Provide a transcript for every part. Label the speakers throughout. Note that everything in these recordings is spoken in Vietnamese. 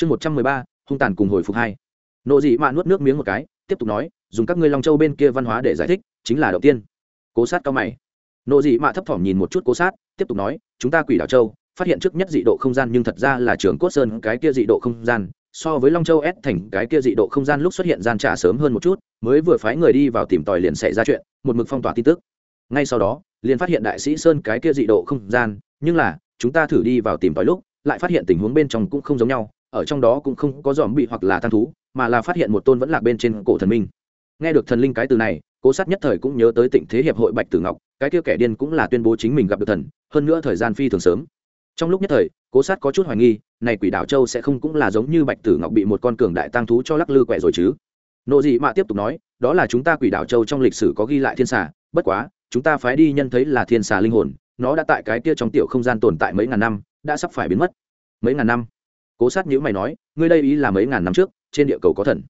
Speaker 1: chương một trăm mười ba, hung tàn cùng hồi phục hai. Nộ dị mạ nuốt nước miếng một cái, tiếp tục nói, dùng các ngươi long châu bên kia văn hóa để giải thích, chính là đầu tiên. Cố sát cao mày. Nộ dị mạ thấp thỏm nhìn một chút cố sát, tiếp tục nói, chúng ta quỷ đảo châu, phát hiện trước nhất dị độ không gian nhưng thật ra là trường cốt sơn cái kia dị độ không gian, so với long châu s thành cái kia dị độ không gian lúc xuất hiện gian trả sớm hơn một chút, mới vừa phái người đi vào tìm tòi liền xảy ra chuyện, một mực phong tỏa tin tức. Ngay sau đó, liền phát hiện đại sĩ sơn cái kia dị độ không gian, nhưng là, chúng ta thử đi vào tìm tòi lúc, lại phát hiện tình huống bên trong cũng không giống nhau ở trong đó cũng không có dòm bị hoặc là tăng thú, mà là phát hiện một tôn vẫn lạc bên trên cổ thần minh. Nghe được thần linh cái từ này, cố sát nhất thời cũng nhớ tới tịnh thế hiệp hội bạch tử ngọc, cái kia kẻ điên cũng là tuyên bố chính mình gặp được thần, hơn nữa thời gian phi thường sớm. Trong lúc nhất thời, cố sát có chút hoài nghi, này quỷ đảo châu sẽ không cũng là giống như bạch tử ngọc bị một con cường đại tăng thú cho lắc lư quẹ rồi chứ? Nộ dị mạ tiếp tục nói, đó là chúng ta quỷ đảo châu trong lịch sử có ghi lại thiên xà, bất quá, chúng ta phái đi nhân thấy là thiên xà linh hồn, nó đã tại cái kia trong tiểu không gian tồn tại mấy ngàn năm, đã sắp phải biến mất. Mấy ngàn năm? Cố sát nhữ mày nói, ngươi đây ý là mấy ngàn năm trước, trên địa cầu có thần.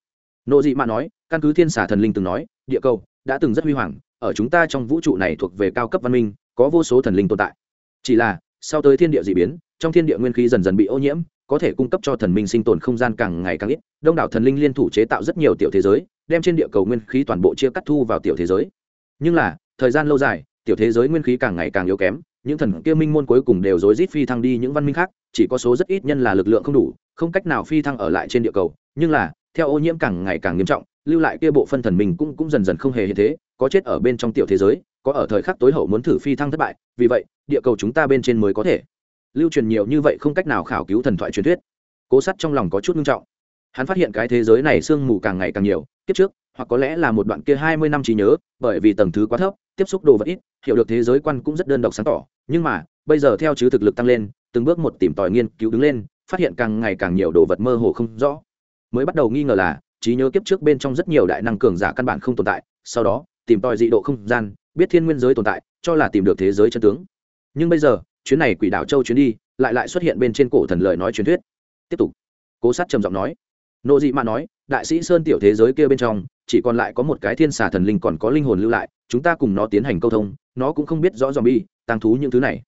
Speaker 1: Nộ dị mạ nói, căn cứ thiên xà thần linh từng nói, địa cầu đã từng rất huy hoàng, ở chúng ta trong vũ trụ này thuộc về cao cấp văn minh, có vô số thần linh tồn tại. Chỉ là, sau tới thiên địa d ị biến, trong thiên địa nguyên khí dần dần bị ô nhiễm, có thể cung cấp cho thần minh sinh tồn không gian càng ngày càng ít, đông đảo thần linh liên thủ chế tạo rất nhiều tiểu thế giới, đem trên địa cầu nguyên khí toàn bộ chia cắt thu vào tiểu thế giới. Nhưng là, thời gian lâu dài, tiểu thế giới nguyên khí càng ngày càng yếu kém những thần kia minh môn cuối cùng đều rối rít phi thăng đi những văn minh khác, chỉ có số rất ít nhân là lực lượng không đủ, không cách nào phi thăng ở lại trên địa cầu. Nhưng là, theo ô nhiễm càng ngày càng nghiêm trọng, lưu lại kia bộ phân thần mình cũng cũng dần dần không hề như thế, có chết ở bên trong tiểu thế giới, có ở thời khắc tối hậu muốn thử phi thăng thất bại, vì vậy, địa cầu chúng ta bên trên mới có thể. Lưu truyền nhiều như vậy không cách nào khảo cứu thần thoại truyền thuyết. Cố sắt trong lòng có chút nghiêm trọng. Hắn phát hiện cái thế giới này sương mù càng ngày càng nhiều, kiếp trước hoặc có lẽ là một đoạn kia hai mươi năm trí nhớ, bởi vì tầng thứ quá thấp, tiếp xúc đồ vật ít, hiểu được thế giới quan cũng rất đơn độc sáng tỏ. Nhưng mà, bây giờ theo chứ thực lực tăng lên, từng bước một tìm tòi nghiên cứu đứng lên, phát hiện càng ngày càng nhiều đồ vật mơ hồ không rõ. Mới bắt đầu nghi ngờ là, trí nhớ kiếp trước bên trong rất nhiều đại năng cường giả căn bản không tồn tại, sau đó, tìm tòi dị độ không gian, biết thiên nguyên giới tồn tại, cho là tìm được thế giới chân tướng. Nhưng bây giờ, chuyến này quỷ đảo châu chuyến đi, lại lại xuất hiện bên trên cổ thần lời nói truyền thuyết. Tiếp tục. Cố sát trầm giọng nói. Nộ dị mạ nói, đại sĩ sơn tiểu thế giới kia bên trong chỉ còn lại có một cái thiên xà thần linh còn có linh hồn lưu lại, chúng ta cùng nó tiến hành câu thông, nó cũng không biết rõ dòm bi tăng thú những thứ này.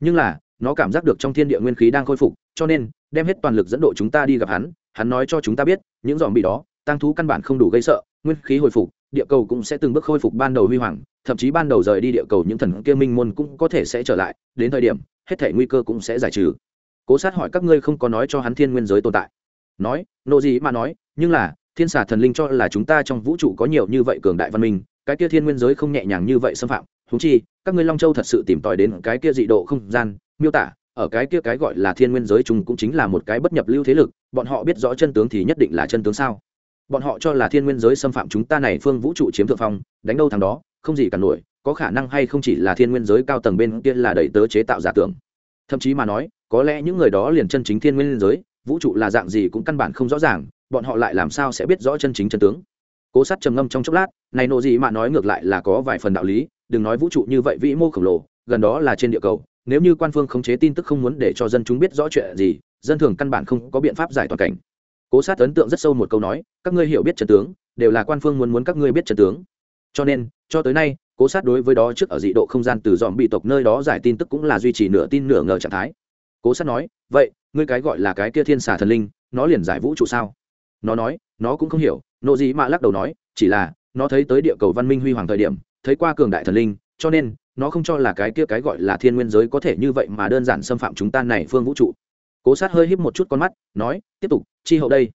Speaker 1: Nhưng là, nó cảm giác được trong thiên địa nguyên khí đang khôi phục, cho nên, đem hết toàn lực dẫn độ chúng ta đi gặp hắn hắn nói cho chúng ta biết, những dòm bị đó tăng thú căn bản không đủ gây sợ, nguyên khí hồi phục, địa cầu cũng sẽ từng bước khôi phục ban đầu huy hoàng, thậm chí ban đầu rời đi địa cầu những thần kia minh môn cũng có thể sẽ trở lại, đến thời điểm, hết thể nguy cơ cũng sẽ giải trừ. Cố sát hỏi các ngươi không có nói cho hắn thiên nguyên giới tồn tại. Nói nộ gì mà nói, nhưng là thiên xà thần linh cho là chúng ta trong vũ trụ có nhiều như vậy cường đại văn minh, cái kia thiên nguyên giới không nhẹ nhàng như vậy xâm phạm. Thú chi, các ngươi long châu thật sự tìm tòi đến cái kia dị độ không gian, miêu tả, ở cái kia cái gọi là thiên nguyên giới chung cũng chính là một cái bất nhập lưu thế lực, bọn họ biết rõ chân tướng thì nhất định là chân tướng sao? Bọn họ cho là thiên nguyên giới xâm phạm chúng ta này phương vũ trụ chiếm thượng phong, đánh đâu thằng đó, không gì cả nổi, có khả năng hay không chỉ là thiên nguyên giới cao tầng bên kia là đầy tớ chế tạo giả tưởng. Thậm chí mà nói, có lẽ những người đó liền chân chính thiên nguyên giới, vũ trụ là dạng gì cũng căn bản không rõ ràng bọn họ lại làm sao sẽ biết rõ chân chính chân tướng? Cố sát trầm ngâm trong chốc lát, này nộ gì mà nói ngược lại là có vài phần đạo lý, đừng nói vũ trụ như vậy vĩ mô khổng lồ, gần đó là trên địa cầu, nếu như quan phương khống chế tin tức không muốn để cho dân chúng biết rõ chuyện gì, dân thường căn bản không có biện pháp giải toàn cảnh. Cố sát ấn tượng rất sâu một câu nói, các ngươi hiểu biết trần tướng, đều là quan phương muốn muốn các ngươi biết trần tướng. Cho nên, cho tới nay, cố sát đối với đó trước ở dị độ không gian từ dòm bị tộc nơi đó giải tin tức cũng là duy trì nửa tin nửa ngờ trạng thái. Cố sát nói, vậy, ngươi cái gọi là cái kia thiên xà thần linh, nó liền giải vũ trụ sao? Nó nói, nó cũng không hiểu nộ gì mà lắc đầu nói, chỉ là, nó thấy tới địa cầu văn minh huy hoàng thời điểm, thấy qua cường đại thần linh, cho nên, nó không cho là cái kia cái gọi là thiên nguyên giới có thể như vậy mà đơn giản xâm phạm chúng ta này phương vũ trụ. Cố sát hơi híp một chút con mắt, nói, tiếp tục, chi hậu đây.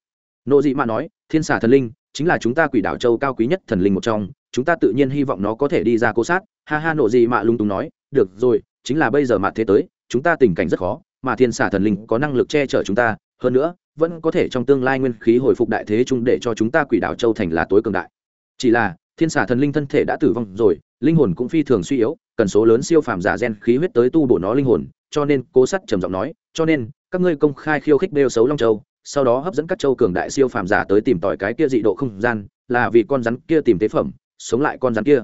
Speaker 1: Nộ dị mạ nói, thiên xà thần linh, chính là chúng ta quỷ đảo châu cao quý nhất thần linh một trong, chúng ta tự nhiên hy vọng nó có thể đi ra cố sát. Ha ha nộ dị mạ lung tung nói, được rồi, chính là bây giờ mạ thế tới, chúng ta tình cảnh rất khó, mà thiên xà thần linh có năng lực che chở chúng ta. Hơn nữa vẫn có thể trong tương lai nguyên khí hồi phục đại thế chung để cho chúng ta quỷ đảo châu thành là tối cường đại. Chỉ là, thiên xà thần linh thân thể đã tử vong rồi, linh hồn cũng phi thường suy yếu, cần số lớn siêu phàm giả gen khí huyết tới tu bổ nó linh hồn, cho nên cố sắt trầm giọng nói, cho nên, các ngươi công khai khiêu khích đều xấu long châu, sau đó hấp dẫn các châu cường đại siêu phàm giả tới tìm tỏi cái kia dị độ không gian, là vì con rắn kia tìm tế phẩm, sống lại con rắn kia.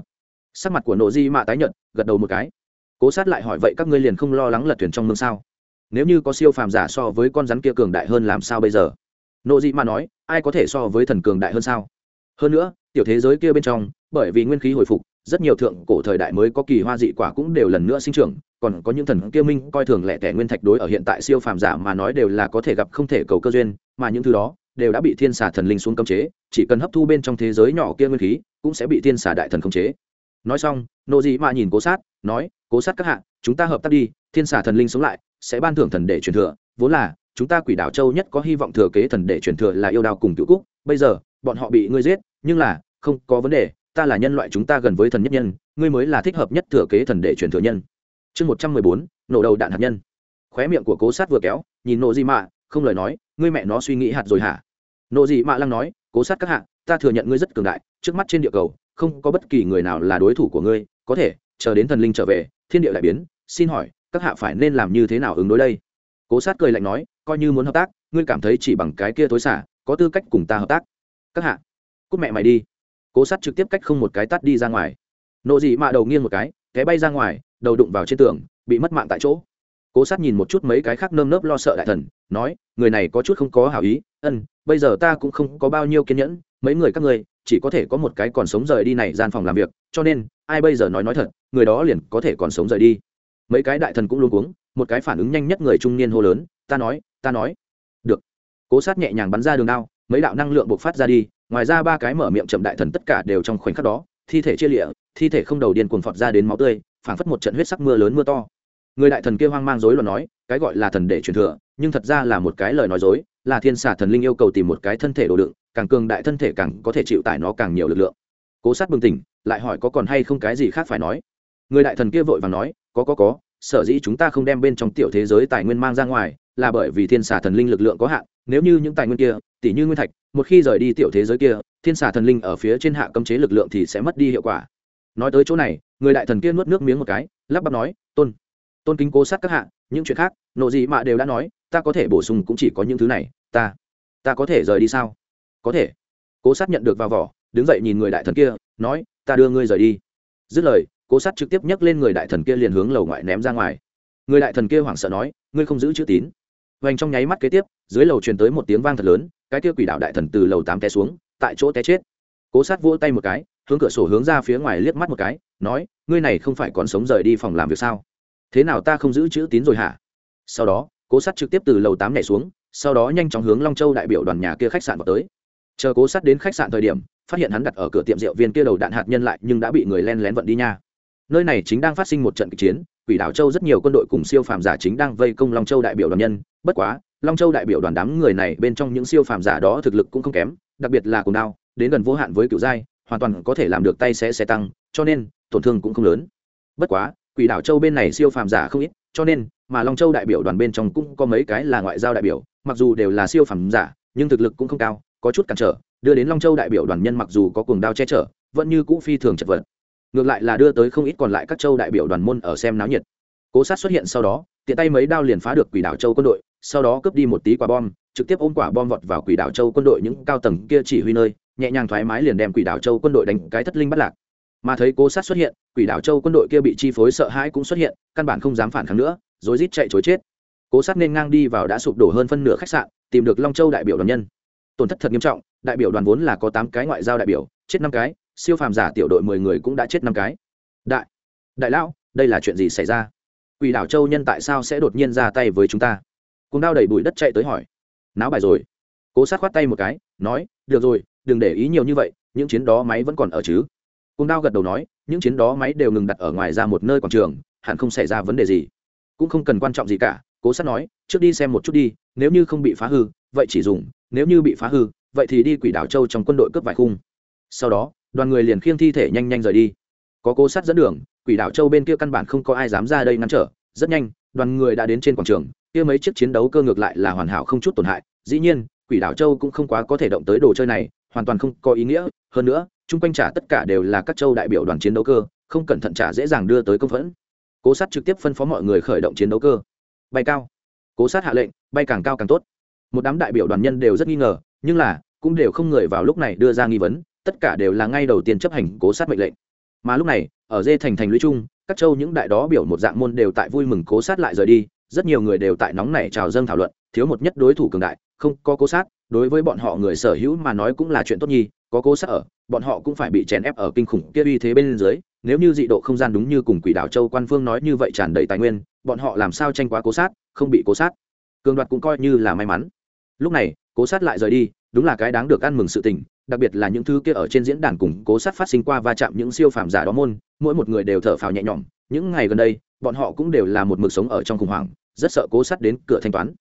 Speaker 1: Sắc mặt của nộ di mạ tái nhận gật đầu một cái. Cố sát lại hỏi, vậy các ngươi liền không lo lắng lật thuyền trong mương sao? Nếu như có siêu phàm giả so với con rắn kia cường đại hơn làm sao bây giờ? Nộ dị mà nói, ai có thể so với thần cường đại hơn sao? Hơn nữa, tiểu thế giới kia bên trong, bởi vì nguyên khí hồi phục, rất nhiều thượng cổ thời đại mới có kỳ hoa dị quả cũng đều lần nữa sinh trưởng, còn có những thần kia minh coi thường lẻ tẻ nguyên thạch đối ở hiện tại siêu phàm giả mà nói đều là có thể gặp không thể cầu cơ duyên, mà những thứ đó đều đã bị thiên xà thần linh xuống cấm chế, chỉ cần hấp thu bên trong thế giới nhỏ kia nguyên khí, cũng sẽ bị thiên xà đại thần khống chế. Nói xong nộ dị mà nhìn cố sát, nói cố sát các hạ, chúng ta hợp tác đi, thiên xà thần linh sống lại, sẽ ban thưởng thần để truyền thừa. Vốn là, chúng ta quỷ đảo châu nhất có hy vọng thừa kế thần để truyền thừa là yêu đao cùng cựu cúc. Bây giờ, bọn họ bị ngươi giết, nhưng là, không có vấn đề, ta là nhân loại chúng ta gần với thần nhất nhân, ngươi mới là thích hợp nhất thừa kế thần để truyền thừa nhân. Chương một trăm mười bốn, nổ đầu đạn hạt nhân. Khóe miệng của cố sát vừa kéo, nhìn nộ dị mạ, không lời nói, ngươi mẹ nó suy nghĩ hạt rồi hả? Nộ dị mạ lăng nói, cố sát các hạ, ta thừa nhận ngươi rất cường đại, trước mắt trên địa cầu, không có bất kỳ người nào là đối thủ của ngươi, có thể, chờ đến thần linh trở về thiên địa lại biến, xin hỏi, các hạ phải nên làm như thế nào ứng đối đây? Cố sát cười lạnh nói, coi như muốn hợp tác, ngươi cảm thấy chỉ bằng cái kia tối xả, có tư cách cùng ta hợp tác. Các hạ cúc mẹ mày đi. Cố sát trực tiếp cách không một cái tắt đi ra ngoài. Nộ dị mạ đầu nghiêng một cái, té bay ra ngoài, đầu đụng vào trên tường, bị mất mạng tại chỗ. Cố sát nhìn một chút mấy cái khác nơm nớp lo sợ đại thần, nói, người này có chút không có hảo ý, ân, bây giờ ta cũng không có bao nhiêu kiên nhẫn, mấy người các ngươi chỉ có thể có một cái còn sống rời đi này gian phòng làm việc, cho nên, ai bây giờ nói nói thật, người đó liền có thể còn sống rời đi. Mấy cái đại thần cũng luôn cuống, một cái phản ứng nhanh nhất người trung niên hô lớn, ta nói ta nói. Được. Cố sát nhẹ nhàng bắn ra đường đao, mấy đạo năng lượng bộc phát ra đi, ngoài ra ba cái mở miệng chậm đại thần tất cả đều trong khoảnh khắc đó, thi thể chia lịa, thi thể không đầu điên cuồng phọt ra đến máu tươi, phảng phất một trận huyết sắc mưa lớn mưa to. Người đại thần kia hoang mang rối loạn nói, cái gọi là thần để truyền thừa, nhưng thật ra là một cái lời nói dối là thiên xà thần linh yêu cầu tìm một cái thân thể đồ đựng, càng cường đại thân thể càng có thể chịu tải nó càng nhiều lực lượng. Cố sát bừng tỉnh, lại hỏi có còn hay không cái gì khác phải nói. Người đại thần kia vội vàng nói, có có có, sở dĩ chúng ta không đem bên trong tiểu thế giới tài nguyên mang ra ngoài, là bởi vì thiên xà thần linh lực lượng có hạn, nếu như những tài nguyên kia tỷ như nguyên thạch, một khi rời đi tiểu thế giới kia, thiên xà thần linh ở phía trên hạ cấm chế lực lượng thì sẽ mất đi hiệu quả. Nói tới chỗ này, người đại thần kia nuốt nước miếng một cái, lắp bắp nói, tôn tôn kính cố sát các hạ, những chuyện khác, nộ gì mà đều đã nói ta có thể bổ sung cũng chỉ có những thứ này, ta ta có thể rời đi sao? Có thể. Cố sát nhận được vào vỏ, đứng dậy nhìn người đại thần kia, nói, ta đưa ngươi rời đi. Dứt lời, cố sát trực tiếp nhấc lên người đại thần kia liền hướng lầu ngoại ném ra ngoài. Người đại thần kia hoảng sợ nói, ngươi không giữ chữ tín. Vành trong nháy mắt kế tiếp, dưới lầu truyền tới một tiếng vang thật lớn, cái kia quỷ đạo đại thần từ lầu tám té xuống, tại chỗ té chết. Cố sát vỗ tay một cái, hướng cửa sổ hướng ra phía ngoài liếc mắt một cái, nói, ngươi này không phải còn sống rời đi phòng làm việc sao? Thế nào ta không giữ chữ tín rồi hả? Sau đó cố sát trực tiếp từ lầu tám nhảy xuống, sau đó nhanh chóng hướng long châu đại biểu đoàn nhà kia khách sạn vào tới. Chờ cố sát đến khách sạn thời điểm, phát hiện hắn đặt ở cửa tiệm rượu viên kia đầu đạn hạt nhân lại nhưng đã bị người len lén vận đi nha. Nơi này chính đang phát sinh một trận kịch chiến, quỷ đảo châu rất nhiều quân đội cùng siêu phàm giả chính đang vây công long châu đại biểu đoàn nhân. Bất quá, long châu đại biểu đoàn đám người này bên trong những siêu phàm giả đó thực lực cũng không kém, đặc biệt là cùng đao, đến gần vô hạn với cựu giai, hoàn toàn có thể làm được tay sẽ xe tăng, cho nên, tổn thương cũng không lớn. Bất quá, quỷ đảo châu bên này siêu phàm giả không ít, cho nên mà long châu đại biểu đoàn bên trong cũng có mấy cái là ngoại giao đại biểu, mặc dù đều là siêu phẩm giả, nhưng thực lực cũng không cao, có chút cản trở, đưa đến long châu đại biểu đoàn nhân mặc dù có cuồng đao che chở, vẫn như cũ phi thường chật vật. Ngược lại là đưa tới không ít còn lại các châu đại biểu đoàn môn ở xem náo nhiệt. Cố sát xuất hiện sau đó, tiện tay mấy đao liền phá được quỷ đảo châu quân đội, sau đó cướp đi một tí quả bom, trực tiếp ôm quả bom vọt vào quỷ đảo châu quân đội những cao tầng kia chỉ huy nơi, nhẹ nhàng thoải mái liền đem quỷ đảo châu quân đội đánh cái thất linh bắt lạc. Mà thấy cố sát xuất hiện, quỷ đảo châu quân đội kia bị chi phối sợ hãi cũng xuất hiện, căn bản không dám phản kháng nữa rối rít chạy chối chết. Cố sát nên ngang đi vào đã sụp đổ hơn phân nửa khách sạn, tìm được long châu đại biểu đoàn nhân. Tổn thất thật nghiêm trọng, đại biểu đoàn vốn là có tám cái ngoại giao đại biểu, chết năm cái, siêu phàm giả tiểu đội mười người cũng đã chết năm cái. Đại đại lão, đây là chuyện gì xảy ra? Quỷ đảo châu nhân tại sao sẽ đột nhiên ra tay với chúng ta? Cùng đao đầy bụi đất chạy tới hỏi. Náo bài rồi. Cố sát khoát tay một cái, nói, được rồi, đừng để ý nhiều như vậy, những chiến đó máy vẫn còn ở chứ. Cùng đao gật đầu nói, những chiến đó máy đều ngừng đặt ở ngoài ra một nơi quảng trường, hẳn không xảy ra vấn đề gì cũng không cần quan trọng gì cả, cố sát nói, trước đi xem một chút đi, nếu như không bị phá hư, vậy chỉ dùng, nếu như bị phá hư, vậy thì đi quỷ đảo châu trong quân đội cướp vài khung. Sau đó, đoàn người liền khiêng thi thể nhanh nhanh rời đi. Có cố sát dẫn đường, quỷ đảo châu bên kia căn bản không có ai dám ra đây ngăn trở, rất nhanh, đoàn người đã đến trên quảng trường, kia mấy chiếc chiến đấu cơ ngược lại là hoàn hảo không chút tổn hại, dĩ nhiên, quỷ đảo châu cũng không quá có thể động tới đồ chơi này, hoàn toàn không có ý nghĩa, hơn nữa, chung quanh trả tất cả đều là các châu đại biểu đoàn chiến đấu cơ, không cẩn thận trả dễ dàng đưa tới công phẫn cố sát trực tiếp phân phó mọi người khởi động chiến đấu cơ. Bay cao. Cố sát hạ lệnh, bay càng cao càng tốt. Một đám đại biểu đoàn nhân đều rất nghi ngờ, nhưng là, cũng đều không người vào lúc này đưa ra nghi vấn, tất cả đều là ngay đầu tiên chấp hành cố sát mệnh lệnh. Mà lúc này, ở dê thành thành lũy trung, các châu những đại đó biểu một dạng môn đều tại vui mừng cố sát lại rời đi, rất nhiều người đều tại nóng này trào dâng thảo luận, thiếu một nhất đối thủ cường đại, không có cố sát, đối với bọn họ người sở hữu mà nói cũng là chuyện tốt nhi có cố sát ở, bọn họ cũng phải bị chèn ép ở kinh khủng kia uy thế bên dưới nếu như dị độ không gian đúng như cùng quỷ đảo châu quan phương nói như vậy tràn đầy tài nguyên, bọn họ làm sao tranh quá cố sát, không bị cố sát? Cường đoạt cũng coi như là may mắn. Lúc này, cố sát lại rời đi, đúng là cái đáng được ăn mừng sự tình, đặc biệt là những thứ kia ở trên diễn đàn cùng cố sát phát sinh qua va chạm những siêu phàm giả đó môn, mỗi một người đều thở phào nhẹ nhõm. Những ngày gần đây, bọn họ cũng đều là một mực sống ở trong khủng hoảng, rất sợ cố sát đến cửa thanh toán.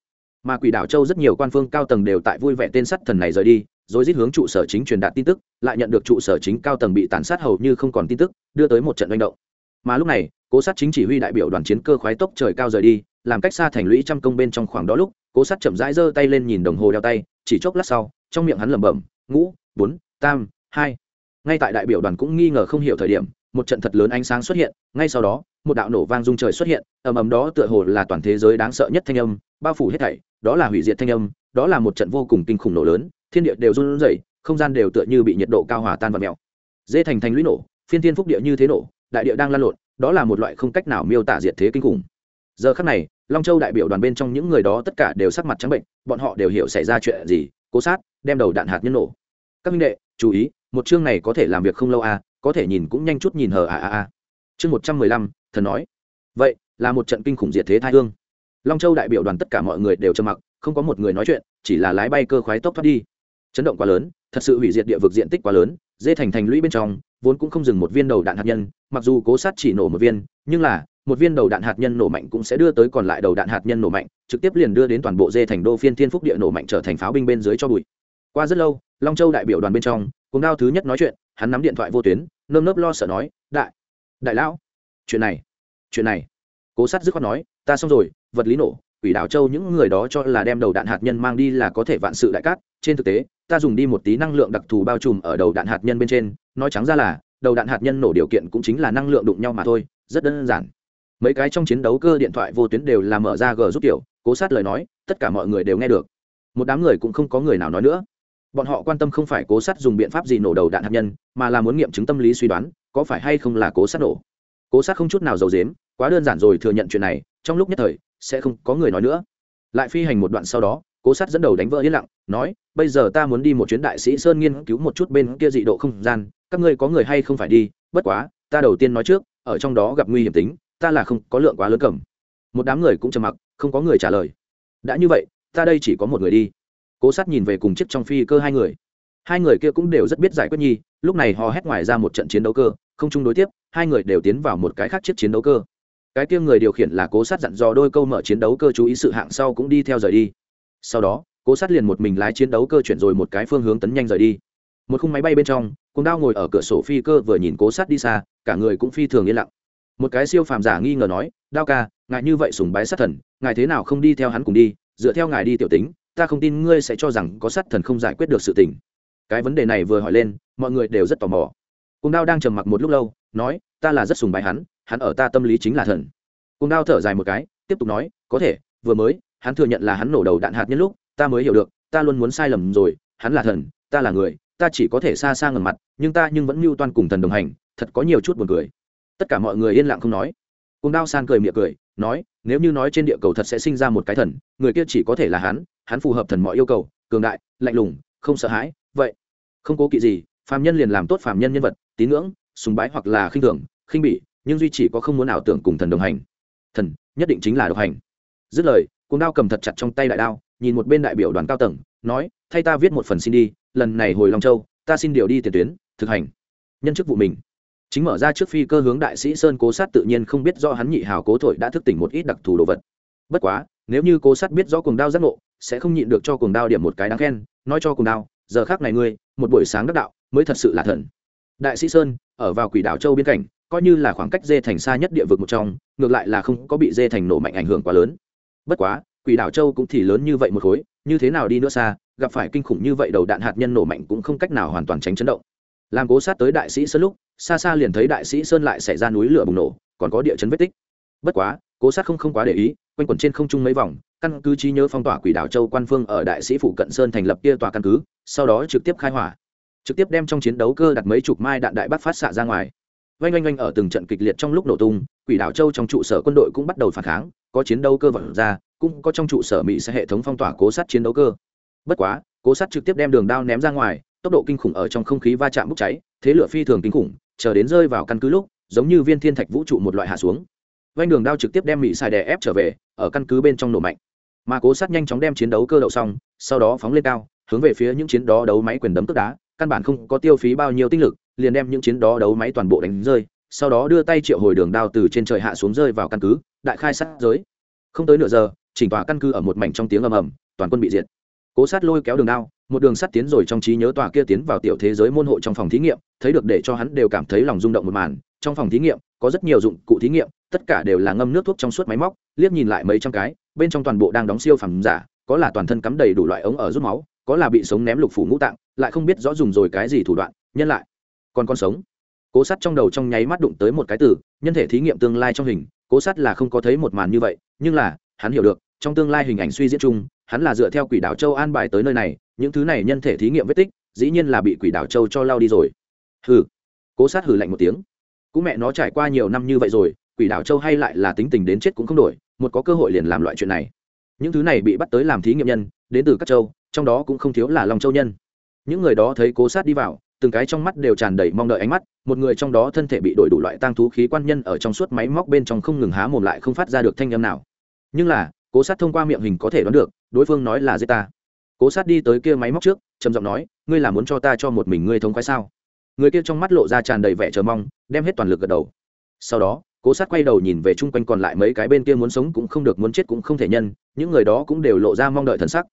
Speaker 1: Mà quỷ đảo châu rất nhiều quan phương cao tầng đều tại vui vẻ tên sắt thần này rời đi rồi rít hướng trụ sở chính truyền đạt tin tức, lại nhận được trụ sở chính cao tầng bị tàn sát hầu như không còn tin tức, đưa tới một trận manh động. Mà lúc này, cố sát chính chỉ huy đại biểu đoàn chiến cơ khoái tốc trời cao rời đi, làm cách xa thành lũy trăm công bên trong khoảng đó lúc, cố sát chậm rãi giơ tay lên nhìn đồng hồ đeo tay, chỉ chốc lát sau, trong miệng hắn lẩm bẩm, ngũ, bốn, tam, hai. Ngay tại đại biểu đoàn cũng nghi ngờ không hiểu thời điểm, một trận thật lớn ánh sáng xuất hiện, ngay sau đó, một đạo nổ vang rung trời xuất hiện, ầm ầm đó tựa hồ là toàn thế giới đáng sợ nhất thanh âm, bao phủ hết thảy, đó là hủy diệt thanh âm, đó là một trận vô cùng kinh khủng nổ lớn thiên địa đều run rẩy, không gian đều tựa như bị nhiệt độ cao hòa tan và mèo. Dễ thành thành lũy nổ, phiên thiên phúc địa như thế nổ, đại địa đang lan lộn, đó là một loại không cách nào miêu tả diệt thế kinh khủng. Giờ khắc này, long châu đại biểu đoàn bên trong những người đó tất cả đều sắc mặt trắng bệnh, bọn họ đều hiểu xảy ra chuyện gì, cố sát, đem đầu đạn hạt nhân nổ. Các minh đệ, chú ý, một chương này có thể làm việc không lâu à có thể nhìn cũng nhanh chút nhìn hờ à à à. Chương một trăm mười lăm, thần nói. Vậy, là một trận kinh khủng diệt thế thai hương. Long châu đại biểu đoàn tất cả mọi người đều trầm mặc, không có một người nói chuyện, chỉ là lái bay cơ khoái tốc thoát đi chấn động quá lớn, thật sự hủy diệt địa vực diện tích quá lớn, dê thành thành lũy bên trong, vốn cũng không dừng một viên đầu đạn hạt nhân, mặc dù cố sát chỉ nổ một viên, nhưng là, một viên đầu đạn hạt nhân nổ mạnh cũng sẽ đưa tới còn lại đầu đạn hạt nhân nổ mạnh, trực tiếp liền đưa đến toàn bộ dê thành đô phiên thiên phúc địa nổ mạnh trở thành pháo binh bên dưới cho bụi. Qua rất lâu, long châu đại biểu đoàn bên trong, cùng đao thứ nhất nói chuyện, hắn nắm điện thoại vô tuyến, nơm nớp lo sợ nói, đại đại lão, chuyện này chuyện này. Cố sát dứt khoát nói, ta xong rồi, vật lý nổ, quỷ đảo châu những người đó cho là đem đầu đạn hạt nhân mang đi là có thể vạn sự đại cát, trên thực tế ta dùng đi một tí năng lượng đặc thù bao trùm ở đầu đạn hạt nhân bên trên, nói trắng ra là, đầu đạn hạt nhân nổ điều kiện cũng chính là năng lượng đụng nhau mà thôi, rất đơn giản. Mấy cái trong chiến đấu cơ điện thoại vô tuyến đều là mở ra g giúp kiểu cố sát lời nói, tất cả mọi người đều nghe được. Một đám người cũng không có người nào nói nữa. Bọn họ quan tâm không phải cố sát dùng biện pháp gì nổ đầu đạn hạt nhân, mà là muốn nghiệm chứng tâm lý suy đoán, có phải hay không là cố sát nổ. Cố sát không chút nào giàu dếm quá đơn giản rồi thừa nhận chuyện này, trong lúc nhất thời, sẽ không có người nói nữa. Lại phi hành một đoạn sau đó cố sát dẫn đầu đánh vỡ yên lặng, nói, bây giờ ta muốn đi một chuyến đại sĩ sơn nghiên cứu một chút bên kia dị độ không gian, các ngươi có người hay không phải đi? Bất quá, ta đầu tiên nói trước, ở trong đó gặp nguy hiểm tính, ta là không có lượng quá lớn cầm. Một đám người cũng trầm mặc, không có người trả lời. Đã như vậy, ta đây chỉ có một người đi. Cố sát nhìn về cùng chiếc trong phi cơ hai người. Hai người kia cũng đều rất biết giải quyết nhi, lúc này họ hét ngoài ra một trận chiến đấu cơ, không chung đối tiếp, hai người đều tiến vào một cái khác chiếc chiến đấu cơ. Cái kia người điều khiển là cố sát dặn dò đôi câu mở chiến đấu cơ chú ý sự hạng sau cũng đi theo rời đi sau đó, cố sát liền một mình lái chiến đấu cơ chuyển rồi một cái phương hướng tấn nhanh rời đi. Một khung máy bay bên trong cùng đao ngồi ở cửa sổ phi cơ vừa nhìn cố sát đi xa, cả người cũng phi thường yên lặng. Một cái siêu phàm giả nghi ngờ nói, đao ca, ngài như vậy sùng bái sát thần, ngài thế nào không đi theo hắn cùng đi? Dựa theo ngài đi tiểu tính, ta không tin ngươi sẽ cho rằng có sát thần không giải quyết được sự tình. Cái vấn đề này vừa hỏi lên, mọi người đều rất tò mò. Cùng đao đang trầm mặc một lúc lâu, nói, ta là rất sùng bái hắn hắn ở ta tâm lý chính là thần. Cùng đao thở dài một cái, tiếp tục nói, có thể, vừa mới hắn thừa nhận là hắn nổ đầu đạn hạt nhân lúc, ta mới hiểu được, ta luôn muốn sai lầm rồi, hắn là thần, ta là người, ta chỉ có thể xa xa ngầm mặt, nhưng ta nhưng vẫn mưu toan cùng thần đồng hành, thật có nhiều chút buồn cười. Tất cả mọi người yên lặng không nói. Cùng đao san cười miệng cười, nói, nếu như nói trên địa cầu thật sẽ sinh ra một cái thần, người kia chỉ có thể là hắn hắn phù hợp thần mọi yêu cầu, cường đại, lạnh lùng, không sợ hãi, vậy, không cố kỵ gì, phàm nhân liền làm tốt phàm nhân nhân vật, tín ngưỡng, sùng bái hoặc là khinh thường, khinh bỉ, nhưng duy chỉ có không muốn ảo tưởng cùng thần đồng hành. Thần, nhất định chính là độc hành. Dứt lời cuồng đao cầm thật chặt trong tay đại đao, nhìn một bên đại biểu đoàn cao tầng, nói, thay ta viết một phần xin đi, lần này hồi long châu, ta xin điều đi tiền tuyến, thực hành. Nhân chức vụ mình. Chính mở ra trước phi cơ hướng đại sĩ sơn cố sát tự nhiên không biết do hắn nhị hào cố thổi đã thức tỉnh một ít đặc thù đồ vật. Bất quá, nếu như cố sát biết rõ cuồng đao giác ngộ, sẽ không nhịn được cho cuồng đao điểm một cái đáng khen, nói cho cuồng đao, giờ khác này ngươi, một buổi sáng đắc đạo, mới thật sự là thần. Đại sĩ sơn, ở vào quỷ đảo châu biên cảnh, coi như là khoảng cách dê thành xa nhất địa vực một trong, ngược lại là không có bị dê thành nổ mạnh ảnh hưởng quá lớn bất quá, quỷ đảo châu cũng thì lớn như vậy một khối, như thế nào đi nữa xa, gặp phải kinh khủng như vậy đầu đạn hạt nhân nổ mạnh cũng không cách nào hoàn toàn tránh chấn động. Làm cố sát tới đại sĩ sơn lúc, xa xa liền thấy đại sĩ sơn lại xảy ra núi lửa bùng nổ, còn có địa chấn vết tích. Bất quá, cố sát không không quá để ý, quanh quẩn trên không trung mấy vòng, căn cứ trí nhớ phong tỏa quỷ đảo châu quan phương ở đại sĩ phủ cận sơn thành lập kia tòa căn cứ, sau đó trực tiếp khai hỏa. Trực tiếp đem trong chiến đấu cơ đặt mấy chục mai đạn đại bác phát xạ ra ngoài oanh oanh oanh ở từng trận kịch liệt trong lúc nổ tung, quỷ đảo châu trong trụ sở quân đội cũng bắt đầu phản kháng, có chiến đấu cơ vận ra, cũng có trong trụ sở mỹ sẽ hệ thống phong tỏa cố sát chiến đấu cơ. Bất quá, cố sát trực tiếp đem đường đao ném ra ngoài, tốc độ kinh khủng ở trong không khí va chạm bốc cháy, thế lửa phi thường kinh khủng, chờ đến rơi vào căn cứ lúc, giống như viên thiên thạch vũ trụ một loại hạ xuống. Vanh đường đao trực tiếp đem mỹ xài đè ép trở về, ở căn cứ bên trong nổ mạnh. Mà cố sát nhanh chóng đem chiến đấu cơ đậu xong, sau đó phóng lên cao, hướng về phía những chiến đó đấu máy quyền đấm tức đá, căn bản không có tiêu phí bao nhiêu tinh lực liền đem những chiến đó đấu máy toàn bộ đánh rơi, sau đó đưa tay triệu hồi đường đao từ trên trời hạ xuống rơi vào căn cứ, đại khai sát giới. Không tới nửa giờ, chỉnh tòa căn cứ ở một mảnh trong tiếng ầm ầm, toàn quân bị diệt. Cố sát lôi kéo đường đao, một đường sắt tiến rồi trong trí nhớ tòa kia tiến vào tiểu thế giới môn hộ trong phòng thí nghiệm, thấy được để cho hắn đều cảm thấy lòng rung động một màn. Trong phòng thí nghiệm, có rất nhiều dụng cụ thí nghiệm, tất cả đều là ngâm nước thuốc trong suốt máy móc, liếc nhìn lại mấy trăm cái, bên trong toàn bộ đang đóng siêu phẩm giả, có là toàn thân cắm đầy đủ loại ống ở rút máu, có là bị sống ném lục phủ ngũ tạng, lại không biết rõ dùng rồi cái gì thủ đoạn. Nhân lại còn con sống. Cố sát trong đầu trong nháy mắt đụng tới một cái từ, nhân thể thí nghiệm tương lai trong hình, cố sát là không có thấy một màn như vậy, nhưng là, hắn hiểu được, trong tương lai hình ảnh suy diễn chung, hắn là dựa theo quỷ đảo châu an bài tới nơi này, những thứ này nhân thể thí nghiệm vết tích, dĩ nhiên là bị quỷ đảo châu cho lao đi rồi. Hừ. Cố sát hừ lạnh một tiếng. Cũng mẹ nó trải qua nhiều năm như vậy rồi, quỷ đảo châu hay lại là tính tình đến chết cũng không đổi, một có cơ hội liền làm loại chuyện này. Những thứ này bị bắt tới làm thí nghiệm nhân, đến từ các châu, trong đó cũng không thiếu là lòng châu nhân. Những người đó thấy cố sát đi vào từng cái trong mắt đều tràn đầy mong đợi ánh mắt, một người trong đó thân thể bị đổi đủ loại tang thú khí quan nhân ở trong suốt máy móc bên trong không ngừng há mồm lại không phát ra được thanh âm nào. Nhưng là, cố sát thông qua miệng hình có thể đoán được, đối phương nói là giết ta. Cố sát đi tới kia máy móc trước, trầm giọng nói, ngươi là muốn cho ta cho một mình ngươi thống khoái sao? Người kia trong mắt lộ ra tràn đầy vẻ chờ mong, đem hết toàn lực gật đầu. Sau đó, cố sát quay đầu nhìn về chung quanh còn lại mấy cái bên kia muốn sống cũng không được, muốn chết cũng không thể nhân, những người đó cũng đều lộ ra mong đợi thần sắc.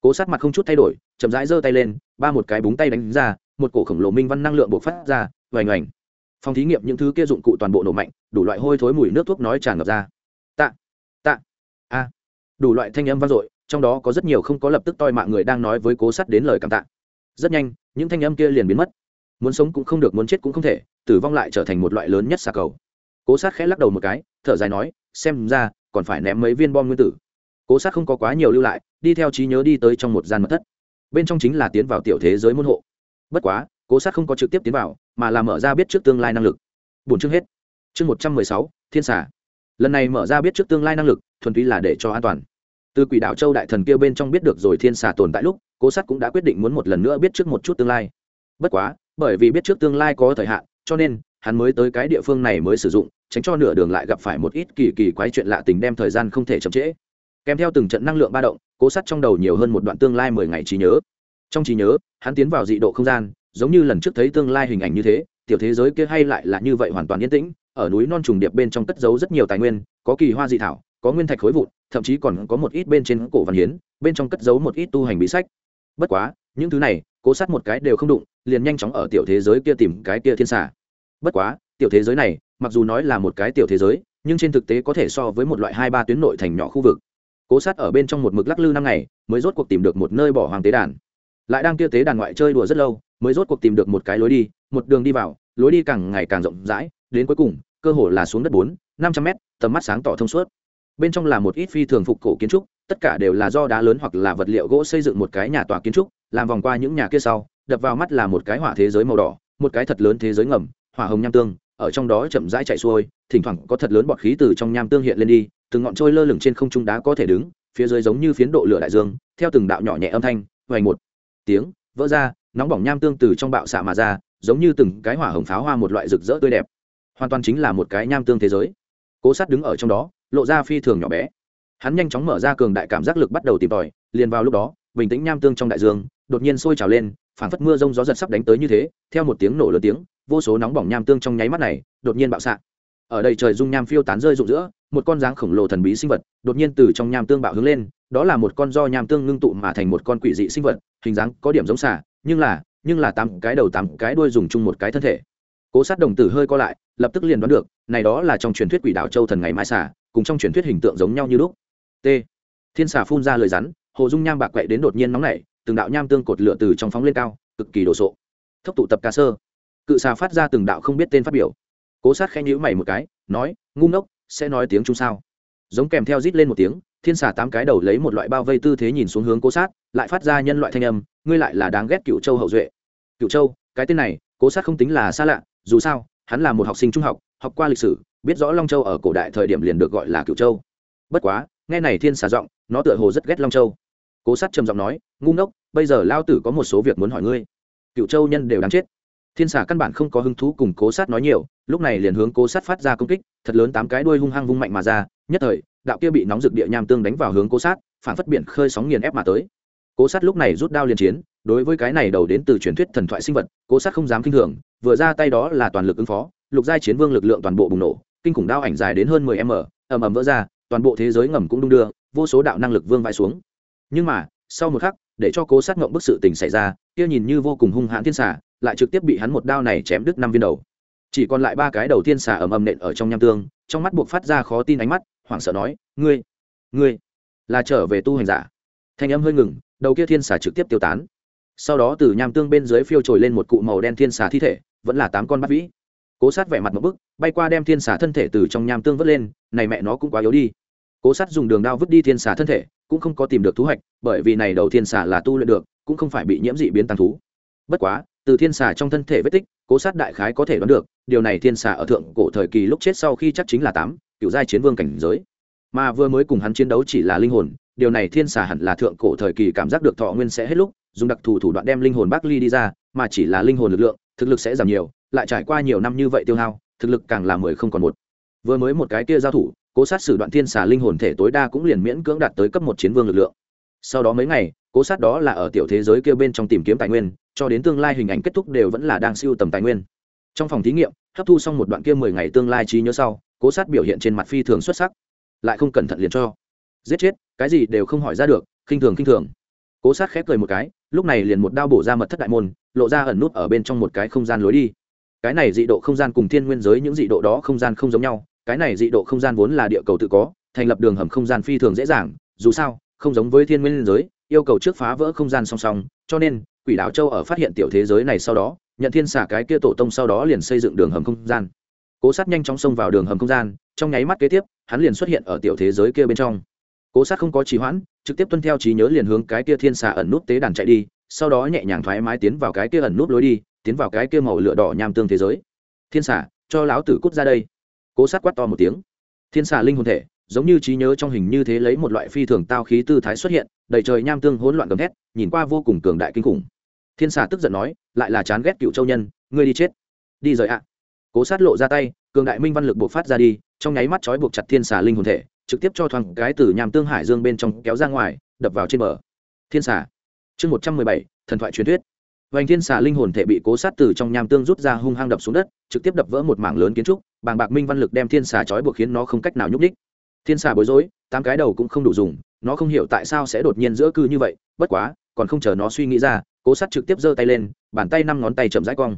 Speaker 1: Cố sát mặt không chút thay đổi, chậm rãi giơ tay lên, ba một cái búng tay đánh ra một cổ khổng lồ minh văn năng lượng bộc phát ra vành oành. Phòng thí nghiệm những thứ kia dụng cụ toàn bộ nổ mạnh, đủ loại hôi thối mùi nước thuốc nói tràn ngập ra. Tạ tạ, a. Đủ loại thanh âm vang dội, trong đó có rất nhiều không có lập tức toi mạng người đang nói với cố sát đến lời cảm tạ. Rất nhanh, những thanh âm kia liền biến mất. Muốn sống cũng không được, muốn chết cũng không thể, tử vong lại trở thành một loại lớn nhất xà cầu. Cố sát khẽ lắc đầu một cái, thở dài nói, xem ra, còn phải ném mấy viên bom nguyên tử. Cố sát không có quá nhiều lưu lại, đi theo trí nhớ đi tới trong một gian mật thất. Bên trong chính là tiến vào tiểu thế giới môn hộ bất quá, cố sát không có trực tiếp tiến vào, mà là mở ra biết trước tương lai năng lực. Bốn chương hết. Chương một trăm mười sáu, thiên xả lần này mở ra biết trước tương lai năng lực, thuần túy là để cho an toàn. Từ quỷ đạo châu đại thần kia bên trong biết được rồi thiên xà tồn tại lúc, cố sát cũng đã quyết định muốn một lần nữa biết trước một chút tương lai. Bất quá, bởi vì biết trước tương lai có thời hạn, cho nên, hắn mới tới cái địa phương này mới sử dụng, tránh cho nửa đường lại gặp phải một ít kỳ kỳ quái chuyện lạ tình đem thời gian không thể chậm trễ. Kèm theo từng trận năng lượng ba động, cố sát trong đầu nhiều hơn một đoạn tương lai mười ngày trí nhớ trong trí nhớ, hắn tiến vào dị độ không gian, giống như lần trước thấy tương lai hình ảnh như thế, tiểu thế giới kia hay lại là như vậy hoàn toàn yên tĩnh, ở núi non trùng điệp bên trong cất giấu rất nhiều tài nguyên, có kỳ hoa dị thảo, có nguyên thạch khối vụn, thậm chí còn có một ít bên trên cổ văn hiến, bên trong cất giấu một ít tu hành bí sách. Bất quá, những thứ này, cố sát một cái đều không đụng, liền nhanh chóng ở tiểu thế giới kia tìm cái kia thiên xả bất quá, tiểu thế giới này, mặc dù nói là một cái tiểu thế giới, nhưng trên thực tế có thể so với một loại hai ba tuyến nội thành nhỏ khu vực. Cố sát ở bên trong một mực lắc lư năm ngày, mới rốt cuộc tìm được một nơi bỏ hoàng tế đàn lại đang kia tế đàn ngoại chơi đùa rất lâu, mới rốt cuộc tìm được một cái lối đi, một đường đi vào, lối đi càng ngày càng rộng rãi, đến cuối cùng, cơ hồ là xuống đất bốn, năm trăm mét, tầm mắt sáng tỏ thông suốt. Bên trong là một ít phi thường phục cổ kiến trúc, tất cả đều là do đá lớn hoặc là vật liệu gỗ xây dựng một cái nhà tòa kiến trúc, làm vòng qua những nhà kia sau, đập vào mắt là một cái hỏa thế giới màu đỏ, một cái thật lớn thế giới ngầm, hỏa hồng nham tương, ở trong đó chậm rãi chạy xuôi, thỉnh thoảng có thật lớn bọt khí từ trong nham tương hiện lên đi, từng ngọn trôi lơ lửng trên không trung đá có thể đứng, phía dưới giống như phiến độ lửa đại dương, theo từng đạo nhỏ nhẹ âm thanh hoành một tiếng, vỡ ra, nóng bỏng nham tương từ trong bạo xạ mà ra, giống như từng cái hỏa hồng pháo hoa một loại rực rỡ tươi đẹp. Hoàn toàn chính là một cái nham tương thế giới. Cố sát đứng ở trong đó, lộ ra phi thường nhỏ bé. Hắn nhanh chóng mở ra cường đại cảm giác lực bắt đầu tìm tòi, liền vào lúc đó, bình tĩnh nham tương trong đại dương, đột nhiên sôi trào lên, phảng phất mưa rông gió giật sắp đánh tới như thế, theo một tiếng nổ lớn tiếng, vô số nóng bỏng nham tương trong nháy mắt này, đột nhiên bạo xạ ở đây trời dung nham phiêu tán rơi rụng giữa, một con dáng khổng lồ thần bí sinh vật, đột nhiên từ trong nham tương bạo hướng lên, đó là một con do nham tương ngưng tụ mà thành một con quỷ dị sinh vật, hình dáng có điểm giống xả nhưng là nhưng là tám cái đầu tám cái đuôi dùng chung một cái thân thể. Cố sát đồng tử hơi co lại, lập tức liền đoán được, này đó là trong truyền thuyết quỷ đạo châu thần ngày mai xả cùng trong truyền thuyết hình tượng giống nhau như lúc. T. Thiên xà phun ra lời rắn, hồ dung nham bạc quậy đến đột nhiên nóng nảy, từng đạo nham tương cột lửa từ trong phóng lên cao, cực kỳ đồ sộ. Thốc tụ tập ca sơ. Cự xà phát ra từng đạo không biết tên phát biểu cố sát khẽ nhữ mày một cái, nói, ngu ngốc, sẽ nói tiếng chung sao? Giống kèm theo rít lên một tiếng, thiên xà tám cái đầu lấy một loại bao vây tư thế nhìn xuống hướng cố sát, lại phát ra nhân loại thanh âm, ngươi lại là đáng ghét cựu châu hậu duệ. Cựu châu, cái tên này, cố sát không tính là xa lạ, dù sao, hắn là một học sinh trung học học qua lịch sử, biết rõ long châu ở cổ đại thời điểm liền được gọi là cựu châu. Bất quá, nghe này thiên xà giọng, nó tựa hồ rất ghét long châu. Cố sát trầm giọng nói, ngu ngốc, bây giờ lao tử có một số việc muốn hỏi ngươi. Cựu châu nhân đều đáng chết thiên xà căn bản không có hứng thú cùng cố sát nói nhiều, lúc này liền hướng cố sát phát ra công kích, thật lớn tám cái đuôi hung hăng vung mạnh mà ra, nhất thời, đạo kia bị nóng rực địa nham tương đánh vào hướng cố sát, phản phất biển khơi sóng nghiền ép mà tới. Cố sát lúc này rút đao liền chiến, đối với cái này đầu đến từ truyền thuyết thần thoại sinh vật, cố sát không dám kinh thường, vừa ra tay đó là toàn lực ứng phó, lục giai chiến vương lực lượng toàn bộ bùng nổ, kinh khủng đao ảnh dài đến hơn mười m, ầm ầm vỡ ra, toàn bộ thế giới ngầm cũng đung đưa, vô số đạo năng lực vương vai xuống. Nhưng mà, sau một khắc, để cho cố sát ngộng bức sự tình xảy ra, kia nhìn như vô cùng hung hãn thiên xà lại trực tiếp bị hắn một đao này chém đứt năm viên đầu. Chỉ còn lại ba cái đầu tiên xà ầm ầm nện ở trong nham tương, trong mắt buộc phát ra khó tin ánh mắt, hoảng sợ nói, ngươi ngươi là trở về tu hành giả? Thanh âm hơi ngừng, đầu kia thiên xà trực tiếp tiêu tán. Sau đó từ nham tương bên dưới phiêu trồi lên một cụ màu đen thiên xà thi thể, vẫn là tám con bắt vĩ. Cố sát vẻ mặt một bức, bay qua đem thiên xà thân thể từ trong nham tương vớt lên, này mẹ nó cũng quá yếu đi. Cố sát dùng đường đao vứt đi thiên xà thân thể, cũng không có tìm được thu hoạch bởi vì này đầu thiên xà là tu luyện được, cũng không phải bị nhiễm dị biến tàn thú. Bất quá từ thiên xà trong thân thể vết tích, cố sát đại khái có thể đoán được, điều này thiên xà ở thượng cổ thời kỳ lúc chết sau khi chắc chính là tám, cựu giai chiến vương cảnh giới. Mà vừa mới cùng hắn chiến đấu chỉ là linh hồn, điều này thiên xà hẳn là thượng cổ thời kỳ cảm giác được thọ nguyên sẽ hết lúc, dùng đặc thù thủ đoạn đem linh hồn bác ly đi ra, mà chỉ là linh hồn lực lượng, thực lực sẽ giảm nhiều, lại trải qua nhiều năm như vậy tiêu hao, thực lực càng là mười không còn một. Vừa mới một cái kia giao thủ, cố sát sử đoạn thiên xà linh hồn thể tối đa cũng liền miễn cưỡng đạt tới cấp một chiến vương lực lượng. Sau đó mấy ngày cố sát đó là ở tiểu thế giới kia bên trong tìm kiếm tài nguyên, cho đến tương lai hình ảnh kết thúc đều vẫn là đang siêu tầm tài nguyên. Trong phòng thí nghiệm, hấp thu xong một đoạn kia mười ngày tương lai trí nhớ sau, cố sát biểu hiện trên mặt phi thường xuất sắc. Lại không cẩn thận liền cho. Giết chết, cái gì đều không hỏi ra được, khinh thường khinh thường. Cố sát khép cười một cái, lúc này liền một đao bổ ra mật thất đại môn, lộ ra ẩn nút ở bên trong một cái không gian lối đi. Cái này dị độ không gian cùng thiên nguyên giới những dị độ đó không gian không giống nhau, cái này dị độ không gian vốn là địa cầu tự có, thành lập đường hầm không gian phi thường dễ dàng, dù sao, không giống với thiên nguyên giới yêu cầu trước phá vỡ không gian song song, cho nên, quỷ đảo châu ở phát hiện tiểu thế giới này sau đó nhận thiên xả cái kia tổ tông sau đó liền xây dựng đường hầm không gian. Cố sát nhanh chóng xông vào đường hầm không gian, trong nháy mắt kế tiếp, hắn liền xuất hiện ở tiểu thế giới kia bên trong. Cố sát không có trì hoãn, trực tiếp tuân theo trí nhớ liền hướng cái kia thiên xà ẩn nút tế đàn chạy đi, sau đó nhẹ nhàng thoải mái tiến vào cái kia ẩn nút lối đi, tiến vào cái kia màu lửa đỏ nham tương thế giới. Thiên xà, cho lão tử cút ra đây. Cố sát quát to một tiếng. Thiên xà linh hồn thể giống như trí nhớ trong hình như thế lấy một loại phi thường tao khí tư thái xuất hiện, đầy trời nham tương hỗn loạn gầm thét, nhìn qua vô cùng cường đại kinh khủng. Thiên xà tức giận nói, lại là chán ghét cựu châu nhân, ngươi đi chết. Đi rời ạ. Cố sát lộ ra tay, cường đại minh văn lực buộc phát ra đi, trong nháy mắt trói buộc chặt thiên xà linh hồn thể, trực tiếp cho thoáng cái từ nham tương hải dương bên trong kéo ra ngoài, đập vào trên bờ. Thiên xà. Chương một trăm mười bảy, thần thoại truyền thuyết. Vành thiên xà linh hồn thể bị cố sát từ trong nham tương rút ra hung hăng đập xuống đất, trực tiếp đập vỡ một mảng lớn kiến trúc, bàng bạc minh văn lực đem thiên xà trói buộc khiến nó không cách nào nhúc ních thiên xà bối rối, tám cái đầu cũng không đủ dùng, nó không hiểu tại sao sẽ đột nhiên giữa cư như vậy, bất quá, còn không chờ nó suy nghĩ ra, cố sát trực tiếp giơ tay lên, bàn tay năm ngón tay chậm rãi cong.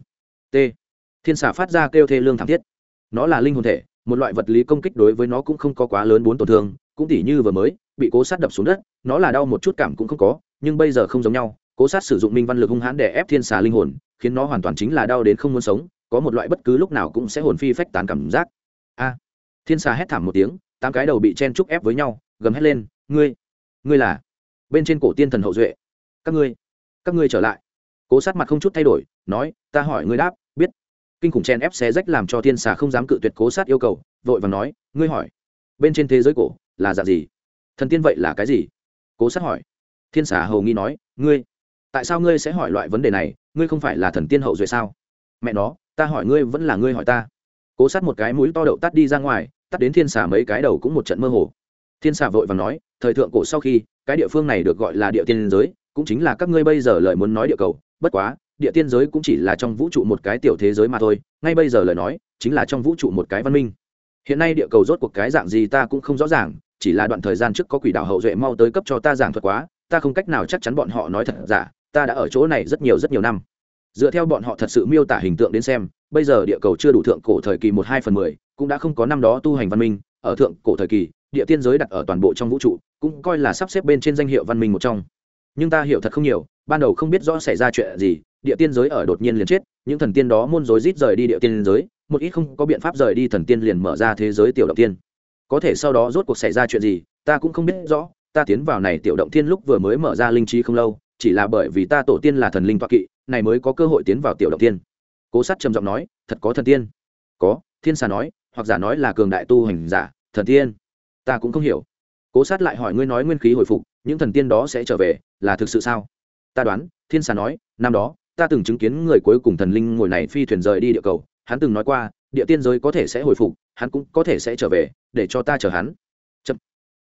Speaker 1: T. Thiên xà phát ra kêu thê lương thảm thiết. Nó là linh hồn thể, một loại vật lý công kích đối với nó cũng không có quá lớn bốn tổn thương, cũng tỉ như vừa mới, bị cố sát đập xuống đất, nó là đau một chút cảm cũng không có, nhưng bây giờ không giống nhau, cố sát sử dụng minh văn lực hung hãn để ép thiên xà linh hồn, khiến nó hoàn toàn chính là đau đến không muốn sống, có một loại bất cứ lúc nào cũng sẽ hồn phi phách tán cảm giác. A. Thiên xà hét thảm một tiếng tám cái đầu bị chen trúc ép với nhau, gầm hét lên, ngươi ngươi là? Bên trên cổ tiên thần hậu duệ, các ngươi các ngươi trở lại. Cố sát mặt không chút thay đổi, nói, ta hỏi ngươi đáp, biết. Kinh khủng chen ép xé rách làm cho thiên xà không dám cự tuyệt cố sát yêu cầu, vội và nói, ngươi hỏi, bên trên thế giới cổ là dạng gì? Thần tiên vậy là cái gì? Cố sát hỏi. Thiên xà hầu nghi nói, ngươi, tại sao ngươi sẽ hỏi loại vấn đề này? Ngươi không phải là thần tiên hậu duệ sao? Mẹ nó, ta hỏi ngươi vẫn là ngươi hỏi ta. Cố sát một cái mũi to đậu tắt đi ra ngoài tắt đến thiên xà mấy cái đầu cũng một trận mơ hồ. Thiên xà vội và nói, thời thượng cổ sau khi, cái địa phương này được gọi là địa tiên giới, cũng chính là các ngươi bây giờ lời muốn nói địa cầu. Bất quá, địa tiên giới cũng chỉ là trong vũ trụ một cái tiểu thế giới mà thôi, ngay bây giờ lời nói, chính là trong vũ trụ một cái văn minh. Hiện nay địa cầu rốt cuộc cái dạng gì ta cũng không rõ ràng, chỉ là đoạn thời gian trước có quỷ đạo hậu duệ mau tới cấp cho ta giảng thuật quá, ta không cách nào chắc chắn bọn họ nói thật giả, ta đã ở chỗ này rất nhiều rất nhiều năm. Dựa theo bọn họ thật sự miêu tả hình tượng đến xem bây giờ địa cầu chưa đủ thượng cổ thời kỳ một hai phần mười, cũng đã không có năm đó tu hành văn minh, ở thượng cổ thời kỳ, địa tiên giới đặt ở toàn bộ trong vũ trụ, cũng coi là sắp xếp bên trên danh hiệu văn minh một trong. Nhưng ta hiểu thật không nhiều, ban đầu không biết rõ xảy ra chuyện gì, địa tiên giới ở đột nhiên liền chết, những thần tiên đó muôn rối rít rời đi địa tiên giới, một ít không có biện pháp rời đi thần tiên liền mở ra thế giới tiểu động tiên. Có thể sau đó rốt cuộc xảy ra chuyện gì, ta cũng không biết rõ, ta tiến vào này tiểu động tiên lúc vừa mới mở ra linh trí không lâu, chỉ là bởi vì ta tổ tiên là thần linh toa kỵ, này mới có cơ hội tiến vào tiểu động tiên cố sát trầm giọng nói, thật có thần tiên. Có, thiên xà nói, hoặc giả nói là cường đại tu hành giả, thần tiên. Ta cũng không hiểu. Cố sát lại hỏi, ngươi nói nguyên khí hồi phục, những thần tiên đó sẽ trở về, là thực sự sao? Ta đoán, thiên xà nói, năm đó, ta từng chứng kiến người cuối cùng thần linh ngồi này phi thuyền rời đi địa cầu, hắn từng nói qua, địa tiên giới có thể sẽ hồi phục, hắn cũng có thể sẽ trở về, để cho ta chờ hắn. Chậm.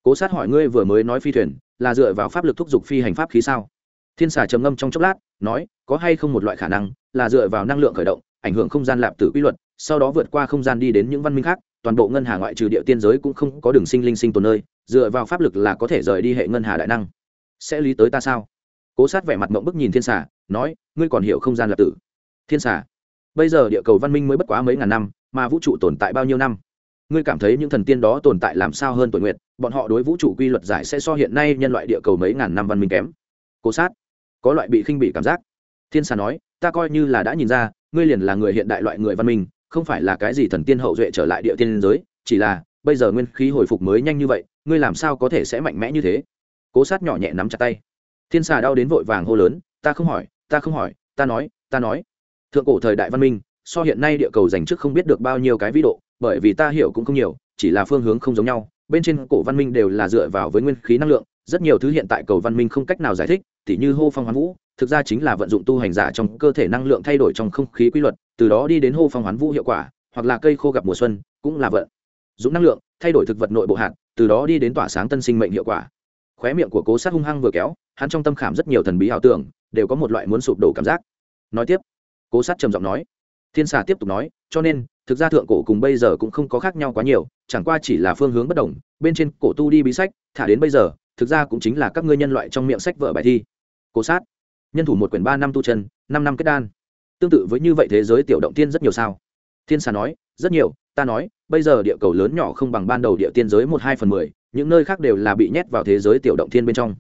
Speaker 1: cố sát hỏi, ngươi vừa mới nói phi thuyền, là dựa vào pháp lực thúc giục phi hành pháp khí sao? Thiên xà trầm ngâm trong chốc lát nói, có hay không một loại khả năng là dựa vào năng lượng khởi động, ảnh hưởng không gian lạp tử quy luật, sau đó vượt qua không gian đi đến những văn minh khác, toàn bộ ngân hà ngoại trừ địa tiên giới cũng không có đường sinh linh sinh tồn nơi, dựa vào pháp lực là có thể rời đi hệ ngân hà đại năng. Sẽ lý tới ta sao? Cố sát vẻ mặt mộng bức nhìn thiên xà, nói, ngươi còn hiểu không gian lạp tử. Thiên xà, bây giờ địa cầu văn minh mới bất quá mấy ngàn năm, mà vũ trụ tồn tại bao nhiêu năm? Ngươi cảm thấy những thần tiên đó tồn tại làm sao hơn tuổi nguyện bọn họ đối vũ trụ quy luật giải sẽ so hiện nay nhân loại địa cầu mấy ngàn năm văn minh kém. Cố sát có loại bị khinh bị cảm giác. Thiên xà nói, ta coi như là đã nhìn ra, ngươi liền là người hiện đại loại người văn minh, không phải là cái gì thần tiên hậu duệ trở lại địa tiên giới, chỉ là, bây giờ nguyên khí hồi phục mới nhanh như vậy, ngươi làm sao có thể sẽ mạnh mẽ như thế? Cố sát nhỏ nhẹ nắm chặt tay. Thiên xà đau đến vội vàng hô lớn, ta không hỏi, ta không hỏi, ta nói ta nói. Thượng cổ thời đại văn minh, so hiện nay địa cầu dành trước không biết được bao nhiêu cái vĩ độ, bởi vì ta hiểu cũng không nhiều, chỉ là phương hướng không giống nhau, bên trên cổ văn minh đều là dựa vào với nguyên khí năng lượng rất nhiều thứ hiện tại cầu văn minh không cách nào giải thích, tỉ như hô phong hoán vũ, thực ra chính là vận dụng tu hành giả trong cơ thể năng lượng thay đổi trong không khí quy luật, từ đó đi đến hô phong hoán vũ hiệu quả, hoặc là cây khô gặp mùa xuân, cũng là vận dụng năng lượng, thay đổi thực vật nội bộ hạt, từ đó đi đến tỏa sáng tân sinh mệnh hiệu quả. Khóe miệng của cố sát hung hăng vừa kéo, hắn trong tâm khảm rất nhiều thần bí ảo tưởng, đều có một loại muốn sụp đổ cảm giác. Nói tiếp, cố sát trầm giọng nói, thiên xà tiếp tục nói, cho nên, thực ra thượng cổ cùng bây giờ cũng không có khác nhau quá nhiều, chẳng qua chỉ là phương hướng bất đồng, bên trên cổ tu đi bí sách, thả đến bây giờ thực ra cũng chính là các ngươi nhân loại trong miệng sách vợ bài thi. Cố sát. Nhân thủ một quyển ba năm tu chân, năm năm kết đan. Tương tự với như vậy thế giới tiểu động tiên rất nhiều sao? Thiên xà nói, rất nhiều, ta nói, bây giờ địa cầu lớn nhỏ không bằng ban đầu địa tiên giới một hai phần mười, những nơi khác đều là bị nhét vào thế giới tiểu động thiên bên trong.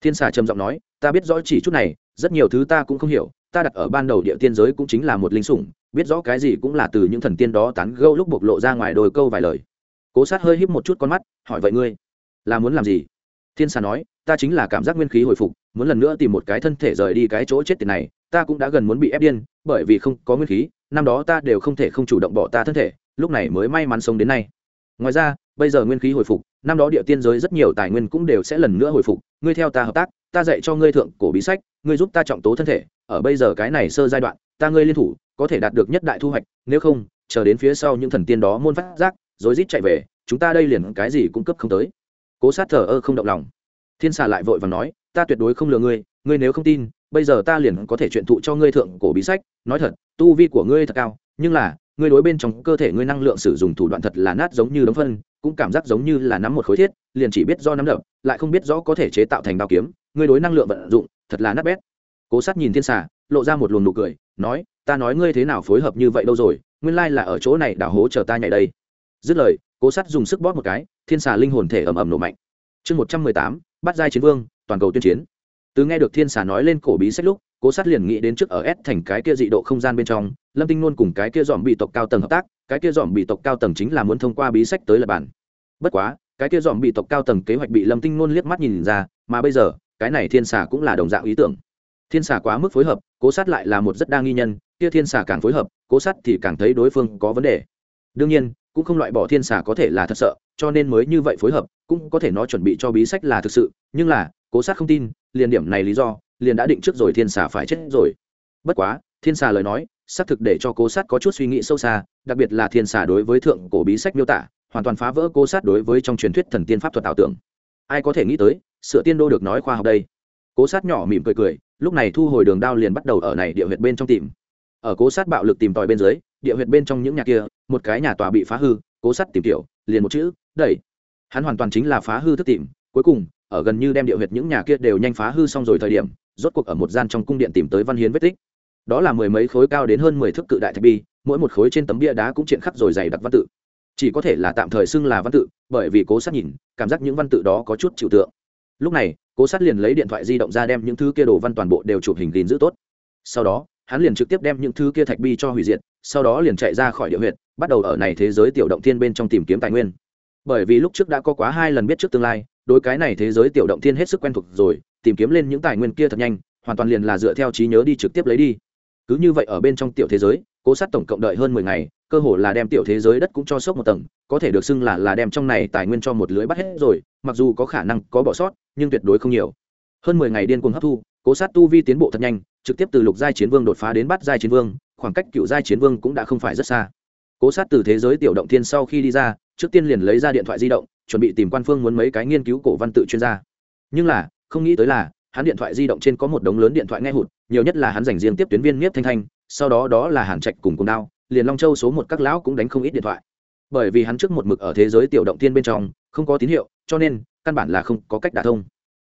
Speaker 1: Thiên xà trầm giọng nói, ta biết rõ chỉ chút này, rất nhiều thứ ta cũng không hiểu, ta đặt ở ban đầu địa tiên giới cũng chính là một linh sủng, biết rõ cái gì cũng là từ những thần tiên đó tán gâu lúc bộc lộ ra ngoài đồi câu vài lời. Cố sát hơi híp một chút con mắt, hỏi vậy ngươi, là muốn làm gì? Thiên xà nói, ta chính là cảm giác nguyên khí hồi phục, muốn lần nữa tìm một cái thân thể rời đi cái chỗ chết tiền này, ta cũng đã gần muốn bị ép điên, bởi vì không có nguyên khí, năm đó ta đều không thể không chủ động bỏ ta thân thể, lúc này mới may mắn sống đến nay. Ngoài ra, bây giờ nguyên khí hồi phục, năm đó địa tiên giới rất nhiều tài nguyên cũng đều sẽ lần nữa hồi phục, ngươi theo ta hợp tác, ta dạy cho ngươi thượng cổ bí sách, ngươi giúp ta trọng tố thân thể, ở bây giờ cái này sơ giai đoạn, ta ngươi liên thủ, có thể đạt được nhất đại thu hoạch, nếu không, chờ đến phía sau những thần tiên đó môn phát giác, rồi rít chạy về, chúng ta đây liền cái gì cũng cấp không tới cố sát thờ ơ không động lòng. Thiên xà lại vội và nói, ta tuyệt đối không lừa ngươi ngươi nếu không tin, bây giờ ta liền có thể chuyện thụ cho ngươi thượng cổ bí sách. Nói thật, tu vi của ngươi thật cao, nhưng là, ngươi đối bên trong cơ thể ngươi năng lượng sử dụng thủ đoạn thật là nát giống như đống phân, cũng cảm giác giống như là nắm một khối thiết, liền chỉ biết do nắm đập, lại không biết rõ có thể chế tạo thành đao kiếm. Ngươi đối năng lượng vận dụng, thật là nát bét. Cố sát nhìn thiên xà, lộ ra một luồng nụ cười, nói, ta nói ngươi thế nào phối hợp như vậy đâu rồi, nguyên lai là ở chỗ này đảo hố chờ ta nhảy đây. Dứt lời cố sát dùng sức bóp một cái, thiên xà linh hồn thể ầm ầm nổ mạnh. Chương một trăm mười tám, bắt giai chiến vương, toàn cầu tuyên chiến. Từ nghe được thiên xà nói lên cổ bí sách lúc, cố sát liền nghĩ đến trước ở s thành cái kia dị độ không gian bên trong, lâm tinh luôn cùng cái kia dòm bị tộc cao tầng hợp tác, cái kia dòm bị tộc cao tầng chính là muốn thông qua bí sách tới lập bản. Bất quá, cái kia dòm bị tộc cao tầng kế hoạch bị lâm tinh luôn liếc mắt nhìn ra, mà bây giờ, cái này thiên xà cũng là đồng dạng ý tưởng. Thiên xà quá mức phối hợp, cố sát lại là một rất đa nghi nhân, kia thiên xà càng phối hợp, cố sát thì càng thấy đối phương có vấn đề. Đương nhiên cũng không loại bỏ thiên xà có thể là thật sợ, cho nên mới như vậy phối hợp, cũng có thể nó chuẩn bị cho bí sách là thực sự, nhưng là, cố sát không tin, liền điểm này lý do, liền đã định trước rồi thiên xà phải chết rồi. Bất quá, thiên xà lời nói, xác thực để cho cố sát có chút suy nghĩ sâu xa, đặc biệt là thiên xà đối với thượng cổ bí sách miêu tả, hoàn toàn phá vỡ cố sát đối với trong truyền thuyết thần tiên pháp thuật ảo tưởng. Ai có thể nghĩ tới, sửa tiên đô được nói khoa học đây. Cố sát nhỏ mỉm cười cười, lúc này thu hồi đường đao liền bắt đầu ở này địa huyệt bên trong tìm. Ở cố sát bạo lực tìm tòi bên dưới, địa huyệt bên trong những nhà kia một cái nhà tòa bị phá hư, cố sắt tìm kiểu liền một chữ, đẩy. Hắn hoàn toàn chính là phá hư thức tìm, cuối cùng, ở gần như đem địa huyệt những nhà kia đều nhanh phá hư xong rồi thời điểm, rốt cuộc ở một gian trong cung điện tìm tới văn hiến vết tích. Đó là mười mấy khối cao đến hơn mười thước cự đại thạch bi, mỗi một khối trên tấm bia đá cũng triện khắc rồi dày đặc văn tự. Chỉ có thể là tạm thời xưng là văn tự, bởi vì cố sát nhìn, cảm giác những văn tự đó có chút chịu tượng. Lúc này, cố sát liền lấy điện thoại di động ra đem những thứ kia đồ văn toàn bộ đều chụp hình gìn giữ tốt. Sau đó hắn liền trực tiếp đem những thứ kia thạch bi cho hủy diệt, sau đó liền chạy ra khỏi địa huyện bắt đầu ở này thế giới tiểu động thiên bên trong tìm kiếm tài nguyên. Bởi vì lúc trước đã có quá hai lần biết trước tương lai, đối cái này thế giới tiểu động thiên hết sức quen thuộc rồi, tìm kiếm lên những tài nguyên kia thật nhanh, hoàn toàn liền là dựa theo trí nhớ đi trực tiếp lấy đi. Cứ như vậy ở bên trong tiểu thế giới, cố sát tổng cộng đợi hơn mười ngày, cơ hồ là đem tiểu thế giới đất cũng cho sốc một tầng, có thể được xưng là là đem trong này tài nguyên cho một lưới bắt hết rồi, mặc dù có khả năng có bỏ sót, nhưng tuyệt đối không nhiều. Hơn mười ngày điên cuồng hấp thu, cố sát tu vi tiến bộ thật nhanh trực tiếp từ lục giai chiến vương đột phá đến bát giai chiến vương, khoảng cách cựu giai chiến vương cũng đã không phải rất xa. Cố sát từ thế giới tiểu động thiên sau khi đi ra, trước tiên liền lấy ra điện thoại di động, chuẩn bị tìm quan phương muốn mấy cái nghiên cứu cổ văn tự chuyên gia. Nhưng là, không nghĩ tới là, hắn điện thoại di động trên có một đống lớn điện thoại nghe hụt, nhiều nhất là hắn dành riêng tiếp tuyến viên nhiếp thanh thanh, sau đó đó là hàn trạch cùng cùng đao, liền long châu số một các lão cũng đánh không ít điện thoại. Bởi vì hắn trước một mực ở thế giới tiểu động tiên bên trong, không có tín hiệu, cho nên, căn bản là không có cách đả thông.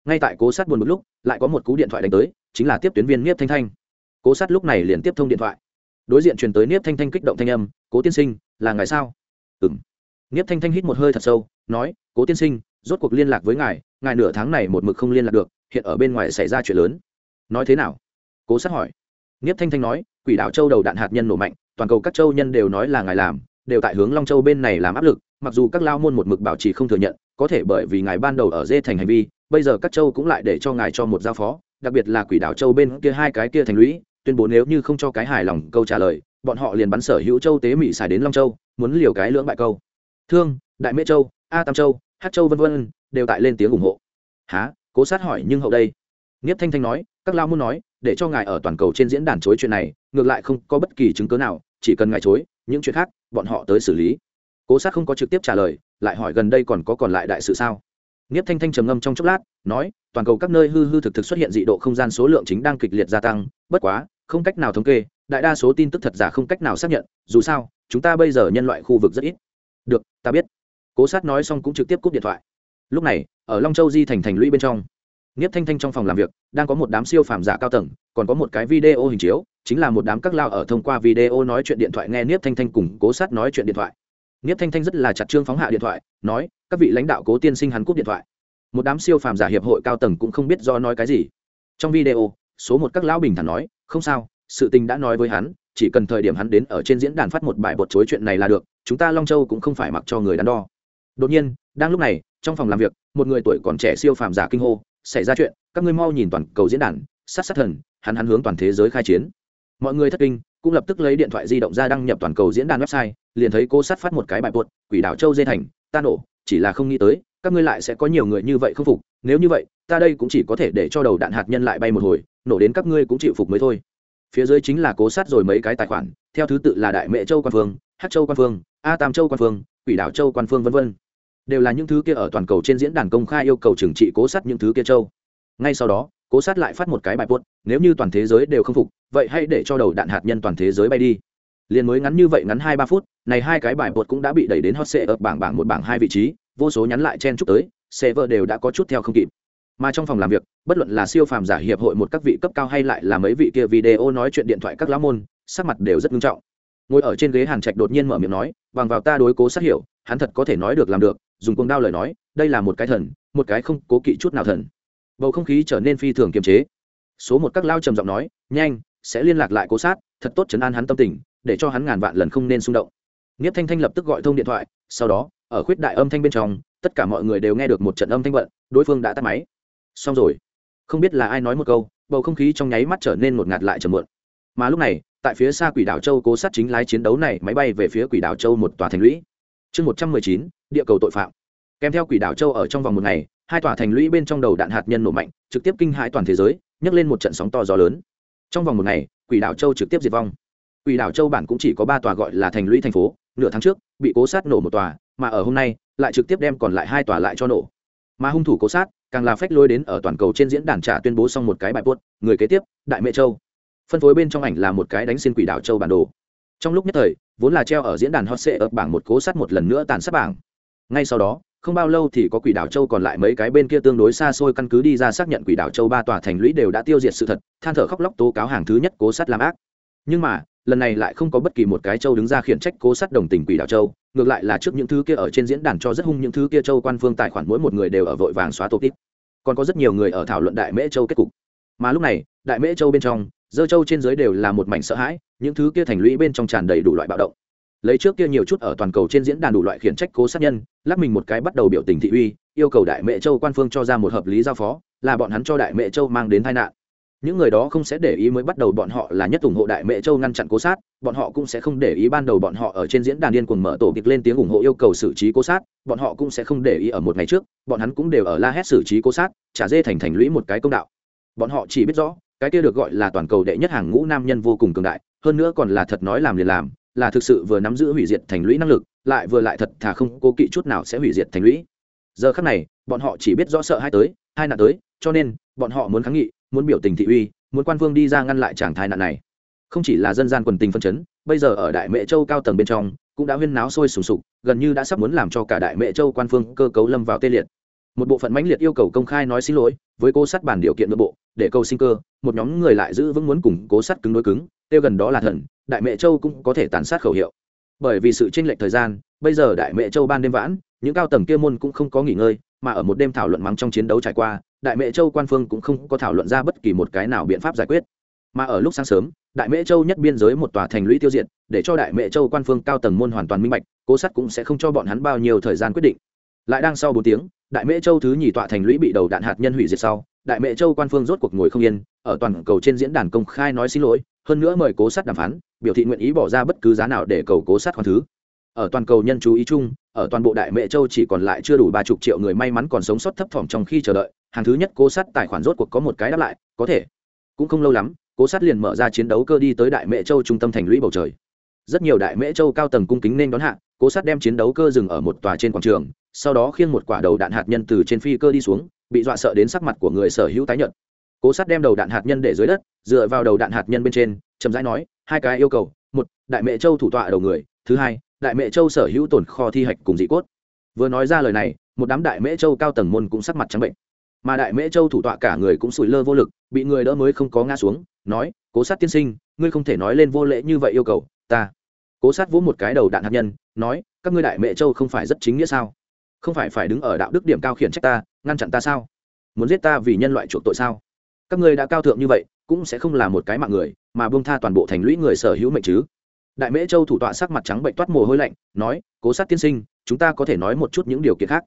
Speaker 1: Ngay tại cố sát buồn một lúc, lại có một cú điện thoại đánh tới chính là tiếp tuyến viên Niếp thanh thanh. Cố sát lúc này liền tiếp thông điện thoại. Đối diện truyền tới Niếp thanh thanh kích động thanh âm, cố tiên sinh, là ngài sao? Ừ m thanh thanh hít một hơi thật sâu, nói, cố tiên sinh, rốt cuộc liên lạc với ngài ngài nửa tháng này một mực không liên lạc được, hiện ở bên ngoài xảy ra chuyện lớn. Nói thế nào? Cố sát hỏi. Niếp thanh thanh nói, quỷ đảo châu đầu đạn hạt nhân nổ mạnh, toàn cầu các châu nhân đều nói là ngài làm, đều tại hướng long châu bên này làm áp lực, mặc dù các lao môn một mực bảo trì không thừa nhận, có thể bởi vì ngài ban đầu ở dê thành hành vi, bây giờ các châu cũng lại để cho ngài cho một giao phó đặc biệt là quỷ đảo châu bên kia hai cái kia thành lũy, tuyên bố nếu như không cho cái hài lòng câu trả lời, bọn họ liền bắn sở hữu châu tế mỹ xài đến long châu, muốn liều cái lưỡng bại câu. Thương, đại mễ châu, a tam châu hát châu v v đều tại lên tiếng ủng hộ. Há cố sát hỏi nhưng hậu đây. Nghiếp thanh thanh nói, các lao muốn nói, để cho ngài ở toàn cầu trên diễn đàn chối chuyện này, ngược lại không có bất kỳ chứng cớ nào, chỉ cần ngài chối, những chuyện khác, bọn họ tới xử lý. Cố sát không có trực tiếp trả lời, lại hỏi gần đây còn có còn lại đại sự sao? Niếp thanh thanh trầm ngâm trong chốc lát, nói, toàn cầu các nơi hư hư thực thực xuất hiện dị độ không gian số lượng chính đang kịch liệt gia tăng, bất quá, không cách nào thống kê, đại đa số tin tức thật giả không cách nào xác nhận, dù sao, chúng ta bây giờ nhân loại khu vực rất ít. Được, ta biết. Cố sát nói xong cũng trực tiếp cúp điện thoại. Lúc này, ở long châu di thành thành lũy bên trong Niếp thanh thanh trong phòng làm việc, đang có một đám siêu phàm giả cao tầng, còn có một cái video hình chiếu, chính là một đám các lao ở thông qua video nói chuyện điện thoại nghe niếp thanh thanh cùng cố sát nói chuyện điện thoại niếp thanh thanh rất là chặt trương phóng hạ điện thoại, nói, các vị lãnh đạo cố tiên sinh hắn cúp điện thoại. Một đám siêu phàm giả hiệp hội cao tầng cũng không biết do nói cái gì. Trong video, số một các lão bình thản nói, không sao, sự tình đã nói với hắn, chỉ cần thời điểm hắn đến ở trên diễn đàn phát một bài bột chối chuyện này là được, chúng ta long châu cũng không phải mặc cho người đắn đo. Đột nhiên, đang lúc này, trong phòng làm việc, một người tuổi còn trẻ siêu phàm giả kinh hô, xảy ra chuyện, các ngươi mau nhìn toàn cầu diễn đàn, sát sát thần, hắn hắn hướng toàn thế giới khai chiến. Mọi người thất kinh cũng lập tức lấy điện thoại di động ra đăng nhập toàn cầu diễn đàn website, liền thấy cô sát phát một cái bài buột quỷ đảo châu dê thành, ta nổ, chỉ là không nghĩ tới, các ngươi lại sẽ có nhiều người như vậy không phục, nếu như vậy, ta đây cũng chỉ có thể để cho đầu đạn hạt nhân lại bay một hồi, nổ đến các ngươi cũng chịu phục mới thôi. Phía dưới chính là cố sát rồi mấy cái tài khoản, theo thứ tự là đại mẹ châu quan phương hát châu quan phương, a tam châu quan phương, quỷ đảo châu quan phương v v đều là những thứ kia ở toàn cầu trên diễn đàn công khai yêu cầu trừng trị cố sát những thứ kia châu. Ngay sau đó cố sát lại phát một cái bài post, nếu như toàn thế giới đều không phục, vậy hãy để cho đầu đạn hạt nhân toàn thế giới bay đi. Liền mới ngắn như vậy ngắn hai ba phút, này hai cái bài post cũng đã bị đẩy đến hot sệ ở bảng bảng một bảng hai vị trí, vô số nhắn lại chen chúc tới, server đều đã có chút theo không kịp. Mà trong phòng làm việc, bất luận là siêu phàm giả hiệp hội một các vị cấp cao hay lại là mấy vị kia video nói chuyện điện thoại các lá môn, sắc mặt đều rất nghiêm trọng. Ngồi ở trên ghế hàn trạch đột nhiên mở miệng nói, bằng vào ta đối cố sát hiểu, hắn thật có thể nói được làm được, dùng cuồng đao lời nói, đây là một cái thần, một cái không cố kỵ chút nào thần bầu không khí trở nên phi thường kiềm chế. Số một các lao trầm giọng nói, nhanh, sẽ liên lạc lại cố sát, thật tốt chấn an hắn tâm tình, để cho hắn ngàn vạn lần không nên xung động. Nghiếp thanh thanh lập tức gọi thông điện thoại, sau đó, ở khuyết đại âm thanh bên trong, tất cả mọi người đều nghe được một trận âm thanh bận đối phương đã tắt máy. Xong rồi. Không biết là ai nói một câu, bầu không khí trong nháy mắt trở nên một ngạt lại trầm muộn. Mà lúc này, tại phía xa quỷ đảo châu cố sát chính lái chiến đấu này máy bay về phía quỷ đảo châu một tòa thành lũy. Chương một trăm mười chín, địa cầu tội phạm kèm theo quỷ đảo châu ở trong vòng một ngày, hai tòa thành lũy bên trong đầu đạn hạt nhân nổ mạnh, trực tiếp kinh hãi toàn thế giới, nhấc lên một trận sóng to gió lớn. Trong vòng một ngày, quỷ đảo châu trực tiếp diệt vong. Quỷ đảo châu bản cũng chỉ có ba tòa gọi là thành lũy thành phố, nửa tháng trước, bị cố sát nổ một tòa, mà ở hôm nay, lại trực tiếp đem còn lại hai tòa lại cho nổ. Mà hung thủ cố sát, càng là phách lôi đến ở toàn cầu trên diễn đàn trả tuyên bố xong một cái bài buốt người kế tiếp, đại mẹ châu. Phân phối bên trong ảnh là một cái đánh xin quỷ đảo châu bản đồ. Trong lúc nhất thời, vốn là treo ở diễn đàn hot sệ ở bảng một cố sát một lần nữa tàn sát bảng. Ngay sau đó không bao lâu thì có quỷ đảo châu còn lại mấy cái bên kia tương đối xa xôi căn cứ đi ra xác nhận quỷ đảo châu ba tòa thành lũy đều đã tiêu diệt sự thật, than thở khóc lóc tố cáo hàng thứ nhất cố sát làm ác. Nhưng mà, lần này lại không có bất kỳ một cái châu đứng ra khiển trách cố sát đồng tình quỷ đảo châu, ngược lại là trước những thứ kia ở trên diễn đàn cho rất hung những thứ kia châu quan phương tài khoản mỗi một người đều ở vội vàng xóa tổ tít còn có rất nhiều người ở thảo luận đại mễ châu kết cục. Mà lúc này, đại mễ châu bên trong, dơ châu trên dưới đều là một mảnh sợ hãi, những thứ kia thành lũy bên trong tràn đầy đủ loại bạo động lấy trước kia nhiều chút ở toàn cầu trên diễn đàn đủ loại khiển trách cố sát nhân, lắc mình một cái bắt đầu biểu tình thị uy, yêu cầu đại mẹ châu quan phương cho ra một hợp lý giao phó, là bọn hắn cho đại mẹ châu mang đến tai nạn. Những người đó không sẽ để ý mới bắt đầu bọn họ là nhất ủng hộ đại mẹ châu ngăn chặn cố sát, bọn họ cũng sẽ không để ý ban đầu bọn họ ở trên diễn đàn điên cuồng mở tổ kịch lên tiếng ủng hộ yêu cầu xử trí cố sát, bọn họ cũng sẽ không để ý ở một ngày trước, bọn hắn cũng đều ở la hét xử trí cố sát, trả dê thành thành lũy một cái công đạo. Bọn họ chỉ biết rõ, cái kia được gọi là toàn cầu đệ nhất hàng ngũ nam nhân vô cùng cường đại, hơn nữa còn là thật nói làm liền làm là thực sự vừa nắm giữ hủy diệt thành lũy năng lực, lại vừa lại thật thà không cố kỵ chút nào sẽ hủy diệt thành lũy. Giờ khắc này, bọn họ chỉ biết rõ sợ hai tới, hai nạn tới, cho nên, bọn họ muốn kháng nghị, muốn biểu tình thị uy, muốn quan vương đi ra ngăn lại chàng thai nạn này. Không chỉ là dân gian quần tình phân chấn, bây giờ ở đại mễ châu cao tầng bên trong, cũng đã huyên náo sôi sùng sục, gần như đã sắp muốn làm cho cả đại mễ châu quan phương cơ cấu lâm vào tê liệt. Một bộ phận mãnh liệt yêu cầu công khai nói xin lỗi, với cô sát bản điều kiện nội bộ, để câu sinh cơ, một nhóm người lại giữ vững muốn cùng cố sát cứng đối cứng tiêu gần đó là thần, đại mẹ châu cũng có thể tàn sát khẩu hiệu. Bởi vì sự tranh lệch thời gian, bây giờ đại mẹ châu ban đêm vãn, những cao tầng kia môn cũng không có nghỉ ngơi, mà ở một đêm thảo luận mắng trong chiến đấu trải qua, đại mẹ châu quan phương cũng không có thảo luận ra bất kỳ một cái nào biện pháp giải quyết. Mà ở lúc sáng sớm, đại mễ châu nhất biên giới một tòa thành lũy tiêu diệt, để cho đại mễ châu quan phương cao tầng môn hoàn toàn minh bạch, cố sắt cũng sẽ không cho bọn hắn bao nhiêu thời gian quyết định. Lại đang sau bốn tiếng, đại mễ châu thứ nhì tọa thành lũy bị đầu đạn hạt nhân hủy diệt sau, đại mễ châu quan phương rốt cuộc ngồi không yên, ở toàn cầu trên diễn đàn công khai nói xin lỗi hơn nữa mời cố sát đàm phán, biểu thị nguyện ý bỏ ra bất cứ giá nào để cầu cố sát khoan thứ. Ở toàn cầu nhân chú ý chung, ở toàn bộ đại mệ châu chỉ còn lại chưa đủ ba chục triệu người may mắn còn sống sót thấp thỏm trong khi chờ đợi, hàng thứ nhất cố sát tài khoản rốt cuộc có một cái đáp lại, có thể. Cũng không lâu lắm, cố sát liền mở ra chiến đấu cơ đi tới đại mệ châu trung tâm thành lũy bầu trời. Rất nhiều đại mễ châu cao tầng cung kính nên đón hạ, cố sát đem chiến đấu cơ dừng ở một tòa trên quảng trường, sau đó khiêng một quả đầu đạn hạt nhân từ trên phi cơ đi xuống, bị dọa sợ đến sắc mặt của người sở hữu tái nhợt cố sát đem đầu đạn hạt nhân để dưới đất, dựa vào đầu đạn hạt nhân bên trên, chậm rãi nói, hai cái yêu cầu, một, đại mẹ châu thủ tọa đầu người, thứ hai, đại mẹ châu sở hữu tồn kho thi hạch cùng dị cốt. Vừa nói ra lời này, một đám đại mễ châu cao tầng môn cũng sắc mặt trắng bệnh. Mà đại mễ châu thủ tọa cả người cũng sủi lơ vô lực, bị người đỡ mới không có ngã xuống, nói, cố sát tiên sinh, ngươi không thể nói lên vô lễ như vậy yêu cầu, ta. Cố sát vỗ một cái đầu đạn hạt nhân, nói, các ngươi đại mẹ châu không phải rất chính nghĩa sao? Không phải phải đứng ở đạo đức điểm cao khiển trách ta, ngăn chặn ta sao? Muốn giết ta vì nhân loại chuộc tội sao? Các ngươi đã cao thượng như vậy, cũng sẽ không là một cái mạng người, mà buông tha toàn bộ thành lũy người sở hữu mệnh chứ. Đại mễ châu thủ tọa sắc mặt trắng bệnh toát mồ hôi lạnh, nói, cố sát tiên sinh, chúng ta có thể nói một chút những điều kiện khác.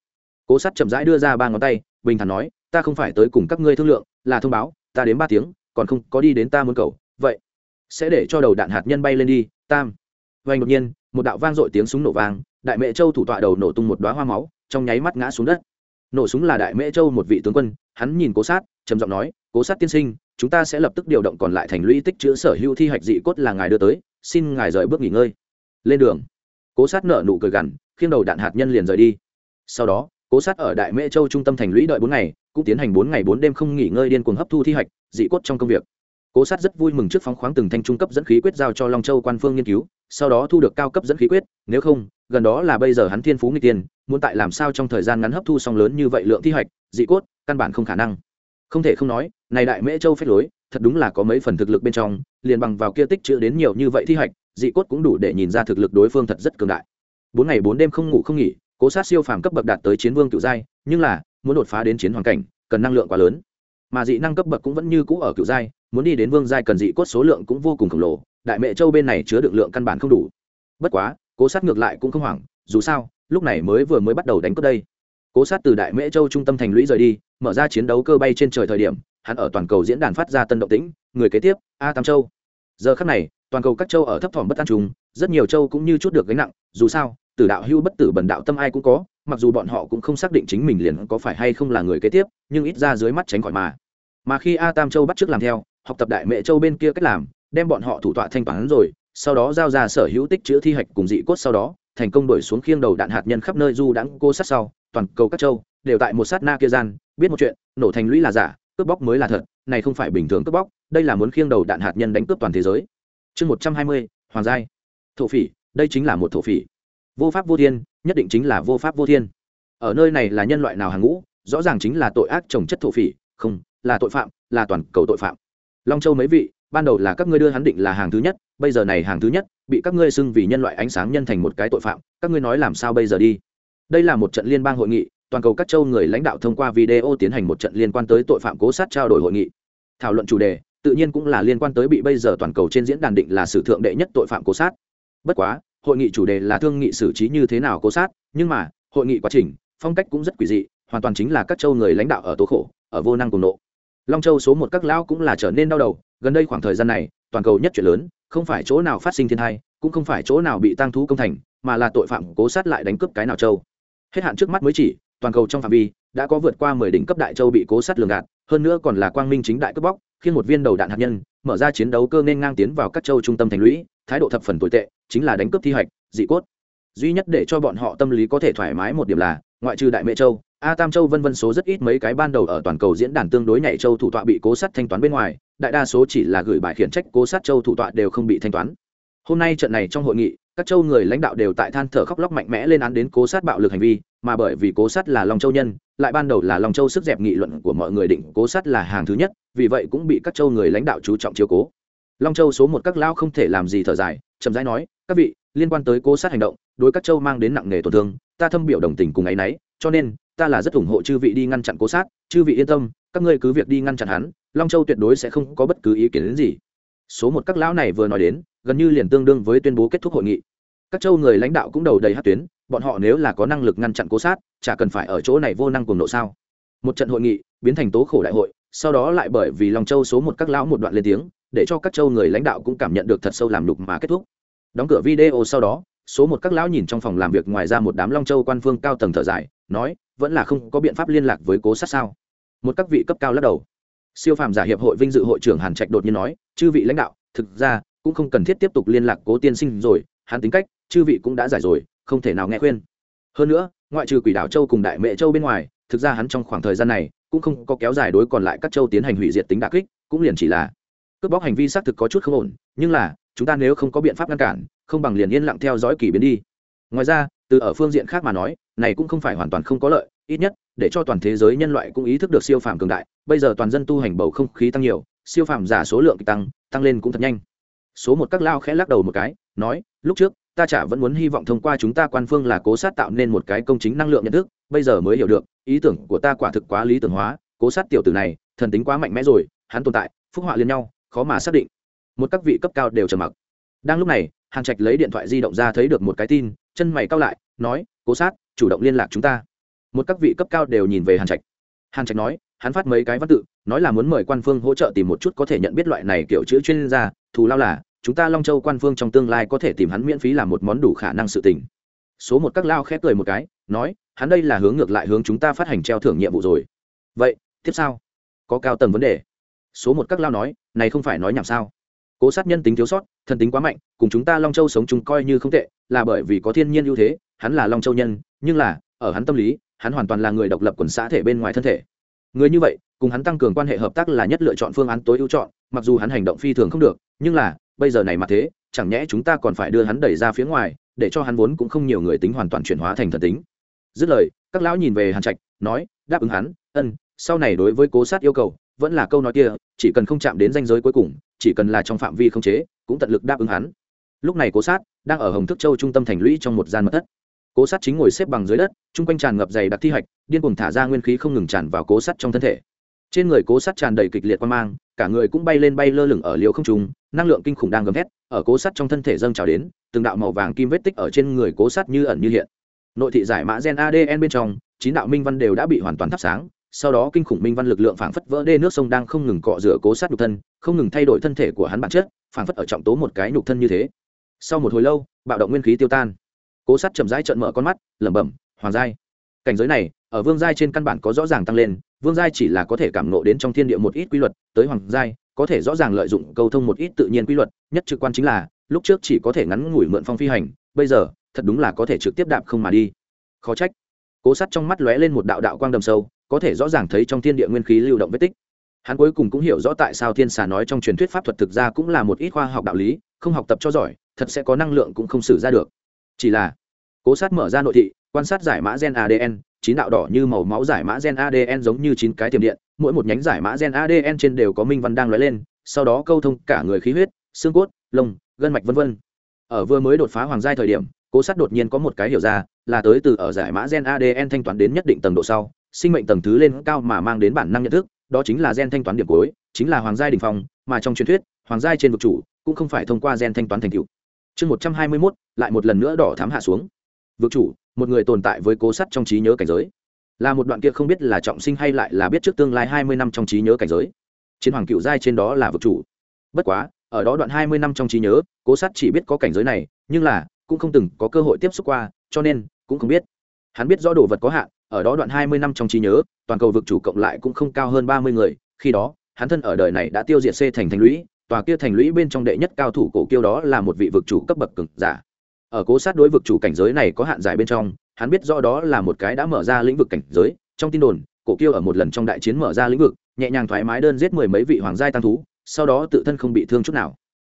Speaker 1: Cố sát chậm rãi đưa ra ba ngón tay, bình thản nói, ta không phải tới cùng các ngươi thương lượng, là thông báo, ta đến ba tiếng, còn không có đi đến ta muốn cầu, vậy sẽ để cho đầu đạn hạt nhân bay lên đi, tam. Vành đột nhiên, một đạo vang dội tiếng súng nổ vang, đại mẹ châu thủ tọa đầu nổ tung một đoá hoa máu, trong nháy mắt ngã xuống đất nổ súng là đại mễ châu một vị tướng quân, hắn nhìn cố sát, trầm giọng nói, cố sát tiên sinh, chúng ta sẽ lập tức điều động còn lại thành lũy tích chữ sở hữu thi hạch dị cốt là ngài đưa tới, xin ngài rời bước nghỉ ngơi. Lên đường, cố sát nợ nụ cười gằn, khiêng đầu đạn hạt nhân liền rời đi. Sau đó, cố sát ở đại mễ châu trung tâm thành lũy đợi bốn ngày, cũng tiến hành bốn ngày bốn đêm không nghỉ ngơi điên cuồng hấp thu thi hạch, dị cốt trong công việc. Cố sát rất vui mừng trước phóng khoáng từng thanh trung cấp dẫn khí quyết giao cho long châu quan phương nghiên cứu, sau đó thu được cao cấp dẫn khí quyết, nếu không gần đó là bây giờ hắn thiên phú nghịch tiên, muốn tại làm sao trong thời gian ngắn hấp thu song lớn như vậy lượng thi hoạch, dị cốt, căn bản không khả năng. Không thể không nói, này đại mễ châu phép lối, thật đúng là có mấy phần thực lực bên trong, liền bằng vào kia tích chữ đến nhiều như vậy thi hoạch, dị cốt cũng đủ để nhìn ra thực lực đối phương thật rất cường đại. Bốn ngày bốn đêm không ngủ không nghỉ, cố sát siêu phàm cấp bậc đạt tới chiến vương cựu giai, nhưng là, muốn đột phá đến chiến hoàn cảnh, cần năng lượng quá lớn. Mà dị năng cấp bậc cũng vẫn như cũ ở cựu giai, muốn đi đến vương giai cần dị cốt số lượng cũng vô cùng khổng lồ, đại mẹ châu bên này chứa được lượng căn bản không đủ. Bất quá cố sát ngược lại cũng không hoảng, dù sao, lúc này mới vừa mới bắt đầu đánh cướp đây. Cố sát từ đại mễ châu trung tâm thành lũy rời đi, mở ra chiến đấu cơ bay trên trời thời điểm, hắn ở toàn cầu diễn đàn phát ra tân động tĩnh, người kế tiếp, a tam châu. Giờ khắc này, toàn cầu các châu ở thấp thỏm bất an trùng rất nhiều châu cũng như chút được gánh nặng, dù sao, tử đạo hưu bất tử bần đạo tâm ai cũng có, mặc dù bọn họ cũng không xác định chính mình liền có phải hay không là người kế tiếp, nhưng ít ra dưới mắt tránh khỏi mà. Mà khi a tam châu bắt trước làm theo, học tập đại mẹ châu bên kia cách làm, đem bọn họ thủ tọa thanh toán rồi sau đó giao ra sở hữu tích chữ thi hạch cùng dị cốt sau đó, thành công đổi xuống khiêng đầu đạn hạt nhân khắp nơi du đãng cô sát sau, toàn cầu các châu đều tại một sát na kia gian, biết một chuyện, nổ thành lũy là giả, cướp bóc mới là thật, này không phải bình thường cướp bóc, đây là muốn khiêng đầu đạn hạt nhân đánh cướp toàn thế giới. Chương một trăm hai mươi, hoàng giai. Thổ phỉ, đây chính là một thổ phỉ. Vô pháp vô thiên, nhất định chính là vô pháp vô thiên. Ở nơi này là nhân loại nào hàng ngũ, rõ ràng chính là tội ác trồng chất thổ phỉ, không, là tội phạm, là toàn cầu tội phạm. Long châu mấy vị ban đầu là các ngươi đưa hắn định là hàng thứ nhất, bây giờ này hàng thứ nhất, bị các ngươi xưng vì nhân loại ánh sáng nhân thành một cái tội phạm, các ngươi nói làm sao bây giờ đi? Đây là một trận liên bang hội nghị, toàn cầu các châu người lãnh đạo thông qua video tiến hành một trận liên quan tới tội phạm cố sát trao đổi hội nghị. Thảo luận chủ đề, tự nhiên cũng là liên quan tới bị bây giờ toàn cầu trên diễn đàn định là sử thượng đệ nhất tội phạm cố sát. Bất quá, hội nghị chủ đề là thương nghị xử trí như thế nào cố sát, nhưng mà, hội nghị quá trình, phong cách cũng rất quỷ dị, hoàn toàn chính là các châu người lãnh đạo ở tố khổ, ở vô năng cùng nộ long châu số một các lão cũng là trở nên đau đầu, gần đây khoảng thời gian này, toàn cầu nhất chuyện lớn, không phải chỗ nào phát sinh thiên tai, cũng không phải chỗ nào bị tăng thú công thành, mà là tội phạm cố sát lại đánh cướp cái nào châu. Hết hạn trước mắt mới chỉ, toàn cầu trong phạm vi đã có vượt qua mười đỉnh cấp đại châu bị cố sát lường gạt, hơn nữa còn là quang minh chính đại cướp bóc, khiến một viên đầu đạn hạt nhân mở ra chiến đấu cơ nên ngang tiến vào các châu trung tâm thành lũy, thái độ thập phần tồi tệ, chính là đánh cướp thi hạch dị cốt. Duy nhất để cho bọn họ tâm lý có thể thoải mái một điểm là, ngoại trừ đại mễ châu a tam châu vân vân số rất ít mấy cái ban đầu ở toàn cầu diễn đàn tương đối nhảy châu thủ tọa bị cố sát thanh toán bên ngoài đại đa số chỉ là gửi bài khiển trách cố sát châu thủ tọa đều không bị thanh toán. Hôm nay trận này trong hội nghị các châu người lãnh đạo đều tại than thở khóc lóc mạnh mẽ lên án đến cố sát bạo lực hành vi mà bởi vì cố sát là long châu nhân lại ban đầu là long châu sức dẹp nghị luận của mọi người định cố sát là hàng thứ nhất vì vậy cũng bị các châu người lãnh đạo chú trọng chiếu cố. Long châu số một các lao không thể làm gì thở dài chậm rãi nói các vị liên quan tới cố sát hành động đối các châu mang đến nặng nề tổn thương ta thâm biểu đồng tình cùng ấy nấy, cho nên ta là rất ủng hộ chư vị đi ngăn chặn cố sát, chư vị yên tâm, các ngươi cứ việc đi ngăn chặn hắn, long châu tuyệt đối sẽ không có bất cứ ý kiến đến gì. Số một các lão này vừa nói đến, gần như liền tương đương với tuyên bố kết thúc hội nghị. Các châu người lãnh đạo cũng đầu đầy hát tuyến, bọn họ nếu là có năng lực ngăn chặn cố sát, chả cần phải ở chỗ này vô năng cùng nộ sao? Một trận hội nghị, biến thành tố khổ đại hội, sau đó lại bởi vì lòng châu số một các lão một đoạn lên tiếng, để cho các châu người lãnh đạo cũng cảm nhận được thật sâu làm đục mà kết thúc. Đóng cửa video sau đó số một các lão nhìn trong phòng làm việc ngoài ra một đám long châu quan phương cao tầng thở dài, nói, vẫn là không có biện pháp liên lạc với cố sát sao? Một các vị cấp cao lắc đầu. Siêu phàm giả hiệp hội vinh dự hội trưởng hàn trạch đột nhiên nói, chư vị lãnh đạo, thực ra cũng không cần thiết tiếp tục liên lạc cố tiên sinh rồi, hắn tính cách, chư vị cũng đã giải rồi, không thể nào nghe khuyên. Hơn nữa, ngoại trừ quỷ đảo châu cùng đại mệ châu bên ngoài, thực ra hắn trong khoảng thời gian này cũng không có kéo dài đối còn lại các châu tiến hành hủy diệt tính đà kích, cũng liền chỉ là cướp bóc hành vi xác thực có chút không ổn, nhưng là chúng ta nếu không có biện pháp ngăn cản, không bằng liền yên lặng theo dõi kỳ biến đi. Ngoài ra, từ ở phương diện khác mà nói, này cũng không phải hoàn toàn không có lợi, ít nhất, để cho toàn thế giới nhân loại cũng ý thức được siêu phàm cường đại, bây giờ toàn dân tu hành bầu không khí tăng nhiều, siêu phàm giả số lượng tăng tăng lên cũng thật nhanh. Số một các lao khẽ lắc đầu một cái, nói, lúc trước, ta chả vẫn muốn hy vọng thông qua chúng ta quan phương là cố sát tạo nên một cái công chính năng lượng nhận thức, bây giờ mới hiểu được, ý tưởng của ta quả thực quá lý tưởng hóa, cố sát tiểu tử này, thần tính quá mạnh mẽ rồi, hắn tồn tại, phúc họa liên nhau, khó mà xác định một các vị cấp cao đều trầm mặc. Đang lúc này, hàn trạch lấy điện thoại di động ra thấy được một cái tin, chân mày cao lại, nói, cố sát, chủ động liên lạc chúng ta. Một các vị cấp cao đều nhìn về hàn trạch. Hàn trạch nói, hắn phát mấy cái văn tự, nói là muốn mời quan phương hỗ trợ tìm một chút có thể nhận biết loại này kiểu chữ chuyên gia, thù lao là, chúng ta long châu quan phương trong tương lai có thể tìm hắn miễn phí làm một món đủ khả năng sự tình. Số một các lao khép cười một cái, nói, hắn đây là hướng ngược lại hướng chúng ta phát hành treo thưởng nhiệm vụ rồi. Vậy, tiếp sau? Có cao tầng vấn đề. Số một các lao nói, này không phải nói nhảm sao? Cố sát nhân tính thiếu sót, thần tính quá mạnh, cùng chúng ta long châu sống chung coi như không tệ, là bởi vì có thiên nhiên ưu thế, hắn là long châu nhân, nhưng là, ở hắn tâm lý, hắn hoàn toàn là người độc lập quần xã thể bên ngoài thân thể. Người như vậy, cùng hắn tăng cường quan hệ hợp tác là nhất lựa chọn phương án tối ưu chọn, mặc dù hắn hành động phi thường không được, nhưng là, bây giờ này mà thế, chẳng nhẽ chúng ta còn phải đưa hắn đẩy ra phía ngoài, để cho hắn vốn cũng không nhiều người tính hoàn toàn chuyển hóa thành thần tính. Dứt lời, các lão nhìn về hàn trạch, nói, đáp ứng hắn, ân, sau này đối với cố sát yêu cầu vẫn là câu nói kia, chỉ cần không chạm đến danh giới cuối cùng, chỉ cần là trong phạm vi không chế, cũng tận lực đáp ứng hắn. Lúc này cố sát đang ở hồng thức châu trung tâm thành lũy trong một gian mật thất. Cố sát chính ngồi xếp bằng dưới đất, chung quanh tràn ngập dày đặc thi hạch điên cuồng thả ra nguyên khí không ngừng tràn vào cố sát trong thân thể. Trên người cố sát tràn đầy kịch liệt quan mang, cả người cũng bay lên bay lơ lửng ở liều không trùng năng lượng kinh khủng đang gầm hét ở cố sát trong thân thể dâng trào đến, từng đạo màu vàng kim vết tích ở trên người cố sát như ẩn như hiện. Nội thị giải mã gen adn bên trong, chín đạo minh văn đều đã bị hoàn toàn thắp sáng sau đó kinh khủng minh văn lực lượng phảng phất vỡ đê nước sông đang không ngừng cọ rửa cố sát nhục thân, không ngừng thay đổi thân thể của hắn bản chất, phảng phất ở trọng tố một cái nhục thân như thế. Sau một hồi lâu, bạo động nguyên khí tiêu tan. Cố sát chậm rãi trợn mở con mắt, lẩm bẩm, hoàng giai, cảnh giới này, ở vương giai trên căn bản có rõ ràng tăng lên, vương giai chỉ là có thể cảm nộ đến trong thiên địa một ít quy luật, tới hoàng giai, có thể rõ ràng lợi dụng câu thông một ít tự nhiên quy luật, nhất trực quan chính là, lúc trước chỉ có thể ngắn ngủi mượn phong phi hành, bây giờ, thật đúng là có thể trực tiếp đạp không mà đi. Khó trách. Cố sát trong mắt lóe lên một đạo đạo quang đầm sâu có thể rõ ràng thấy trong thiên địa nguyên khí lưu động vết tích. Hắn cuối cùng cũng hiểu rõ tại sao thiên xà nói trong truyền thuyết pháp thuật thực ra cũng là một ít khoa học đạo lý, không học tập cho giỏi, thật sẽ có năng lượng cũng không xử ra được. Chỉ là, cố sát mở ra nội thị, quan sát giải mã gen adn chín đạo đỏ như màu máu giải mã gen adn giống như chín cái tiềm điện, mỗi một nhánh giải mã gen adn trên đều có minh văn đang lóe lên, sau đó câu thông cả người khí huyết, xương cốt, lông, gân mạch vân vân. Ở vừa mới đột phá hoàng giai thời điểm, cố sát đột nhiên có một cái hiểu ra, là tới từ ở giải mã gen adn thanh toán đến nhất định tầng độ sau sinh mệnh tầng thứ lên cao mà mang đến bản năng nhận thức, đó chính là gen thanh toán điểm cuối, chính là hoàng giai đình phong, mà trong truyền thuyết, hoàng giai trên vực chủ cũng không phải thông qua gen thanh toán thành cựu chương một trăm hai mươi mốt, lại một lần nữa đỏ thám hạ xuống. Vực chủ, một người tồn tại với cố sắt trong trí nhớ cảnh giới. Là một đoạn kia không biết là trọng sinh hay lại là biết trước tương lai hai mươi năm trong trí nhớ cảnh giới. Chiến hoàng cựu giai trên đó là vực chủ. Bất quá, ở đó đoạn hai mươi năm trong trí nhớ, cố sắt chỉ biết có cảnh giới này, nhưng là cũng không từng có cơ hội tiếp xúc qua, cho nên cũng không biết. Hắn biết rõ đồ vật có hạn ở đó đoạn hai mươi năm trong trí nhớ, toàn cầu vực chủ cộng lại cũng không cao hơn ba mươi người, khi đó, hắn thân ở đời này đã tiêu diệt c thành thành lũy, tòa kia thành lũy bên trong đệ nhất cao thủ cổ kiêu đó là một vị vực chủ cấp bậc cực giả. Ở cố sát đối vực chủ cảnh giới này có hạn giải bên trong, hắn biết rõ đó là một cái đã mở ra lĩnh vực cảnh giới, trong tin đồn, cổ kiêu ở một lần trong đại chiến mở ra lĩnh vực, nhẹ nhàng thoải mái đơn giết mười mấy vị hoàng giai tăng thú, sau đó tự thân không bị thương chút nào.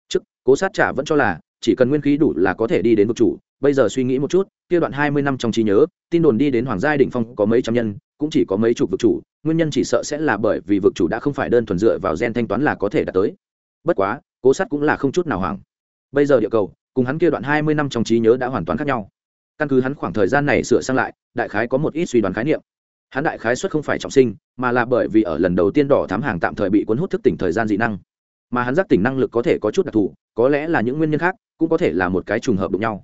Speaker 1: Trước, cố sát trả vẫn cho là, chỉ cần nguyên khí đủ là có thể đi đến vực chủ, bây giờ suy nghĩ một chút kia đoạn hai mươi năm trong trí nhớ, tin đồn đi đến hoàng giai đỉnh phong có mấy trăm nhân, cũng chỉ có mấy chục vực chủ, nguyên nhân chỉ sợ sẽ là bởi vì vực chủ đã không phải đơn thuần dựa vào gen thanh toán là có thể đạt tới. Bất quá, cố sát cũng là không chút nào hoảng. Bây giờ địa cầu, cùng hắn kia đoạn hai mươi năm trong trí nhớ đã hoàn toàn khác nhau. Căn cứ hắn khoảng thời gian này sửa sang lại, đại khái có một ít suy đoán khái niệm. Hắn đại khái xuất không phải trọng sinh, mà là bởi vì ở lần đầu tiên đỏ thám hàng tạm thời bị cuốn hút thức tỉnh thời gian dị năng. Mà hắn giác tỉnh năng lực có thể có chút đặc thù, có lẽ là những nguyên nhân khác, cũng có thể là một cái trùng hợp đụng nhau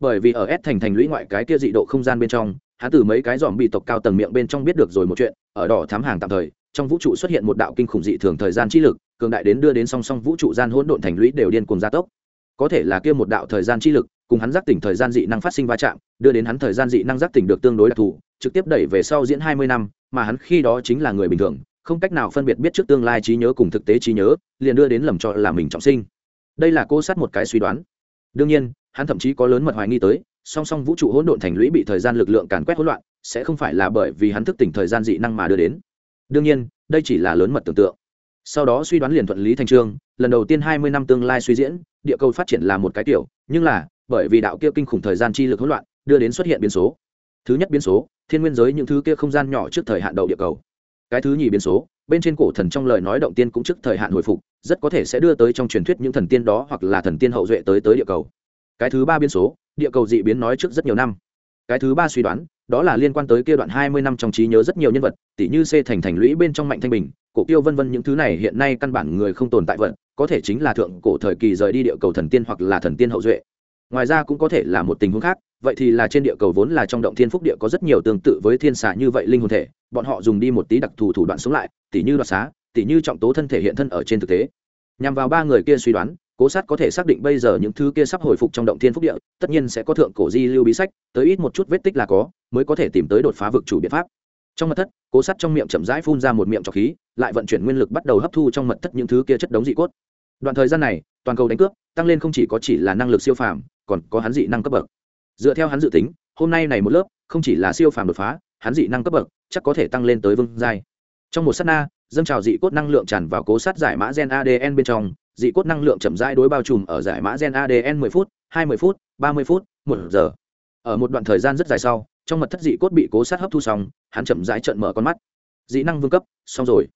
Speaker 1: bởi vì ở S thành thành lũy ngoại cái kia dị độ không gian bên trong, hắn từ mấy cái dòm bị tộc cao tầng miệng bên trong biết được rồi một chuyện, ở đỏ thám hàng tạm thời, trong vũ trụ xuất hiện một đạo kinh khủng dị thường thời gian chi lực, cường đại đến đưa đến song song vũ trụ gian hỗn độn thành lũy đều điên cuồng gia tốc. Có thể là kia một đạo thời gian chi lực, cùng hắn giác tỉnh thời gian dị năng phát sinh va chạm, đưa đến hắn thời gian dị năng giác tỉnh được tương đối đặc thù, trực tiếp đẩy về sau diễn hai mươi năm, mà hắn khi đó chính là người bình thường, không cách nào phân biệt biết trước tương lai trí nhớ cùng thực tế trí nhớ, liền đưa đến lầm cho là mình trọng sinh. Đây là cô sát một cái suy đoán. Đương nhiên hắn thậm chí có lớn mật hoài nghi tới, song song vũ trụ hỗn độn thành lũy bị thời gian lực lượng càn quét hỗn loạn, sẽ không phải là bởi vì hắn thức tỉnh thời gian dị năng mà đưa đến. Đương nhiên, đây chỉ là lớn mật tưởng tượng. Sau đó suy đoán liền thuận lý thành trương lần đầu tiên hai mươi năm tương lai suy diễn, địa cầu phát triển là một cái tiểu nhưng là, bởi vì đạo kia kinh khủng thời gian chi lực hỗn loạn, đưa đến xuất hiện biến số. Thứ nhất biến số, thiên nguyên giới những thứ kia không gian nhỏ trước thời hạn đầu địa cầu. Cái thứ nhì biến số, bên trên cổ thần trong lời nói động tiên cũng trước thời hạn hồi phục, rất có thể sẽ đưa tới trong truyền thuyết những thần tiên đó hoặc là thần tiên hậu duệ tới tới địa cầu cái thứ ba biến số, địa cầu dị biến nói trước rất nhiều năm. Cái thứ ba suy đoán, đó là liên quan tới kia đoạn hai mươi năm trong trí nhớ rất nhiều nhân vật tỷ như c thành thành lũy bên trong mạnh thanh bình, cổ tiêu vân vân những thứ này hiện nay căn bản người không tồn tại vận có thể chính là thượng cổ thời kỳ rời đi địa cầu thần tiên hoặc là thần tiên hậu duệ. Ngoài ra cũng có thể là một tình huống khác, vậy thì là trên địa cầu vốn là trong động thiên phúc địa có rất nhiều tương tự với thiên xà như vậy linh hồn thể, bọn họ dùng đi một tí đặc thù thủ đoạn sống lại, tỉ như đoạt xá, tỉ như trọng tố thân thể hiện thân ở trên thực tế. Nhằm vào ba người kia suy đoán cố sát có thể xác định bây giờ những thứ kia sắp hồi phục trong động thiên phúc địa, tất nhiên sẽ có thượng cổ di lưu bí sách, tới ít một chút vết tích là có, mới có thể tìm tới đột phá vực chủ biện pháp. Trong mật thất, cố sát trong miệng chậm rãi phun ra một miệng trọc khí, lại vận chuyển nguyên lực bắt đầu hấp thu trong mật thất những thứ kia chất đống dị cốt. Đoạn thời gian này, toàn cầu đánh cướp, tăng lên không chỉ có chỉ là năng lực siêu phàm, còn có hắn dị năng cấp bậc. Dựa theo hắn dự tính, hôm nay này một lớp, không chỉ là siêu phàm đột phá, hắn dị năng cấp bậc chắc có thể tăng lên tới vương giai. Trong một s á t na dâng trào dị cốt năng lượng tràn vào cố sát giải mã gen adn bên trong, dị cốt năng lượng chậm rãi đối bao trùm ở giải mã gen adn mười phút, hai mươi phút, ba mươi phút 1 giờ. Ở một đoạn thời gian rất dài sau, trong mật thất dị cốt bị cố sát hấp thu xong, hắn chậm rãi trợn mở con mắt. Dị năng vương cấp, xong rồi.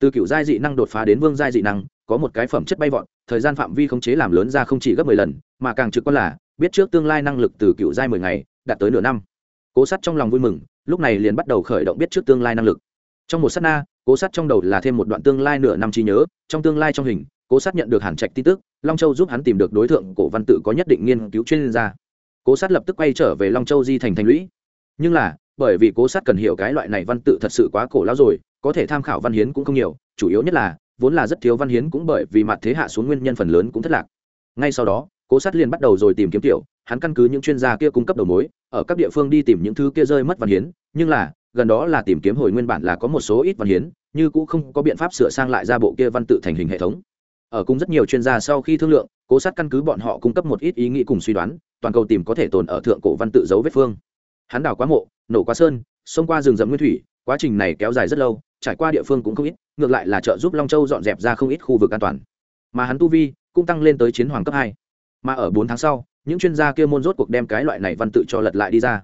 Speaker 1: Từ cựu giai dị năng đột phá đến vương giai dị năng, có một cái phẩm chất bay vọt, thời gian phạm vi khống chế làm lớn ra không chỉ gấp mười lần, mà càng trực quan là, biết trước tương lai năng lực từ cựu giai mười ngày, đạt tới nửa năm. Cố sát trong lòng vui mừng, lúc này liền bắt đầu khởi động biết trước tương lai năng lực trong một s á t na, cố sát trong đầu là thêm một đoạn tương lai nửa năm trí nhớ, trong tương lai trong hình, cố sát nhận được hàn trạch tin tức, long châu giúp hắn tìm được đối tượng cổ văn tự có nhất định nghiên cứu chuyên gia. Cố sát lập tức quay trở về long châu di thành thành lũy. Nhưng là, bởi vì cố sát cần hiểu cái loại này văn tự thật sự quá cổ lão rồi, có thể tham khảo văn hiến cũng không nhiều, chủ yếu nhất là, vốn là rất thiếu văn hiến cũng bởi vì mặt thế hạ xuống nguyên nhân phần lớn cũng thất lạc. Ngay sau đó, cố sát liền bắt đầu rồi tìm kiếm tiểu, hắn căn cứ những chuyên gia kia cung cấp đầu mối, ở các địa phương đi tìm những thứ kia rơi mất văn hiến, nhưng là gần đó là tìm kiếm hồi nguyên bản là có một số ít văn hiến, như cũng không có biện pháp sửa sang lại ra bộ kia văn tự thành hình hệ thống. Ở cùng rất nhiều chuyên gia sau khi thương lượng, cố sát căn cứ bọn họ cung cấp một ít ý nghĩ cùng suy đoán, toàn cầu tìm có thể tồn ở thượng cổ văn tự dấu vết phương. Hắn đào quá mộ, nổ quá sơn, xông qua rừng rậm nguyên thủy, quá trình này kéo dài rất lâu, trải qua địa phương cũng không ít, ngược lại là trợ giúp long châu dọn dẹp ra không ít khu vực an toàn. Mà hắn tu vi cũng tăng lên tới chiến hoàng cấp hai. Mà ở bốn tháng sau, những chuyên gia kia môn rốt cuộc đem cái loại này văn tự cho lật lại đi ra.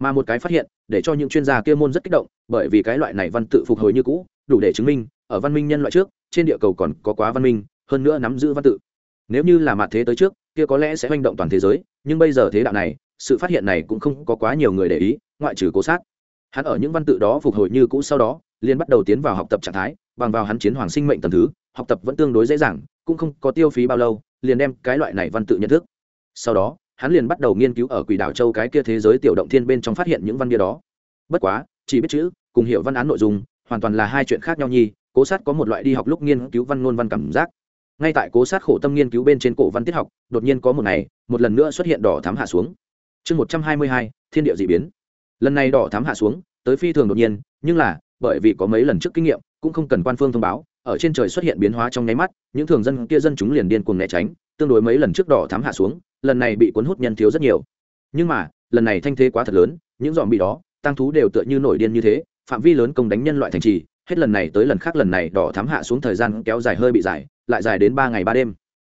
Speaker 1: Mà một cái phát hiện để cho những chuyên gia kia môn rất kích động, bởi vì cái loại này văn tự phục hồi như cũ, đủ để chứng minh, ở văn minh nhân loại trước, trên địa cầu còn có quá văn minh, hơn nữa nắm giữ văn tự. Nếu như là mặt thế tới trước, kia có lẽ sẽ manh động toàn thế giới, nhưng bây giờ thế đạo này, sự phát hiện này cũng không có quá nhiều người để ý, ngoại trừ cố sát. Hắn ở những văn tự đó phục hồi như cũ sau đó, liền bắt đầu tiến vào học tập trạng thái, bằng vào hắn chiến hoàng sinh mệnh tầm thứ, học tập vẫn tương đối dễ dàng, cũng không có tiêu phí bao lâu, liền đem cái loại này văn tự nhận thức. Sau đó hắn liền bắt đầu nghiên cứu ở quỷ đảo châu cái kia thế giới tiểu động thiên bên trong phát hiện những văn bia đó. Bất quá, chỉ biết chữ, cùng hiểu văn án nội dung, hoàn toàn là hai chuyện khác nhau nhi, cố sát có một loại đi học lúc nghiên cứu văn ngôn văn cảm giác. Ngay tại cố sát khổ tâm nghiên cứu bên trên cổ văn tiết học, đột nhiên có một ngày, một lần nữa xuất hiện đỏ thám hạ xuống. Chương một trăm hai mươi hai, thiên địa d ị biến. Lần này đỏ thám hạ xuống, tới phi thường đột nhiên, nhưng là, bởi vì có mấy lần trước kinh nghiệm, cũng không cần quan phương thông báo, ở trên trời xuất hiện biến hóa trong nháy mắt, những thường dân kia dân chúng liền điên cuồng né tránh, tương đối mấy lần trước đỏ thám hạ xuống lần này bị cuốn hút nhân thiếu rất nhiều. Nhưng mà, lần này thanh thế quá thật lớn, những dòm bị đó tăng thú đều tựa như nổi điên như thế, phạm vi lớn công đánh nhân loại thành trì, hết lần này tới lần khác lần này đỏ thám hạ xuống thời gian kéo dài hơi bị dài, lại dài đến ba ngày ba đêm.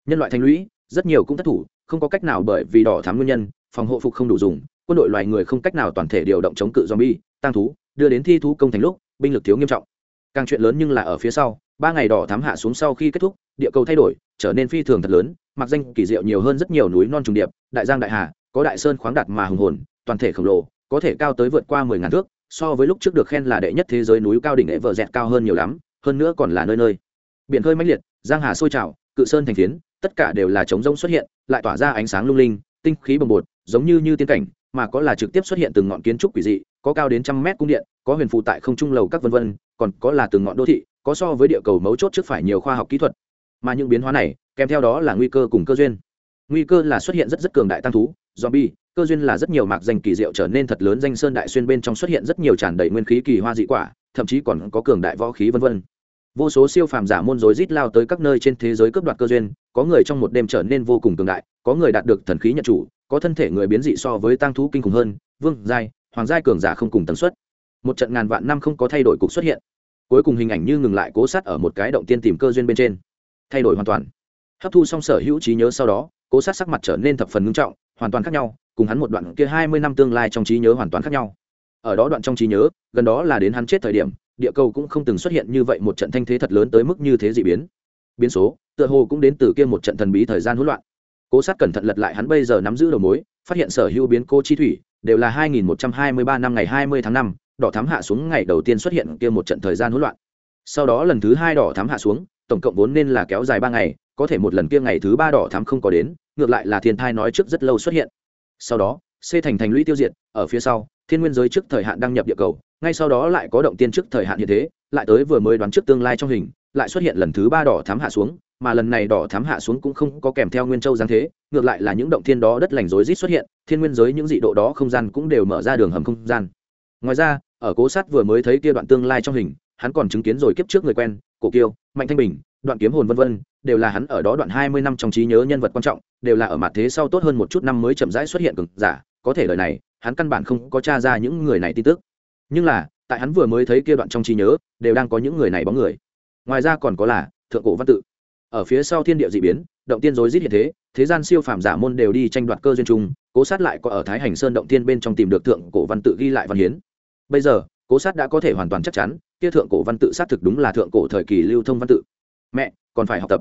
Speaker 1: Nhân loại thành lũy, rất nhiều cũng thất thủ, không có cách nào bởi vì đỏ thám nguyên nhân, phòng hộ phục không đủ dùng, quân đội loài người không cách nào toàn thể điều động chống cự zombie tăng thú, đưa đến thi thú công thành lúc, binh lực thiếu nghiêm trọng. Càng chuyện lớn nhưng là ở phía sau, ba ngày đỏ thám hạ xuống sau khi kết thúc, địa cầu thay đổi, trở nên phi thường thật lớn mặc danh kỳ diệu nhiều hơn rất nhiều núi non trùng điệp, đại giang đại hà, có đại sơn khoáng đạt mà hùng hồn, toàn thể khổng lồ, có thể cao tới vượt qua mười ngàn thước, so với lúc trước được khen là đệ nhất thế giới núi cao đỉnh ệ vợ dẹt cao hơn nhiều lắm, hơn nữa còn là nơi nơi. Biển hơi mãnh liệt, giang hà sôi trào, cự sơn thành phiến, tất cả đều là trống rông xuất hiện, lại tỏa ra ánh sáng lung linh, tinh khí bồng bột, giống như như tiên cảnh, mà có là trực tiếp xuất hiện từng ngọn kiến trúc quỷ dị, có cao đến trăm mét cung điện, có huyền phụ tại không trung lầu các vân vân, còn có là từng ngọn đô thị, có so với địa cầu mấu chốt trước phải nhiều khoa học kỹ thuật. Mà những biến hóa này kèm theo đó là nguy cơ cùng cơ duyên. Nguy cơ là xuất hiện rất rất cường đại tăng thú, zombie, cơ duyên là rất nhiều mạc danh kỳ diệu trở nên thật lớn danh sơn đại xuyên bên trong xuất hiện rất nhiều tràn đầy nguyên khí kỳ hoa dị quả, thậm chí còn có cường đại võ khí vân vân. Vô số siêu phàm giả môn rối rít lao tới các nơi trên thế giới cướp đoạt cơ duyên, có người trong một đêm trở nên vô cùng cường đại, có người đạt được thần khí nhận chủ, có thân thể người biến dị so với tăng thú kinh khủng hơn, vương giai, hoàng giai cường giả không cùng tần suất. Một trận ngàn vạn năm không có thay đổi cục xuất hiện. Cuối cùng hình ảnh như ngừng lại cố sát ở một cái động tiên tìm cơ duyên bên trên. Thay đổi hoàn toàn hấp thu xong sở hữu trí nhớ sau đó cố sát sắc mặt trở nên thập phần ngưng trọng hoàn toàn khác nhau cùng hắn một đoạn kia hai mươi năm tương lai trong trí nhớ hoàn toàn khác nhau. Ở đó đoạn trong trí nhớ gần đó là đến hắn chết thời điểm địa cầu cũng không từng xuất hiện như vậy một trận thanh thế thật lớn tới mức như thế dị biến. Biến số tựa hồ cũng đến từ kia một trận thần bí thời gian hỗn loạn. Cố sát cẩn thận lật lại hắn bây giờ nắm giữ đầu mối phát hiện sở hữu biến cô chi thủy đều là 2123 năm ngày 20 tháng 5, đỏ thám hạ xuống ngày đầu tiên xuất hiện kia một trận thời gian hỗn loạn. Sau đó lần thứ hai đỏ thám hạ xuống tổng cộng vốn nên là kéo dài ba ngày có thể một lần kia ngày thứ ba đỏ thám không có đến, ngược lại là thiên thai nói trước rất lâu xuất hiện. Sau đó, c thành thành lũy tiêu diệt, ở phía sau, thiên nguyên giới trước thời hạn đăng nhập địa cầu, ngay sau đó lại có động tiên trước thời hạn như thế, lại tới vừa mới đoán trước tương lai trong hình, lại xuất hiện lần thứ ba đỏ thám hạ xuống, mà lần này đỏ thám hạ xuống cũng không có kèm theo nguyên châu giáng thế, ngược lại là những động thiên đó đất lành rối rít xuất hiện, thiên nguyên giới những dị độ đó không gian cũng đều mở ra đường hầm không gian. Ngoài ra, ở cố sát vừa mới thấy kia đoạn tương lai trong hình, hắn còn chứng kiến rồi kiếp trước người quen, cổ kiêu, mạnh thanh bình đoạn kiếm hồn vân vân, đều là hắn ở đó đoạn hai mươi năm trong trí nhớ nhân vật quan trọng, đều là ở mặt thế sau tốt hơn một chút năm mới chậm rãi xuất hiện cực giả. Có thể lời này, hắn căn bản không có tra ra những người này tin tức. Nhưng là, tại hắn vừa mới thấy kia đoạn trong trí nhớ, đều đang có những người này bóng người. Ngoài ra còn có là, thượng cổ văn tự. Ở phía sau thiên địa dị biến, động tiên rối rít hiện thế thế gian siêu phàm giả môn đều đi tranh đoạt cơ duyên chung, cố sát lại có ở thái hành sơn động tiên bên trong tìm được thượng cổ văn tự ghi lại văn hiến. Bây giờ, cố sát đã có thể hoàn toàn chắc chắn, kia thượng cổ văn tự xác thực đúng là thượng cổ thời kỳ lưu thông văn tự mẹ, còn phải học tập.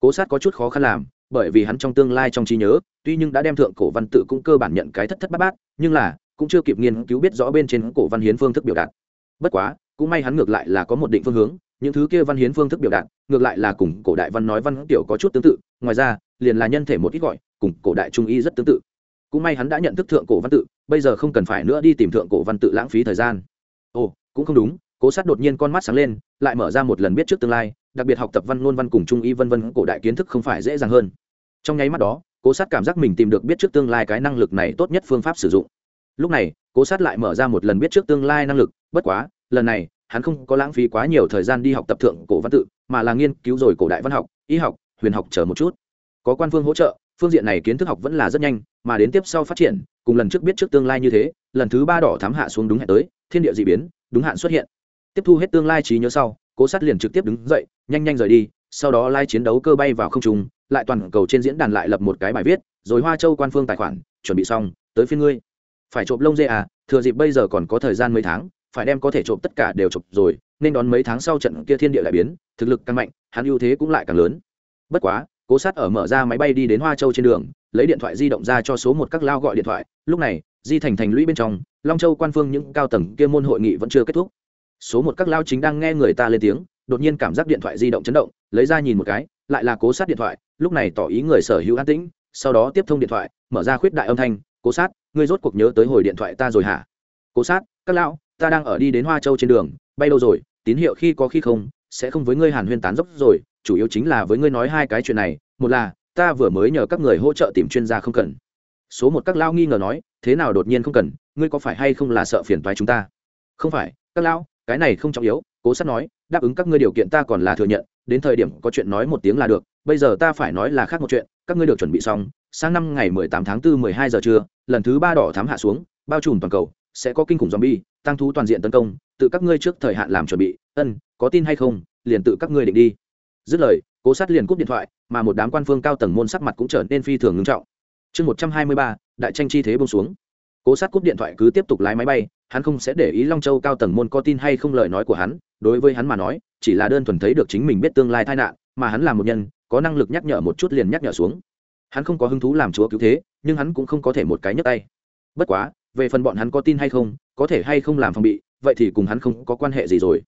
Speaker 1: Cố sát có chút khó khăn làm, bởi vì hắn trong tương lai trong trí nhớ, tuy nhưng đã đem thượng cổ văn tự cũng cơ bản nhận cái thất thất bát bát, nhưng là, cũng chưa kịp nghiên cứu biết rõ bên trên cổ văn hiến phương thức biểu đạt. Bất quá, cũng may hắn ngược lại là có một định phương hướng, những thứ kia văn hiến phương thức biểu đạt, ngược lại là cùng cổ đại văn nói văn tiểu có chút tương tự, ngoài ra, liền là nhân thể một ít gọi, cùng cổ đại trung y rất tương tự. Cũng may hắn đã nhận thức thượng cổ văn tự, bây giờ không cần phải nữa đi tìm thượng cổ văn tự lãng phí thời gian. Ồ, cũng không đúng, cố sát đột nhiên con mắt sáng lên, lại mở ra một lần biết trước tương lai đặc biệt học tập văn ngôn văn cùng trung y vân vân cổ đại kiến thức không phải dễ dàng hơn. Trong nháy mắt đó, cố sát cảm giác mình tìm được biết trước tương lai cái năng lực này tốt nhất phương pháp sử dụng. Lúc này, cố sát lại mở ra một lần biết trước tương lai năng lực, bất quá, lần này, hắn không có lãng phí quá nhiều thời gian đi học tập thượng cổ văn tự, mà là nghiên cứu rồi cổ đại văn học, y học, huyền học chờ một chút. Có quan phương hỗ trợ, phương diện này kiến thức học vẫn là rất nhanh, mà đến tiếp sau phát triển, cùng lần trước biết trước tương lai như thế, lần thứ ba đỏ thám hạ xuống đúng hẹn tới, thiên địa d ị biến, đúng hạn xuất hiện. Tiếp thu hết tương lai trí nhớ sau cố sát liền trực tiếp đứng dậy, nhanh nhanh rời đi, sau đó lai chiến đấu cơ bay vào không trung, lại toàn cầu trên diễn đàn lại lập một cái bài viết, rồi hoa châu quan phương tài khoản, chuẩn bị xong, tới phiên ngươi. Phải trộm lông dê à thừa dịp bây giờ còn có thời gian mấy tháng, phải đem có thể trộm tất cả đều trộm rồi, nên đón mấy tháng sau trận kia thiên địa lại biến, thực lực càng mạnh, hắn ưu thế cũng lại càng lớn. Bất quá, cố sát ở mở ra máy bay đi đến hoa châu trên đường, lấy điện thoại di động ra cho số một các lao gọi điện thoại, lúc này, di thành thành lũy bên trong, long châu quan phương những cao tầng kia môn hội nghị vẫn chưa kết thúc số một các lao chính đang nghe người ta lên tiếng, đột nhiên cảm giác điện thoại di động chấn động, lấy ra nhìn một cái, lại là cố sát điện thoại, lúc này tỏ ý người sở hữu an tĩnh, sau đó tiếp thông điện thoại, mở ra khuyết đại âm thanh, cố sát, ngươi rốt cuộc nhớ tới hồi điện thoại ta rồi hả? Cố sát, các lão, ta đang ở đi đến hoa châu trên đường, bay đâu rồi, tín hiệu khi có khi không, sẽ không với ngươi hàn huyên tán dốc rồi, chủ yếu chính là với ngươi nói hai cái chuyện này, một là, ta vừa mới nhờ các người hỗ trợ tìm chuyên gia không cần. Số một các lão nghi ngờ nói, thế nào đột nhiên không cần, ngươi có phải hay không là sợ phiền toái chúng ta? Không phải, các lão cái này không trọng yếu, cố sát nói, đáp ứng các ngươi điều kiện ta còn là thừa nhận, đến thời điểm có chuyện nói một tiếng là được, bây giờ ta phải nói là khác một chuyện, các ngươi được chuẩn bị xong sang năm ngày mười tám tháng 4 12 giờ trưa, lần thứ ba đỏ thám hạ xuống, bao trùm toàn cầu, sẽ có kinh khủng zombie, tăng thú toàn diện tấn công, tự các ngươi trước thời hạn làm chuẩn bị, ân, có tin hay không, liền tự các ngươi định đi. Dứt lời, cố sát liền cúp điện thoại, mà một đám quan phương cao tầng môn sắc mặt cũng trở nên phi thường ngưng trọng. Chương một trăm hai mươi ba, đại tranh chi thế bông xuống cố sát cúp điện thoại cứ tiếp tục lái máy bay, hắn không sẽ để ý long châu cao tầng môn có tin hay không lời nói của hắn, đối với hắn mà nói, chỉ là đơn thuần thấy được chính mình biết tương lai tai nạn, mà hắn là một nhân, có năng lực nhắc nhở một chút liền nhắc nhở xuống. Hắn không có hứng thú làm chúa cứu thế, nhưng hắn cũng không có thể một cái nhấc tay. Bất quá, về phần bọn hắn có tin hay không, có thể hay không làm phòng bị, vậy thì cùng hắn không có quan hệ gì rồi.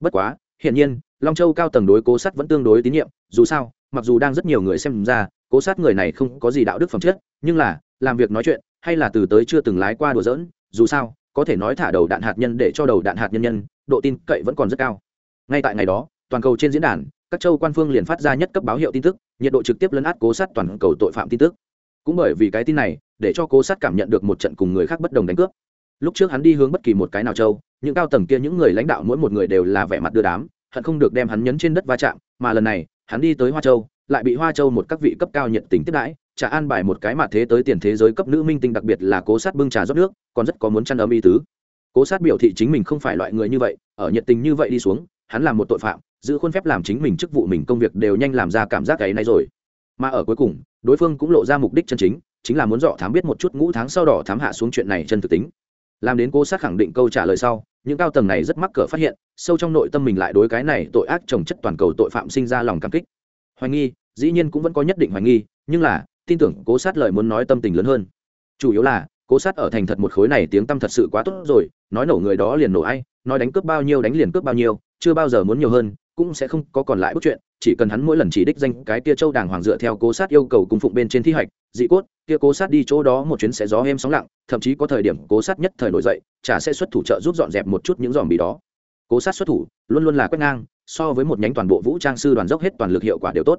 Speaker 1: Bất quá, hiển nhiên, long châu cao tầng đối cố sát vẫn tương đối tín nhiệm, dù sao, mặc dù đang rất nhiều người xem ra, cố sát người này không có gì đạo đức phẩm chất, nhưng là, làm việc nói chuyện hay là từ tới chưa từng lái qua đùa giỡn, dù sao, có thể nói thả đầu đạn hạt nhân để cho đầu đạn hạt nhân nhân, độ tin cậy vẫn còn rất cao. Ngay tại ngày đó, toàn cầu trên diễn đàn, các châu quan phương liền phát ra nhất cấp báo hiệu tin tức, nhiệt độ trực tiếp lấn át cố sát toàn cầu tội phạm tin tức. Cũng bởi vì cái tin này, để cho cố sát cảm nhận được một trận cùng người khác bất đồng đánh cướp. Lúc trước hắn đi hướng bất kỳ một cái nào châu, những cao tầng kia những người lãnh đạo mỗi một người đều là vẻ mặt đưa đám, hận không được đem hắn nhấn trên đất va chạm, mà lần này, hắn đi tới hoa châu, lại bị hoa châu một các vị cấp cao nhiệt tình tiếp đãi trả an bài một cái mặt thế tới tiền thế giới cấp nữ minh tinh đặc biệt là cố sát bưng trà rót nước, còn rất có muốn chăn ấm ý tứ. Cố sát biểu thị chính mình không phải loại người như vậy, ở nhiệt tình như vậy đi xuống, hắn là một tội phạm, giữ khuôn phép làm chính mình chức vụ mình công việc đều nhanh làm ra cảm giác cái này rồi. Mà ở cuối cùng, đối phương cũng lộ ra mục đích chân chính chính là muốn dọ thám biết một chút ngũ tháng sau đỏ thám hạ xuống chuyện này chân thực tính. Làm đến cố sát khẳng định câu trả lời sau, những cao tầng này rất mắc cỡ phát hiện, sâu trong nội tâm mình lại đối cái này tội ác trồng chất toàn cầu tội phạm sinh ra lòng cảm kích. Hoài nghi, dĩ nhiên cũng vẫn có nhất định hoài nghi, nhưng là tin tưởng cố sát lời muốn nói tâm tình lớn hơn. Chủ yếu là, cố sát ở thành thật một khối này tiếng tâm thật sự quá tốt rồi, nói nổ người đó liền nổ ai, nói đánh cướp bao nhiêu đánh liền cướp bao nhiêu, chưa bao giờ muốn nhiều hơn, cũng sẽ không có còn lại bức chuyện, chỉ cần hắn mỗi lần chỉ đích danh cái kia châu đàng hoàng dựa theo cố sát yêu cầu cung phụng bên trên thi hạch dị cốt, kia cố sát đi chỗ đó một chuyến sẽ gió êm sóng lặng, thậm chí có thời điểm cố sát nhất thời nổi dậy, chả sẽ xuất thủ trợ giúp dọn dẹp một chút những dòm bì đó. Cố sát xuất thủ, luôn luôn là quét ngang, so với một nhánh toàn bộ vũ trang sư đoàn dốc hết toàn lực hiệu quả đều tốt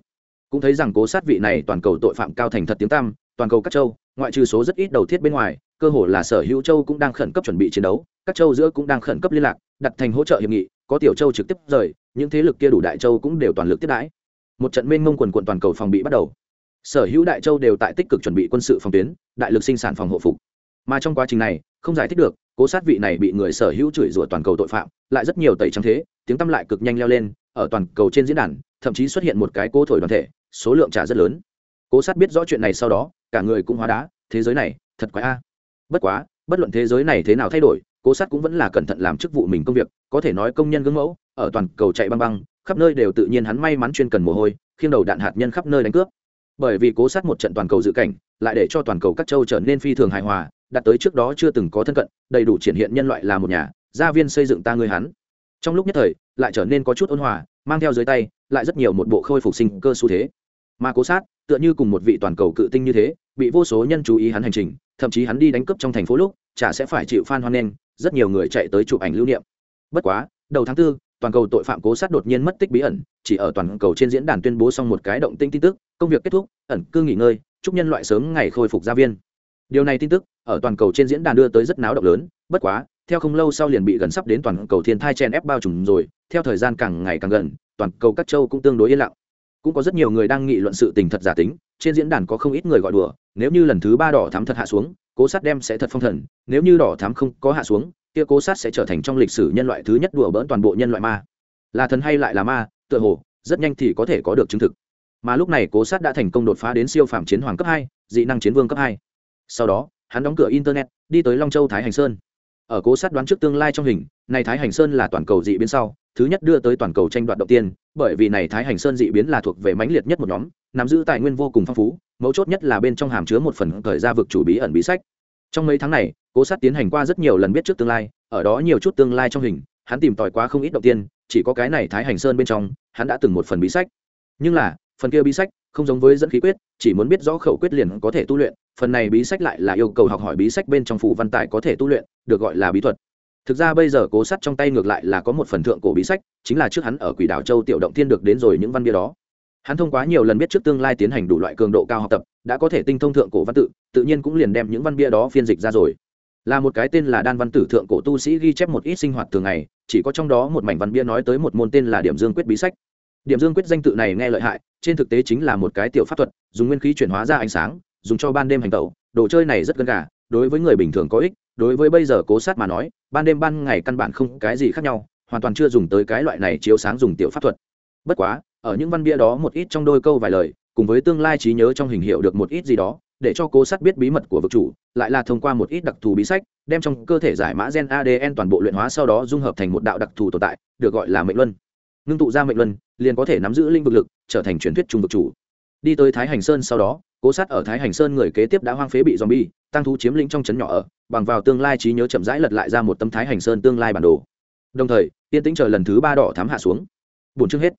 Speaker 1: cũng thấy rằng cố sát vị này toàn cầu tội phạm cao thành thật tiếng tam toàn cầu các châu, ngoại trừ số rất ít đầu thiết bên ngoài, cơ hồ là sở hữu châu cũng đang khẩn cấp chuẩn bị chiến đấu, các châu giữa cũng đang khẩn cấp liên lạc, đặt thành hỗ trợ hiệp nghị, có tiểu châu trực tiếp rời, những thế lực kia đủ đại châu cũng đều toàn lực tiếp đãi. Một trận mênh mông quần quận toàn cầu phòng bị bắt đầu. Sở hữu đại châu đều tại tích cực chuẩn bị quân sự phòng tuyến, đại lực sinh sản phòng hộ phục. Mà trong quá trình này, không giải thích được, cố sát vị này bị người sở hữu chửi rủa toàn cầu tội phạm, lại rất nhiều tẩy trắng thế, tiếng tăm lại cực nhanh leo lên, ở toàn cầu trên diễn đàn, thậm chí xuất hiện một cái cố thổi đoàn thể số lượng trả rất lớn. Cố sát biết rõ chuyện này sau đó, cả người cũng hóa đá, thế giới này, thật quái a. Bất quá, bất luận thế giới này thế nào thay đổi, cố sát cũng vẫn là cẩn thận làm chức vụ mình công việc, có thể nói công nhân gương mẫu, ở toàn cầu chạy băng băng, khắp nơi đều tự nhiên hắn may mắn chuyên cần mồ hôi, khiêng đầu đạn hạt nhân khắp nơi đánh cướp. Bởi vì cố sát một trận toàn cầu dự cảnh, lại để cho toàn cầu các châu trở nên phi thường hài hòa, đạt tới trước đó chưa từng có thân cận, đầy đủ triển hiện nhân loại là một nhà, gia viên xây dựng ta người hắn. Trong lúc nhất thời, lại trở nên có chút ôn hòa, mang theo dưới tay, lại rất nhiều một bộ khôi phục sinh cơ xu thế mà cố sát, tựa như cùng một vị toàn cầu cự tinh như thế, bị vô số nhân chú ý hắn hành trình, thậm chí hắn đi đánh cướp trong thành phố lúc, chả sẽ phải chịu phan hoan nghênh, rất nhiều người chạy tới chụp ảnh lưu niệm. Bất quá, đầu tháng tư, toàn cầu tội phạm cố sát đột nhiên mất tích bí ẩn, chỉ ở toàn cầu trên diễn đàn tuyên bố xong một cái động tinh tin tức, công việc kết thúc, ẩn cư nghỉ ngơi, chúc nhân loại sớm ngày khôi phục gia viên. Điều này tin tức, ở toàn cầu trên diễn đàn đưa tới rất náo động lớn, bất quá, theo không lâu sau liền bị gần sắp đến toàn cầu thiên thai chen ép bao trùm rồi, theo thời gian càng ngày càng gần, toàn cầu các châu cũng tương đối yên lặng cũng có rất nhiều người đang nghị luận sự tình thật giả tính, trên diễn đàn có không ít người gọi đùa, nếu như lần thứ ba đỏ thám thật hạ xuống, cố sát đem sẽ thật phong thần, nếu như đỏ thám không có hạ xuống, kia cố sát sẽ trở thành trong lịch sử nhân loại thứ nhất đùa bỡn toàn bộ nhân loại ma. Là thần hay lại là ma, tựa hồ, rất nhanh thì có thể có được chứng thực. Mà lúc này cố sát đã thành công đột phá đến siêu phạm chiến hoàng cấp hai, dị năng chiến vương cấp hai. Sau đó, hắn đóng cửa internet, đi tới long châu thái hành sơn. Ở cố sát đoán trước tương lai trong hình, này thái hành sơn là toàn cầu dị biến sau thứ nhất đưa tới toàn cầu tranh đoạt đầu tiên, bởi vì này thái hành sơn dị biến là thuộc về mãnh liệt nhất một nhóm, nắm giữ tài nguyên vô cùng phong phú, mấu chốt nhất là bên trong hàm chứa một phần thời ra vực chủ bí ẩn bí sách. Trong mấy tháng này, cố sát tiến hành qua rất nhiều lần biết trước tương lai, ở đó nhiều chút tương lai trong hình, hắn tìm tòi quá không ít đầu tiên, chỉ có cái này thái hành sơn bên trong, hắn đã từng một phần bí sách. Nhưng là, phần kia bí sách không giống với dẫn khí quyết, chỉ muốn biết rõ khẩu quyết liền có thể tu luyện, phần này bí sách lại là yêu cầu học hỏi bí sách bên trong phụ văn tài có thể tu luyện, được gọi là bí thuật thực ra bây giờ cố sắt trong tay ngược lại là có một phần thượng cổ bí sách, chính là trước hắn ở quỷ đảo châu tiểu động thiên được đến rồi những văn bia đó. Hắn thông qua nhiều lần biết trước tương lai tiến hành đủ loại cường độ cao học tập, đã có thể tinh thông thượng cổ văn tự tự nhiên cũng liền đem những văn bia đó phiên dịch ra rồi. Là một cái tên là đan văn tử thượng cổ tu sĩ ghi chép một ít sinh hoạt thường ngày, chỉ có trong đó một mảnh văn bia nói tới một môn tên là điểm dương quyết bí sách. Điểm dương quyết danh tự này nghe lợi hại, trên thực tế chính là một cái tiểu pháp thuật, dùng nguyên khí chuyển hóa ra ánh sáng, dùng cho ban đêm hành tẩu, đồ chơi này rất gần cả đối với người bình thường có ích đối với bây giờ cố sát mà nói, ban đêm ban ngày căn bản không cái gì khác nhau, hoàn toàn chưa dùng tới cái loại này chiếu sáng dùng tiểu pháp thuật. Bất quá, ở những văn bia đó một ít trong đôi câu vài lời, cùng với tương lai trí nhớ trong hình hiệu được một ít gì đó, để cho cố sát biết bí mật của vực chủ, lại là thông qua một ít đặc thù bí sách, đem trong cơ thể giải mã gen adn toàn bộ luyện hóa sau đó dung hợp thành một đạo đặc thù tồn tại, được gọi là mệnh luân. Ngưng tụ ra mệnh luân, liền có thể nắm giữ linh vực lực, trở thành truyền thuyết trung vực chủ đi tới thái hành sơn sau đó cố sát ở thái hành sơn người kế tiếp đã hoang phế bị dòm bi tăng thú chiếm lĩnh trong trấn nhỏ ở bằng vào tương lai trí nhớ chậm rãi lật lại ra một tâm thái hành sơn tương lai bản đồ. Đồng thời yên tĩnh chờ lần thứ ba đỏ thám hạ xuống. Bốn chương hết.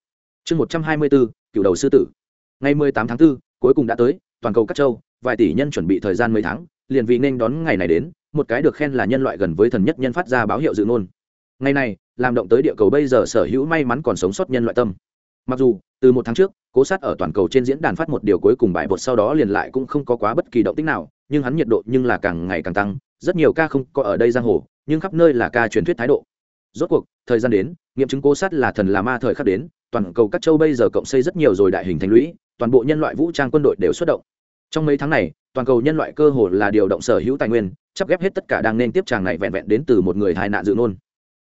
Speaker 1: Chương một trăm hai mươi bốn cựu đầu sư tử. Ngày mười tám tháng 4, cuối cùng đã tới toàn cầu các châu vài tỷ nhân chuẩn bị thời gian mấy tháng liền vì nên đón ngày này đến một cái được khen là nhân loại gần với thần nhất nhân phát ra báo hiệu dự ngôn. Ngày này làm động tới địa cầu bây giờ sở hữu may mắn còn sống sót nhân loại tâm mặc dù, từ một tháng trước, cố sát ở toàn cầu trên diễn đàn phát một điều cuối cùng bài bột sau đó liền lại cũng không có quá bất kỳ động tích nào, nhưng hắn nhiệt độ nhưng là càng ngày càng tăng, rất nhiều ca không có ở đây giang hồ, nhưng khắp nơi là ca truyền thuyết thái độ. Rốt cuộc, thời gian đến, nghiệm chứng cố sát là thần là ma thời khắc đến, toàn cầu các châu bây giờ cộng xây rất nhiều rồi đại hình thành lũy, toàn bộ nhân loại vũ trang quân đội đều xuất động. Trong mấy tháng này, toàn cầu nhân loại cơ hồ là điều động sở hữu tài nguyên, chắp ghép hết tất cả đang nên tiếp tràng này vẹn vẹn đến từ một người hai nạn dự nôn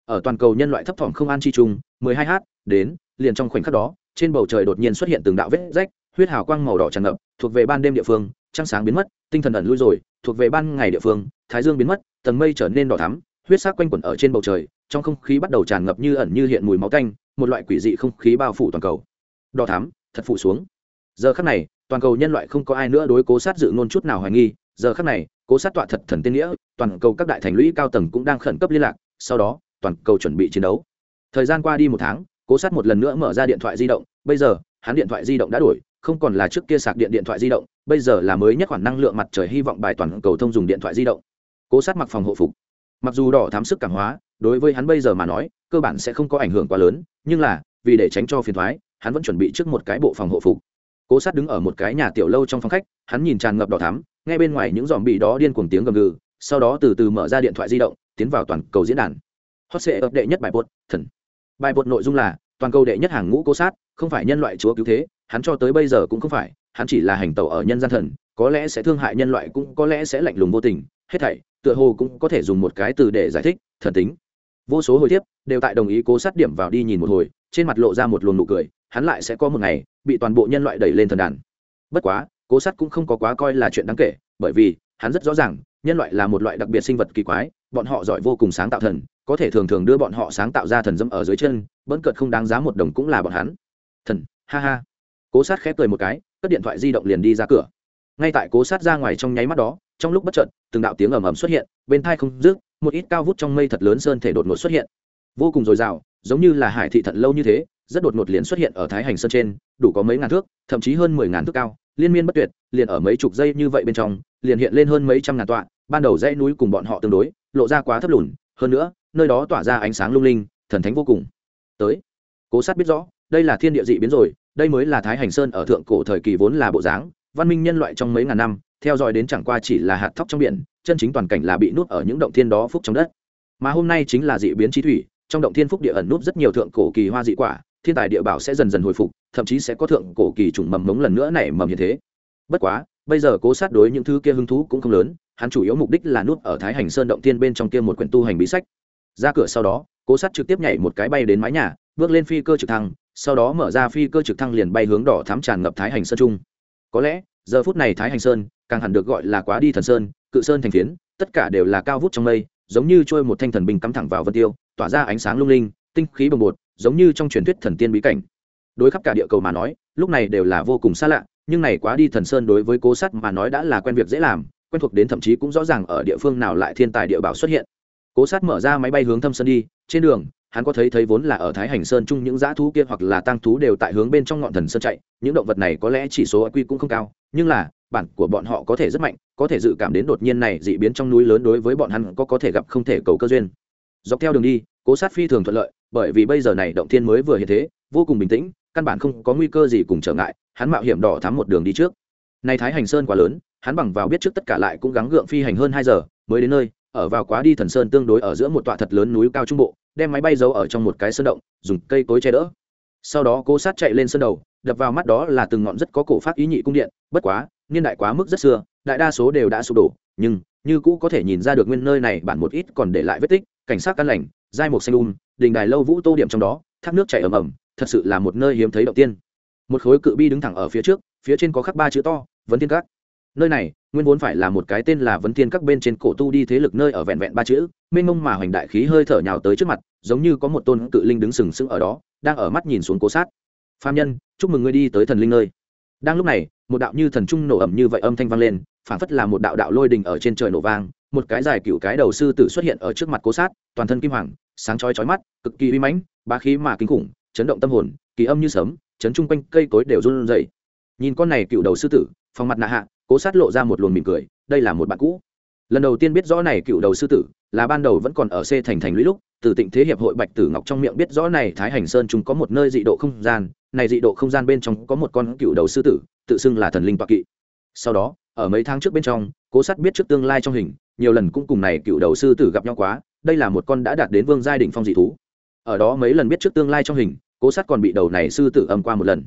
Speaker 1: ở toàn cầu nhân loại thấp thỏm không an chi chung 12 h, đến, liền trong khoảnh khắc đó, trên bầu trời đột nhiên xuất hiện từng đạo vết rách, huyết hào quang màu đỏ tràn ngập, thuộc về ban đêm địa phương, trăng sáng biến mất, tinh thần ẩn lui rồi, thuộc về ban ngày địa phương, thái dương biến mất, tầng mây trở nên đỏ thắm, huyết sắc quanh quẩn ở trên bầu trời, trong không khí bắt đầu tràn ngập như ẩn như hiện mùi máu tanh, một loại quỷ dị không khí bao phủ toàn cầu. Đỏ thắm, thật phủ xuống. Giờ khắc này, toàn cầu nhân loại không có ai nữa đối cố sát dự ngôn chút nào hoài nghi, giờ khắc này, cố sát tọa thật thần tiên nghĩa, toàn cầu các đại thành lũy cao tầng cũng đang khẩn cấp liên lạc, sau đó, toàn cầu chuẩn bị chiến đấu thời gian qua đi một tháng, cố sát một lần nữa mở ra điện thoại di động, bây giờ, hắn điện thoại di động đã đổi, không còn là trước kia sạc điện điện thoại di động, bây giờ là mới nhất khoản năng lượng mặt trời hy vọng bài toàn cầu thông dùng điện thoại di động. Cố sát mặc phòng hộ phục. Mặc dù đỏ thám sức cảm hóa, đối với hắn bây giờ mà nói, cơ bản sẽ không có ảnh hưởng quá lớn, nhưng là, vì để tránh cho phiền thoái, hắn vẫn chuẩn bị trước một cái bộ phòng hộ phục. Cố sát đứng ở một cái nhà tiểu lâu trong phòng khách, hắn nhìn tràn ngập đỏ thắm ngay bên ngoài những dòm bị đó điên cuồng tiếng gầm gừ, sau đó từ từ mở ra điện thoại di động, tiến vào toàn cầu diễn đàn. Hot sệ ập đệ nhất bài bột thần bài bột nội dung là, toàn cầu đệ nhất hàng ngũ cố sát, không phải nhân loại chúa cứu thế, hắn cho tới bây giờ cũng không phải, hắn chỉ là hành tẩu ở nhân gian thần, có lẽ sẽ thương hại nhân loại cũng có lẽ sẽ lạnh lùng vô tình, hết thảy, tựa hồ cũng có thể dùng một cái từ để giải thích, thần tính. Vô số hồi tiếp, đều tại đồng ý cố sát điểm vào đi nhìn một hồi, trên mặt lộ ra một luồng nụ cười, hắn lại sẽ có một ngày, bị toàn bộ nhân loại đẩy lên thần đàn. Bất quá, cố sát cũng không có quá coi là chuyện đáng kể, bởi vì, hắn rất rõ ràng, nhân loại là một loại đặc biệt sinh vật kỳ quái, bọn họ giỏi vô cùng sáng tạo thần có thể thường thường đưa bọn họ sáng tạo ra thần dâm ở dưới chân bẫn cợt không đáng giá một đồng cũng là bọn hắn. Thần, ha ha. Cố sát khép cười một cái, cất điện thoại di động liền đi ra cửa. Ngay tại cố sát ra ngoài trong nháy mắt đó, trong lúc bất trợn từng đạo tiếng ầm ầm xuất hiện, bên thai không rước một ít cao vút trong mây thật lớn sơn thể đột ngột xuất hiện. Vô cùng dồi dào, giống như là hải thị thận lâu như thế, rất đột ngột liền xuất hiện ở thái hành sơn trên, đủ có mấy ngàn thước, thậm chí hơn mười ngàn thước cao, liên miên bất tuyệt, liền ở mấy chục giây như vậy bên trong, liền hiện lên hơn mấy trăm ngàn tọa, ban đầu dãy núi cùng bọn họ tương đối, lộ ra quá thấp lùn, hơn nữa nơi đó tỏa ra ánh sáng lung linh, thần thánh vô cùng. Tới. Cố sát biết rõ, đây là thiên địa dị biến rồi, đây mới là thái hành sơn ở thượng cổ thời kỳ vốn là bộ dáng, văn minh nhân loại trong mấy ngàn năm, theo dõi đến chẳng qua chỉ là hạt thóc trong biển, chân chính toàn cảnh là bị nuốt ở những động thiên đó phúc trong đất. Mà hôm nay chính là dị biến chi thủy, trong động thiên phúc địa ẩn núp rất nhiều thượng cổ kỳ hoa dị quả, thiên tài địa bảo sẽ dần dần hồi phục, thậm chí sẽ có thượng cổ kỳ trùng mầm mống lần nữa nảy mầm như thế. Bất quá, bây giờ cố sát đối những thứ kia hứng thú cũng không lớn, hắn chủ yếu mục đích là nuốt ở thái hành sơn động thiên bên trong kia một quyển tu hành bí sách ra cửa sau đó, cố sát trực tiếp nhảy một cái bay đến mái nhà, bước lên phi cơ trực thăng, sau đó mở ra phi cơ trực thăng liền bay hướng đỏ thám tràn ngập thái hành sơn trung. Có lẽ, giờ phút này thái hành sơn, càng hẳn được gọi là quá đi thần sơn, cự sơn thành phiến, tất cả đều là cao vút trong mây, giống như trôi một thanh thần bình cắm thẳng vào vân tiêu, tỏa ra ánh sáng lung linh, tinh khí bồng bột, giống như trong truyền thuyết thần tiên bí cảnh. Đối khắp cả địa cầu mà nói, lúc này đều là vô cùng xa lạ, nhưng này quá đi thần sơn đối với cố sắt mà nói đã là quen việc dễ làm, quen thuộc đến thậm chí cũng rõ ràng ở địa phương nào lại thiên tài địa bảo xuất hiện cố sát mở ra máy bay hướng thâm sơn đi, trên đường, hắn có thấy thấy vốn là ở thái hành sơn chung những dã thú kia hoặc là tăng thú đều tại hướng bên trong ngọn thần sơn chạy, những động vật này có lẽ chỉ số q cũng không cao, nhưng là, bản của bọn họ có thể rất mạnh, có thể dự cảm đến đột nhiên này dị biến trong núi lớn đối với bọn hắn có có thể gặp không thể cầu cơ duyên. Dọc theo đường đi, cố sát phi thường thuận lợi, bởi vì bây giờ này động thiên mới vừa hiện thế, vô cùng bình tĩnh, căn bản không có nguy cơ gì cùng trở ngại, hắn mạo hiểm đỏ thắm một đường đi trước. Này thái hành sơn quá lớn, hắn bằng vào biết trước tất cả lại cũng gắng gượng phi hành hơn hai giờ, mới đến nơi ở vào quá đi thần sơn tương đối ở giữa một tọa thật lớn núi cao trung bộ, đem máy bay giấu ở trong một cái sơn động, dùng cây cối che đỡ sau đó cố sát chạy lên sơn đầu, đập vào mắt đó là từng ngọn rất có cổ phát ý nhị cung điện, bất quá, niên đại quá mức rất xưa, đại đa số đều đã sụp đổ, nhưng, như cũ có thể nhìn ra được nguyên nơi này bản một ít còn để lại vết tích, cảnh sát căn lành, giai mục xanh um đình đài lâu vũ tô điểm trong đó, thác nước chảy ầm ầm, thật sự là một nơi hiếm thấy đầu tiên một khối cự bi đứng thẳng ở phía trước, phía trên có khắc ba chữ to, vấn thiên cát nơi này, nguyên vốn phải là một cái tên là vấn thiên các bên trên cổ tu đi thế lực nơi ở vẹn vẹn ba chữ, mênh mông mà hoành đại khí hơi thở nhào tới trước mặt, giống như có một tôn cự linh đứng sừng sững ở đó, đang ở mắt nhìn xuống cố sát. Phạm nhân, chúc mừng ngươi đi tới thần linh nơi. Đang lúc này, một đạo như thần trung nổ ẩm như vậy âm thanh vang lên phản phất là một đạo đạo lôi đình ở trên trời nổ vang, một cái dài cựu cái đầu sư tử xuất hiện ở trước mặt cố sát, toàn thân kim hoàng, sáng chói chói mắt, cực kỳ uy mãnh ba khí mà kinh khủng, chấn động tâm hồn, kỳ âm như sấm, chấn chung quanh cây cối đều run rẩy. Nhìn con này cựu đầu sư tử, phong mặt nạ hạ cố sát lộ ra một luồng mỉm cười, đây là một bạn cũ. Lần đầu tiên biết rõ này cựu đầu sư tử, là ban đầu vẫn còn ở c thành thành lũy lúc, từ tịnh thế hiệp hội bạch tử ngọc trong miệng biết rõ này thái hành sơn chúng có một nơi dị độ không gian, này dị độ không gian bên trong có một con cựu đầu sư tử, tự xưng là thần linh toạc kỵ. Sau đó, ở mấy tháng trước bên trong, cố sát biết trước tương lai trong hình, nhiều lần cũng cùng này cựu đầu sư tử gặp nhau quá, đây là một con đã đạt đến vương giai đỉnh phong dị thú. Ở đó mấy lần biết trước tương lai trong hình, cố sát còn bị đầu này sư tử âm qua một lần.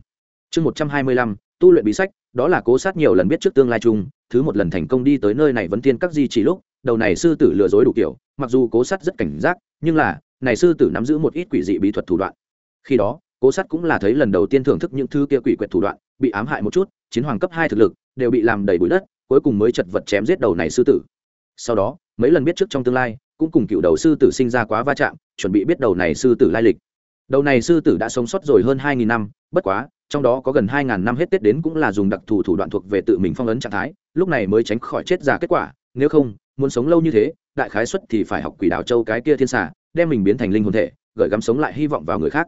Speaker 1: Chương một trăm hai mươi lăm, tu luyện bí sách đó là cố sát nhiều lần biết trước tương lai chung, thứ một lần thành công đi tới nơi này vẫn tiên các di chỉ lúc, đầu này sư tử lừa dối đủ kiểu, mặc dù cố sát rất cảnh giác, nhưng là, này sư tử nắm giữ một ít quỷ dị bí thuật thủ đoạn. Khi đó, cố sát cũng là thấy lần đầu tiên thưởng thức những thứ kia quỷ quyệt thủ đoạn, bị ám hại một chút, chiến hoàng cấp hai thực lực, đều bị làm đầy bụi đất, cuối cùng mới chật vật chém giết đầu này sư tử. Sau đó, mấy lần biết trước trong tương lai, cũng cùng cựu đầu sư tử sinh ra quá va chạm, chuẩn bị biết đầu này sư tử lai lịch. Đầu này sư tử đã sống sót rồi hơn hai nghìn năm, bất quá trong đó có gần hai ngàn năm hết tết đến cũng là dùng đặc thù thủ đoạn thuộc về tự mình phong ấn trạng thái, lúc này mới tránh khỏi chết giả kết quả, nếu không, muốn sống lâu như thế, đại khái xuất thì phải học quỷ đảo châu cái kia thiên xà, đem mình biến thành linh hồn thể, gửi gắm sống lại hy vọng vào người khác.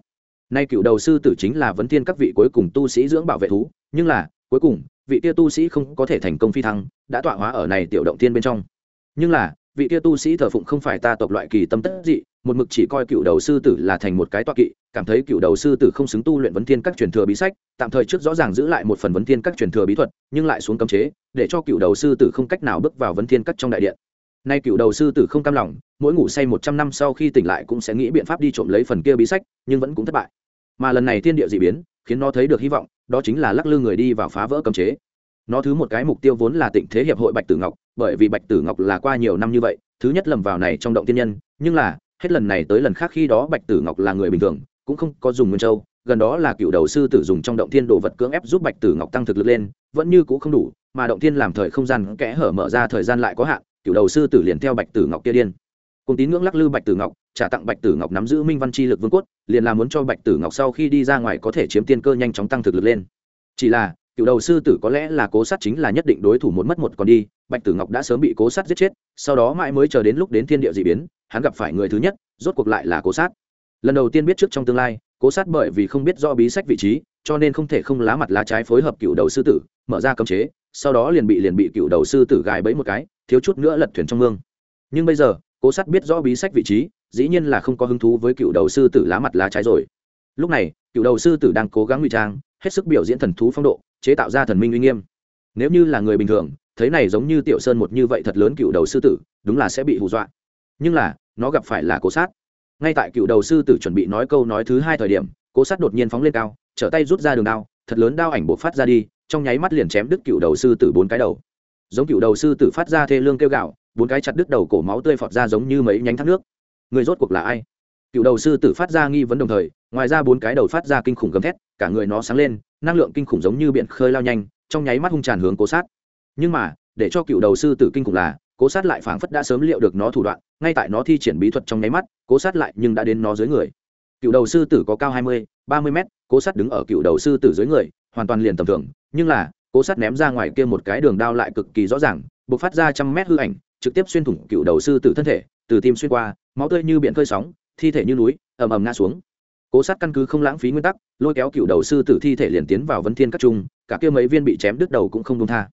Speaker 1: Nay cựu đầu sư tử chính là vấn thiên các vị cuối cùng tu sĩ dưỡng bảo vệ thú, nhưng là, cuối cùng, vị kia tu sĩ không có thể thành công phi thăng, đã tọa hóa ở này tiểu động tiên bên trong. Nhưng là, vị kia tu sĩ thờ phụng không phải ta tộc loại kỳ tâm tất dị một mực chỉ coi cựu đầu sư tử là thành một cái toa kỵ, cảm thấy cựu đầu sư tử không xứng tu luyện vấn thiên các truyền thừa bí sách, tạm thời trước rõ ràng giữ lại một phần vấn thiên các truyền thừa bí thuật, nhưng lại xuống cấm chế, để cho cựu đầu sư tử không cách nào bước vào vấn thiên các trong đại điện. Nay cựu đầu sư tử không cam lòng, mỗi ngủ say một trăm năm sau khi tỉnh lại cũng sẽ nghĩ biện pháp đi trộm lấy phần kia bí sách, nhưng vẫn cũng thất bại. Mà lần này thiên địa d ị biến, khiến nó thấy được hy vọng, đó chính là lắc lư người đi vào phá vỡ cấm chế. Nó thứ một cái mục tiêu vốn là tịnh thế hiệp hội bạch tử ngọc, bởi vì bạch tử ngọc là qua nhiều năm như vậy, thứ nhất lầm vào này trong động tiên nhân, nhưng là hết lần này tới lần khác khi đó bạch tử ngọc là người bình thường, cũng không có dùng nguyên châu, gần đó là cựu đầu sư tử dùng trong động thiên đồ vật cưỡng ép giúp bạch tử ngọc tăng thực lực lên, vẫn như c ũ không đủ, mà động thiên làm thời không gian kẽ hở mở ra thời gian lại có hạn, cựu đầu sư tử liền theo bạch tử ngọc kia điên. Cùng tín ngưỡng lắc lư bạch tử ngọc, trả tặng bạch tử ngọc nắm giữ minh văn chi lực vương quốc liền là muốn cho bạch tử ngọc sau khi đi ra ngoài có thể chiếm tiên cơ nhanh chóng tăng thực lực lên. Chỉ là cựu đầu sư tử có lẽ là cố sát chính là nhất định đối thủ một mất một còn đi, bạch tử ngọc đã sớm bị cố sát giết chết, sau đó mãi mới chờ đến lúc đến thiên địa d ị biến, hắn gặp phải người thứ nhất, rốt cuộc lại là cố sát. Lần đầu tiên biết trước trong tương lai, cố sát bởi vì không biết do bí sách vị trí, cho nên không thể không lá mặt lá trái phối hợp cựu đầu sư tử, mở ra cấm chế, sau đó liền bị liền bị cựu đầu sư tử gài bẫy một cái, thiếu chút nữa lật thuyền trong mương. Nhưng bây giờ, cố sát biết rõ bí sách vị trí, dĩ nhiên là không có hứng thú với cựu đầu sư tử lá mặt lá trái rồi. Lúc này, cựu đầu sư tử đang cố gắng ngụy trang, hết sức biểu diễn thần thú phong độ chế tạo ra thần minh uy nghiêm. Nếu như là người bình thường, thấy này giống như tiểu sơn một như vậy thật lớn cựu đầu sư tử, đúng là sẽ bị hù dọa. Nhưng là, nó gặp phải là cố sát. Ngay tại cựu đầu sư tử chuẩn bị nói câu nói thứ hai thời điểm, cố sát đột nhiên phóng lên cao, trở tay rút ra đường đao, thật lớn đao ảnh bộ phát ra đi, trong nháy mắt liền chém đứt cựu đầu sư tử bốn cái đầu. Giống cựu đầu sư tử phát ra thê lương kêu gạo bốn cái chặt đứt đầu cổ máu tươi phọt ra giống như mấy nhánh thác nước. Người rốt cuộc là ai? Cựu đầu sư tử phát ra nghi vấn đồng thời, ngoài ra bốn cái đầu phát ra kinh khủng gầm thét cả người nó sáng lên, năng lượng kinh khủng giống như biển khơi lao nhanh, trong nháy mắt hung tràn hướng cố sát. Nhưng mà, để cho cựu đầu sư tử kinh khủng là, cố sát lại phảng phất đã sớm liệu được nó thủ đoạn, ngay tại nó thi triển bí thuật trong nháy mắt, cố sát lại nhưng đã đến nó dưới người. Cựu đầu sư tử có cao hai mươi, ba mươi mét, cố sát đứng ở cựu đầu sư tử dưới người, hoàn toàn liền tầm thường, nhưng là, cố sát ném ra ngoài kia một cái đường đao lại cực kỳ rõ ràng buộc phát ra trăm mét hư ảnh, trực tiếp xuyên thủng cựu đầu sư tử thân thể, từ tim xuyên qua, máu tươi như biển khơi sóng, thi thể như núi, ầm ầm ngã xuống cố sát căn cứ không lãng phí nguyên tắc, lôi kéo cựu đầu sư tử thi thể liền tiến vào vấn thiên các trung, cả kia mấy viên bị chém đứt đầu cũng không đông tha.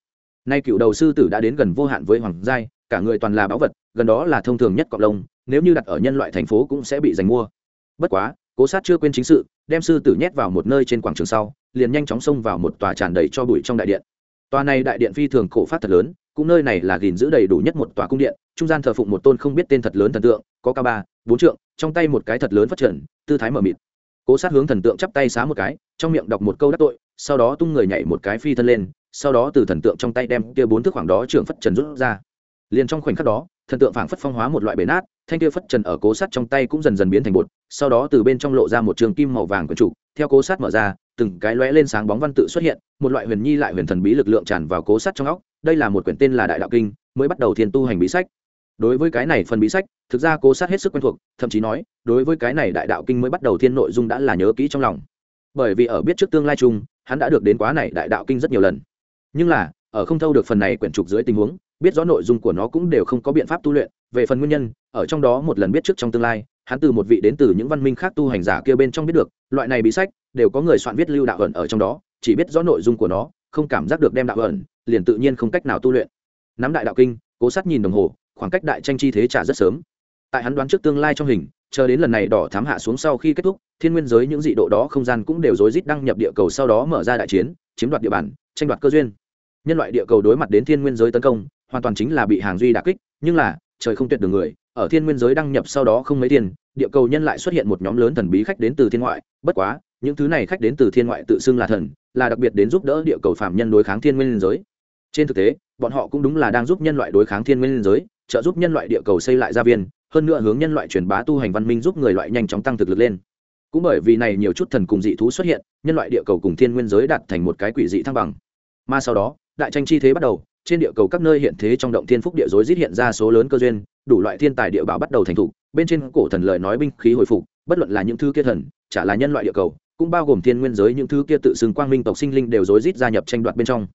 Speaker 1: Nay cựu đầu sư tử đã đến gần vô hạn với hoàng giai, cả người toàn là báu vật, gần đó là thông thường nhất cọp lông, nếu như đặt ở nhân loại thành phố cũng sẽ bị giành mua. Bất quá, cố sát chưa quên chính sự, đem sư tử nhét vào một nơi trên quảng trường sau, liền nhanh chóng xông vào một tòa tràn đầy cho bụi trong đại điện. Tòa này đại điện phi thường cổ phát thật lớn, cũng nơi này là gìn giữ đầy đủ nhất một tòa cung điện, trung gian thờ phụng một tôn không biết tên thật lớn thần tượng, có ca ba, bốn trượng, trong tay một cái thật lớn phát triển tư thái mở mịt cố sát hướng thần tượng chắp tay xá một cái, trong miệng đọc một câu đắc tội, sau đó tung người nhảy một cái phi thân lên, sau đó từ thần tượng trong tay đem kia bốn thước khoảng đó trưởng phất trần rút ra. Liền trong khoảnh khắc đó, thần tượng phảng phất phong hóa một loại bể nát, thanh kia phất trần ở cố sát trong tay cũng dần dần biến thành bột, sau đó từ bên trong lộ ra một trường kim màu vàng quần trụ, theo cố sát mở ra, từng cái lóe lên sáng bóng văn tự xuất hiện, một loại huyền nhi lại huyền thần bí lực lượng tràn vào cố sát trong óc, đây là một quyển tên là đại đạo kinh, mới bắt đầu thiên tu hành bí sách đối với cái này phần bí sách, thực ra cố sát hết sức quen thuộc, thậm chí nói, đối với cái này đại đạo kinh mới bắt đầu thiên nội dung đã là nhớ kỹ trong lòng. Bởi vì ở biết trước tương lai chung, hắn đã được đến quá này đại đạo kinh rất nhiều lần. Nhưng là, ở không thâu được phần này quyển trục dưới tình huống, biết rõ nội dung của nó cũng đều không có biện pháp tu luyện. Về phần nguyên nhân, ở trong đó một lần biết trước trong tương lai, hắn từ một vị đến từ những văn minh khác tu hành giả kia bên trong biết được, loại này bí sách, đều có người soạn viết lưu đạo ẩn ở trong đó, chỉ biết rõ nội dung của nó, không cảm giác được đem đạo ẩn, liền tự nhiên không cách nào tu luyện. Nắm đại đạo kinh, cố sát nhìn đồng hồ khoảng cách đại tranh chi thế trả rất sớm. Tại hắn đoán trước tương lai trong hình, chờ đến lần này đỏ thám hạ xuống sau khi kết thúc, thiên nguyên giới những dị độ đó không gian cũng đều rối rít đăng nhập địa cầu sau đó mở ra đại chiến, chiếm đoạt địa bàn, tranh đoạt cơ duyên. Nhân loại địa cầu đối mặt đến thiên nguyên giới tấn công, hoàn toàn chính là bị hàng duy đà kích, nhưng là, trời không tuyệt đường người, ở thiên nguyên giới đăng nhập sau đó không mấy tiền, địa cầu nhân lại xuất hiện một nhóm lớn thần bí khách đến từ thiên ngoại, bất quá, những thứ này khách đến từ thiên ngoại tự xưng là thần, là đặc biệt đến giúp đỡ địa cầu phạm nhân đối kháng thiên nguyên giới. Trên thực tế bọn họ cũng đúng là đang giúp nhân loại đối kháng thiên nguyên giới, trợ giúp nhân loại địa cầu xây lại gia viên, hơn nữa hướng nhân loại truyền bá tu hành văn minh giúp người loại nhanh chóng tăng thực lực lên. Cũng bởi vì này nhiều chút thần cùng dị thú xuất hiện, nhân loại địa cầu cùng thiên nguyên giới đạt thành một cái quỷ dị thăng bằng. Mà sau đó, đại tranh chi thế bắt đầu, trên địa cầu các nơi hiện thế trong động thiên phúc địa giới rít hiện ra số lớn cơ duyên, đủ loại thiên tài địa bảo bắt đầu thành thục, bên trên cổ thần lời nói binh khí hồi phục, bất luận là những thứ kia thần, chả là nhân loại địa cầu, cũng bao gồm thiên nguyên giới những thứ kia tự xưng quang minh tộc sinh linh đều rối rít gia nhập tranh đoạt bên trong.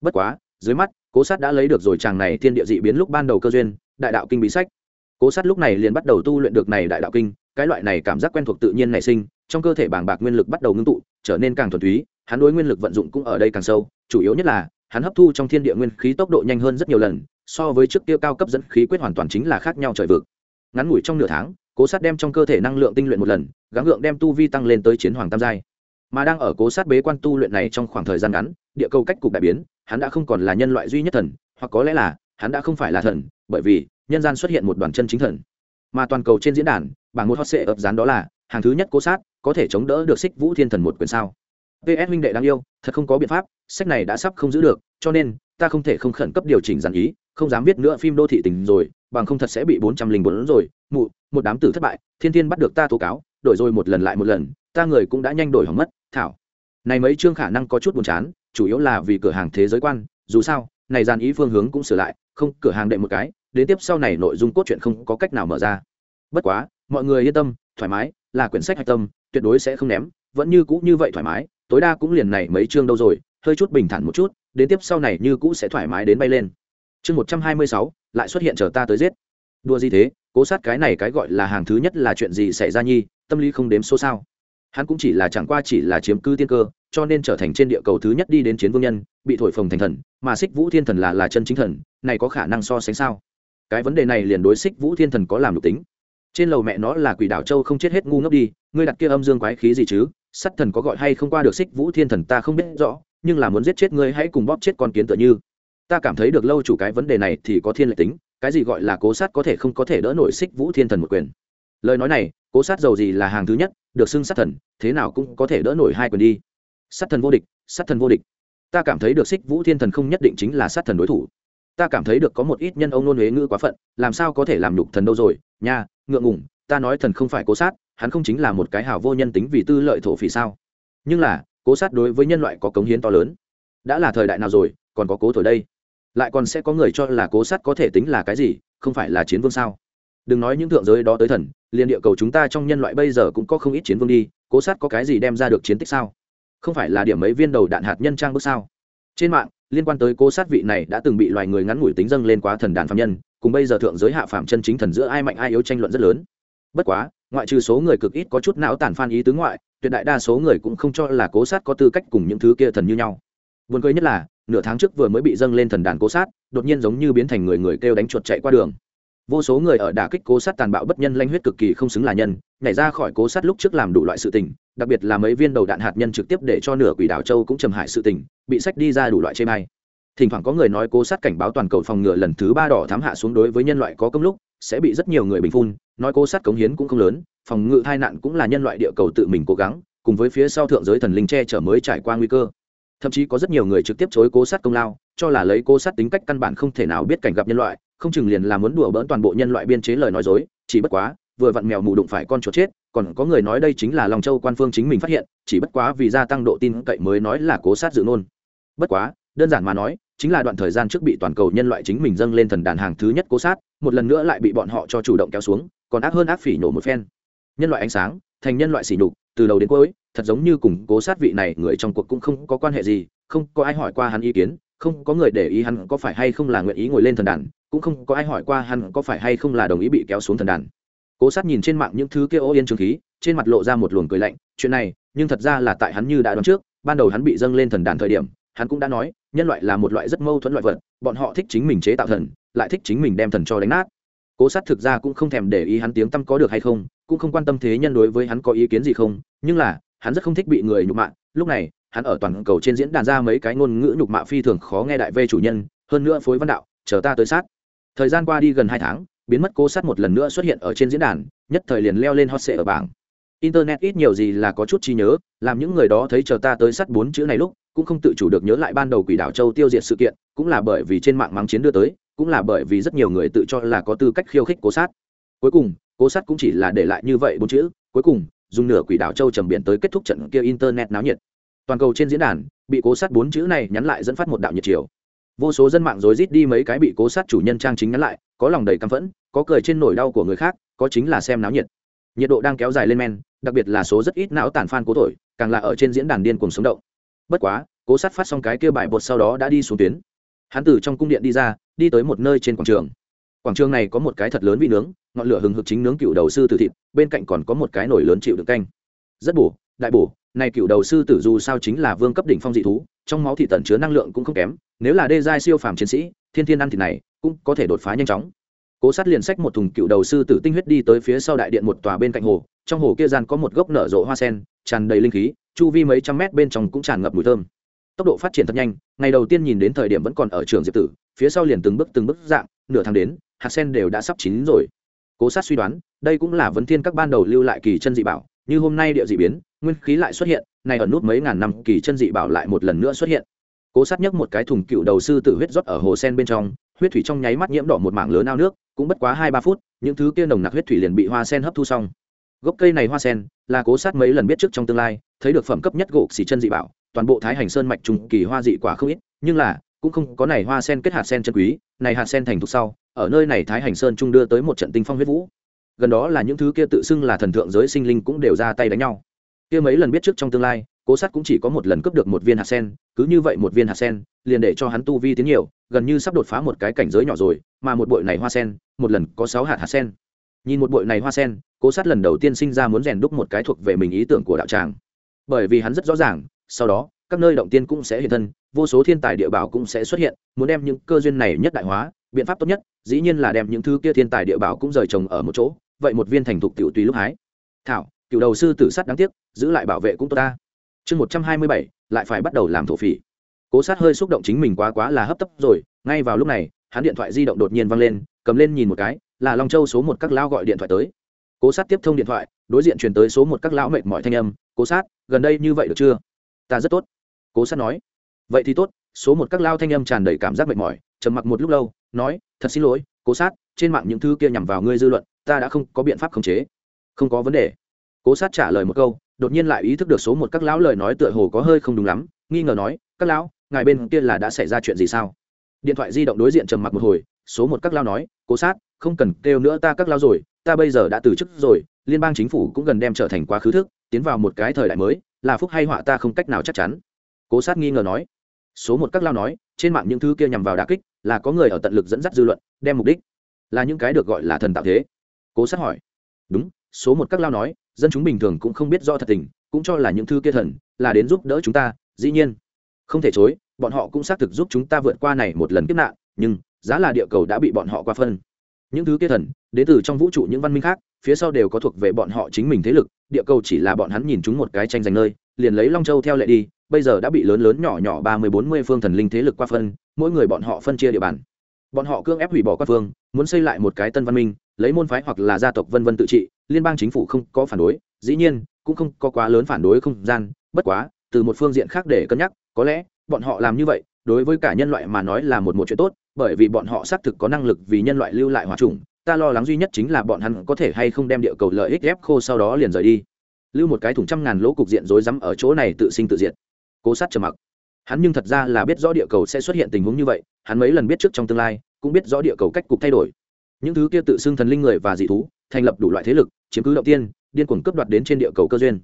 Speaker 1: Bất quá dưới mắt, cố sát đã lấy được rồi chàng này thiên địa dị biến lúc ban đầu cơ duyên, đại đạo kinh bí sách. Cố sát lúc này liền bắt đầu tu luyện được này đại đạo kinh, cái loại này cảm giác quen thuộc tự nhiên nảy sinh, trong cơ thể bàng bạc nguyên lực bắt đầu ngưng tụ, trở nên càng thuần túy, hắn đối nguyên lực vận dụng cũng ở đây càng sâu, chủ yếu nhất là, hắn hấp thu trong thiên địa nguyên khí tốc độ nhanh hơn rất nhiều lần, so với trước kia cao cấp dẫn khí quyết hoàn toàn chính là khác nhau trời vực. Ngắn ngủi trong nửa tháng, cố sát đem trong cơ thể năng lượng tinh luyện một lần, gắng gượng đem tu vi tăng lên tới chiến hoàng tam giai. Mà đang ở cố sát bế quan tu luyện này trong khoảng thời gian ngắn, địa cầu cách cục đại biến hắn đã không còn là nhân loại duy nhất thần, hoặc có lẽ là, hắn đã không phải là thần, bởi vì, nhân gian xuất hiện một đoàn chân chính thần. Mà toàn cầu trên diễn đàn, bảng một hot sệ ập dán đó là, hàng thứ nhất cố sát, có thể chống đỡ được xích vũ thiên thần một quyền sao. Ps minh đệ đáng yêu, thật không có biện pháp, sách này đã sắp không giữ được, cho nên, ta không thể không khẩn cấp điều chỉnh giản ý, không dám viết nữa phim đô thị tình rồi, bằng không thật sẽ bị bốn trăm linh bốn rồi. Mụ, một đám tử thất bại, thiên thiên bắt được ta tố cáo, đổi rồi một lần lại một lần, ta người cũng đã nhanh đổi hỏng mất. Thảo. Này mấy chương khả năng có chút buồn chán chủ yếu là vì cửa hàng thế giới quan, dù sao, này dàn ý phương hướng cũng sửa lại, không, cửa hàng đệ một cái, đến tiếp sau này nội dung cốt truyện không có cách nào mở ra. Bất quá, mọi người yên tâm, thoải mái, là quyển sách hạch tâm, tuyệt đối sẽ không ném, vẫn như cũ như vậy thoải mái, tối đa cũng liền này mấy chương đâu rồi, hơi chút bình thản một chút, đến tiếp sau này như cũ sẽ thoải mái đến bay lên. Chương một trăm hai mươi sáu, lại xuất hiện chờ ta tới giết. Đua gì thế, cố sát cái này cái gọi là hàng thứ nhất là chuyện gì xảy ra nhi, tâm lý không đếm số sao. Hắn cũng chỉ là chẳng qua chỉ là chiếm cư tiên cơ cho nên trở thành trên địa cầu thứ nhất đi đến chiến vương nhân, bị thổi phồng thành thần, mà xích vũ thiên thần là là chân chính thần, này có khả năng so sánh sao? Cái vấn đề này liền đối xích vũ thiên thần có làm lục tính. Trên lầu mẹ nó là quỷ đảo châu không chết hết ngu ngốc đi, ngươi đặt kia âm dương quái khí gì chứ? Sắt thần có gọi hay không qua được xích vũ thiên thần ta không biết rõ, nhưng là muốn giết chết ngươi hãy cùng bóp chết con kiến tựa như. Ta cảm thấy được lâu chủ cái vấn đề này thì có thiên lệ tính, cái gì gọi là cố sát có thể không có thể đỡ nổi xích vũ thiên thần một quyền. Lời nói này, cố sát giàu gì là hàng thứ nhất, được xưng sát thần, thế nào cũng có thể đỡ nổi hai quyền đi sát thần vô địch, sát thần vô địch. Ta cảm thấy được xích vũ thiên thần không nhất định chính là sát thần đối thủ. Ta cảm thấy được có một ít nhân ông nôn huế ngữ quá phận, làm sao có thể làm nhục thần đâu rồi? Nha, ngượng ngủng ta nói thần không phải cố sát, hắn không chính là một cái hào vô nhân tính vì tư lợi thổ phỉ sao? Nhưng là, cố sát đối với nhân loại có cống hiến to lớn. Đã là thời đại nào rồi, còn có cố thổi đây? Lại còn sẽ có người cho là cố sát có thể tính là cái gì, không phải là chiến vương sao? Đừng nói những thượng giới đó tới thần, liên địa cầu chúng ta trong nhân loại bây giờ cũng có không ít chiến vương đi, cố sát có cái gì đem ra được chiến tích sao? Không phải là điểm mấy viên đầu đạn hạt nhân trang bước sao? Trên mạng, liên quan tới cố sát vị này đã từng bị loài người ngắn ngủi tính dâng lên quá thần đàn phạm nhân, cùng bây giờ thượng giới hạ phạm chân chính thần giữa ai mạnh ai yếu tranh luận rất lớn. Bất quá, ngoại trừ số người cực ít có chút não tàn phan ý tứ ngoại, tuyệt đại đa số người cũng không cho là cố sát có tư cách cùng những thứ kia thần như nhau. Buồn cười nhất là, nửa tháng trước vừa mới bị dâng lên thần đàn cố sát, đột nhiên giống như biến thành người người kêu đánh chuột chạy qua đường. Vô số người ở đả kích cố sát tàn bạo bất nhân lanh huyết cực kỳ không xứng là nhân, nhảy ra khỏi cố sát lúc trước làm đủ loại sự tình đặc biệt là mấy viên đầu đạn hạt nhân trực tiếp để cho nửa quỷ đảo châu cũng trầm hại sự tình, bị sách đi ra đủ loại chê may thỉnh thoảng có người nói cố sát cảnh báo toàn cầu phòng ngừa lần thứ ba đỏ thám hạ xuống đối với nhân loại có công lúc, sẽ bị rất nhiều người bình phun, nói cố sát cống hiến cũng không lớn, phòng ngự tai nạn cũng là nhân loại địa cầu tự mình cố gắng, cùng với phía sau thượng giới thần linh che chở mới trải qua nguy cơ. Thậm chí có rất nhiều người trực tiếp chối cố sát công lao, cho là lấy cố sát tính cách căn bản không thể nào biết cảnh gặp nhân loại, không chừng liền là muốn đùa bỡn toàn bộ nhân loại biên chế lời nói dối, chỉ bất quá, vừa vặn mèo mù đụng phải con chuột chết còn có người nói đây chính là lòng châu quan phương chính mình phát hiện, chỉ bất quá vì gia tăng độ tin cậy mới nói là cố sát dự ngôn. bất quá, đơn giản mà nói, chính là đoạn thời gian trước bị toàn cầu nhân loại chính mình dâng lên thần đàn hàng thứ nhất cố sát, một lần nữa lại bị bọn họ cho chủ động kéo xuống, còn ác hơn ác phỉ nổ một phen nhân loại ánh sáng, thành nhân loại sỉ nhục, từ đầu đến cuối, thật giống như cùng cố sát vị này người trong cuộc cũng không có quan hệ gì, không có ai hỏi qua hắn ý kiến, không có người để ý hắn có phải hay không là nguyện ý ngồi lên thần đàn, cũng không có ai hỏi qua hắn có phải hay không là đồng ý bị kéo xuống thần đàn cố sát nhìn trên mạng những thứ kia ô yên trường khí, trên mặt lộ ra một luồng cười lạnh, chuyện này, nhưng thật ra là tại hắn như đã đoán trước, ban đầu hắn bị dâng lên thần đàn thời điểm, hắn cũng đã nói, nhân loại là một loại rất mâu thuẫn loại vật, bọn họ thích chính mình chế tạo thần, lại thích chính mình đem thần cho đánh nát. Cố sát thực ra cũng không thèm để ý hắn tiếng tâm có được hay không, cũng không quan tâm thế nhân đối với hắn có ý kiến gì không, nhưng là, hắn rất không thích bị người nhục mạ, lúc này, hắn ở toàn cầu trên diễn đàn ra mấy cái ngôn ngữ nhục mạ phi thường khó nghe đại vê chủ nhân, hơn nữa phối văn đạo, chờ ta tới sát. Thời gian qua đi gần hai tháng biến mất cố sát một lần nữa xuất hiện ở trên diễn đàn, nhất thời liền leo lên hot sệ ở bảng. Internet ít nhiều gì là có chút trí nhớ, làm những người đó thấy chờ ta tới sát bốn chữ này lúc, cũng không tự chủ được nhớ lại ban đầu quỷ đảo châu tiêu diệt sự kiện, cũng là bởi vì trên mạng mắng chiến đưa tới, cũng là bởi vì rất nhiều người tự cho là có tư cách khiêu khích cố sát. Cuối cùng, cố sát cũng chỉ là để lại như vậy bốn chữ, cuối cùng, dùng nửa quỷ đảo châu trầm biển tới kết thúc trận kia internet náo nhiệt. Toàn cầu trên diễn đàn, bị cố sát bốn chữ này nhắn lại dẫn phát một đạo nhiệt chiều. Vô số dân mạng rối rít đi mấy cái bị cố sát chủ nhân trang chính nhắn lại có lòng đầy căm phẫn, có cười trên nỗi đau của người khác, có chính là xem náo nhiệt. Nhiệt độ đang kéo dài lên men, đặc biệt là số rất ít não tàn phan cố thổi, càng là ở trên diễn đàn điên cùng sống động. Bất quá, cố sát phát xong cái kia bài bột sau đó đã đi xuống tuyến. Hắn từ trong cung điện đi ra, đi tới một nơi trên quảng trường. Quảng trường này có một cái thật lớn vị nướng, ngọn lửa hừng hực chính nướng cựu đầu sư tử thịt, bên cạnh còn có một cái nồi lớn chịu được canh. Rất bổ, đại bổ, này cựu đầu sư tử dù sao chính là vương cấp đỉnh phong dị thú, trong máu thị tận chứa năng lượng cũng không kém, nếu là đê giai siêu phàm chiến sĩ, thiên thiên ăn thịt này cũng có thể đột phá nhanh chóng. Cố sát liền xách một thùng cựu đầu sư tử tinh huyết đi tới phía sau đại điện một tòa bên cạnh hồ, trong hồ kia gian có một gốc nở rộ hoa sen, tràn đầy linh khí, chu vi mấy trăm mét bên trong cũng tràn ngập mùi thơm. Tốc độ phát triển thật nhanh, ngày đầu tiên nhìn đến thời điểm vẫn còn ở trường diệp tử, phía sau liền từng bước từng bước dạng, nửa tháng đến, hạt sen đều đã sắp chín rồi. Cố sát suy đoán, đây cũng là vấn thiên các ban đầu lưu lại kỳ chân dị bảo, như hôm nay địa dị biến, nguyên khí lại xuất hiện này ở nút mấy ngàn năm kỳ chân dị bảo lại một lần nữa xuất hiện. Cố sát nhấc một cái thùng cựu đầu sư tử huyết rót ở hồ sen bên trong huyết thủy trong nháy mắt nhiễm đỏ một mảng lớn ao nước, cũng bất quá hai ba phút, những thứ kia nồng nặc huyết thủy liền bị hoa sen hấp thu xong. Gốc cây này hoa sen là cố sát mấy lần biết trước trong tương lai, thấy được phẩm cấp nhất gỗ xỉ chân dị bảo, toàn bộ thái hành sơn mạch trùng kỳ hoa dị quả không ít, nhưng là, cũng không có này hoa sen kết hạt sen chân quý, này hạt sen thành thục sau, ở nơi này thái hành sơn trung đưa tới một trận tinh phong huyết vũ. Gần đó là những thứ kia tự xưng là thần thượng giới sinh linh cũng đều ra tay đánh nhau. Kia mấy lần biết trước trong tương lai, cố sát cũng chỉ có một lần cướp được một viên hạt sen, cứ như vậy một viên hạt sen liền để cho hắn tu vi tiến nhiều, gần như sắp đột phá một cái cảnh giới nhỏ rồi, mà một bội này hoa sen, một lần có sáu hạt hạt sen. Nhìn một bội này hoa sen, cố sát lần đầu tiên sinh ra muốn rèn đúc một cái thuộc về mình ý tưởng của đạo tràng. Bởi vì hắn rất rõ ràng, sau đó, các nơi động tiên cũng sẽ hiện thân, vô số thiên tài địa bảo cũng sẽ xuất hiện, muốn đem những cơ duyên này nhất đại hóa, biện pháp tốt nhất, dĩ nhiên là đem những thứ kia thiên tài địa bảo cũng rời trồng ở một chỗ, vậy một viên thành thục tiểu tùy lúc hái. Thảo, cựu đầu sư tử sắt đáng tiếc, giữ lại bảo vệ cũng tốt ta. Chương một trăm hai mươi bảy, lại phải bắt đầu làm thổ phỉ cố sát hơi xúc động chính mình quá quá là hấp tấp rồi, ngay vào lúc này, hắn điện thoại di động đột nhiên văng lên, cầm lên nhìn một cái, là long châu số một các lão gọi điện thoại tới. Cố sát tiếp thông điện thoại, đối diện chuyển tới số một các lão mệt mỏi thanh âm, cố sát, gần đây như vậy được chưa? Ta rất tốt. Cố sát nói. Vậy thì tốt. Số một các lao thanh âm tràn đầy cảm giác mệt mỏi, trầm mặc một lúc lâu, nói, thật xin lỗi, cố sát, trên mạng những thứ kia nhằm vào ngươi dư luận, ta đã không có biện pháp khống chế. Không có vấn đề. Cố sát trả lời một câu, đột nhiên lại ý thức được số một các lão lời nói tựa hồ có hơi không đúng lắm, nghi ngờ nói, các lão ngài bên kia là đã xảy ra chuyện gì sao? Điện thoại di động đối diện trầm mặc một hồi, số một các lao nói, cố sát, không cần kêu nữa ta các lao rồi, ta bây giờ đã từ chức rồi, liên bang chính phủ cũng gần đem trở thành quá khứ thức, tiến vào một cái thời đại mới, là phúc hay họa ta không cách nào chắc chắn. Cố sát nghi ngờ nói. Số một các lao nói, trên mạng những thứ kia nhằm vào đà kích, là có người ở tận lực dẫn dắt dư luận, đem mục đích là những cái được gọi là thần tạo thế. Cố sát hỏi. Đúng, số một các lao nói, dân chúng bình thường cũng không biết do thật tình, cũng cho là những thứ kia thần là đến giúp đỡ chúng ta, dĩ nhiên không thể chối, bọn họ cũng xác thực giúp chúng ta vượt qua này một lần kiếp nạn, nhưng giá là địa cầu đã bị bọn họ qua phân. Những thứ kia thần, đến từ trong vũ trụ những văn minh khác, phía sau đều có thuộc về bọn họ chính mình thế lực, địa cầu chỉ là bọn hắn nhìn chúng một cái tranh giành nơi, liền lấy long châu theo lệ đi, bây giờ đã bị lớn lớn nhỏ nhỏ ba mươi bốn mươi phương thần linh thế lực qua phân, mỗi người bọn họ phân chia địa bàn. Bọn họ cương ép hủy bỏ các phương, muốn xây lại một cái tân văn minh, lấy môn phái hoặc là gia tộc vân vân tự trị, liên bang chính phủ không có phản đối, dĩ nhiên, cũng không có quá lớn phản đối không gian, bất quá, từ một phương diện khác để cân nhắc có lẽ, bọn họ làm như vậy, đối với cả nhân loại mà nói là một một chuyện tốt, bởi vì bọn họ xác thực có năng lực vì nhân loại lưu lại hòa trùng. Ta lo lắng duy nhất chính là bọn hắn có thể hay không đem địa cầu lợi ích ghép khô sau đó liền rời đi. Lưu một cái thủng trăm ngàn lỗ cục diện rối rắm ở chỗ này tự sinh tự diệt. Cố sát trầm mặc. Hắn nhưng thật ra là biết rõ địa cầu sẽ xuất hiện tình huống như vậy, hắn mấy lần biết trước trong tương lai, cũng biết rõ địa cầu cách cục thay đổi. Những thứ kia tự xưng thần linh người và dị thú, thành lập đủ loại thế lực, chiếm cứ động tiên, điên cuồng cướp đoạt đến trên địa cầu cơ duyên.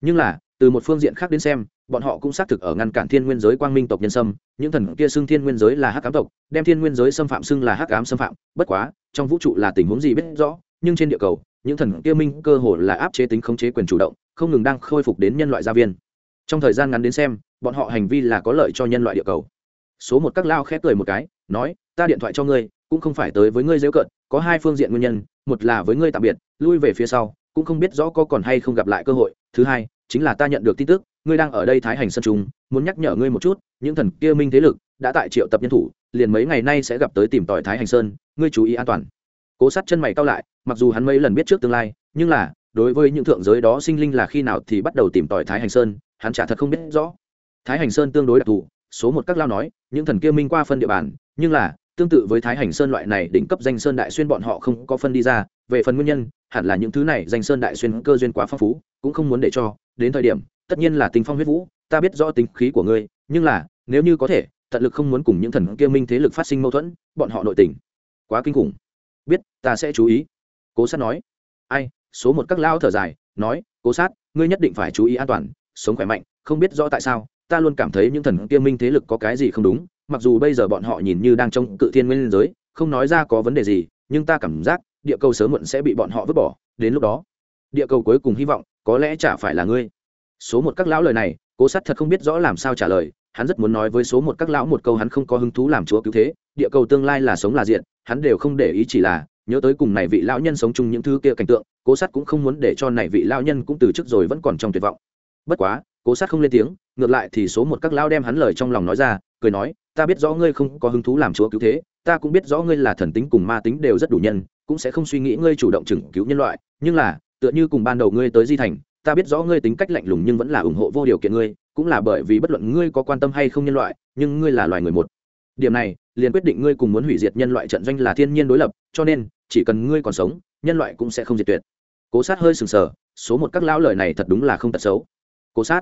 Speaker 1: Nhưng là, từ một phương diện khác đến xem bọn họ cũng xác thực ở ngăn cản thiên nguyên giới quang minh tộc nhân sâm, những thần kia xưng thiên nguyên giới là hắc ám tộc, đem thiên nguyên giới xâm phạm xưng là hắc ám xâm phạm, bất quá, trong vũ trụ là tình huống gì biết rõ, nhưng trên địa cầu, những thần kia minh cơ hồ là áp chế tính khống chế quyền chủ động, không ngừng đang khôi phục đến nhân loại gia viên. Trong thời gian ngắn đến xem, bọn họ hành vi là có lợi cho nhân loại địa cầu. Số một các lao khép cười một cái, nói, ta điện thoại cho ngươi, cũng không phải tới với ngươi dễ cận có hai phương diện nguyên nhân, một là với ngươi tạm biệt, lui về phía sau, cũng không biết rõ có còn hay không gặp lại cơ hội, thứ hai, chính là ta nhận được tin tức ngươi đang ở đây thái hành sân trung, muốn nhắc nhở ngươi một chút, những thần kia minh thế lực đã tại triệu tập nhân thủ, liền mấy ngày nay sẽ gặp tới tìm tòi thái hành sơn, ngươi chú ý an toàn. Cố sát chân mày cao lại, mặc dù hắn mấy lần biết trước tương lai, nhưng là, đối với những thượng giới đó sinh linh là khi nào thì bắt đầu tìm tòi thái hành sơn, hắn chả thật không biết rõ. Thái hành sơn tương đối đặc thù, số một các lao nói, những thần kia minh qua phân địa bàn, nhưng là, tương tự với thái hành sơn loại này đỉnh cấp danh sơn đại xuyên bọn họ không có phân đi ra, về phần nguyên nhân, hẳn là những thứ này danh sơn đại xuyên cơ duyên quá phong phú, cũng không muốn để cho, đến thời điểm tất nhiên là Tinh phong huyết vũ, ta biết rõ tính khí của ngươi, nhưng là, nếu như có thể, tận lực không muốn cùng những thần kia minh thế lực phát sinh mâu thuẫn, bọn họ nội tình. Quá kinh khủng. Biết, ta sẽ chú ý. Cố sát nói. Ai, số một các lao thở dài, nói, cố sát, ngươi nhất định phải chú ý an toàn, sống khỏe mạnh, không biết rõ tại sao, ta luôn cảm thấy những thần kia minh thế lực có cái gì không đúng, mặc dù bây giờ bọn họ nhìn như đang trong cự thiên nguyên giới, không nói ra có vấn đề gì, nhưng ta cảm giác, địa cầu sớm muộn sẽ bị bọn họ vứt bỏ, đến lúc đó, địa cầu cuối cùng hy vọng có lẽ chả phải là ngươi số một các lão lời này, cố sát thật không biết rõ làm sao trả lời, hắn rất muốn nói với số một các lão một câu hắn không có hứng thú làm chúa cứu thế, địa cầu tương lai là sống là diện hắn đều không để ý chỉ là, nhớ tới cùng này vị lão nhân sống chung những thứ kia cảnh tượng, cố sát cũng không muốn để cho này vị lão nhân cũng từ chức rồi vẫn còn trong tuyệt vọng. Bất quá, cố sát không lên tiếng, ngược lại thì số một các lão đem hắn lời trong lòng nói ra, cười nói, ta biết rõ ngươi không có hứng thú làm chúa cứu thế, ta cũng biết rõ ngươi là thần tính cùng ma tính đều rất đủ nhân, cũng sẽ không suy nghĩ ngươi chủ động chừng cứu nhân loại, nhưng là, tựa như cùng ban đầu ngươi tới di thành ta biết rõ ngươi tính cách lạnh lùng nhưng vẫn là ủng hộ vô điều kiện ngươi, cũng là bởi vì bất luận ngươi có quan tâm hay không nhân loại, nhưng ngươi là loài người một. Điểm này, liền quyết định ngươi cùng muốn hủy diệt nhân loại trận doanh là thiên nhiên đối lập, cho nên, chỉ cần ngươi còn sống, nhân loại cũng sẽ không diệt tuyệt. Cố sát hơi sừng sờ, số một các lão lời này thật đúng là không tật xấu. Cố sát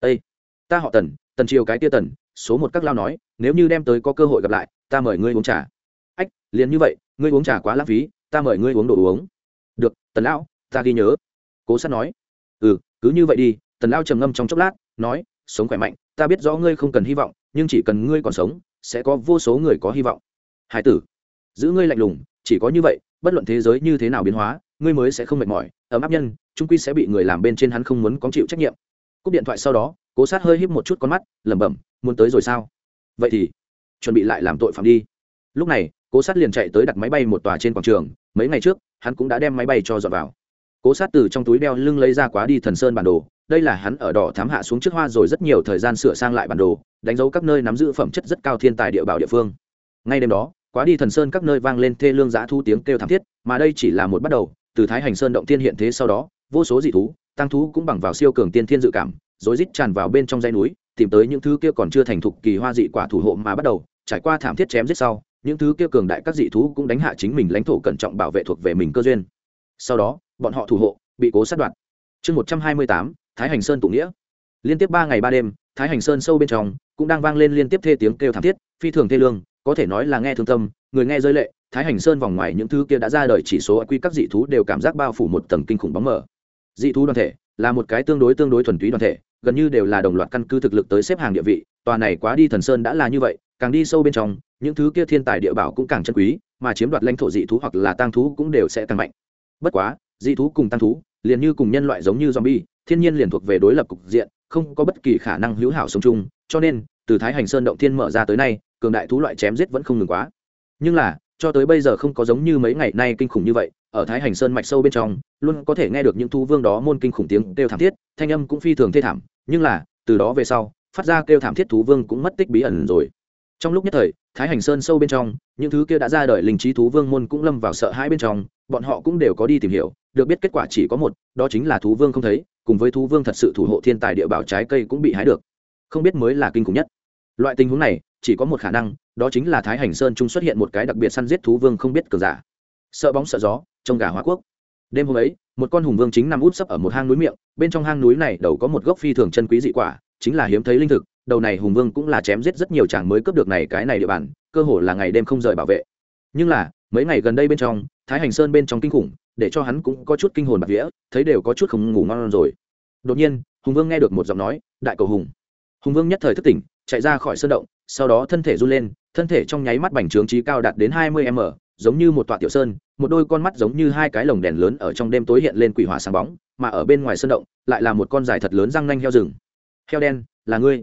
Speaker 1: ây ta họ tần tần triều cái tia tần, số một các lao nói, nếu như đem tới có cơ hội gặp lại, ta mời ngươi uống trà. Ách, liền như vậy, ngươi uống trà quá lãng phí, ta mời ngươi uống đồ uống. Được, tần lão, ta ghi nhớ. Cố sát nói ừ cứ như vậy đi, tần lao trầm ngâm trong chốc lát, nói, sống khỏe mạnh, ta biết rõ ngươi không cần hy vọng, nhưng chỉ cần ngươi còn sống, sẽ có vô số người có hy vọng. Hải tử, giữ ngươi lạnh lùng, chỉ có như vậy, bất luận thế giới như thế nào biến hóa, ngươi mới sẽ không mệt mỏi. Ấm áp nhân, trung quy sẽ bị người làm bên trên hắn không muốn có chịu trách nhiệm. Cúp điện thoại sau đó, cố sát hơi híp một chút con mắt, lẩm bẩm, muốn tới rồi sao? Vậy thì chuẩn bị lại làm tội phạm đi. Lúc này, cố sát liền chạy tới đặt máy bay một tòa trên quảng trường, mấy ngày trước, hắn cũng đã đem máy bay cho dọn vào cố sát từ trong túi đeo lưng lấy ra quá đi thần sơn bản đồ, đây là hắn ở đỏ thám hạ xuống trước hoa rồi rất nhiều thời gian sửa sang lại bản đồ, đánh dấu các nơi nắm giữ phẩm chất rất cao thiên tài địa bảo địa phương. Ngay đêm đó, quá đi thần sơn các nơi vang lên thê lương giã thu tiếng kêu thảm thiết, mà đây chỉ là một bắt đầu, từ thái hành sơn động tiên hiện thế sau đó, vô số dị thú, tăng thú cũng bằng vào siêu cường tiên thiên dự cảm, rối rít tràn vào bên trong dãy núi, tìm tới những thứ kia còn chưa thành thục kỳ hoa dị quả thủ hộ mà bắt đầu, trải qua thảm thiết chém giết sau, những thứ kia cường đại các dị thú cũng đánh hạ chính mình lãnh thổ cẩn trọng bảo vệ thuộc về mình cơ duyên. Sau đó bọn họ thủ hộ, bị cố sát đoạt. Chương một trăm hai mươi tám, thái hành sơn tụ nghĩa. Liên tiếp ba ngày ba đêm, thái hành sơn sâu bên trong cũng đang vang lên liên tiếp thê tiếng kêu thảm thiết, phi thường thê lương, có thể nói là nghe thương tâm, người nghe rơi lệ, thái hành sơn vòng ngoài những thứ kia đã ra đời chỉ số quy các dị thú đều cảm giác bao phủ một tầng kinh khủng bóng mờ. Dị thú đoàn thể là một cái tương đối tương đối thuần túy đoàn thể, gần như đều là đồng loạt căn cứ thực lực tới xếp hàng địa vị, tòa này quá đi thần sơn đã là như vậy, càng đi sâu bên trong, những thứ kia thiên tài địa bảo cũng càng chân quý, mà chiếm đoạt lãnh thổ dị thú hoặc là tăng thú cũng đều sẽ càng mạnh. Bất quá dị thú cùng tăng thú, liền như cùng nhân loại giống như zombie, thiên nhiên liền thuộc về đối lập cục diện, không có bất kỳ khả năng hữu hảo sống chung, cho nên, từ thái hành sơn động thiên mở ra tới nay, cường đại thú loại chém giết vẫn không ngừng quá. Nhưng là, cho tới bây giờ không có giống như mấy ngày nay kinh khủng như vậy, ở thái hành sơn mạch sâu bên trong, luôn có thể nghe được những thú vương đó môn kinh khủng tiếng kêu thảm thiết, thanh âm cũng phi thường thê thảm, nhưng là, từ đó về sau, phát ra kêu thảm thiết thú vương cũng mất tích bí ẩn rồi. Trong lúc nhất thời thái hành sơn sâu bên trong, những thứ kia đã ra đời linh trí thú vương môn cũng lâm vào sợ hãi bên trong, bọn họ cũng đều có đi tìm hiểu, được biết kết quả chỉ có một, đó chính là thú vương không thấy, cùng với thú vương thật sự thủ hộ thiên tài địa bảo trái cây cũng bị hái được. Không biết mới là kinh khủng nhất. Loại tình huống này, chỉ có một khả năng, đó chính là thái hành sơn trung xuất hiện một cái đặc biệt săn giết thú vương không biết cờ giả. Sợ bóng sợ gió, trông gà hóa quốc. Đêm hôm ấy, một con hùng vương chính nằm út sấp ở một hang núi miệng, bên trong hang núi này đầu có một gốc phi thường chân quý dị quả, chính là hiếm thấy linh thực đầu này hùng vương cũng là chém giết rất nhiều chàng mới cướp được này cái này địa bàn, cơ hồ là ngày đêm không rời bảo vệ. Nhưng là, mấy ngày gần đây bên trong, thái hành sơn bên trong kinh khủng, để cho hắn cũng có chút kinh hồn bạc vía, thấy đều có chút không ngủ ngon rồi. Đột nhiên, hùng vương nghe được một giọng nói, đại cầu hùng. Hùng vương nhất thời thức tỉnh, chạy ra khỏi sơn động, sau đó thân thể run lên, thân thể trong nháy mắt bành trướng trí cao đạt đến hai mươi m, giống như một tọa tiểu sơn, một đôi con mắt giống như hai cái lồng đèn lớn ở trong đêm tối hiện lên quỷ hỏa sáng bóng, mà ở bên ngoài sơn động, lại là một con dài thật lớn răng nanh heo rừng. Heo đen, là ngươi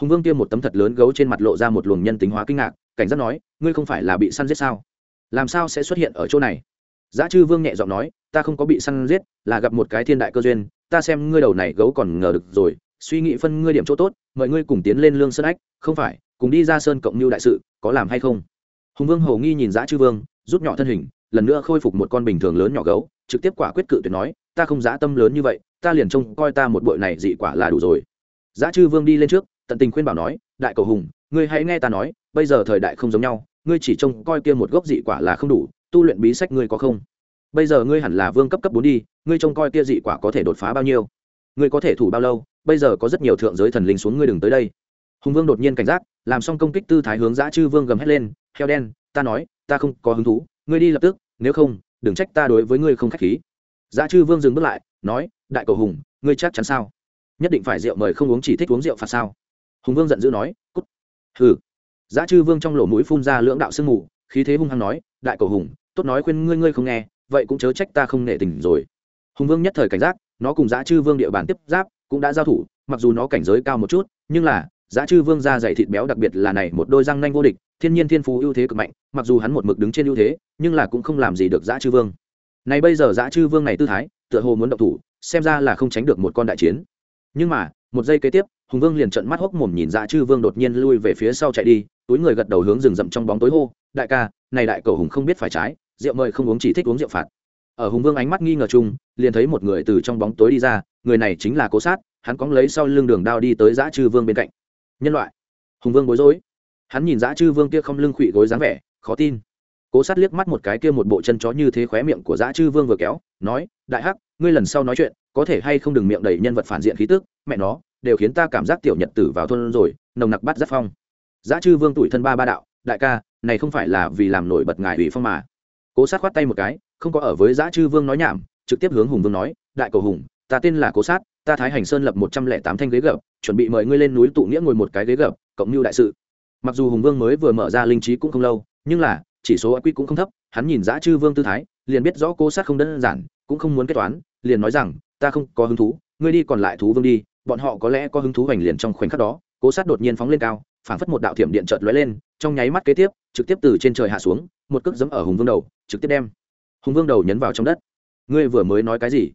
Speaker 1: hùng vương tiêm một tấm thật lớn gấu trên mặt lộ ra một luồng nhân tính hóa kinh ngạc, cảnh giác nói, ngươi không phải là bị săn giết sao? Làm sao sẽ xuất hiện ở chỗ này? Giá chư vương nhẹ giọng nói, ta không có bị săn giết, là gặp một cái thiên đại cơ duyên, ta xem ngươi đầu này gấu còn ngờ được rồi, suy nghĩ phân ngươi điểm chỗ tốt, mời ngươi cùng tiến lên lương sơn ách, không phải, cùng đi ra sơn cộng mưu đại sự, có làm hay không? Hùng vương hầu nghi nhìn giá chư vương, rút nhỏ thân hình, lần nữa khôi phục một con bình thường lớn nhỏ gấu, trực tiếp quả quyết cự tuyệt nói, ta không giá tâm lớn như vậy, ta liền trông coi ta một bội này dị quả là đủ rồi. Giá chư vương đi lên trước tận tình khuyên bảo nói, đại cầu hùng, ngươi hãy nghe ta nói, bây giờ thời đại không giống nhau, ngươi chỉ trông coi kia một gốc dị quả là không đủ, tu luyện bí sách ngươi có không? Bây giờ ngươi hẳn là vương cấp cấp bốn đi, ngươi trông coi kia dị quả có thể đột phá bao nhiêu? Ngươi có thể thủ bao lâu? Bây giờ có rất nhiều thượng giới thần linh xuống ngươi đừng tới đây. Hùng vương đột nhiên cảnh giác, làm xong công kích tư thái hướng dã chư vương gầm hét lên, heo đen, ta nói, ta không có hứng thú, ngươi đi lập tức, nếu không, đừng trách ta đối với ngươi không k h á c h khí. Dã chư vương dừng bước lại, nói, đại cầu hùng, ngươi chắc chắn sao? Nhất định phải rượu mời không uống chỉ thích uống rượu phạt sao? Hùng vương giận dữ nói, cút. Hừ. Giá chư vương trong lỗ mũi phun ra lưỡng đạo sương mù, khí thế hung hăng nói, đại cầu hùng, tốt nói khuyên ngươi ngươi không nghe, vậy cũng chớ trách ta không nể tình rồi. Hùng vương nhất thời cảnh giác, nó cùng Giá chư vương địa bàn tiếp giáp, cũng đã giao thủ, mặc dù nó cảnh giới cao một chút, nhưng là giá chư vương da dày thịt béo đặc biệt là này một đôi răng nanh vô địch, thiên nhiên thiên phú ưu thế cực mạnh, mặc dù hắn một mực đứng trên ưu thế, nhưng là cũng không làm gì được giá chư vương. Này bây giờ giá chư vương này tư thái, tựa hồ muốn động thủ, xem ra là không tránh được một con đại chiến. Nhưng mà một giây kế tiếp, hùng vương liền trận mắt hốc mồm nhìn ra chư vương đột nhiên lui về phía sau chạy đi, túi người gật đầu hướng rừng rậm trong bóng tối hô, đại ca, này đại cầu hùng không biết phải trái, rượu mời không uống chỉ thích uống rượu phạt. Ở hùng vương ánh mắt nghi ngờ chung, liền thấy một người từ trong bóng tối đi ra, người này chính là cố sát, hắn cóng lấy sau lưng đường đao đi tới dã chư vương bên cạnh. Nhân loại. Hùng vương bối rối. Hắn nhìn dã chư vương kia không lưng khụy gối dáng vẻ, khó tin. Cố sát liếc mắt một cái kia một bộ chân chó như thế khóe miệng của dã chư vương vừa kéo, nói, đại hắc, ngươi lần sau nói chuyện có thể hay không đừng miệng đầy nhân vật phản diện khí tức, mẹ nó, đều khiến ta cảm giác tiểu nhật tử vào thôn rồi, nồng nặc bắt giáp phong. Giá chư vương tuổi thân ba ba đạo, đại ca, này không phải là vì làm nổi bật ngài ủy phong mà. Cố sát khoát tay một cái, không có ở với giá chư vương nói nhảm, trực tiếp hướng hùng vương nói, đại cầu hùng, ta tên là cố sát, ta thái hành sơn lập một trăm lẻ tám thanh ghế gập, chuẩn bị mời ngươi lên núi tụ nghĩa ngồi một cái ghế gập, cộng mưu đại sự. Mặc dù hùng vương mới vừa mở ra linh trí cũng không lâu, nhưng là, chỉ số quy cũng không thấp, hắn nhìn giá chư vương tư thái, liền biết rõ cố sát không đơn giản, cũng không muốn kết toán, liền nói rằng ta không có hứng thú, ngươi đi còn lại thú vương đi, bọn họ có lẽ có hứng thú hành liền trong khoảnh khắc đó, cố sát đột nhiên phóng lên cao, phảng phất một đạo thiểm điện chợt lóe lên, trong nháy mắt kế tiếp, trực tiếp từ trên trời hạ xuống, một cước dẫm ở hùng vương đầu, trực tiếp đem hùng vương đầu nhấn vào trong đất. Ngươi vừa mới nói cái gì?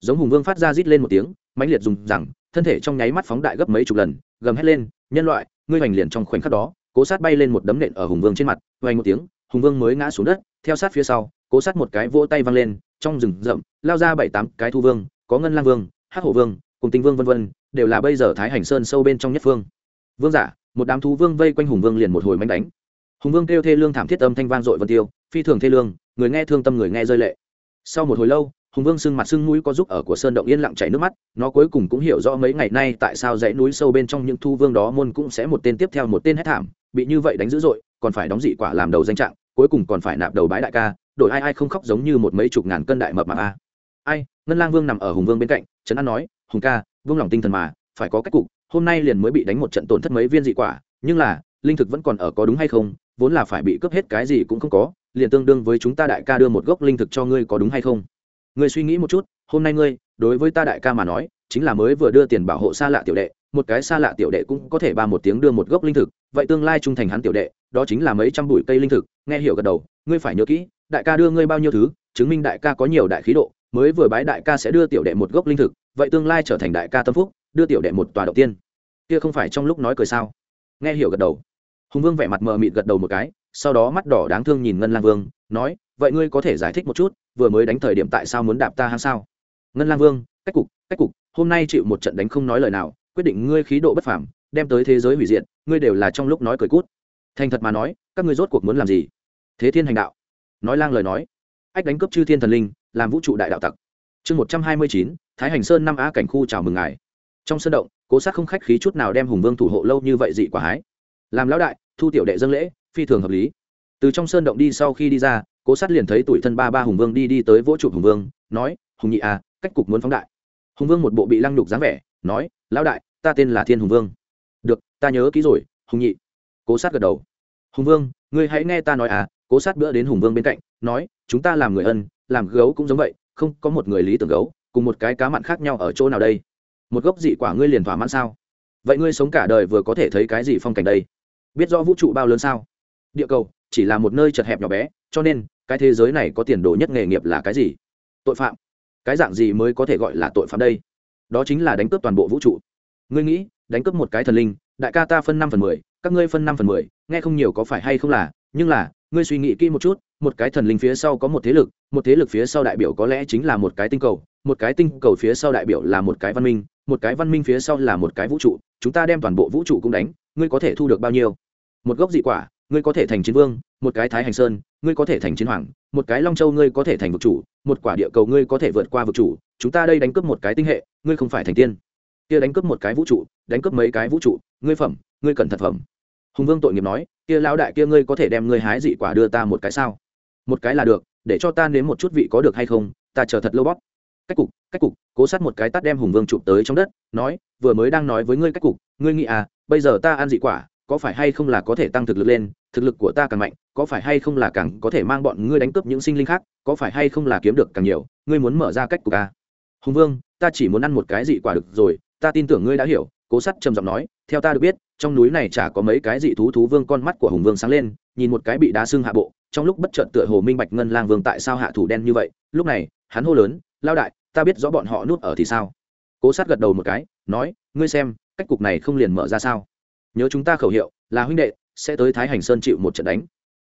Speaker 1: Giống hùng vương phát ra rít lên một tiếng, mãnh liệt dùng rằng, thân thể trong nháy mắt phóng đại gấp mấy chục lần, gầm hét lên, nhân loại, ngươi hoành liền trong khoảnh khắc đó. Cố sát bay lên một đấm nện ở hùng vương trên mặt, hoành một tiếng, hùng vương mới ngã xuống đất. Theo sát phía sau, cố sát một cái vỗ tay văng lên, trong rừng rậm, lao ra bảy tám cái thu vương có ngân lang vương, hắc hổ vương, cùng tinh vương vân vân, đều là bây giờ thái hành sơn sâu bên trong nhất phương vương giả, một đám thú vương vây quanh hùng vương liền một hồi mánh đánh. Hùng vương kêu thê lương thảm thiết âm thanh vang dội vân tiêu, phi thường thê lương, người nghe thương tâm người nghe rơi lệ. Sau một hồi lâu, hùng vương sưng mặt sưng mũi có giúp ở của sơn động yên lặng chảy nước mắt, nó cuối cùng cũng hiểu rõ mấy ngày nay tại sao dãy núi sâu bên trong những thu vương đó môn cũng sẽ một tên tiếp theo một tên hết thảm, bị như vậy đánh dữ dội, còn phải đóng dị quả làm đầu danh trạng, cuối cùng còn phải nạp đầu bái đại ca đội ai ai không khóc giống như một mấy chục ngàn cân đại mập mà a ai, ngân lang vương nằm ở hùng vương bên cạnh, trấn an nói, hùng ca, vương lòng tinh thần mà, phải có cách cục, hôm nay liền mới bị đánh một trận tổn thất mấy viên dị quả, nhưng là, linh thực vẫn còn ở có đúng hay không, vốn là phải bị cướp hết cái gì cũng không có, liền tương đương với chúng ta đại ca đưa một gốc linh thực cho ngươi có đúng hay không? Ngươi suy nghĩ một chút, hôm nay ngươi, đối với ta đại ca mà nói, chính là mới vừa đưa tiền bảo hộ xa lạ tiểu đệ, một cái xa lạ tiểu đệ cũng có thể ba một tiếng đưa một gốc linh thực, vậy tương lai trung thành hắn tiểu đệ, đó chính là mấy trăm bụi cây linh thực. Nghe hiểu gật đầu, ngươi phải nhớ kỹ, đại ca đưa ngươi bao nhiêu thứ, chứng minh đại ca có nhiều đại khí độ mới vừa bái đại ca sẽ đưa tiểu đệ một gốc linh thực, vậy tương lai trở thành đại ca tâm phúc, đưa tiểu đệ một tòa đầu tiên. Kia không phải trong lúc nói cười sao? Nghe hiểu gật đầu. Hùng vương vẻ mặt mờ mịt gật đầu một cái, sau đó mắt đỏ đáng thương nhìn ngân lang vương, nói, vậy ngươi có thể giải thích một chút, vừa mới đánh thời điểm tại sao muốn đạp ta hang sao? Ngân lang vương, cách cục cách cục, hôm nay chịu một trận đánh không nói lời nào, quyết định ngươi khí độ bất phàm, đem tới thế giới hủy diệt, ngươi đều là trong lúc nói cười cút. Thành thật mà nói, các ngươi rốt cuộc muốn làm gì? Thế thiên hành đạo, nói lang lời nói, ách đánh cướp chư thiên thần linh làm vũ trụ đại đạo tặc. Chương một trăm hai mươi chín, thái hành sơn năm a cảnh khu chào mừng ngài. Trong sân động, cố sát không khách khí chút nào đem hùng vương thủ hộ lâu như vậy dị quả hái. Làm lão đại, thu tiểu đệ dân lễ, phi thường hợp lý. Từ trong sơn động đi sau khi đi ra, cố sát liền thấy tuổi thân ba ba hùng vương đi đi tới vỗ trụ hùng vương, nói, hùng nhị à cách cục muốn phóng đại. Hùng vương một bộ bị lăng đục dáng vẻ, nói, lão đại, ta tên là thiên hùng vương. Được, ta nhớ kỹ rồi, hùng nhị. Cố sát gật đầu. Hùng vương, ngươi hãy nghe ta nói à. Cố sát bữa đến hùng vương bên cạnh, nói, chúng ta làm người ân làm gấu cũng giống vậy, không có một người lý tưởng gấu, cùng một cái cá mặn khác nhau ở chỗ nào đây? Một gốc dị quả ngươi liền thỏa mãn sao? Vậy ngươi sống cả đời vừa có thể thấy cái gì phong cảnh đây? Biết rõ vũ trụ bao lớn sao? Địa cầu chỉ là một nơi chật hẹp nhỏ bé, cho nên cái thế giới này có tiền đồ nhất nghề nghiệp là cái gì? Tội phạm. Cái dạng gì mới có thể gọi là tội phạm đây? Đó chính là đánh cướp toàn bộ vũ trụ. Ngươi nghĩ, đánh cướp một cái thần linh, đại ca ta phân năm phần mười, các ngươi phân năm phần mười, nghe không nhiều có phải hay không là, nhưng là, ngươi suy nghĩ kỹ một chút, một cái thần linh phía sau có một thế lực một thế lực phía sau đại biểu có lẽ chính là một cái tinh cầu một cái tinh cầu phía sau đại biểu là một cái văn minh một cái văn minh phía sau là một cái vũ trụ chúng ta đem toàn bộ vũ trụ cũng đánh ngươi có thể thu được bao nhiêu một gốc dị quả ngươi có thể thành chiến vương một cái thái hành sơn ngươi có thể thành chiến hoàng một cái long châu ngươi có thể thành vực chủ một quả địa cầu ngươi có thể vượt qua vực chủ chúng ta đây đánh cướp một cái tinh hệ ngươi không phải thành tiên kia đánh cướp một cái vũ trụ đánh cướp mấy cái vũ trụ ngươi phẩm ngươi cần thật phẩm hùng vương tội nghiệp nói kia lão đại kia ngươi có thể đem ngươi hái dị quả đưa ta một cái sao một cái là được để cho ta nếm một chút vị có được hay không, ta chờ thật lâu bóp cách cục cách cục, cố sát một cái tắt đem hùng vương chụp tới trong đất, nói, vừa mới đang nói với ngươi cách cục, ngươi nghĩ à bây giờ ta ăn dị quả, có phải hay không là có thể tăng thực lực lên, thực lực của ta càng mạnh, có phải hay không là càng có thể mang bọn ngươi đánh cướp những sinh linh khác, có phải hay không là kiếm được càng nhiều, ngươi muốn mở ra cách cục à? hùng vương, ta chỉ muốn ăn một cái dị quả được rồi, ta tin tưởng ngươi đã hiểu, cố sắt trầm giọng nói, theo ta được biết, trong núi này chả có mấy cái dị thú thú vương con mắt của hùng vương sáng lên, nhìn một cái bị đá xương hạ bộ trong lúc bất chợt tựa hồ minh bạch ngân lang vương tại sao hạ thủ đen như vậy, lúc này, hắn hô lớn, lao đại, ta biết rõ bọn họ nuốt ở thì sao? Cố sát gật đầu một cái, nói, ngươi xem, cách cục này không liền mở ra sao? Nhớ chúng ta khẩu hiệu, là huynh đệ, sẽ tới thái hành sơn chịu một trận đánh.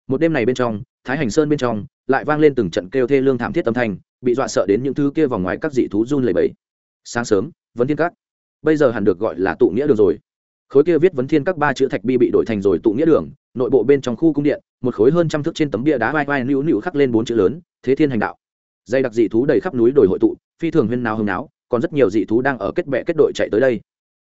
Speaker 1: Một đêm này bên trong, thái hành sơn bên trong, lại vang lên từng trận kêu thê lương thảm thiết âm thanh, bị dọa sợ đến những thứ kia vòng ngoài các dị thú run lầy bẫy sáng sớm vấn thiên các. Bây giờ hẳn được gọi là tụ nghĩa đường rồi khối kia viết vấn thiên các ba chữ thạch bi bị đổi thành rồi tụ nghĩa đường, nội bộ bên trong khu cung điện, một khối hơn trăm thước trên tấm bia đá vai vai nữu nữu khắc lên bốn chữ lớn, thế thiên hành đạo. Dây đặc dị thú đầy khắp núi đồi hội tụ, phi thường huyên nào hưng náo, còn rất nhiều dị thú đang ở kết bệ kết đội chạy tới đây.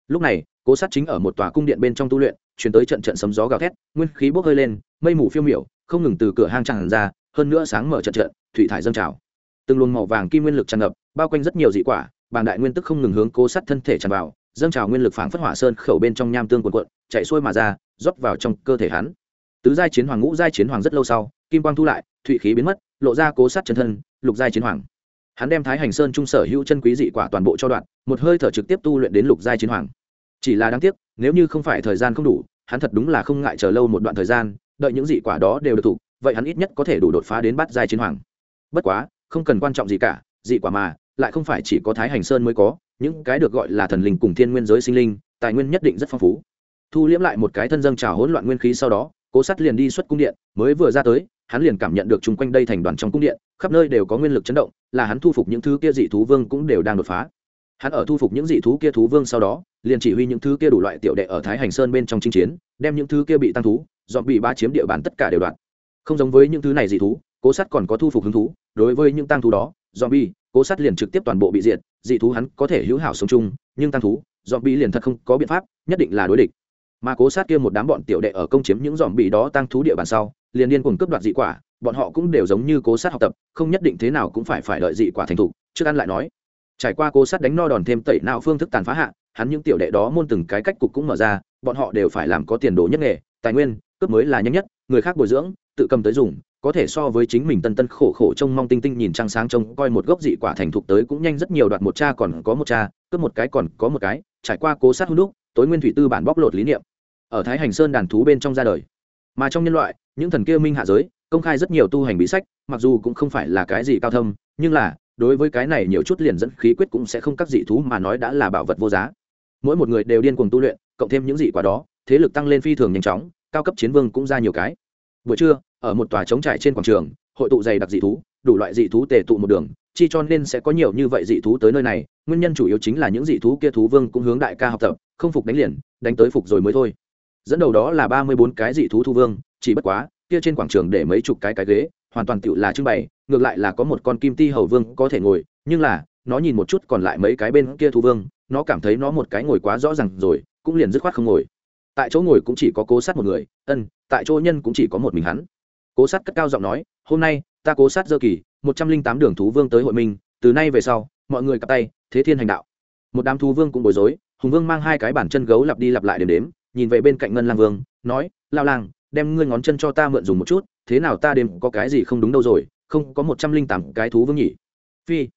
Speaker 1: Lúc này, cố sát chính ở một tòa cung điện bên trong tu luyện chuyển tới trận trận sấm gió gào thét, nguyên khí bốc hơi lên, mây mù phiêu miểu, không ngừng từ cửa hang tràn ra, hơn nữa sáng mở trận trận, thủy thải dâng trào. Từng luồng màu vàng kim nguyên lực tràn ngập, bao quanh rất nhiều dị quả, bàng đại nguyên tức không ngừng hướng cố sát thân thể tràn vào dâng trào nguyên lực phảng phất hỏa sơn khẩu bên trong nham tương cuộn quận chạy xuôi mà ra, rót vào trong cơ thể hắn. Tứ giai chiến hoàng, ngũ giai chiến hoàng rất lâu sau, kim quang thu lại, thụy khí biến mất, lộ ra cố sát chân thân, lục giai chiến hoàng. Hắn đem thái hành sơn trung sở hữu chân quý dị quả toàn bộ cho đoạn, một hơi thở trực tiếp tu luyện đến lục giai chiến hoàng. Chỉ là đáng tiếc, nếu như không phải thời gian không đủ, hắn thật đúng là không ngại chờ lâu một đoạn thời gian, đợi những dị quả đó đều được thủ vậy hắn ít nhất có thể đủ đột phá đến bát giai chiến hoàng. Bất quá, không cần quan trọng gì cả, dị quả mà lại không phải chỉ có thái hành sơn mới có, những cái được gọi là thần linh cùng thiên nguyên giới sinh linh, tài nguyên nhất định rất phong phú. Thu liễm lại một cái thân dâng trào hỗn loạn nguyên khí sau đó, cố sắt liền đi xuất cung điện, mới vừa ra tới, hắn liền cảm nhận được chung quanh đây thành đoàn trong cung điện, khắp nơi đều có nguyên lực chấn động, là hắn thu phục những thứ kia dị thú vương cũng đều đang đột phá. Hắn ở thu phục những dị thú kia thú vương sau đó, liền chỉ huy những thứ kia đủ loại tiểu đệ ở thái hành sơn bên trong chinh chiến, đem những thứ kia bị tăng thú, dọn bị ba chiếm địa bàn tất cả đều đoạn không giống với những thứ này dị thú cố sắt còn có thu phục hứng thú, đối với những tăng thú đó dọn bi cố sắt liền trực tiếp toàn bộ bị diệt, dị thú hắn có thể hữu hảo sống chung, nhưng tăng thú dọn bi liền thật không có biện pháp, nhất định là đối địch. Mà cố sát kia một đám bọn tiểu đệ ở công chiếm những dòm bị đó tăng thú địa bàn sau, liền điên cuồng cướp đoạt dị quả, bọn họ cũng đều giống như cố sát học tập, không nhất định thế nào cũng phải phải đợi dị quả thành thục, trước ăn lại nói. Trải qua cố sát đánh no đòn thêm tẩy nào phương thức tàn phá hạ, hắn những tiểu đệ đó môn từng cái cách cục cũng mở ra, bọn họ đều phải làm có tiền đồ nhất nghề, tài nguyên, cướp mới là nhanh nhất, người khác bồi dưỡng, tự cầm tới dùng có thể so với chính mình tân tân khổ khổ trông mong tinh tinh nhìn trăng sáng trông coi một gốc dị quả thành thục tới cũng nhanh rất nhiều, đoạt một cha còn có một cha, cướp một cái còn có một cái, trải qua cố sát hung đúc, tối nguyên thủy tư bản bóc lột lý niệm. Ở thái hành sơn đàn thú bên trong ra đời. Mà trong nhân loại, những thần kia minh hạ giới, công khai rất nhiều tu hành bí sách, mặc dù cũng không phải là cái gì cao thâm, nhưng là, đối với cái này nhiều chút liền dẫn khí quyết cũng sẽ không các dị thú mà nói đã là bảo vật vô giá. Mỗi một người đều điên cuồng tu luyện, cộng thêm những dị quả đó, thế lực tăng lên phi thường nhanh chóng, cao cấp chiến vương cũng ra nhiều cái. Buổi trưa ở một tòa trống trải trên quảng trường, hội tụ dày đặc dị thú, đủ loại dị thú tề tụ một đường, chi cho nên sẽ có nhiều như vậy dị thú tới nơi này. Nguyên nhân chủ yếu chính là những dị thú kia thú vương cũng hướng đại ca học tập, không phục đánh liền, đánh tới phục rồi mới thôi. Dẫn đầu đó là ba mươi bốn cái dị thú thu vương, chỉ bất quá, kia trên quảng trường để mấy chục cái cái ghế, hoàn toàn tựu là trưng bày, ngược lại là có một con kim ti hầu vương có thể ngồi, nhưng là, nó nhìn một chút còn lại mấy cái bên kia thu vương, nó cảm thấy nó một cái ngồi quá rõ ràng rồi, cũng liền dứt khoát không ngồi. Tại chỗ ngồi cũng chỉ có cố sát một người, ân, tại chỗ nhân cũng chỉ có một mình hắn cố sát cất cao giọng nói, hôm nay, ta cố sát dơ kỳ, một trăm linh tám đường thú vương tới hội minh, từ nay về sau, mọi người cặp tay, thế thiên hành đạo. Một đám thú vương cũng bối rối, hùng vương mang hai cái bản chân gấu lặp đi lặp lại đếm đếm, nhìn về bên cạnh ngân lang vương, nói lao lang, đem ngươi ngón chân cho ta mượn dùng một chút, thế nào ta đêm có cái gì không đúng đâu rồi, không có một trăm linh tám cái thú vương nhỉ? Phi.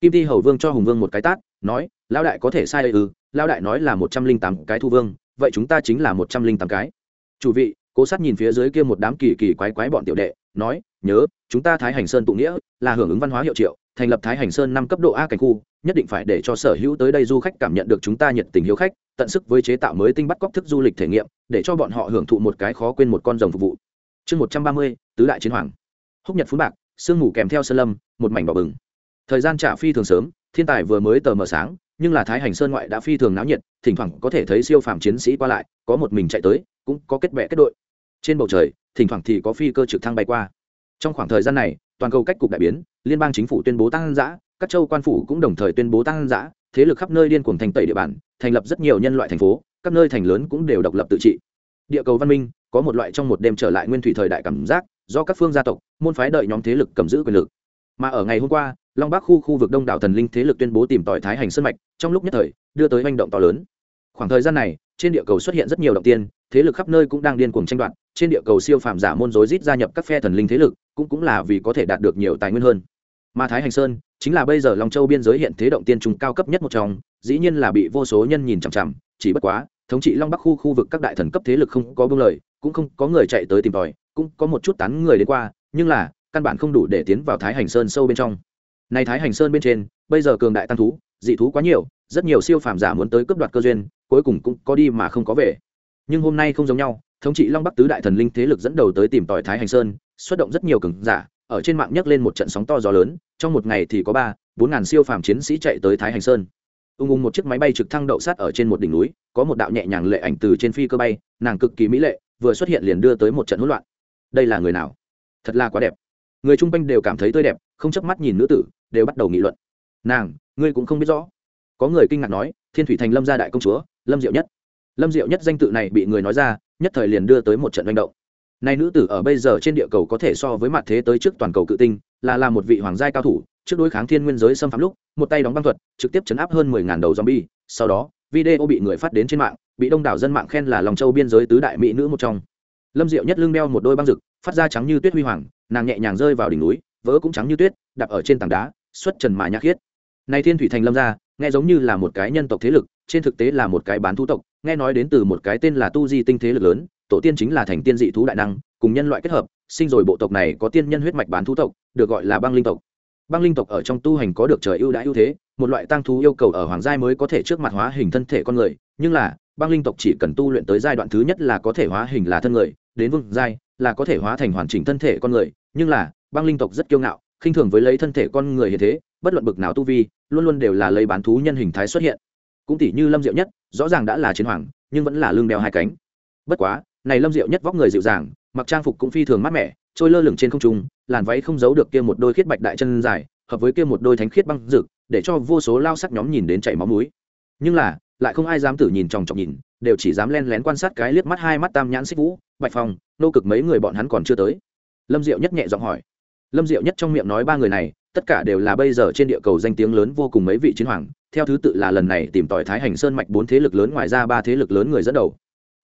Speaker 1: Kim thi hầu vương cho hùng vương một cái tát, nói lao đại có thể sai ư lao đại nói là một trăm linh tám cái thú vương, vậy chúng ta chính là một trăm linh tám cái. Chủ vị cố sát nhìn phía dưới kia một đám kỳ kỳ quái quái bọn tiểu đệ, nói, nhớ, chúng ta thái hành sơn tụ nghĩa, là hưởng ứng văn hóa hiệu triệu, thành lập thái hành sơn năm cấp độ a cảnh khu, nhất định phải để cho sở hữu tới đây du khách cảm nhận được chúng ta nhiệt tình hiếu khách, tận sức với chế tạo mới tinh bắt cóc thức du lịch thể nghiệm, để cho bọn họ hưởng thụ một cái khó quên một con rồng phục vụ. Chương một trăm ba mươi, tứ đại chiến hoàng. Húc nhật phú bạc, sương mù kèm theo sơn lâm, một mảnh đỏ bừng. Thời gian trả phi thường sớm, thiên tài vừa mới tờ mờ sáng, nhưng là thái hành sơn ngoại đã phi thường náo nhiệt, thỉnh thoảng có thể thấy siêu phàm chiến sĩ qua lại, có một mình chạy tới, cũng có kết bệ kết đội trên bầu trời, thỉnh thoảng thì có phi cơ trực thăng bay qua. Trong khoảng thời gian này, toàn cầu cách cục đại biến, liên bang chính phủ tuyên bố tăng giã các châu quan phủ cũng đồng thời tuyên bố tăng giã thế lực khắp nơi điên cuồng thành tẩy địa bàn, thành lập rất nhiều nhân loại thành phố, các nơi thành lớn cũng đều độc lập tự trị. Địa cầu văn minh, có một loại trong một đêm trở lại nguyên thủy thời đại cảm giác, do các phương gia tộc, môn phái đợi nhóm thế lực cầm giữ quyền lực. Mà ở ngày hôm qua, long bắc khu khu vực đông đảo thần linh thế lực tuyên bố tìm tòi thái hành sân mạch, trong lúc nhất thời, đưa tới manh động to lớn. Khoảng thời gian này, trên địa cầu xuất hiện rất nhiều động tiên, thế lực khắp nơi cũng đang điên cuồng tranh đoạt trên địa cầu siêu phàm giả môn rối rít gia nhập các phe thần linh thế lực, cũng cũng là vì có thể đạt được nhiều tài nguyên hơn. Mà thái hành sơn, chính là bây giờ long châu biên giới hiện thế động tiên trung cao cấp nhất một trong, dĩ nhiên là bị vô số nhân nhìn chằm chằm, chỉ bất quá, thống trị long bắc khu khu vực các đại thần cấp thế lực không có bưng lời, cũng không có người chạy tới tìm tòi, cũng có một chút tán người đến qua, nhưng là, căn bản không đủ để tiến vào thái hành sơn sâu bên trong. Này thái hành sơn bên trên, bây giờ cường đại tăng thú, dị thú quá nhiều, rất nhiều siêu phàm giả muốn tới cướp đoạt cơ duyên, cuối cùng cũng có đi mà không có về. Nhưng hôm nay không giống nhau thống trị long bắc tứ đại thần linh thế lực dẫn đầu tới tìm tòi thái hành sơn, xuất động rất nhiều cường giả, ở trên mạng nhấc lên một trận sóng to gió lớn, trong một ngày thì có ba, bốn ngàn siêu phàm chiến sĩ chạy tới thái hành sơn. Ung ung một chiếc máy bay trực thăng đậu sát ở trên một đỉnh núi, có một đạo nhẹ nhàng lệ ảnh từ trên phi cơ bay, nàng cực kỳ mỹ lệ, vừa xuất hiện liền đưa tới một trận hỗn loạn. Đây là người nào? Thật là quá đẹp. Người chung quanh đều cảm thấy tươi đẹp, không chớp mắt nhìn nữ tử, đều bắt đầu nghị luận. Nàng, ngươi cũng không biết rõ. Có người kinh ngạc nói, thiên thủy thành lâm gia đại công chúa, lâm diệu nhất lâm diệu nhất danh tự này bị người nói ra, nhất thời liền đưa tới một trận manh động. Nay nữ tử ở bây giờ trên địa cầu có thể so với mặt thế tới trước toàn cầu cự tinh, là là một vị hoàng gia cao thủ, trước đối kháng thiên nguyên giới xâm phạm lúc, một tay đóng băng thuật, trực tiếp chấn áp hơn mười ngàn đầu zombie, sau đó, video bị người phát đến trên mạng, bị đông đảo dân mạng khen là lòng châu biên giới tứ đại mỹ nữ một trong. Lâm diệu nhất lưng đeo một đôi băng rực, phát ra trắng như tuyết huy hoàng, nàng nhẹ nhàng rơi vào đỉnh núi, vỡ cũng trắng như tuyết, đạp ở trên tảng đá, xuất trần mà nhạc khiết. Này thiên thủy thành lâm ra nghe giống như là một cái nhân tộc thế lực trên thực tế là một cái bán thú tộc, nghe nói đến từ một cái tên là tu di tinh thế lực lớn, tổ tiên chính là thành tiên dị thú đại năng, cùng nhân loại kết hợp, sinh rồi bộ tộc này có tiên nhân huyết mạch bán thú tộc, được gọi là băng linh tộc. Băng linh tộc ở trong tu hành có được trời ưu đãi ưu thế, một loại tăng thú yêu cầu ở hoàng giai mới có thể trước mặt hóa hình thân thể con người, nhưng là, băng linh tộc chỉ cần tu luyện tới giai đoạn thứ nhất là có thể hóa hình là thân người, đến vương giai là có thể hóa thành hoàn chỉnh thân thể con người, nhưng là, băng linh tộc rất kiêu ngạo, khinh thường với lấy thân thể con người hiện thế, bất luận bực nào tu vi, luôn luôn đều là lấy bán thú nhân hình thái xuất hiện cũng tỷ như lâm diệu nhất, rõ ràng đã là chiến hoàng, nhưng vẫn là lương đeo hai cánh. Bất quá, này lâm diệu nhất vóc người dịu dàng, mặc trang phục cũng phi thường mát mẻ, trôi lơ lửng trên không trung, làn váy không giấu được kia một đôi khiết bạch đại chân dài, hợp với kia một đôi thánh khiết băng rực, để cho vô số lao sắc nhóm nhìn đến chảy máu mũi. Nhưng là, lại không ai dám tử nhìn chòng chọc nhìn, đều chỉ dám len lén quan sát cái liếc mắt hai mắt tam nhãn xích vũ, bạch phong, nô cực mấy người bọn hắn còn chưa tới. Lâm diệu nhất nhẹ giọng hỏi. Lâm diệu nhất trong miệng nói ba người này, tất cả đều là bây giờ trên địa cầu danh tiếng lớn vô cùng mấy vị chiến hoàng theo thứ tự là lần này tìm tỏi thái hành sơn mạch bốn thế lực lớn ngoài ra ba thế lực lớn người dẫn đầu.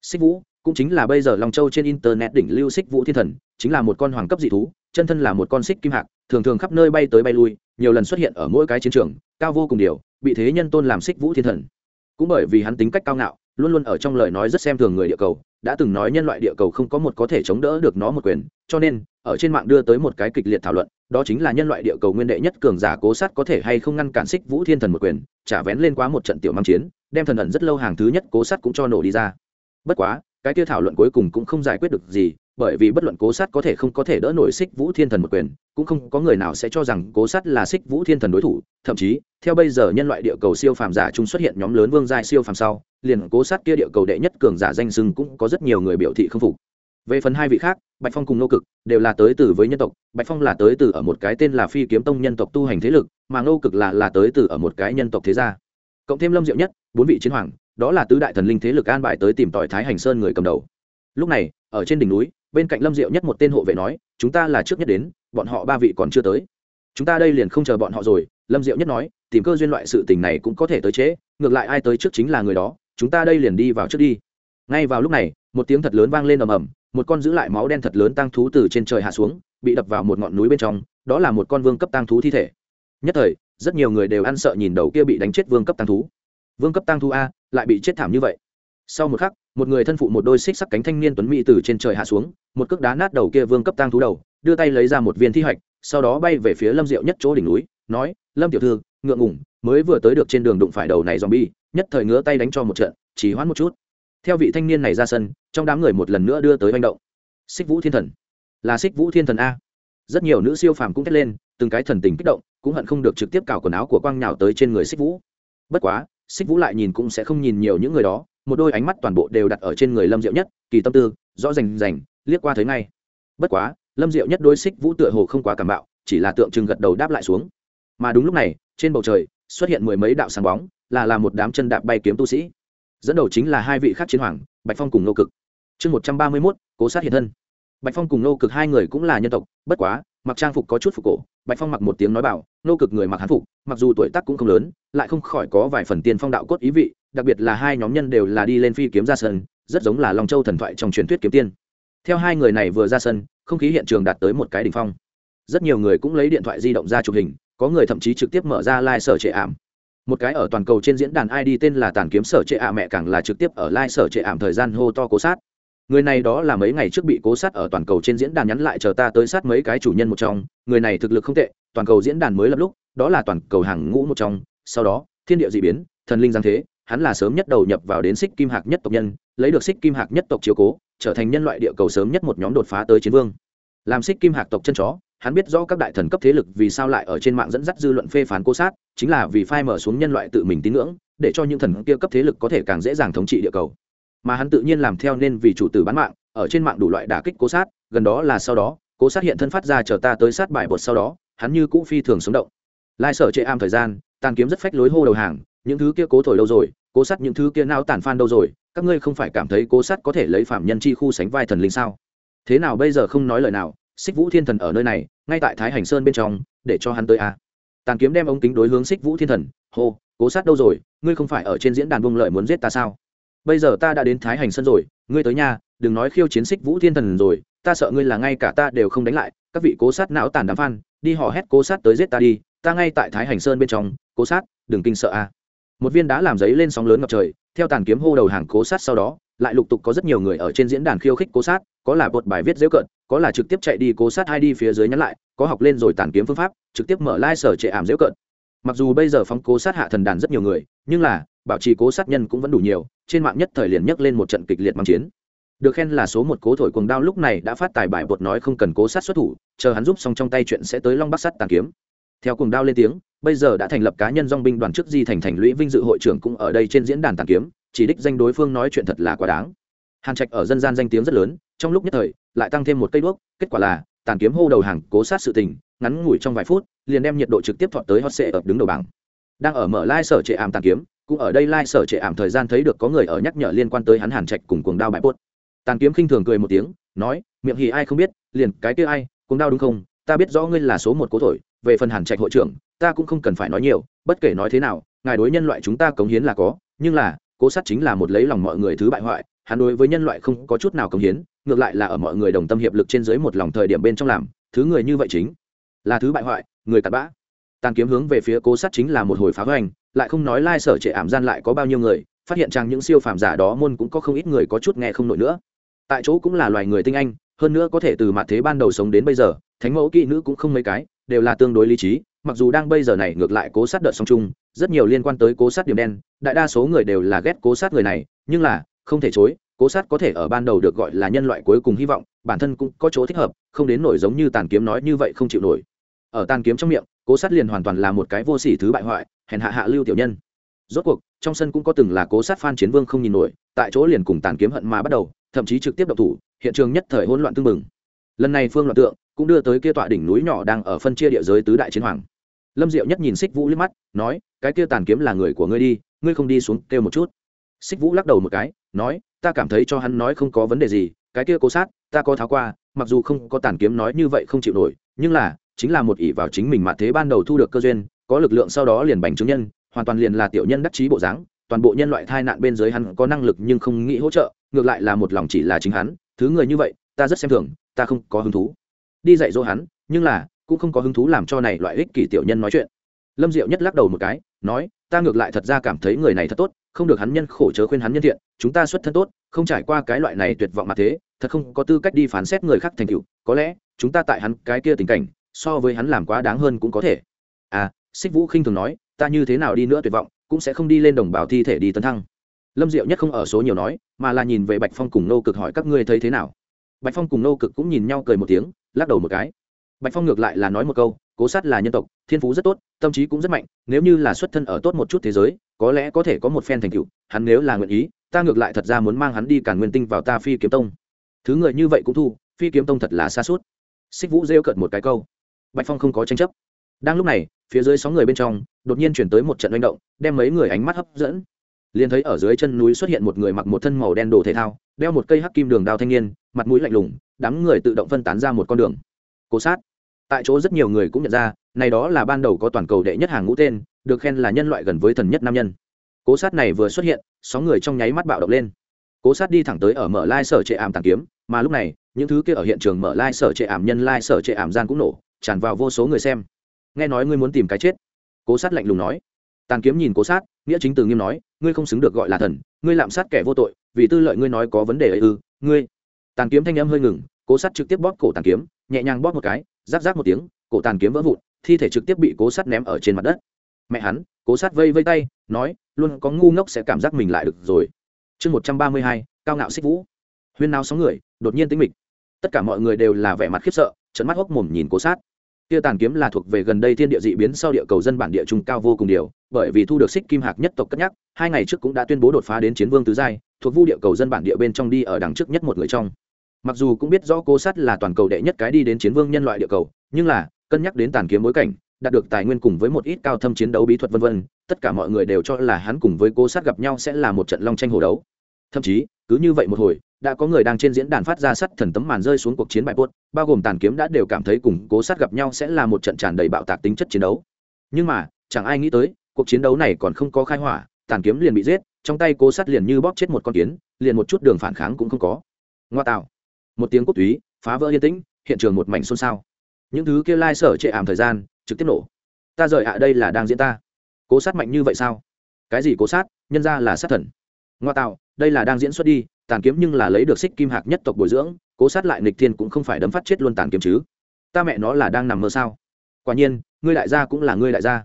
Speaker 1: Xích vũ, cũng chính là bây giờ long châu trên internet đỉnh lưu xích vũ thiên thần, chính là một con hoàng cấp dị thú, chân thân là một con xích kim hạc, thường thường khắp nơi bay tới bay lui, nhiều lần xuất hiện ở mỗi cái chiến trường, cao vô cùng điều, bị thế nhân tôn làm xích vũ thiên thần. Cũng bởi vì hắn tính cách cao ngạo, luôn luôn ở trong lời nói rất xem thường người địa cầu, đã từng nói nhân loại địa cầu không có một có thể chống đỡ được nó một quyền, cho nên, ở trên mạng đưa tới một cái kịch liệt thảo luận, đó chính là nhân loại địa cầu nguyên đệ nhất cường giả cố sát có thể hay không ngăn cản xích vũ thiên thần một quyền chả vén lên quá một trận tiểu mang chiến, đem thần ẩn rất lâu hàng thứ nhất cố sát cũng cho nổ đi ra. Bất quá, cái kia thảo luận cuối cùng cũng không giải quyết được gì, bởi vì bất luận cố sát có thể không có thể đỡ nổi xích vũ thiên thần một quyền, cũng không có người nào sẽ cho rằng cố sát là xích vũ thiên thần đối thủ. Thậm chí, theo bây giờ nhân loại địa cầu siêu phàm giả chung xuất hiện nhóm lớn vương giai siêu phàm sau, liền cố sát kia địa cầu đệ nhất cường giả danh sưng cũng có rất nhiều người biểu thị không phục về phần hai vị khác bạch phong cùng nô cực đều là tới từ với nhân tộc. Bạch phong là tới từ ở một cái tên là phi kiếm tông nhân tộc tu hành thế lực mà nô cực là là tới từ ở một cái nhân tộc thế gia. Cộng thêm lâm diệu nhất bốn vị chiến hoàng đó là tứ đại thần linh thế lực an bài tới tìm tỏi thái hành sơn người cầm đầu. Lúc này ở trên đỉnh núi bên cạnh lâm diệu nhất một tên hộ vệ nói chúng ta là trước nhất đến bọn họ ba vị còn chưa tới. Chúng ta đây liền không chờ bọn họ rồi. Lâm diệu nhất nói tìm cơ duyên loại sự tình này cũng có thể tới chế, ngược lại ai tới trước chính là người đó chúng ta đây liền đi vào trước đi. Ngay vào lúc này một tiếng thật lớn vang lên ầm ầm, một con giữ lại máu đen thật lớn tăng thú từ trên trời hạ xuống, bị đập vào một ngọn núi bên trong, đó là một con vương cấp tăng thú thi thể. Nhất thời, rất nhiều người đều ăn sợ nhìn đầu kia bị đánh chết vương cấp tăng thú. Vương cấp tăng thú a, lại bị chết thảm như vậy. Sau một khắc, một người thân phụ một đôi xích sắc cánh thanh niên tuấn mỹ từ trên trời hạ xuống, một cước đá nát đầu kia vương cấp tăng thú đầu, đưa tay lấy ra một viên thi hạch, sau đó bay về phía lâm diệu nhất chỗ đỉnh núi, nói, lâm tiểu thư, ngượng ngủng mới vừa tới được trên đường đụng phải đầu này dòm bi nhất thời ngứa tay đánh cho một trận chỉ hoãn một chút theo vị thanh niên này ra sân, trong đám người một lần nữa đưa tới manh động. Xích vũ thiên thần. Là xích vũ thiên thần a. Rất nhiều nữ siêu phàm cũng thét lên, từng cái thần tình kích động, cũng hận không được trực tiếp cào quần áo của quang nhào tới trên người xích vũ. Bất quá, xích vũ lại nhìn cũng sẽ không nhìn nhiều những người đó, một đôi ánh mắt toàn bộ đều đặt ở trên người lâm diệu nhất, kỳ tâm tư, rõ rành rành, liếc qua thấy ngay. Bất quá, lâm diệu nhất đôi xích vũ tựa hồ không quá cảm bạo, chỉ là tượng trưng gật đầu đáp lại xuống. Mà đúng lúc này, trên bầu trời, xuất hiện mười mấy đạo sáng bóng, là là một đám chân đạp bay kiếm tu sĩ dẫn đầu chính là hai vị khác chiến hoàng, bạch phong cùng nô cực. Chương một trăm ba mươi mốt, cố sát hiện thân. Bạch phong cùng nô cực hai người cũng là nhân tộc, bất quá, mặc trang phục có chút phục cổ, bạch phong mặc một tiếng nói bảo, nô cực người mặc hán phục, mặc dù tuổi tác cũng không lớn, lại không khỏi có vài phần tiền phong đạo cốt ý vị, đặc biệt là hai nhóm nhân đều là đi lên phi kiếm ra sân, rất giống là lòng châu thần thoại trong truyền thuyết kiếm tiên. Theo hai người này vừa ra sân, không khí hiện trường đạt tới một cái đỉnh phong. Rất nhiều người cũng lấy điện thoại di động ra chụp hình, có người thậm chí trực tiếp mở ra lai、like、sở trệ ảm một cái ở toàn cầu trên diễn đàn id tên là tàn kiếm sở trệ ả mẹ càng là trực tiếp ở live sở trệ ảm thời gian hô to cố sát. Người này đó là mấy ngày trước bị cố sát ở toàn cầu trên diễn đàn nhắn lại chờ ta tới sát mấy cái chủ nhân một trong. Người này thực lực không tệ, toàn cầu diễn đàn mới lập lúc, đó là toàn cầu hàng ngũ một trong. Sau đó, thiên địa d ị biến, thần linh giang thế, hắn là sớm nhất đầu nhập vào đến xích kim hạc nhất tộc nhân, lấy được xích kim hạc nhất tộc chiếu cố, trở thành nhân loại địa cầu sớm nhất một nhóm đột phá tới chiến vương. Làm xích kim hạc tộc chân chó hắn biết rõ các đại thần cấp thế lực vì sao lại ở trên mạng dẫn dắt dư luận phê phán cô sát, chính là vì phai mở xuống nhân loại tự mình tín ngưỡng, để cho những thần kia cấp thế lực có thể càng dễ dàng thống trị địa cầu. Mà hắn tự nhiên làm theo nên vì chủ tử bán mạng, ở trên mạng đủ loại đả kích cố sát, gần đó là sau đó cố sát hiện thân phát ra chờ ta tới sát bài bột sau đó, hắn như cũ phi thường sống động. Lai sở chệ am thời gian, tàn kiếm rất phách lối hô đầu hàng, những thứ kia cố thổi đâu rồi, cố sát những thứ kia nao tàn phan đâu rồi, các ngươi không phải cảm thấy cố sát có thể lấy phạm nhân chi khu sánh vai thần linh sao? Thế nào bây giờ không nói lời nào xích vũ thiên thần ở nơi này, ngay tại thái hành sơn bên trong, để cho hắn tới a à. tàn kiếm đem ống kính đối hướng xích vũ thiên thần, hô, cố sát đâu rồi? Ngươi không phải ở trên diễn đàn bông lợi muốn giết ta sao? Bây giờ ta đã đến thái hành sơn rồi, ngươi tới nhà, đừng nói khiêu chiến xích vũ thiên thần rồi, ta sợ ngươi là ngay cả ta đều không đánh lại, các vị cố sát não tàn đám phan, đi họ hét cố sát tới giết ta đi, ta ngay tại thái hành sơn bên trong, cố sát, đừng kinh sợ a một viên đá làm giấy lên sóng lớn ngập trời, theo tàn kiếm hô đầu hàng cố sát sau đó lại lục tục có rất nhiều người ở trên diễn đàn khiêu khích cố sát, có là bột bài viết dễ cận có là trực tiếp chạy đi cố sát hai đi phía dưới nhắn lại, có học lên rồi tàn kiếm phương pháp, trực tiếp mở lai、like、sở trệ ảm dễ cận mặc dù bây giờ phóng cố sát hạ thần đàn rất nhiều người, nhưng là, bảo trì cố sát nhân cũng vẫn đủ nhiều, trên mạng nhất thời liền nhấc lên một trận kịch liệt mang chiến. Được khen là số một cố thổi cuồng đao lúc này đã phát tài bài bột nói không cần cố sát xuất thủ, chờ hắn giúp xong trong tay chuyện sẽ tới long bắc sắt tàn kiếm. Theo cuồng đao lên tiếng, bây giờ đã thành lập cá nhân dong binh đoàn chức di thành thành lũy vinh dự hội trưởng cũng ở đây trên diễn đàn tàn kiếm chỉ đích danh đối phương nói chuyện thật là quá đáng. Hàn trạch ở dân gian danh tiếng rất lớn, trong lúc nhất thời, lại tăng thêm một cây đuốc, kết quả là, tàn kiếm hô đầu hàng cố sát sự tình, ngắn ngủi trong vài phút, liền đem nhiệt độ trực tiếp thọt tới hot sệ ập đứng đầu bảng. Đang ở mở lai sở trệ ảm tàn kiếm, cũng ở đây lai sở trệ ảm thời gian thấy được có người ở nhắc nhở liên quan tới hắn hàn trạch cùng cuồng đao bãi bốt tàn kiếm khinh thường cười một tiếng, nói, miệng hì ai không biết, liền cái kia ai, cuồng đao đúng không? Ta biết rõ ngươi là số một cố thổi, về phần hàn trạch hội trưởng, ta cũng không cần phải nói nhiều, bất kể nói thế nào, ngài đối nhân loại chúng ta cống hiến là có, nhưng là cố sát chính là một lấy lòng mọi người thứ bại hoại, hắn đối với nhân loại không có chút nào cống hiến, ngược lại là ở mọi người đồng tâm hiệp lực trên dưới một lòng thời điểm bên trong làm, thứ người như vậy chính là thứ bại hoại, người cặn bã. Tàn kiếm hướng về phía cố sát chính là một hồi phá hoành, lại không nói lai sở trệ ảm gian lại có bao nhiêu người, phát hiện rằng những siêu phàm giả đó môn cũng có không ít người có chút nghe không nổi nữa. Tại chỗ cũng là loài người tinh anh, hơn nữa có thể từ mặt thế ban đầu sống đến bây giờ, thánh mẫu kỹ nữ cũng không mấy cái, đều là tương đối lý trí mặc dù đang bây giờ này ngược lại cố sát đợt song chung rất nhiều liên quan tới cố sát điểm đen, đại đa số người đều là ghét cố sát người này, nhưng là, không thể chối, cố sát có thể ở ban đầu được gọi là nhân loại cuối cùng hy vọng, bản thân cũng có chỗ thích hợp, không đến nổi giống như tàn kiếm nói như vậy không chịu nổi. Ở tàn kiếm trong miệng, cố sát liền hoàn toàn là một cái vô sỉ thứ bại hoại, hèn hạ hạ lưu tiểu nhân. Rốt cuộc, trong sân cũng có từng là cố sát phan chiến vương không nhìn nổi, tại chỗ liền cùng tàn kiếm hận mà bắt đầu, thậm chí trực tiếp động thủ, hiện trường nhất thời hỗn loạn tương mừng lần này phương loạn tượng cũng đưa tới kia tọa đỉnh núi nhỏ đang ở phân chia địa giới tứ đại chiến hoàng. Lâm diệu nhất nhìn xích vũ liếc mắt, nói, cái kia tàn kiếm là người của ngươi đi, ngươi không đi xuống kêu một chút. Xích vũ lắc đầu một cái, nói, ta cảm thấy cho hắn nói không có vấn đề gì, cái kia cố sát, ta có tháo qua, mặc dù không có tàn kiếm nói như vậy không chịu nổi, nhưng là, chính là một ỷ vào chính mình mà thế ban đầu thu được cơ duyên, có lực lượng sau đó liền bành chứng nhân, hoàn toàn liền là tiểu nhân đắc chí bộ dáng, toàn bộ nhân loại thai nạn bên dưới hắn có năng lực nhưng không nghĩ hỗ trợ, ngược lại là một lòng chỉ là chính hắn, thứ người như vậy, ta rất xem thường, ta không có hứng thú đi dạy dỗ hắn, nhưng là, cũng không có hứng thú làm cho này loại ích kỷ tiểu nhân nói chuyện. Lâm diệu nhất lắc đầu một cái, nói, ta ngược lại thật ra cảm thấy người này thật tốt, không được hắn nhân khổ chớ khuyên hắn nhân thiện, chúng ta xuất thân tốt, không trải qua cái loại này tuyệt vọng mà thế, thật không có tư cách đi phán xét người khác thành tựu, có lẽ, chúng ta tại hắn cái kia tình cảnh, so với hắn làm quá đáng hơn cũng có thể. À xích vũ khinh thường nói, ta như thế nào đi nữa tuyệt vọng, cũng sẽ không đi lên đồng bào thi thể đi tấn thăng. Lâm diệu nhất không ở số nhiều nói, mà là nhìn về bạch phong cùng nô cực hỏi, các ngươi thấy thế nào? Bạch phong cùng nô cực cũng nhìn nhau cười một tiếng lắc đầu một cái. Bạch phong ngược lại là nói một câu, cố sát là nhân tộc, thiên phú rất tốt, tâm trí cũng rất mạnh, nếu như là xuất thân ở tốt một chút thế giới, có lẽ có thể có một phen thành tựu, hắn nếu là nguyện ý, ta ngược lại thật ra muốn mang hắn đi cản nguyên tinh vào ta phi kiếm tông. Thứ người như vậy cũng thu, phi kiếm tông thật là xa suốt. Xích vũ rêu cợt một cái câu. Bạch phong không có tranh chấp. Đang lúc này, phía dưới sáu người bên trong, đột nhiên chuyển tới một trận manh động, đem mấy người ánh mắt hấp dẫn. Liền thấy ở dưới chân núi xuất hiện một người mặc một thân màu đen đồ thể thao, đeo một cây hắc kim đường đao thanh niên mặt mũi lạnh lùng, đám người tự động phân tán ra một con đường. Cố sát. Tại chỗ rất nhiều người cũng nhận ra, này đó là ban đầu có toàn cầu đệ nhất hàng ngũ tên, được khen là nhân loại gần với thần nhất nam nhân. Cố sát này vừa xuất hiện sáu người trong nháy mắt bạo động lên. Cố sát đi thẳng tới ở mở lai sở trệ ảm tàng kiếm, mà lúc này, những thứ kia ở hiện trường mở lai sở trệ ảm, nhân lai sở trệ ảm gian cũng nổ, tràn vào vô số người xem. Nghe nói ngươi muốn tìm cái chết. Cố sát lạnh lùng nói. Tàn kiếm nhìn cố sát, nghĩa chính từ nghiêm nói, ngươi không xứng được gọi là thần, ngươi lạm sát kẻ vô tội, vì tư lợi ngươi nói có vấn đề ấy ư, ngươi tàn kiếm thanh âm hơi ngừng, cố sát trực tiếp bóp cổ tàn kiếm, nhẹ nhàng bóp một cái rác rác một tiếng, cổ tàn kiếm vỡ vụn, thi thể trực tiếp bị cố sát ném ở trên mặt đất. Mẹ hắn, cố sát vây vây tay, nói, luôn có ngu ngốc sẽ cảm giác mình lại được rồi. Chương một trăm ba mươi hai, cao ngạo xích vũ. Huyên nao sóng người, đột nhiên tính mịch. Tất cả mọi người đều là vẻ mặt khiếp sợ trận mắt hốc mồm nhìn cố sát tia tàn kiếm là thuộc về gần đây thiên địa dị biến sau địa cầu dân bản địa trung cao vô cùng điều, bởi vì thu được xích kim hạc nhất tộc cất nhắc, hai ngày trước cũng đã tuyên bố đột phá đến chiến vương tứ giai, thuộc vu địa cầu dân bản địa bên trong đi ở đằng trước nhất một người trong mặc dù cũng biết rõ cố sát là toàn cầu đệ nhất cái đi đến chiến vương nhân loại địa cầu, nhưng là, cân nhắc đến tàn kiếm bối cảnh, đạt được tài nguyên cùng với một ít cao thâm chiến đấu bí thuật vân vân, tất cả mọi người đều cho là hắn cùng với cố sát gặp nhau sẽ là một trận long tranh hồ đấu. Thậm chí, cứ như vậy một hồi, đã có người đang trên diễn đàn phát ra sắt thần tấm màn rơi xuống cuộc chiến bại buốt bao gồm tàn kiếm đã đều cảm thấy cùng cố sát gặp nhau sẽ là một trận tràn đầy bạo tạc tính chất chiến đấu. Nhưng mà, chẳng ai nghĩ tới, cuộc chiến đấu này còn không có khai hỏa, tàn kiếm liền bị giết, trong tay cố sát liền như bóp chết một con kiến, liền một chút đường phản kháng cũng không có. Ngoa tạo một tiếng quốc túy, phá vỡ yên tĩnh, hiện trường một mảnh xôn xao. Những thứ kia lai sở trệ ảm thời gian, trực tiếp nổ. Ta rời ạ, đây là đang diễn ta. Cố sát mạnh như vậy sao? Cái gì cố sát? Nhân ra là sát thần. Ngoa tạo, đây là đang diễn xuất đi, tàn kiếm nhưng là lấy được xích kim hạc nhất tộc bồi dưỡng, cố sát lại nịch thiên cũng không phải đấm phát chết luôn tàn kiếm chứ. Ta mẹ nó là đang nằm mơ sao? Quả nhiên, ngươi đại gia cũng là ngươi đại gia.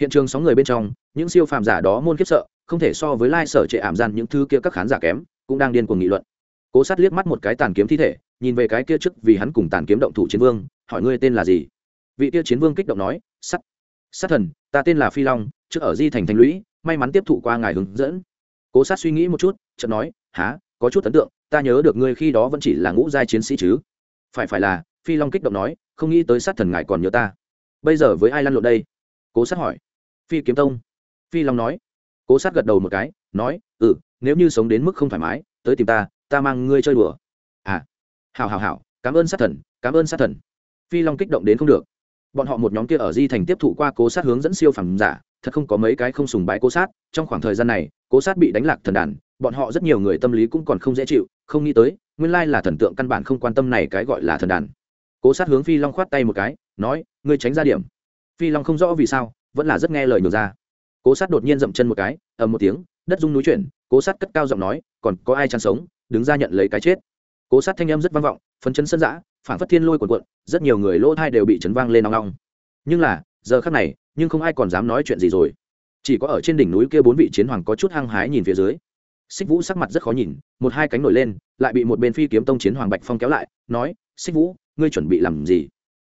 Speaker 1: Hiện trường sáu người bên trong, những siêu phàm giả đó môn khiếp sợ, không thể so với lai sở trệ ảm gian những thứ kia các khán giả kém, cũng đang điên cuồng nghị luận cố sát liếc mắt một cái tàn kiếm thi thể, nhìn về cái kia trước vì hắn cùng tàn kiếm động thủ chiến vương, hỏi ngươi tên là gì? Vị kia chiến vương kích động nói sắt sát thần, ta tên là phi long, trước ở di thành thành lũy, may mắn tiếp thụ qua ngài hướng dẫn. Cố sát suy nghĩ một chút, chợt nói há có chút ấn tượng, ta nhớ được ngươi khi đó vẫn chỉ là ngũ giai chiến sĩ chứ. Phải phải là, phi long kích động nói, không nghĩ tới sát thần ngài còn nhớ ta. Bây giờ với ai lăn lộn đây? Cố sát hỏi. Phi kiếm tông. Phi long nói. Cố sát gật đầu một cái, nói ừ nếu như sống đến mức không thoải mái, tới tìm ta ta mang ngươi chơi đùa. À hào hào hào cảm ơn sát thần, cảm ơn sát thần. Phi long kích động đến không được. Bọn họ một nhóm kia ở di thành tiếp thụ qua cố sát hướng dẫn siêu phẩm giả, thật không có mấy cái không sùng bái cố sát. Trong khoảng thời gian này, cố sát bị đánh lạc thần đàn, bọn họ rất nhiều người tâm lý cũng còn không dễ chịu, không nghĩ tới, nguyên lai là thần tượng căn bản không quan tâm này cái gọi là thần đàn. Cố sát hướng phi long khoát tay một cái, nói, ngươi tránh ra điểm. Phi long không rõ vì sao, vẫn là rất nghe lời nhường ra. Cố sát đột nhiên dậm chân một cái, ầm một tiếng, đất rung núi chuyển, cố sát cất cao giọng nói, còn có ai chăn sống? Đứng ra nhận lấy cái chết. Cố sát thanh âm rất vang vọng phấn chấn sân dã, phản phất thiên lôi cuộn cuộn rất nhiều người lỗ thai đều bị chấn vang lên nong nong. Nhưng là giờ khắc này nhưng không ai còn dám nói chuyện gì rồi. Chỉ có ở trên đỉnh núi kia bốn vị chiến hoàng có chút hăng hái nhìn phía dưới. Xích vũ sắc mặt rất khó nhìn một hai cánh nổi lên lại bị một bên phi kiếm tông chiến hoàng bạch phong kéo lại nói xích vũ ngươi chuẩn bị làm gì?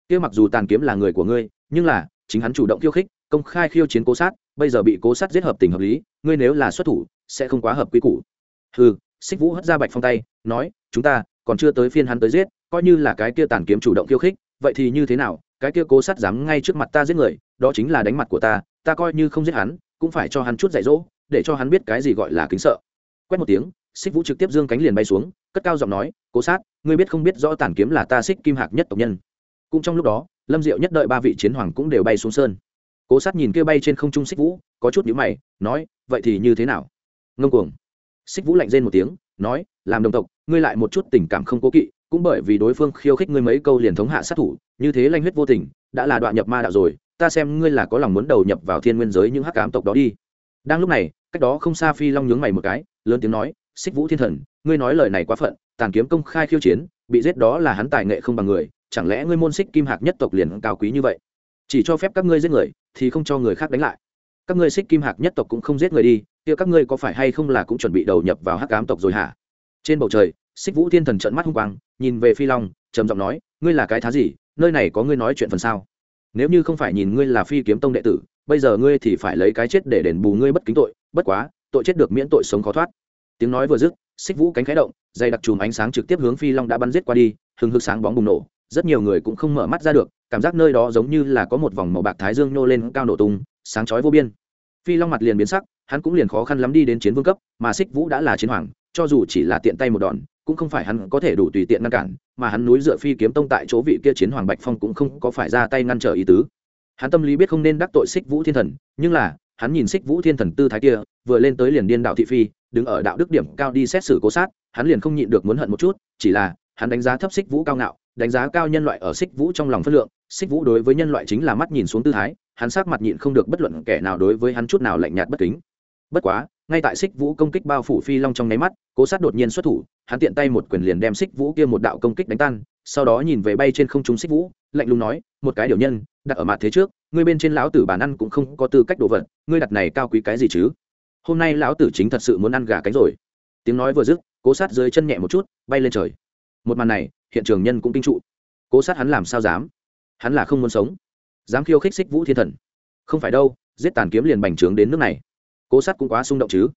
Speaker 1: Kia mặc dù tàn kiếm là người của ngươi nhưng là chính hắn chủ động khiêu khích công khai khiêu chiến cố sát bây giờ bị cố sát giết hợp tình hợp lý ngươi nếu là xuất thủ sẽ không quá hợp quy củ. Hừ xích vũ hất ra bạch phong tay, nói, chúng ta, còn chưa tới phiên hắn tới giết, coi như là cái kia tàn kiếm chủ động khiêu khích, vậy thì như thế nào? Cái kia cố sát dám ngay trước mặt ta giết người, đó chính là đánh mặt của ta ta coi như không giết hắn, cũng phải cho hắn chút dạy dỗ, để cho hắn biết cái gì gọi là kính sợ. Quét một tiếng, xích vũ trực tiếp dương cánh liền bay xuống, cất cao giọng nói, cố sát, ngươi biết không biết rõ tàn kiếm là ta xích kim hạc nhất tộc nhân. Cũng trong lúc đó, lâm diệu nhất đợi ba vị chiến hoàng cũng đều bay xuống sơn. Cố sát nhìn kia bay trên không trung xích vũ, có chút nhữ mày, nói, vậy thì như thế nào? Ngông cuồng xích vũ lạnh rên một tiếng, nói, làm đồng tộc, ngươi lại một chút tình cảm không cố kỵ, cũng bởi vì đối phương khiêu khích ngươi mấy câu liền thống hạ sát thủ, như thế lanh huyết vô tình, đã là đoạn nhập ma đạo rồi, ta xem ngươi là có lòng muốn đầu nhập vào thiên nguyên giới những hắc cám tộc đó đi. Đang lúc này, cách đó không xa phi long nhướng mày một cái, lớn tiếng nói, xích vũ thiên thần, ngươi nói lời này quá phận, tàn kiếm công khai khiêu chiến, bị giết đó là hắn tài nghệ không bằng người, chẳng lẽ ngươi môn xích kim hạc nhất tộc liền cao quý như vậy? Chỉ cho phép các ngươi giết người, thì không cho người khác đánh lại các ngươi xích kim hạc nhất tộc cũng không giết người đi, kia các ngươi có phải hay không là cũng chuẩn bị đầu nhập vào hắc ám tộc rồi hả? Trên bầu trời, xích vũ thiên thần trợn mắt hung quang, nhìn về phi long, trầm giọng nói, ngươi là cái thá gì, nơi này có ngươi nói chuyện phần sao? Nếu như không phải nhìn ngươi là phi kiếm tông đệ tử, bây giờ ngươi thì phải lấy cái chết để đền bù ngươi bất kính tội, bất quá, tội chết được miễn tội sống khó thoát. Tiếng nói vừa dứt, xích vũ cánh khẽ động, dày đặc chùm ánh sáng trực tiếp hướng phi long đã bắn giết qua đi, hừng hực sáng bóng bùng nổ, rất nhiều người cũng không mở mắt ra được, cảm giác nơi đó giống như là có một vòng màu bạc thái dương nhô lên cao nổ tung, sáng chói vô biên phi long mặt liền biến sắc, hắn cũng liền khó khăn lắm đi đến chiến vương cấp, mà xích vũ đã là chiến hoàng, cho dù chỉ là tiện tay một đòn, cũng không phải hắn có thể đủ tùy tiện ngăn cản, mà hắn núi dựa phi kiếm tông tại chỗ vị kia chiến hoàng bạch phong cũng không có phải ra tay ngăn trở ý tứ. Hắn tâm lý biết không nên đắc tội xích vũ thiên thần, nhưng là, hắn nhìn xích vũ thiên thần tư thái kia, vừa lên tới liền điên đạo thị phi, đứng ở đạo đức điểm cao đi xét xử cố sát, hắn liền không nhịn được muốn hận một chút, chỉ là, hắn đánh giá thấp xích vũ cao ngạo, đánh giá cao nhân loại ở xích vũ trong lòng phất lượng xích vũ đối với nhân loại chính là mắt nhìn xuống tư thái hắn sắc mặt nhịn không được bất luận kẻ nào đối với hắn chút nào lạnh nhạt bất kính. Bất quá, ngay tại xích vũ công kích bao phủ phi long trong nháy mắt, cố sát đột nhiên xuất thủ, hắn tiện tay một quyền liền đem xích vũ kia một đạo công kích đánh tan, sau đó nhìn về bay trên không trung xích vũ, lạnh lùng nói, một cái điều nhân, đặt ở mặt thế trước, ngươi bên trên lão tử bản ăn cũng không có tư cách đồ vật, ngươi đặt này cao quý cái gì chứ? Hôm nay lão tử chính thật sự muốn ăn gà cánh rồi. Tiếng nói vừa dứt, cố sát dưới chân nhẹ một chút, bay lên trời. Một màn này, hiện trường nhân cũng kinh trụ. Cố sát hắn làm sao dám? Hắn là không muốn sống dám khiêu khích xích vũ thiên thần. Không phải đâu, giết tàn kiếm liền bành trướng đến nước này. Cố sát cũng quá xung động chứ.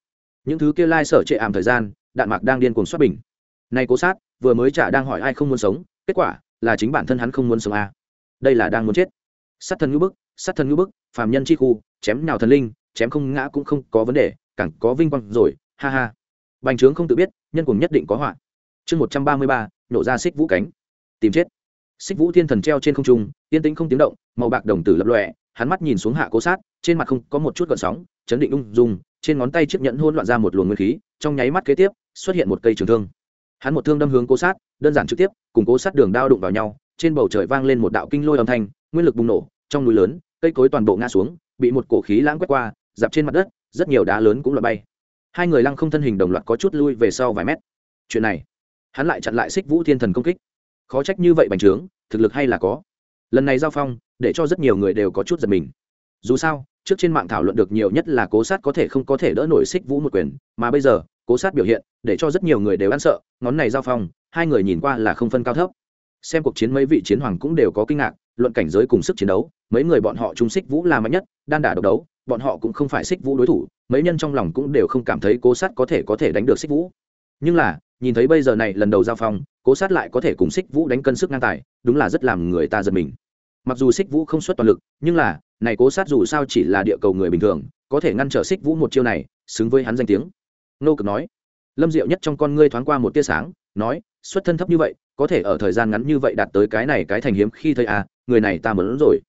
Speaker 1: Những thứ kia lai sở trệ ảm thời gian, đạn mạc đang điên cuồng xuất bình. Nay cố sát, vừa mới trả đang hỏi ai không muốn sống, kết quả là chính bản thân hắn không muốn sống à. đây là đang muốn chết. Sát thần ngữ bức, sát thần ngữ bức, phàm nhân chi khu, chém nào thần linh, chém không ngã cũng không có vấn đề, càng có vinh quang rồi, ha ha. Bành trướng không tự biết, nhân cùng nhất định có họa. Chương một trăm ba mươi ba, nổ ra xích vũ cánh. Tìm chết xích vũ thiên thần treo trên không trung, yên tĩnh không tiếng động, màu bạc đồng tử lập lọe hắn mắt nhìn xuống hạ cố sát, trên mặt không có một chút gợn sóng, chấn định ung dung, trên ngón tay chiếc nhẫn hôn loạn ra một luồng nguyên khí, trong nháy mắt kế tiếp, xuất hiện một cây trường thương. Hắn một thương đâm hướng cố sát, đơn giản trực tiếp, cùng cố sát đường đao đụng vào nhau, trên bầu trời vang lên một đạo kinh lôi âm thanh, nguyên lực bùng nổ, trong núi lớn, cây cối toàn bộ ngã xuống, bị một cổ khí lãng quét qua, dạp trên mặt đất, rất nhiều đá lớn cũng loại bay. Hai người lăng không thân hình đồng loạt có chút lui về sau vài mét. Chuyện này, hắn lại chặn lại xích vũ thiên thần công kích khó trách như vậy bành trướng, thực lực hay là có. Lần này giao phong, để cho rất nhiều người đều có chút giật mình. Dù sao, trước trên mạng thảo luận được nhiều nhất là cố sát có thể không có thể đỡ nổi xích vũ một quyền, mà bây giờ, cố sát biểu hiện, để cho rất nhiều người đều ăn sợ, ngón này giao phong, hai người nhìn qua là không phân cao thấp. Xem cuộc chiến mấy vị chiến hoàng cũng đều có kinh ngạc, luận cảnh giới cùng sức chiến đấu, mấy người bọn họ chung xích vũ là mạnh nhất, đan đả độc đấu, bọn họ cũng không phải xích vũ đối thủ, mấy nhân trong lòng cũng đều không cảm thấy cố sát có thể có thể đánh được xích vũ. Nhưng là nhìn thấy bây giờ này lần đầu giao phong, cố sát lại có thể cùng xích vũ đánh cân sức ngang tài, đúng là rất làm người ta giật mình. Mặc dù xích vũ không xuất toàn lực, nhưng là, này cố sát dù sao chỉ là địa cầu người bình thường, có thể ngăn trở xích vũ một chiêu này, xứng với hắn danh tiếng. Nô cực nói, lâm diệu nhất trong con ngươi thoáng qua một tia sáng, nói, xuất thân thấp như vậy, có thể ở thời gian ngắn như vậy đạt tới cái này cái thành hiếm khi thấy à người này ta mớn rồi.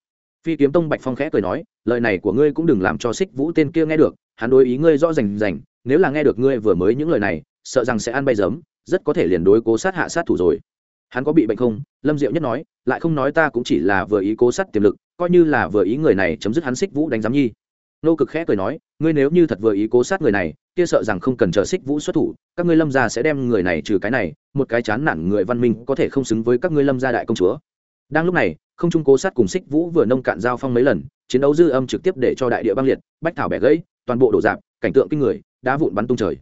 Speaker 1: Phi kiếm tông bạch phong khẽ cười nói, lời này của ngươi cũng đừng làm cho xích vũ tên kia nghe được, hắn đối ý ngươi rõ rành rành, nếu là nghe được ngươi vừa mới những lời này sợ rằng sẽ ăn bay giấm, rất có thể liền đối cố sát hạ sát thủ rồi. Hắn có bị bệnh không? Lâm diệu nhất nói, lại không nói ta cũng chỉ là vừa ý cố sát tiềm lực, coi như là vừa ý người này chấm dứt hắn xích vũ đánh giám nhi. Nô cực khẽ cười nói, ngươi nếu như thật vừa ý cố sát người này, kia sợ rằng không cần chờ xích vũ xuất thủ, các ngươi lâm gia sẽ đem người này trừ cái này, một cái chán nản người văn minh có thể không xứng với các ngươi lâm gia đại công chúa. Đang lúc này, không trung cố sát cùng xích vũ vừa nông cạn giao phong mấy lần, chiến đấu dư âm trực tiếp để cho đại địa băng liệt, bách thảo bẻ gãy, toàn bộ đổ dạp, cảnh tượng kinh người, đá vụn bắn tung trời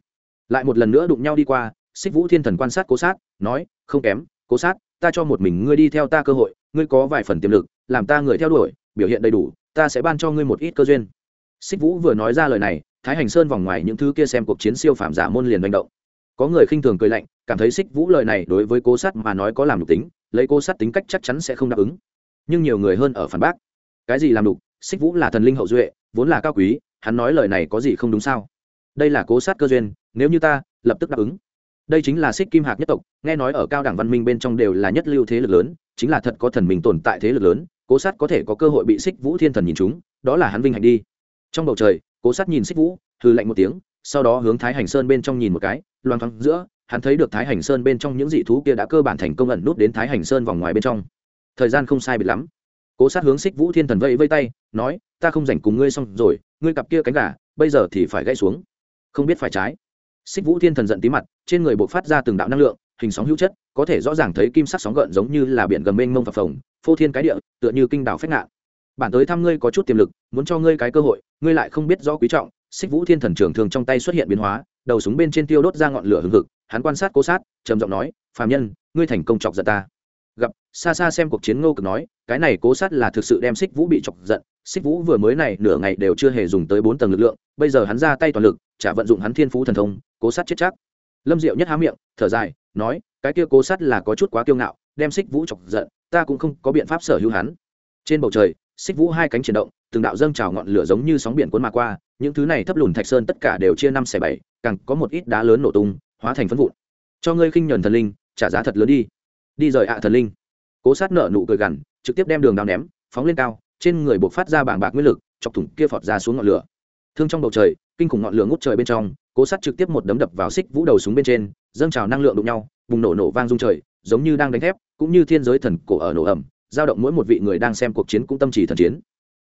Speaker 1: lại một lần nữa đụng nhau đi qua, xích vũ thiên thần quan sát cố sát, nói, không kém, cố sát, ta cho một mình ngươi đi theo ta cơ hội, ngươi có vài phần tiềm lực, làm ta người theo đuổi, biểu hiện đầy đủ, ta sẽ ban cho ngươi một ít cơ duyên. Xích vũ vừa nói ra lời này, thái hành sơn vòng ngoài những thứ kia xem cuộc chiến siêu phạm giả môn liền manh động. Có người khinh thường cười lạnh, cảm thấy xích vũ lời này đối với cố sát mà nói có làm đục tính, lấy cố sát tính cách chắc chắn sẽ không đáp ứng. Nhưng nhiều người hơn ở phản bác. Cái gì làm đục xích vũ là thần linh hậu duệ, vốn là cao quý, hắn nói lời này có gì không đúng sao? Đây là cố sát cơ duyên nếu như ta lập tức đáp ứng. Đây chính là xích kim hạc nhất tộc, nghe nói ở cao đẳng văn minh bên trong đều là nhất lưu thế lực lớn, chính là thật có thần mình tồn tại thế lực lớn, cố sát có thể có cơ hội bị xích vũ thiên thần nhìn chúng, đó là hắn vinh hạnh đi. Trong bầu trời, cố sát nhìn xích vũ hư lạnh một tiếng, sau đó hướng thái hành sơn bên trong nhìn một cái, loang thoáng giữa, hắn thấy được thái hành sơn bên trong những dị thú kia đã cơ bản thành công ẩn nút đến thái hành sơn vòng ngoài bên trong. Thời gian không sai biệt lắm. Cố sát hướng xích vũ thiên thần vẫy vây tay, nói, ta không rảnh cùng ngươi xong rồi, ngươi cặp kia cánh gà, bây giờ thì phải gãy xuống. Không biết phải trái xích vũ thiên thần giận tí mặt, trên người buộc phát ra từng đạo năng lượng, hình sóng hữu chất, có thể rõ ràng thấy kim sắc sóng gợn giống như là biển gầm mênh mông phập phồng, phô thiên cái địa, tựa như kinh đảo phách ngạn. Bản tới thăm ngươi có chút tiềm lực, muốn cho ngươi cái cơ hội, ngươi lại không biết rõ quý trọng. Xích vũ thiên thần trưởng thường trong tay xuất hiện biến hóa, đầu súng bên trên tiêu đốt ra ngọn lửa hừng hực, hắn quan sát cố sát, trầm giọng nói, phàm nhân, ngươi thành công chọc giận ta. Gặp, xa xa xem cuộc chiến ngô cực nói, cái này cố sát là thực sự đem xích vũ bị chọc giận. Xích vũ vừa mới này nửa ngày đều chưa hề dùng tới bốn tầng lực lượng, bây giờ hắn ra tay toàn lực, chả vận dụng hắn thiên phú thần thông cố sát chết chắc. Lâm diệu nhất há miệng, thở dài, nói, cái kia cố sát là có chút quá kiêu ngạo, đem xích vũ chọc giận, ta cũng không có biện pháp sở hữu hắn. Trên bầu trời xích vũ hai cánh chuyển động, từng đạo dâng trào ngọn lửa giống như sóng biển cuốn mà qua, những thứ này thấp lùn thạch sơn tất cả đều chia năm xẻ bảy, càng có một ít đá lớn nổ tung, hóa thành phân vụn. Cho ngươi khinh nhuần thần linh, trả giá thật lớn đi. Đi rời ạ thần linh. Cố sát nợ nụ cười gằn, trực tiếp đem đường đào ném, phóng lên cao, trên người buộc phát ra bảng bạc nguyên lực, chọc thủng kia phọt ra xuống ngọn lửa. Thương trong bầu trời, kinh khủng ngọn lửa ngút trời bên trong cố sát trực tiếp một đấm đập vào xích vũ đầu súng bên trên, dâng trào năng lượng đụng nhau, bùng nổ nổ vang rung trời, giống như đang đánh thép, cũng như thiên giới thần cổ ở nổ ẩm giao động mỗi một vị người đang xem cuộc chiến cũng tâm trì thần chiến.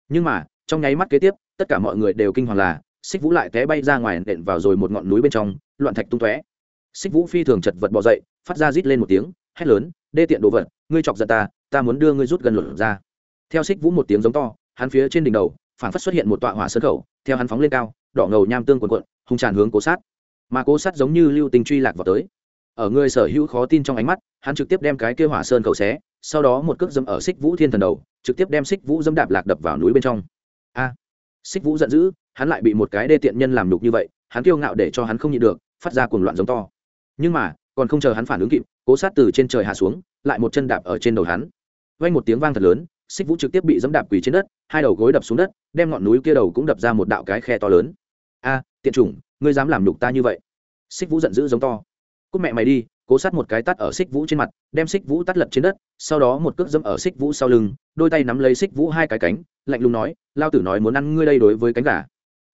Speaker 1: Nhưng mà, trong nháy mắt kế tiếp, tất cả mọi người đều kinh hoàng là, xích vũ lại té bay ra ngoài nện vào rồi một ngọn núi bên trong, loạn thạch tung tóe. Xích vũ phi thường chật vật bò dậy, phát ra rít lên một tiếng, hét lớn, đê tiện đồ vật, ngươi chọc giận ta ta muốn đưa ngươi rút gần lửa ra. Theo xích vũ một tiếng giống to, hắn phía trên đỉnh đầu phản phất xuất hiện một tọa hỏa sơn khẩu, theo hắn phóng lên cao đỏ ngầu nham tương quần quận, hung tràn hướng cố sát. Mà cố sát giống như lưu tình truy lạc vào tới. Ở người sở hữu khó tin trong ánh mắt, hắn trực tiếp đem cái kia hỏa sơn cầu xé, sau đó một cước dâm ở xích vũ thiên thần đầu, trực tiếp đem xích vũ dâm đạp lạc đập vào núi bên trong. A! Xích vũ giận dữ, hắn lại bị một cái đê tiện nhân làm nhục như vậy, hắn kiêu ngạo để cho hắn không nhịn được, phát ra cuồng loạn giống to. Nhưng mà, còn không chờ hắn phản ứng kịp, cố sát từ trên trời hạ xuống, lại một chân đạp ở trên đầu hắn. Vang một tiếng vang thật lớn xích vũ trực tiếp bị dẫm đạp quỳ trên đất, hai đầu gối đập xuống đất, đem ngọn núi kia đầu cũng đập ra một đạo cái khe to lớn tiện chủng, ngươi dám làm nhục ta như vậy? Xích vũ giận dữ giống to. Cúc mẹ mày đi, cố sát một cái tắt ở xích vũ trên mặt, đem xích vũ tắt lật trên đất, sau đó một cước dẫm ở xích vũ sau lưng, đôi tay nắm lấy xích vũ hai cái cánh, lạnh lùng nói, lao tử nói muốn ăn ngươi đây đối với cánh gà.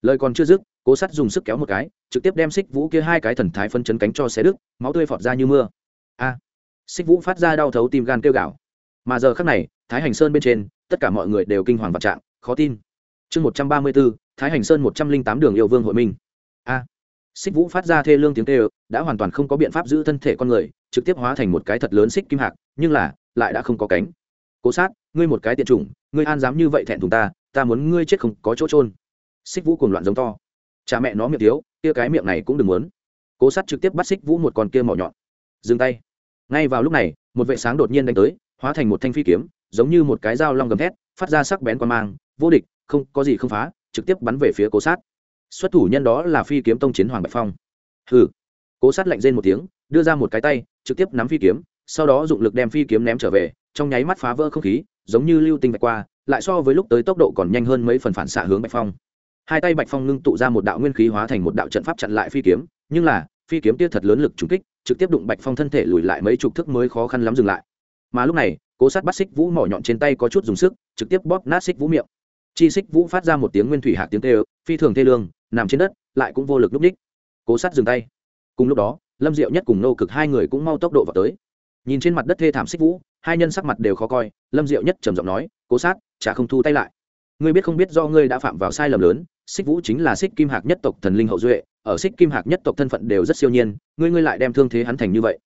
Speaker 1: Lời còn chưa dứt, cố sát dùng sức kéo một cái, trực tiếp đem xích vũ kia hai cái thần thái phân chấn cánh cho xé đứt, máu tươi phọt ra như mưa. A! Xích vũ phát ra đau thấu tim gan kêu gạo mà giờ khắc này, thái hành sơn bên trên, tất cả mọi người đều kinh hoàng vạn trạng, khó tin. Chương một trăm ba mươi bốn thái hành sơn một trăm linh tám đường yêu vương hội minh. A. Xích vũ phát ra thê lương tiếng tê ơ đã hoàn toàn không có biện pháp giữ thân thể con người, trực tiếp hóa thành một cái thật lớn xích kim hạc, nhưng là, lại đã không có cánh. Cố sát, ngươi một cái tiện chủng, ngươi an dám như vậy thẹn thùng ta ta muốn ngươi chết không có chỗ trôn xích vũ cùng loạn giống to. Cha mẹ nó miệng thiếu, kia cái miệng này cũng đừng muốn. Cố sát trực tiếp bắt xích vũ một con kia mỏ nhọn. Dừng tay. Ngay vào lúc này, một vệ sáng đột nhiên đánh tới, hóa thành một thanh phi kiếm, giống như một cái dao long gầm thét, phát ra sắc bén quan mang, vô địch, không, có gì không phá trực tiếp bắn về phía cố sát. Xuất thủ nhân đó là phi kiếm tông chiến hoàng bạch phong. Hừ. Cố sát lạnh rên một tiếng, đưa ra một cái tay, trực tiếp nắm phi kiếm, sau đó dụng lực đem phi kiếm ném trở về, trong nháy mắt phá vỡ không khí, giống như lưu tinh bạch qua, lại so với lúc tới tốc độ còn nhanh hơn mấy phần phản xạ hướng bạch phong. Hai tay bạch phong ngưng tụ ra một đạo nguyên khí hóa thành một đạo trận pháp chặn lại phi kiếm, nhưng là, phi kiếm tiết thật lớn lực trúng kích, trực tiếp đụng bạch phong thân thể lùi lại mấy chục thước mới khó khăn lắm dừng lại. Mà lúc này, cố sát bắt xích vũ mỏ nhọn trên tay có chút dùng sức, trực tiếp bóp nát xích vũ miệng chi xích vũ phát ra một tiếng nguyên thủy hạ tiếng tê phi thường thê lương, nằm trên đất, lại cũng vô lực lúc ních cố sát dừng tay. Cùng lúc đó, lâm diệu nhất cùng nô cực hai người cũng mau tốc độ vào tới. Nhìn trên mặt đất thê thảm xích vũ, hai nhân sắc mặt đều khó coi, lâm diệu nhất trầm giọng nói, cố sát, chả không thu tay lại. Ngươi biết không biết do ngươi đã phạm vào sai lầm lớn, xích vũ chính là xích kim hạc nhất tộc thần linh hậu duệ, ở xích kim hạc nhất tộc thân phận đều rất siêu nhiên, ngươi ngươi lại đem thương thế hắn thành như vậy.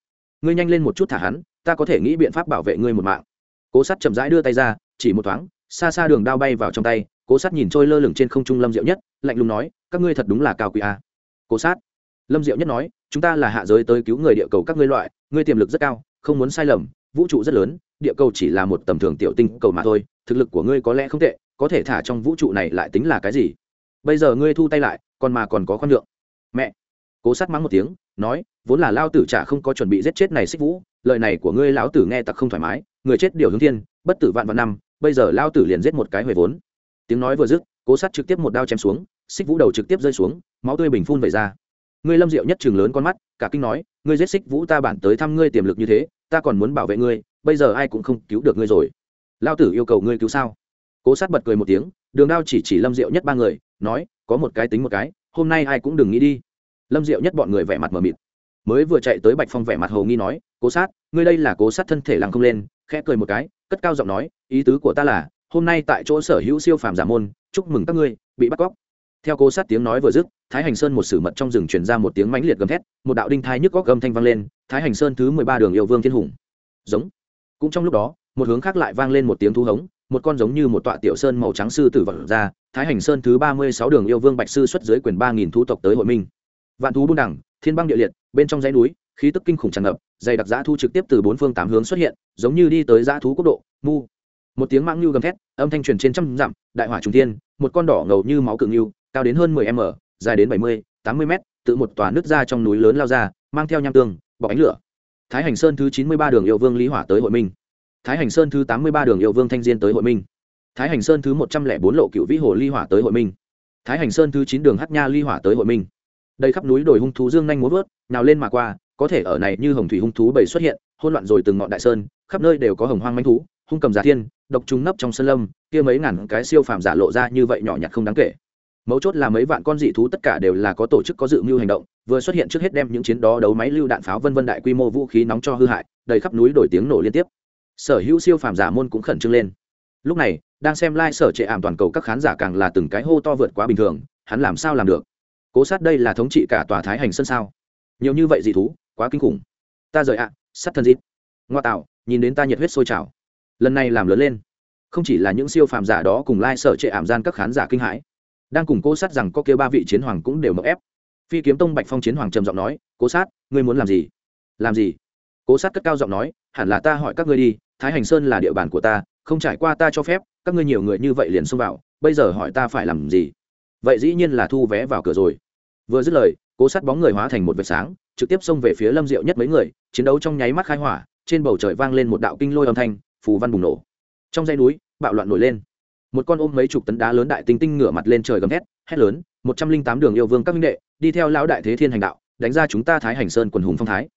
Speaker 1: Ngươi nhanh lên một chút thả hắn, ta có thể nghĩ biện pháp bảo vệ ngươi một mạng. Cố sát chậm rãi đưa tay ra, chỉ một thoáng xa xa đường đao bay vào trong tay, cố sát nhìn trôi lơ lửng trên không trung lâm diệu nhất, lạnh lùng nói, các ngươi thật đúng là cao quý a. Cố sát. Lâm diệu nhất nói, chúng ta là hạ giới tới cứu người địa cầu các ngươi loại, ngươi tiềm lực rất cao, không muốn sai lầm, vũ trụ rất lớn, địa cầu chỉ là một tầm thường tiểu tinh cầu mà thôi, thực lực của ngươi có lẽ không tệ, có thể thả trong vũ trụ này lại tính là cái gì? Bây giờ ngươi thu tay lại, còn mà còn có khoan lượng? mẹ. Cố sát mắng một tiếng, nói, vốn là lao tử chả không có chuẩn bị giết chết này xích vũ, lời này của ngươi lão tử nghe tặc không thoải mái, người chết điều hướng thiên, bất tử vạn vạn năm bây giờ lao tử liền giết một cái huề vốn. Tiếng nói vừa dứt, cố sát trực tiếp một đao chém xuống, xích vũ đầu trực tiếp rơi xuống, máu tươi bình phun về ra. Ngươi lâm diệu nhất trường lớn con mắt, cả kinh nói, ngươi giết xích vũ ta bản tới thăm ngươi tiềm lực như thế, ta còn muốn bảo vệ ngươi, bây giờ ai cũng không cứu được ngươi rồi. Lao tử yêu cầu ngươi cứu sao? Cố sát bật cười một tiếng, đường đao chỉ chỉ lâm diệu nhất ba người, nói, có một cái tính một cái, hôm nay ai cũng đừng nghĩ đi. Lâm diệu nhất bọn người vẻ mặt mờ mịt. Mới vừa chạy tới bạch phong vẻ mặt hồ nghi nói, cố sát, ngươi đây là cố sát thân thể làng không lên khẽ cười một cái, cất cao giọng nói, ý tứ của ta là, hôm nay tại chỗ sở hữu siêu phàm giả môn, chúc mừng các ngươi, bị bắt cóc. Theo cố sát tiếng nói vừa dứt, thái hành sơn một sử mật trong rừng truyền ra một tiếng mãnh liệt gầm thét, một đạo đinh thai nhức góc gầm thanh vang lên, thái hành sơn thứ mười ba đường yêu vương thiên hùng. Giống. Cũng trong lúc đó, một hướng khác lại vang lên một tiếng thu hống, một con giống như một tọa tiểu sơn màu trắng sư tử vật ra, thái hành sơn thứ ba mươi sáu đường yêu vương bạch sư xuất dưới quyền ba nghìn thú tộc tới hội minh. Vạn thú buôn đẳng thiên băng địa liệt, bên trong dãy núi khí tức kinh khủng tràn ngập, dày đặc dã thu trực tiếp từ bốn phương tám hướng xuất hiện, giống như đi tới dã thú quốc độ, mu. Một tiếng mãng lưu gầm thét, âm thanh truyền trên trăm dặm, đại hỏa trung tiên một con đỏ ngầu như máu cự lưu cao đến hơn mười m, dài đến bảy mươi, tám mươi m, tự một tòa nước ra trong núi lớn lao ra, mang theo nham tương, bọc ánh lửa. Thái hành sơn thứ chín mươi ba đường yêu vương lý hỏa tới hội minh. Thái hành sơn thứ tám mươi ba đường yêu vương thanh diên tới hội minh. Thái hành sơn thứ một trăm lẻ bốn lộ cựu vĩ hồ ly hỏa tới hội minh. Thái hành sơn thứ chín đường hát nha ly hỏa tới hội minh. Đây khắp núi đồi hung thú dương nhanh muốn vớt nào lên mà qua có thể ở này như hồng thủy hung thú bầy xuất hiện hôn loạn rồi từng ngọn đại sơn, khắp nơi đều có hồng hoang manh thú, hung cầm giả thiên, độc trùng nấp trong sơn lâm, kia mấy ngàn cái siêu phàm giả lộ ra như vậy nhỏ nhặt không đáng kể. Mấu chốt là mấy vạn con dị thú tất cả đều là có tổ chức có dự mưu hành động, vừa xuất hiện trước hết đem những chiến đó đấu máy lưu đạn pháo vân vân đại quy mô vũ khí nóng cho hư hại, đầy khắp núi đổi tiếng nổ liên tiếp. Sở hữu siêu phàm giả môn cũng khẩn trương lên. Lúc này, đang xem lai、like、sở trệ ảm toàn cầu các khán giả càng là từng cái hô to vượt quá bình thường, hắn làm sao làm được? Cố sát đây là thống trị cả tòa thái hành sân sao? Nhiều như vậy dị thú quá kinh khủng. Ta rời ạ à, sắt thân dít ngoa tạo nhìn đến ta nhiệt huyết sôi trào. Lần này làm lớn lên. Không chỉ là những siêu phàm giả đó cùng lai、like、sở trệ ảm gian các khán giả kinh hãi. Đang cùng cố sát rằng có kêu ba vị chiến hoàng cũng đều mậu ép. Phi kiếm tông bạch phong chiến hoàng trầm giọng nói cố sát ngươi muốn làm gì? Làm gì? Cố sát cất cao giọng nói hẳn là ta hỏi các ngươi đi thái hành sơn là địa bàn của ta không trải qua ta cho phép các ngươi nhiều người như vậy liền xông vào bây giờ hỏi ta phải làm gì? Vậy dĩ nhiên là thu vé vào cửa rồi. Vừa dứt lời cố sát bóng người hóa thành một vệt sáng, trực tiếp xông về phía lâm diệu nhất mấy người, chiến đấu trong nháy mắt khai hỏa, trên bầu trời vang lên một đạo kinh lôi âm thanh, phù văn bùng nổ. Trong dãy núi, bạo loạn nổi lên. Một con ôm mấy chục tấn đá lớn đại tinh tinh ngửa mặt lên trời gầm hét hét lớn, một trăm linh tám đường yêu vương các minh đệ, đi theo lão đại thế thiên hành đạo, đánh ra chúng ta thái hành sơn quần hùng phong thái.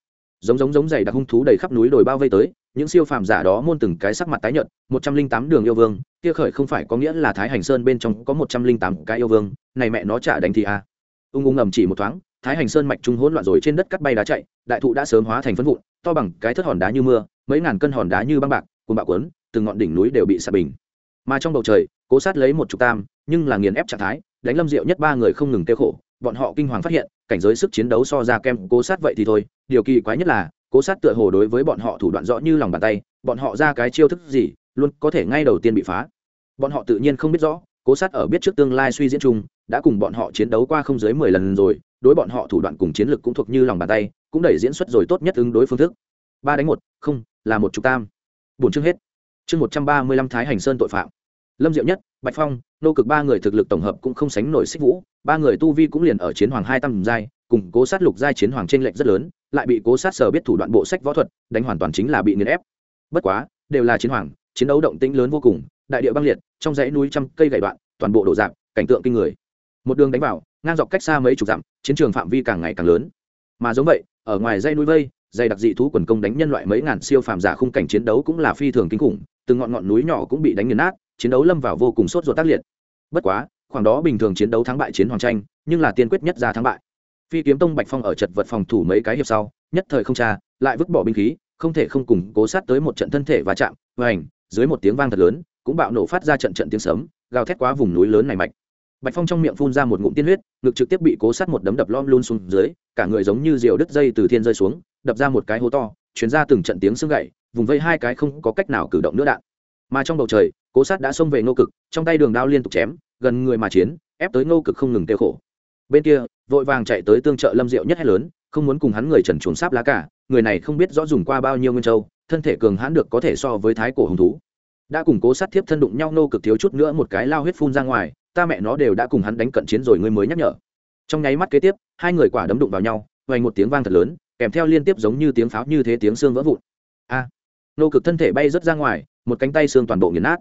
Speaker 1: Giống giống giống dày đặc hung thú đầy khắp núi đồi bao vây tới, những siêu phàm giả đó môn từng cái sắc mặt tái nhợt, một trăm linh tám đường yêu vương, kia khởi không phải có nghĩa là thái hành sơn bên trong có một trăm linh tám cái yêu vương, này mẹ nó trả đánh thì a. À. ung ung ngầm chỉ một thoáng thái hành sơn mạch trung hỗn loạn rồi trên đất cắt bay đá chạy, đại thụ đã sớm hóa thành phân vụn, to bằng cái thất hòn đá như mưa, mấy ngàn cân hòn đá như băng bạc cùng bạo quấn từng ngọn đỉnh núi đều bị sạt bình. Mà trong bầu trời, cố sát lấy một chục tam, nhưng là nghiền ép trạng thái, đánh lâm diệu nhất ba người không ngừng tiêu khổ, bọn họ kinh hoàng phát hiện, cảnh giới sức chiến đấu so ra kem cố sát vậy thì thôi, điều kỳ quái nhất là, cố sát tựa hồ đối với bọn họ thủ đoạn rõ như lòng bàn tay, bọn họ ra cái chiêu thức gì, luôn có thể ngay đầu tiên bị phá. Bọn họ tự nhiên không biết rõ, cố sát ở biết trước tương lai suy diễn chung, đã cùng bọn họ chiến đấu qua không dưới mười lần rồi đối bọn họ thủ đoạn cùng chiến lược cũng thuộc như lòng bàn tay, cũng đẩy diễn xuất rồi tốt nhất ứng đối phương thức. Ba đánh một, không, là một chục tam. Bốn chương hết. Chương một trăm ba mươi lăm thái hành sơn tội phạm. Lâm diệu nhất, bạch phong, nô cực ba người thực lực tổng hợp cũng không sánh nổi xích vũ, ba người tu vi cũng liền ở chiến hoàng hai tầm giai, cùng cố sát lục giai chiến hoàng trên lệnh rất lớn, lại bị cố sát sở biết thủ đoạn bộ sách võ thuật, đánh hoàn toàn chính là bị nghiền ép. Bất quá, đều là chiến hoàng, chiến đấu động tĩnh lớn vô cùng, đại địa băng liệt, trong dãy núi trăm cây gậy đoạn, toàn bộ đổ dạp, cảnh tượng kinh người. Một đường đánh vào ngang dọc cách xa mấy chục dặm chiến trường phạm vi càng ngày càng lớn. Mà giống vậy ở ngoài dãy núi vây dày đặc dị thú quần công đánh nhân loại mấy ngàn siêu phàm giả khung cảnh chiến đấu cũng là phi thường kinh khủng từng ngọn ngọn núi nhỏ cũng bị đánh nghiền nát chiến đấu lâm vào vô cùng sốt ruột tác liệt. Bất quá khoảng đó bình thường chiến đấu thắng bại chiến hoàng tranh nhưng là tiên quyết nhất ra thắng bại. Phi kiếm tông bạch phong ở chật vật phòng thủ mấy cái hiệp sau nhất thời không tra lại vứt bỏ binh khí không thể không cùng cố sát tới một trận thân thể va chạm hoành dưới một tiếng vang thật lớn cũng bạo nổ phát ra trận trận tiếng sấm, gào thét quá vùng núi lớn này mạch bạch phong trong miệng phun ra một ngụm tiên huyết, ngực trực tiếp bị cố sát một đấm đập lom luôn xuống dưới, cả người giống như diều đứt dây từ thiên rơi xuống, đập ra một cái hố to chuyển ra từng trận tiếng xương gậy, vùng vây hai cái không có cách nào cử động nữa đạn. Mà trong bầu trời, cố sát đã xông về ngô cực, trong tay đường đao liên tục chém, gần người mà chiến, ép tới ngô cực không ngừng tiêu khổ. Bên kia, vội vàng chạy tới tương trợ lâm diệu nhất hay lớn, không muốn cùng hắn người trần chuồn sáp lá cả, người này không biết rõ dùng qua bao nhiêu nguyên châu, thân thể cường hãn được có thể so với thái cổ hùng thú. Đã cùng cố sát tiếp thân đụng nhau nô cực thiếu chút nữa một cái lao huyết phun ra ngoài ta mẹ nó đều đã cùng hắn đánh cận chiến rồi, ngươi mới nhắc nhở. Trong nháy mắt kế tiếp, hai người quả đấm đụng vào nhau vành một tiếng vang thật lớn, kèm theo liên tiếp giống như tiếng pháo như thế tiếng xương vỡ vụn. A! Nô cực thân thể bay rớt ra ngoài, một cánh tay xương toàn bộ nghiền nát.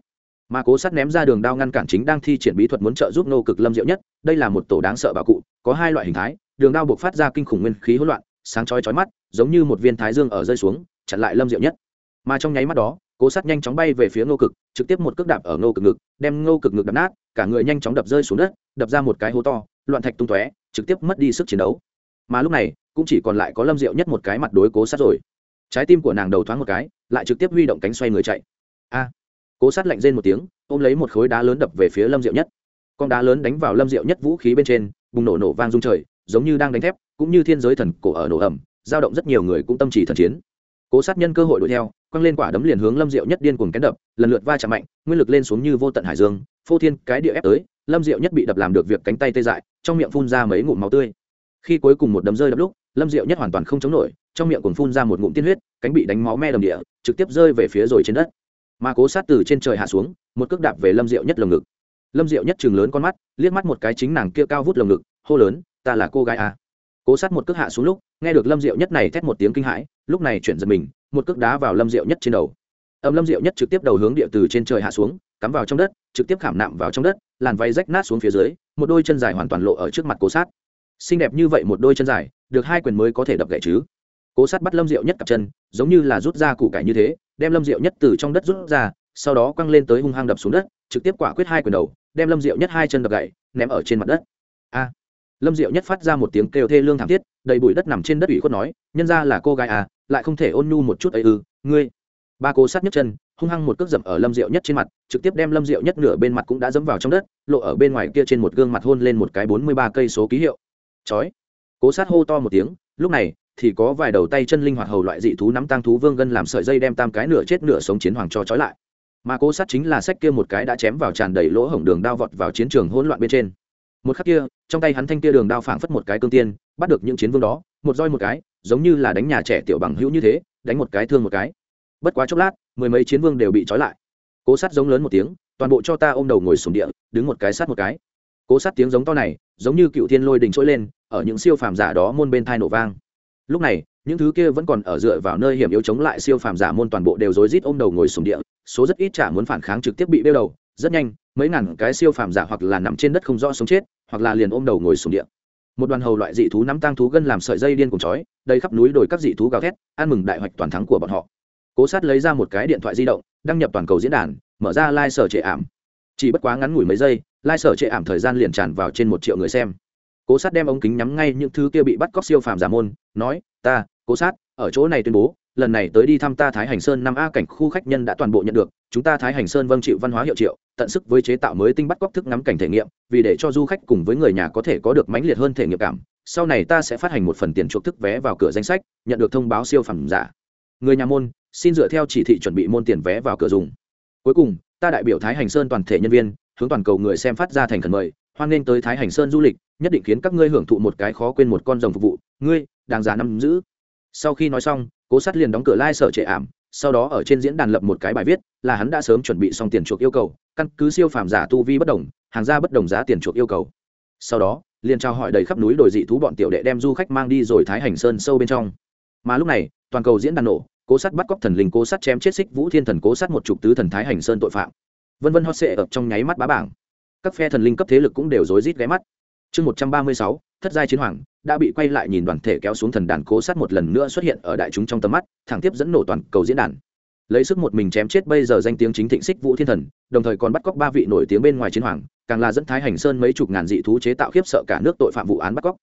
Speaker 1: Mà cố sát ném ra đường đao ngăn cản chính đang thi triển bí thuật muốn trợ giúp nô cực lâm diệu nhất, đây là một tổ đáng sợ bảo cụ, có hai loại hình thái, đường đao buộc phát ra kinh khủng nguyên khí hỗn loạn, sáng chói chói mắt, giống như một viên thái dương ở rơi xuống, chặn lại lâm diệu nhất. Mà trong nháy mắt đó cố sát nhanh chóng bay về phía ngô cực, trực tiếp một cước đạp ở ngô cực ngực, đem ngô cực ngực đập nát, cả người nhanh chóng đập rơi xuống đất, đập ra một cái hố to, loạn thạch tung tóe, trực tiếp mất đi sức chiến đấu. Mà lúc này, cũng chỉ còn lại có lâm diệu nhất một cái mặt đối cố sát rồi. Trái tim của nàng đầu thoáng một cái, lại trực tiếp huy động cánh xoay người chạy. A! Cố sát lạnh rên một tiếng, ôm lấy một khối đá lớn đập về phía lâm diệu nhất. Con đá lớn đánh vào lâm diệu nhất vũ khí bên trên, bùng nổ nổ vang rung trời, giống như đang đánh thép, cũng như thiên giới thần cổ ở nổ ẩm giao động rất nhiều người cũng tâm chỉ thần chiến cố sát nhân cơ hội đuổi theo, quăng lên quả đấm liền hướng lâm diệu nhất điên cuồng kén đập, lần lượt va chạm mạnh, nguyên lực lên xuống như vô tận hải dương, phô thiên cái địa ép tới, lâm diệu nhất bị đập làm được việc cánh tay tê dại, trong miệng phun ra mấy ngụm máu tươi. Khi cuối cùng một đấm rơi đập lúc, lâm diệu nhất hoàn toàn không chống nổi, trong miệng còn phun ra một ngụm tiên huyết, cánh bị đánh máu me đầm địa, trực tiếp rơi về phía rồi trên đất. Mà cố sát từ trên trời hạ xuống, một cước đạp về lâm diệu nhất lồng ngực. Lâm diệu nhất chừng lớn con mắt, liếc mắt một cái chính nàng kia cao vút lồng ngực, hô lớn, ta là cô gái à. cố sát một cước hạ xuống lúc, nghe được lâm diệu nhất này thét một tiếng kinh hãi lúc này chuyển giật mình, một cước đá vào lâm diệu nhất trên đầu. Âm lâm diệu nhất trực tiếp đầu hướng địa từ trên trời hạ xuống, cắm vào trong đất, trực tiếp khảm nạm vào trong đất, làn váy rách nát xuống phía dưới, một đôi chân dài hoàn toàn lộ ở trước mặt cố sát. Xinh đẹp như vậy một đôi chân dài, được hai quyền mới có thể đập gậy chứ? Cố sát bắt lâm diệu nhất cặp chân, giống như là rút ra củ cải như thế, đem lâm diệu nhất từ trong đất rút ra, sau đó quăng lên tới hung hăng đập xuống đất, trực tiếp quả quyết hai quyền đầu, đem lâm diệu nhất hai chân đập gậy ném ở trên mặt đất. A! Lâm diệu nhất phát ra một tiếng kêu thê lương thảm thiết, đầy bụi đất nằm trên đất ủy khuất nói, nhân ra là cô gái à lại không thể ôn nhu một chút ấy ư, ngươi. Ba cố sát nhấc chân, hung hăng một cước dậm ở lâm diệu nhất trên mặt, trực tiếp đem lâm diệu nhất nửa bên mặt cũng đã dẫm vào trong đất, lộ ở bên ngoài kia trên một gương mặt hôn lên một cái bốn mươi ba cây số ký hiệu. Chói. Cố sát hô to một tiếng, lúc này thì có vài đầu tay chân linh hoạt hầu loại dị thú nắm tăng thú vương gân làm sợi dây đem tam cái nửa chết nửa sống chiến hoàng cho trói lại. Mà cố sát chính là sách kia một cái đã chém vào tràn đầy lỗ hổng đường đao vọt vào chiến trường hỗn loạn bên trên. Một khắc kia, trong tay hắn thanh kia đường đao phảng phất một cái cương tiên, bắt được những chiến vương đó, một roi một cái giống như là đánh nhà trẻ tiểu bằng hữu như thế, đánh một cái thương một cái. Bất quá chốc lát, mười mấy chiến vương đều bị trói lại. Cố sát giống lớn một tiếng, toàn bộ cho ta ôm đầu ngồi sùng địa, đứng một cái sát một cái. Cố sát tiếng giống to này, giống như cựu thiên lôi đình trỗi lên, ở những siêu phàm giả đó môn bên thai nổ vang. Lúc này, những thứ kia vẫn còn ở dựa vào nơi hiểm yếu chống lại siêu phàm giả môn toàn bộ đều rối rít ôm đầu ngồi sùng địa, số rất ít trả muốn phản kháng trực tiếp bị đeo đầu. Rất nhanh, mấy ngàn cái siêu phàm giả hoặc là nằm trên đất không rõ sống chết, hoặc là liền ôm đầu ngồi sùng địa một đoàn hầu loại dị thú nắm tang thú gân làm sợi dây điên cùng chói, đầy khắp núi đồi các dị thú gào thét, ăn mừng đại hoạch toàn thắng của bọn họ. Cố sát lấy ra một cái điện thoại di động, đăng nhập toàn cầu diễn đàn, mở ra lai、like、sở trệ ảm. Chỉ bất quá ngắn ngủi mấy giây lai、like、sở trệ ảm thời gian liền tràn vào trên một triệu người xem. Cố sát đem ống kính nhắm ngay những thứ kia bị bắt cóc siêu phàm giả môn, nói, ta, cố sát, ở chỗ này tuyên bố lần này tới đi thăm ta thái hành sơn năm a cảnh khu khách nhân đã toàn bộ nhận được, chúng ta thái hành sơn vâng chịu văn hóa hiệu triệu, tận sức với chế tạo mới tinh bắt cóc thức ngắm cảnh thể nghiệm, vì để cho du khách cùng với người nhà có thể có được mãnh liệt hơn thể nghiệm cảm, sau này ta sẽ phát hành một phần tiền chuộc thức vé vào cửa danh sách, nhận được thông báo siêu phẩm giả. Người nhà môn, xin dựa theo chỉ thị chuẩn bị môn tiền vé vào cửa dùng. Cuối cùng, ta đại biểu thái hành sơn toàn thể nhân viên, hướng toàn cầu người xem phát ra thành khẩn mời, hoan nghênh tới thái hành sơn du lịch, nhất định khiến các ngươi hưởng thụ một cái khó quên một con rồng phục vụ. Ngươi, đáng giá năm giữ. Sau khi nói xong cố sát liền đóng cửa lai、like、sở trệ ảm, sau đó ở trên diễn đàn lập một cái bài viết, là hắn đã sớm chuẩn bị xong tiền chuộc yêu cầu, căn cứ siêu phàm giả tu vi bất đồng, hàng ra bất đồng giá tiền chuộc yêu cầu. Sau đó, liền trao hỏi đầy khắp núi đồi dị thú bọn tiểu đệ đem du khách mang đi rồi thái hành sơn sâu bên trong. Mà lúc này, toàn cầu diễn đàn nổ, cố sát bắt cóc thần linh cố sát chém chết xích vũ thiên thần cố sát một chục tứ thần thái hành sơn tội phạm. Vân vân hot sệ ập trong nháy mắt bá bảng. Các phe thần linh cấp thế lực cũng đều rối rít ghé mắt. Chương một trăm ba mươi sáu thất giai chiến hoàng, đã bị quay lại nhìn đoàn thể kéo xuống thần đàn cố sát một lần nữa xuất hiện ở đại chúng trong tầm mắt, thẳng tiếp dẫn nổ toàn cầu diễn đàn. Lấy sức một mình chém chết bây giờ danh tiếng chính thịnh xích vũ thiên thần, đồng thời còn bắt cóc ba vị nổi tiếng bên ngoài chiến hoàng, càng là dẫn thái hành sơn mấy chục ngàn dị thú chế tạo khiếp sợ cả nước tội phạm vụ án bắt cóc.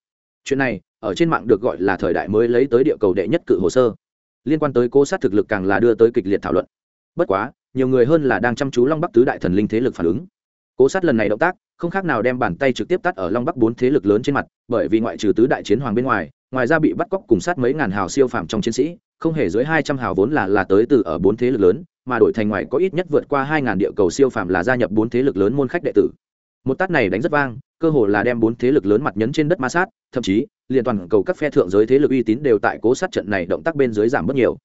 Speaker 1: Chuyện này, ở trên mạng được gọi là thời đại mới lấy tới địa cầu đệ nhất cự hồ sơ. Liên quan tới cố sát thực lực càng là đưa tới kịch liệt thảo luận. Bất quá, nhiều người hơn là đang chăm chú long bắc tứ đại thần linh thế lực phản ứng cố sát lần này động tác, không khác nào đem bàn tay trực tiếp tắt ở long bắc bốn thế lực lớn trên mặt, bởi vì ngoại trừ tứ đại chiến hoàng bên ngoài ngoài ra bị bắt cóc cùng sát mấy ngàn hào siêu phạm trong chiến sĩ, không hề dưới hai trăm hào vốn là là tới từ ở bốn thế lực lớn, mà đổi thành ngoài có ít nhất vượt qua hai ngàn địa cầu siêu phạm là gia nhập bốn thế lực lớn môn khách đệ tử. Một tát này đánh rất vang, cơ hồ là đem bốn thế lực lớn mặt nhấn trên đất ma sát, thậm chí liên toàn cầu các phe thượng giới thế lực uy tín đều tại cố sát trận này động tác bên dưới giảm bớt nhiều.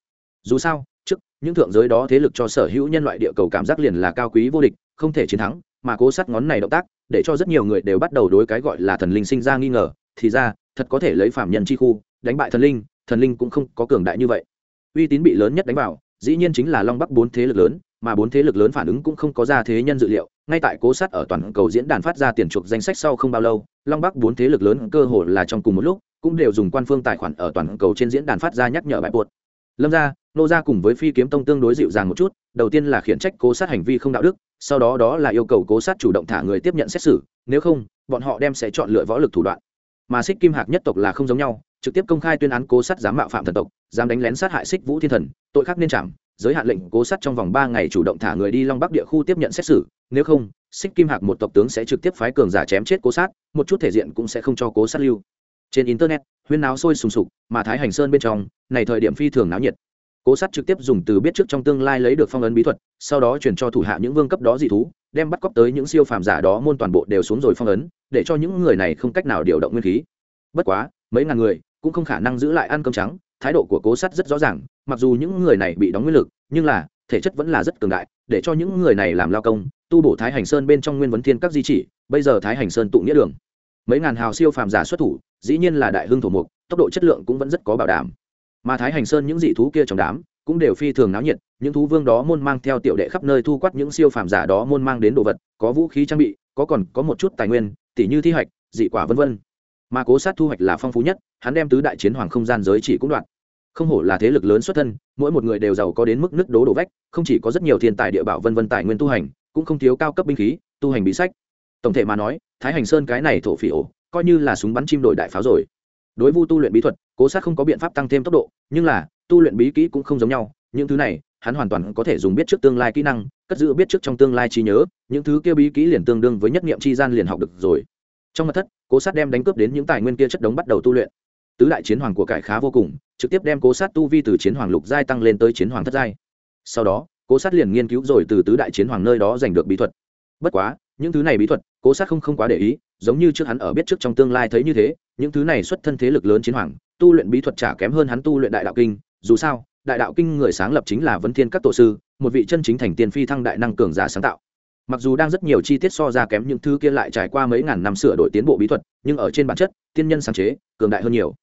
Speaker 1: Dù sao, trước, những thượng giới đó thế lực cho sở hữu nhân loại địa cầu cảm giác liền là cao quý vô địch, không thể chiến thắng mà cố sát ngón này động tác, để cho rất nhiều người đều bắt đầu đối cái gọi là thần linh sinh ra nghi ngờ, thì ra, thật có thể lấy phạm nhân chi khu, đánh bại thần linh thần linh cũng không có cường đại như vậy. Uy tín bị lớn nhất đánh vào, dĩ nhiên chính là long bắc bốn thế lực lớn, mà bốn thế lực lớn phản ứng cũng không có ra thế nhân dự liệu, ngay tại cố sát ở toàn cầu diễn đàn phát ra tiền chuộc danh sách sau không bao lâu, long bắc bốn thế lực lớn cơ hội là trong cùng một lúc, cũng đều dùng quan phương tài khoản ở toàn cầu trên diễn đàn phát ra nhắc nhở bài buột lâm gia, nô gia cùng với phi kiếm tông tương đối dịu dàng một chút, đầu tiên là khiển trách cố sát hành vi không đạo đức sau đó đó là yêu cầu cố sát chủ động thả người tiếp nhận xét xử, nếu không, bọn họ đem sẽ chọn lựa võ lực thủ đoạn. Mà xích kim hạc nhất tộc là không giống nhau, trực tiếp công khai tuyên án cố sát dám mạo phạm thần tộc, dám đánh lén sát hại xích vũ thiên thần, tội khác nên chạm, giới hạn lệnh cố sát trong vòng ba ngày chủ động thả người đi long bắc địa khu tiếp nhận xét xử, nếu không xích kim hạc một tộc tướng sẽ trực tiếp phái cường giả chém chết cố sát, một chút thể diện cũng sẽ không cho cố sát lưu. Trên internet, huyên náo sôi sùng sục, mà thái hành sơn bên trong, này thời điểm phi thường náo nhiệt cố sát trực tiếp dùng từ biết trước trong tương lai lấy được phong ấn bí thuật, sau đó chuyển cho thủ hạ những vương cấp đó dị thú, đem bắt cóc tới những siêu phàm giả đó môn toàn bộ đều xuống rồi phong ấn, để cho những người này không cách nào điều động nguyên khí. Bất quá, mấy ngàn người cũng không khả năng giữ lại ăn cơm trắng, thái độ của cố sát rất rõ ràng, mặc dù những người này bị đóng nguyên lực, nhưng là, thể chất vẫn là rất cường đại, để cho những người này làm lao công, tu bổ thái hành sơn bên trong nguyên vấn thiên các di chỉ, bây giờ thái hành sơn tụ nghĩa đường. Mấy ngàn hào siêu phàm giả xuất thủ, dĩ nhiên là đại hưng thổ mục, tốc độ chất lượng cũng vẫn rất có bảo đảm mà thái hành sơn những dị thú kia trong đám cũng đều phi thường náo nhiệt, những thú vương đó môn mang theo tiểu đệ khắp nơi thu quát những siêu phàm giả đó môn mang đến đồ vật, có vũ khí trang bị, có còn có một chút tài nguyên, tỉ như thi hoạch dị quả vân vân. Mà cố sát thu hoạch là phong phú nhất, hắn đem tứ đại chiến hoàng không gian giới chỉ cũng đoạn không hổ là thế lực lớn xuất thân, mỗi một người đều giàu có đến mức nước đố đổ vách, không chỉ có rất nhiều thiên tài địa bảo vân vân tài nguyên tu hành, cũng không thiếu cao cấp binh khí, tu hành bí sách. Tổng thể mà nói, thái hành sơn cái này thổ phỉ ổ, coi như là súng bắn chim đội đại pháo rồi đối vu tu luyện bí thuật, cố sát không có biện pháp tăng thêm tốc độ, nhưng là, tu luyện bí kỹ cũng không giống nhau. Những thứ này, hắn hoàn toàn có thể dùng biết trước tương lai kỹ năng, cất giữ biết trước trong tương lai trí nhớ. Những thứ kia bí kỹ liền tương đương với nhất nghiệm tri gian liền học được rồi. Trong mặt thất, cố sát đem đánh cướp đến những tài nguyên kia chất đống bắt đầu tu luyện. Tứ đại chiến hoàng của cải khá vô cùng, trực tiếp đem cố sát tu vi từ chiến hoàng lục giai tăng lên tới chiến hoàng thất giai. Sau đó, cố sát liền nghiên cứu rồi từ tứ đại chiến hoàng nơi đó giành được bí thuật. Bất quá những thứ này bí thuật, cố sát không không quá để ý, giống như trước hắn ở biết trước trong tương lai thấy như thế, những thứ này xuất thân thế lực lớn chiến hoàng, tu luyện bí thuật chả kém hơn hắn tu luyện đại đạo kinh. Dù sao, đại đạo kinh người sáng lập chính là vấn thiên các tổ sư, một vị chân chính thành tiên phi thăng đại năng cường giả sáng tạo. Mặc dù đang rất nhiều chi tiết so ra kém những thứ kia lại trải qua mấy ngàn năm sửa đổi tiến bộ bí thuật, nhưng ở trên bản chất, tiên nhân sáng chế, cường đại hơn nhiều.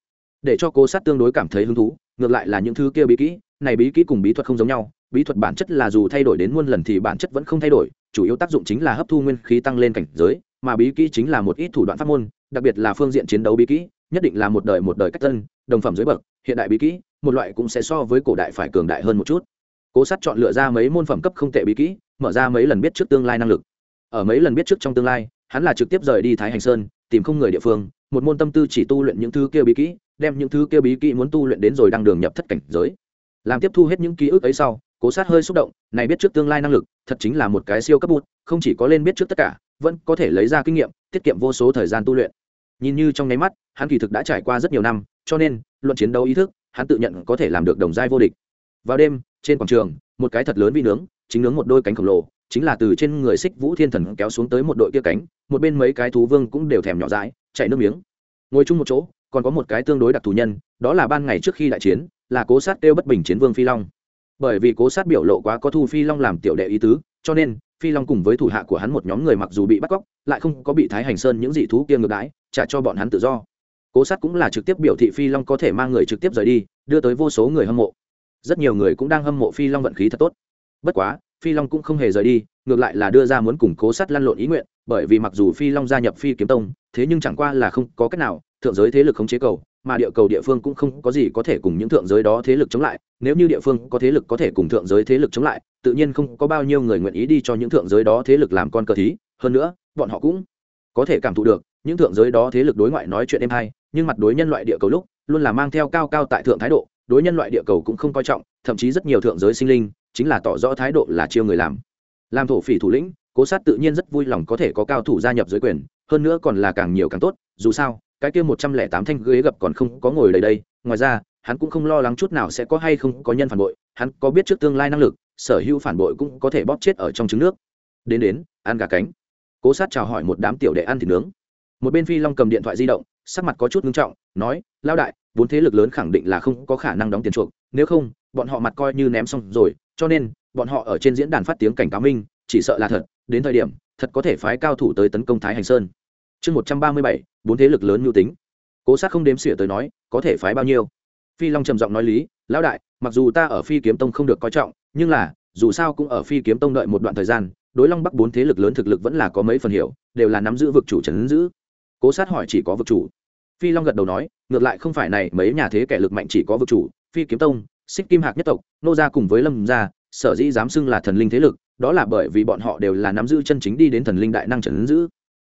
Speaker 1: Để cho cố sát tương đối cảm thấy hứng thú, ngược lại là những thứ kia bí kỹ, này bí kỹ cùng bí thuật không giống nhau, bí thuật bản chất là dù thay đổi đến muôn lần thì bản chất vẫn không thay đổi chủ yếu tác dụng chính là hấp thu nguyên khí tăng lên cảnh giới, mà bí kỹ chính là một ít thủ đoạn pháp môn, đặc biệt là phương diện chiến đấu bí kỹ, nhất định là một đời một đời cách tân, đồng phẩm dưới bậc, hiện đại bí kỹ, một loại cũng sẽ so với cổ đại phải cường đại hơn một chút. Cố sát chọn lựa ra mấy môn phẩm cấp không tệ bí kỹ, mở ra mấy lần biết trước tương lai năng lực. Ở mấy lần biết trước trong tương lai, hắn là trực tiếp rời đi thái hành sơn, tìm không người địa phương, một môn tâm tư chỉ tu luyện những thứ kia bí kỹ, đem những thứ kia bí kỹ muốn tu luyện đến rồi đang đường nhập thất cảnh giới. Làm tiếp thu hết những ký ức ấy sau cố sát hơi xúc động, này biết trước tương lai năng lực, thật chính là một cái siêu cấp bút, không chỉ có lên biết trước tất cả, vẫn có thể lấy ra kinh nghiệm, tiết kiệm vô số thời gian tu luyện. Nhìn như trong nháy mắt, hắn kỳ thực đã trải qua rất nhiều năm, cho nên, luận chiến đấu ý thức, hắn tự nhận có thể làm được đồng giai vô địch. Vào đêm, trên quảng trường, một cái thật lớn vi nướng, chính nướng một đôi cánh khổng lồ, chính là từ trên người xích vũ thiên thần kéo xuống tới một đội kia cánh, một bên mấy cái thú vương cũng đều thèm nhỏ dãi, chạy nước miếng. Ngồi chung một chỗ, còn có một cái tương đối đặc thù nhân, đó là ban ngày trước khi đại chiến, là cố sát kêu bất bình chiến vương phi long bởi vì cố sát biểu lộ quá có thu phi long làm tiểu đệ ý tứ, cho nên, phi long cùng với thủ hạ của hắn một nhóm người mặc dù bị bắt cóc, lại không có bị thái hành sơn những dị thú kia ngược đãi, trả cho bọn hắn tự do. Cố sát cũng là trực tiếp biểu thị phi long có thể mang người trực tiếp rời đi, đưa tới vô số người hâm mộ. Rất nhiều người cũng đang hâm mộ phi long vận khí thật tốt. Bất quá, phi long cũng không hề rời đi, ngược lại là đưa ra muốn cùng cố sát lăn lộn ý nguyện, bởi vì mặc dù phi long gia nhập phi kiếm tông, thế nhưng chẳng qua là không có cách nào thượng giới thế lực không chế cầu, mà địa cầu địa phương cũng không có gì có thể cùng những thượng giới đó thế lực chống lại. Nếu như địa phương có thế lực có thể cùng thượng giới thế lực chống lại, tự nhiên không có bao nhiêu người nguyện ý đi cho những thượng giới đó thế lực làm con cờ thí. Hơn nữa, bọn họ cũng có thể cảm thụ được, những thượng giới đó thế lực đối ngoại nói chuyện êm hay, nhưng mặt đối nhân loại địa cầu lúc, luôn là mang theo cao cao tại thượng thái độ, đối nhân loại địa cầu cũng không coi trọng, thậm chí rất nhiều thượng giới sinh linh chính là tỏ rõ thái độ là chiêu người làm. Làm thổ phỉ thủ lĩnh, cố sát tự nhiên rất vui lòng có thể có cao thủ gia nhập giới quyền, hơn nữa còn là càng nhiều càng tốt, dù sao cái kia một trăm lẻ tám thanh ghế gặp còn không có ngồi đầy đây, ngoài ra, hắn cũng không lo lắng chút nào sẽ có hay không có nhân phản bội, hắn có biết trước tương lai năng lực, sở hữu phản bội cũng có thể bóp chết ở trong trứng nước. Đến đến, ăn gà cánh. Cố sát chào hỏi một đám tiểu đệ ăn thịt nướng. Một bên phi long cầm điện thoại di động, sắc mặt có chút nghiêm trọng, nói lao đại, bốn thế lực lớn khẳng định là không có khả năng đóng tiền chuộc, nếu không, bọn họ mặt coi như ném xong rồi, cho nên, bọn họ ở trên diễn đàn phát tiếng cảnh cáo minh, chỉ sợ là thật, đến thời điểm, thật có thể phái cao thủ tới tấn công thái hành sơn chương một trăm ba mươi bảy, bốn thế lực lớn mưu tính. Cố sát không đếm xỉa tới nói, có thể phái bao nhiêu? Phi long trầm giọng nói lý, lão đại, mặc dù ta ở phi kiếm tông không được coi trọng, nhưng là, dù sao cũng ở phi kiếm tông đợi một đoạn thời gian, đối long bắc bốn thế lực lớn thực lực vẫn là có mấy phần hiểu, đều là nắm giữ vực chủ trấn giữ. Cố sát hỏi, chỉ có vực chủ? Phi long gật đầu nói, ngược lại không phải này, mấy nhà thế kẻ lực mạnh chỉ có vực chủ, phi kiếm tông, xích kim hạc nhất tộc, nô gia cùng với lâm gia, sở dĩ dám xưng là thần linh thế lực, đó là bởi vì bọn họ đều là nắm giữ chân chính đi đến thần linh đại năng trấn giữ.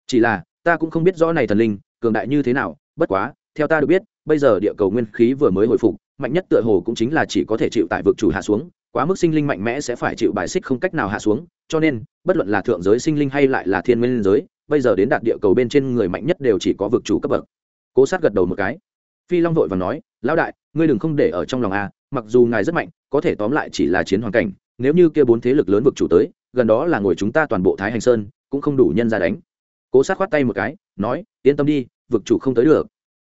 Speaker 1: Chỉ là ta cũng không biết rõ này thần linh, cường đại như thế nào, bất quá, theo ta được biết, bây giờ địa cầu nguyên khí vừa mới hồi phục, mạnh nhất tựa hồ cũng chính là chỉ có thể chịu tại vực chủ hạ xuống, quá mức sinh linh mạnh mẽ sẽ phải chịu bài xích không cách nào hạ xuống, cho nên, bất luận là thượng giới sinh linh hay lại là thiên nguyên giới, bây giờ đến đạt địa cầu bên trên người mạnh nhất đều chỉ có vực chủ cấp bậc. Cố sát gật đầu một cái. Phi long vội và nói, lão đại, ngươi đừng không để ở trong lòng a, mặc dù ngài rất mạnh, có thể tóm lại chỉ là chiến hoàn cảnh, nếu như kia bốn thế lực lớn vực chủ tới, gần đó là ngồi chúng ta toàn bộ thái hành sơn, cũng không đủ nhân ra đánh cố sát khoát tay một cái, nói, yên tâm đi, vực chủ không tới được.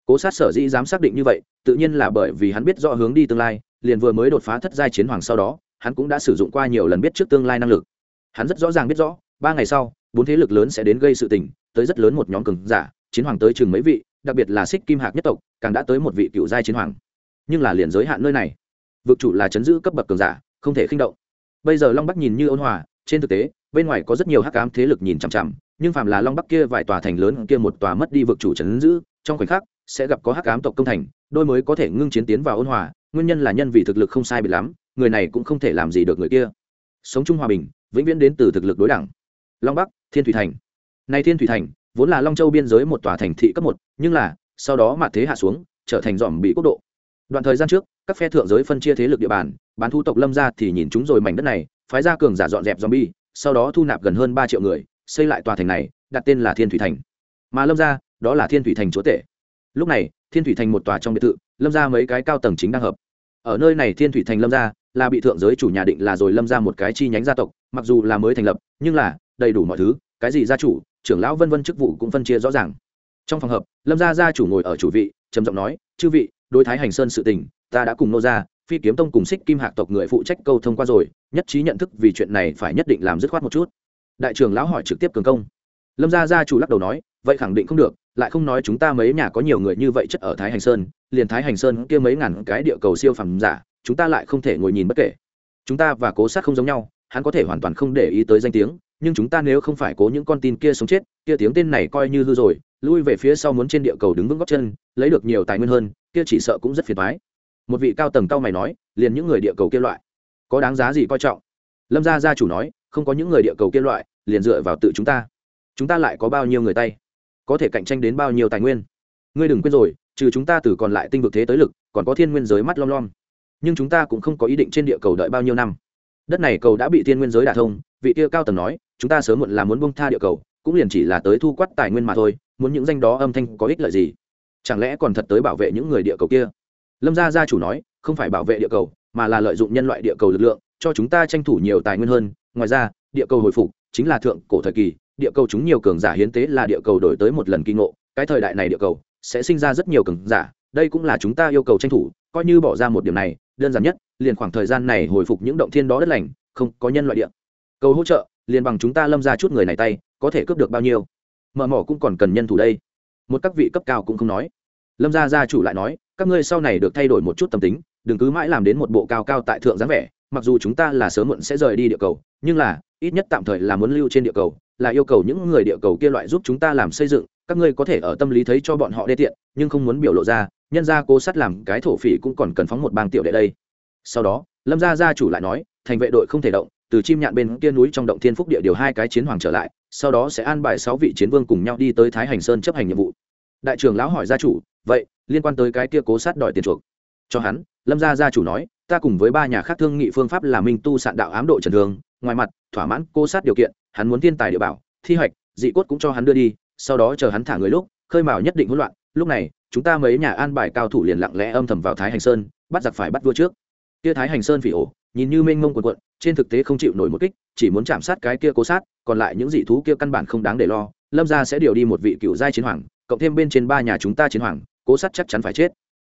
Speaker 1: Cố sát sở dĩ dám xác định như vậy, tự nhiên là bởi vì hắn biết rõ hướng đi tương lai, liền vừa mới đột phá thất giai chiến hoàng sau đó, hắn cũng đã sử dụng qua nhiều lần biết trước tương lai năng lực. Hắn rất rõ ràng biết rõ, ba ngày sau, bốn thế lực lớn sẽ đến gây sự tình, tới rất lớn một nhóm cường giả, chiến hoàng tới chừng mấy vị, đặc biệt là xích kim hạc nhất tộc, càng đã tới một vị cựu giai chiến hoàng. Nhưng là liền giới hạn nơi này. Vực chủ là chấn giữ cấp bậc cường giả, không thể khinh động. Bây giờ long bắc nhìn như ôn hòa, trên thực tế, bên ngoài có rất nhiều hắc ám thế lực nhìn chằm chằm nhưng phàm là long bắc kia vài tòa thành lớn kia một tòa mất đi vực chủ trấn giữ, trong khoảnh khắc sẽ gặp có hắc ám tộc công thành, đôi mới có thể ngưng chiến tiến vào ôn hòa, nguyên nhân là nhân vì thực lực không sai bị lắm, người này cũng không thể làm gì được người kia. Sống chung hòa bình, vĩnh viễn đến từ thực lực đối đẳng. Long bắc, thiên thủy thành. Nay thiên thủy thành, vốn là long châu biên giới một tòa thành thị cấp một, nhưng là, sau đó mà thế hạ xuống, trở thành dòm bị quốc độ. Đoạn thời gian trước, các phe thượng giới phân chia thế lực địa bàn, bán thu tộc lâm ra thì nhìn chúng rồi mảnh đất này, phái ra cường giả dọn dẹp zombie, sau đó thu nạp gần hơn ba triệu người xây lại tòa thành này, đặt tên là thiên thủy thành. Mà lâm ra đó là thiên thủy thành chúa tể. Lúc này, thiên thủy thành một tòa trong biệt thự, lâm ra mấy cái cao tầng chính đang hợp. Ở nơi này thiên thủy thành lâm ra là bị thượng giới chủ nhà định là rồi lâm ra một cái chi nhánh gia tộc, mặc dù là mới thành lập, nhưng là, đầy đủ mọi thứ, cái gì gia chủ, trưởng lão vân vân chức vụ cũng phân chia rõ ràng. Trong phòng hợp, lâm gia gia chủ ngồi ở chủ vị, trầm giọng nói, chư vị, đối thái hành sơn sự tình, ta đã cùng nô gia, phi kiếm tông cùng xích kim hạc tộc người phụ trách câu thông qua rồi, nhất trí nhận thức vì chuyện này phải nhất định làm dứt khoát một chút đại trưởng lão hỏi trực tiếp cường công. Lâm gia gia chủ lắc đầu nói, vậy khẳng định không được, lại không nói chúng ta mấy nhà có nhiều người như vậy chất ở thái hành sơn, liền thái hành sơn kia mấy ngàn cái địa cầu siêu phẩm giả, chúng ta lại không thể ngồi nhìn bất kể. Chúng ta và cố sát không giống nhau, hắn có thể hoàn toàn không để ý tới danh tiếng, nhưng chúng ta nếu không phải cố những con tin kia sống chết, kia tiếng tên này coi như hư rồi, lui về phía sau muốn trên địa cầu đứng vững góc chân, lấy được nhiều tài nguyên hơn, kia chỉ sợ cũng rất phiền thoái một vị cao tầng cao mày nói, liền những người địa cầu kia loại, có đáng giá gì coi trọng? Lâm gia gia chủ nói, không có những người địa cầu kia loại liền dựa vào tự chúng ta. Chúng ta lại có bao nhiêu người tay? Có thể cạnh tranh đến bao nhiêu tài nguyên? Ngươi đừng quên rồi, trừ chúng ta từ còn lại tinh vực thế tới lực, còn có thiên nguyên giới mắt lom lom. Nhưng chúng ta cũng không có ý định trên địa cầu đợi bao nhiêu năm. Đất này cầu đã bị thiên nguyên giới đả thông, vị kia cao tầng nói, chúng ta sớm muộn là muốn bông tha địa cầu, cũng liền chỉ là tới thu quát tài nguyên mà thôi, muốn những danh đó âm thanh có ích lợi gì? Chẳng lẽ còn thật tới bảo vệ những người địa cầu kia? Lâm gia gia chủ nói, không phải bảo vệ địa cầu, mà là lợi dụng nhân loại địa cầu lực lượng, cho chúng ta tranh thủ nhiều tài nguyên hơn. Ngoài ra, địa cầu hồi phục chính là thượng cổ thời kỳ, địa cầu chúng nhiều cường giả hiến tế là địa cầu đổi tới một lần kinh ngộ. Cái thời đại này địa cầu sẽ sinh ra rất nhiều cường giả, đây cũng là chúng ta yêu cầu tranh thủ, coi như bỏ ra một điểm này, đơn giản nhất, liền khoảng thời gian này hồi phục những động thiên đó đất lành, không có nhân loại địa. Cầu hỗ trợ, liền bằng chúng ta lâm ra chút người này tay, có thể cướp được bao nhiêu? Mở mỏ cũng còn cần nhân thủ đây. Một các vị cấp cao cũng không nói. Lâm gia gia chủ lại nói, các ngươi sau này được thay đổi một chút tâm tính, đừng cứ mãi làm đến một bộ cao cao tại thượng dáng vẻ mặc dù chúng ta là sớm muộn sẽ rời đi địa cầu, nhưng là, ít nhất tạm thời là muốn lưu trên địa cầu, là yêu cầu những người địa cầu kia loại giúp chúng ta làm xây dựng, các ngươi có thể ở tâm lý thấy cho bọn họ đê tiện, nhưng không muốn biểu lộ ra, nhân ra cố sát làm cái thổ phỉ cũng còn cần phóng một bang tiểu đệ đây. Sau đó, lâm gia gia chủ lại nói, thành vệ đội không thể động, từ chim nhạn bên kia núi trong động thiên phúc địa điều hai cái chiến hoàng trở lại, sau đó sẽ an bài sáu vị chiến vương cùng nhau đi tới thái hành sơn chấp hành nhiệm vụ. Đại trưởng lão hỏi gia chủ, vậy, liên quan tới cái kia cố sát đòi tiền chuộc? Cho hắn, lâm gia gia chủ nói ta cùng với ba nhà khác thương nghị phương pháp là minh tu sạn đạo ám độ trần thương ngoài mặt, thỏa mãn cô sát điều kiện, hắn muốn thiên tài địa bảo, thi hoạch, dị cốt cũng cho hắn đưa đi, sau đó chờ hắn thả người lúc, khơi mào nhất định hỗn loạn, lúc này, chúng ta mấy nhà an bài cao thủ liền lặng lẽ âm thầm vào thái hành sơn, bắt giặc phải bắt vua trước. Kia thái hành sơn phỉ ổ, nhìn như mênh mông quần quận trên thực tế không chịu nổi một kích, chỉ muốn chạm sát cái kia cố sát, còn lại những dị thú kia căn bản không đáng để lo, lâm gia sẽ điều đi một vị cựu giai chiến hoàng, cộng thêm bên trên ba nhà chúng ta chiến hoàng, cố sát chắc chắn phải chết.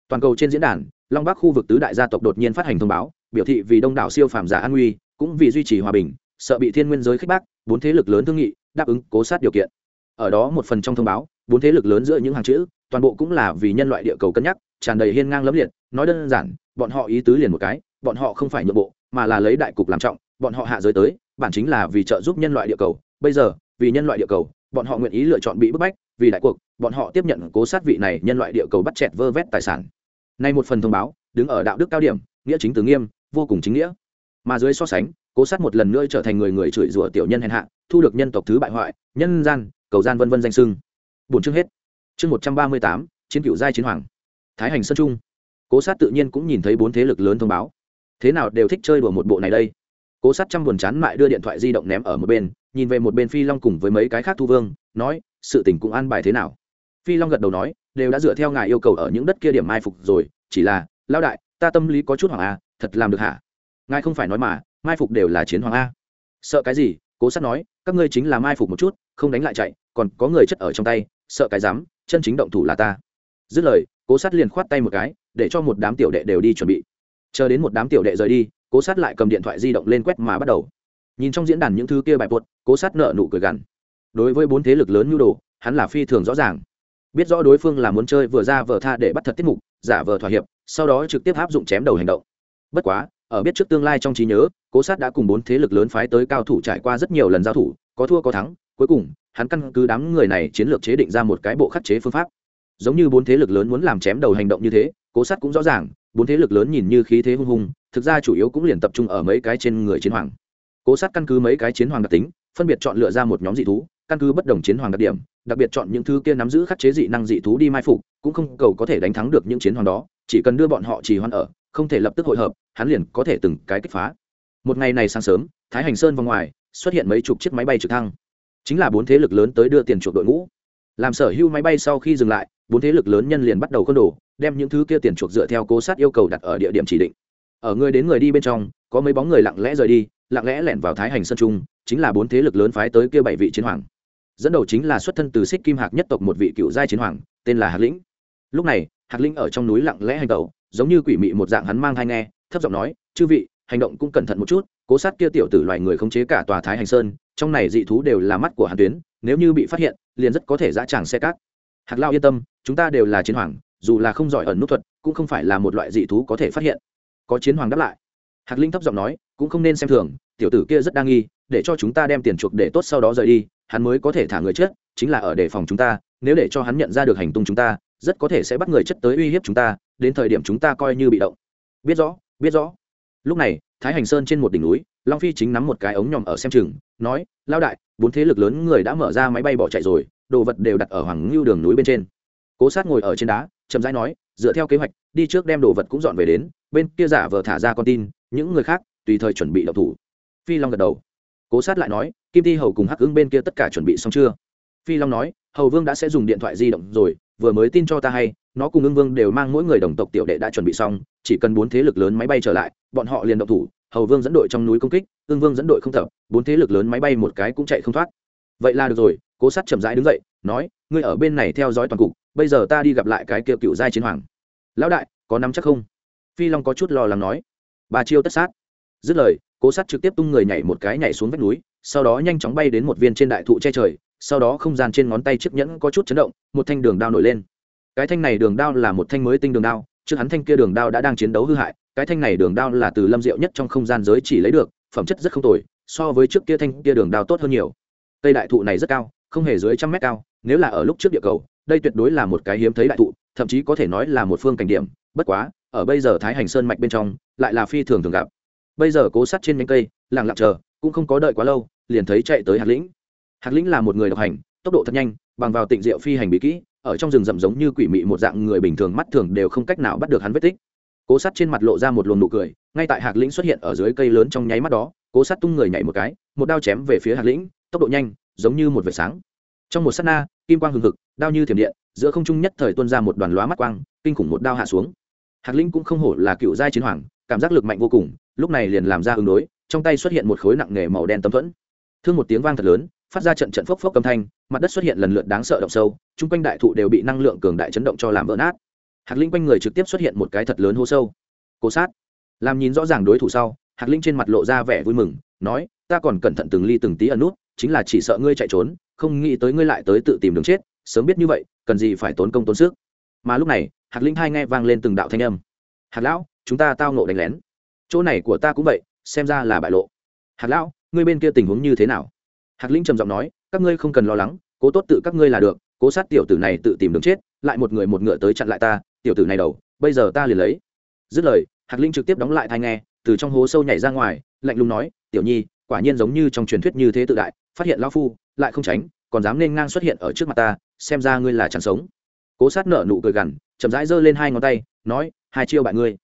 Speaker 1: Toàn cầu trên diễn đàn long bắc khu vực tứ đại gia tộc đột nhiên phát hành thông báo, biểu thị vì đông đảo siêu phàm giả an nguy, cũng vì duy trì hòa bình, sợ bị thiên nguyên giới khích bác, bốn thế lực lớn thương nghị, đáp ứng cố sát điều kiện. Ở đó một phần trong thông báo, bốn thế lực lớn giữa những hàng chữ, toàn bộ cũng là vì nhân loại địa cầu cân nhắc, tràn đầy hiên ngang lẫm liệt, nói đơn giản, bọn họ ý tứ liền một cái, bọn họ không phải nhượng bộ, mà là lấy đại cục làm trọng, bọn họ hạ giới tới, bản chính là vì trợ giúp nhân loại địa cầu. Bây giờ, vì nhân loại địa cầu, bọn họ nguyện ý lựa chọn bị bức bách, vì đại cuộc, bọn họ tiếp nhận cố sát vị này nhân loại địa cầu bắt chẹt vơ vét tài sản nay một phần thông báo, đứng ở đạo đức cao điểm, nghĩa chính từ nghiêm, vô cùng chính nghĩa. Mà dưới so sánh, cố sát một lần nữa trở thành người người chửi rủa tiểu nhân hèn hạ, thu được nhân tộc thứ bại hoại, nhân gian, cầu gian vân vân danh sưng. Bốn chương hết. Chương một trăm ba mươi tám, chiến cựu giai chiến hoàng. Thái hành sơn trung. Cố sát tự nhiên cũng nhìn thấy bốn thế lực lớn thông báo. Thế nào đều thích chơi đùa một bộ này đây. Cố sát trăm buồn chán mại đưa điện thoại di động ném ở một bên, nhìn về một bên phi long cùng với mấy cái khác thu vương, nói, sự tình cũng an bài thế nào? Phi long gật đầu nói, đều đã dựa theo ngài yêu cầu ở những đất kia điểm mai phục rồi, chỉ là lao đại, ta tâm lý có chút hoàng a, thật làm được hả? Ngài không phải nói mà, mai phục đều là chiến hoàng a. Sợ cái gì? Cố sát nói, các ngươi chính là mai phục một chút, không đánh lại chạy, còn có người chất ở trong tay, sợ cái dám, chân chính động thủ là ta. Dứt lời, cố sát liền khoát tay một cái, để cho một đám tiểu đệ đều đi chuẩn bị. Chờ đến một đám tiểu đệ rời đi, cố sát lại cầm điện thoại di động lên quét mà bắt đầu. Nhìn trong diễn đàn những thứ kia bài buột cố sát nợ nụ cười gằn. Đối với bốn thế lực lớn nhu đồ, hắn là phi thường rõ ràng biết rõ đối phương là muốn chơi vừa ra vừa tha để bắt thật tiết mục, giả vờ thỏa hiệp, sau đó trực tiếp áp dụng chém đầu hành động. Bất quá, ở biết trước tương lai trong trí nhớ, cố sát đã cùng bốn thế lực lớn phái tới cao thủ trải qua rất nhiều lần giao thủ, có thua có thắng, cuối cùng, hắn căn cứ đám người này chiến lược chế định ra một cái bộ khắc chế phương pháp. Giống như bốn thế lực lớn muốn làm chém đầu hành động như thế, cố sát cũng rõ ràng, bốn thế lực lớn nhìn như khí thế hung hùng thực ra chủ yếu cũng liền tập trung ở mấy cái trên người chiến hoàng. Cố sát căn cứ mấy cái chiến hoàng đặc tính, phân biệt chọn lựa ra một nhóm dị thú căn cứ bất đồng chiến hoàng đặc điểm, đặc biệt chọn những thứ kia nắm giữ khắc chế dị năng dị thú đi mai phục, cũng không cầu có thể đánh thắng được những chiến hoàng đó, chỉ cần đưa bọn họ chỉ hoan ở, không thể lập tức hội hợp, hắn liền có thể từng cái kích phá. Một ngày này sáng sớm, thái hành sơn vào ngoài, xuất hiện mấy chục chiếc máy bay trực thăng. Chính là bốn thế lực lớn tới đưa tiền chuộc đội ngũ. Làm sở hữu máy bay sau khi dừng lại, bốn thế lực lớn nhân liền bắt đầu côn đồ, đem những thứ kia tiền chuộc dựa theo cố sát yêu cầu đặt ở địa điểm chỉ định. Ở người đến người đi bên trong, có mấy bóng người lặng lẽ rời đi, lặng lẽ lẻn vào thái hành sơn trung, chính là bốn thế lực lớn phái tới kia bảy vị chiến hoàng dẫn đầu chính là xuất thân từ xích kim hạc nhất tộc một vị cựu giai chiến hoàng, tên là hạc lĩnh. Lúc này, hạc lĩnh ở trong núi lặng lẽ hành tẩu, giống như quỷ mị một dạng hắn mang hai nghe, thấp giọng nói, chư vị, hành động cũng cẩn thận một chút, cố sát kia tiểu tử loài người khống chế cả tòa thái hành sơn, trong này dị thú đều là mắt của hàn tuyến, nếu như bị phát hiện, liền rất có thể dã tràng xe cát. Hạc lao yên tâm, chúng ta đều là chiến hoàng, dù là không giỏi ẩn nút thuật, cũng không phải là một loại dị thú có thể phát hiện. Có chiến hoàng đáp lại. Hạc linh thấp giọng nói, cũng không nên xem thường, tiểu tử kia rất đa nghi, để cho chúng ta đem tiền chuộc để tốt sau đó rời đi hắn mới có thể thả người chết, chính là ở đề phòng chúng ta, nếu để cho hắn nhận ra được hành tung chúng ta, rất có thể sẽ bắt người chất tới uy hiếp chúng ta, đến thời điểm chúng ta coi như bị động. Biết rõ biết rõ. Lúc này, thái hành sơn trên một đỉnh núi, long phi chính nắm một cái ống nhòm ở xem chừng, nói lao đại, bốn thế lực lớn người đã mở ra máy bay bỏ chạy rồi, đồ vật đều đặt ở hoàng ngưu đường núi bên trên. Cố sát ngồi ở trên đá, chậm rãi nói, dựa theo kế hoạch, đi trước đem đồ vật cũng dọn về đến, bên kia giả vờ thả ra con tin, những người khác tùy thời chuẩn bị đậu thủ. Phi long gật đầu cố sát lại nói, kim thi hầu cùng hắc ứng bên kia tất cả chuẩn bị xong chưa? Phi long nói, hầu vương đã sẽ dùng điện thoại di động rồi, vừa mới tin cho ta hay, nó cùng ưng vương đều mang mỗi người đồng tộc tiểu đệ đã chuẩn bị xong, chỉ cần bốn thế lực lớn máy bay trở lại, bọn họ liền động thủ, hầu vương dẫn đội trong núi công kích, ưng vương dẫn đội không tập, bốn thế lực lớn máy bay một cái cũng chạy không thoát. Vậy là được rồi, cố sát chậm rãi đứng dậy, nói, ngươi ở bên này theo dõi toàn cục, bây giờ ta đi gặp lại cái kia cựu giai chiến hoàng. Lão đại, có nắm chắc không? Phi long có chút lo lắng nói. Bà chiêu tất sát. Dứt lời cố sát trực tiếp tung người nhảy một cái nhảy xuống vách núi, sau đó nhanh chóng bay đến một viên trên đại thụ che trời, sau đó không gian trên ngón tay chiếc nhẫn có chút chấn động, một thanh đường đao nổi lên. Cái thanh này đường đao là một thanh mới tinh đường đao, trước hắn thanh kia đường đao đã đang chiến đấu hư hại, cái thanh này đường đao là từ lâm diệu nhất trong không gian giới chỉ lấy được, phẩm chất rất không tồi, so với trước kia thanh kia đường đao tốt hơn nhiều. Cây đại thụ này rất cao, không hề dưới trăm mét cao, nếu là ở lúc trước địa cầu, đây tuyệt đối là một cái hiếm thấy đại thụ, thậm chí có thể nói là một phương cảnh điểm, bất quá, ở bây giờ thái hành sơn mạch bên trong, lại là phi thường thường gặp bây giờ cố sát trên nhánh cây, lặng lặng chờ, cũng không có đợi quá lâu, liền thấy chạy tới hạt lĩnh. Hạt lĩnh là một người độc hành, tốc độ thật nhanh, bằng vào tịnh diệu phi hành bí kỹ, ở trong rừng rậm giống như quỷ mị một dạng người bình thường mắt thường đều không cách nào bắt được hắn vết tích. Cố sát trên mặt lộ ra một luồng nụ cười, ngay tại hạt lĩnh xuất hiện ở dưới cây lớn trong nháy mắt đó, cố sát tung người nhảy một cái, một đao chém về phía hạt lĩnh, tốc độ nhanh, giống như một vệt sáng. Trong một s á t na, kim quang hừng hực, đao như thiểm điện, giữa không trung nhất thời tuân ra một đoàn lóa mắt quang, kinh khủng một đao hạ xuống. Hạt lĩnh cũng không hổ là cựu giai chiến hoàng, cảm giác lực mạnh vô cùng lúc này liền làm ra ứng đối, trong tay xuất hiện một khối nặng nghề màu đen tấm thuẫn. Thương một tiếng vang thật lớn, phát ra trận trận phốc phốc âm thanh, mặt đất xuất hiện lần lượt đáng sợ động sâu, chung quanh đại thụ đều bị năng lượng cường đại chấn động cho làm vỡ nát. Hạt linh quanh người trực tiếp xuất hiện một cái thật lớn hô sâu. Cố sát. Làm nhìn rõ ràng đối thủ sau hạt linh trên mặt lộ ra vẻ vui mừng, nói, ta còn cẩn thận từng ly từng tí ẩn nút, chính là chỉ sợ ngươi chạy trốn, không nghĩ tới ngươi lại tới tự tìm đường chết, sớm biết như vậy, cần gì phải tốn công tốn sức. Mà lúc này hạt linh hai nghe vang lên từng đạo thanh âm. Hạt lão, chúng ta tao nộ đánh lén chỗ này của ta cũng vậy, xem ra là bại lộ. Hạc lão, ngươi bên kia tình huống như thế nào? Hạc linh trầm giọng nói, các ngươi không cần lo lắng, cố tốt tự các ngươi là được, cố sát tiểu tử này tự tìm đường chết, lại một người một ngựa tới chặn lại ta, tiểu tử này đầu, bây giờ ta liền lấy. Dứt lời, hạc linh trực tiếp đóng lại thai nghe, từ trong hố sâu nhảy ra ngoài, lạnh lùng nói, tiểu nhi, quả nhiên giống như trong truyền thuyết như thế tự đại, phát hiện lao phu, lại không tránh, còn dám nên ngang xuất hiện ở trước mặt ta, xem ra ngươi là chẳng sống. Cố sát nở nụ cười gằn, chậm rãi giơ lên hai ngón tay, nói, hai chiêu bại ngươi.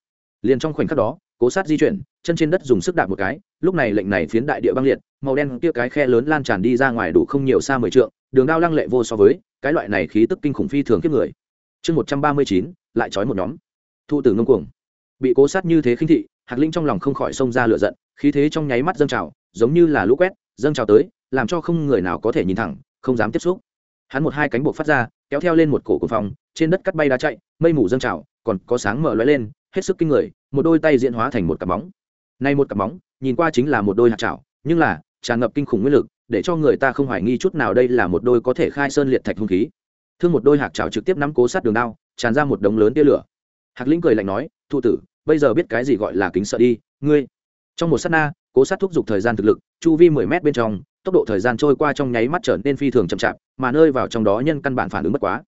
Speaker 1: Liền trong khoảnh khắc đó cố sát di chuyển, chân trên đất dùng sức đạp một cái, lúc này lệnh này phiến đại địa băng liệt, màu đen kia cái khe lớn lan tràn đi ra ngoài đủ không nhiều xa mười trượng, đường đao lăng lệ vô so với, cái loại này khí tức kinh khủng phi thường kiếp người. Chương một trăm ba mươi chín, lại trói một nhóm. Thụ tử ngông cuồng. Bị cố sát như thế khinh thị, hạc linh trong lòng không khỏi xông ra lửa giận, khí thế trong nháy mắt dâng trào, giống như là lũ quét, dâng trào tới, làm cho không người nào có thể nhìn thẳng, không dám tiếp xúc. Hắn một hai cánh buộc phát ra, kéo theo lên một cổ cuồng phòng trên đất cắt bay đá chạy, mây mù dâng trào, còn có sáng mở lóe lên, hết sức kinh người một đôi tay diễn hóa thành một cặp bóng nay một cặp bóng nhìn qua chính là một đôi hạt chảo, nhưng là tràn ngập kinh khủng nguyên lực, để cho người ta không hoài nghi chút nào đây là một đôi có thể khai sơn liệt thạch hung khí. Thương một đôi hạt chảo trực tiếp nắm cố sát đường đao, tràn ra một đống lớn tia lửa. Hạc linh cười lạnh nói, thụ tử, bây giờ biết cái gì gọi là kính sợ đi, ngươi. Trong một sát na, cố sát thúc giục thời gian thực lực, chu vi mười mét bên trong, tốc độ thời gian trôi qua trong nháy mắt trở nên phi thường chậm chạp, mà nơi vào trong đó nhân căn bản phản ứng bất quá.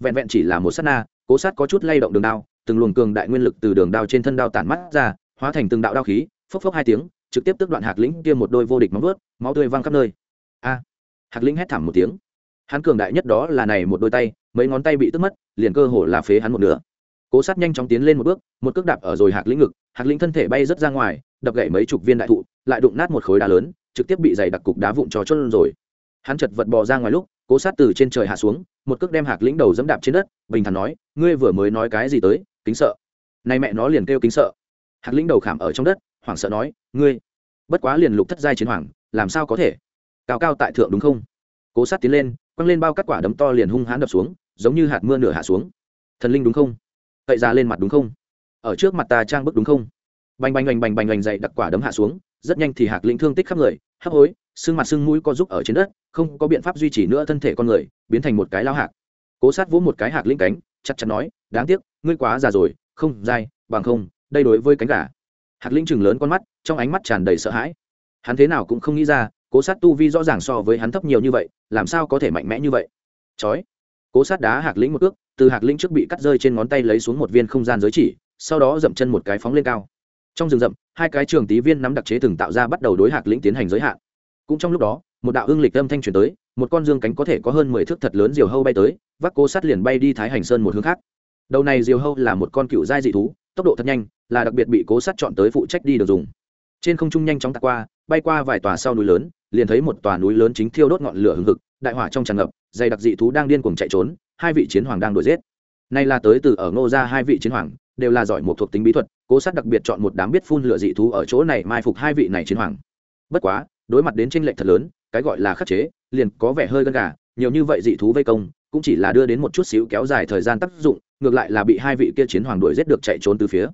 Speaker 1: Vẹn vẹn chỉ là một sát na cố sát có chút lay động đường đao, từng luồng cường đại nguyên lực từ đường đao trên thân đao tản mắt ra, hóa thành từng đạo đao khí, phốc phốc hai tiếng, trực tiếp tước đoạn hạc lĩnh kia một đôi vô địch móng vớt máu tươi văng khắp nơi. A! Hạc lĩnh hét thảm một tiếng. Hắn cường đại nhất đó là này một đôi tay, mấy ngón tay bị tước mất, liền cơ hồ là phế hắn một nửa. Cố sát nhanh chóng tiến lên một bước, một cước đạp ở rồi hạc lĩnh ngực, hạc lĩnh thân thể bay rớt ra ngoài, đập gãy mấy chục viên đại thụ, lại đụng nát một khối đá lớn, trực tiếp bị dày đặc cục đá vụn trò chốt rồi. Hắn chật vật bò ra ngoài lúc cố sát từ trên trời hạ xuống, một cước đem hạc lĩnh đầu dẫm đạp trên đất, bình thản nói, ngươi vừa mới nói cái gì tới, kính sợ. Nay mẹ nó liền kêu kính sợ. Hạc lĩnh đầu khảm ở trong đất, hoảng sợ nói, ngươi, bất quá liền lục thất giai chiến hoàng, làm sao có thể? Cao cao tại thượng đúng không? Cố sát tiến lên, quăng lên bao các quả đấm to liền hung hãn đập xuống, giống như hạt mưa nửa hạ xuống. Thần linh đúng không? Cậy ra lên mặt đúng không? Ở trước mặt ta trang bức đúng không? Bành bành bành bành bành bành dậy đặc quả đấm hạ xuống, rất nhanh thì hạc lĩnh thương tích khắp người hấp hối, xương mặt xương mũi co giúp ở trên đất, không có biện pháp duy trì nữa thân thể con người, biến thành một cái lao hạc. Cố sát vỗ một cái hạc linh cánh, chặt chặt nói, đáng tiếc, ngươi quá già rồi, không dai, bằng không, đây đối với cánh gà. Hạc linh chừng lớn con mắt, trong ánh mắt tràn đầy sợ hãi. Hắn thế nào cũng không nghĩ ra, cố sát tu vi rõ ràng so với hắn thấp nhiều như vậy, làm sao có thể mạnh mẽ như vậy? Chói. Cố sát đá hạc lĩnh một ước từ hạc lĩnh trước bị cắt rơi trên ngón tay lấy xuống một viên không gian giới chỉ, sau đó dậm chân một cái phóng lên cao trong rừng rậm, hai cái trường tí viên nắm đặc chế từng tạo ra bắt đầu đối hạc lĩnh tiến hành giới hạn. Cũng trong lúc đó, một đạo hương lịch âm thanh truyền tới, một con dương cánh có thể có hơn mười thước thật lớn diều hâu bay tới, vác cố sát liền bay đi thái hành sơn một hướng khác. Đầu này diều hâu là một con cựu giai dị thú, tốc độ thật nhanh, là đặc biệt bị cố sát chọn tới phụ trách đi được dùng. Trên không trung nhanh chóng tạt qua, bay qua vài tòa sau núi lớn, liền thấy một tòa núi lớn chính thiêu đốt ngọn lửa hừng hực, đại hỏa trong tràn ngập, dày đặc dị thú đang điên cuồng chạy trốn, hai vị chiến hoàng đang đuổi giết. Nay là tới từ ở ngô ra hai vị chiến hoàng, đều là giỏi một thuộc tính bí thuật cố sát đặc biệt chọn một đám biết phun lửa dị thú ở chỗ này mai phục hai vị này chiến hoàng. Bất quá, đối mặt đến tranh lệch thật lớn, cái gọi là khắc chế, liền có vẻ hơi gân gà, nhiều như vậy dị thú vây công, cũng chỉ là đưa đến một chút xíu kéo dài thời gian tác dụng, ngược lại là bị hai vị kia chiến hoàng đuổi giết được chạy trốn từ phía.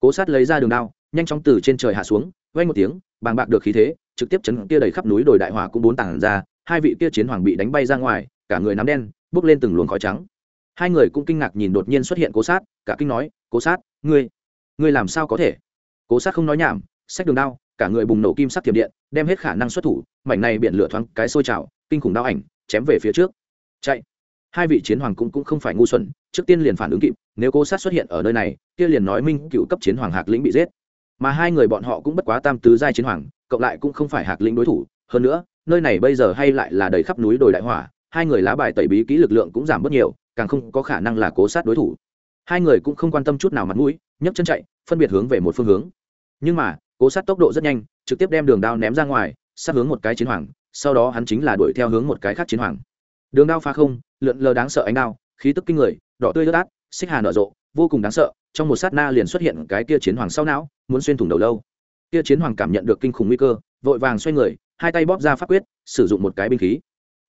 Speaker 1: Cố sát lấy ra đường đao, nhanh chóng từ trên trời hạ xuống vay một tiếng, bàng bạc được khí thế, trực tiếp chấn kia đầy khắp núi đồi đại hỏa cũng bốn tảng ra, hai vị kia chiến hoàng bị đánh bay ra ngoài, cả người nắm đen bước lên từng luồng khói trắng. Hai người cũng kinh ngạc nhìn đột nhiên xuất hiện cố sát, cả kinh nói, cố sát, ngươi ngươi làm sao có thể? Cố sát không nói nhảm sách đường đao cả người bùng nổ kim sắc thiểm điện đem hết khả năng xuất thủ mảnh này biển lửa thoáng cái sôi trào kinh khủng đao ảnh chém về phía trước. Chạy. Hai vị chiến hoàng cũng, cũng không phải ngu xuẩn trước tiên liền phản ứng kịp nếu cố sát xuất hiện ở nơi này kia liền nói minh cựu cấp chiến hoàng hạc lĩnh bị giết. Mà hai người bọn họ cũng bất quá tam tứ giai chiến hoàng cộng lại cũng không phải hạc lĩnh đối thủ hơn nữa nơi này bây giờ hay lại là đầy khắp núi đồi đại hỏa hai người lá bài tẩy bí kỹ lực lượng cũng giảm bớt nhiều càng không có khả năng là cố sát đối thủ hai người cũng không quan tâm chút nào mặt mũi, nhấc chân chạy, phân biệt hướng về một phương hướng. Nhưng mà, cố sát tốc độ rất nhanh, trực tiếp đem đường đao ném ra ngoài, sát hướng một cái chiến hoàng, sau đó hắn chính là đuổi theo hướng một cái khác chiến hoàng. Đường đao phá không, lượn lờ đáng sợ ánh đao, khí tức kinh người, đỏ tươi ướt át, xích hà nở rộ, vô cùng đáng sợ, trong một sát na liền xuất hiện cái kia chiến hoàng sau não, muốn xuyên thủng đầu lâu. Kia chiến hoàng cảm nhận được kinh khủng nguy cơ, vội vàng xoay người, hai tay bóp ra pháp quyết, sử dụng một cái binh khí.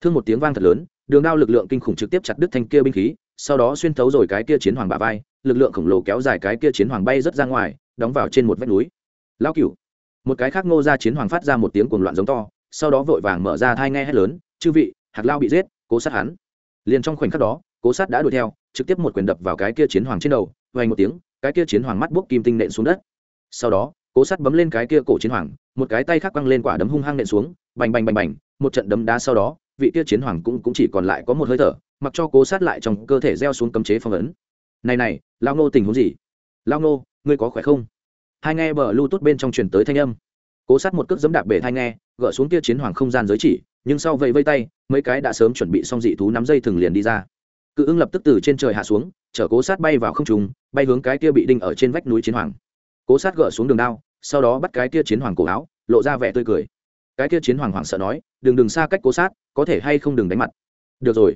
Speaker 1: Thương một tiếng vang thật lớn, đường đao lực lượng kinh khủng trực tiếp chặt đứt thanh kia binh khí sau đó xuyên thấu rồi cái kia chiến hoàng bả vai lực lượng khổng lồ kéo dài cái kia chiến hoàng bay rất ra ngoài đóng vào trên một vách núi. Lao cửu. Một cái khác ngô ra chiến hoàng phát ra một tiếng cuồng loạn giống to sau đó vội vàng mở ra thai nghe hét lớn chư vị hạt lao bị giết cố sát hắn. Liền trong khoảnh khắc đó cố sát đã đuổi theo trực tiếp một quyền đập vào cái kia chiến hoàng trên đầu vay một tiếng cái kia chiến hoàng mắt bốc kim tinh nện xuống đất. Sau đó cố sát bấm lên cái kia cổ chiến hoàng một cái tay khác quăng lên quả đấm hung hăng nện xuống bành bành bành bành một trận đấm đá sau đó vị kia chiến hoàng cũng, cũng chỉ còn lại có một hơi thở mặc cho cố sát lại trong cơ thể gieo xuống cấm chế phong ấn. Này này lao ngô tình huống gì? Lao ngô, ngươi có khỏe không? Hai nghe bờ lưu tốt bên trong truyền tới thanh âm. Cố sát một cước dẫm đạp bể thai nghe, gỡ xuống kia chiến hoàng không gian giới chỉ, nhưng sau vẫy vây tay, mấy cái đã sớm chuẩn bị xong dị thú nắm dây thừng liền đi ra. Cự ưng lập tức từ trên trời hạ xuống, chở cố sát bay vào không trùng bay hướng cái kia bị đinh ở trên vách núi chiến hoàng. Cố sát gỡ xuống đường đao, sau đó bắt cái kia chiến hoàng cổ áo, lộ ra vẻ tươi cười. Cái kia chiến hoàng hoảng sợ nói, đừng đừng xa cách cố sát, có thể hay không đừng đánh mặt. Được rồi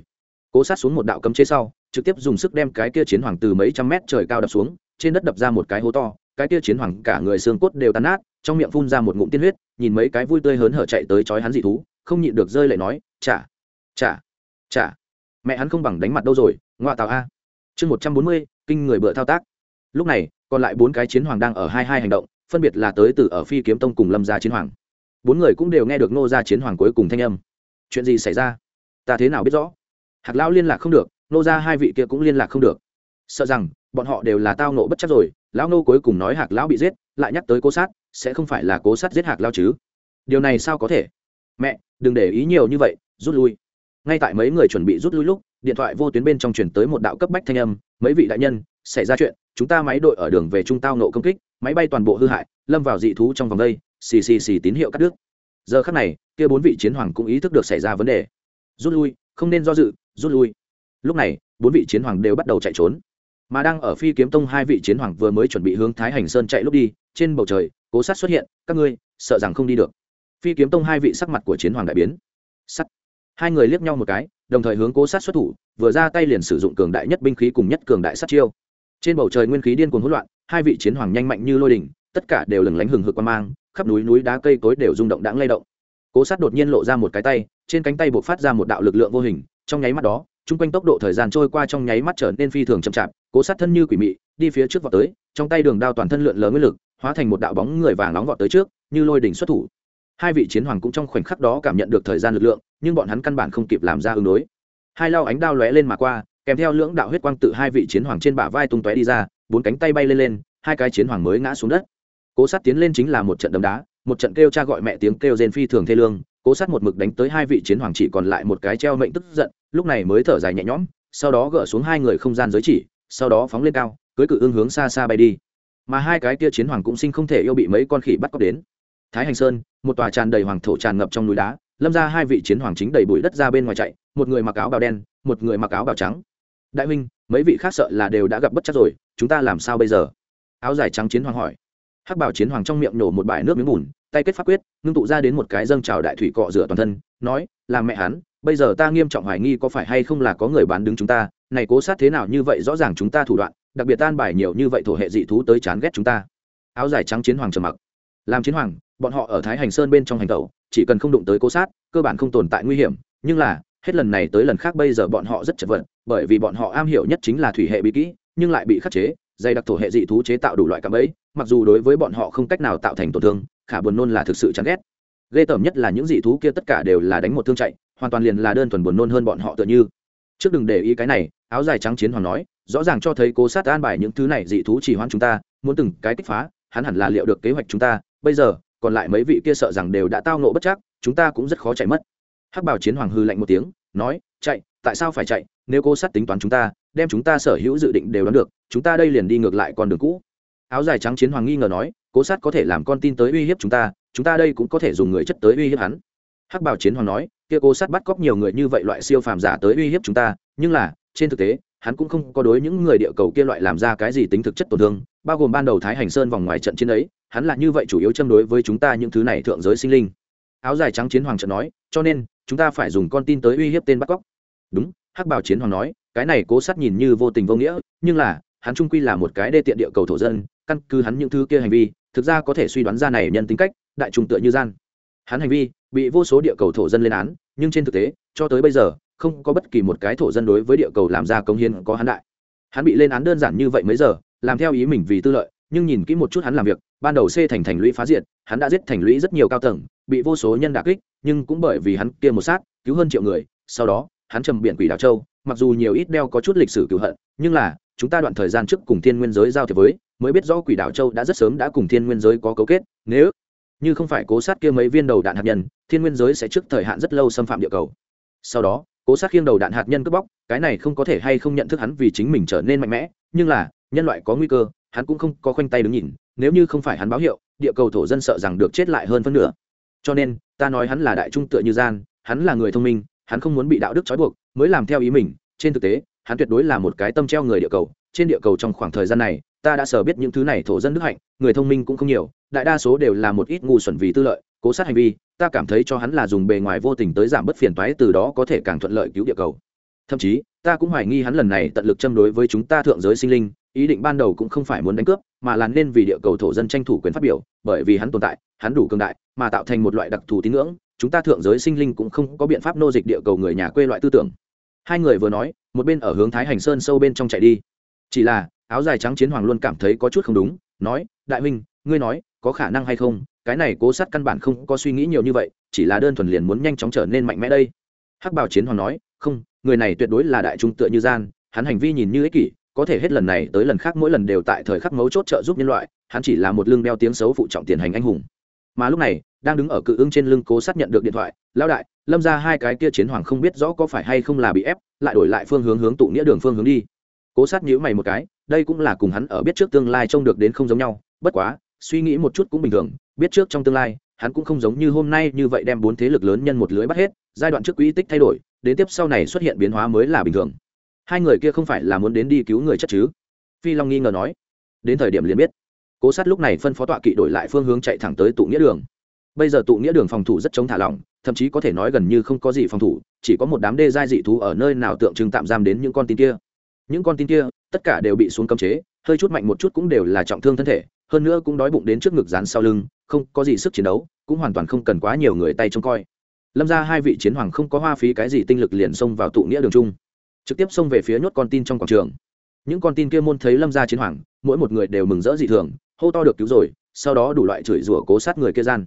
Speaker 1: cố sát xuống một đạo cấm chế sau, trực tiếp dùng sức đem cái kia chiến hoàng từ mấy trăm mét trời cao đập xuống, trên đất đập ra một cái hố to, cái kia chiến hoàng cả người xương cốt đều tan nát, trong miệng phun ra một ngụm tiên huyết, nhìn mấy cái vui tươi hớn hở chạy tới chói hắn dị thú, không nhịn được rơi lại nói chả chả chả mẹ hắn không bằng đánh mặt đâu rồi, ngoa tào a. Chương một trăm bốn mươi, kinh người bựa thao tác. Lúc này, còn lại bốn cái chiến hoàng đang ở hai hai hành động, phân biệt là tới từ ở phi kiếm tông cùng lâm gia chiến hoàng. Bốn người cũng đều nghe được nô gia chiến hoàng cuối cùng thanh âm. Chuyện gì xảy ra? Ta thế nào biết rõ? Hạc lão liên lạc không được, nô gia hai vị kia cũng liên lạc không được. Sợ rằng, bọn họ đều là tao nộ bất chắc rồi, lão nô cuối cùng nói hạc lão bị giết, lại nhắc tới cố sát, sẽ không phải là cố sát giết hạc lao chứ. Điều này sao có thể? Mẹ, đừng để ý nhiều như vậy, rút lui. Ngay tại mấy người chuẩn bị rút lui lúc, điện thoại vô tuyến bên trong chuyển tới một đạo cấp bách thanh âm, mấy vị đại nhân, xảy ra chuyện, chúng ta máy đội ở đường về trung tao nộ công kích, máy bay toàn bộ hư hại, lâm vào dị thú trong vòng đây, xì xì xì tín hiệu cắt đứt. Giờ khắc này, kia bốn vị chiến hoàng cũng ý thức được xảy ra vấn đề. Rút lui không nên do dự, rút lui. Lúc này, bốn vị chiến hoàng đều bắt đầu chạy trốn. Mà đang ở phi kiếm tông hai vị chiến hoàng vừa mới chuẩn bị hướng thái hành sơn chạy lúc đi, trên bầu trời, cố sát xuất hiện, các ngươi, sợ rằng không đi được. Phi kiếm tông hai vị sắc mặt của chiến hoàng đại biến. Sắt. Hai người liếc nhau một cái, đồng thời hướng cố sát xuất thủ, vừa ra tay liền sử dụng cường đại nhất binh khí cùng nhất cường đại sát chiêu. Trên bầu trời nguyên khí điên cuồng hỗn loạn, hai vị chiến hoàng nhanh mạnh như lôi đỉnh, tất cả đều lừng lánh hừng hực qua mang, khắp núi núi đá cây cối đều rung động đáng lay động cố sát đột nhiên lộ ra một cái tay, trên cánh tay buộc phát ra một đạo lực lượng vô hình, trong nháy mắt đó, chung quanh tốc độ thời gian trôi qua trong nháy mắt trở nên phi thường chậm chạp, cố sát thân như quỷ mị, đi phía trước vọt tới, trong tay đường đao toàn thân lượn lờ nguyên lực, hóa thành một đạo bóng người vàng nóng vọt tới trước, như lôi đỉnh xuất thủ. Hai vị chiến hoàng cũng trong khoảnh khắc đó cảm nhận được thời gian lực lượng, nhưng bọn hắn căn bản không kịp làm ra ứng đối. Hai lao ánh đao lóe lên mà qua, kèm theo lưỡng đạo huyết quang tự hai vị chiến hoàng trên bả vai tung tóe đi ra, bốn cánh tay bay lên lên, hai cái chiến hoàng mới ngã xuống đất. Cố sát tiến lên chính là một trận đấm đá một trận kêu cha gọi mẹ tiếng kêu rên phi thường thê lương, cố sát một mực đánh tới hai vị chiến hoàng chỉ còn lại một cái treo mệnh tức giận, lúc này mới thở dài nhẹ nhõm, sau đó gỡ xuống hai người không gian giới chỉ, sau đó phóng lên cao, cưới cự ương hướng xa xa bay đi. Mà hai cái kia chiến hoàng cũng sinh không thể yêu bị mấy con khỉ bắt cóc đến. Thái hành sơn, một tòa tràn đầy hoàng thổ tràn ngập trong núi đá, lâm ra hai vị chiến hoàng chính đầy bụi đất ra bên ngoài chạy, một người mặc áo bào đen, một người mặc áo bào trắng. Đại huynh, mấy vị khác sợ là đều đã gặp bất chắc rồi, chúng ta làm sao bây giờ? Áo dài trắng chiến hoàng hỏi. Hắc bảo chiến hoàng trong miệng nổ một bãi nước miếng bùn tay kết pháp quyết, ngưng tụ ra đến một cái dâng trào đại thủy cọ rửa toàn thân, nói, là mẹ hắn, bây giờ ta nghiêm trọng hoài nghi có phải hay không là có người bán đứng chúng ta, này cố sát thế nào như vậy rõ ràng chúng ta thủ đoạn, đặc biệt tan bài nhiều như vậy thổ hệ dị thú tới chán ghét chúng ta. Áo dài trắng chiến hoàng trầm mặc. Làm chiến hoàng, bọn họ ở thái hành sơn bên trong hành tẩu, chỉ cần không đụng tới cố sát, cơ bản không tồn tại nguy hiểm, nhưng là, hết lần này tới lần khác bây giờ bọn họ rất chật vật, bởi vì bọn họ am hiểu nhất chính là thủy hệ bí kỹ, nhưng lại bị khắc chế, dày đặc thổ hệ dị thú chế tạo đủ loại cạm bẫy, mặc dù đối với bọn họ không cách nào tạo thành tổn thương khả buồn nôn là thực sự chán ghét. Ghê tởm nhất là những dị thú kia tất cả đều là đánh một thương chạy, hoàn toàn liền là đơn thuần buồn nôn hơn bọn họ tựa như. Trước đừng để ý cái này, áo dài trắng chiến hoàng nói, rõ ràng cho thấy cố sát an bài những thứ này dị thú chỉ hoãn chúng ta, muốn từng cái kích phá, hắn hẳn là liệu được kế hoạch chúng ta, bây giờ, còn lại mấy vị kia sợ rằng đều đã tao nộ bất chắc, chúng ta cũng rất khó chạy mất. Hắc bảo chiến hoàng hư lạnh một tiếng, nói, chạy, tại sao phải chạy, nếu cố sát tính toán chúng ta, đem chúng ta sở hữu dự định đều đoán được, chúng ta đây liền đi ngược lại con đường cũ. Áo dài trắng chiến hoàng nghi ngờ nói cố sát có thể làm con tin tới uy hiếp chúng ta chúng ta đây cũng có thể dùng người chất tới uy hiếp hắn. Hắc bảo chiến hoàng nói, kia cố sát bắt cóc nhiều người như vậy loại siêu phàm giả tới uy hiếp chúng ta, nhưng là, trên thực tế, hắn cũng không có đối những người địa cầu kia loại làm ra cái gì tính thực chất tổn thương, bao gồm ban đầu thái hành sơn vòng ngoài trận chiến ấy, hắn là như vậy chủ yếu châm đối với chúng ta những thứ này thượng giới sinh linh. Áo dài trắng chiến hoàng trận nói, cho nên, chúng ta phải dùng con tin tới uy hiếp tên bắt cóc. Đúng, hắc bảo chiến hoàng nói, cái này cố sát nhìn như vô tình vô nghĩa, nhưng là, hắn trung quy là một cái đê tiện địa cầu thổ dân căn cứ hắn những thứ kia hành vi, thực ra có thể suy đoán ra này nhân tính cách, đại trung tựa như gian. Hắn hành vi bị vô số địa cầu thổ dân lên án, nhưng trên thực tế, cho tới bây giờ, không có bất kỳ một cái thổ dân đối với địa cầu làm ra công hiến có hắn đại. Hắn bị lên án đơn giản như vậy mấy giờ, làm theo ý mình vì tư lợi, nhưng nhìn kỹ một chút hắn làm việc, ban đầu xê thành thành lũy phá diệt, hắn đã giết thành lũy rất nhiều cao tầng, bị vô số nhân đà kích, nhưng cũng bởi vì hắn kia một sát, cứu hơn triệu người, sau đó, hắn trầm biển quỷ đảo châu, mặc dù nhiều ít đeo có chút lịch sử cựu hận, nhưng là chúng ta đoạn thời gian trước cùng thiên nguyên giới giao thiệp với, mới biết rõ quỷ đảo châu đã rất sớm đã cùng thiên nguyên giới có cấu kết, nếu như không phải cố sát kia mấy viên đầu đạn hạt nhân, thiên nguyên giới sẽ trước thời hạn rất lâu xâm phạm địa cầu. Sau đó, cố sát khiêng đầu đạn hạt nhân cướp bóc, cái này không có thể hay không nhận thức hắn vì chính mình trở nên mạnh mẽ, nhưng là, nhân loại có nguy cơ, hắn cũng không có khoanh tay đứng nhìn, nếu như không phải hắn báo hiệu, địa cầu thổ dân sợ rằng được chết lại hơn phân nửa. Cho nên, ta nói hắn là đại trung tựa như gian, hắn là người thông minh, hắn không muốn bị đạo đức trói buộc, mới làm theo ý mình, trên thực tế hắn tuyệt đối là một cái tâm treo người địa cầu, trên địa cầu trong khoảng thời gian này, ta đã sở biết những thứ này thổ dân đức hạnh, người thông minh cũng không nhiều, đại đa số đều là một ít ngu xuẩn vì tư lợi, cố sát hành vi, ta cảm thấy cho hắn là dùng bề ngoài vô tình tới giảm bớt phiền toái, từ đó có thể càng thuận lợi cứu địa cầu. Thậm chí, ta cũng hoài nghi hắn lần này tận lực châm đối với chúng ta thượng giới sinh linh, ý định ban đầu cũng không phải muốn đánh cướp, mà là nên vì địa cầu thổ dân tranh thủ quyền phát biểu, bởi vì hắn tồn tại, hắn đủ cường đại, mà tạo thành một loại đặc thù tín ngưỡng, chúng ta thượng giới sinh linh cũng không có biện pháp nô dịch địa cầu người nhà quê loại tư tưởng hai người vừa nói, một bên ở hướng thái hành sơn sâu bên trong chạy đi. Chỉ là, áo dài trắng chiến hoàng luôn cảm thấy có chút không đúng, nói, đại huynh, ngươi nói, có khả năng hay không? Cái này cố sát căn bản không có suy nghĩ nhiều như vậy, chỉ là đơn thuần liền muốn nhanh chóng trở nên mạnh mẽ đây. Hắc bảo chiến hoàng nói, không, người này tuyệt đối là đại trung tựa như gian, hắn hành vi nhìn như ích kỷ, có thể hết lần này tới lần khác mỗi lần đều tại thời khắc mấu chốt trợ giúp nhân loại, hắn chỉ là một lưng đeo tiếng xấu phụ trọng tiền hành anh hùng. Mà lúc này, đang đứng ở cự ưng trên lưng cố sát nhận được điện thoại lao đại lâm ra hai cái kia chiến hoàng không biết rõ có phải hay không là bị ép, lại đổi lại phương hướng hướng tụ nghĩa đường phương hướng đi. Cố sát nhữ mày một cái, đây cũng là cùng hắn ở biết trước tương lai trông được đến không giống nhau, bất quá, suy nghĩ một chút cũng bình thường, biết trước trong tương lai, hắn cũng không giống như hôm nay như vậy đem bốn thế lực lớn nhân một lưới bắt hết, giai đoạn trước quỹ tích thay đổi, đến tiếp sau này xuất hiện biến hóa mới là bình thường. Hai người kia không phải là muốn đến đi cứu người chất chứ? Phi long nghi ngờ nói. Đến thời điểm liền biết. Cố sát lúc này phân phó tọa kỵ đổi lại phương hướng chạy thẳng tới tụ nghĩa đường bây giờ tụ nghĩa đường phòng thủ rất chống thả lỏng, thậm chí có thể nói gần như không có gì phòng thủ, chỉ có một đám đê giai dị thú ở nơi nào tượng trưng tạm giam đến những con tin kia. Những con tin kia, tất cả đều bị xuống cấm chế, hơi chút mạnh một chút cũng đều là trọng thương thân thể, hơn nữa cũng đói bụng đến trước ngực dán sau lưng, không có gì sức chiến đấu, cũng hoàn toàn không cần quá nhiều người tay trông coi. Lâm ra hai vị chiến hoàng không có hoa phí cái gì tinh lực liền xông vào tụ nghĩa đường chung, trực tiếp xông về phía nhốt con tin trong quảng trường. Những con tin kia môn thấy lâm ra chiến hoàng, mỗi một người đều mừng rỡ dị thường, hô to được cứu rồi, sau đó đủ loại chửi rủa cố sát người kia gian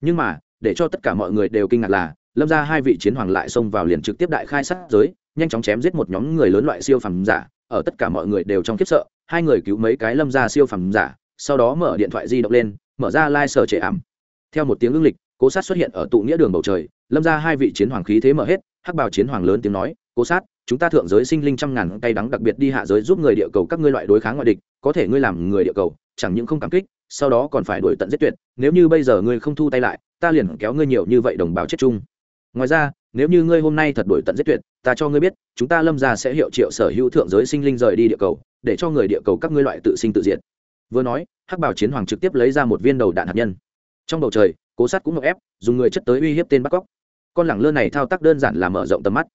Speaker 1: nhưng mà, để cho tất cả mọi người đều kinh ngạc là, lâm ra hai vị chiến hoàng lại xông vào liền trực tiếp đại khai sát giới, nhanh chóng chém giết một nhóm người lớn loại siêu phẩm giả, ở tất cả mọi người đều trong khiếp sợ, hai người cứu mấy cái lâm ra siêu phẩm giả, sau đó mở điện thoại di động lên, mở ra lai、like、sở trệ ảm. Theo một tiếng ưng lịch, cố sát xuất hiện ở tụ nghĩa đường bầu trời, lâm ra hai vị chiến hoàng khí thế mở hết, hắc bào chiến hoàng lớn tiếng nói, cố sát, chúng ta thượng giới sinh linh trăm ngàn tay đắng đặc biệt đi hạ giới giúp người địa cầu các ngươi loại đối kháng ngoại địch, có thể ngươi làm người địa cầu, chẳng những không cảm kích sau đó còn phải đuổi tận giết tuyệt, nếu như bây giờ ngươi không thu tay lại, ta liền kéo ngươi nhiều như vậy đồng bào chết chung. Ngoài ra, nếu như ngươi hôm nay thật đuổi tận giết tuyệt, ta cho ngươi biết, chúng ta lâm ra sẽ hiệu triệu sở hữu thượng giới sinh linh rời đi địa cầu, để cho người địa cầu các ngươi loại tự sinh tự diệt. Vừa nói, hắc bảo chiến hoàng trực tiếp lấy ra một viên đầu đạn hạt nhân. Trong bầu trời, cố sát cũng ngọc ép, dùng người chất tới uy hiếp tên bắt cóc. Con lẳng lơ này thao tác đơn giản là mở rộng tầm mắt.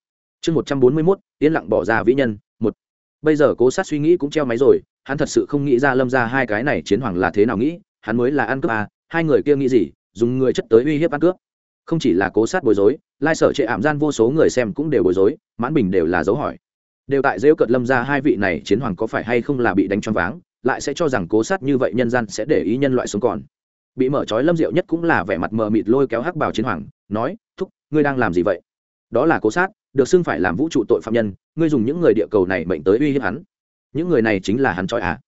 Speaker 1: Chương một trăm bốn mươi mốt, yên lặng bỏ ra vĩ nhân, một. Bây giờ cố sát suy nghĩ cũng treo máy rồi hắn thật sự không nghĩ ra lâm ra hai cái này chiến hoàng là thế nào nghĩ, hắn mới là ăn cướp à hai người kia nghĩ gì, dùng người chất tới uy hiếp ăn cướp. Không chỉ là cố sát bối rối, lai sở trệ ảm gian vô số người xem cũng đều bối rối, mãn bình đều là dấu hỏi. Đều tại rêu cợt lâm ra hai vị này chiến hoàng có phải hay không là bị đánh choáng váng, lại sẽ cho rằng cố sát như vậy nhân gian sẽ để ý nhân loại sống còn. Bị mở trói lâm diệu nhất cũng là vẻ mặt mờ mịt lôi kéo hắc bào chiến hoàng, nói, thúc, ngươi đang làm gì vậy? Đó là cố sát, được xưng phải làm vũ trụ tội phạm nhân, ngươi dùng những người địa cầu này mệnh tới uy hiếp hắn những người này chính là hắn trói à?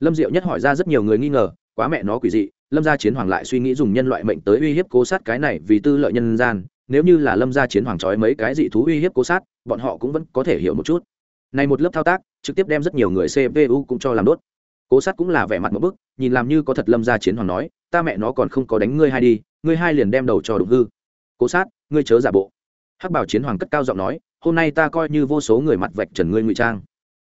Speaker 1: Lâm diệu nhất hỏi ra rất nhiều người nghi ngờ, quá mẹ nó quỷ dị, lâm gia chiến hoàng lại suy nghĩ dùng nhân loại mệnh tới uy hiếp cố sát cái này vì tư lợi nhân gian, nếu như là lâm gia chiến hoàng trói mấy cái dị thú uy hiếp cố sát, bọn họ cũng vẫn có thể hiểu một chút. Này một lớp thao tác, trực tiếp đem rất nhiều người cpu cũng cho làm đốt. Cố sát cũng là vẻ mặt một bức, nhìn làm như có thật lâm gia chiến hoàng nói, ta mẹ nó còn không có đánh ngươi hai đi, ngươi hai liền đem đầu cho đục hư. Cố sát, ngươi chớ giả bộ. Hắc bảo chiến hoàng cất cao giọng nói, hôm nay ta coi như vô số người mặt vạch trần ngươi ngụy trang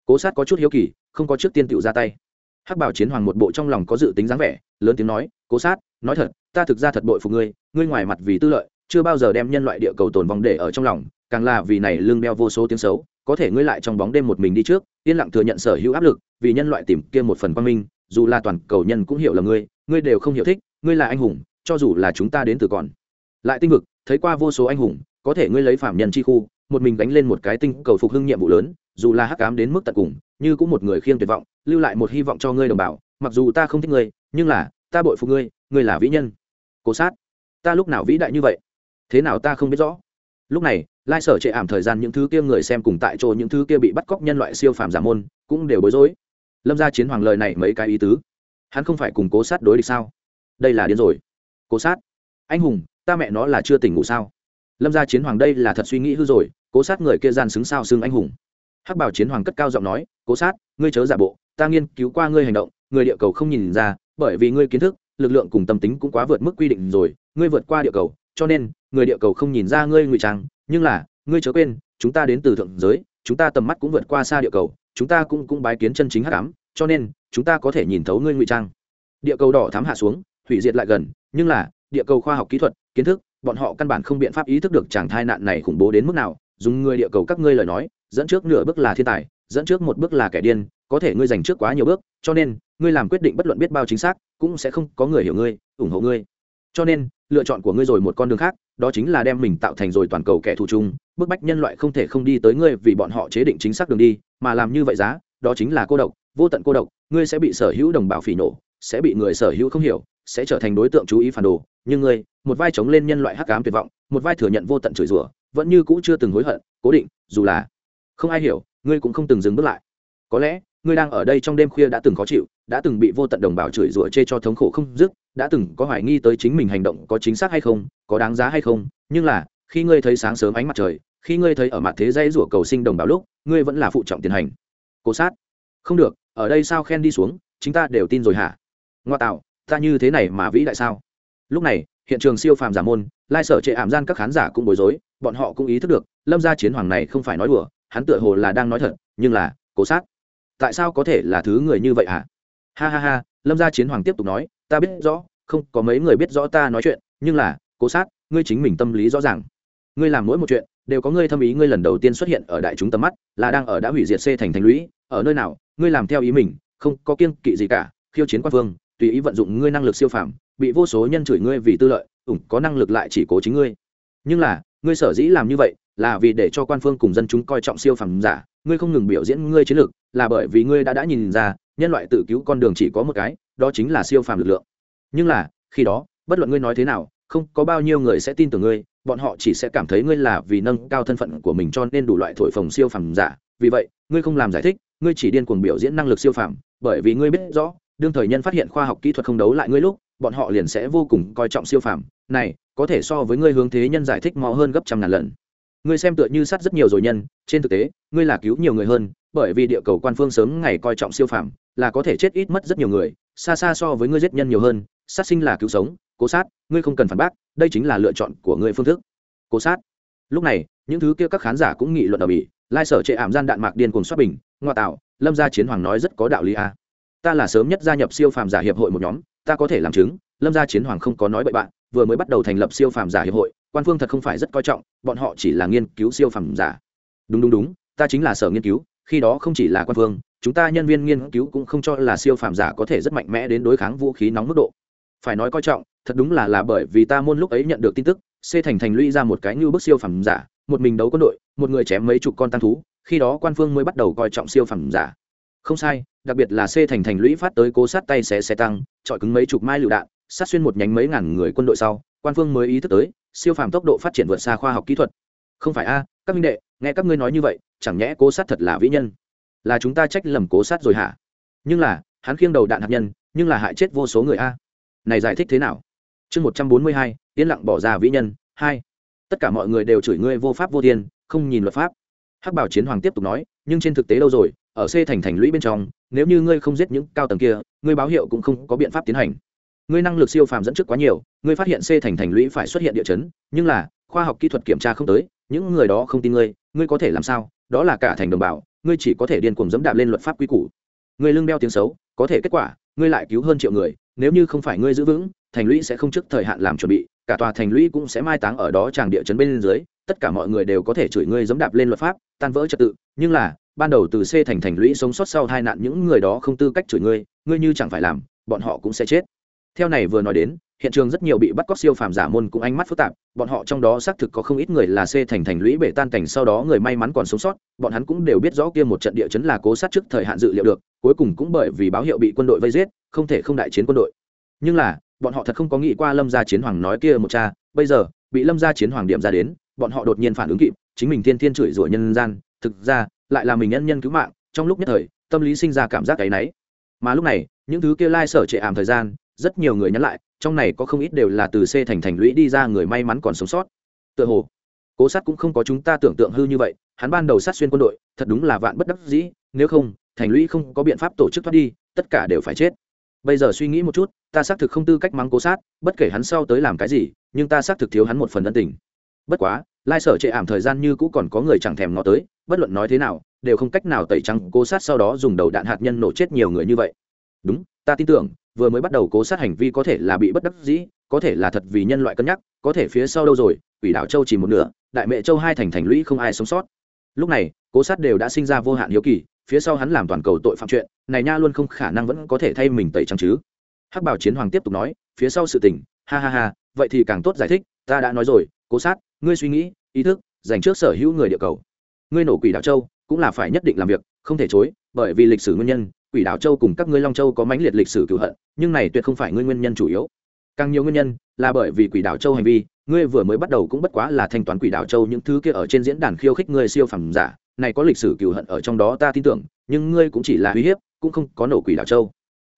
Speaker 1: cố sát có chút hiếu kỳ, không có trước tiên tựu ra tay. Hắc bảo chiến hoàng một bộ trong lòng có dự tính dáng vẻ, lớn tiếng nói, cố sát, nói thật, ta thực ra thật bội phục ngươi ngươi ngoài mặt vì tư lợi, chưa bao giờ đem nhân loại địa cầu tồn vong để ở trong lòng, càng là vì này lương đeo vô số tiếng xấu, có thể ngươi lại trong bóng đêm một mình đi trước, yên lặng thừa nhận sở hữu áp lực, vì nhân loại tìm kia một phần quan minh, dù là toàn cầu nhân cũng hiểu là ngươi ngươi đều không hiểu thích, ngươi là anh hùng, cho dù là chúng ta đến từ còn. Lại tinh vực, thấy qua vô số anh hùng, có thể ngươi lấy phạm nhân chi khu, một mình đánh lên một cái tinh cầu phục hưng nhiệm vụ lớn dù là hắc ám đến mức tận cùng, như cũng một người khiêng tuyệt vọng, lưu lại một hy vọng cho ngươi đồng bào, mặc dù ta không thích ngươi, nhưng là, ta bội phục ngươi ngươi là vĩ nhân. Cố sát. Ta lúc nào vĩ đại như vậy? Thế nào ta không biết rõ. Lúc này, lai sở trệ ảm thời gian những thứ kia người xem cùng tại chỗ những thứ kia bị bắt cóc nhân loại siêu phàm giả môn, cũng đều bối rối. Lâm ra chiến hoàng lời này mấy cái ý tứ. Hắn không phải cùng cố sát đối địch sao? Đây là điên rồi. Cố sát. Anh hùng, ta mẹ nó là chưa tỉnh ngủ sao? Lâm ra chiến hoàng đây là thật suy nghĩ hư rồi, cố sát người kia gian xứng sao xưng anh hùng? Hắc bảo chiến hoàng cất cao giọng nói, cố sát, ngươi chớ giả bộ, ta nghiên cứu qua ngươi hành động, người địa cầu không nhìn ra, bởi vì ngươi kiến thức, lực lượng cùng tâm tính cũng quá vượt mức quy định rồi, ngươi vượt qua địa cầu, cho nên, người địa cầu không nhìn ra ngươi ngụy trang, nhưng là, ngươi chớ quên, chúng ta đến từ thượng giới, chúng ta tầm mắt cũng vượt qua xa địa cầu, chúng ta cũng cũng bái kiến chân chính hắc ám, cho nên, chúng ta có thể nhìn thấu ngươi ngụy trang. Địa cầu đỏ thám hạ xuống, hủy diệt lại gần, nhưng là, địa cầu khoa học kỹ thuật, kiến thức, bọn họ căn bản không biện pháp ý thức được chàng thai nạn này khủng bố đến mức nào dùng người địa cầu các ngươi lời nói, dẫn trước nửa bước là thiên tài, dẫn trước một bước là kẻ điên, có thể ngươi dành trước quá nhiều bước, cho nên, ngươi làm quyết định bất luận biết bao chính xác, cũng sẽ không có người hiểu ngươi, ủng hộ ngươi. Cho nên, lựa chọn của ngươi rồi một con đường khác, đó chính là đem mình tạo thành rồi toàn cầu kẻ thù chung, bức bách nhân loại không thể không đi tới ngươi vì bọn họ chế định chính xác đường đi, mà làm như vậy giá, đó chính là cô độc, vô tận cô độc, ngươi sẽ bị sở hữu đồng bào phỉ nổ sẽ bị người sở hữu không hiểu, sẽ trở thành đối tượng chú ý phản đồ, nhưng ngươi, một vai chống lên nhân loại hắc ám tuyệt vọng, một vai thừa nhận vô tận chửi rủa vẫn như cũ chưa từng hối hận, cố định, dù là không ai hiểu, ngươi cũng không từng dừng bước lại. Có lẽ, ngươi đang ở đây trong đêm khuya đã từng khó chịu, đã từng bị vô tận đồng bào chửi rủa chê cho thống khổ không dứt, đã từng có hoài nghi tới chính mình hành động có chính xác hay không, có đáng giá hay không, nhưng là, khi ngươi thấy sáng sớm ánh mặt trời, khi ngươi thấy ở mặt thế dây rủa cầu sinh đồng bào lúc, ngươi vẫn là phụ trọng tiến hành. Cố sát. Không được, ở đây sao khen đi xuống chúng ta đều tin rồi hả? Ngoa tạo, ta như thế này mà vĩ đại sao? Lúc này, hiện trường siêu phàm giả môn, lai sở trệ ảm gian các khán giả cũng bối rối bọn họ cũng ý thức được, lâm gia chiến hoàng này không phải nói đùa, hắn tựa hồ là đang nói thật, nhưng là, cố sát. Tại sao có thể là thứ người như vậy hả? Ha ha ha, lâm gia chiến hoàng tiếp tục nói, ta biết rõ, không, có mấy người biết rõ ta nói chuyện, nhưng là, cố sát, ngươi chính mình tâm lý rõ ràng. Ngươi làm mỗi một chuyện, đều có ngươi thâm ý, ngươi lần đầu tiên xuất hiện ở đại chúng tầm mắt, là đang ở đã hủy diệt c thành thành lũy, ở nơi nào, ngươi làm theo ý mình, không có kiêng kỵ gì cả, khiêu chiến quan phương tùy ý vận dụng ngươi năng lực siêu phàm, bị vô số nhân chửi ngươi vì tư lợi, ủng có năng lực lại chỉ cố chính ngươi. Nhưng là ngươi sở dĩ làm như vậy là vì để cho quan phương cùng dân chúng coi trọng siêu phẩm giả, ngươi không ngừng biểu diễn ngươi chiến lược, là bởi vì ngươi đã đã nhìn ra, nhân loại tự cứu con đường chỉ có một cái, đó chính là siêu phàm lực lượng. Nhưng là, khi đó, bất luận ngươi nói thế nào, không có bao nhiêu người sẽ tin tưởng ngươi, bọn họ chỉ sẽ cảm thấy ngươi là vì nâng cao thân phận của mình cho nên đủ loại thổi phồng siêu phàm giả. Vì vậy, ngươi không làm giải thích, ngươi chỉ điên cuồng biểu diễn năng lực siêu phàm, bởi vì ngươi biết rõ, đương thời nhân phát hiện khoa học kỹ thuật không đấu lại ngươi lúc bọn họ liền sẽ vô cùng coi trọng siêu phàm. Này, có thể so với ngươi hướng thế nhân giải thích mò hơn gấp trăm ngàn lần. Ngươi xem tựa như sát rất nhiều rồi nhân, trên thực tế, ngươi là cứu nhiều người hơn, bởi vì địa cầu quan phương sớm ngày coi trọng siêu phàm, là có thể chết ít mất rất nhiều người, xa xa so với ngươi giết nhân nhiều hơn, sát sinh là cứu sống, cố sát, ngươi không cần phản bác, đây chính là lựa chọn của ngươi phương thức. Cố sát. Lúc này, những thứ kia các khán giả cũng nghị luận ở bỉ, lai sở chệ ảm gian đạn mạc điên cuồng xuất bình, ngoa tạo, lâm gia chiến hoàng nói rất có đạo lý a. Ta là sớm nhất gia nhập siêu phàm giả hiệp hội một nhóm ta có thể làm chứng, lâm gia chiến hoàng không có nói bậy bạn, vừa mới bắt đầu thành lập siêu phàm giả hiệp hội, quan phương thật không phải rất coi trọng, bọn họ chỉ là nghiên cứu siêu phàm giả. Đúng đúng đúng, ta chính là sở nghiên cứu, khi đó không chỉ là quan phương, chúng ta nhân viên nghiên cứu cũng không cho là siêu phàm giả có thể rất mạnh mẽ đến đối kháng vũ khí nóng mức độ. Phải nói coi trọng, thật đúng là là bởi vì ta môn lúc ấy nhận được tin tức, c thành thành lũy ra một cái như bức siêu phàm giả, một mình đấu quân đội, một người chém mấy chục con tăng thú, khi đó quan phương mới bắt đầu coi trọng siêu phàm giả không sai, đặc biệt là c thành thành lũy phát tới cố sát tay xé xe tăng, chọi cứng mấy chục mai lựu đạn, sát xuyên một nhánh mấy ngàn người quân đội sau, quan phương mới ý thức tới, siêu phàm tốc độ phát triển vượt xa khoa học kỹ thuật. Không phải a, các minh đệ, nghe các ngươi nói như vậy, chẳng nhẽ cố sát thật là vĩ nhân? Là chúng ta trách lầm cố sát rồi hả? Nhưng là, hắn khiêng đầu đạn hạt nhân, nhưng là hại chết vô số người a. Này giải thích thế nào? Chương một trăm bốn mươi hai, yên lặng bỏ ra vĩ nhân, hai. Tất cả mọi người đều chửi ngươi vô pháp vô thiên, không nhìn luật pháp. Hắc bảo chiến hoàng tiếp tục nói, nhưng trên thực tế đâu rồi ở c thành thành lũy bên trong, nếu như ngươi không giết những cao tầng kia, ngươi báo hiệu cũng không có biện pháp tiến hành. Ngươi năng lực siêu phàm dẫn trước quá nhiều, ngươi phát hiện c thành thành lũy phải xuất hiện địa chấn, nhưng là, khoa học kỹ thuật kiểm tra không tới, những người đó không tin ngươi ngươi có thể làm sao? Đó là cả thành đồng bào, ngươi chỉ có thể điên cuồng dẫm đạp lên luật pháp quy củ. Ngươi lưng đeo tiếng xấu, có thể kết quả, ngươi lại cứu hơn triệu người, nếu như không phải ngươi giữ vững, thành lũy sẽ không trước thời hạn làm chuẩn bị, cả tòa thành lũy cũng sẽ mai táng ở đó tràng địa chấn bên dưới, tất cả mọi người đều có thể chửi ngươi dẫm đạp lên luật pháp, tan vỡ trật tự, nhưng là ban đầu từ c thành thành lũy sống sót sau hai nạn những người đó không tư cách chửi ngươi ngươi như chẳng phải làm, bọn họ cũng sẽ chết. Theo này vừa nói đến, hiện trường rất nhiều bị bắt cóc siêu phàm giả môn cũng ánh mắt phức tạp, bọn họ trong đó xác thực có không ít người là c thành thành lũy bể tan cảnh sau đó người may mắn còn sống sót, bọn hắn cũng đều biết rõ kia một trận địa chấn là cố sát trước thời hạn dự liệu được, cuối cùng cũng bởi vì báo hiệu bị quân đội vây giết, không thể không đại chiến quân đội. Nhưng là, bọn họ thật không có nghĩ qua lâm gia chiến hoàng nói kia một cha, bây giờ, bị lâm gia chiến hoàng điểm ra đến, bọn họ đột nhiên phản ứng kịp, chính mình thiên thiên chửi rủa nhân gian, thực ra lại là mình nhân nhân cứu mạng, trong lúc nhất thời, tâm lý sinh ra cảm giác cái náy. Mà lúc này, những thứ kia lai sở trệ ảm thời gian, rất nhiều người nhắn lại, trong này có không ít đều là từ c thành thành lũy đi ra người may mắn còn sống sót. Tựa hồ, cố sát cũng không có chúng ta tưởng tượng hư như vậy, hắn ban đầu sát xuyên quân đội, thật đúng là vạn bất đắc dĩ, nếu không, thành lũy không có biện pháp tổ chức thoát đi, tất cả đều phải chết. Bây giờ suy nghĩ một chút, ta xác thực không tư cách mắng cố sát, bất kể hắn sau tới làm cái gì, nhưng ta xác thực thiếu hắn một phần ân tình. Bất quá lai sở trệ ảm thời gian như cũ còn có người chẳng thèm ngó tới, bất luận nói thế nào, đều không cách nào tẩy trắng cố sát sau đó dùng đầu đạn hạt nhân nổ chết nhiều người như vậy. Đúng, ta tin tưởng, vừa mới bắt đầu cố sát hành vi có thể là bị bất đắc dĩ, có thể là thật vì nhân loại cân nhắc, có thể phía sau đâu rồi ủy đảo châu chỉ một nửa, đại mẹ châu hai thành thành lũy không ai sống sót. Lúc này, cố sát đều đã sinh ra vô hạn hiếu kỳ, phía sau hắn làm toàn cầu tội phạm chuyện, này nha luôn không khả năng vẫn có thể thay mình tẩy trắng chứ. Hắc bảo chiến hoàng tiếp tục nói, phía sau sự tình, ha ha ha, vậy thì càng tốt giải thích, ta đã nói rồi, cố sát ngươi suy nghĩ, ý thức, dành trước sở hữu người địa cầu. Ngươi nổ quỷ đảo châu, cũng là phải nhất định làm việc, không thể chối, bởi vì lịch sử nguyên nhân, quỷ đảo châu cùng các ngươi long châu có mãnh liệt lịch sử cựu hận, nhưng này tuyệt không phải ngươi nguyên nhân chủ yếu. Càng nhiều nguyên nhân, là bởi vì quỷ đảo châu hành vi, ngươi vừa mới bắt đầu cũng bất quá là thanh toán quỷ đảo châu những thứ kia ở trên diễn đàn khiêu khích ngươi siêu phẩm giả, này có lịch sử cựu hận ở trong đó ta tin tưởng, nhưng ngươi cũng chỉ là uy hiếp, cũng không có nổ quỷ đảo châu.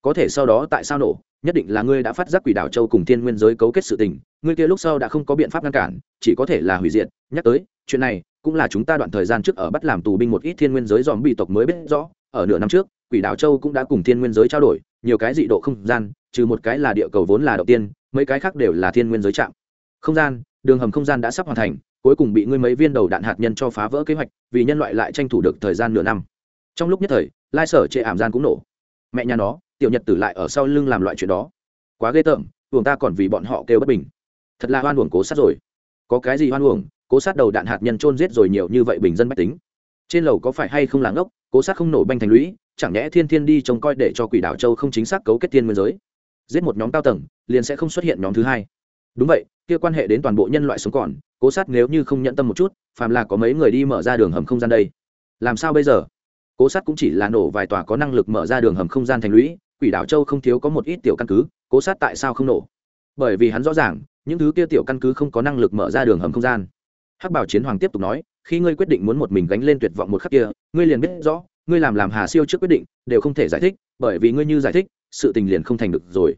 Speaker 1: Có thể sau đó tại sao nổ? Nhất định là ngươi đã phát giác quỷ đảo châu cùng thiên nguyên giới cấu kết sự tình, ngươi kia lúc sau đã không có biện pháp ngăn cản, chỉ có thể là hủy diệt. Nhắc tới, chuyện này cũng là chúng ta đoạn thời gian trước ở bắt làm tù binh một ít thiên nguyên giới dòm bị tộc mới biết rõ. Ở nửa năm trước, quỷ đảo châu cũng đã cùng thiên nguyên giới trao đổi, nhiều cái dị độ không gian, trừ một cái là địa cầu vốn là đầu tiên, mấy cái khác đều là thiên nguyên giới chạm không gian, đường hầm không gian đã sắp hoàn thành, cuối cùng bị ngươi mấy viên đầu đạn hạt nhân cho phá vỡ kế hoạch, vì nhân loại lại tranh thủ được thời gian nửa năm. Trong lúc nhất thời, lai sở chệ ảm gian cũng nổ. Mẹ nhà nó tiểu nhật tử lại ở sau lưng làm loại chuyện đó. Quá ghê tởm buồng ta còn vì bọn họ kêu bất bình. Thật là hoan uổng cố sát rồi. Có cái gì hoan uổng, cố sát đầu đạn hạt nhân trôn giết rồi nhiều như vậy bình dân bách tính. Trên lầu có phải hay không làng ngốc, cố sát không nổ banh thành lũy, chẳng nhẽ thiên thiên đi trông coi để cho quỷ đảo châu không chính xác cấu kết thiên nguyên giới. Giết một nhóm cao tầng, liền sẽ không xuất hiện nhóm thứ hai. Đúng vậy, kia quan hệ đến toàn bộ nhân loại sống còn, cố sát nếu như không nhận tâm một chút, phàm là có mấy người đi mở ra đường hầm không gian đây. Làm sao bây giờ? Cố sát cũng chỉ là nổ vài tòa có năng lực mở ra đường hầm không gian thành lũy quỷ đảo châu không thiếu có một ít tiểu căn cứ, cố sát tại sao không nổ. Bởi vì hắn rõ ràng, những thứ kia tiểu căn cứ không có năng lực mở ra đường hầm không gian. Hắc bảo chiến hoàng tiếp tục nói, khi ngươi quyết định muốn một mình gánh lên tuyệt vọng một khắc kia, ngươi liền biết rõ, ngươi làm làm hà siêu trước quyết định, đều không thể giải thích, bởi vì ngươi như giải thích, sự tình liền không thành được rồi.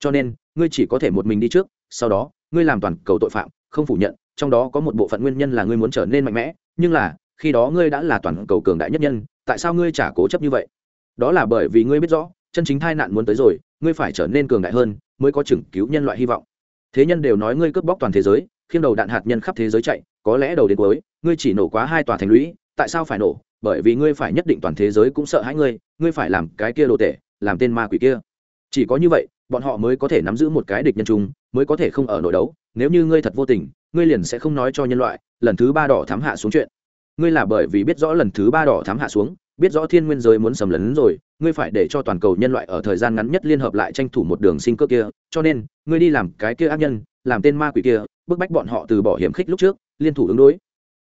Speaker 1: Cho nên, ngươi chỉ có thể một mình đi trước, sau đó, ngươi làm toàn cầu tội phạm, không phủ nhận, trong đó có một bộ phận nguyên nhân là ngươi muốn trở nên mạnh mẽ, nhưng là, khi đó ngươi đã là toàn cầu cường đại nhất nhân, tại sao ngươi chả cố chấp như vậy? Đó là bởi vì ngươi biết rõ chân chính tai nạn muốn tới rồi, ngươi phải trở nên cường đại hơn, mới có chừng cứu nhân loại hy vọng. Thế nhân đều nói ngươi cướp bóc toàn thế giới, khiêng đầu đạn hạt nhân khắp thế giới chạy, có lẽ đầu đến cuối, ngươi chỉ nổ quá hai tòa thành lũy, tại sao phải nổ? Bởi vì ngươi phải nhất định toàn thế giới cũng sợ hãi ngươi ngươi phải làm cái kia đồ tệ làm tên ma quỷ kia. Chỉ có như vậy, bọn họ mới có thể nắm giữ một cái địch nhân chung, mới có thể không ở nội đấu. Nếu như ngươi thật vô tình, ngươi liền sẽ không nói cho nhân loại, lần thứ ba đỏ thám hạ xuống chuyện. Ngươi là bởi vì biết rõ lần thứ ba đỏ thám hạ xuống biết rõ thiên nguyên giới muốn sầm lấn rồi, ngươi phải để cho toàn cầu nhân loại ở thời gian ngắn nhất liên hợp lại tranh thủ một đường sinh cơ kia. Cho nên, ngươi đi làm cái kia ác nhân, làm tên ma quỷ kia, bức bách bọn họ từ bỏ hiểm khích lúc trước, liên thủ ứng đối.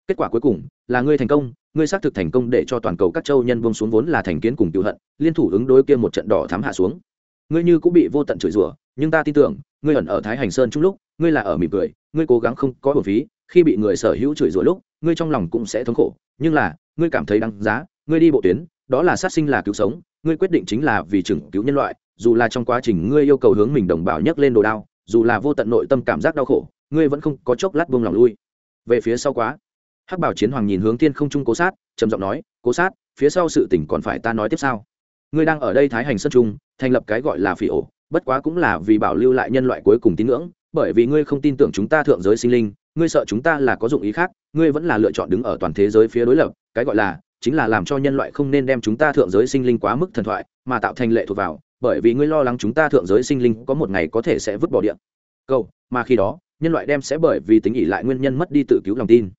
Speaker 1: Kết quả cuối cùng là ngươi thành công, ngươi xác thực thành công để cho toàn cầu các châu nhân buông xuống vốn là thành kiến cùng cựu hận, liên thủ ứng đối kia một trận đỏ thám hạ xuống. Ngươi như cũng bị vô tận chửi rủa, nhưng ta tin tưởng, ngươi ẩn ở thái hành sơn chung lúc, ngươi là ở mỉm cười, ngươi cố gắng không có bổn phí, khi bị người sở hữu chửi rủa lúc, ngươi trong lòng cũng sẽ thống khổ, nhưng là, ngươi cảm thấy đáng giá ngươi đi bộ tuyến, đó là sát sinh là cứu sống, ngươi quyết định chính là vì chừng cứu nhân loại, dù là trong quá trình ngươi yêu cầu hướng mình đồng bào nhấc lên đồ đao, dù là vô tận nội tâm cảm giác đau khổ, ngươi vẫn không có chốc lát buông lòng lui. Về phía sau quá, hắc bảo chiến hoàng nhìn hướng thiên không trung cố sát, trầm giọng nói, cố sát, phía sau sự tình còn phải ta nói tiếp sao? Ngươi đang ở đây thái hành sân trung, thành lập cái gọi là phỉ ổ, bất quá cũng là vì bảo lưu lại nhân loại cuối cùng tín ngưỡng, bởi vì ngươi không tin tưởng chúng ta thượng giới sinh linh, ngươi sợ chúng ta là có dụng ý khác, ngươi vẫn là lựa chọn đứng ở toàn thế giới phía đối lập, cái gọi là chính là làm cho nhân loại không nên đem chúng ta thượng giới sinh linh quá mức thần thoại mà tạo thành lệ thuộc vào bởi vì ngươi lo lắng chúng ta thượng giới sinh linh có một ngày có thể sẽ vứt bỏ điện câu mà khi đó nhân loại đem sẽ bởi vì tính ỉ lại nguyên nhân mất đi tự cứu lòng tin.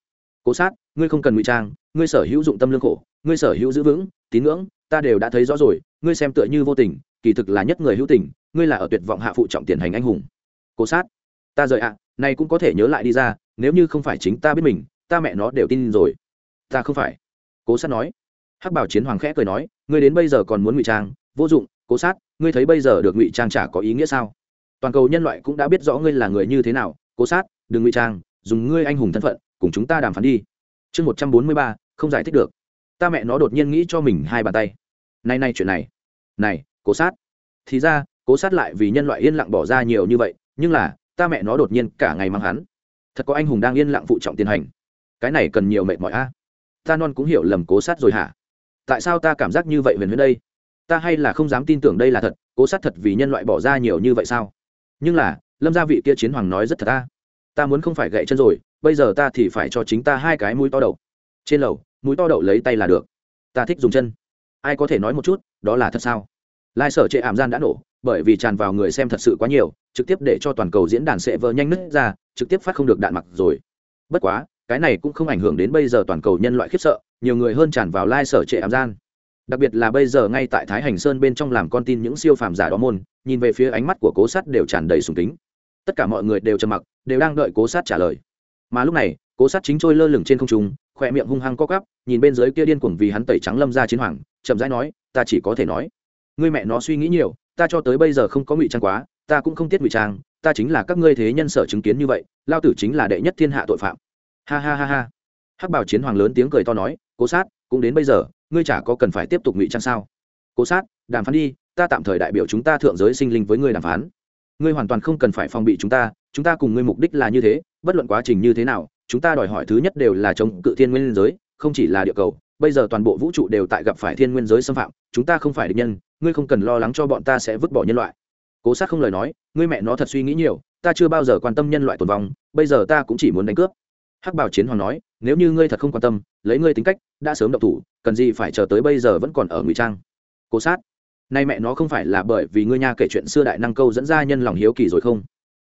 Speaker 1: Cố sát ngươi không cần ngụy trang ngươi sở hữu dụng tâm lương khổ ngươi sở hữu giữ vững tín ngưỡng ta đều đã thấy rõ rồi ngươi xem tựa như vô tình kỳ thực là nhất người hữu tình ngươi là ở tuyệt vọng hạ phụ trọng tiền hành anh hùng. Cố sát ta rời ạ à, này cũng có thể nhớ lại đi ra nếu như không phải chính ta biết mình ta mẹ nó đều tin rồi. Ta không phải cố sát nói. Hắc bảo chiến hoàng khẽ cười nói, ngươi đến bây giờ còn muốn ngụy trang? Vô dụng, cố sát, ngươi thấy bây giờ được ngụy trang chả có ý nghĩa sao? Toàn cầu nhân loại cũng đã biết rõ ngươi là người như thế nào. Cố sát, đừng ngụy trang, dùng ngươi anh hùng thân phận, cùng chúng ta đàm phán đi. Chương một trăm bốn mươi ba, không giải thích được. Ta mẹ nó đột nhiên nghĩ cho mình hai bàn tay. Nay nay chuyện này. Này, cố sát. Thì ra, cố sát lại vì nhân loại yên lặng bỏ ra nhiều như vậy, nhưng là, ta mẹ nó đột nhiên cả ngày mang hắn. Thật có anh hùng đang yên lặng phụ trọng tiến hành. Cái này cần nhiều mệt mỏi a ta non cũng hiểu lầm cố sát rồi hả? Tại sao ta cảm giác như vậy huyền huyền đây? Ta hay là không dám tin tưởng đây là thật, cố sát thật vì nhân loại bỏ ra nhiều như vậy sao? Nhưng là, lâm gia vị kia chiến hoàng nói rất thật ta. Ta muốn không phải gậy chân rồi, bây giờ ta thì phải cho chính ta hai cái mũi to đậu trên lầu, mũi to đậu lấy tay là được. Ta thích dùng chân. Ai có thể nói một chút, đó là thật sao? Lai sở trệ ảm gian đã nổ, bởi vì tràn vào người xem thật sự quá nhiều, trực tiếp để cho toàn cầu diễn đàn sệ vỡ nhanh nứt ra, trực tiếp phát không được đạn mặc rồi. Bất quá cái này cũng không ảnh hưởng đến bây giờ toàn cầu nhân loại khiếp sợ, nhiều người hơn tràn vào lai sở trệ ảm gian. Đặc biệt là bây giờ ngay tại thái hành sơn bên trong làm con tin những siêu phàm giả đó môn, nhìn về phía ánh mắt của cố sát đều tràn đầy sùng kính. Tất cả mọi người đều trầm mặc, đều đang đợi cố sát trả lời. Mà lúc này, cố sát chính trôi lơ lửng trên không trung, khỏe miệng hung hăng co cắp nhìn bên dưới kia điên cuồng vì hắn tẩy trắng lâm ra chiến hoàng, chậm rãi nói, ta chỉ có thể nói, ngươi mẹ nó suy nghĩ nhiều, ta cho tới bây giờ không có ngụy trang quá, ta cũng không tiết ngụy trang, ta chính là các ngươi thế nhân sở chứng kiến như vậy, lao tử chính là đệ nhất thiên hạ tội phạm ha ha ha ha. Hắc bảo chiến hoàng lớn tiếng cười to nói, cố sát, cũng đến bây giờ, ngươi chả có cần phải tiếp tục ngụy trang sao? Cố sát, đàm phán đi, ta tạm thời đại biểu chúng ta thượng giới sinh linh với ngươi đàm phán. Ngươi hoàn toàn không cần phải phòng bị chúng ta chúng ta cùng ngươi mục đích là như thế, bất luận quá trình như thế nào, chúng ta đòi hỏi thứ nhất đều là chống cự thiên nguyên giới, không chỉ là địa cầu. Bây giờ toàn bộ vũ trụ đều tại gặp phải thiên nguyên giới xâm phạm, chúng ta không phải địch nhân, ngươi không cần lo lắng cho bọn ta sẽ vứt bỏ nhân loại. Cố sát không lời nói, ngươi mẹ nó thật suy nghĩ nhiều, ta chưa bao giờ quan tâm nhân loại tồn vong, bây giờ ta cũng chỉ muốn đánh cướp hắc bảo chiến hoàng nói, nếu như ngươi thật không quan tâm, lấy ngươi tính cách, đã sớm động thủ, cần gì phải chờ tới bây giờ vẫn còn ở ngụy trang. Cố sát, nay mẹ nó không phải là bởi vì ngươi nha kể chuyện xưa đại năng câu dẫn ra nhân lòng hiếu kỳ rồi không?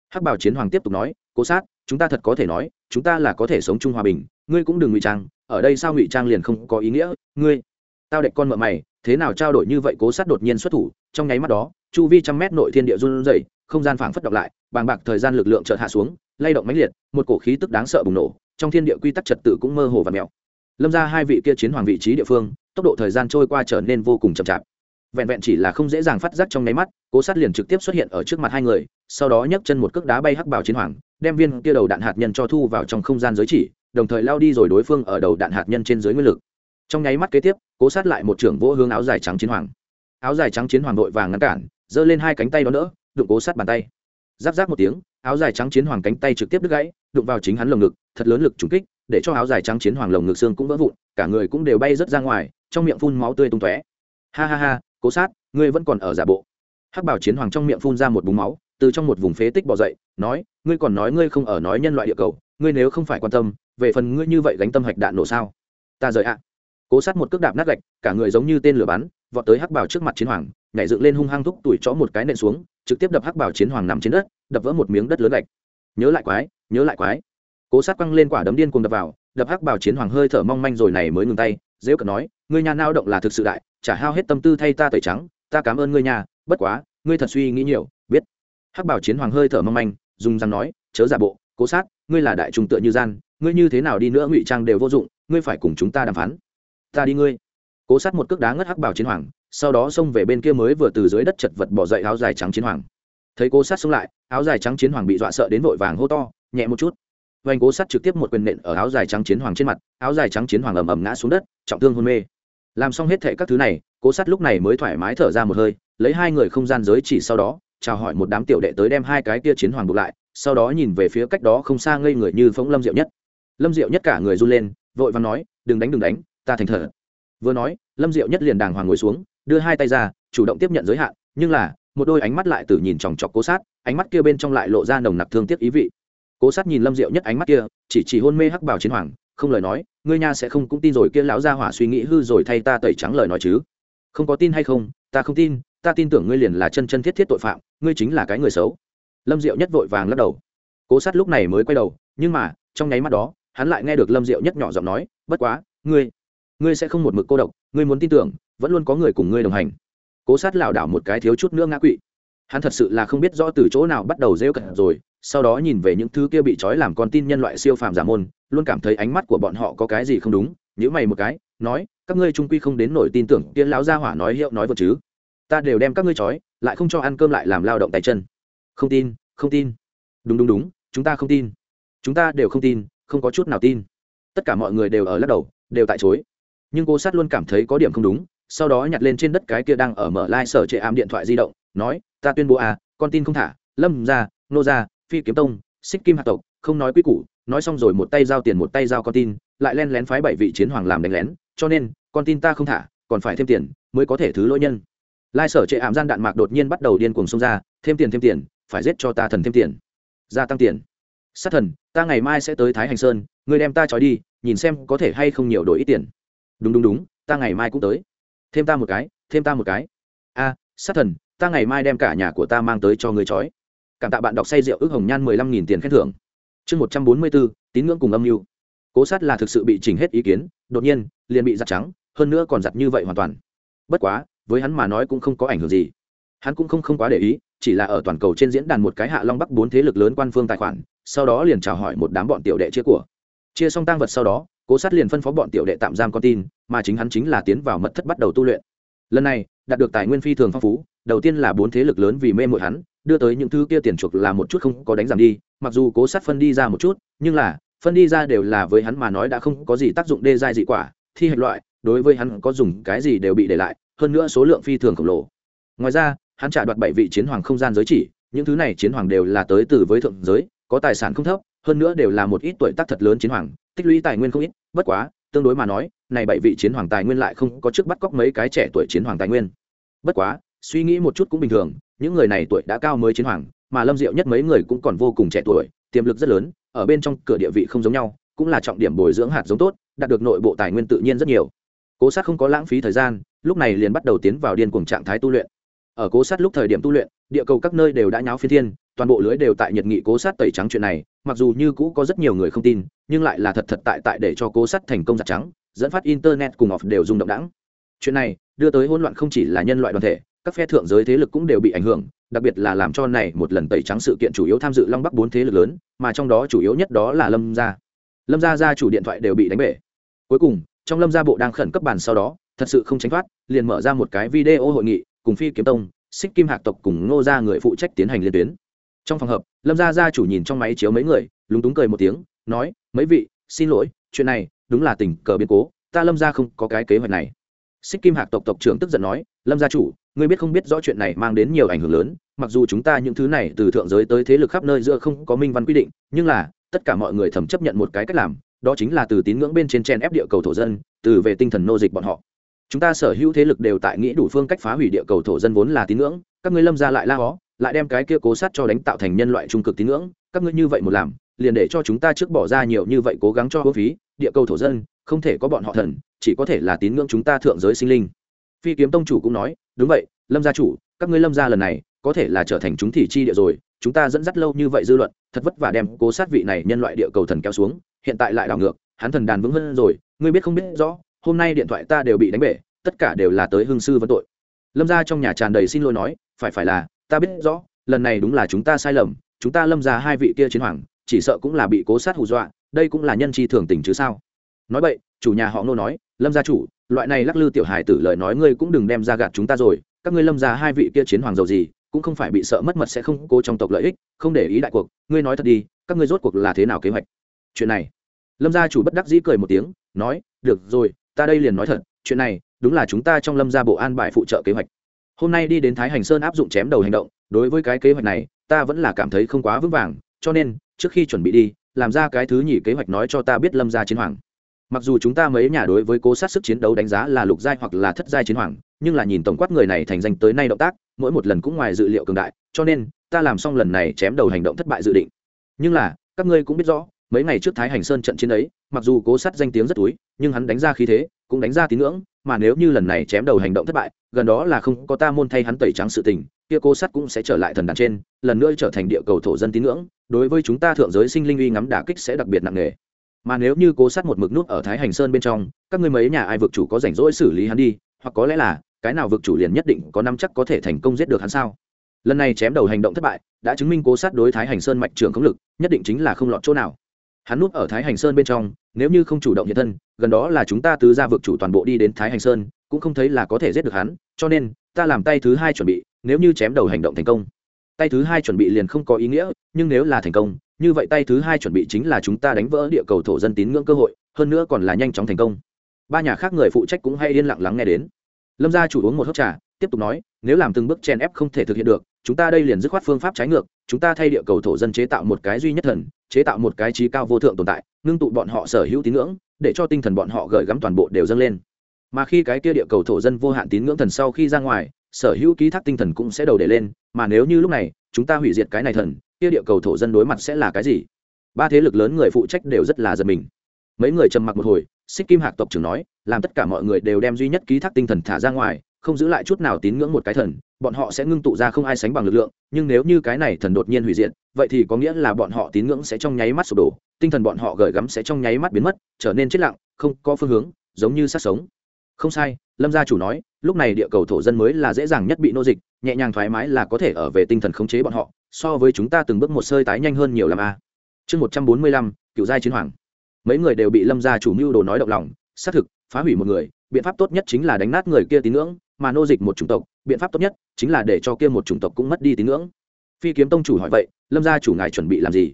Speaker 1: Hắc bảo chiến hoàng tiếp tục nói, cố sát, chúng ta thật có thể nói, chúng ta là có thể sống chung hòa bình, ngươi cũng đừng ngụy trang, ở đây sao ngụy trang liền không có ý nghĩa, ngươi, tao đệ con mợ mày, thế nào trao đổi như vậy cố sát đột nhiên xuất thủ, trong nháy mắt đó, chu vi trăm mét nội thiên địa run rẩy, không gian phảng phất động lại, bàng bạc thời gian lực lượng chợt hạ xuống lay động mãnh liệt, một cổ khí tức đáng sợ bùng nổ, trong thiên địa quy tắc trật tự cũng mơ hồ và mèo. Lâm ra hai vị kia chiến hoàng vị trí địa phương, tốc độ thời gian trôi qua trở nên vô cùng chậm chạp. Vẹn vẹn chỉ là không dễ dàng phát giác trong nháy mắt, cố sát liền trực tiếp xuất hiện ở trước mặt hai người, sau đó nhấc chân một cước đá bay hắc bảo chiến hoàng, đem viên kia đầu đạn hạt nhân cho thu vào trong không gian giới chỉ, đồng thời lao đi rồi đối phương ở đầu đạn hạt nhân trên dưới nguyên lực. Trong nháy mắt kế tiếp, cố sát lại một trưởng vỗ hướng áo dài trắng chiến hoàng. Áo dài trắng chiến hoàng đội vàng ngăn cản, giơ lên hai cánh tay đó nữa đụng cố sát bàn tay. Giáp giáp một tiếng áo dài trắng chiến hoàng cánh tay trực tiếp đứt gãy, đụng vào chính hắn lồng ngực, thật lớn lực trúng kích, để cho áo dài trắng chiến hoàng lồng ngực xương cũng vỡ vụn, cả người cũng đều bay rớt ra ngoài, trong miệng phun máu tươi tung tóe. Ha ha ha, cố sát, ngươi vẫn còn ở giả bộ. Hắc bảo chiến hoàng trong miệng phun ra một búng máu, từ trong một vùng phế tích bỏ dậy, nói, ngươi còn nói ngươi không ở nói nhân loại địa cầu, ngươi nếu không phải quan tâm, về phần ngươi như vậy gánh tâm hạch đạn nổ sao? Ta rời ạ. Cố sát một cước đạp nát gạch, cả người giống như tên lửa bắn, vọt tới hắc bảo trước mặt chiến hoàng, nhảy dựng lên hung hăng thúc tuổi chó một cái nện xuống trực tiếp đập hắc bảo chiến hoàng nằm trên đất, đập vỡ một miếng đất lớn gạch. Nhớ lại quái, nhớ lại quái. Cố sát quăng lên quả đấm điên cùng đập vào, đập hắc bảo chiến hoàng hơi thở mong manh rồi này mới ngừng tay, dễ cận nói, ngươi nhà nao động là thực sự đại trả hao hết tâm tư thay ta tẩy trắng, ta cảm ơn ngươi nhà, bất quá, ngươi thật suy nghĩ nhiều, biết. Hắc bảo chiến hoàng hơi thở mong manh, dùng răng nói, chớ giả bộ, cố sát, ngươi là đại trung tựa như gian, ngươi như thế nào đi nữa ngụy trang đều vô dụng, ngươi phải cùng chúng ta đàm phán. Ta đi ngươi. Cố sát một cước đá ngất hắc bảo chiến hoàng sau đó xông về bên kia mới vừa từ dưới đất chật vật bỏ dậy áo dài trắng chiến hoàng. Thấy cố sát xông lại, áo dài trắng chiến hoàng bị dọa sợ đến vội vàng hô to, nhẹ một chút. Vành cố sát trực tiếp một quyền nện ở áo dài trắng chiến hoàng trên mặt, áo dài trắng chiến hoàng ầm ầm ngã xuống đất, trọng thương hôn mê. Làm xong hết thệ các thứ này, cố sát lúc này mới thoải mái thở ra một hơi, lấy hai người không gian giới chỉ sau đó, chào hỏi một đám tiểu đệ tới đem hai cái kia chiến hoàng buộc lại, sau đó nhìn về phía cách đó không xa ngây người như phóng lâm diệu nhất. Lâm diệu nhất cả người run lên, vội và nói, đừng đánh đừng đánh, ta thành thở vừa nói, lâm diệu nhất liền đàng hoàng ngồi xuống đưa hai tay ra, chủ động tiếp nhận giới hạn, nhưng là, một đôi ánh mắt lại từ nhìn chòng chọc cố sát, ánh mắt kia bên trong lại lộ ra nồng nặc thương tiếc ý vị. Cố sát nhìn lâm diệu nhất ánh mắt kia, chỉ chỉ hôn mê hắc bảo chiến hoàng, không lời nói, ngươi nha sẽ không cũng tin rồi kia lão gia hỏa suy nghĩ hư rồi thay ta tẩy trắng lời nói chứ. Không có tin hay không, ta không tin, ta tin tưởng ngươi liền là chân chân thiết thiết tội phạm, ngươi chính là cái người xấu. Lâm diệu nhất vội vàng lắc đầu. Cố sát lúc này mới quay đầu, nhưng mà, trong nháy mắt đó, hắn lại nghe được lâm diệu nhất nhỏ giọng nói, bất quá, ngươi ngươi sẽ không một mực cô độc, ngươi muốn tin tưởng vẫn luôn có người cùng ngươi đồng hành. Cố sát lảo đảo một cái thiếu chút nữa ngã quỵ. Hắn thật sự là không biết rõ từ chỗ nào bắt đầu rêu cận rồi, sau đó nhìn về những thứ kia bị trói làm con tin nhân loại siêu phàm giả môn, luôn cảm thấy ánh mắt của bọn họ có cái gì không đúng nhữ mày một cái, nói, các ngươi trung quy không đến nổi tin tưởng kia lão gia hỏa nói hiệu nói vật chứ. Ta đều đem các ngươi trói, lại không cho ăn cơm lại làm lao động tay chân. Không tin không tin. Đúng đúng đúng, chúng ta không tin. Chúng ta đều không tin, không có chút nào tin. Tất cả mọi người đều ở lắc đầu, đều tại chối. Nhưng cô sát luôn cảm thấy có điểm không đúng sau đó nhặt lên trên đất cái kia đang ở mở lai、like、sở trệ ám điện thoại di động, nói, ta tuyên bố à con tin không thả, lâm ra nô ra phi kiếm tông, xích kim hạ tộc, không nói quy củ, nói xong rồi một tay giao tiền một tay giao con tin, lại len lén phái bảy vị chiến hoàng làm đánh lén, cho nên, con tin ta không thả, còn phải thêm tiền mới có thể thứ lỗi nhân. Lai sở trệ ảm gian đạn mạc đột nhiên bắt đầu điên cuồng xông ra, thêm tiền thêm tiền, phải giết cho ta thần thêm tiền, gia tăng tiền. Sát thần, ta ngày mai sẽ tới thái hành sơn người đem ta trói đi, nhìn xem có thể hay không nhiều đổi ít tiền. Đúng đúng đúng, ta ngày mai cũng tới thêm ta một cái, thêm ta một cái. A, sát thần, ta ngày mai đem cả nhà của ta mang tới cho người trói. Cảm tạ bạn đọc say rượu ước hồng nhan mười lăm nghìn tiền khen thưởng. Chương một trăm bốn mươi bốn tín ngưỡng cùng âm mưu. Cố sát là thực sự bị chỉnh hết ý kiến, đột nhiên, liền bị giặt trắng, hơn nữa còn giặt như vậy hoàn toàn. Bất quá, với hắn mà nói cũng không có ảnh hưởng gì. Hắn cũng không không quá để ý, chỉ là ở toàn cầu trên diễn đàn một cái hạ long bắc bốn thế lực lớn quan phương tài khoản, sau đó liền chào hỏi một đám bọn tiểu đệ chia của. Chia xong tăng vật sau đó cố sát liền phân phó bọn tiểu đệ tạm giam con tin, mà chính hắn chính là tiến vào mật thất bắt đầu tu luyện. Lần này, đạt được tài nguyên phi thường phong phú, đầu tiên là bốn thế lực lớn vì mê mội hắn, đưa tới những thứ kia tiền chuộc là một chút không có đánh giảm đi, mặc dù cố sát phân đi ra một chút, nhưng là, phân đi ra đều là với hắn mà nói đã không có gì tác dụng đê giai dị quả, thi hạch loại, đối với hắn có dùng cái gì đều bị để lại, hơn nữa số lượng phi thường khổng lồ. Ngoài ra, hắn trả đoạt bảy vị chiến hoàng không gian giới chỉ, những thứ này chiến hoàng đều là tới từ với thượng giới, có tài sản không thấp, hơn nữa đều là một ít tuổi tác thật lớn chiến hoàng tích lũy tài nguyên không ít, bất quá, tương đối mà nói, này bảy vị chiến hoàng tài nguyên lại không có trước bắt cóc mấy cái trẻ tuổi chiến hoàng tài nguyên. Bất quá, suy nghĩ một chút cũng bình thường, những người này tuổi đã cao mới chiến hoàng, mà lâm diệu nhất mấy người cũng còn vô cùng trẻ tuổi, tiềm lực rất lớn, ở bên trong cửa địa vị không giống nhau, cũng là trọng điểm bồi dưỡng hạt giống tốt, đạt được nội bộ tài nguyên tự nhiên rất nhiều. Cố sát không có lãng phí thời gian, lúc này liền bắt đầu tiến vào điên cuồng trạng thái tu luyện. Ở cố sát lúc thời điểm tu luyện, địa cầu các nơi đều đã nháo phi thiên, toàn bộ lưới đều tại nhiệt nghị cố sát tẩy trắng chuyện này mặc dù như cũ có rất nhiều người không tin, nhưng lại là thật thật tại tại để cho cố sắt thành công giặt trắng, dẫn phát internet cùng off đều rung động đẳng chuyện này đưa tới hỗn loạn không chỉ là nhân loại đoàn thể, các phe thượng giới thế lực cũng đều bị ảnh hưởng, đặc biệt là làm cho này một lần tẩy trắng sự kiện chủ yếu tham dự long bắc bốn thế lực lớn, mà trong đó chủ yếu nhất đó là lâm gia. Lâm gia gia chủ điện thoại đều bị đánh bể. Cuối cùng, trong lâm gia bộ đang khẩn cấp bàn sau đó, thật sự không tránh thoát, liền mở ra một cái video hội nghị, cùng phi kiếm tông xích kim hạc tộc cùng ngô gia người phụ trách tiến hành liên tuyến trong phòng hợp, lâm gia gia chủ nhìn trong máy chiếu mấy người, lúng túng cười một tiếng, nói, mấy vị, xin lỗi, chuyện này đúng là tình cờ biến cố, ta lâm gia không có cái kế hoạch này. Xích kim hạc tộc tộc trưởng tức giận nói, lâm gia chủ, ngươi biết không biết rõ chuyện này mang đến nhiều ảnh hưởng lớn, mặc dù chúng ta những thứ này từ thượng giới tới thế lực khắp nơi giữa không có minh văn quy định, nhưng là, tất cả mọi người thầm chấp nhận một cái cách làm, đó chính là từ tín ngưỡng bên trên chen ép địa cầu thổ dân, từ về tinh thần nô dịch bọn họ. Chúng ta sở hữu thế lực đều tại nghĩ đủ phương cách phá hủy địa cầu thổ dân vốn là tín ngưỡng, các ngươi lâm Gia lại la hó lại đem cái kia cố sát cho đánh tạo thành nhân loại trung cực tín ngưỡng, các ngươi như vậy một làm, liền để cho chúng ta trước bỏ ra nhiều như vậy cố gắng cho hô phí, địa cầu thổ dân, không thể có bọn họ thần, chỉ có thể là tín ngưỡng chúng ta thượng giới sinh linh. Phi kiếm tông chủ cũng nói, đúng vậy, lâm gia chủ, các ngươi lâm gia lần này, có thể là trở thành chúng thị chi địa rồi, chúng ta dẫn dắt lâu như vậy dư luận, thật vất vả đem cố sát vị này nhân loại địa cầu thần kéo xuống, hiện tại lại đảo ngược, hắn thần đàn vững hơn rồi, ngươi biết không biết rõ, hôm nay điện thoại ta đều bị đánh bể, tất cả đều là tới hương sư vấn tội. Lâm gia trong nhà tràn đầy xin lỗi nói, phải phải là ta biết rõ, lần này đúng là chúng ta sai lầm, chúng ta lâm ra hai vị kia chiến hoàng, chỉ sợ cũng là bị cố sát hù dọa, đây cũng là nhân chi thường tình chứ sao? Nói vậy, chủ nhà họ nô nói, lâm gia chủ, loại này lắc lư tiểu hài tử lời nói ngươi cũng đừng đem ra gạt chúng ta rồi, các ngươi lâm ra hai vị kia chiến hoàng giàu gì, cũng không phải bị sợ mất mật sẽ không cố trong tộc lợi ích, không để ý đại cuộc, ngươi nói thật đi, các ngươi rốt cuộc là thế nào kế hoạch? Chuyện này, lâm gia chủ bất đắc dĩ cười một tiếng, nói, được rồi, ta đây liền nói thật, chuyện này đúng là chúng ta trong lâm gia bộ an bài phụ trợ kế hoạch hôm nay đi đến thái hành sơn áp dụng chém đầu hành động, đối với cái kế hoạch này, ta vẫn là cảm thấy không quá vững vàng, cho nên, trước khi chuẩn bị đi, làm ra cái thứ nhì kế hoạch nói cho ta biết lâm gia chiến hoàng. Mặc dù chúng ta mấy nhà đối với cố sát sức chiến đấu đánh giá là lục giai hoặc là thất giai chiến hoàng, nhưng là nhìn tổng quát người này thành danh tới nay động tác, mỗi một lần cũng ngoài dự liệu cường đại, cho nên, ta làm xong lần này chém đầu hành động thất bại dự định. Nhưng là, các ngươi cũng biết rõ mấy ngày trước thái hành sơn trận chiến ấy, mặc dù cố sát danh tiếng rất túi, nhưng hắn đánh ra khí thế, cũng đánh ra tín ngưỡng, mà nếu như lần này chém đầu hành động thất bại, gần đó là không có ta môn thay hắn tẩy trắng sự tình, kia cố sát cũng sẽ trở lại thần đàn trên, lần nữa trở thành địa cầu thổ dân tín ngưỡng, đối với chúng ta thượng giới sinh linh uy ngắm đả kích sẽ đặc biệt nặng nề. Mà nếu như cố sát một mực nút ở thái hành sơn bên trong, các ngươi mấy nhà ai vực chủ có rảnh rỗi xử lý hắn đi, hoặc có lẽ là, cái nào vực chủ liền nhất định có năm chắc có thể thành công giết được hắn sao? Lần này chém đầu hành động thất bại, đã chứng minh cố sát đối thái hành sơn mạnh trường công lực, nhất định chính là không lọt chỗ nào hắn núp ở thái hành sơn bên trong, nếu như không chủ động hiện thân, gần đó là chúng ta tứ ra vượt chủ toàn bộ đi đến thái hành sơn, cũng không thấy là có thể giết được hắn, cho nên, ta làm tay thứ hai chuẩn bị, nếu như chém đầu hành động thành công. Tay thứ hai chuẩn bị liền không có ý nghĩa, nhưng nếu là thành công, như vậy tay thứ hai chuẩn bị chính là chúng ta đánh vỡ địa cầu thổ dân tín ngưỡng cơ hội, hơn nữa còn là nhanh chóng thành công. Ba nhà khác người phụ trách cũng hay yên lặng lắng nghe đến. Lâm gia chủ uống một hớp trà, tiếp tục nói, nếu làm từng bước chen ép không thể thực hiện được chúng ta đây liền dứt khoát phương pháp trái ngược, chúng ta thay địa cầu thổ dân chế tạo một cái duy nhất thần, chế tạo một cái trí cao vô thượng tồn tại, ngưng tụ bọn họ sở hữu tín ngưỡng, để cho tinh thần bọn họ gợi gắm toàn bộ đều dâng lên. Mà khi cái kia địa cầu thổ dân vô hạn tín ngưỡng thần sau khi ra ngoài, sở hữu ký thác tinh thần cũng sẽ đầu để lên, mà nếu như lúc này, chúng ta hủy diệt cái này thần, kia địa cầu thổ dân đối mặt sẽ là cái gì? Ba thế lực lớn người phụ trách đều rất là giật mình. Mấy người trầm mặc một hồi xích kim hạc tộc trưởng nói, làm tất cả mọi người đều đem duy nhất ký thác tinh thần thả ra ngoài, không giữ lại chút nào tín ngưỡng một cái thần bọn họ sẽ ngưng tụ ra không ai sánh bằng lực lượng, nhưng nếu như cái này thần đột nhiên hủy diệt, vậy thì có nghĩa là bọn họ tín ngưỡng sẽ trong nháy mắt sụp đổ, tinh thần bọn họ gởi gắm sẽ trong nháy mắt biến mất, trở nên chết lặng, không có phương hướng, giống như sát sống. Không sai, lâm gia chủ nói, lúc này địa cầu thổ dân mới là dễ dàng nhất bị nô dịch, nhẹ nhàng thoải mái là có thể ở về tinh thần khống chế bọn họ, so với chúng ta từng bước một sơi tái nhanh hơn nhiều làm a. Chương một trăm bốn mươi lăm, cựu giai chiến hoàng. Mấy người đều bị lâm gia chủ mưu đồ nói động lòng, xác thực, phá hủy một người, biện pháp tốt nhất chính là đánh nát người kia tín ngưỡng, mà nô dịch một chủng tộc biện pháp tốt nhất chính là để cho kia một chủng tộc cũng mất đi tín ngưỡng. Phi kiếm tông chủ hỏi vậy, lâm gia chủ ngài chuẩn bị làm gì?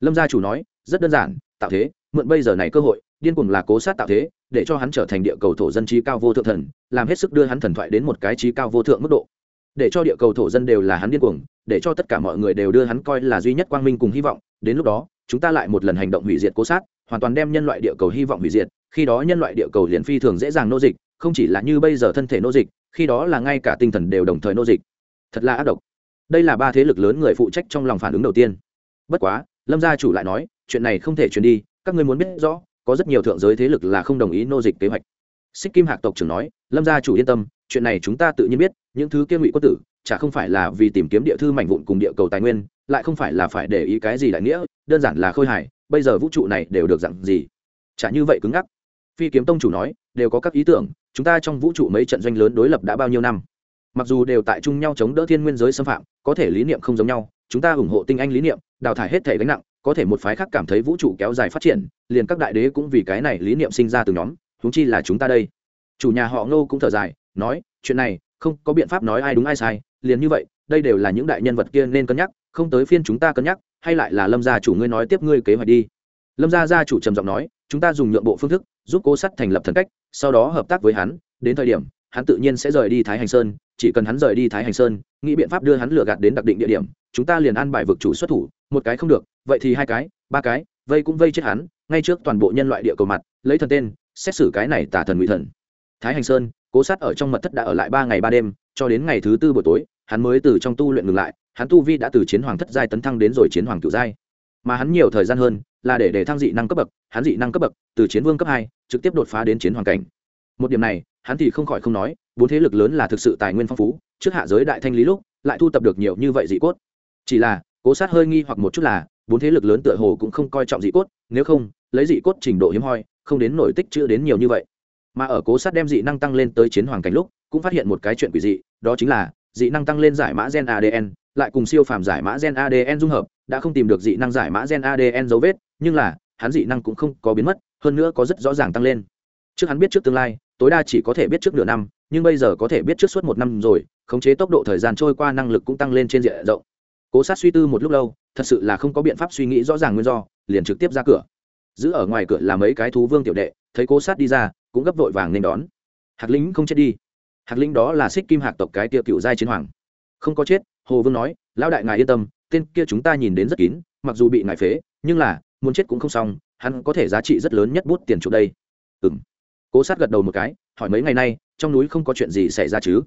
Speaker 1: Lâm gia chủ nói, rất đơn giản, tạo thế, mượn bây giờ này cơ hội, điên cuồng là cố sát tạo thế, để cho hắn trở thành địa cầu thổ dân trí cao vô thượng thần, làm hết sức đưa hắn thần thoại đến một cái trí cao vô thượng mức độ. Để cho địa cầu thổ dân đều là hắn điên cuồng, để cho tất cả mọi người đều đưa hắn coi là duy nhất quang minh cùng hy vọng, đến lúc đó, chúng ta lại một lần hành động hủy diệt cố sát, hoàn toàn đem nhân loại địa cầu hy vọng hủy diệt, khi đó nhân loại địa cầu liền phi thường dễ dàng nô dịch không chỉ là như bây giờ thân thể nô dịch, khi đó là ngay cả tinh thần đều đồng thời nô dịch. Thật là ác độc. Đây là ba thế lực lớn người phụ trách trong lòng phản ứng đầu tiên. Bất quá, lâm gia chủ lại nói, chuyện này không thể truyền đi, các ngươi muốn biết rõ, có rất nhiều thượng giới thế lực là không đồng ý nô dịch kế hoạch. Xích kim hạc tộc trưởng nói, lâm gia chủ yên tâm, chuyện này chúng ta tự nhiên biết, những thứ kia ngụy quân tử, chả không phải là vì tìm kiếm địa thư mảnh vụn cùng địa cầu tài nguyên, lại không phải là phải để ý cái gì đại nghĩa, đơn giản là khôi hài, bây giờ vũ trụ này đều được dặn gì. Chả như vậy cứng ngắc. Phi kiếm tông chủ nói, đều có các ý tưởng chúng ta trong vũ trụ mấy trận doanh lớn đối lập đã bao nhiêu năm? Mặc dù đều tại chung nhau chống đỡ thiên nguyên giới xâm phạm, có thể lý niệm không giống nhau, chúng ta ủng hộ tinh anh lý niệm, đào thải hết thể gánh nặng, có thể một phái khác cảm thấy vũ trụ kéo dài phát triển, liền các đại đế cũng vì cái này lý niệm sinh ra từ nhóm húng chi là chúng ta đây. Chủ nhà họ ngô cũng thở dài, nói, chuyện này, không có biện pháp nói ai đúng ai sai, liền như vậy, đây đều là những đại nhân vật kia nên cân nhắc, không tới phiên chúng ta cân nhắc, hay lại là lâm gia chủ ngươi nói tiếp ngươi kế hoạch đi. Lâm gia gia chủ trầm giọng nói chúng ta dùng nhượng bộ phương thức, giúp cố sắt thành lập thần cách, sau đó hợp tác với hắn, đến thời điểm, hắn tự nhiên sẽ rời đi thái hành sơn, chỉ cần hắn rời đi thái hành sơn, nghĩ biện pháp đưa hắn lừa gạt đến đặc định địa điểm, chúng ta liền an bài vực chủ xuất thủ, một cái không được, vậy thì hai cái, ba cái, vây cũng vây chết hắn, ngay trước toàn bộ nhân loại địa cầu mặt, lấy thần tên, xét xử cái này tả thần ngụy thần. Thái hành sơn, cố sát ở trong mật thất đã ở lại ba ngày ba đêm, cho đến ngày thứ tư buổi tối, hắn mới từ trong tu luyện ngừng lại, hắn tu vi đã từ chiến hoàng thất giai tấn thăng đến rồi chiến hoàng cựu giai. Mà hắn nhiều thời gian hơn là để đề thăng dị năng cấp bậc, hắn dị năng cấp bậc, từ chiến vương cấp hai, trực tiếp đột phá đến chiến hoàng cảnh. Một điểm này, hắn thì không khỏi không nói, bốn thế lực lớn là thực sự tài nguyên phong phú, trước hạ giới đại thanh lý lúc, lại thu tập được nhiều như vậy dị cốt. Chỉ là, cố sát hơi nghi hoặc một chút là, bốn thế lực lớn tựa hồ cũng không coi trọng dị cốt, nếu không, lấy dị cốt trình độ hiếm hoi, không đến nổi tích chữ đến nhiều như vậy. Mà ở cố sát đem dị năng tăng lên tới chiến hoàng cảnh lúc, cũng phát hiện một cái chuyện quỷ dị, đó chính là, dị năng tăng lên giải mã gen adn lại cùng siêu phàm giải mã gen adn dung hợp, đã không tìm được dị năng giải mã gen adn dấu vết nhưng là, hắn dị năng cũng không có biến mất, hơn nữa có rất rõ ràng tăng lên. Trước hắn biết trước tương lai, tối đa chỉ có thể biết trước nửa năm, nhưng bây giờ có thể biết trước suốt một năm rồi, khống chế tốc độ thời gian trôi qua năng lực cũng tăng lên trên diện rộng. Cố sát suy tư một lúc lâu, thật sự là không có biện pháp suy nghĩ rõ ràng nguyên do, liền trực tiếp ra cửa. Giữ ở ngoài cửa là mấy cái thú vương tiểu đệ, thấy cố sát đi ra, cũng gấp vội vàng nên đón. Hạc lính không chết đi. Hạc lính đó là xích kim hạc tộc cái tia cựu giai chiến hoàng. Không có chết, hồ vương nói, lão đại ngài yên tâm, tên kia chúng ta nhìn đến rất kín, mặc dù bị ngài phế, nhưng là muốn chết cũng không xong, hắn có thể giá trị rất lớn nhất bút tiền chuộc đây. Ừ m cố sát gật đầu một cái, hỏi mấy ngày nay, trong núi không có chuyện gì xảy ra chứ?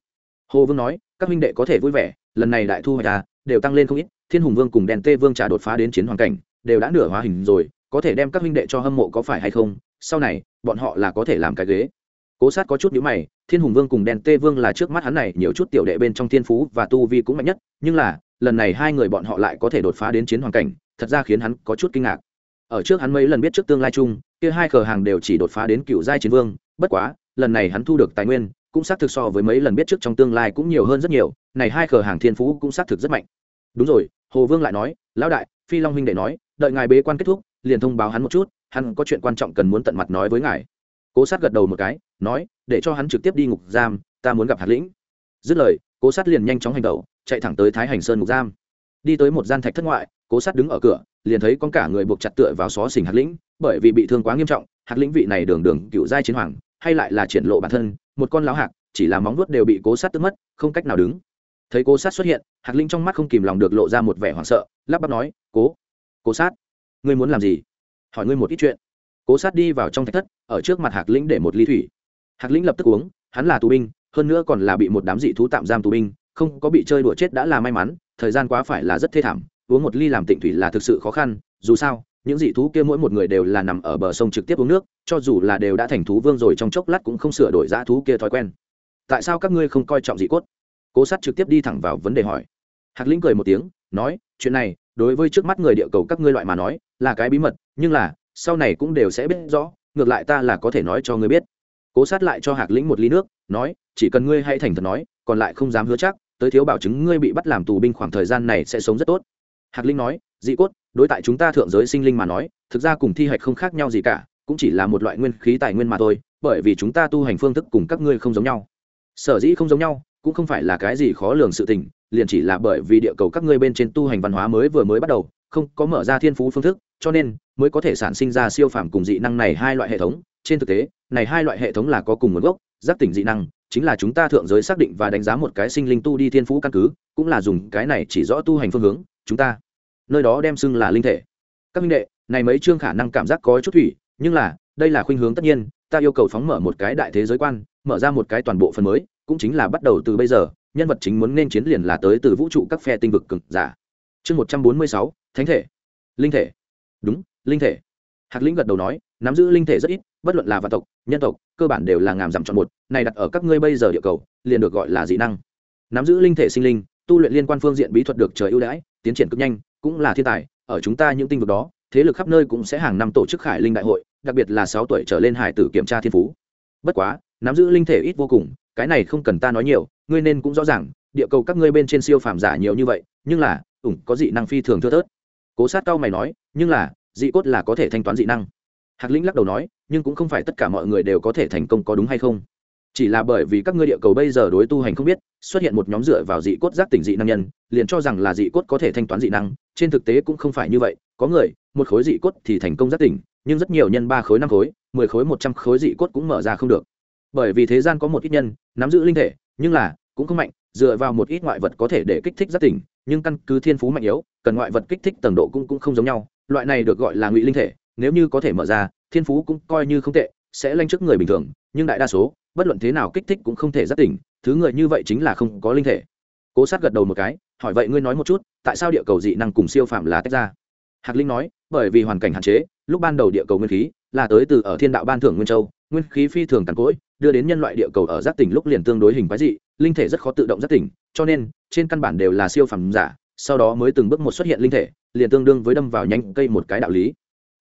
Speaker 1: Hồ vương nói, các huynh đệ có thể vui vẻ, lần này đại thu hoạch à đều tăng lên không ít, thiên hùng vương cùng đèn tê vương trả đột phá đến chiến hoàng cảnh, đều đã nửa hóa hình rồi, có thể đem các huynh đệ cho hâm mộ có phải hay không? Sau này, bọn họ là có thể làm cái ghế. Cố sát có chút nhữ mày, thiên hùng vương cùng đèn tê vương là trước mắt hắn này nhiều chút tiểu đệ bên trong thiên phú và tu vi cũng mạnh nhất, nhưng là, lần này hai người bọn họ lại có thể đột phá đến chiến hoàng cảnh, thật ra khiến hắn có chút kinh ngạc ở trước hắn mấy lần biết trước tương lai chung, kia hai cửa hàng đều chỉ đột phá đến cựu giai chiến vương, bất quá, lần này hắn thu được tài nguyên, cũng xác thực so với mấy lần biết trước trong tương lai cũng nhiều hơn rất nhiều, này hai cửa hàng thiên phú cũng xác thực rất mạnh. Đúng rồi, hồ vương lại nói, lão đại, phi long huynh đệ nói, đợi ngài bế quan kết thúc, liền thông báo hắn một chút, hắn có chuyện quan trọng cần muốn tận mặt nói với ngài. Cố sát gật đầu một cái, nói, để cho hắn trực tiếp đi ngục giam, ta muốn gặp hạt lĩnh. Dứt lời, cố sát liền nhanh chóng hành động, chạy thẳng tới thái hành sơn ngục giam. Đi tới một gian thạch thất ngoại cố sát đứng ở cửa, liền thấy con cả người buộc chặt tựa vào xó xỉnh hạt lĩnh, bởi vì bị thương quá nghiêm trọng hạt lĩnh vị này đường đường cựu giai chiến hoàng, hay lại là triển lộ bản thân, một con láo hạc, chỉ là móng vuốt đều bị cố sát tức mất, không cách nào đứng. Thấy cố sát xuất hiện hạt linh trong mắt không kìm lòng được lộ ra một vẻ hoảng sợ, lắp bắp nói, cố cố sát, ngươi muốn làm gì? Hỏi ngươi một ít chuyện. Cố sát đi vào trong thạch thất, ở trước mặt hạc lĩnh để một ly thủy. Hạc lĩnh lập tức uống, hắn là tù binh, hơn nữa còn là bị một đám dị thú tạm giam tù binh, không có bị chơi đùa chết đã là may mắn, thời gian quá phải là rất thê thảm uống một ly làm tịnh thủy là thực sự khó khăn, dù sao, những dị thú kia mỗi một người đều là nằm ở bờ sông trực tiếp uống nước, cho dù là đều đã thành thú vương rồi trong chốc lát cũng không sửa đổi dã thú kia thói quen. Tại sao các ngươi không coi trọng dị cốt? Cố sát trực tiếp đi thẳng vào vấn đề hỏi. Hạc lĩnh cười một tiếng, nói, chuyện này, đối với trước mắt người địa cầu các ngươi loại mà nói, là cái bí mật, nhưng là, sau này cũng đều sẽ biết rõ, ngược lại ta là có thể nói cho ngươi biết. Cố sát lại cho hạc lĩnh một ly nước, nói, chỉ cần ngươi hay thành thật nói, còn lại không dám hứa chắc, tới thiếu bảo chứng ngươi bị bắt làm tù binh khoảng thời gian này sẽ sống rất tốt hạc linh nói, dị cốt, đối tại chúng ta thượng giới sinh linh mà nói, thực ra cùng thi hạch không khác nhau gì cả, cũng chỉ là một loại nguyên khí tài nguyên mà thôi, bởi vì chúng ta tu hành phương thức cùng các ngươi không giống nhau. Sở dĩ không giống nhau, cũng không phải là cái gì khó lường sự tình, liền chỉ là bởi vì địa cầu các ngươi bên trên tu hành văn hóa mới vừa mới bắt đầu, không có mở ra thiên phú phương thức, cho nên mới có thể sản sinh ra siêu phàm cùng dị năng này hai loại hệ thống. Trên thực tế, này hai loại hệ thống là có cùng nguồn gốc, giác tỉnh dị năng, chính là chúng ta thượng giới xác định và đánh giá một cái sinh linh tu đi thiên phú căn cứ, cũng là dùng cái này chỉ rõ tu hành phương hướng chúng ta. Nơi đó đem xưng là linh thể. Các minh đệ, này mấy chương khả năng cảm giác có chút thủy, nhưng là, đây là khuynh hướng tất nhiên, ta yêu cầu phóng mở một cái đại thế giới quan, mở ra một cái toàn bộ phần mới, cũng chính là bắt đầu từ bây giờ, nhân vật chính muốn nên chiến liền là tới từ vũ trụ các phe tinh vực cực giả. Chương một trăm bốn mươi sáu, thánh thể. Linh thể. Đúng, linh thể. Hạc lĩnh gật đầu nói, nắm giữ linh thể rất ít, bất luận là vạn tộc, nhân tộc, cơ bản đều là ngàm giảm chọn một, này đặt ở các ngươi bây giờ địa cầu, liền được gọi là dị năng. Nắm giữ linh thể sinh linh tu luyện liên quan phương diện bí thuật được trời ưu đãi, tiến triển cực nhanh, cũng là thiên tài, ở chúng ta những tinh vực đó, thế lực khắp nơi cũng sẽ hàng năm tổ chức khải linh đại hội, đặc biệt là sáu tuổi trở lên hải tử kiểm tra thiên phú. Bất quá, nắm giữ linh thể ít vô cùng, cái này không cần ta nói nhiều, ngươi nên cũng rõ ràng, địa cầu các ngươi bên trên siêu phàm giả nhiều như vậy, nhưng là, ủng, có dị năng phi thường thưa thớt. Cố sát cao mày nói, nhưng là, dị cốt là có thể thanh toán dị năng. Hạc lĩnh lắc đầu nói, nhưng cũng không phải tất cả mọi người đều có thể thành công có đúng hay không chỉ là bởi vì các ngươi địa cầu bây giờ đối tu hành không biết, xuất hiện một nhóm dựa vào dị cốt giác tỉnh dị năng nhân, liền cho rằng là dị cốt có thể thanh toán dị năng, trên thực tế cũng không phải như vậy. Có người, một khối dị cốt thì thành công giác tỉnh, nhưng rất nhiều nhân ba khối, năm khối, mười khối, một trăm khối dị cốt cũng mở ra không được. Bởi vì thế gian có một ít nhân, nắm giữ linh thể, nhưng là, cũng không mạnh, dựa vào một ít ngoại vật có thể để kích thích giác tỉnh, nhưng căn cứ thiên phú mạnh yếu, cần ngoại vật kích thích tầng độ cũng cũng không giống nhau. Loại này được gọi là ngụy linh thể, nếu như có thể mở ra, thiên phú cũng coi như không tệ sẽ lanh trước người bình thường, nhưng đại đa số, bất luận thế nào kích thích cũng không thể giác tỉnh, thứ người như vậy chính là không có linh thể. Cố sát gật đầu một cái, hỏi, vậy ngươi nói một chút, tại sao địa cầu dị năng cùng siêu phạm là tách ra? Hạc linh nói, bởi vì hoàn cảnh hạn chế, lúc ban đầu địa cầu nguyên khí là tới từ ở thiên đạo ban thưởng nguyên châu, nguyên khí phi thường càn cỗi, đưa đến nhân loại địa cầu ở giác tỉnh lúc liền tương đối hình quái dị, linh thể rất khó tự động giác tỉnh, cho nên trên căn bản đều là siêu phẩm giả, sau đó mới từng bước một xuất hiện linh thể, liền tương đương với đâm vào nhánh cây một cái đạo lý.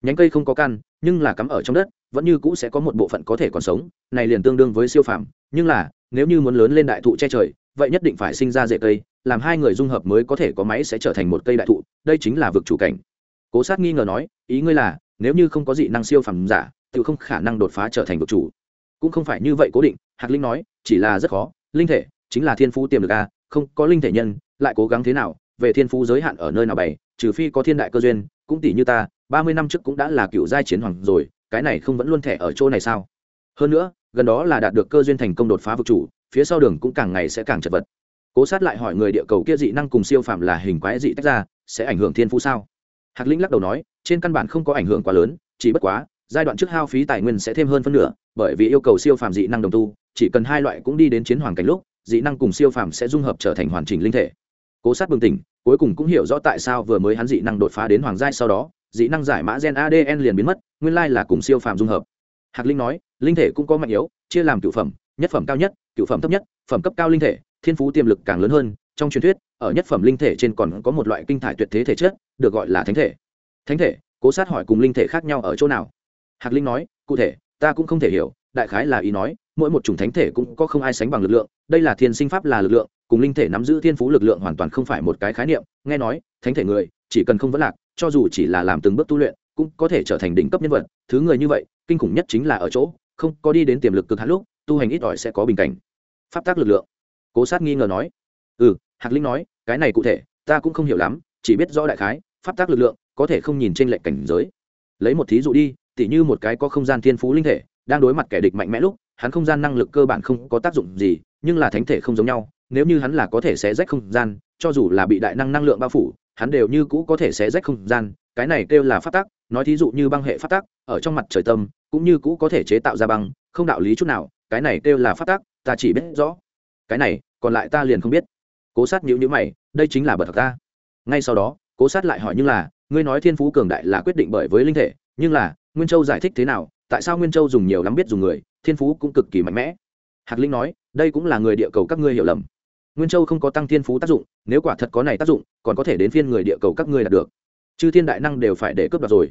Speaker 1: Nhánh cây không có căn, nhưng là cắm ở trong đất vẫn như cũ sẽ có một bộ phận có thể còn sống, này liền tương đương với siêu phẩm nhưng là, nếu như muốn lớn lên đại thụ che trời, vậy nhất định phải sinh ra rễ cây, làm hai người dung hợp mới có thể có máy sẽ trở thành một cây đại thụ, đây chính là vực chủ cảnh. Cố sát nghi ngờ nói, ý ngươi là, nếu như không có dị năng siêu phẩm giả tự không khả năng đột phá trở thành vực chủ. Cũng không phải như vậy cố định, hạc linh nói, chỉ là rất khó, linh thể, chính là thiên phú tiềm lực a, không có linh thể nhân, lại cố gắng thế nào, về thiên phú giới hạn ở nơi nào bày, trừ phi có thiên đại cơ duyên, cũng tỷ như ta, ba mươi năm trước cũng đã là cựu giai chiến hoàng rồi cái này không vẫn luôn thẻ ở chỗ này sao? Hơn nữa, gần đó là đạt được cơ duyên thành công đột phá vực chủ, phía sau đường cũng càng ngày sẽ càng chật vật. Cố sát lại hỏi người địa cầu kia dị năng cùng siêu phạm là hình quái dị tách ra, sẽ ảnh hưởng thiên phú sao? Hạc linh lắc đầu nói, trên căn bản không có ảnh hưởng quá lớn, chỉ bất quá, giai đoạn trước hao phí tài nguyên sẽ thêm hơn phân nửa, bởi vì yêu cầu siêu phàm dị năng đồng tu, chỉ cần hai loại cũng đi đến chiến hoàng cảnh lúc, dị năng cùng siêu phàm sẽ dung hợp trở thành hoàn chỉnh linh thể. Cố sát bừng tỉnh, cuối cùng cũng hiểu rõ tại sao vừa mới hắn dị năng đột phá đến hoàng giai sau đó dị năng giải mã gen adn liền biến mất, nguyên lai là cùng siêu phàm dung hợp. Hạc linh nói, linh thể cũng có mạnh yếu, chia làm cựu phẩm, nhất phẩm cao nhất, cựu phẩm thấp nhất, phẩm cấp cao linh thể, thiên phú tiềm lực càng lớn hơn. Trong truyền thuyết, ở nhất phẩm linh thể trên còn có một loại kinh thải tuyệt thế thể chất, được gọi là thánh thể. Thánh thể, cố sát hỏi cùng linh thể khác nhau ở chỗ nào? Hạc linh nói, cụ thể, ta cũng không thể hiểu, đại khái là ý nói, mỗi một chủng thánh thể cũng có không ai sánh bằng lực lượng, đây là thiên sinh pháp là lực lượng, cùng linh thể nắm giữ thiên phú lực lượng hoàn toàn không phải một cái khái niệm. Nghe nói, thánh thể người, chỉ cần không vấn lạc cho dù chỉ là làm từng bước tu luyện, cũng có thể trở thành đỉnh cấp nhân vật, thứ người như vậy, kinh khủng nhất chính là ở chỗ, không có đi đến tiềm lực cực hạn lúc, tu hành ít ỏi sẽ có bình cảnh. Pháp tác lực lượng. Cố sát nghi ngờ nói. Ừ hạc linh nói, cái này cụ thể, ta cũng không hiểu lắm, chỉ biết rõ đại khái, pháp tác lực lượng, có thể không nhìn trên lệnh cảnh giới. Lấy một thí dụ đi, tỉ như một cái có không gian thiên phú linh thể, đang đối mặt kẻ địch mạnh mẽ lúc, hắn không gian năng lực cơ bản không có tác dụng gì, nhưng là thánh thể không giống nhau, nếu như hắn là có thể xé rách không gian, cho dù là bị đại năng năng lượng bao phủ hắn đều như cũ có thể xé rách không gian, cái này kêu là phát tác nói thí dụ như băng hệ phát tác ở trong mặt trời tâm, cũng như cũ có thể chế tạo ra băng, không đạo lý chút nào, cái này kêu là phát tác ta chỉ biết rõ. Cái này, còn lại ta liền không biết. Cố sát nhữ nhữ mày, đây chính là bật thật ta. Ngay sau đó, cố sát lại hỏi như là, ngươi nói thiên phú cường đại là quyết định bởi với linh thể, nhưng là, nguyên châu giải thích thế nào, tại sao nguyên châu dùng nhiều lắm biết dùng người, thiên phú cũng cực kỳ mạnh mẽ. Hạc linh nói, đây cũng là người địa cầu các ngươi hiểu lầm nguyên châu không có tăng thiên phú tác dụng, nếu quả thật có này tác dụng, còn có thể đến phiên người địa cầu các ngươi đạt được. Chư thiên đại năng đều phải để cướp đoạt rồi.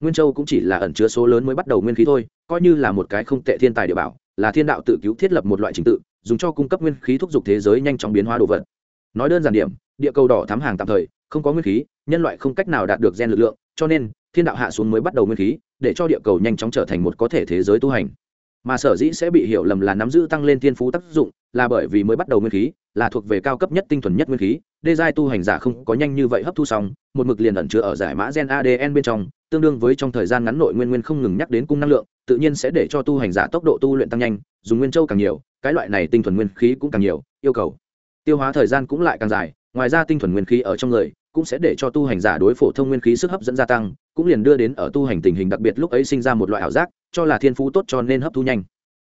Speaker 1: Nguyên châu cũng chỉ là ẩn chứa số lớn mới bắt đầu nguyên khí thôi, coi như là một cái không tệ thiên tài địa bảo, là thiên đạo tự cứu thiết lập một loại trình tự, dùng cho cung cấp nguyên khí thúc giục thế giới nhanh chóng biến hóa đồ vật. Nói đơn giản điểm, địa cầu đỏ thám hàng tạm thời, không có nguyên khí, nhân loại không cách nào đạt được gen lực lượng, cho nên thiên đạo hạ xuống mới bắt đầu nguyên khí, để cho địa cầu nhanh chóng trở thành một có thể thế giới tu hành mà sở dĩ sẽ bị hiểu lầm là nắm giữ tăng lên thiên phú tác dụng, là bởi vì mới bắt đầu nguyên khí, là thuộc về cao cấp nhất tinh thuần nhất nguyên khí. Đê giai tu hành giả không có nhanh như vậy hấp thu xong, một mực liền ẩn chứa ở giải mã gen adn bên trong, tương đương với trong thời gian ngắn nội nguyên nguyên không ngừng nhắc đến cung năng lượng, tự nhiên sẽ để cho tu hành giả tốc độ tu luyện tăng nhanh, dùng nguyên châu càng nhiều, cái loại này tinh thuần nguyên khí cũng càng nhiều, yêu cầu tiêu hóa thời gian cũng lại càng dài, ngoài ra tinh thuần nguyên khí ở trong người cũng sẽ để cho tu hành giả đối phổ thông nguyên khí sức hấp dẫn gia tăng, cũng liền đưa đến ở tu hành tình hình đặc biệt lúc ấy sinh ra một loại ảo giác cho là thiên phú tốt cho nên hấp thu nhanh.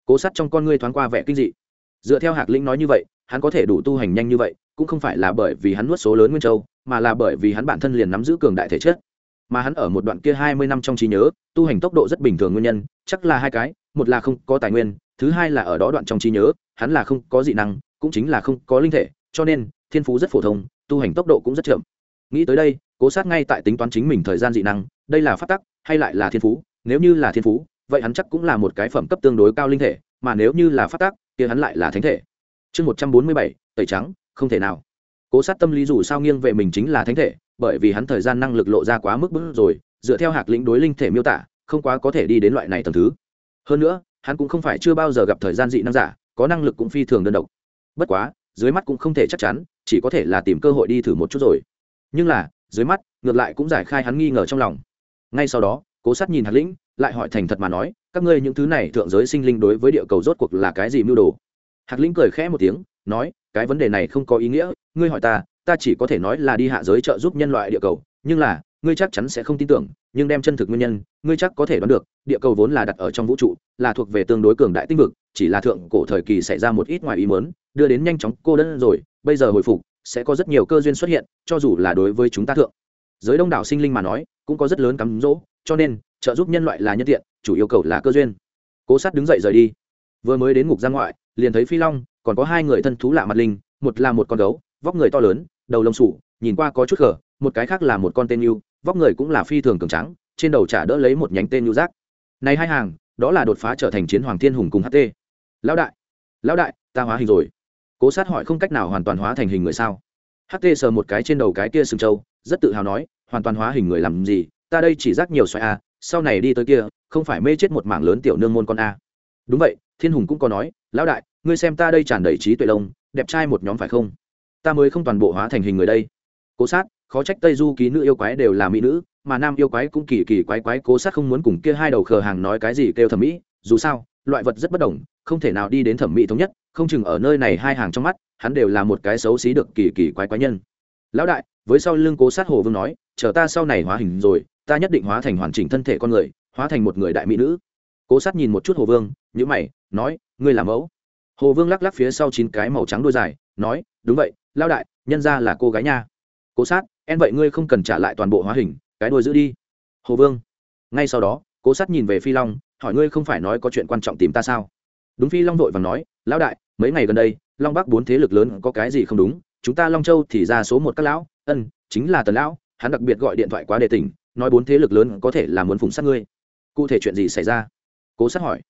Speaker 1: Cố sắt trong con ngươi thoáng qua vẻ kinh dị. Dựa theo hạc linh nói như vậy, hắn có thể đủ tu hành nhanh như vậy, cũng không phải là bởi vì hắn nuốt số lớn nguyên châu, mà là bởi vì hắn bản thân liền nắm giữ cường đại thể chất. Mà hắn ở một đoạn kia hai mươi năm trong trí nhớ, tu hành tốc độ rất bình thường nguyên nhân, chắc là hai cái, một là không có tài nguyên, thứ hai là ở đó đoạn trong trí nhớ, hắn là không có dị năng, cũng chính là không có linh thể, cho nên, thiên phú rất phổ thông, tu hành tốc độ cũng rất chậm. Nghĩ tới đây, cố sát ngay tại tính toán chính mình thời gian dị năng, đây là phát tắc, hay lại là thiên phú, nếu như là thiên phú vậy hắn chắc cũng là một cái phẩm cấp tương đối cao linh thể, mà nếu như là phát tác thì hắn lại là thánh thể. Chương một trăm bốn mươi bảy, tẩy trắng, không thể nào. Cố sát tâm lý dù sao nghiêng về mình chính là thánh thể, bởi vì hắn thời gian năng lực lộ ra quá mức bức rồi, dựa theo hạc lĩnh đối linh thể miêu tả, không quá có thể đi đến loại này tầm thứ. Hơn nữa, hắn cũng không phải chưa bao giờ gặp thời gian dị năng giả, có năng lực cũng phi thường đơn độc. Bất quá, dưới mắt cũng không thể chắc chắn, chỉ có thể là tìm cơ hội đi thử một chút rồi. Nhưng là, dưới mắt, ngược lại cũng giải khai hắn nghi ngờ trong lòng. Ngay sau đó, cố sát nhìn hạt lĩnh lại hỏi thành thật mà nói, các ngươi những thứ này thượng giới sinh linh đối với địa cầu rốt cuộc là cái gì mưu đồ? Hạc lĩnh cười khẽ một tiếng, nói, cái vấn đề này không có ý nghĩa, ngươi hỏi ta ta chỉ có thể nói là đi hạ giới trợ giúp nhân loại địa cầu, nhưng là, ngươi chắc chắn sẽ không tin tưởng, nhưng đem chân thực nguyên nhân, ngươi chắc có thể đoán được, địa cầu vốn là đặt ở trong vũ trụ, là thuộc về tương đối cường đại tinh vực, chỉ là thượng cổ thời kỳ xảy ra một ít ngoài ý mớn đưa đến nhanh chóng cô đơn rồi, bây giờ hồi phục, sẽ có rất nhiều cơ duyên xuất hiện, cho dù là đối với chúng ta thượng. Giới đông đảo sinh linh mà nói, cũng có rất lớn cắm rỗ cho nên trợ giúp nhân loại là nhân tiện, chủ yêu cầu là cơ duyên. Cố sát đứng dậy rời đi. Vừa mới đến ngục giang ngoại, liền thấy phi long, còn có hai người thân thú lạ mặt linh, một là một con gấu, vóc người to lớn, đầu lông sủ, nhìn qua có chút khở một cái khác là một con tên yêu, vóc người cũng là phi thường cường trắng trên đầu trả đỡ lấy một nhánh tên yêu giác này hai hàng, đó là đột phá trở thành chiến hoàng thiên hùng cùng ht lão đại lão đại, ta hóa hình rồi. Cố sát hỏi không cách nào hoàn toàn hóa thành hình người sao? Ht sờ một cái trên đầu cái kia sừng trâu, rất tự hào nói, hoàn toàn hóa hình người làm gì, ta đây chỉ rác nhiều xoài a sau này đi tới kia, không phải mê chết một mảng lớn tiểu nương môn con a. Đúng vậy, thiên hùng cũng có nói, lão đại, ngươi xem ta đây tràn đầy trí tuệ lông, đẹp trai một nhóm phải không? Ta mới không toàn bộ hóa thành hình người đây. Cố sát, khó trách tây du ký nữ yêu quái đều là mỹ nữ, mà nam yêu quái cũng kỳ kỳ quái quái, cố sát không muốn cùng kia hai đầu khờ hàng nói cái gì kêu thẩm mỹ, dù sao, loại vật rất bất đồng, không thể nào đi đến thẩm mỹ thống nhất, không chừng ở nơi này hai hàng trong mắt, hắn đều là một cái xấu xí được kỳ kỳ quái quái nhân. Lão đại, với sau lưng cố sát hồ vương nói, chờ ta sau này hóa hình rồi ta nhất định hóa thành hoàn chỉnh thân thể con người, hóa thành một người đại mỹ nữ. Cố sát nhìn một chút hồ vương nhữ mày, nói, ngươi làm mẫu. Hồ vương lắc lắc phía sau chín cái màu trắng đôi dài, nói, đúng vậy lao đại, nhân ra là cô gái nha. Cố sát em vậy ngươi không cần trả lại toàn bộ hóa hình, cái đôi giữ đi. Hồ vương, ngay sau đó, cố sát nhìn về phi long, hỏi ngươi không phải nói có chuyện quan trọng tìm ta sao? Đúng phi long vội và nói, lão đại, mấy ngày gần đây, long bắc bốn thế lực lớn có cái gì không đúng? Chúng ta long châu thì ra số một các lão, ân, chính là tần lão, hắn đặc biệt gọi điện thoại quá đề tỉnh nói bốn thế lực lớn có thể là muốn phùng sát ngươi. Cụ thể chuyện gì xảy ra? Cố sát hỏi.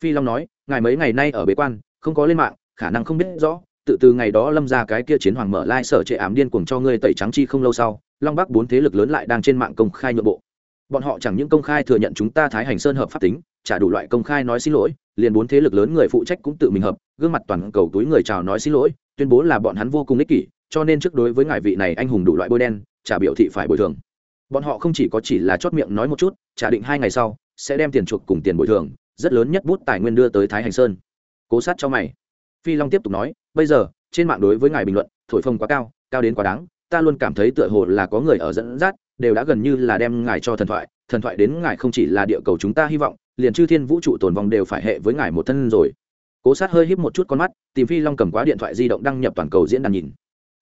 Speaker 1: Phi long nói, ngài mấy ngày nay ở bế quan, không có lên mạng, khả năng không biết rõ, tự từ ngày đó lâm ra cái kia chiến hoàng mở lai sở trệ ám điên cuồng cho ngươi tẩy trắng chi không lâu sau, long bắc bốn thế lực lớn lại đang trên mạng công khai nhượng bộ. Bọn họ chẳng những công khai thừa nhận chúng ta thái hành sơn hợp pháp tính trả đủ loại công khai nói xin lỗi, liền bốn thế lực lớn người phụ trách cũng tự mình hợp, gương mặt toàn cầu túi người chào nói xin lỗi, tuyên bố là bọn hắn vô cùng ích kỷ, cho nên trước đối với ngài vị này anh hùng đủ loại bôi đen trả biểu thị phải bồi thường bọn họ không chỉ có chỉ là chót miệng nói một chút, trả định hai ngày sau, sẽ đem tiền chuộc cùng tiền bồi thường, rất lớn nhất bút tài nguyên đưa tới thái hành sơn. Cố sát cho mày. Phi long tiếp tục nói, bây giờ, trên mạng đối với ngài bình luận, thổi phồng quá cao cao đến quá đáng, ta luôn cảm thấy tựa hồ là có người ở dẫn dắt, đều đã gần như là đem ngài cho thần thoại thần thoại đến ngài không chỉ là địa cầu chúng ta hy vọng, liền chư thiên vũ trụ tồn vong đều phải hệ với ngài một thân rồi. Cố sát hơi híp một chút con mắt, tìm phi long cầm quá điện thoại di động đăng nhập toàn cầu diễn đàn nhìn.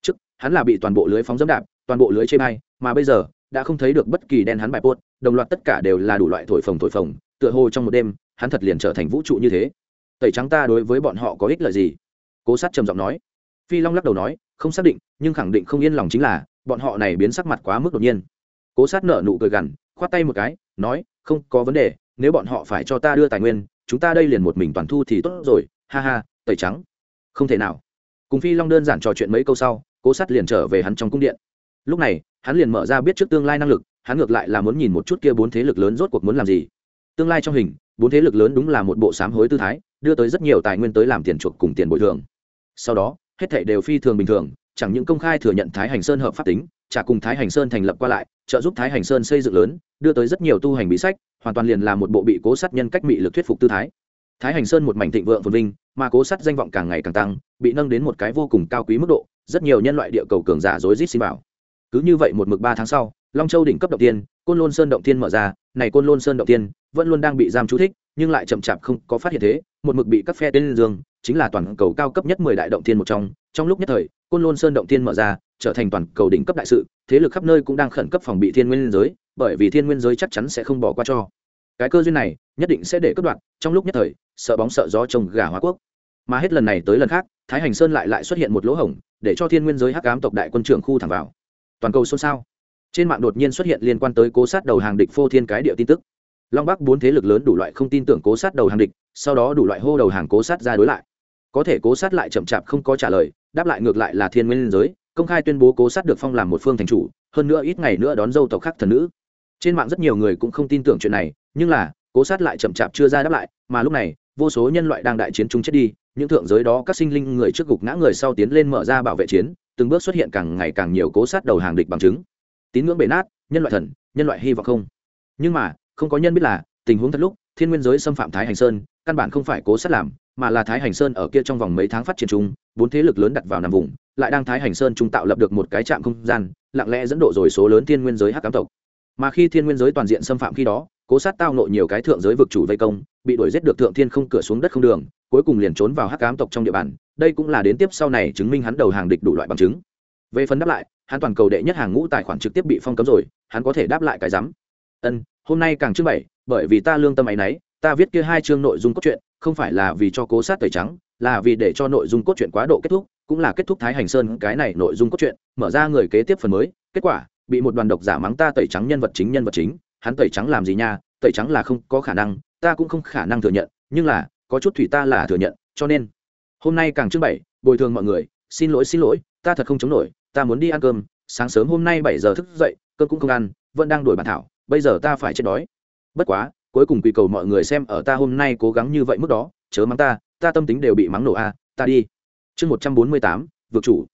Speaker 1: Trước, hắn là bị toàn bộ lưới phóng dẫm đạp, toàn bộ lưới chê bay mà bây giờ đã không thấy được bất kỳ đen hắn bài bốt đồng loạt tất cả đều là đủ loại thổi phồng thổi phồng, tựa hồ trong một đêm, hắn thật liền trở thành vũ trụ như thế. Tẩy trắng ta đối với bọn họ có ích lợi gì? Cố sát trầm giọng nói. Phi long lắc đầu nói, không xác định, nhưng khẳng định không yên lòng chính là, bọn họ này biến sắc mặt quá mức đột nhiên. Cố sát nở nụ cười gằn, khoát tay một cái, nói, không có vấn đề, nếu bọn họ phải cho ta đưa tài nguyên, chúng ta đây liền một mình toàn thu thì tốt rồi, ha ha, tẩy trắng. Không thể nào. Cùng phi long đơn giản trò chuyện mấy câu sau, cố sát liền trở về hắn trong cung điện lúc này, hắn liền mở ra biết trước tương lai năng lực, hắn ngược lại là muốn nhìn một chút kia bốn thế lực lớn rốt cuộc muốn làm gì. Tương lai trong hình, bốn thế lực lớn đúng là một bộ sám hối tư thái, đưa tới rất nhiều tài nguyên tới làm tiền chuộc cùng tiền bồi thường. Sau đó, hết thảy đều phi thường bình thường, chẳng những công khai thừa nhận thái hành sơn hợp pháp tính trả cùng thái hành sơn thành lập qua lại, trợ giúp thái hành sơn xây dựng lớn, đưa tới rất nhiều tu hành bí sách, hoàn toàn liền là một bộ bị cố sát nhân cách mị lực thuyết phục tư thái. Thái hành sơn một mảnh thịnh vượng phồn vinh, mà cố sát danh vọng càng ngày càng tăng, bị nâng đến một cái vô cùng cao quý mức độ, rất nhiều nhân loại địa cầu cường giả rối rít xin bảo cứ như vậy một mực ba tháng sau, long châu đỉnh cấp động tiên, côn lôn sơn động tiên mở ra, này côn lôn sơn động tiên vẫn luôn đang bị giam chú thích, nhưng lại chậm chạp không có phát hiện thế, một mực bị các phe tên dương, chính là toàn cầu cao cấp nhất mười đại động tiên một trong. Trong lúc nhất thời, côn lôn sơn động tiên mở ra, trở thành toàn cầu đỉnh cấp đại sự, thế lực khắp nơi cũng đang khẩn cấp phòng bị thiên nguyên giới, bởi vì thiên nguyên giới chắc chắn sẽ không bỏ qua cho. Cái cơ duyên này, nhất định sẽ để cất đoạn, trong lúc nhất thời, sợ bóng sợ gió trồng gà hóa quốc. Mà hết lần này tới lần khác, thái hành sơn lại lại xuất hiện một lỗ hổng, để cho thiên nguyên giới hắc ám tộc đại quân trưởng khu thẳng vào toàn cầu xôn xao. Trên mạng đột nhiên xuất hiện liên quan tới cố sát đầu hàng địch phô thiên cái địa tin tức. Long bắc bốn thế lực lớn đủ loại không tin tưởng cố sát đầu hàng địch, sau đó đủ loại hô đầu hàng cố sát ra đối lại. Có thể cố sát lại chậm chạp không có trả lời, đáp lại ngược lại là thiên nguyên giới, công khai tuyên bố cố sát được phong làm một phương thành chủ, hơn nữa ít ngày nữa đón dâu tộc khác thần nữ. Trên mạng rất nhiều người cũng không tin tưởng chuyện này, nhưng là, cố sát lại chậm chạp chưa ra đáp lại, mà lúc này, vô số nhân loại đang đại chiến chúng chết đi, những thượng giới đó các sinh linh người trước gục ngã người sau tiến lên mở ra bảo vệ chiến từng bước xuất hiện càng ngày càng nhiều cố sát đầu hàng địch bằng chứng. Tín ngưỡng bể nát, nhân loại thần, nhân loại hy vọng không. Nhưng mà, không có nhân biết là, tình huống thật lúc, thiên nguyên giới xâm phạm thái hành sơn, căn bản không phải cố sát làm, mà là thái hành sơn ở kia trong vòng mấy tháng phát triển chung, bốn thế lực lớn đặt vào nằm vùng, lại đang thái hành sơn chúng tạo lập được một cái trạm không gian, lặng lẽ dẫn độ rồi số lớn thiên nguyên giới hắc cám tộc. Mà khi thiên nguyên giới toàn diện xâm phạm khi đó, cố sát tao nộ nhiều cái thượng giới vực chủ vây công, bị đuổi giết được thượng thiên không cửa xuống đất không đường cuối cùng liền trốn vào hắc ám tộc trong địa bàn, đây cũng là đến tiếp sau này chứng minh hắn đầu hàng địch đủ loại bằng chứng. Về phần đáp lại, hắn toàn cầu đệ nhất hàng ngũ tài khoản trực tiếp bị phong cấm rồi, hắn có thể đáp lại cái rắm. Ân, hôm nay càng chương bảy bởi vì ta lương tâm ấy nấy, ta viết kia hai chương nội dung cốt truyện, không phải là vì cho cố sát tẩy trắng, là vì để cho nội dung cốt truyện quá độ kết thúc, cũng là kết thúc thái hành sơn cái này nội dung cốt truyện, mở ra người kế tiếp phần mới, kết quả, bị một đoàn độc giả mắng ta tẩy trắng nhân vật chính, nhân vật chính, hắn tẩy trắng làm gì nha, tẩy trắng là không có khả năng, ta cũng không khả năng thừa nhận, nhưng là có chút thủy ta là thừa nhận, cho nên, hôm nay càng chương bảy, bồi thường mọi người, xin lỗi xin lỗi, ta thật không chống nổi, ta muốn đi ăn cơm, sáng sớm hôm nay bảy giờ thức dậy, cơm cũng không ăn, vẫn đang đổi bản thảo, bây giờ ta phải chết đói. Bất quá, cuối cùng quỳ cầu mọi người xem ở ta hôm nay cố gắng như vậy mức đó, chớ mắng ta ta tâm tính đều bị mắng nổ a, ta đi. Chương một trăm bốn mươi tám, vượt chủ.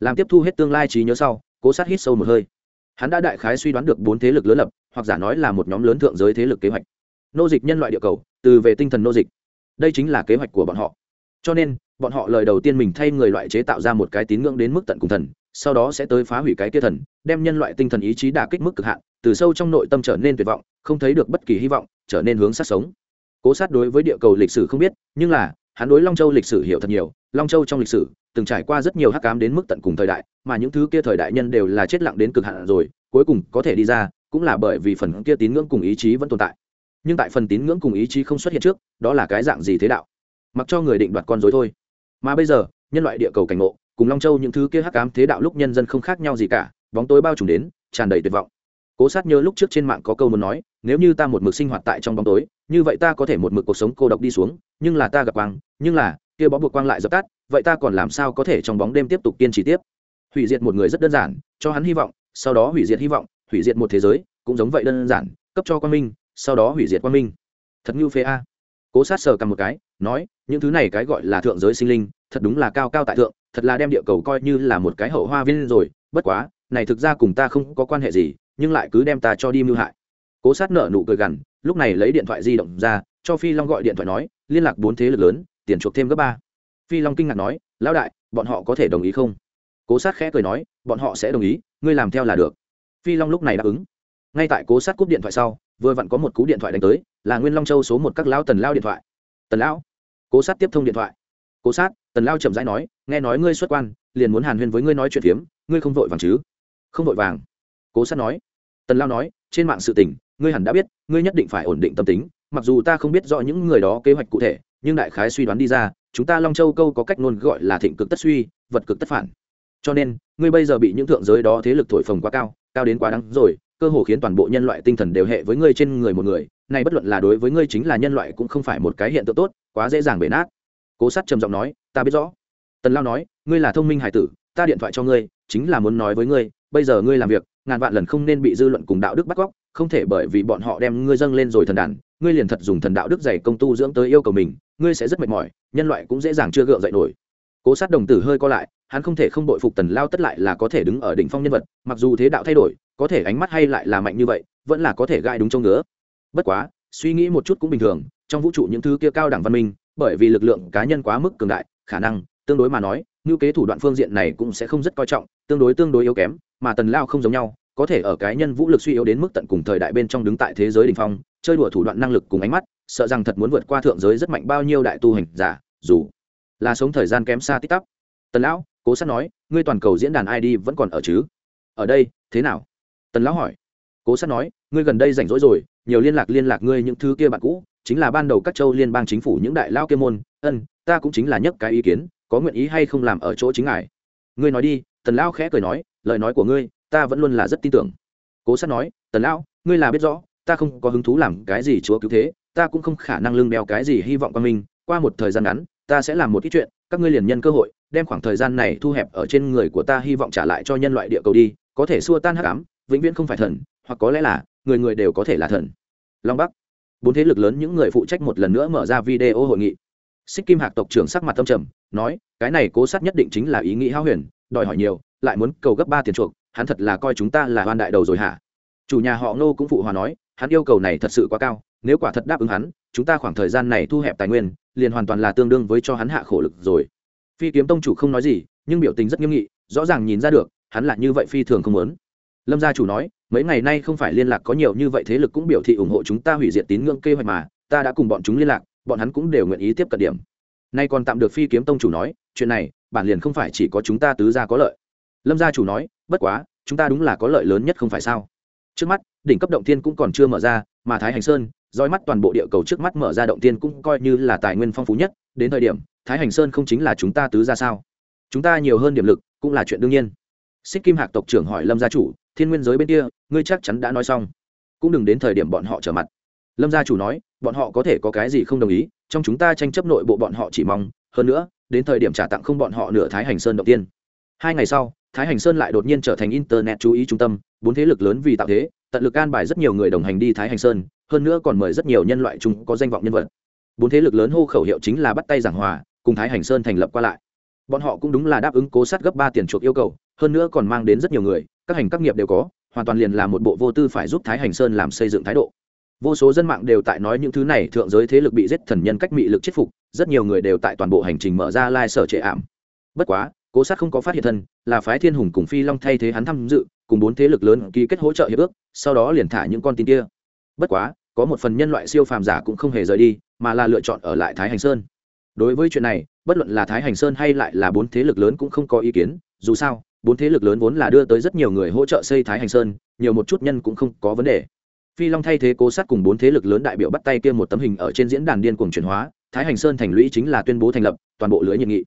Speaker 1: Làm tiếp thu hết tương lai trí nhớ sau, cố sát hít sâu một hơi. Hắn đã đại khái suy đoán được bốn thế lực lớn lập, hoặc giả nói là một nhóm lớn thượng giới thế lực kế hoạch. Nô dịch nhân loại địa cầu, từ về tinh thần nô dịch đây chính là kế hoạch của bọn họ. Cho nên, bọn họ lời đầu tiên mình thay người loại chế tạo ra một cái tín ngưỡng đến mức tận cùng thần, sau đó sẽ tới phá hủy cái kia thần, đem nhân loại tinh thần ý chí đả kích mức cực hạn, từ sâu trong nội tâm trở nên tuyệt vọng, không thấy được bất kỳ hy vọng, trở nên hướng sát sống. Cố sát đối với địa cầu lịch sử không biết, nhưng là, hắn đối long châu lịch sử hiểu thật nhiều, long châu trong lịch sử, từng trải qua rất nhiều hắc cám đến mức tận cùng thời đại, mà những thứ kia thời đại nhân đều là chết lặng đến cực hạn rồi, cuối cùng có thể đi ra, cũng là bởi vì phần kia tín ngưỡng cùng ý chí vẫn tồn tại nhưng tại phần tín ngưỡng cùng ý chí không xuất hiện trước, đó là cái dạng gì thế đạo? Mặc cho người định đoạt con dối thôi. Mà bây giờ, nhân loại địa cầu cảnh ngộ, cùng long châu những thứ kia hắc ám thế đạo lúc nhân dân không khác nhau gì cả, bóng tối bao trùm đến, tràn đầy tuyệt vọng. Cố sát nhớ lúc trước trên mạng có câu muốn nói, nếu như ta một mực sinh hoạt tại trong bóng tối, như vậy ta có thể một mực cuộc sống cô độc đi xuống, nhưng là ta gặp quang, nhưng là, kia bó buộc quang lại dập tắt, vậy ta còn làm sao có thể trong bóng đêm tiếp tục kiên trì tiếp? Hủy diệt một người rất đơn giản, cho hắn hy vọng, sau đó hủy diệt hy vọng, hủy diệt một thế giới, cũng giống vậy đơn giản, cấp cho quan minh sau đó hủy diệt quang minh. Thật như phê a. Cố sát sờ cầm một cái, nói, những thứ này cái gọi là thượng giới sinh linh, thật đúng là cao cao tại thượng, thật là đem địa cầu coi như là một cái hậu hoa viên rồi. Bất quá, này thực ra cùng ta không có quan hệ gì, nhưng lại cứ đem ta cho đi mưu hại. Cố sát nợ nụ cười gằn, lúc này lấy điện thoại di động ra, cho phi long gọi điện thoại nói, liên lạc bốn thế lực lớn, tiền chuộc thêm gấp ba. Phi long kinh ngạc nói, lão đại, bọn họ có thể đồng ý không? Cố sát khẽ cười nói, bọn họ sẽ đồng ý, ngươi làm theo là được. Phi long lúc này đáp ứng. Ngay tại cố sát cúp điện thoại sau vừa vặn có một cú điện thoại đánh tới, là nguyên long châu số một các lão tần lao điện thoại. Tần lão? Cố sát tiếp thông điện thoại. Cố sát, tần lao chậm rãi nói, nghe nói ngươi xuất quan, liền muốn hàn huyên với ngươi nói chuyện phiếm, ngươi không vội vàng chứ? Không vội vàng. Cố sát nói. Tần lao nói, trên mạng sự tình, ngươi hẳn đã biết, ngươi nhất định phải ổn định tâm tính, mặc dù ta không biết rõ những người đó kế hoạch cụ thể, nhưng đại khái suy đoán đi ra, chúng ta long châu câu có cách ngôn gọi là thịnh cực tất suy, vật cực tất phản. Cho nên, ngươi bây giờ bị những thượng giới đó thế lực thổi phồng quá cao cao đến quá đắng rồi cơ hồ khiến toàn bộ nhân loại tinh thần đều hệ với ngươi trên người một người, này bất luận là đối với ngươi chính là nhân loại cũng không phải một cái hiện tượng tốt, quá dễ dàng bể nát. Cố sát trầm giọng nói, ta biết rõ. Tần lao nói, ngươi là thông minh hải tử, ta điện thoại cho ngươi, chính là muốn nói với ngươi, bây giờ ngươi làm việc, ngàn vạn lần không nên bị dư luận cùng đạo đức bắt cóc, không thể bởi vì bọn họ đem ngươi dâng lên rồi thần đàn, ngươi liền thật dùng thần đạo đức dày công tu dưỡng tới yêu cầu mình, ngươi sẽ rất mệt mỏi, nhân loại cũng dễ dàng chưa gượng dậy nổi. Cố sát đồng tử hơi co lại hắn không thể không bội phục tần lao tất lại là có thể đứng ở đỉnh phong nhân vật, mặc dù thế đạo thay đổi, có thể ánh mắt hay lại là mạnh như vậy, vẫn là có thể gai đúng trong ngứa. Bất quá, suy nghĩ một chút cũng bình thường, trong vũ trụ những thứ kia cao đẳng văn minh, bởi vì lực lượng cá nhân quá mức cường đại, khả năng, tương đối mà nói ngữ kế thủ đoạn phương diện này cũng sẽ không rất coi trọng, tương đối tương đối yếu kém, mà tần lao không giống nhau, có thể ở cái nhân vũ lực suy yếu đến mức tận cùng thời đại bên trong đứng tại thế giới đỉnh phong, chơi đùa thủ đoạn năng lực cùng ánh mắt, sợ rằng thật muốn vượt qua thượng giới rất mạnh bao nhiêu đại tu hành giả, dù là sống thời gian kém xa tích tắp. Tần lão cố sát nói, ngươi toàn cầu diễn đàn id vẫn còn ở chứ? Ở đây, thế nào? Tần lão hỏi. Cố sát nói, ngươi gần đây rảnh rỗi rồi, nhiều liên lạc liên lạc ngươi những thứ kia bạn cũ, chính là ban đầu các châu liên bang chính phủ những đại lao kia môn. Ân, ta cũng chính là nhất cái ý kiến, có nguyện ý hay không làm ở chỗ chính ngài. Ngươi nói đi. Tần lão khẽ cười nói, lời nói của ngươi, ta vẫn luôn là rất tin tưởng. Cố sát nói, tần lão, ngươi là biết rõ, ta không có hứng thú làm cái gì chúa cứu thế, ta cũng không khả năng lưng đeo cái gì hy vọng qua mình. Qua một thời gian ngắn, ta sẽ làm một ít chuyện các ngươi liền nhân cơ hội, đem khoảng thời gian này thu hẹp ở trên người của ta, hy vọng trả lại cho nhân loại địa cầu đi, có thể xua tan hắc ám, vĩnh viễn không phải thần, hoặc có lẽ là, người người đều có thể là thần. Long bắc. Bốn thế lực lớn những người phụ trách một lần nữa mở ra video hội nghị. Xích kim hạc tộc trưởng sắc mặt tâm trầm, nói, cái này cố sát nhất định chính là ý nghĩ hao huyền, đòi hỏi nhiều, lại muốn cầu gấp ba tiền chuộc, hắn thật là coi chúng ta là hoan đại đầu rồi hả? Chủ nhà họ ngô cũng phụ hòa nói, hắn yêu cầu này thật sự quá cao, nếu quả thật đáp ứng hắn, chúng ta khoảng thời gian này thu hẹp tài nguyên liền hoàn toàn là tương đương với cho hắn hạ khổ lực rồi. Phi kiếm tông chủ không nói gì, nhưng biểu tình rất nghiêm nghị, rõ ràng nhìn ra được, hắn là như vậy phi thường không muốn. Lâm gia chủ nói, mấy ngày nay không phải liên lạc có nhiều như vậy thế lực cũng biểu thị ủng hộ chúng ta hủy diệt tín ngưỡng kế hoạch mà, ta đã cùng bọn chúng liên lạc, bọn hắn cũng đều nguyện ý tiếp cận điểm. Nay còn tạm được phi kiếm tông chủ nói, chuyện này, bản liền không phải chỉ có chúng ta tứ gia có lợi. Lâm gia chủ nói, bất quá, chúng ta đúng là có lợi lớn nhất không phải sao? Trước mắt, đỉnh cấp động thiên cũng còn chưa mở ra, mà thái hành sơn dõi mắt toàn bộ địa cầu trước mắt mở ra động tiên cũng coi như là tài nguyên phong phú nhất, đến thời điểm, thái hành sơn không chính là chúng ta tứ ra sao? Chúng ta nhiều hơn điểm lực, cũng là chuyện đương nhiên. Xích kim hạc tộc trưởng hỏi lâm gia chủ, thiên nguyên giới bên kia, ngươi chắc chắn đã nói xong. Cũng đừng đến thời điểm bọn họ trở mặt. Lâm gia chủ nói, bọn họ có thể có cái gì không đồng ý, trong chúng ta tranh chấp nội bộ bọn họ chỉ mong, hơn nữa, đến thời điểm trả tặng không bọn họ nửa thái hành sơn động tiên. Hai ngày sau, thái hành sơn lại đột nhiên trở thành internet chú ý trung tâm bốn thế lực lớn vì tạo thế, tận lực an bài rất nhiều người đồng hành đi thái hành sơn, hơn nữa còn mời rất nhiều nhân loại chúng có danh vọng nhân vật. Bốn thế lực lớn hô khẩu hiệu chính là bắt tay giảng hòa, cùng thái hành sơn thành lập qua lại. Bọn họ cũng đúng là đáp ứng cố sát gấp ba tiền chuộc yêu cầu, hơn nữa còn mang đến rất nhiều người, các hành các nghiệp đều có, hoàn toàn liền là một bộ vô tư phải giúp thái hành sơn làm xây dựng thái độ. Vô số dân mạng đều tại nói những thứ này, thượng giới thế lực bị giết thần nhân cách mị lực chết phục, rất nhiều người đều tại toàn bộ hành trình mở ra lai、like、sở trệ ảm. Bất quá cố sát không có phát hiện thân, là phái thiên hùng cùng phi long thay thế hắn tham dự, cùng bốn thế lực lớn ký kết hỗ trợ hiệp ước, sau đó liền thả những con tin kia. Bất quá, có một phần nhân loại siêu phàm giả cũng không hề rời đi, mà là lựa chọn ở lại thái hành sơn. Đối với chuyện này, bất luận là thái hành sơn hay lại là bốn thế lực lớn cũng không có ý kiến, dù sao, bốn thế lực lớn vốn là đưa tới rất nhiều người hỗ trợ xây thái hành sơn, nhiều một chút nhân cũng không có vấn đề. Phi long thay thế cố sát cùng bốn thế lực lớn đại biểu bắt tay kia một tấm hình ở trên diễn đàn điên cuồng chuyển hóa, thái hành sơn thành lũy chính là tuyên bố thành lập, toàn bộ lưới nhiệt nghị.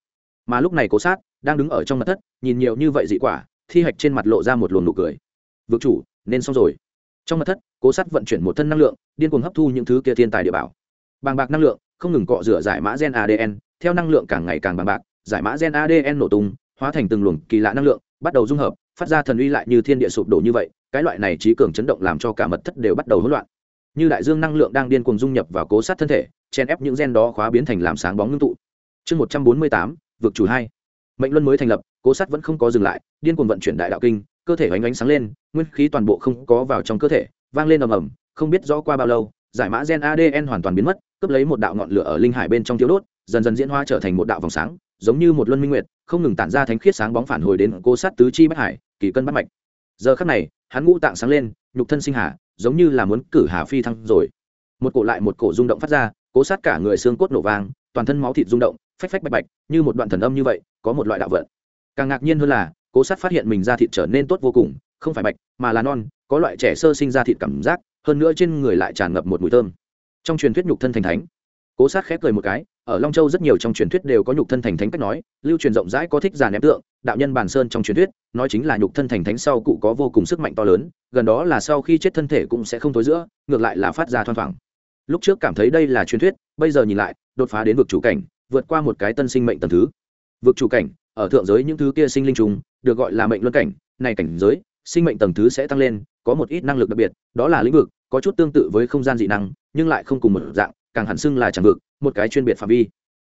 Speaker 1: Mà lúc này cố sát đang đứng ở trong mặt thất, nhìn nhiều như vậy dị quả, thi hạch trên mặt lộ ra một luồng nụ cười. Vực chủ, nên xong rồi. Trong mặt thất, cố sắt vận chuyển một thân năng lượng, điên cuồng hấp thu những thứ kia thiên tài địa bảo. Bàng bạc năng lượng, không ngừng cọ rửa giải mã gen adn theo năng lượng càng ngày càng bàng bạc, giải mã gen adn nổ tung, hóa thành từng luồng kỳ lạ năng lượng, bắt đầu dung hợp, phát ra thần uy lại như thiên địa sụp đổ như vậy, cái loại này trí cường chấn động làm cho cả mật thất đều bắt đầu hỗn loạn. Như đại dương năng lượng đang điên cuồng dung nhập vào cố sát thân thể chen ép những gen đó khóa biến thành làm sáng bóng ngưng tụ. Chương một trăm bốn mươi tám, vực chủ hai mệnh luân mới thành lập, cố sát vẫn không có dừng lại, điên cuồng vận chuyển đại đạo kinh, cơ thể oanh ánh sáng lên, nguyên khí toàn bộ không có vào trong cơ thể, vang lên ầm ầm, không biết rõ qua bao lâu, giải mã gen adn hoàn toàn biến mất, cướp lấy một đạo ngọn lửa ở linh hải bên trong thiếu đốt, dần dần diễn hóa trở thành một đạo vòng sáng, giống như một luân minh nguyệt, không ngừng tản ra thánh khiết sáng bóng phản hồi đến cố sát tứ chi bất hải, kỳ cân bắt mạch. Giờ khắc này, hắn ngũ tạng sáng lên, nhục thân sinh hà, giống như là muốn cử hà phi thăng rồi. Một cổ lại một cổ rung động phát ra, cố sát cả người xương cốt nổ vang, toàn thân máu thịt rung động phách phách bạch bạch, như một đoạn thần âm như vậy, có một loại đạo vận. Càng ngạc nhiên hơn là, cố sát phát hiện mình da thịt trở nên tốt vô cùng, không phải bạch, mà là non, có loại trẻ sơ sinh ra thịt cảm giác, hơn nữa trên người lại tràn ngập một mùi thơm. Trong truyền thuyết nhục thân thành thánh, cố sát khép cười một cái, ở long châu rất nhiều trong truyền thuyết đều có nhục thân thành thánh cách nói, lưu truyền rộng rãi có thích giả ném tượng, đạo nhân bàn sơn trong truyền thuyết, nói chính là nhục thân thành thánh sau cụ có vô cùng sức mạnh to lớn, gần đó là sau khi chết thân thể cũng sẽ không tối giữa, ngược lại là phát ra thoang thoảng. Lúc trước cảm thấy đây là truyền thuyết, bây giờ nhìn lại, đột phá đến vực chủ cảnh vượt qua một cái tân sinh mệnh tầng thứ. Vực chủ cảnh, ở thượng giới những thứ kia sinh linh trùng, được gọi là mệnh luân cảnh, này cảnh giới, sinh mệnh tầng thứ sẽ tăng lên, có một ít năng lực đặc biệt, đó là lĩnh vực, có chút tương tự với không gian dị năng, nhưng lại không cùng một dạng, càng hẳn xưng là chẳng vực, một cái chuyên biệt phạm vi.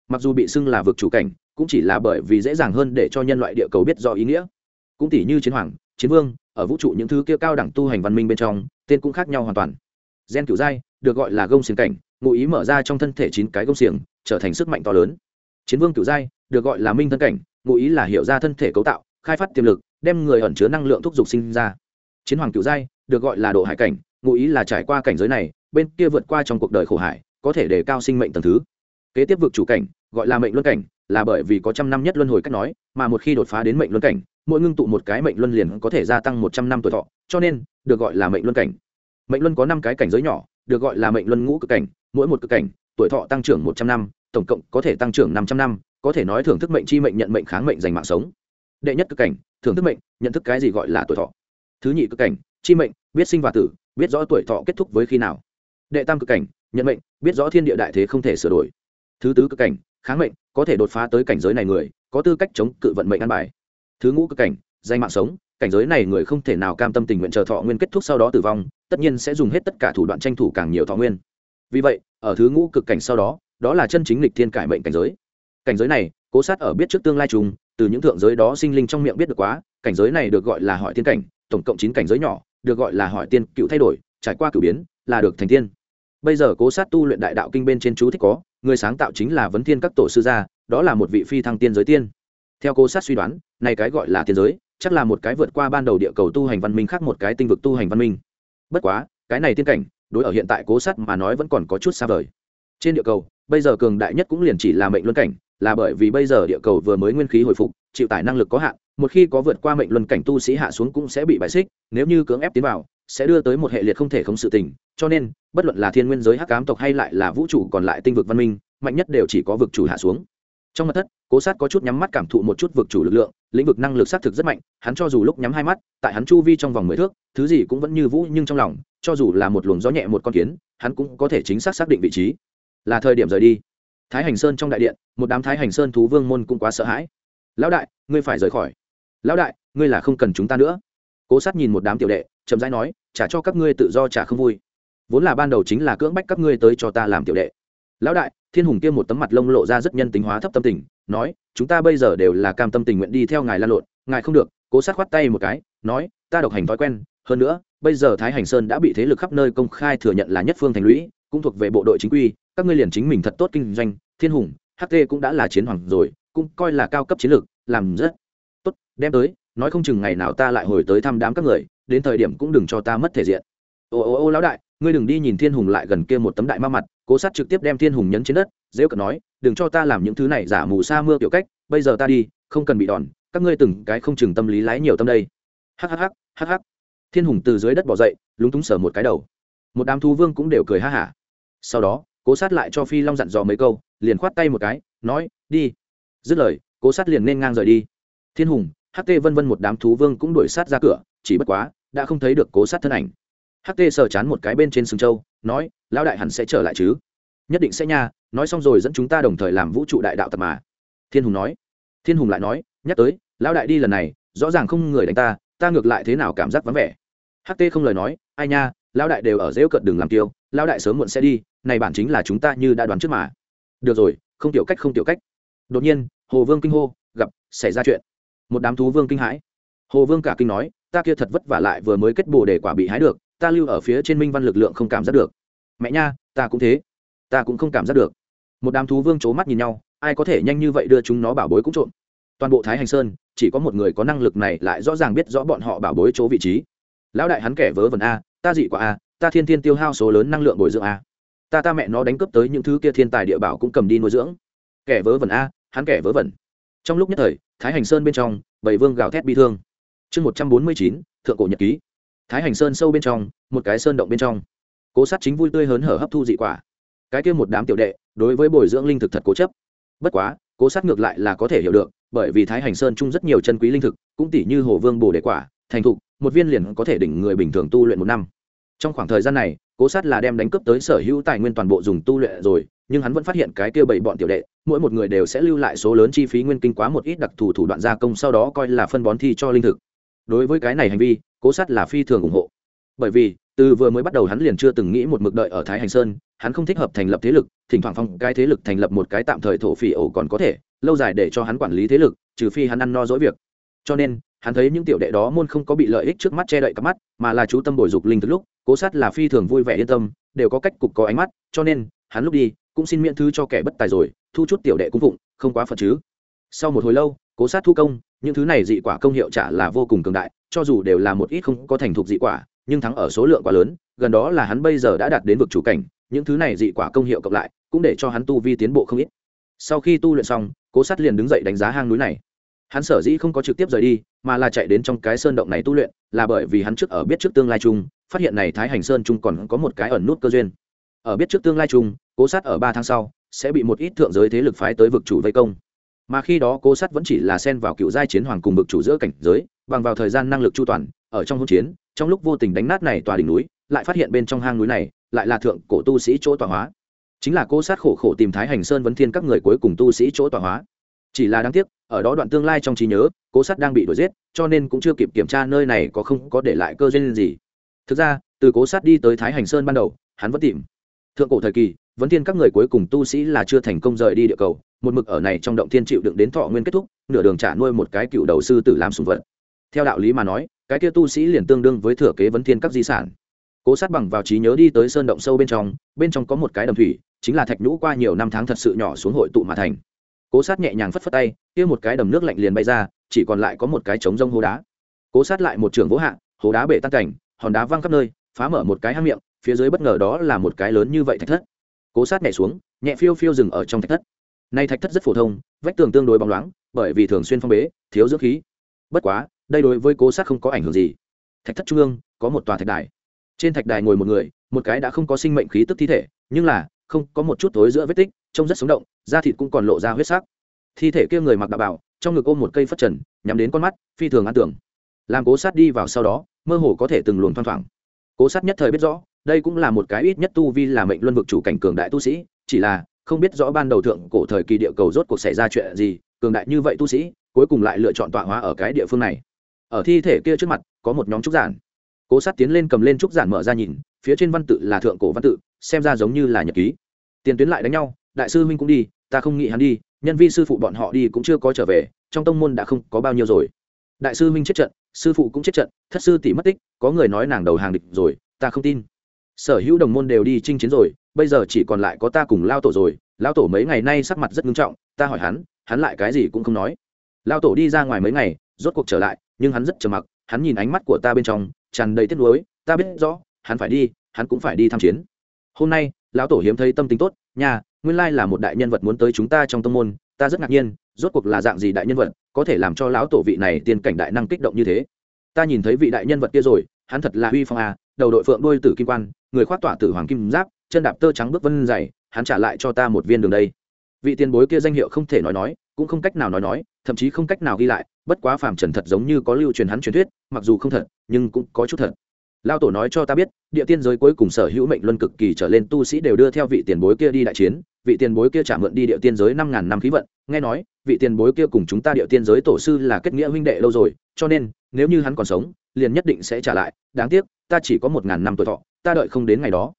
Speaker 1: Mặc dù bị xưng là vực chủ cảnh, cũng chỉ là bởi vì dễ dàng hơn để cho nhân loại địa cầu biết rõ ý nghĩa. Cũng tỷ như chiến hoàng, chiến vương, ở vũ trụ những thứ kia cao đẳng tu hành văn minh bên trong, tên cũng khác nhau hoàn toàn. Gen cửu giai được gọi là gông xiềng cảnh, ngụ ý mở ra trong thân thể chín cái gông xiềng trở thành sức mạnh to lớn. Chiến vương kiểu giai, được gọi là minh thân cảnh, ngụ ý là hiểu ra thân thể cấu tạo, khai phát tiềm lực, đem người ẩn chứa năng lượng thúc giục sinh ra. Chiến hoàng cựu giai, được gọi là độ hải cảnh, ngụ ý là trải qua cảnh giới này, bên kia vượt qua trong cuộc đời khổ hải, có thể đề cao sinh mệnh tầng thứ. Kế tiếp vực chủ cảnh, gọi là mệnh luân cảnh, là bởi vì có trăm năm nhất luân hồi cách nói, mà một khi đột phá đến mệnh luân cảnh, mỗi ngưng tụ một cái mệnh luân liền có thể gia tăng một trăm năm tuổi thọ, cho nên, được gọi là mệnh luân cảnh. Mệnh luân có năm cái cảnh giới nhỏ, được gọi là mệnh luân ngũ cực cảnh, mỗi một cực cảnh, tuổi thọ tăng trưởng một trăm năm tổng cộng có thể tăng trưởng năm trăm năm, có thể nói thưởng thức mệnh chi mệnh, nhận mệnh kháng mệnh dành mạng sống. Đệ nhất cực cảnh, thưởng thức mệnh, nhận thức cái gì gọi là tuổi thọ. Thứ nhị cực cảnh, chi mệnh, biết sinh và tử, biết rõ tuổi thọ kết thúc với khi nào. Đệ tam cực cảnh, nhận mệnh, biết rõ thiên địa đại thế không thể sửa đổi. Thứ tứ cực cảnh, kháng mệnh, có thể đột phá tới cảnh giới này người, có tư cách chống cự vận mệnh ăn bài. Thứ ngũ cực cảnh danh mạng sống, cảnh giới này người không thể nào cam tâm tình nguyện chờ thọ nguyên kết thúc sau đó tử vong, tất nhiên sẽ dùng hết tất cả thủ đoạn tranh thủ càng nhiều thọ nguyên. Vì vậy, ở thứ ngũ cực cảnh sau đó đó là chân chính lịch thiên cải mệnh cảnh giới. Cảnh giới này, cố sát ở biết trước tương lai trùng, từ những thượng giới đó sinh linh trong miệng biết được quá, cảnh giới này được gọi là hỏi tiên cảnh, tổng cộng chín cảnh giới nhỏ, được gọi là hỏi tiên, cựu thay đổi, trải qua cửu biến, là được thành tiên. Bây giờ cố sát tu luyện đại đạo kinh bên trên chú thích có, người sáng tạo chính là vấn thiên các tổ sư gia, đó là một vị phi thăng tiên giới tiên. Theo cố sát suy đoán, này cái gọi là tiên giới, chắc là một cái vượt qua ban đầu địa cầu tu hành văn minh khác một cái tinh vực tu hành văn minh. Bất quá, cái này tiên cảnh, đối ở hiện tại cố sát mà nói vẫn còn có chút xa vời. Trên địa cầu bây giờ cường đại nhất cũng liền chỉ là mệnh luân cảnh, là bởi vì bây giờ địa cầu vừa mới nguyên khí hồi phục, chịu tải năng lực có hạn, một khi có vượt qua mệnh luân cảnh tu sĩ hạ xuống cũng sẽ bị bại xích, nếu như cưỡng ép tiến vào, sẽ đưa tới một hệ liệt không thể không sự tình. Cho nên, bất luận là thiên nguyên giới hắc cám tộc hay lại là vũ trụ còn lại tinh vực văn minh, mạnh nhất đều chỉ có vực chủ hạ xuống. Trong mặt thất, cố sát có chút nhắm mắt cảm thụ một chút vực chủ lực lượng, lĩnh vực năng lực xác thực rất mạnh, hắn cho dù lúc nhắm hai mắt, tại hắn chu vi trong vòng mười thước, thứ gì cũng vẫn như vũ nhưng trong lòng, cho dù là một luồng gió nhẹ một con kiến, hắn cũng có thể chính xác xác định vị trí là thời điểm rời đi. Thái hành sơn trong đại điện, một đám thái hành sơn thú vương môn cũng quá sợ hãi. Lão đại, ngươi phải rời khỏi. Lão đại, ngươi là không cần chúng ta nữa. Cố sát nhìn một đám tiểu đệ, chậm rãi nói, trả cho các ngươi tự do trả không vui. Vốn là ban đầu chính là cưỡng bách các ngươi tới cho ta làm tiểu đệ. Lão đại, thiên hùng kia một tấm mặt lông lộ ra rất nhân tính hóa thấp tâm tình, nói, chúng ta bây giờ đều là cam tâm tình nguyện đi theo ngài lan lộn, ngài không được. Cố sát khoát tay một cái, nói, ta độc hành thói quen, hơn nữa bây giờ thái hành sơn đã bị thế lực khắp nơi công khai thừa nhận là nhất phương thành lũy, cũng thuộc về bộ đội chính quy, các ngươi liền chính mình thật tốt kinh doanh, thiên hùng ht cũng đã là chiến hoàng rồi, cũng coi là cao cấp chiến lược, làm rất tốt, đem tới, nói không chừng ngày nào ta lại hồi tới thăm đám các người, đến thời điểm cũng đừng cho ta mất thể diện ô ô ô, lão đại, ngươi đừng đi nhìn thiên hùng lại gần kia một tấm đại ma mặt, cố sát trực tiếp đem thiên hùng nhấn trên đất, dễ cận nói, đừng cho ta làm những thứ này giả mù sa mưa kiểu cách, bây giờ ta đi, không cần bị đòn, các ngươi từng cái không chừng tâm lý lái nhiều tâm đây hhh hắc thiên hùng từ dưới đất bỏ dậy, lúng túng sờ một cái đầu. Một đám thú vương cũng đều cười ha hả. Sau đó, cố sát lại cho phi long dặn dò mấy câu, liền khoát tay một cái, nói, đi. Dứt lời, cố sát liền nên ngang rời đi. Thiên hùng ht vân vân một đám thú vương cũng đuổi sát ra cửa, chỉ bất quá, đã không thấy được cố sát thân ảnh. Ht sờ chán một cái bên trên sừng châu, nói, lão đại hẳn sẽ trở lại chứ? Nhất định sẽ nha, nói xong rồi dẫn chúng ta đồng thời làm vũ trụ đại đạo tập mà. Thiên hùng nói. Thiên hùng lại nói, nhắc tới, lão đại đi lần này, rõ ràng không người đánh ta ta ngược lại thế nào cảm giác vắng vẻ. Ht không lời nói, ai nha, lão đại đều ở dễu cận đường làm tiêu lão đại sớm muộn sẽ đi, này bản chính là chúng ta như đã đoán trước mà. Được rồi, không tiểu cách, không tiểu cách. Đột nhiên, hồ vương kinh hô, gặp, xảy ra chuyện. Một đám thú vương kinh hãi. Hồ vương cả kinh nói, ta kia thật vất vả lại vừa mới kết bồ để quả bị hái được, ta lưu ở phía trên minh văn lực lượng không cảm giác được. Mẹ nha, ta cũng thế, ta cũng không cảm giác được. Một đám thú vương c h ố mắt nhìn nhau, ai có thể nhanh như vậy đưa chúng nó bảo bối cũng trộn toàn bộ thái hành sơn, chỉ có một người có năng lực này lại rõ ràng biết rõ bọn họ bảo bối chỗ vị trí. Lão đại hắn kẻ vớ vẩn a, ta dị quả a, ta thiên thiên tiêu hao số lớn năng lượng bồi dưỡng a. Ta ta mẹ nó đánh cướp tới những thứ kia thiên tài địa bảo cũng cầm đi nuôi dưỡng. Kẻ vớ vẩn a, hắn kẻ vớ vẩn. Trong lúc nhất thời, thái hành sơn bên trong, bảy vương gào thét bi thương. Chương một trăm bốn mươi chín, thượng cổ nhật ký. Thái hành sơn sâu bên trong, một cái sơn động bên trong. Cố sát chính vui tươi hớn hở hấp thu dị quả. Cái kia một đám tiểu đệ, đối với bồi dưỡng linh thực thật cố chấp. Bất quá, cố sát ngược lại là có thể hiểu được bởi vì thái hành sơn chung rất nhiều chân quý linh thực, cũng tỷ như hồ vương bồ đề quả, thành thục, một viên liền có thể đỉnh người bình thường tu luyện một năm. Trong khoảng thời gian này, cố sát là đem đánh cướp tới sở hữu tài nguyên toàn bộ dùng tu luyện rồi, nhưng hắn vẫn phát hiện cái kia bảy bọn tiểu đệ, mỗi một người đều sẽ lưu lại số lớn chi phí nguyên kinh quá một ít đặc thù thủ đoạn gia công sau đó coi là phân bón thi cho linh thực. Đối với cái này hành vi, cố sát là phi thường ủng hộ. Bởi vì, từ vừa mới bắt đầu hắn liền chưa từng nghĩ một mực đợi ở thái hành sơn, hắn không thích hợp thành lập thế lực, thỉnh thoảng phong cái thế lực thành lập một cái tạm thời thổ phỉ ổ còn có thể lâu dài để cho hắn quản lý thế lực trừ phi hắn ăn no dỗi việc. Cho nên hắn thấy những tiểu đệ đó môn không có bị lợi ích trước mắt che đậy cặp mắt mà là chú tâm bồi dục linh thực lúc cố sát là phi thường vui vẻ yên tâm đều có cách cục có ánh mắt cho nên hắn lúc đi cũng xin miễn thư cho kẻ bất tài rồi thu chút tiểu đệ cũng vụng, không quá phật chứ. Sau một hồi lâu cố sát thu công những thứ này dị quả công hiệu trả là vô cùng cường đại cho dù đều là một ít không có thành thục dị quả nhưng thắng ở số lượng quá lớn gần đó là hắn bây giờ đã đạt đến vực chủ cảnh những thứ này dị quả công hiệu cộng lại cũng để cho hắn tu vi tiến bộ không ít. Sau khi tu luyện xong cố sát liền đứng dậy đánh giá hang núi này. Hắn sở dĩ không có trực tiếp rời đi, mà là chạy đến trong cái sơn động này tu luyện, là bởi vì hắn trước ở biết trước tương lai chung, phát hiện này thái hành sơn chung còn có một cái ẩn nút cơ duyên. Ở biết trước tương lai chung, cố sát ở ba tháng sau, sẽ bị một ít thượng giới thế lực phái tới vực chủ vây công. Mà khi đó cố sát vẫn chỉ là xen vào cựu giai chiến hoàng cùng bực chủ giữa cảnh giới, bằng vào thời gian năng lực chu toàn, ở trong hỗn chiến, trong lúc vô tình đánh nát này tòa đỉnh núi, lại phát hiện bên trong hang núi này, lại là thượng cổ tu sĩ chỗ tọa hóa chính là cố sát khổ khổ tìm thái hành sơn vấn thiên các người cuối cùng tu sĩ chỗ tọa hóa. Chỉ là đáng tiếc, ở đó đoạn tương lai trong trí nhớ, cố sát đang bị đuổi giết, cho nên cũng chưa kịp kiểm tra nơi này có không có để lại cơ duyên gì. Thực ra, từ cố sát đi tới thái hành sơn ban đầu, hắn vẫn tìm. Thượng cổ thời kỳ, vấn thiên các người cuối cùng tu sĩ là chưa thành công rời đi địa cầu, một mực ở này trong động thiên chịu đựng đến thọ nguyên kết thúc, nửa đường trả nuôi một cái cựu đầu sư tử làm sùng vật. Theo đạo lý mà nói, cái kia tu sĩ liền tương đương với thừa kế vấn thiên các di sản. Cố sát bằng vào trí nhớ đi tới sơn động sâu bên trong bên trong có một cái đầm thủy chính là thạch nhũ qua nhiều năm tháng thật sự nhỏ xuống hội tụ mà thành. Cố sát nhẹ nhàng phất phất tay, kia một cái đầm nước lạnh liền bay ra, chỉ còn lại có một cái trống rông hố đá. Cố sát lại một trường vỗ hạ, hố đá bể tan cảnh, hòn đá văng khắp nơi, phá mở một cái hang miệng, phía dưới bất ngờ đó là một cái lớn như vậy thạch thất. Cố sát nhảy xuống, nhẹ phiêu phiêu dừng ở trong thạch thất. Nay thạch thất rất phổ thông, vách tường tương đối bóng loáng, bởi vì thường xuyên phong bế, thiếu dưỡng khí. Bất quá, đây đối với cố sát không có ảnh hưởng gì. Thạch thất trung ương, có một tòa thạch đài. Trên thạch đài ngồi một người, một cái đã không có sinh mệnh khí tức thi thể, nhưng là không có một chút tối giữa vết tích, trông rất sống động, da thịt cũng còn lộ ra huyết sắc. Thi thể kia người mặc đạo bảo, trong ngực ôm một cây phất trần, nhắm đến con mắt, phi thường an tưởng. Làm cố sát đi vào sau đó, mơ hồ có thể từng luồn thoang thoảng. Cố sát nhất thời biết rõ, đây cũng là một cái ít nhất tu vi là mệnh luân vực chủ cảnh cường đại tu sĩ, chỉ là không biết rõ ban đầu thượng cổ thời kỳ địa cầu rốt cuộc xảy ra chuyện gì, cường đại như vậy tu sĩ, cuối cùng lại lựa chọn tọa hóa ở cái địa phương này. Ở thi thể kia trước mặt, có một nhóm trúc giản. Cố sát tiến lên cầm lên trúc giản mở ra nhìn, phía trên văn tự là thượng cổ văn tự xem ra giống như là nhật ký. Tiền tuyến lại đánh nhau, đại sư huynh cũng đi, ta không nghĩ hắn đi, nhân vi sư phụ bọn họ đi cũng chưa có trở về, trong tông môn đã không có bao nhiêu rồi. Đại sư huynh chết trận, sư phụ cũng chết trận, thất sư tỷ mất tích, có người nói nàng đầu hàng địch rồi, ta không tin. Sở hữu đồng môn đều đi chinh chiến rồi, bây giờ chỉ còn lại có ta cùng lao tổ rồi, lao tổ mấy ngày nay sắc mặt rất nghiêm trọng, ta hỏi hắn hắn lại cái gì cũng không nói. Lao tổ đi ra ngoài mấy ngày, rốt cuộc trở lại, nhưng hắn rất trầm mặc, hắn nhìn ánh mắt của ta bên trong, tràn đầy tiếc nuối, ta biết rõ, hắn phải đi, hắn cũng phải đi tham chiến hôm nay, lão tổ hiếm thấy tâm tính tốt nhà nguyên lai là một đại nhân vật muốn tới chúng ta trong tâm môn, ta rất ngạc nhiên, rốt cuộc là dạng gì đại nhân vật, có thể làm cho lão tổ vị này tiên cảnh đại năng kích động như thế. Ta nhìn thấy vị đại nhân vật kia rồi, hắn thật là huy phong à đầu đội phượng đôi tử kim quan, người khoác tỏa tử hoàng kim giáp, chân đạp tơ trắng bước vân dày, hắn trả lại cho ta một viên đường đây. Vị tiền bối kia danh hiệu không thể nói nói, cũng không cách nào nói nói, thậm chí không cách nào ghi lại, bất quá phàm trần thật giống như có lưu truyền hắn truyền thuyết, mặc dù không thật, nhưng cũng có chút thật lao tổ nói cho ta biết, địa tiên giới cuối cùng sở hữu mệnh luân cực kỳ trở lên, tu sĩ đều đưa theo vị tiền bối kia đi đại chiến, vị tiền bối kia trả mượn đi địa tiên giới năm ngàn năm khí vận. Nghe nói, vị tiền bối kia cùng chúng ta địa tiên giới tổ sư là kết nghĩa huynh đệ lâu rồi, cho nên, nếu như hắn còn sống, liền nhất định sẽ trả lại. Đáng tiếc, ta chỉ có một ngàn năm tuổi thọ, ta đợi không đến ngày đó.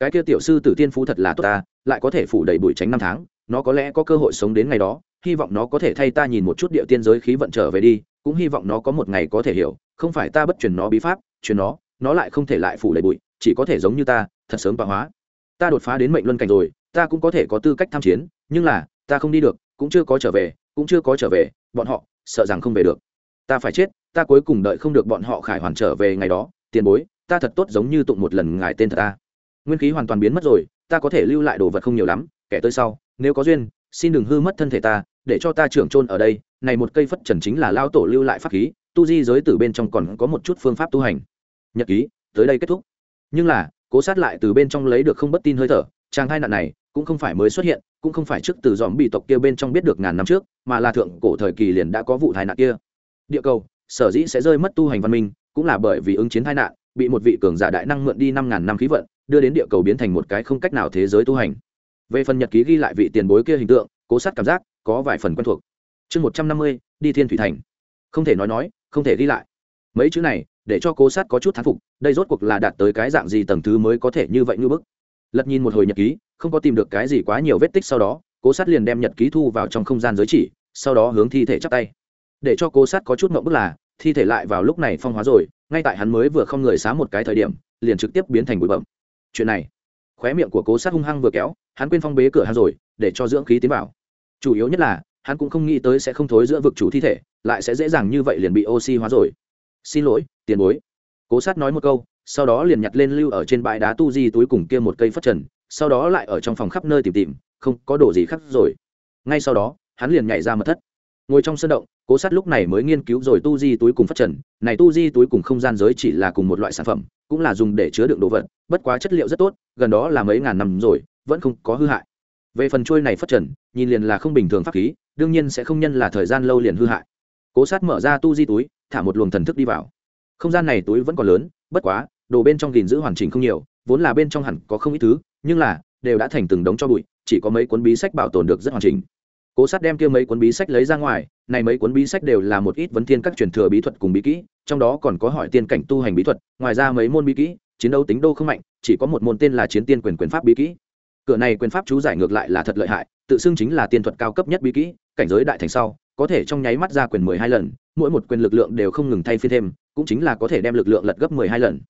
Speaker 1: Cái kia tiểu sư tử tiên phú thật là tốt ta, lại có thể phủ đầy bụi tránh năm tháng, nó có lẽ có cơ hội sống đến ngày đó, hy vọng nó có thể thay ta nhìn một chút địa tiên giới khí vận trở về đi, cũng hy vọng nó có một ngày có thể hiểu, không phải ta bất truyền nó bí pháp, truyền nó nó lại không thể lại phủ đầy bụi, chỉ có thể giống như ta, thật sớm tọa hóa. Ta đột phá đến mệnh luân cảnh rồi, ta cũng có thể có tư cách tham chiến, nhưng là, ta không đi được, cũng chưa có trở về, cũng chưa có trở về, bọn họ, sợ rằng không về được. Ta phải chết, ta cuối cùng đợi không được bọn họ khải hoàn trở về ngày đó, tiền bối, ta thật tốt giống như tụng một lần ngài tên thật ta. Nguyên khí hoàn toàn biến mất rồi, ta có thể lưu lại đồ vật không nhiều lắm, kẻ tới sau, nếu có duyên, xin đừng hư mất thân thể ta, để cho ta trưởng trôn ở đây. Này một cây phất trần chính là lao tổ lưu lại pháp khí, tu di giới từ bên trong còn có một chút phương pháp tu hành nhật ký, tới đây kết thúc. Nhưng là, cố sát lại từ bên trong lấy được không bất tin hơi thở trang hai nạn này cũng không phải mới xuất hiện, cũng không phải trước từ dòm bị tộc kia bên trong biết được ngàn năm trước, mà là thượng cổ thời kỳ liền đã có vụ tai nạn kia. Địa cầu, sở dĩ sẽ rơi mất tu hành văn minh, cũng là bởi vì ứng chiến tai nạn, bị một vị cường giả đại năng mượn đi năm ngàn năm khí vận, đưa đến địa cầu biến thành một cái không cách nào thế giới tu hành. Về phần nhật ký ghi lại vị tiền bối kia hình tượng, cố sát cảm giác có vài phần quen thuộc. Chương một trăm năm mươi, đi thiên thủy thành. Không thể nói nói, không thể ghi lại. Mấy chữ này để cho cố sát có chút thán phục, đây rốt cuộc là đạt tới cái dạng gì tầng thứ mới có thể như vậy như bức. Lật nhìn một hồi nhật ký, không có tìm được cái gì quá nhiều vết tích sau đó, cố sát liền đem nhật ký thu vào trong không gian giới chỉ, sau đó hướng thi thể chắp tay. Để cho cố sát có chút mộng bức là, thi thể lại vào lúc này phong hóa rồi, ngay tại hắn mới vừa không người xá một cái thời điểm, liền trực tiếp biến thành bụi bẩm chuyện này, khóe miệng của cố sát hung hăng vừa kéo, hắn quên phong bế cửa hắn rồi, để cho dưỡng khí tiến vào. Chủ yếu nhất là, hắn cũng không nghĩ tới sẽ không thối giữa vực chủ thi thể, lại sẽ dễ dàng như vậy liền bị oxy hóa rồi xin lỗi, tiền bối. Cố sát nói một câu, sau đó liền nhặt lên lưu ở trên bãi đá tu di túi cùng kia một cây phất trần, sau đó lại ở trong phòng khắp nơi tìm tìm, không có đồ gì khác rồi. Ngay sau đó, hắn liền nhảy ra mật thất. Ngồi trong sân động, cố sát lúc này mới nghiên cứu rồi tu di túi cùng phất trần. Này tu di túi cùng không gian giới chỉ là cùng một loại sản phẩm, cũng là dùng để chứa đựng đồ vật, bất quá chất liệu rất tốt, gần đó là mấy ngàn năm rồi, vẫn không có hư hại. Về phần trôi này phất trần, nhìn liền là không bình thường pháp khí, đương nhiên sẽ không nhân là thời gian lâu liền hư hại. Cố sát mở ra tu di túi thả một luồng thần thức đi vào. Không gian này túi vẫn còn lớn, bất quá, đồ bên trong gìn giữ hoàn chỉnh không nhiều, vốn là bên trong hẳn có không ít thứ, nhưng là, đều đã thành từng đống cho bụi, chỉ có mấy cuốn bí sách bảo tồn được rất hoàn chỉnh. Cố sát đem kia mấy cuốn bí sách lấy ra ngoài, này mấy cuốn bí sách đều là một ít vấn thiên các truyền thừa bí thuật cùng bí kỹ, trong đó còn có hỏi tiên cảnh tu hành bí thuật, ngoài ra mấy môn bí kỹ, chiến đấu tính đô không mạnh, chỉ có một môn tên là chiến tiên quyền quyền pháp bí kỹ. Cửa này quyền pháp chú giải ngược lại là thật lợi hại, tự xưng chính là tiên thuật cao cấp nhất bí kỹ, cảnh giới đại thành sau, có thể trong nháy mắt ra quyền mười hai lần mỗi một quyền lực lượng đều không ngừng thay phiên thêm, cũng chính là có thể đem lực lượng lật gấp mười hai lần.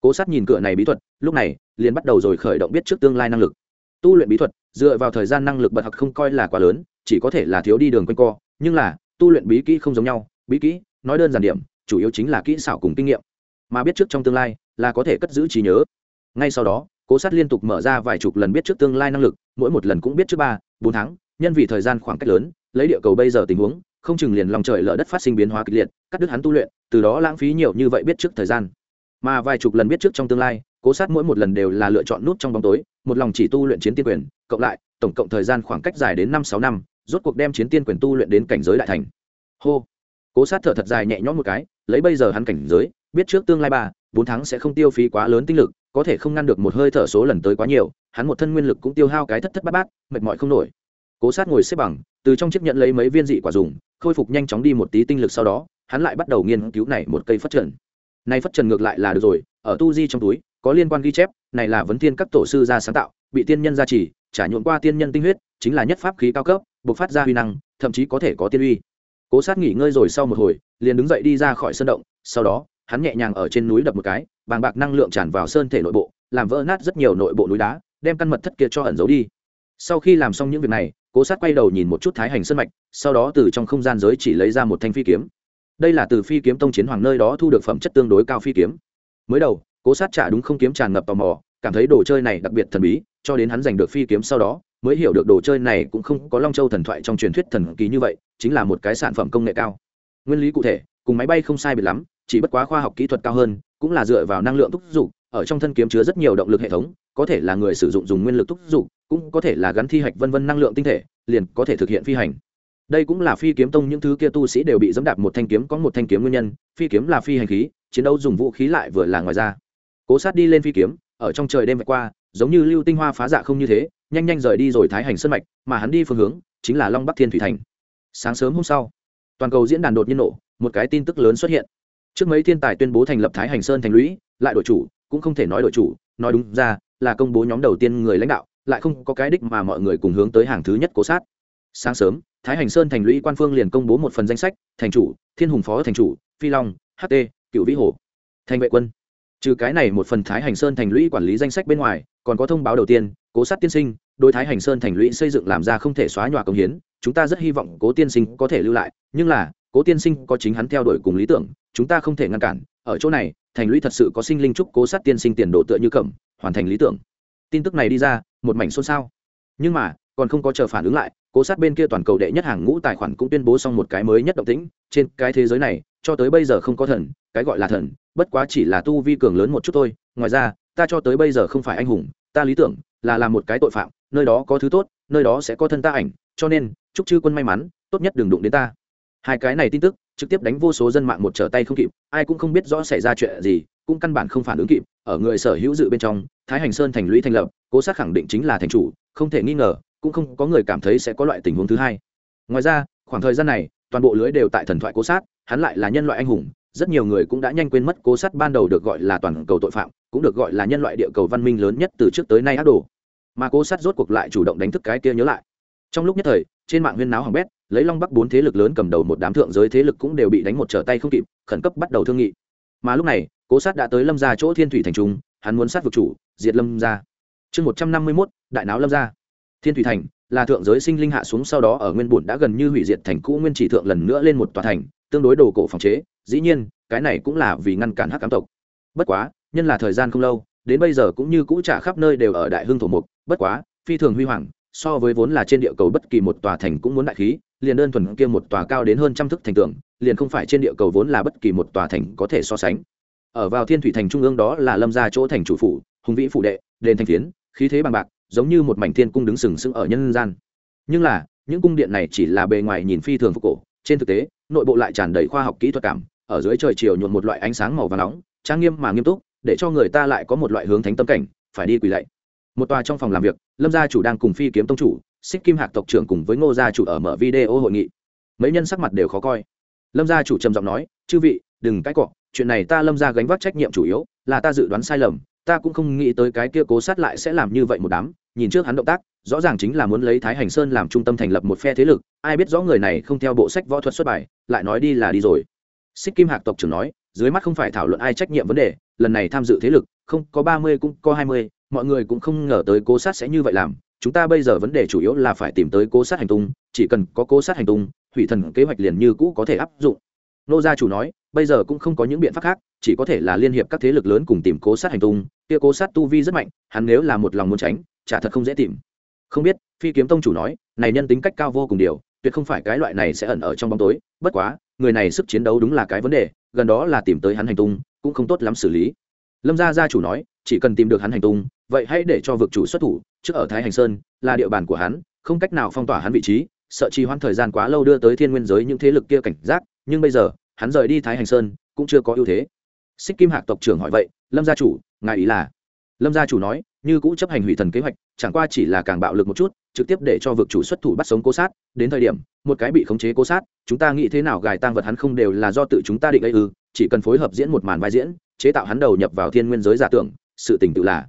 Speaker 1: Cố sát nhìn cửa này bí thuật, lúc này, liền bắt đầu rồi khởi động biết trước tương lai năng lực. Tu luyện bí thuật, dựa vào thời gian năng lực bật học không coi là quá lớn, chỉ có thể là thiếu đi đường quanh co, nhưng là, tu luyện bí kỹ không giống nhau, bí kỹ, nói đơn giản điểm, chủ yếu chính là kỹ xảo cùng kinh nghiệm. Mà biết trước trong tương lai, là có thể cất giữ trí nhớ. Ngay sau đó, cố sát liên tục mở ra vài chục lần biết trước tương lai năng lực, mỗi một lần cũng biết trước ba, bốn tháng, nhân vì thời gian khoảng cách lớn, lấy địa cầu bây giờ tình huống không chừng liền lòng trời lở đất phát sinh biến hóa kịch liệt, cắt đứt hắn tu luyện, từ đó lãng phí nhiều như vậy biết trước thời gian. Mà vài chục lần biết trước trong tương lai, cố sát mỗi một lần đều là lựa chọn nút trong bóng tối, một lòng chỉ tu luyện chiến tiên quyền, cộng lại, tổng cộng thời gian khoảng cách dài đến năm sáu năm, rốt cuộc đem chiến tiên quyền tu luyện đến cảnh giới đại thành. Hô. Cố sát thở thật dài nhẹ nhõm một cái, lấy bây giờ hắn cảnh giới, biết trước tương lai ba, bốn tháng sẽ không tiêu phí quá lớn tinh lực, có thể không ngăn được một hơi thở số lần tới quá nhiều, hắn một thân nguyên lực cũng tiêu hao cái thất thất bát bát, mệt mỏi không nổi. Cố sát ngồi xếp bằng, từ trong chiếc nhận lấy mấy viên dị quả dùng khôi phục nhanh chóng đi một tí tinh lực sau đó, hắn lại bắt đầu nghiên cứu này một cây phát trần. Này phát trần ngược lại là được rồi, ở tu di trong túi, có liên quan ghi chép, này là vấn thiên các tổ sư ra sáng tạo, bị tiên nhân gia trì trả nhuộn qua tiên nhân tinh huyết, chính là nhất pháp khí cao cấp buộc phát ra huy năng, thậm chí có thể có tiên uy. Cố sát nghỉ ngơi rồi sau một hồi, liền đứng dậy đi ra khỏi sân động, sau đó, hắn nhẹ nhàng ở trên núi đập một cái, bàng bạc năng lượng tràn vào sơn thể nội bộ, làm vỡ nát rất nhiều nội bộ núi đá, đem căn mật thất kia cho ẩn giấu đi. Sau khi làm xong những việc này cố sát quay đầu nhìn một chút thái hành sân mạch, sau đó từ trong không gian giới chỉ lấy ra một thanh phi kiếm. Đây là từ phi kiếm tông chiến hoàng nơi đó thu được phẩm chất tương đối cao phi kiếm. Mới đầu, cố sát trả đúng không kiếm tràn ngập tò mò, cảm thấy đồ chơi này đặc biệt thần bí, cho đến hắn giành được phi kiếm sau đó, mới hiểu được đồ chơi này cũng không có long châu thần thoại trong truyền thuyết thần kỳ như vậy, chính là một cái sản phẩm công nghệ cao. Nguyên lý cụ thể, cùng máy bay không sai biệt lắm, chỉ bất quá khoa học kỹ thuật cao hơn, cũng là dựa vào năng lượng thúc giục ở trong thân kiếm chứa rất nhiều động lực hệ thống, có thể là người sử dụng dùng nguyên lực thúc giục cũng có thể là gắn thi hạch vân vân năng lượng tinh thể, liền có thể thực hiện phi hành. Đây cũng là phi kiếm tông những thứ kia tu sĩ đều bị dẫm đạp một thanh kiếm, có một thanh kiếm nguyên nhân, phi kiếm là phi hành khí, chiến đấu dùng vũ khí lại vừa là ngoài ra. Cố sát đi lên phi kiếm, ở trong trời đêm vạch qua, giống như lưu tinh hoa phá dạ không như thế, nhanh nhanh rời đi rồi thái hành sân mạch, mà hắn đi phương hướng, chính là long bắc thiên thủy thành. Sáng sớm hôm sau, toàn cầu diễn đàn đột nhiên nổ, một cái tin tức lớn xuất hiện. Trước mấy thiên tài tuyên bố thành lập thái hành sơn thành lũy, lại đội chủ, cũng không thể nói đội chủ, nói đúng ra, là công bố nhóm đầu tiên người lãnh đạo lại không có cái đích mà mọi người cùng hướng tới hàng thứ nhất cố sát. Sáng sớm, thái hành sơn thành lũy quan phương liền công bố một phần danh sách, thành chủ, thiên hùng phó thành chủ, phi long ht cựu vĩ hồ thành vệ quân. Trừ cái này một phần thái hành sơn thành lũy quản lý danh sách bên ngoài, còn có thông báo đầu tiên, cố sát tiên sinh, đối thái hành sơn thành lũy xây dựng làm ra không thể xóa nhòa công hiến, chúng ta rất hy vọng cố tiên sinh có thể lưu lại, nhưng là, cố tiên sinh có chính hắn theo đuổi cùng lý tưởng, chúng ta không thể ngăn cản, ở chỗ này, thành lũy thật sự có sinh linh trúc cố sát tiên sinh tiền độ tựa như cẩm, hoàn thành lý tưởng tin tức này đi ra, một mảnh xôn xao. Nhưng mà, còn không có chờ phản ứng lại, cố sát bên kia toàn cầu đệ nhất hàng ngũ tài khoản cũng tuyên bố xong một cái mới nhất động tĩnh, trên cái thế giới này, cho tới bây giờ không có thần, cái gọi là thần, bất quá chỉ là tu vi cường lớn một chút thôi. Ngoài ra, ta cho tới bây giờ không phải anh hùng, ta lý tưởng là làm một cái tội phạm, nơi đó có thứ tốt, nơi đó sẽ có thân ta ảnh, cho nên, chúc chư quân may mắn, tốt nhất đừng đụng đến ta. Hai cái này tin tức trực tiếp đánh vô số dân mạng một trở tay không kịp, ai cũng không biết rõ xảy ra chuyện gì, cũng căn bản không phản ứng kịp, ở người sở hữu dự bên trong, thái hành sơn thành lũy thành lập, cố sát khẳng định chính là thành chủ, không thể nghi ngờ, cũng không có người cảm thấy sẽ có loại tình huống thứ hai. Ngoài ra, khoảng thời gian này, toàn bộ lưới đều tại thần thoại cố sát, hắn lại là nhân loại anh hùng, rất nhiều người cũng đã nhanh quên mất cố sát ban đầu được gọi là toàn cầu tội phạm, cũng được gọi là nhân loại địa cầu văn minh lớn nhất từ trước tới nay ác đồ. Mà cố sát rốt cuộc lại chủ động đánh thức cái kia nhớ lại. Trong lúc nhất thời, trên mạng huyên náo hỏng bét lấy long bắc bốn thế lực lớn cầm đầu một đám thượng giới thế lực cũng đều bị đánh một trở tay không kịp, khẩn cấp bắt đầu thương nghị. Mà lúc này, cố sát đã tới lâm ra chỗ thiên thủy thành trung, hắn muốn sát vực chủ, diệt lâm ra chương một trăm năm mươi mốt, đại náo lâm ra thiên thủy thành là thượng giới sinh linh hạ xuống sau đó ở nguyên bùn đã gần như hủy diệt thành cũ nguyên chỉ thượng lần nữa lên một tòa thành, tương đối đồ cổ phòng chế, dĩ nhiên, cái này cũng là vì ngăn cản hắc cám tộc. Bất quá, nhân là thời gian không lâu, đến bây giờ cũng như cũ trả khắp nơi đều ở đại hưng thổ mục, bất quá, phi thường huy hoàng, so với vốn là trên địa cầu bất kỳ một tòa thành cũng muốn đại khí liền đơn thuần kia một tòa cao đến hơn trăm thước thành tường, liền không phải trên địa cầu vốn là bất kỳ một tòa thành có thể so sánh. Ở vào thiên thủy thành trung ương đó là lâm gia chỗ thành chủ phủ, hùng vĩ phủ đệ, đền thành phiến, khí thế bằng bạc, giống như một mảnh thiên cung đứng sừng sững ở nhân gian. Nhưng là, những cung điện này chỉ là bề ngoài nhìn phi thường phục cổ, trên thực tế, nội bộ lại tràn đầy khoa học kỹ thuật cảm, ở dưới trời chiều nhuộn một loại ánh sáng màu và nóng, trang nghiêm mà nghiêm túc, để cho người ta lại có một loại hướng thánh tâm cảnh, phải đi quỳ lạy. Một tòa trong phòng làm việc, lâm gia chủ đang cùng phi kiếm tông chủ xích kim hạc tộc trưởng cùng với ngô gia chủ ở mở video hội nghị. Mấy nhân sắc mặt đều khó coi. Lâm gia chủ trầm giọng nói, chư vị, đừng cãi cọ, chuyện này ta lâm gia gánh vác trách nhiệm chủ yếu, là ta dự đoán sai lầm, ta cũng không nghĩ tới cái kia cố sát lại sẽ làm như vậy một đám, nhìn trước hắn động tác, rõ ràng chính là muốn lấy thái hành sơn làm trung tâm thành lập một phe thế lực, ai biết rõ người này không theo bộ sách võ thuật xuất bài, lại nói đi là đi rồi. Xích kim hạc tộc trưởng nói, dưới mắt không phải thảo luận ai trách nhiệm vấn đề, lần này tham dự thế lực, không có ba mươi cũng có hai mươi, mọi người cũng không ngờ tới cố sát sẽ như vậy làm chúng ta bây giờ vấn đề chủ yếu là phải tìm tới cố sát hành tung, chỉ cần có cố sát hành tung, hủy thần kế hoạch liền như cũ có thể áp dụng. Nô gia chủ nói, bây giờ cũng không có những biện pháp khác, chỉ có thể là liên hiệp các thế lực lớn cùng tìm cố sát hành tung, kia cố sát tu vi rất mạnh, hắn nếu là một lòng muốn tránh, chả thật không dễ tìm. Không biết, phi kiếm tông chủ nói, này nhân tính cách cao vô cùng điều, tuyệt không phải cái loại này sẽ ẩn ở trong bóng tối, bất quá, người này sức chiến đấu đúng là cái vấn đề, gần đó là tìm tới hắn hành tung, cũng không tốt lắm xử lý. Lâm gia gia chủ nói, chỉ cần tìm được hắn hành tung, vậy hãy để cho vực chủ xuất thủ trước ở thái hành sơn, là địa bàn của hắn, không cách nào phong tỏa hắn vị trí, sợ trì hoãn thời gian quá lâu đưa tới thiên nguyên giới những thế lực kia cảnh giác, nhưng bây giờ, hắn rời đi thái hành sơn, cũng chưa có ưu thế. Xích kim hạc tộc trưởng hỏi vậy, lâm gia chủ, ngài ý là? Lâm gia chủ nói, như cũ chấp hành hủy thần kế hoạch, chẳng qua chỉ là càng bạo lực một chút, trực tiếp để cho vực chủ xuất thủ bắt sống cố sát, đến thời điểm, một cái bị khống chế cố sát, chúng ta nghĩ thế nào gài tang vật hắn không đều là do tự chúng ta định gây ư, chỉ cần phối hợp diễn một màn vai diễn, chế tạo hắn đầu nhập vào thiên nguyên giới giả tưởng, sự tình tự là.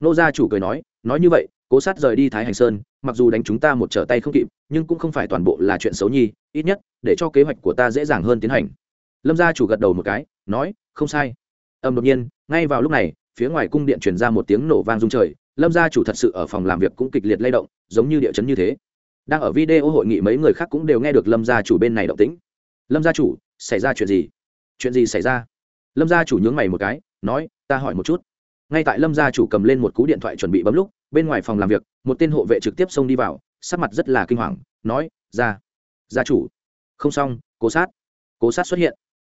Speaker 1: Nô gia chủ cười nói nói như vậy cố sát rời đi thái hành sơn, mặc dù đánh chúng ta một trở tay không kịp, nhưng cũng không phải toàn bộ là chuyện xấu nhi, ít nhất, để cho kế hoạch của ta dễ dàng hơn tiến hành. Lâm gia chủ gật đầu một cái, nói, không sai. Âm đột nhiên, ngay vào lúc này, phía ngoài cung điện truyền ra một tiếng nổ vang rung trời, lâm gia chủ thật sự ở phòng làm việc cũng kịch liệt lay động, giống như địa chấn như thế. Đang ở video hội nghị mấy người khác cũng đều nghe được lâm gia chủ bên này động tĩnh. Lâm gia chủ, xảy ra chuyện gì? Chuyện gì xảy ra? Lâm gia chủ nhướng mày một cái, nói, ta hỏi một chút. Ngay tại lâm gia chủ cầm lên một cú điện thoại chuẩn bị bấm lúc bên ngoài phòng làm việc, một tên hộ vệ trực tiếp xông đi vào, sắc mặt rất là kinh hoàng, nói ra gia chủ. Không xong, cố sát cố sát xuất hiện.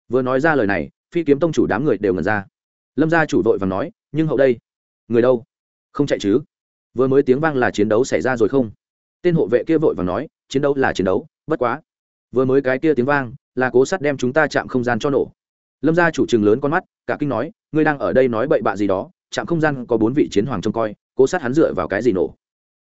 Speaker 1: Vừa nói ra lời này, phi kiếm tông chủ đám người đều ngần ra. Lâm gia chủ vội và nói, nhưng hậu đây, người đâu? Không chạy chứ? Vừa mới tiếng vang là chiến đấu xảy ra rồi không? Tên hộ vệ kia vội và nói, chiến đấu là chiến đấu, bất quá, vừa mới cái kia tiếng vang là cố sát đem chúng ta chạm không gian cho nổ. Lâm gia chủ trừng lớn con mắt, cả kinh nói, ngươi đang ở đây nói bậy bạ gì đó, chạm không gian có bốn vị chiến hoàng trông coi cố sát hắn dựa vào cái gì nổ?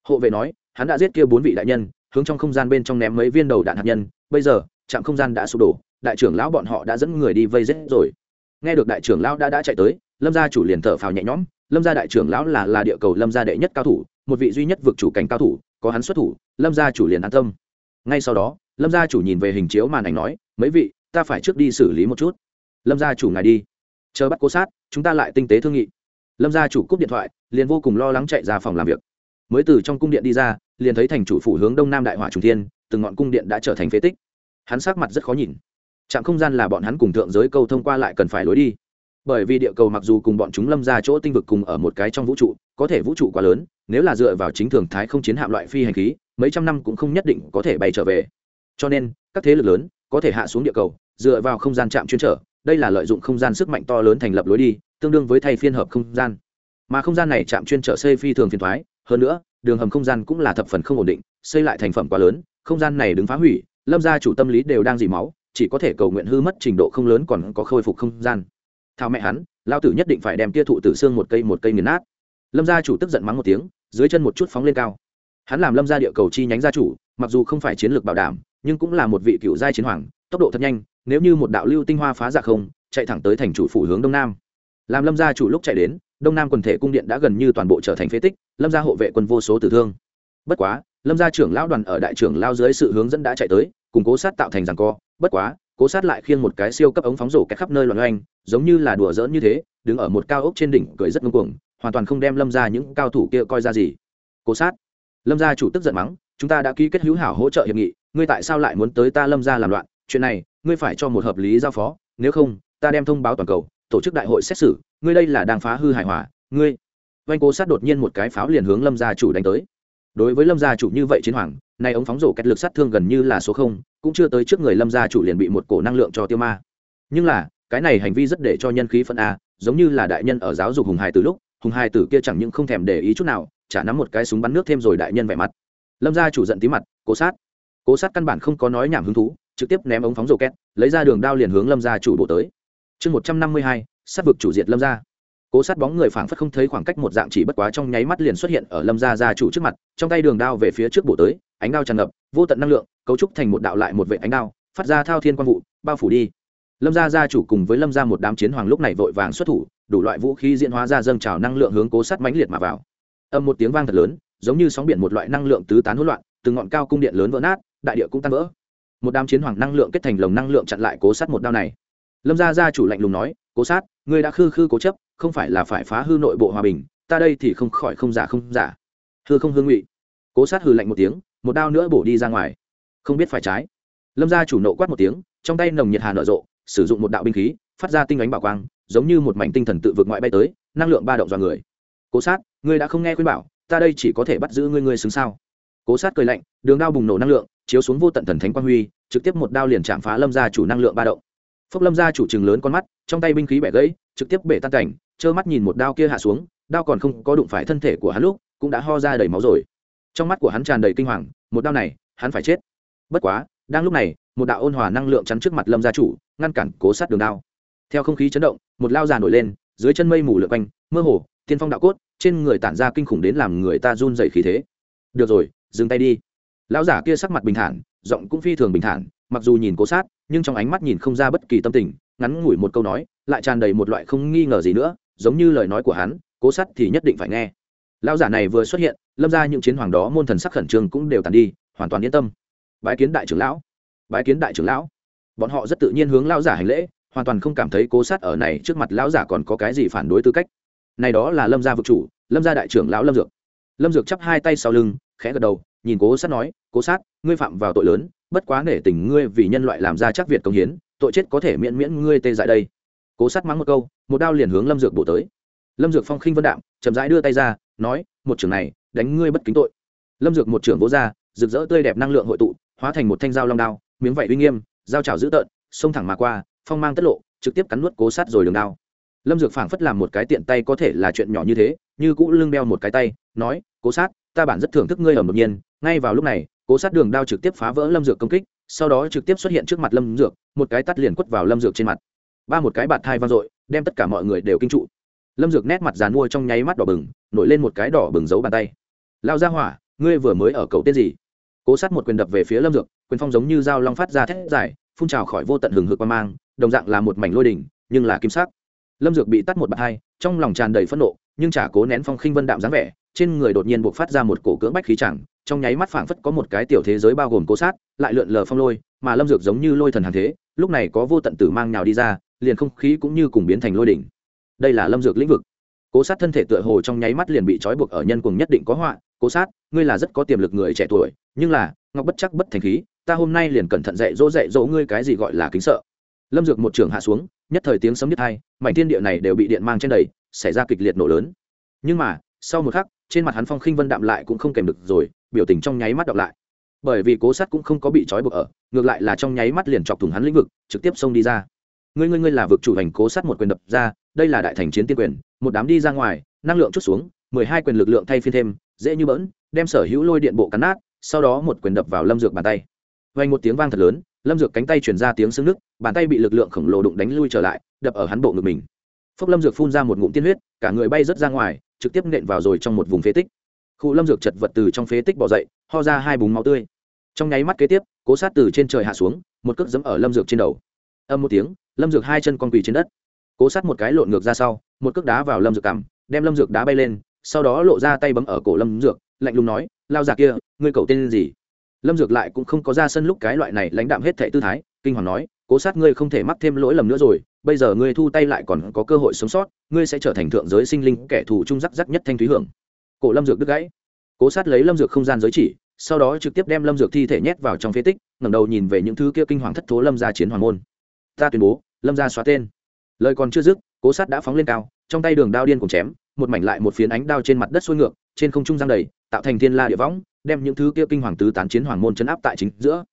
Speaker 1: Hộ vệ nói, hắn đã giết kia bốn vị đại nhân, hướng trong không gian bên trong ném mấy viên đầu đạn hạt nhân, bây giờ, trạm không gian đã sụp đổ, đại trưởng lão bọn họ đã dẫn người đi vây giết rồi. Nghe được đại trưởng lão đã đã chạy tới, lâm gia chủ liền thở phào nhẹ nhõm, lâm gia đại trưởng lão là là địa cầu lâm gia đệ nhất cao thủ, một vị duy nhất vực chủ cảnh cao thủ, có hắn xuất thủ, lâm gia chủ liền an tâm. Ngay sau đó, lâm gia chủ nhìn về hình chiếu màn ảnh nói, mấy vị, ta phải trước đi xử lý một chút. Lâm gia chủ ngài đi. Chờ bắt cố sát, chúng ta lại tinh tế thương nghị lâm gia chủ cúp điện thoại, liền vô cùng lo lắng chạy ra phòng làm việc. Mới từ trong cung điện đi ra, liền thấy thành chủ phủ hướng đông nam đại hỏa trung thiên, từng ngọn cung điện đã trở thành phế tích. Hắn sắc mặt rất khó nhìn. Trạm không gian là bọn hắn cùng thượng giới câu thông qua lại cần phải lối đi. Bởi vì địa cầu mặc dù cùng bọn chúng lâm ra chỗ tinh vực cùng ở một cái trong vũ trụ, có thể vũ trụ quá lớn, nếu là dựa vào chính thường thái không chiến hạm loại phi hành khí, mấy trăm năm cũng không nhất định có thể bay trở về. Cho nên, các thế lực lớn có thể hạ xuống địa cầu, dựa vào không gian chạm chuyên trở đây là lợi dụng không gian sức mạnh to lớn thành lập lối đi, tương đương với thay phiên hợp không gian. Mà không gian này chạm chuyên trở xây phi thường phiền thoái, hơn nữa, đường hầm không gian cũng là thập phần không ổn định, xây lại thành phẩm quá lớn, không gian này đứng phá hủy, lâm gia chủ tâm lý đều đang dì máu, chỉ có thể cầu nguyện hư mất trình độ không lớn còn có khôi phục không gian. Thao mẹ hắn lao tử nhất định phải đem tia thụ tử xương một cây một cây nghiền nát. Lâm gia chủ tức giận mắng một tiếng, dưới chân một chút phóng lên cao. Hắn làm lâm gia địa cầu chi nhánh gia chủ, mặc dù không phải chiến lược bảo đảm, nhưng cũng là một vị cựu giai chiến hoàng, tốc độ thật nhanh nếu như một đạo lưu tinh hoa phá dạ không, chạy thẳng tới thành chủ phủ hướng đông nam. Làm lâm gia chủ lúc chạy đến, đông nam quần thể cung điện đã gần như toàn bộ trở thành phế tích, lâm gia hộ vệ quân vô số tử thương. Bất quá, lâm gia trưởng lão đoàn ở đại trưởng lao dưới sự hướng dẫn đã chạy tới, cùng cố sát tạo thành rằng co. Bất quá, cố sát lại khiêng một cái siêu cấp ống phóng rổ cách khắp nơi loạn oanh giống như là đùa giỡn như thế, đứng ở một cao ốc trên đỉnh cười rất ngưng cuồng, hoàn toàn không đem lâm ra những cao thủ kia coi ra gì. Cố sát, lâm gia chủ tức giận mắng, chúng ta đã ký kết hữu hảo hỗ trợ hiệp nghị, ngươi tại sao lại muốn tới ta lâm ra làm loạn? Chuyện này ngươi phải cho một hợp lý giao phó, nếu không, ta đem thông báo toàn cầu, tổ chức đại hội xét xử, ngươi đây là đang phá hư hài hòa, ngươi. Oanh cố sát đột nhiên một cái pháo liền hướng lâm gia chủ đánh tới. Đối với lâm gia chủ như vậy chiến hoàng, nay ống phóng rổ kết lực sát thương gần như là số không, cũng chưa tới trước người lâm gia chủ liền bị một cổ năng lượng cho tiêu ma. Nhưng là, cái này hành vi rất để cho nhân khí phân a, giống như là đại nhân ở giáo dục hùng hài từ lúc, hùng hài tử kia chẳng những không thèm để ý chút nào, chả nắm một cái súng bắn nước thêm rồi đại nhân vẻ mặt. Lâm gia chủ giận tí mặt cố sát cố sát căn bản không có nói nhảm hứng thú trực tiếp ném ống phóng rổ két lấy ra đường đao liền hướng lâm gia chủ bộ tới. Chương một trăm năm mươi hai, sát vực chủ diệt lâm gia. Cố sát bóng người phảng phất không thấy khoảng cách một dạng chỉ bất quá trong nháy mắt liền xuất hiện ở lâm gia gia chủ trước mặt, trong tay đường đao về phía trước bổ tới, ánh đao tràn ngập, vô tận năng lượng, cấu trúc thành một đạo lại một vệ ánh đao, phát ra thao thiên quang vụ, bao phủ đi. Lâm gia gia chủ cùng với lâm gia một đám chiến hoàng lúc này vội vàng xuất thủ, đủ loại vũ khí diễn hóa ra dâng trào năng lượng hướng cố sát mãnh liệt mà vào. Âm một tiếng vang thật lớn, giống như sóng biển một loại năng lượng tứ tán hỗn loạn, từng ngọn cao cung điện lớn vỡ nát, đại địa cũng tan vỡ một đám chiến hoàng năng lượng kết thành lồng năng lượng chặn lại cố sát một đao này. Lâm gia gia chủ lạnh lùng nói, cố sát, ngươi đã khư khư cố chấp, không phải là phải phá hư nội bộ hòa bình, ta đây thì không khỏi không giả không giả. Hư không hương ngụy. Cố sát hư lạnh một tiếng, một đao nữa bổ đi ra ngoài. Không biết phải trái. Lâm gia chủ nộ quát một tiếng, trong tay nồng nhiệt hà nở rộ, sử dụng một đạo binh khí, phát ra tinh ánh bảo quang, giống như một mảnh tinh thần tự vượt ngoại bay tới, năng lượng ba động dọa người. Cố sát, ngươi đã không nghe khuyên bảo, ta đây chỉ có thể bắt giữ ngươi ngươi xứng sao? Cố sát cười lạnh, đường đao bùng nổ năng lượng chiếu xuống vô tận thần thánh quang huy, trực tiếp một đao liền chạm phá lâm gia chủ năng lượng ba động. Phốc lâm gia chủ chừng lớn con mắt, trong tay binh khí bẻ gãy, trực tiếp bể tan cảnh, trơ mắt nhìn một đao kia hạ xuống, đao còn không có đụng phải thân thể của hắn lúc, cũng đã ho ra đầy máu rồi. Trong mắt của hắn tràn đầy kinh hoàng, một đao này, hắn phải chết. Bất quá, đang lúc này, một đạo ôn hòa năng lượng chắn trước mặt lâm gia chủ, ngăn cản cố sát đường đao. Theo không khí chấn động, một lao già nổi lên, dưới chân mây mù lượn quanh, mơ hồ, tiên phong đạo cốt, trên người tản ra kinh khủng đến làm người ta run rẩy khí thế. Được rồi, dừng tay đi lão giả kia sắc mặt bình thản, giọng cũng phi thường bình thản, mặc dù nhìn cố sát, nhưng trong ánh mắt nhìn không ra bất kỳ tâm tình, ngắn ngủi một câu nói, lại tràn đầy một loại không nghi ngờ gì nữa, giống như lời nói của hắn, cố sát thì nhất định phải nghe. Lão giả này vừa xuất hiện, lâm ra những chiến hoàng đó môn thần sắc khẩn trương cũng đều tàn đi, hoàn toàn yên tâm. Bái kiến đại trưởng lão. Bái kiến đại trưởng lão. Bọn họ rất tự nhiên hướng lão giả hành lễ, hoàn toàn không cảm thấy cố sát ở này trước mặt lão giả còn có cái gì phản đối tư cách. Này đó là lâm gia vực chủ, lâm gia đại trưởng lão lâm dược. Lâm dược chắp hai tay sau lưng, khẽ gật đầu nhìn cố sát nói, cố sát, ngươi phạm vào tội lớn, bất quá nể tình ngươi vì nhân loại làm ra chắc việt công hiến, tội chết có thể miễn miễn ngươi tê dại đây. Cố sát mắng một câu, một đao liền hướng lâm dược bổ tới. Lâm dược phong khinh vân đạm, chậm rãi đưa tay ra, nói, một trưởng này, đánh ngươi bất kính tội. Lâm dược một trưởng vỗ ra, rực rỡ tươi đẹp năng lượng hội tụ, hóa thành một thanh dao long đao, miếng vảy uy nghiêm, dao trào dữ tợn, xông thẳng mà qua, phong mang tất lộ, trực tiếp cắn nuốt cố sát rồi đường đao. Lâm dược phảng phất làm một cái tiện tay có thể là chuyện nhỏ như thế, như cũ lưng đeo một cái tay, nói, cố sát, ta bản rất thưởng thức ngươi ở một nhiên ngay vào lúc này, cố sát đường đao trực tiếp phá vỡ lâm dược công kích, sau đó trực tiếp xuất hiện trước mặt lâm dược, một cái tắt liền quất vào lâm dược trên mặt. Ba một cái bạt thai vang dội, đem tất cả mọi người đều kinh trụ. Lâm dược nét mặt dàn mua trong nháy mắt đỏ bừng, nổi lên một cái đỏ bừng giấu bàn tay. Lao ra hỏa, ngươi vừa mới ở cầu tên gì? Cố sát một quyền đập về phía lâm dược, quyền phong giống như dao long phát ra thét dài, phun trào khỏi vô tận hừng hực qua mang, đồng dạng là một mảnh lôi đỉnh, nhưng là kim sắc. Lâm dược bị tắt một bạt hai, trong lòng tràn đầy phẫn nộ, nhưng chả cố nén phong khinh vân đạm dáng vẻ trên người đột nhiên buộc phát ra một cổ cưỡng bách khí chẳng, trong nháy mắt phảng phất có một cái tiểu thế giới bao gồm cố sát, lại lượn lờ phong lôi, mà lâm dược giống như lôi thần hàng thế, lúc này có vô tận tử mang nhào đi ra, liền không khí cũng như cùng biến thành lôi đỉnh. Đây là lâm dược lĩnh vực. Cố sát thân thể tựa hồ trong nháy mắt liền bị trói buộc ở nhân cùng nhất định có họa, cố sát, ngươi là rất có tiềm lực người trẻ tuổi, nhưng là, ngọc bất chắc bất thành khí, ta hôm nay liền cẩn thận dạy dỗ dạy dỗ ngươi cái gì gọi là kính sợ. Lâm dược một trường hạ xuống, nhất thời tiếng sấm nhất hai mảnh thiên địa này đều bị điện mang trên đầy, xảy ra kịch liệt nổ lớn. Nhưng mà, sau một khắc trên mặt hắn phong khinh vân đạm lại cũng không kèm được rồi, biểu tình trong nháy mắt đọc lại. Bởi vì cố sát cũng không có bị trói buộc ở, ngược lại là trong nháy mắt liền chọc thủng hắn lĩnh vực, trực tiếp xông đi ra. Ngươi ngươi ngươi là vực chủ hành cố sát một quyền đập ra, đây là đại thành chiến tiên quyền, một đám đi ra ngoài, năng lượng chút xuống, mười hai quyền lực lượng thay phiên thêm, dễ như bỡn, đem sở hữu lôi điện bộ cắn nát, sau đó một quyền đập vào lâm dược bàn tay. Vang một tiếng vang thật lớn, lâm dược cánh tay chuyển ra tiếng sưng nức, bàn tay bị lực lượng khổng lồ đụng đánh lui trở lại, đập ở hắn bộ ngực mình phúc lâm dược phun ra một ngụm tiên huyết, cả người bay rớt ra ngoài, trực tiếp nện vào rồi trong một vùng phế tích. Khu lâm dược chật vật từ trong phế tích bỏ dậy, ho ra hai búng máu tươi. Trong nháy mắt kế tiếp, cố sát từ trên trời hạ xuống, một cước dẫm ở lâm dược trên đầu. Âm một tiếng, lâm dược hai chân con quỳ trên đất. Cố sát một cái lộn ngược ra sau, một cước đá vào lâm dược cằm, đem lâm dược đá bay lên, sau đó lộ ra tay bấm ở cổ lâm dược, lạnh lùng nói, lao già kia, ngươi cầu tên gì? Lâm dược lại cũng không có ra sân lúc cái loại này lãnh đạm hết thệ tư thái, kinh hoàng nói cố sát ngươi không thể mắc thêm lỗi lầm nữa rồi, bây giờ ngươi thu tay lại còn có cơ hội sống sót, ngươi sẽ trở thành thượng giới sinh linh kẻ thù trung rắc rắc nhất thanh thúy hưởng. Cổ lâm dược đứt gãy. Cố sát lấy lâm dược không gian giới chỉ, sau đó trực tiếp đem lâm dược thi thể nhét vào trong phế tích, ngẩng đầu nhìn về những thứ kia kinh hoàng thất thố lâm gia chiến hoàng môn. Ta tuyên bố, lâm gia xóa tên. Lời còn chưa dứt, cố sát đã phóng lên cao, trong tay đường đao điên cùng chém, một mảnh lại một phiến ánh đao trên mặt đất xuôi ngược, trên không trung giang đầy, tạo thành thiên la địa võng, đem những thứ kia kinh hoàng tứ tán chiến hoàng môn chấn áp tại chính giữa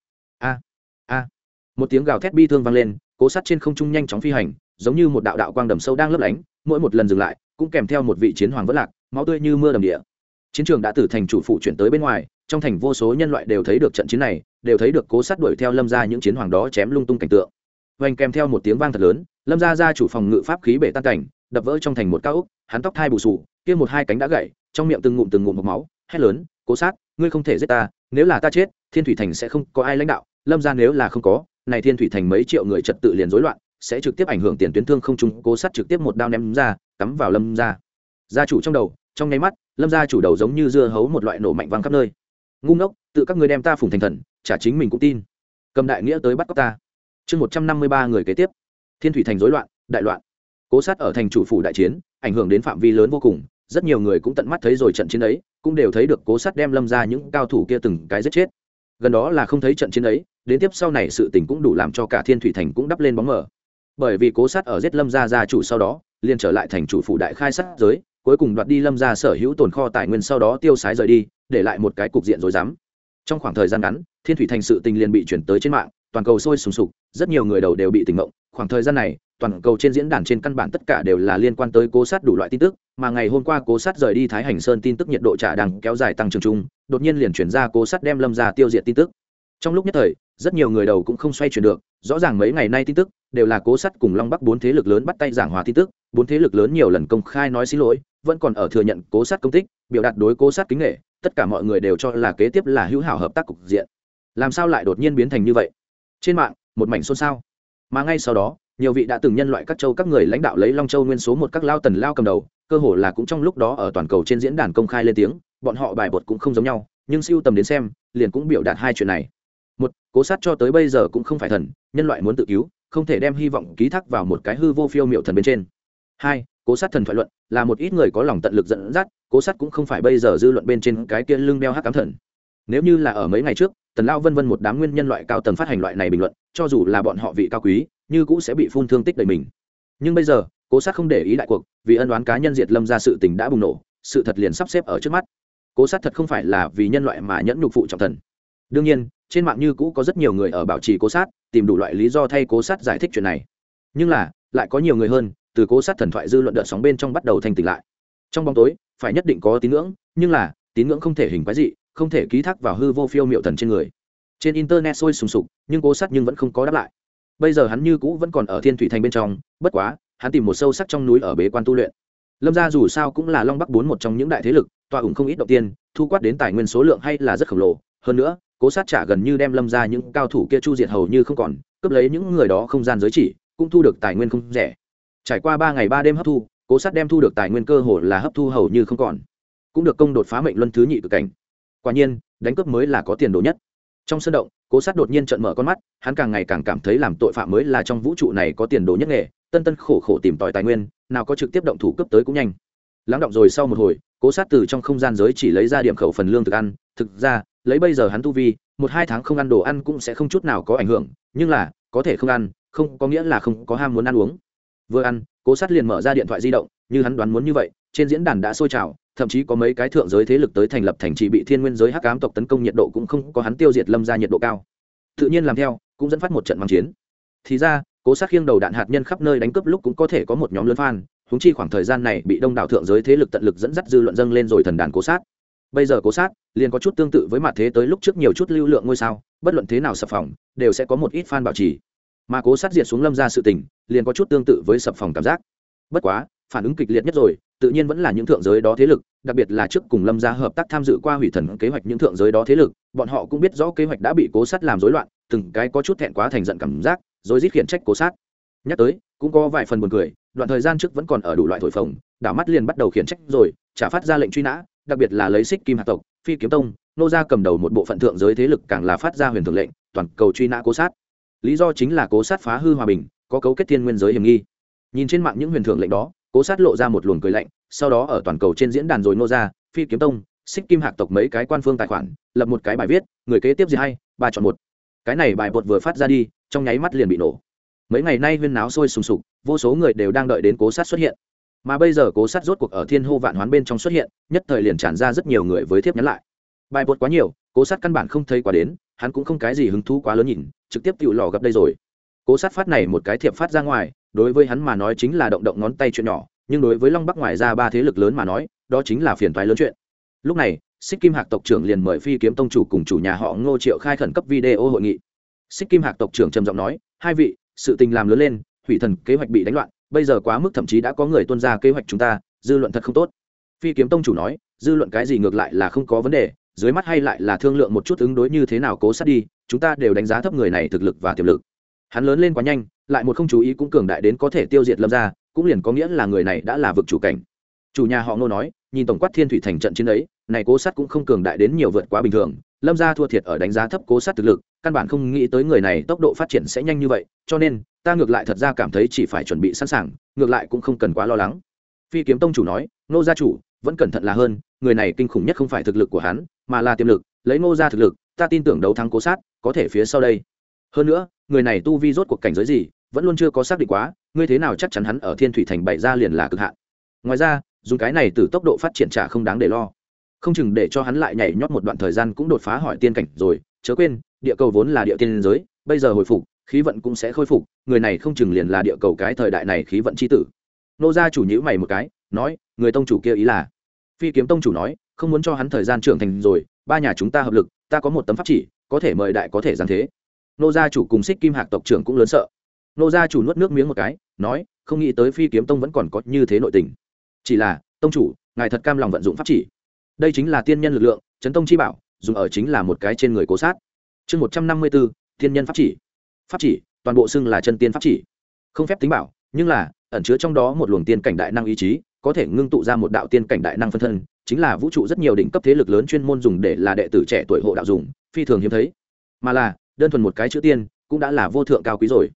Speaker 1: một tiếng gào thét bi thương vang lên, cố sát trên không trung nhanh chóng phi hành, giống như một đạo đạo quang đầm sâu đang lấp lánh, mỗi một lần dừng lại, cũng kèm theo một vị chiến hoàng vất lạc, máu tươi như mưa đầm địa. Chiến trường đã từ thành chủ phụ chuyển tới bên ngoài, trong thành vô số nhân loại đều thấy được trận chiến này, đều thấy được cố sát đuổi theo lâm ra những chiến hoàng đó chém lung tung cảnh tượng. Vành kèm theo một tiếng vang thật lớn, lâm ra ra chủ phòng ngự pháp khí bể tan cảnh, đập vỡ trong thành một cao úc hắn tóc thai bù sù kia một hai cánh đã gãy, trong miệng từng ngụm từng ngụm một máu, hét lớn, cố sát, ngươi không thể giết ta, nếu là ta chết, thiên thủy thành sẽ không có ai lãnh đạo, lâm ra nếu là không có này thiên thủy thành mấy triệu người trật tự liền rối loạn, sẽ trực tiếp ảnh hưởng tiền tuyến thương không trung, cố sát trực tiếp một đao ném ra, cắm vào lâm ra gia chủ trong đầu, trong nháy mắt, lâm gia chủ đầu giống như dưa hấu một loại nổ mạnh văng khắp nơi. Ngu ngốc, tự các người đem ta phùng thành thần, chả chính mình cũng tin. Cầm đại nghĩa tới bắt cóc ta. Chương một trăm năm mươi ba người kế tiếp. Thiên thủy thành rối loạn, đại loạn. Cố sát ở thành chủ phủ đại chiến, ảnh hưởng đến phạm vi lớn vô cùng, rất nhiều người cũng tận mắt thấy rồi trận chiến ấy, cũng đều thấy được cố sát đem lâm ra những cao thủ kia từng cái giết chết gần đó là không thấy trận chiến ấy, đến tiếp sau này sự tình cũng đủ làm cho cả thiên thủy thành cũng đắp lên bóng mờ. Bởi vì cố sát ở giết lâm gia gia chủ sau đó, liền trở lại thành chủ phủ đại khai sát giới, cuối cùng đoạt đi lâm gia sở hữu tồn kho tài nguyên sau đó tiêu sái rời đi, để lại một cái cục diện rối rắm. Trong khoảng thời gian ngắn, thiên thủy thành sự tình liền bị chuyển tới trên mạng, toàn cầu sôi sùng sục, rất nhiều người đầu đều bị tỉnh mộng khoảng thời gian này toàn cầu trên diễn đàn trên căn bản tất cả đều là liên quan tới cố sát đủ loại tin tức, mà ngày hôm qua cố sát rời đi thái hành sơn tin tức nhiệt độ trả đang kéo dài tăng trưởng chung, đột nhiên liền chuyển ra cố sát đem lâm ra tiêu diệt tin tức. Trong lúc nhất thời, rất nhiều người đầu cũng không xoay chuyển được, rõ ràng mấy ngày nay tin tức đều là cố sát cùng long bắc bốn thế lực lớn bắt tay giảng hòa tin tức, bốn thế lực lớn nhiều lần công khai nói xin lỗi, vẫn còn ở thừa nhận cố sát công tích, biểu đạt đối cố sát kính nghệ tất cả mọi người đều cho là kế tiếp là hữu hảo hợp tác cục diện. Làm sao lại đột nhiên biến thành như vậy? Trên mạng, một mảnh xôn xao. Mà ngay sau đó nhiều vị đã từng nhân loại các châu các người lãnh đạo lấy long châu nguyên số một các lao tần lao cầm đầu, cơ hồ là cũng trong lúc đó ở toàn cầu trên diễn đàn công khai lên tiếng, bọn họ bài bột cũng không giống nhau, nhưng siêu tầm đến xem, liền cũng biểu đạt hai chuyện này. Một, cố sát cho tới bây giờ cũng không phải thần, nhân loại muốn tự cứu, không thể đem hy vọng ký thác vào một cái hư vô phiêu miệu thần bên trên. Hai, cố sát thần thoại luận, là một ít người có lòng tận lực dẫn dắt, cố sát cũng không phải bây giờ dư luận bên trên cái kia lưng đeo hắc cám thần. Nếu như là ở mấy ngày trước, tần lao vân vân một đám nguyên nhân loại cao tầng phát hành loại này bình luận, cho dù là bọn họ vị cao quý như cũ sẽ bị phun thương tích đầy mình. Nhưng bây giờ, cố sát không để ý đại cuộc, vì ân đoán cá nhân diệt lâm ra sự tình đã bùng nổ, sự thật liền sắp xếp ở trước mắt. Cố sát thật không phải là vì nhân loại mà nhẫn nhục phụ trọng thần. Đương nhiên, trên mạng như cũ có rất nhiều người ở bảo trì cố sát, tìm đủ loại lý do thay cố sát giải thích chuyện này. Nhưng là, lại có nhiều người hơn, từ cố sát thần thoại dư luận đợt sóng bên trong bắt đầu thành tỉnh lại. Trong bóng tối, phải nhất định có tín ngưỡng, nhưng là, tín ngưỡng không thể hình quái dị, không thể ký thác vào hư vô phiêu miệu thần trên người. Trên internet sôi sùng sục, nhưng cố sát nhưng vẫn không có đáp lại bây giờ hắn như cũ vẫn còn ở thiên thủy thành bên trong, bất quá, hắn tìm một sâu sắc trong núi ở bế quan tu luyện. Lâm gia dù sao cũng là long bắc bốn một trong những đại thế lực, tọa ủng không ít đầu tiên, thu quát đến tài nguyên số lượng hay là rất khổng lồ. Hơn nữa, cố sát trả gần như đem lâm ra những cao thủ kia chu diệt hầu như không còn, cướp lấy những người đó không gian giới chỉ, cũng thu được tài nguyên không rẻ. Trải qua ba ngày ba đêm hấp thu, cố sát đem thu được tài nguyên cơ hồ là hấp thu hầu như không còn. Cũng được công đột phá mệnh luân thứ nhị cực cảnh. Quả nhiên, đánh cướp mới là có tiền đồ nhất trong sân động, cố sát đột nhiên trận mở con mắt, hắn càng ngày càng cảm thấy làm tội phạm mới là trong vũ trụ này có tiền đồ nhất nghề, tân tân khổ khổ tìm tòi tài nguyên, nào có trực tiếp động thủ cấp tới cũng nhanh. Lắng động rồi sau một hồi, cố sát từ trong không gian giới chỉ lấy ra điểm khẩu phần lương thực ăn, thực ra, lấy bây giờ hắn tu vi, một hai tháng không ăn đồ ăn cũng sẽ không chút nào có ảnh hưởng, nhưng là, có thể không ăn, không có nghĩa là không có ham muốn ăn uống. Vừa ăn, cố sát liền mở ra điện thoại di động, như hắn đoán muốn như vậy, trên diễn đàn đã sôi trào thậm chí có mấy cái thượng giới thế lực tới thành lập thành trì bị thiên nguyên giới hắc ám tộc tấn công nhiệt độ cũng không có hắn tiêu diệt lâm ra nhiệt độ cao. Tự nhiên làm theo, cũng dẫn phát một trận mang chiến. Thì ra, cố sát khiêng đầu đạn hạt nhân khắp nơi đánh cướp lúc cũng có thể có một nhóm lớn fan húng chi khoảng thời gian này bị đông đảo thượng giới thế lực tận lực dẫn dắt dư luận dâng lên rồi thần đàn cố sát. Bây giờ cố sát liền có chút tương tự với mặt thế tới lúc trước nhiều chút lưu lượng ngôi sao, bất luận thế nào sập phòng, đều sẽ có một ít fan bảo trì. Mà cố sát diệt xuống lâm ra sự tình, liền có chút tương tự với sập phòng cảm giác. Bất quá phản ứng kịch liệt nhất rồi, tự nhiên vẫn là những thượng giới đó thế lực, đặc biệt là trước cùng lâm gia hợp tác tham dự qua hủy thần kế hoạch những thượng giới đó thế lực, bọn họ cũng biết rõ kế hoạch đã bị cố sát làm rối loạn, từng cái có chút thẹn quá thành giận cảm giác, rồi rít khiển trách cố sát. Nhắc tới, cũng có vài phần buồn cười, đoạn thời gian trước vẫn còn ở đủ loại thổi phồng, đảo mắt liền bắt đầu khiển trách rồi, trả phát ra lệnh truy nã, đặc biệt là lấy xích kim hạt tộc, phi kiếm tông, nô gia cầm đầu một bộ phận thượng giới thế lực càng là phát ra huyền thường lệnh, toàn cầu truy nã cố sát. Lý do chính là cố sát phá hư hòa bình, có cấu kết thiên nguyên giới hiểm nghi. Nhìn trên mạng những huyền thường lệnh đó cố sát lộ ra một luồng cười lạnh, sau đó ở toàn cầu trên diễn đàn rồi nô ra, phi kiếm tông, xích kim hạc tộc mấy cái quan phương tài khoản, lập một cái bài viết, người kế tiếp gì hay bà chọn một. Cái này bài bột vừa phát ra đi, trong nháy mắt liền bị nổ. Mấy ngày nay huyên náo sôi sùng sục, vô số người đều đang đợi đến cố sát xuất hiện. Mà bây giờ cố sát rốt cuộc ở thiên hô vạn hoán bên trong xuất hiện, nhất thời liền tràn ra rất nhiều người với thiếp nhắn lại. Bài bột quá nhiều, cố sát căn bản không thấy quá đến, hắn cũng không cái gì hứng thú quá lớn nhìn, trực tiếp tự lò gặp đây rồi. Cố sát phát này một cái thiệp phát ra ngoài đối với hắn mà nói chính là động động ngón tay chuyện nhỏ, nhưng đối với long bắc ngoài ra ba thế lực lớn mà nói, đó chính là phiền toái lớn chuyện. Lúc này, xích kim hạc tộc trưởng liền mời phi kiếm tông chủ cùng chủ nhà họ ngô triệu khai khẩn cấp video hội nghị. Xích kim hạc tộc trưởng trầm giọng nói, hai vị, sự tình làm lớn lên, hủy thần kế hoạch bị đánh loạn, bây giờ quá mức thậm chí đã có người tuân ra kế hoạch chúng ta, dư luận thật không tốt. Phi kiếm tông chủ nói, dư luận cái gì ngược lại là không có vấn đề, dưới mắt hay lại là thương lượng một chút ứng đối như thế nào cố sát đi, chúng ta đều đánh giá thấp người này thực lực và tiềm lực hắn lớn lên quá nhanh, lại một không chú ý cũng cường đại đến có thể tiêu diệt lâm ra cũng liền có nghĩa là người này đã là vực chủ cảnh. Chủ nhà họ ngô nói, nhìn tổng quát thiên thủy thành trận chiến ấy, này cố sát cũng không cường đại đến nhiều vượt quá bình thường, lâm ra thua thiệt ở đánh giá thấp cố sát thực lực, căn bản không nghĩ tới người này tốc độ phát triển sẽ nhanh như vậy, cho nên, ta ngược lại thật ra cảm thấy chỉ phải chuẩn bị sẵn sàng, ngược lại cũng không cần quá lo lắng. Phi kiếm tông chủ nói, ngô gia chủ, vẫn cẩn thận là hơn, người này kinh khủng nhất không phải thực lực của hắn, mà là tiềm lực, lấy ngô gia thực lực, ta tin tưởng đấu thắng cố sát, có thể phía sau đây hơn nữa, người này tu vi rốt cuộc cảnh giới gì, vẫn luôn chưa có xác định quá, ngươi thế nào chắc chắn hắn ở thiên thủy thành bày ra liền là cực hạn. Ngoài ra, dùng cái này từ tốc độ phát triển trả không đáng để lo. Không chừng để cho hắn lại nhảy nhót một đoạn thời gian cũng đột phá hỏi tiên cảnh rồi, chớ quên, địa cầu vốn là địa tiên giới, bây giờ hồi phục, khí vận cũng sẽ khôi phục, người này không chừng liền là địa cầu cái thời đại này khí vận c h i tử. Nô gia chủ nhữ mày một cái, nói, người tông chủ kia ý là? Phi kiếm tông chủ nói, không muốn cho hắn thời gian trưởng thành rồi, ba nhà chúng ta hợp lực, ta có một tấm pháp chỉ, có thể mời đại có thể giáng thế nô gia chủ cùng xích kim hạc tộc trưởng cũng lớn sợ. Nô gia chủ nuốt nước miếng một cái, nói, không nghĩ tới phi kiếm tông vẫn còn có như thế nội tình. Chỉ là, tông chủ, ngài thật cam lòng vận dụng pháp chỉ. Đây chính là tiên nhân lực lượng, chấn tông chi bảo, dùng ở chính là một cái trên người cố sát. Chương một trăm năm mươi bốn, tiên nhân pháp chỉ. Pháp chỉ, toàn bộ xưng là chân tiên pháp chỉ. Không phép tính bảo, nhưng là, ẩn chứa trong đó một luồng tiên cảnh đại năng ý chí, có thể ngưng tụ ra một đạo tiên cảnh đại năng phân thân, chính là vũ trụ rất nhiều đỉnh cấp thế lực lớn chuyên môn dùng để là đệ tử trẻ tuổi hộ đạo dùng, phi thường hiếm thấy. Mà là đơn thuần một cái chữ tiên, cũng đã là vô thượng cao quý rồi.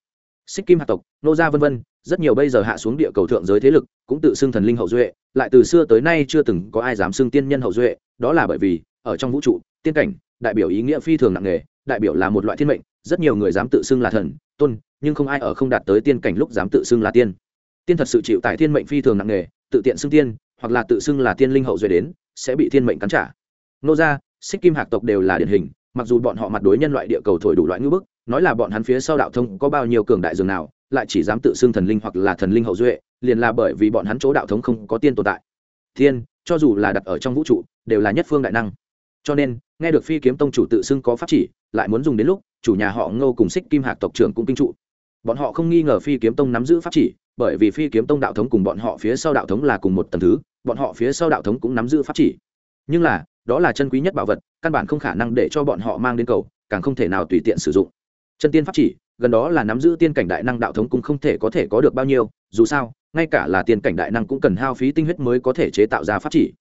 Speaker 1: Xích kim hạt tộc, nô gia vân vân, rất nhiều bây giờ hạ xuống địa cầu thượng giới thế lực, cũng tự xưng thần linh hậu duệ, lại từ xưa tới nay chưa từng có ai dám xưng tiên nhân hậu duệ, đó là bởi vì, ở trong vũ trụ, tiên cảnh, đại biểu ý nghĩa phi thường nặng nề, đại biểu là một loại thiên mệnh, rất nhiều người dám tự xưng là thần, tôn, nhưng không ai ở không đạt tới tiên cảnh lúc dám tự xưng là tiên. Tiên thật sự chịu tại thiên mệnh phi thường nặng nề, tự tiện xưng tiên, hoặc là tự xưng là tiên linh hậu duệ đến, sẽ bị thiên mệnh cắn trả. Nô gia, xích kim hạc tộc đều là điển hình mặc dù bọn họ mặt đối nhân loại địa cầu thổi đủ loại ngữ bức, nói là bọn hắn phía sau đạo thông có bao nhiêu cường đại dường nào, lại chỉ dám tự xưng thần linh hoặc là thần linh hậu duệ, liền là bởi vì bọn hắn chỗ đạo thống không có tiên tồn tại. Thiên, cho dù là đặt ở trong vũ trụ, đều là nhất phương đại năng. Cho nên, nghe được phi kiếm tông chủ tự xưng có pháp chỉ, lại muốn dùng đến lúc, chủ nhà họ ngô cùng xích kim hạc tộc trưởng cũng kinh trụ. Bọn họ không nghi ngờ phi kiếm tông nắm giữ pháp chỉ, bởi vì phi kiếm tông đạo thống cùng bọn họ phía sau đạo thống là cùng một tầng thứ, bọn họ phía sau đạo thống cũng nắm giữ pháp chỉ. Nhưng là đó là chân quý nhất bảo vật, căn bản không khả năng để cho bọn họ mang đến cầu, càng không thể nào tùy tiện sử dụng. Chân tiên pháp chỉ, gần đó là nắm giữ tiên cảnh đại năng đạo thống cũng không thể có thể có được bao nhiêu, dù sao, ngay cả là tiên cảnh đại năng cũng cần hao phí tinh huyết mới có thể chế tạo ra pháp chỉ.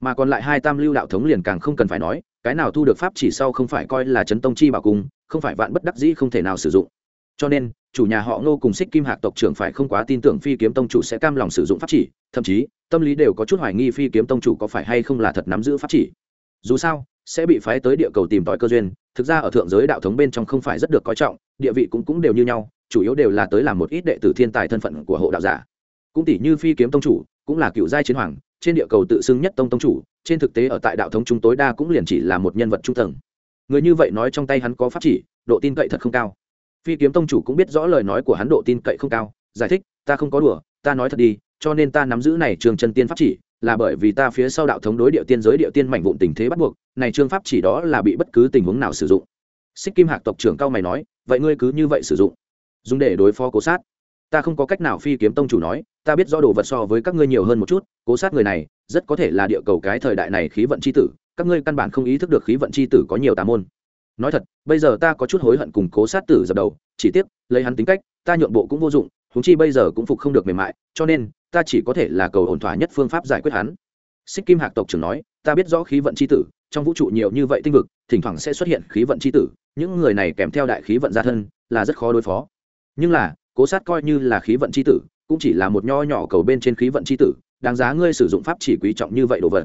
Speaker 1: Mà còn lại hai tam lưu đạo thống liền càng không cần phải nói, cái nào thu được pháp chỉ sau không phải coi là chấn tông chi bảo cung, không phải vạn bất đắc dĩ không thể nào sử dụng. Cho nên, chủ nhà họ ngô cùng xích kim hạc tộc trưởng phải không quá tin tưởng phi kiếm tông chủ sẽ cam lòng sử dụng pháp chỉ, thậm chí, tâm lý đều có chút hoài nghi phi kiếm tông chủ có phải hay không là thật nắm giữ pháp chỉ dù sao, sẽ bị phái tới địa cầu tìm tòi cơ duyên, thực ra ở thượng giới đạo thống bên trong không phải rất được coi trọng, địa vị cũng cũng đều như nhau, chủ yếu đều là tới làm một ít đệ tử thiên tài thân phận của hộ đạo giả. Cũng tỷ như phi kiếm tông chủ, cũng là cựu giai chiến hoàng, trên địa cầu tự xưng nhất tông tông chủ, trên thực tế ở tại đạo thống chúng tối đa cũng liền chỉ là một nhân vật trung tầng. Người như vậy nói trong tay hắn có pháp chỉ, độ tin cậy thật không cao. Phi kiếm tông chủ cũng biết rõ lời nói của hắn độ tin cậy không cao, giải thích, ta không có đùa, ta nói thật đi, cho nên ta nắm giữ này trường chân tiên pháp chỉ là bởi vì ta phía sau đạo thống đối địa tiên giới địa tiên mảnh vụn tình thế bắt buộc, này trương pháp chỉ đó là bị bất cứ tình huống nào sử dụng. Xích kim hạc tộc trưởng cao mày nói, vậy ngươi cứ như vậy sử dụng. Dùng để đối phó cố sát. Ta không có cách nào phi kiếm tông chủ nói, ta biết rõ đồ vật so với các ngươi nhiều hơn một chút, cố sát người này, rất có thể là địa cầu cái thời đại này khí vận c h i tử, các ngươi căn bản không ý thức được khí vận c h i tử có nhiều tà môn. Nói thật, bây giờ ta có chút hối hận cùng cố sát tử dập đầu, chỉ tiếc, lấy hắn tính cách, ta nhượng bộ cũng vô dụng húng chi bây giờ cũng phục không được mềm mại, cho nên ta chỉ có thể là cầu ổn thỏa nhất phương pháp giải quyết hắn. Xích kim hạc tộc trưởng nói, ta biết rõ khí vận c h i tử, trong vũ trụ nhiều như vậy tinh vực, thỉnh thoảng sẽ xuất hiện khí vận c h i tử, những người này kèm theo đại khí vận gia thân, là rất khó đối phó. Nhưng là, cố sát coi như là khí vận c h i tử, cũng chỉ là một nho nhỏ cầu bên trên khí vận c h i tử, đáng giá ngươi sử dụng pháp chỉ quý trọng như vậy đồ vật.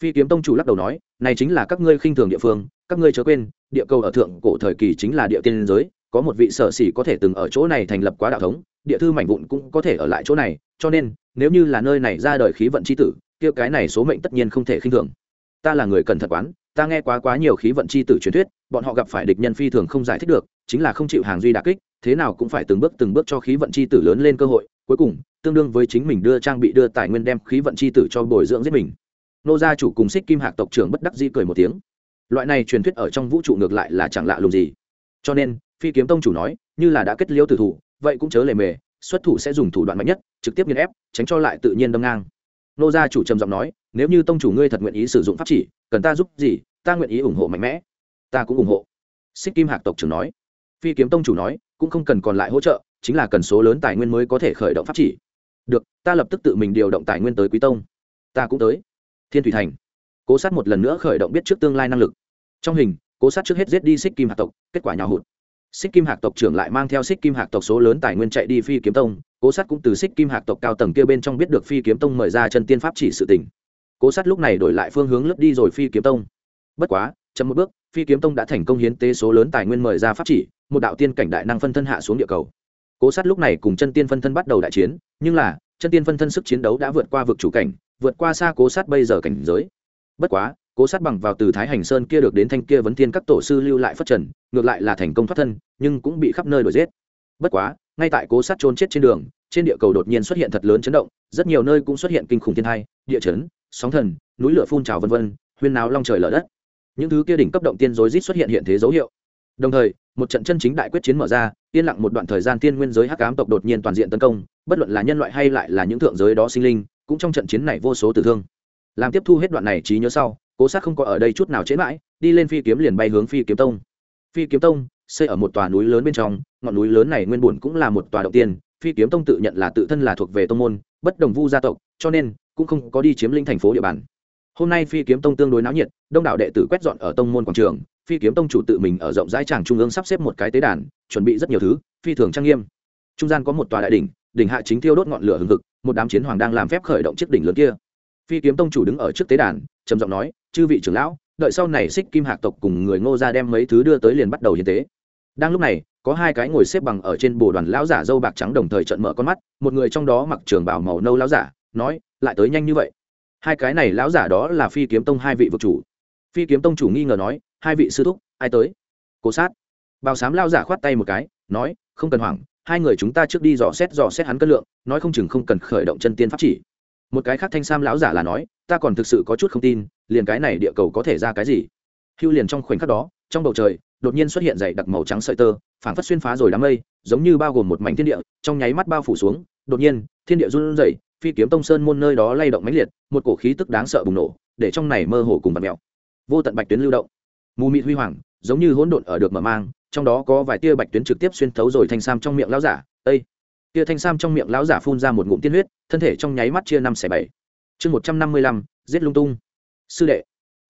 Speaker 1: Phi kiếm tông chủ lắc đầu nói, này chính là các ngươi khinh thường địa phương, các ngươi chớ quên, địa cầu ở thượng cổ thời kỳ chính là địa tiên giới có một vị sở sĩ có thể từng ở chỗ này thành lập quá đạo thống, địa thư mảnh vụn cũng có thể ở lại chỗ này, cho nên, nếu như là nơi này ra đời khí vận c h i tử, kia cái này số mệnh tất nhiên không thể khinh thường. Ta là người cẩn thận quán, ta nghe quá quá nhiều khí vận c h i tử truyền thuyết, bọn họ gặp phải địch nhân phi thường không giải thích được, chính là không chịu hàng duy đà kích, thế nào cũng phải từng bước từng bước cho khí vận c h i tử lớn lên cơ hội, cuối cùng, tương đương với chính mình đưa trang bị đưa tài nguyên đem khí vận c h i tử cho bồi dưỡng giết mình. Nô gia chủ cùng xích kim hạc tộc trưởng bất đắc di cười một tiếng. Loại này truyền thuyết ở trong vũ trụ ngược lại là chẳng lạ lùng gì. Cho nên phi kiếm tông chủ nói, như là đã kết liễu tử thủ, vậy cũng chớ lề mề, xuất thủ sẽ dùng thủ đoạn mạnh nhất, trực tiếp nghiên ép, tránh cho lại tự nhiên đâm ngang. Nô gia chủ trầm giọng nói, nếu như tông chủ ngươi thật nguyện ý sử dụng pháp chỉ, cần ta giúp gì, ta nguyện ý ủng hộ mạnh mẽ. Ta cũng ủng hộ. Xích kim hạc tộc trưởng nói. Phi kiếm tông chủ nói, cũng không cần còn lại hỗ trợ, chính là cần số lớn tài nguyên mới có thể khởi động pháp chỉ. Được, ta lập tức tự mình điều động tài nguyên tới quý tông. Ta cũng tới. Thiên thủy thành. Cố sát một lần nữa khởi động biết trước tương lai năng lực. Trong hình, cố sát trước hết giết đi xích kim hạc tộc, kết quả nhào hụt xích kim hạc tộc trưởng lại mang theo xích kim hạc tộc số lớn tài nguyên chạy đi phi kiếm tông, cố sát cũng từ xích kim hạc tộc cao tầng kia bên trong biết được phi kiếm tông mời ra chân tiên pháp chỉ sự tình. Cố sát lúc này đổi lại phương hướng lướt đi rồi phi kiếm tông. Bất quá, chậm một bước, phi kiếm tông đã thành công hiến tế số lớn tài nguyên mời ra pháp chỉ, một đạo tiên cảnh đại năng phân thân hạ xuống địa cầu. Cố sát lúc này cùng chân tiên phân thân bắt đầu đại chiến, nhưng là, chân tiên phân thân sức chiến đấu đã vượt qua vực chủ cảnh, vượt qua xa cố sát bây giờ cảnh giới. Bất quá cố sát bằng vào từ thái hành sơn kia được đến thanh kia vấn thiên các tổ sư lưu lại phát trần, ngược lại là thành công thoát thân, nhưng cũng bị khắp nơi đuổi giết. Bất quá, ngay tại cố sát trôn chết trên đường, trên địa cầu đột nhiên xuất hiện thật lớn chấn động, rất nhiều nơi cũng xuất hiện kinh khủng thiên thai địa chấn, sóng thần, núi lửa phun trào vân vân, huyên náo long trời lở đất. Những thứ kia đỉnh cấp động tiên rối rít xuất hiện hiện thế dấu hiệu. Đồng thời, một trận chân chính đại quyết chiến mở ra, yên lặng một đoạn thời gian tiên nguyên giới hắc ám tộc đột nhiên toàn diện tấn công, bất luận là nhân loại hay lại là những thượng giới đó sinh linh, cũng trong trận chiến này vô số tử thương. Làm tiếp thu hết đoạn này trí nhớ sau cố sát không có ở đây chút nào chế mãi, đi lên phi kiếm liền bay hướng phi kiếm tông. Phi kiếm tông, xây ở một tòa núi lớn bên trong, ngọn núi lớn này nguyên bùn cũng là một tòa động tiên, phi kiếm tông tự nhận là tự thân là thuộc về tông môn, bất đồng vu gia tộc, cho nên cũng không có đi chiếm lĩnh thành phố địa bàn. Hôm nay phi kiếm tông tương đối náo nhiệt, đông đảo đệ tử quét dọn ở tông môn quảng trường, phi kiếm tông chủ tự mình ở rộng rãi tràng trung ương sắp xếp một cái tế đàn, chuẩn bị rất nhiều thứ, phi thường trang nghiêm. Trung gian có một tòa đại đỉnh đỉnh hạ chính thiêu đốt ngọn lửa hừng hực, một đám chiến hoàng đang làm phép khởi động chiếc đỉnh lớn kia phi kiếm tông chủ đứng ở trước tế đàn, trầm giọng nói, chư vị trưởng lão, đợi sau này xích kim hạc tộc cùng người ngô ra đem mấy thứ đưa tới liền bắt đầu hiến tế. Đang lúc này, có hai cái ngồi xếp bằng ở trên bồ đoàn lão giả dâu bạc trắng đồng thời trận mở con mắt, một người trong đó mặc trường bảo màu nâu lão giả, nói, lại tới nhanh như vậy. Hai cái này lão giả đó là phi kiếm tông hai vị vực chủ. Phi kiếm tông chủ nghi ngờ nói, hai vị sư thúc, ai tới? Cố sát. Bào sám lao giả khoát tay một cái, nói, không cần hoảng, hai người chúng ta trước đi dò xét dò xét hắn cân lượng, nói không chừng không cần khởi động chân tiên pháp chỉ một cái khác thanh sam lão giả là nói, ta còn thực sự có chút không tin, liền cái này địa cầu có thể ra cái gì? Hưu liền trong khoảnh khắc đó, trong bầu trời, đột nhiên xuất hiện dày đặc màu trắng sợi tơ, phảng phất xuyên phá rồi đám mây, giống như bao gồm một mảnh thiên địa, trong nháy mắt bao phủ xuống, đột nhiên, thiên địa run rẩy, phi kiếm tông sơn môn nơi đó lay động mãnh liệt, một cổ khí tức đáng sợ bùng nổ, để trong này mơ hồ cùng bạt mèo. Vô tận bạch tuyến lưu động, mù mịt huy hoàng, giống như hỗn độn ở được mở mang, trong đó có vài tia bạch tuyến trực tiếp xuyên thấu rồi thanh sam trong miệng lão giả ây tia thanh sam trong miệng lão giả phun ra một ngụm tiên huyết, thân thể trong nháy mắt chia năm xẻ bảy. Chương một trăm năm mươi lăm, giết lung tung. Sư đệ,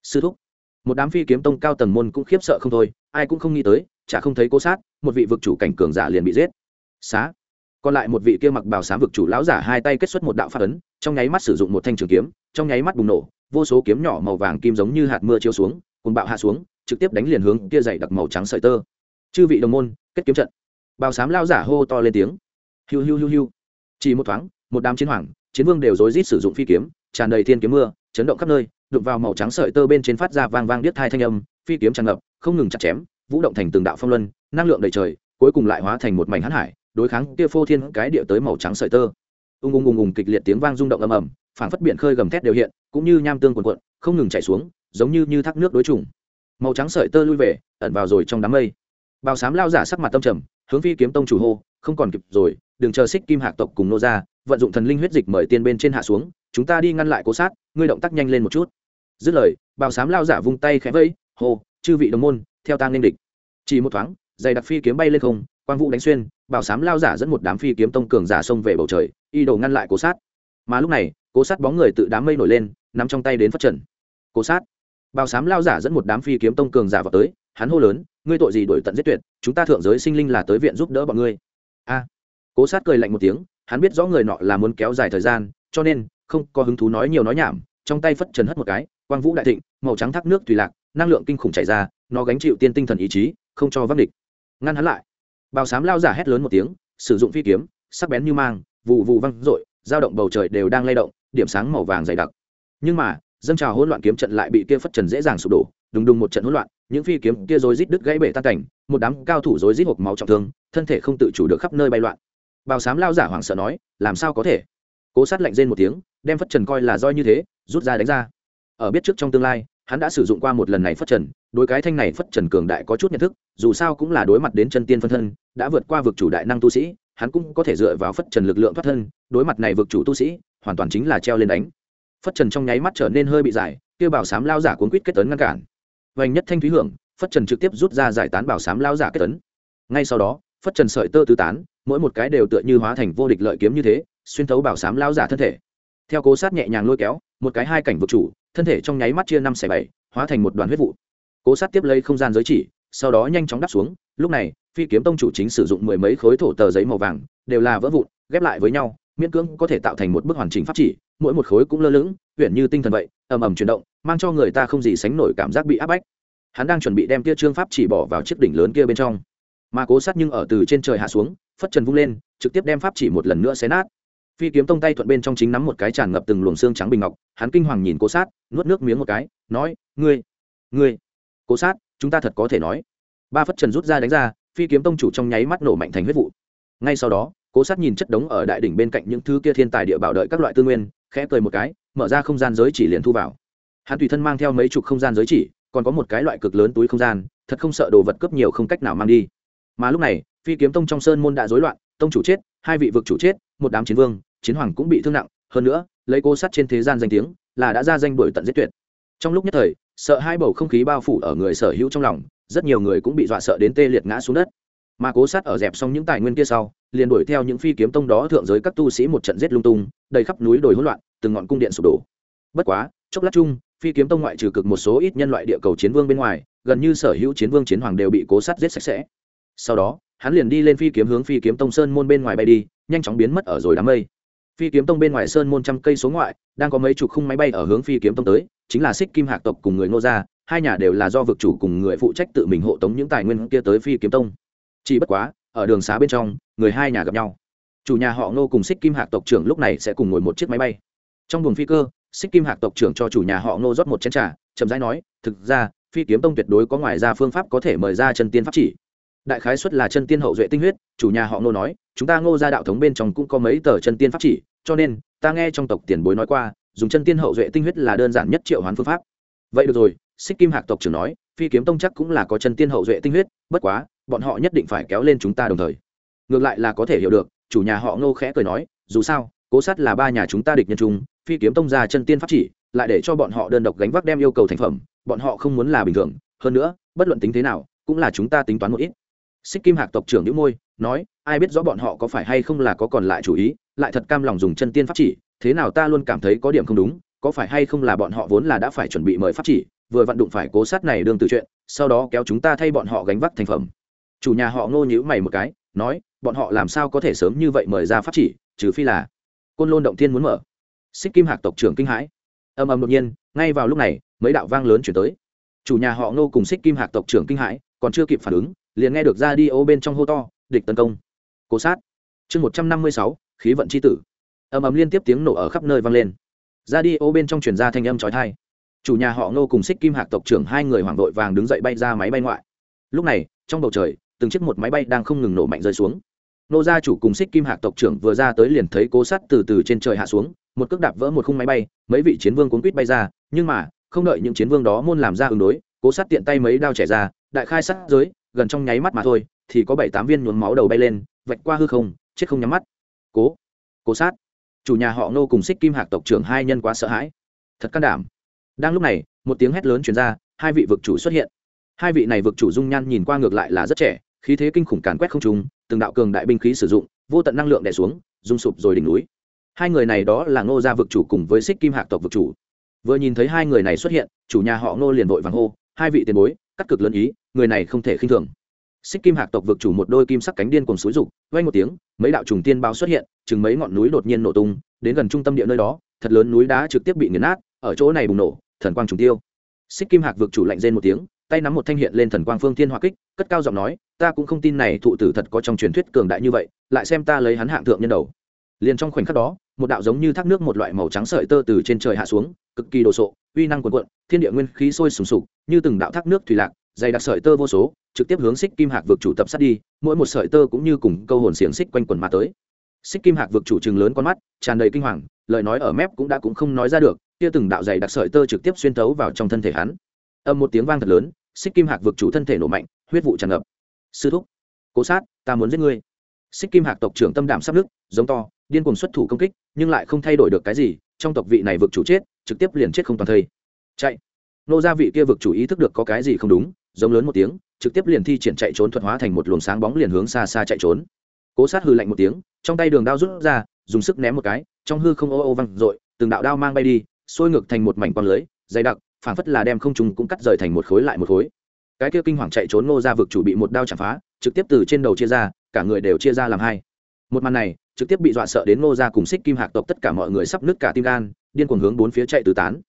Speaker 1: sư thúc. Một đám phi kiếm tông cao tầng môn cũng khiếp sợ không thôi, ai cũng không nghĩ tới, chả không thấy cố sát, một vị vực chủ cảnh cường giả liền bị giết. Xá. Còn lại một vị kia mặc bào sám vực chủ lão giả hai tay kết xuất một đạo phát ấn, trong nháy mắt sử dụng một thanh trường kiếm, trong nháy mắt bùng nổ, vô số kiếm nhỏ màu vàng kim giống như hạt mưa chiếu xuống cùng bạo hạ xuống, trực tiếp đánh liền hướng kia dày đặc màu trắng sợi tơ. Chư vị đồng môn, kết kiếm trận. Bào sám lao giả hô to lên tiếng hiu hiu hiu hiu. Chỉ một thoáng, một đám chiến hoàng, chiến vương đều rối rít sử dụng phi kiếm, tràn đầy thiên kiếm mưa, chấn động khắp nơi, đụng vào màu trắng sợi tơ bên trên phát ra vang vang điếc thai thanh âm, phi kiếm tràn ngập, không ngừng chặt chém, vũ động thành từng đạo phong luân, năng lượng đầy trời, cuối cùng lại hóa thành một mảnh hãn hải, đối kháng kia phô thiên cái địa tới màu trắng sợi tơ. Ung ung ung ung, kịch liệt tiếng vang rung động ầm ầm, phảng phất biển khơi gầm thét đều hiện, cũng như nham tương cuồn cuộn, không ngừng chảy xuống, giống như như thác nước đối trùng. Màu trắng sợi tơ lui về, ẩn vào rồi trong đám mây. Bào sám lao giả sắc mặt tâm trầm, hướng phi kiếm tông chủ hô, không còn kịp rồi đừng chờ xích kim hạc tộc cùng nô ra, vận dụng thần linh huyết dịch mời tiên bên trên hạ xuống, chúng ta đi ngăn lại cố sát, ngươi động tác nhanh lên một chút. Dứt lời, bào sám lao giả vung tay khẽ vẫy, hô, chư vị đồng môn, theo ta nên địch. Chỉ một thoáng, dày đặc phi kiếm bay lên không, quang vũ đánh xuyên, bào sám lao giả dẫn một đám phi kiếm tông cường giả xông về bầu trời, y đồ ngăn lại cố sát. Mà lúc này, cố sát bóng người tự đám mây nổi lên, nắm trong tay đến phát trần. Cố sát. Bào sám lao giả dẫn một đám phi kiếm tông cường giả vào tới, hắn hô lớn, ngươi tội gì đổi tận giết tuyệt, chúng ta thượng giới sinh linh là tới viện giúp đỡ bọn ngươi. A cố sát cười lạnh một tiếng, hắn biết rõ người nọ là muốn kéo dài thời gian, cho nên không có hứng thú nói nhiều nói nhảm, trong tay phất trần hất một cái, quang vũ đại thịnh, màu trắng thác nước tùy lạc, năng lượng kinh khủng chảy ra, nó gánh chịu tiên tinh thần ý chí, không cho vấp địch. Ngăn hắn lại. Bào sám lao giả hét lớn một tiếng, sử dụng phi kiếm, sắc bén như mang vụ vụ văng r ộ i dao động bầu trời đều đang lay động, điểm sáng màu vàng dày đặc. Nhưng mà, dâng trào hỗn loạn kiếm trận lại bị kia phất trần dễ dàng sụp đổ, đùng đùng một trận hỗn loạn, những phi kiếm kia rối rít đứt gãy bể tan cảnh, một đám cao thủ rối rít hộp máu trọng thương, thân thể không tự chủ được khắp nơi bay loạn bào sám lao giả hoảng sợ nói, làm sao có thể? Cố sát lạnh rên một tiếng, đem phất trần coi là roi như thế, rút ra đánh ra. Ở biết trước trong tương lai, hắn đã sử dụng qua một lần này phất trần, đối cái thanh này phất trần cường đại có chút nhận thức, dù sao cũng là đối mặt đến chân tiên phân thân, đã vượt qua vực chủ đại năng tu sĩ, hắn cũng có thể dựa vào phất trần lực lượng thoát thân, đối mặt này vực chủ tu sĩ, hoàn toàn chính là treo lên đánh. Phất trần trong nháy mắt trở nên hơi bị dài kêu bảo sám lao giả cuốn quýt kết tấn ngăn cản. Vành nhất thanh thúy hưởng, phất trần trực tiếp rút ra giải tán bảo sám lao giả kết tấn ngay sau đó, phất trần sợi tơ tứ tán mỗi một cái đều tựa như hóa thành vô địch lợi kiếm như thế, xuyên thấu bảo sám lao giả thân thể. Theo cố sát nhẹ nhàng lôi kéo, một cái hai cảnh vực chủ, thân thể trong nháy mắt chia năm xẻ bảy, hóa thành một đoàn huyết vụ. Cố sát tiếp lấy không gian giới chỉ, sau đó nhanh chóng đắp xuống, lúc này, phi kiếm tông chủ chính sử dụng mười mấy khối thổ tờ giấy màu vàng, đều là vỡ vụn, ghép lại với nhau, miễn cưỡng có thể tạo thành một bức hoàn chỉnh pháp chỉ, mỗi một khối cũng lơ lửng uyển như tinh thần vậy, ầm ầm chuyển động, mang cho người ta không gì sánh nổi cảm giác bị áp bách. Hắn đang chuẩn bị đem kia trương pháp chỉ bỏ vào chiếc đỉnh lớn kia bên trong mà cố sát nhưng ở từ trên trời hạ xuống, phất trần vung lên, trực tiếp đem pháp chỉ một lần nữa xé nát. Phi kiếm tông tay thuận bên trong chính nắm một cái tràn ngập từng luồng xương trắng bình ngọc, hắn kinh hoàng nhìn cố sát, nuốt nước miếng một cái, nói, ngươi ngươi, cố sát, chúng ta thật có thể nói. Ba phất trần rút ra đánh ra, phi kiếm tông chủ trong nháy mắt nổ mạnh thành huyết vụ. Ngay sau đó, cố sát nhìn chất đống ở đại đỉnh bên cạnh những thứ kia thiên tài địa bảo đợi các loại tư nguyên, khẽ cười một cái, mở ra không gian giới chỉ liền thu vào. Hắn tùy thân mang theo mấy chục không gian giới chỉ, còn có một cái loại cực lớn túi không gian, thật không sợ đồ vật cướp nhiều không cách nào mang đi mà lúc này, phi kiếm tông trong sơn môn đã rối loạn, tông chủ chết, hai vị vực chủ chết, một đám chiến vương, chiến hoàng cũng bị thương nặng. Hơn nữa, lấy cô sát trên thế gian danh tiếng, là đã ra danh đổi tận giết tuyệt. Trong lúc nhất thời, sợ hai bầu không khí bao phủ ở người sở hữu trong lòng, rất nhiều người cũng bị dọa sợ đến tê liệt ngã xuống đất. Mà cố sát ở dẹp xong những tài nguyên kia sau, liền đuổi theo những phi kiếm tông đó thượng giới các tu sĩ một trận giết lung tung, đầy khắp núi đồi hỗn loạn, từng ngọn cung điện sụp đổ. Bất quá, chốc lát chung, phi kiếm tông ngoại trừ cực một số ít nhân loại địa cầu chiến vương bên ngoài, gần như sở hữu chiến vương chiến hoàng đều bị cố sát giết sạch sẽ sau đó, hắn liền đi lên phi kiếm hướng phi kiếm tông sơn môn bên ngoài bay đi, nhanh chóng biến mất ở rồi đám mây. Phi kiếm tông bên ngoài sơn môn trăm cây số ngoại, đang có mấy chục khung máy bay ở hướng phi kiếm tông tới, chính là xích kim hạc tộc cùng người nô gia, hai nhà đều là do vực chủ cùng người phụ trách tự mình hộ tống những tài nguyên kia tới phi kiếm tông. Chỉ bất quá, ở đường xá bên trong, người hai nhà gặp nhau. Chủ nhà họ ngô cùng xích kim hạc tộc trưởng lúc này sẽ cùng ngồi một chiếc máy bay. Trong buồng phi cơ, xích kim hạc tộc trưởng cho chủ nhà họ ngô rót một chén t r à chậm rãi nói, thực ra, phi kiếm tông tuyệt đối có ngoài ra phương pháp có thể mời ra chân tiên pháp chỉ đại khái xuất là chân tiên hậu duệ tinh huyết, chủ nhà họ ngô nói, chúng ta ngô ra đạo thống bên trong cũng có mấy tờ chân tiên pháp chỉ, cho nên, ta nghe trong tộc tiền bối nói qua, dùng chân tiên hậu duệ tinh huyết là đơn giản nhất triệu hoán phương pháp. Vậy được rồi, xích kim hạc tộc trưởng nói, phi kiếm tông chắc cũng là có chân tiên hậu duệ tinh huyết, bất quá, bọn họ nhất định phải kéo lên chúng ta đồng thời. Ngược lại là có thể hiểu được, chủ nhà họ ngô khẽ cười nói, dù sao, cố sát là ba nhà chúng ta địch nhân chung, phi kiếm tông ra chân tiên pháp chỉ, lại để cho bọn họ đơn độc gánh vác đem yêu cầu thành phẩm, bọn họ không muốn là bình thường. Hơn nữa, bất luận tính thế nào, cũng là chúng ta tính toán một ít xích kim hạc tộc trưởng nữ môi, nói, ai biết rõ bọn họ có phải hay không là có còn lại chủ ý, lại thật cam lòng dùng chân tiên pháp chỉ, thế nào ta luôn cảm thấy có điểm không đúng, có phải hay không là bọn họ vốn là đã phải chuẩn bị mời pháp chỉ, vừa vận đụng phải cố sát này đương từ chuyện, sau đó kéo chúng ta thay bọn họ gánh vác thành phẩm. Chủ nhà họ ngô nhữ mày một cái, nói, bọn họ làm sao có thể sớm như vậy mời ra pháp chỉ, trừ phi là côn lôn động thiên muốn mở. Xích kim hạc tộc trưởng kinh hãi. Âm âm đột nhiên, ngay vào lúc này, mấy đạo vang lớn chuyển tới. Chủ nhà họ ngô cùng xích kim hạc tộc trưởng kinh hãi, còn chưa kịp phản ứng liền nghe được ra đi ô bên trong hô to, địch tấn công. Cố sát. Chương một trăm năm mươi sáu, khí vận c h i tử. Ầm ầm liên tiếp tiếng nổ ở khắp nơi vang lên. Ra đi ô bên trong truyền ra thanh âm trói thai chủ nhà họ ngô cùng xích kim hạc tộc trưởng hai người hoảng đội vàng đứng dậy bay ra máy bay ngoại. Lúc này, trong bầu trời, từng chiếc một máy bay đang không ngừng nổ mạnh rơi xuống. Nô gia chủ cùng xích kim hạc tộc trưởng vừa ra tới liền thấy cố sắt từ từ trên trời hạ xuống, một cước đạp vỡ một khung máy bay, mấy vị chiến vương cuốn quýt bay ra, nhưng mà, không đợi những chiến vương đó môn làm ra ứng đối, cố sắt tiện tay mấy đao trẻ ra, đại khai sát giới gần trong nháy mắt mà thôi, thì có bảy tám viên nhuốm máu đầu bay lên, vạch qua hư không, chết không nhắm mắt. Cố cố sát. Chủ nhà họ nô cùng xích kim hạc tộc trưởng hai nhân quá sợ hãi. Thật can đảm. Đang lúc này, một tiếng hét lớn chuyển ra, hai vị vực chủ xuất hiện. Hai vị này vực chủ dung nhan nhìn qua ngược lại là rất trẻ, khí thế kinh khủng càn quét không trùng từng đạo cường đại binh khí sử dụng, vô tận năng lượng đè xuống, rung sụp rồi đỉnh núi. Hai người này đó là ngô gia vực chủ cùng với xích kim hạc tộc vực chủ. Vừa nhìn thấy hai người này xuất hiện, chủ nhà họ ngô liền vội vàng hô, hai vị tiền bối cắt cực lớn ý, người này không thể khinh thường. Xích kim hạc tộc vực chủ một đôi kim sắc cánh điên cùng xúi rục vay một tiếng, mấy đạo trùng tiên bao xuất hiện, chừng mấy ngọn núi đột nhiên nổ tung, đến gần trung tâm địa nơi đó, thật lớn núi đá trực tiếp bị nghiền nát, ở chỗ này bùng nổ, thần quang trùng tiêu. Xích kim hạc vực chủ lạnh rên một tiếng, tay nắm một thanh hiện lên thần quang phương thiên hoa kích, cất cao giọng nói, ta cũng không tin này thụ tử thật có trong truyền thuyết cường đại như vậy, lại xem ta lấy hắn hạng thượng nhân đầu. Liền trong khoảnh khắc đó một đạo giống như thác nước một loại màu trắng sợi tơ từ trên trời hạ xuống, cực kỳ đồ sộ, uy năng cuồn cuộn, thiên địa nguyên khí sôi sùng sục, như từng đạo thác nước thủy lạc, dày đặc sợi tơ vô số, trực tiếp hướng xích kim hạc vực chủ tập sát đi, mỗi một sợi tơ cũng như cùng câu hồn xiềng xích quanh quần mà tới. Xích kim hạc vực chủ chừng lớn con mắt, tràn đầy kinh hoàng, lời nói ở mép cũng đã cũng không nói ra được, kia từng đạo dày đặc sợi tơ trực tiếp xuyên tấu vào trong thân thể hắn. Âm một tiếng vang thật lớn, xích kim hạc vực chủ thân thể nổ mạnh, huyết vụ tràn ngập. Sư thúc, cố sát, ta muốn giết ngươi. Xích kim hạc tộc trưởng tâm đảm sắp nước giống to điên cuồng xuất thủ công kích, nhưng lại không thay đổi được cái gì, trong tộc vị này vực chủ chết, trực tiếp liền chết không toàn thây. Chạy. Nô gia vị kia vực chủ ý thức được có cái gì không đúng, giống lớn một tiếng, trực tiếp liền thi triển chạy trốn thuật hóa thành một luồng sáng bóng liền hướng xa xa chạy trốn. Cố sát hư lạnh một tiếng, trong tay đường đao rút ra, dùng sức ném một cái, trong hư không ô ô văng r ộ i từng đạo đao mang bay đi, sôi ngược thành một mảnh quang lưới, dày đặc, phảng phất là đem không trùng cũng cắt rời thành một khối lại một khối. Cái kia kinh hoàng chạy trốn ngô ra vực chủ bị một đao chạm phá, trực tiếp từ trên đầu chia ra, cả người đều chia ra làm hai. Một màn này trực tiếp bị dọa sợ đến ngô ra cùng xích kim hạc tộc tất cả mọi người sắp nứt cả tim gan, điên cuồng hướng bốn phía chạy tứ tán.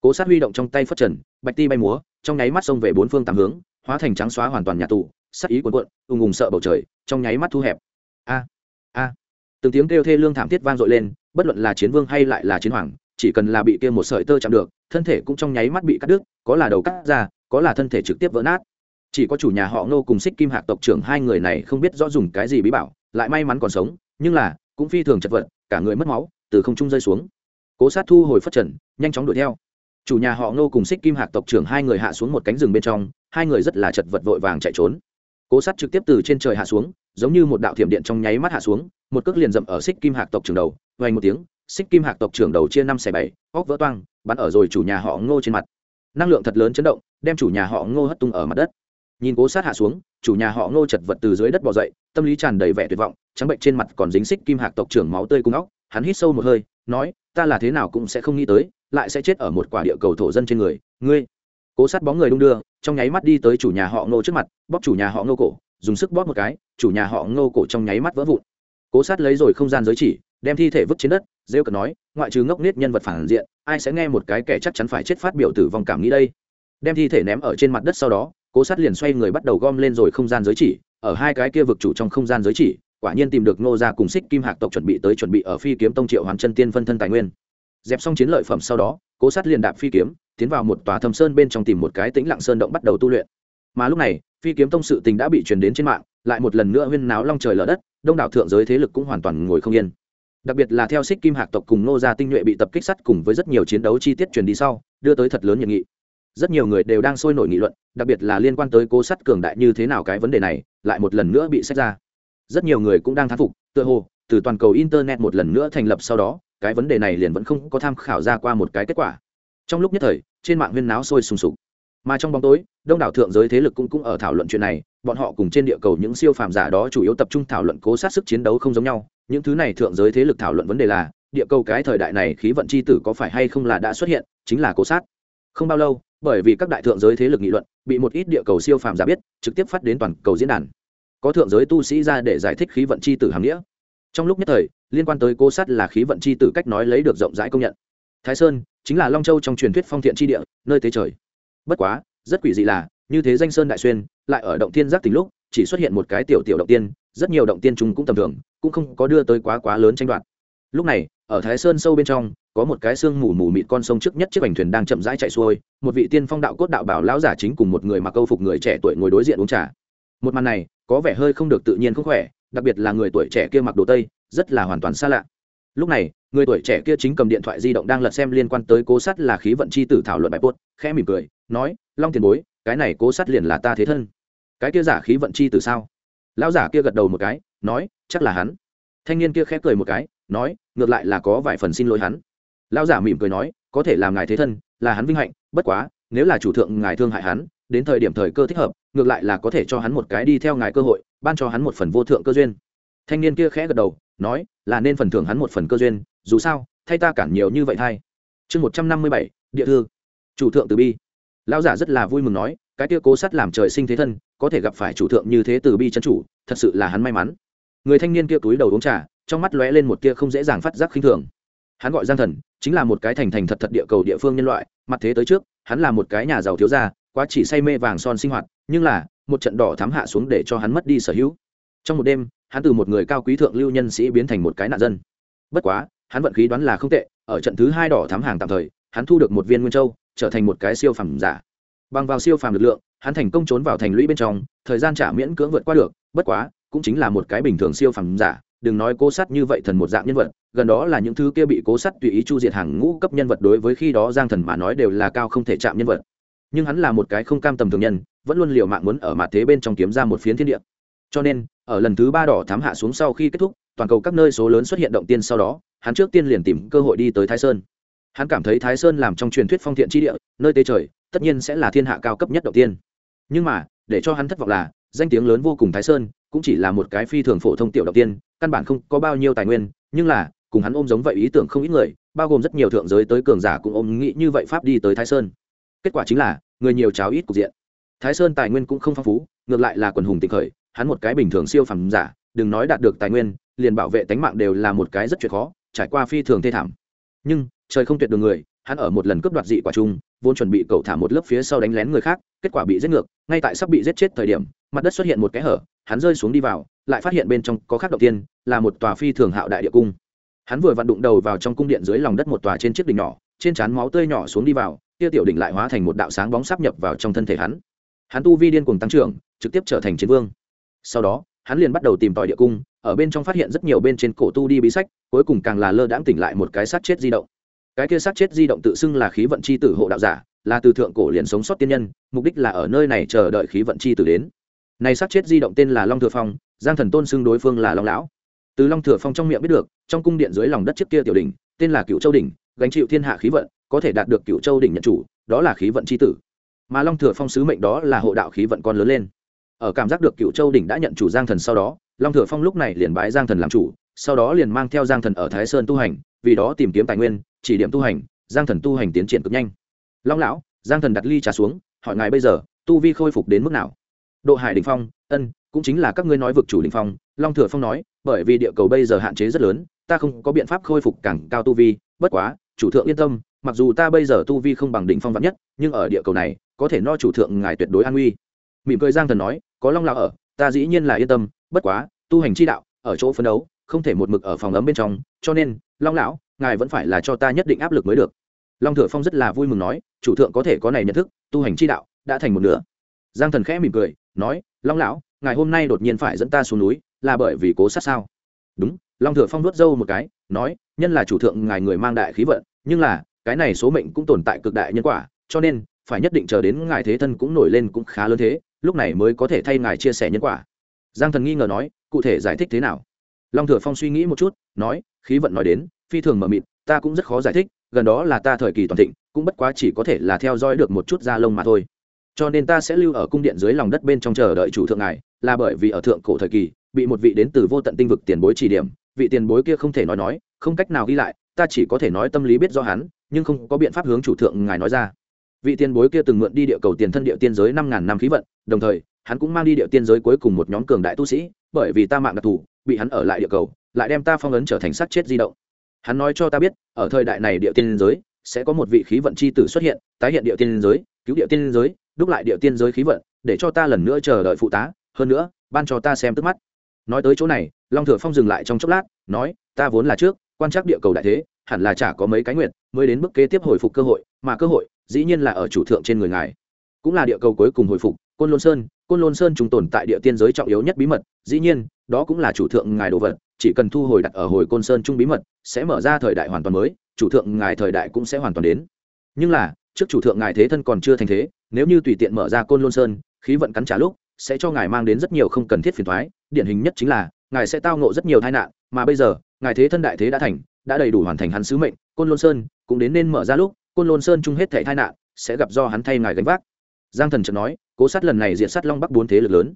Speaker 1: Cố sát huy động trong tay phất trần, bạch ti bay múa, trong nháy mắt xông về bốn phương tám hướng, hóa thành trắng xóa hoàn toàn nhà tù sắc ý cuộn cuộn ùng ùng sợ bầu trời, trong nháy mắt thu hẹp. A a. Từng tiếng kêu thê lương thảm thiết vang dội lên, bất luận là chiến vương hay lại là chiến hoàng, chỉ cần là bị kia một sợi tơ chạm được, thân thể cũng trong nháy mắt bị cắt đứt, có là đầu cắt ra, có là thân thể trực tiếp vỡ nát. Chỉ có chủ nhà họ ngô cùng xích kim hạc tộc trưởng hai người này không biết rõ dùng cái gì bí bảo, lại may mắn còn sống nhưng là, cũng phi thường chật vật, cả người mất máu, từ không trung rơi xuống. Cố sát thu hồi phát trần, nhanh chóng đuổi theo. Chủ nhà họ ngô cùng xích kim hạc tộc trưởng hai người hạ xuống một cánh rừng bên trong, hai người rất là chật vật vội vàng chạy trốn. Cố sát trực tiếp từ trên trời hạ xuống, giống như một đạo thiểm điện trong nháy mắt hạ xuống, một cước liền dậm ở xích kim hạc tộc trưởng đầu vay một tiếng xích kim hạc tộc trưởng đầu chia năm xẻ bảy, óc vỡ toang, bắn ở rồi chủ nhà họ ngô trên mặt. Năng lượng thật lớn chấn động, đem chủ nhà họ ngô hất tung ở mặt đất. Nhìn cố sát hạ xuống, chủ nhà họ ngô chật vật từ dưới đất bỏ dậy, tâm lý tràn đầy vẻ tuyệt vọng trắng bệnh trên mặt còn dính xích kim hạc tộc trưởng máu tươi cung óc, hắn hít sâu một hơi, nói, ta là thế nào cũng sẽ không nghĩ tới, lại sẽ chết ở một quả địa cầu thổ dân trên người, ngươi. Cố sát bóng người đung đưa, trong nháy mắt đi tới chủ nhà họ ngô trước mặt, bóp chủ nhà họ ngô cổ, dùng sức bóp một cái, chủ nhà họ ngô cổ trong nháy mắt vỡ vụn. Cố sát lấy rồi không gian giới chỉ, đem thi thể vứt trên đất, rêu cần nói, ngoại trừ ngốc nết nhân vật phản diện, ai sẽ nghe một cái kẻ chắc chắn phải chết phát biểu tử vong cảm nghĩ đây? Đem thi thể ném ở trên mặt đất sau đó, cố sát liền xoay người bắt đầu gom lên rồi không gian giới chỉ, ở hai cái kia vực chủ trong không gian giới chỉ quả nhiên tìm được Ngô Gia cùng xích kim hạc tộc chuẩn bị tới chuẩn bị ở phi kiếm tông triệu hoàn chân tiên phân thân tài nguyên. Dẹp xong chiến lợi phẩm sau đó, cố sát liền đạp phi kiếm, tiến vào một tòa thâm sơn bên trong tìm một cái tĩnh lặng sơn động bắt đầu tu luyện. Mà lúc này, phi kiếm tông sự tình đã bị truyền đến trên mạng, lại một lần nữa huyên náo long trời lở đất, đông đảo thượng giới thế lực cũng hoàn toàn ngồi không yên. Đặc biệt là theo xích kim hạc tộc cùng nô gia tinh nhuệ bị tập kích sắt cùng với rất nhiều chiến đấu chi tiết truyền đi sau, đưa tới thật lớn nhiệt nghị. Rất nhiều người đều đang sôi nổi nghị luận, đặc biệt là liên quan tới cố sắt cường đại như thế nào cái vấn đề này, lại một lần nữa bị xét ra rất nhiều người cũng đang thán phục, tựa hồ, từ toàn cầu internet một lần nữa thành lập sau đó, cái vấn đề này liền vẫn không có tham khảo ra qua một cái kết quả. Trong lúc nhất thời, trên mạng huyên náo sôi sùng sục. Mà trong bóng tối, đông đảo thượng giới thế lực cũng cũng ở thảo luận chuyện này, bọn họ cùng trên địa cầu những siêu phàm giả đó chủ yếu tập trung thảo luận cố sát sức chiến đấu không giống nhau. Những thứ này thượng giới thế lực thảo luận vấn đề là, địa cầu cái thời đại này khí vận c h i tử có phải hay không là đã xuất hiện, chính là cố sát. Không bao lâu, bởi vì các đại thượng giới thế lực nghị luận, bị một ít địa cầu siêu phàm giả biết, trực tiếp phát đến toàn cầu diễn đàn có thượng giới tu sĩ ra để giải thích khí vận c h i tử hàm nghĩa. Trong lúc nhất thời, liên quan tới cố sát là khí vận c h i tử cách nói lấy được rộng rãi công nhận. Thái sơn chính là long châu trong truyền thuyết phong thiện tri địa, nơi tế trời. Bất quá, rất quỷ dị là, như thế danh sơn đại xuyên, lại ở động tiên giác tính lúc, chỉ xuất hiện một cái tiểu tiểu động tiên, rất nhiều động tiên chúng cũng tầm thường, cũng không có đưa tới quá quá lớn tranh đoạt. Lúc này, ở thái sơn sâu bên trong, có một cái xương mù mù mịt con sông trước nhất chiếc bành thuyền đang chậm rãi chạy xuôi, một vị tiên phong đạo cốt đạo bảo lão giả chính cùng một người mặc câu phục người trẻ tuổi ngồi đối diện uống trà một màn này, có vẻ hơi không được tự nhiên không khỏe, đặc biệt là người tuổi trẻ kia mặc đồ tây, rất là hoàn toàn xa lạ. Lúc này, người tuổi trẻ kia chính cầm điện thoại di động đang lật xem liên quan tới cố sắt là khí vận c h i tử thảo luận bài buốt khẽ mỉm cười, nói, long tiền bối, cái này cố sắt liền là ta thế thân. Cái kia giả khí vận tri tử sao? Lão giả kia gật đầu một cái, nói, chắc là hắn. Thanh niên kia khẽ cười một cái, nói, ngược lại là có vài phần xin lỗi hắn. Lão giả mỉm cười nói, có thể làm ngài thế thân, là hắn vinh hạnh, bất quá, nếu là chủ thượng ngài thương hại hắn đến thời điểm thời cơ thích hợp, ngược lại là có thể cho hắn một cái đi theo ngài cơ hội, ban cho hắn một phần vô thượng cơ duyên. Thanh niên kia khẽ gật đầu, nói, là nên phần thưởng hắn một phần cơ duyên, dù sao, thay ta cản nhiều như vậy thay. Chương một trăm năm mươi bảy, địa thư. Chủ thượng từ bi. Lão giả rất là vui mừng nói, cái kia cố sắt làm trời sinh thế thân, có thể gặp phải chủ thượng như thế từ bi chân chủ, thật sự là hắn may mắn. Người thanh niên kia túi đầu uống trà, trong mắt lóe lên một kia không dễ dàng phát giác khinh thường. Hắn gọi giang thần, chính là một cái thành thành thật thật địa cầu địa phương nhân loại, mặt thế tới trước, hắn là một cái nhà giàu thiếu gia quá chỉ say mê vàng son sinh hoạt, nhưng là, một trận đỏ thám hạ xuống để cho hắn mất đi sở hữu. Trong một đêm, hắn từ một người cao quý thượng lưu nhân sĩ biến thành một cái nạn dân. Bất quá, hắn vận khí đoán là không tệ, ở trận thứ hai đỏ thám hàng tạm thời, hắn thu được một viên nguyên châu, trở thành một cái siêu phẩm giả. Bằng vào siêu phàm lực lượng, hắn thành công trốn vào thành lũy bên trong, thời gian trả miễn cưỡng vượt qua được, bất quá, cũng chính là một cái bình thường siêu phàm giả, đừng nói cố sát như vậy thần một dạng nhân vật, gần đó là những thứ kia bị cố sát tùy ý chu diệt hàng ngũ cấp nhân vật đối với khi đó giang thần mà nói đều là cao không thể chạm nhân vật nhưng hắn là một cái không cam tầm thường nhân, vẫn luôn liều mạng muốn ở mặt thế bên trong kiếm ra một phiến thiên địa. Cho nên, ở lần thứ ba đỏ thám hạ xuống sau khi kết thúc, toàn cầu các nơi số lớn xuất hiện động tiên sau đó, hắn trước tiên liền tìm cơ hội đi tới thái sơn. Hắn cảm thấy thái sơn làm trong truyền thuyết phong thiện tri địa, nơi tê trời, tất nhiên sẽ là thiên hạ cao cấp nhất động tiên. Nhưng mà, để cho hắn thất vọng là, danh tiếng lớn vô cùng thái sơn cũng chỉ là một cái phi thường phổ thông tiểu động tiên, căn bản không có bao nhiêu tài nguyên, nhưng là, cùng hắn ôm giống vậy ý tưởng không ít người, bao gồm rất nhiều thượng giới tới cường giả cũng ôm nghĩ như vậy pháp đi tới thái sơn kết quả chính là, người nhiều cháo ít cục diện. Thái sơn tài nguyên cũng không phong phú, ngược lại là quần hùng tịnh khởi, hắn một cái bình thường siêu phẩm giả, đừng nói đạt được tài nguyên, liền bảo vệ tánh mạng đều là một cái rất chuyện khó, trải qua phi thường thê thảm. Nhưng, trời không tuyệt đường người, hắn ở một lần cướp đoạt dị quả chung, vốn chuẩn bị cậu thả một lớp phía sau đánh lén người khác, kết quả bị giết ngược, ngay tại sắp bị giết chết thời điểm, mặt đất xuất hiện một cái hở, hắn rơi xuống đi vào, lại phát hiện bên trong có khác đầu tiên, là một tòa phi thường hạo đại địa cung. Hắn vừa vặn đụng đầu vào trong cung điện dưới lòng đất một tòa trên chiếc đỉnh nhỏ, trên trán máu tươi nhỏ xuống đi vào kia tiểu đỉnh lại hóa thành một đạo sáng bóng sắp nhập vào trong thân thể hắn. Hắn tu vi điên cuồng tăng trưởng, trực tiếp trở thành chiến vương. Sau đó, hắn liền bắt đầu tìm tòi địa cung, ở bên trong phát hiện rất nhiều bên trên cổ tu đi bí sách, cuối cùng càng là lơ đãng tỉnh lại một cái sát chết di động. Cái kia sát chết di động tự xưng là khí vận c h i tử hộ đạo giả, là từ thượng cổ liền sống sót tiên nhân, mục đích là ở nơi này chờ đợi khí vận c h i tử đến. Này sát chết di động tên là long thừa phong, giang thần tôn xưng đối phương là long lão. Từ long thừa phong trong miệng biết được, trong cung điện dưới lòng đất trước kia tiểu đình tên là cựu châu đình gánh chịu thiên hạ khí vận có thể đạt được cựu châu đỉnh nhận chủ, đó là khí vận c h i tử. Mà long thừa phong sứ mệnh đó là hộ đạo khí vận con lớn lên. Ở cảm giác được cựu châu đỉnh đã nhận chủ giang thần sau đó, long thừa phong lúc này liền bái giang thần làm chủ, sau đó liền mang theo giang thần ở thái sơn tu hành, vì đó tìm kiếm tài nguyên, chỉ điểm tu hành, giang thần tu hành tiến triển cực nhanh. Long lão, giang thần đặt ly trà xuống, hỏi ngài bây giờ, tu vi khôi phục đến mức nào? Độ hải đình phong, ân, cũng chính là các ngươi nói vực chủ đình phong, long thừa phong nói, bởi vì địa cầu bây giờ hạn chế rất lớn, ta không có biện pháp khôi phục càng cao tu vi, bất quá, chủ thượng yên tâm mặc dù ta bây giờ tu vi không bằng đỉnh phong vạn nhất, nhưng ở địa cầu này, có thể no chủ thượng ngài tuyệt đối an nguy. Mỉm cười giang thần nói, có long lão ở, ta dĩ nhiên là yên tâm, bất quá, tu hành chi đạo, ở chỗ phấn đấu, không thể một mực ở phòng ấm bên trong, cho nên, long lão, ngài vẫn phải là cho ta nhất định áp lực mới được. Long thừa phong rất là vui mừng nói, chủ thượng có thể có này nhận thức, tu hành chi đạo, đã thành một nửa. Giang thần khẽ mỉm cười, nói, long lão, ngài hôm nay đột nhiên phải dẫn ta xuống núi, là bởi vì cố sát sao? Đúng, long thừa phong nuốt dâu một cái, nói, nhân là chủ thượng ngài người mang đại khí vận, nhưng là cái này số mệnh cũng tồn tại cực đại nhân quả, cho nên, phải nhất định chờ đến ngài thế thân cũng nổi lên cũng khá lớn thế, lúc này mới có thể thay ngài chia sẻ nhân quả. Giang thần nghi ngờ nói, cụ thể giải thích thế nào? Long thừa phong suy nghĩ một chút, nói, khí vận nói đến, phi thường mờ mịt, ta cũng rất khó giải thích, gần đó là ta thời kỳ toàn thịnh, cũng bất quá chỉ có thể là theo dõi được một chút da lông mà thôi. Cho nên ta sẽ lưu ở cung điện dưới lòng đất bên trong chờ đợi chủ thượng ngài, là bởi vì ở thượng cổ thời kỳ, bị một vị đến từ vô tận tinh vực tiền bối chỉ điểm, vị tiền bối kia không thể nói nói, không cách nào ghi lại, ta chỉ có thể nói tâm lý biết do hắn nhưng không có biện pháp hướng chủ thượng ngài nói ra. Vị tiền bối kia từng mượn đi địa cầu tiền thân địa tiên giới năm ngàn năm khí vận, đồng thời, hắn cũng mang đi địa tiên giới cuối cùng một nhóm cường đại tu sĩ, bởi vì ta mạng đặc thù, bị hắn ở lại địa cầu, lại đem ta phong ấn trở thành sát chết di động. Hắn nói cho ta biết, ở thời đại này địa tiên giới, sẽ có một vị khí vận c h i tử xuất hiện, tái hiện địa tiên giới, cứu địa tiên giới, đúc lại địa tiên giới khí vận, để cho ta lần nữa chờ đợi phụ tá, hơn nữa, ban cho ta xem tức mắt. Nói tới chỗ này, long thừa phong dừng lại trong chốc lát, nói, ta vốn là trước quan trắc địa cầu đại thế, hẳn là chả có mấy cái nguyện, mới đến bước kế tiếp hồi phục cơ hội, mà cơ hội, dĩ nhiên là ở chủ thượng trên người ngài. Cũng là địa cầu cuối cùng hồi phục, côn lôn sơn, côn lôn sơn trùng tồn tại địa tiên giới trọng yếu nhất bí mật, dĩ nhiên, đó cũng là chủ thượng ngài đồ vật, chỉ cần thu hồi đặt ở hồi côn sơn trung bí mật, sẽ mở ra thời đại hoàn toàn mới, chủ thượng ngài thời đại cũng sẽ hoàn toàn đến. Nhưng là, trước chủ thượng ngài thế thân còn chưa thành thế, nếu như tùy tiện mở ra côn lôn sơn, khí vận cắn trả lúc, sẽ cho ngài mang đến rất nhiều không cần thiết phiền thoái điển hình nhất chính là, ngài sẽ tao ngộ rất nhiều tai nạn mà bây giờ, ngài thế thân đại thế đã thành, đã đầy đủ hoàn thành hắn sứ mệnh, côn lôn sơn cũng đến nên mở ra lúc, côn lôn sơn chung hết thể tai nạn, sẽ gặp do hắn thay ngài gánh vác. Giang thần chợt nói, cố sát lần này diện sát long bắc bốn thế lực lớn.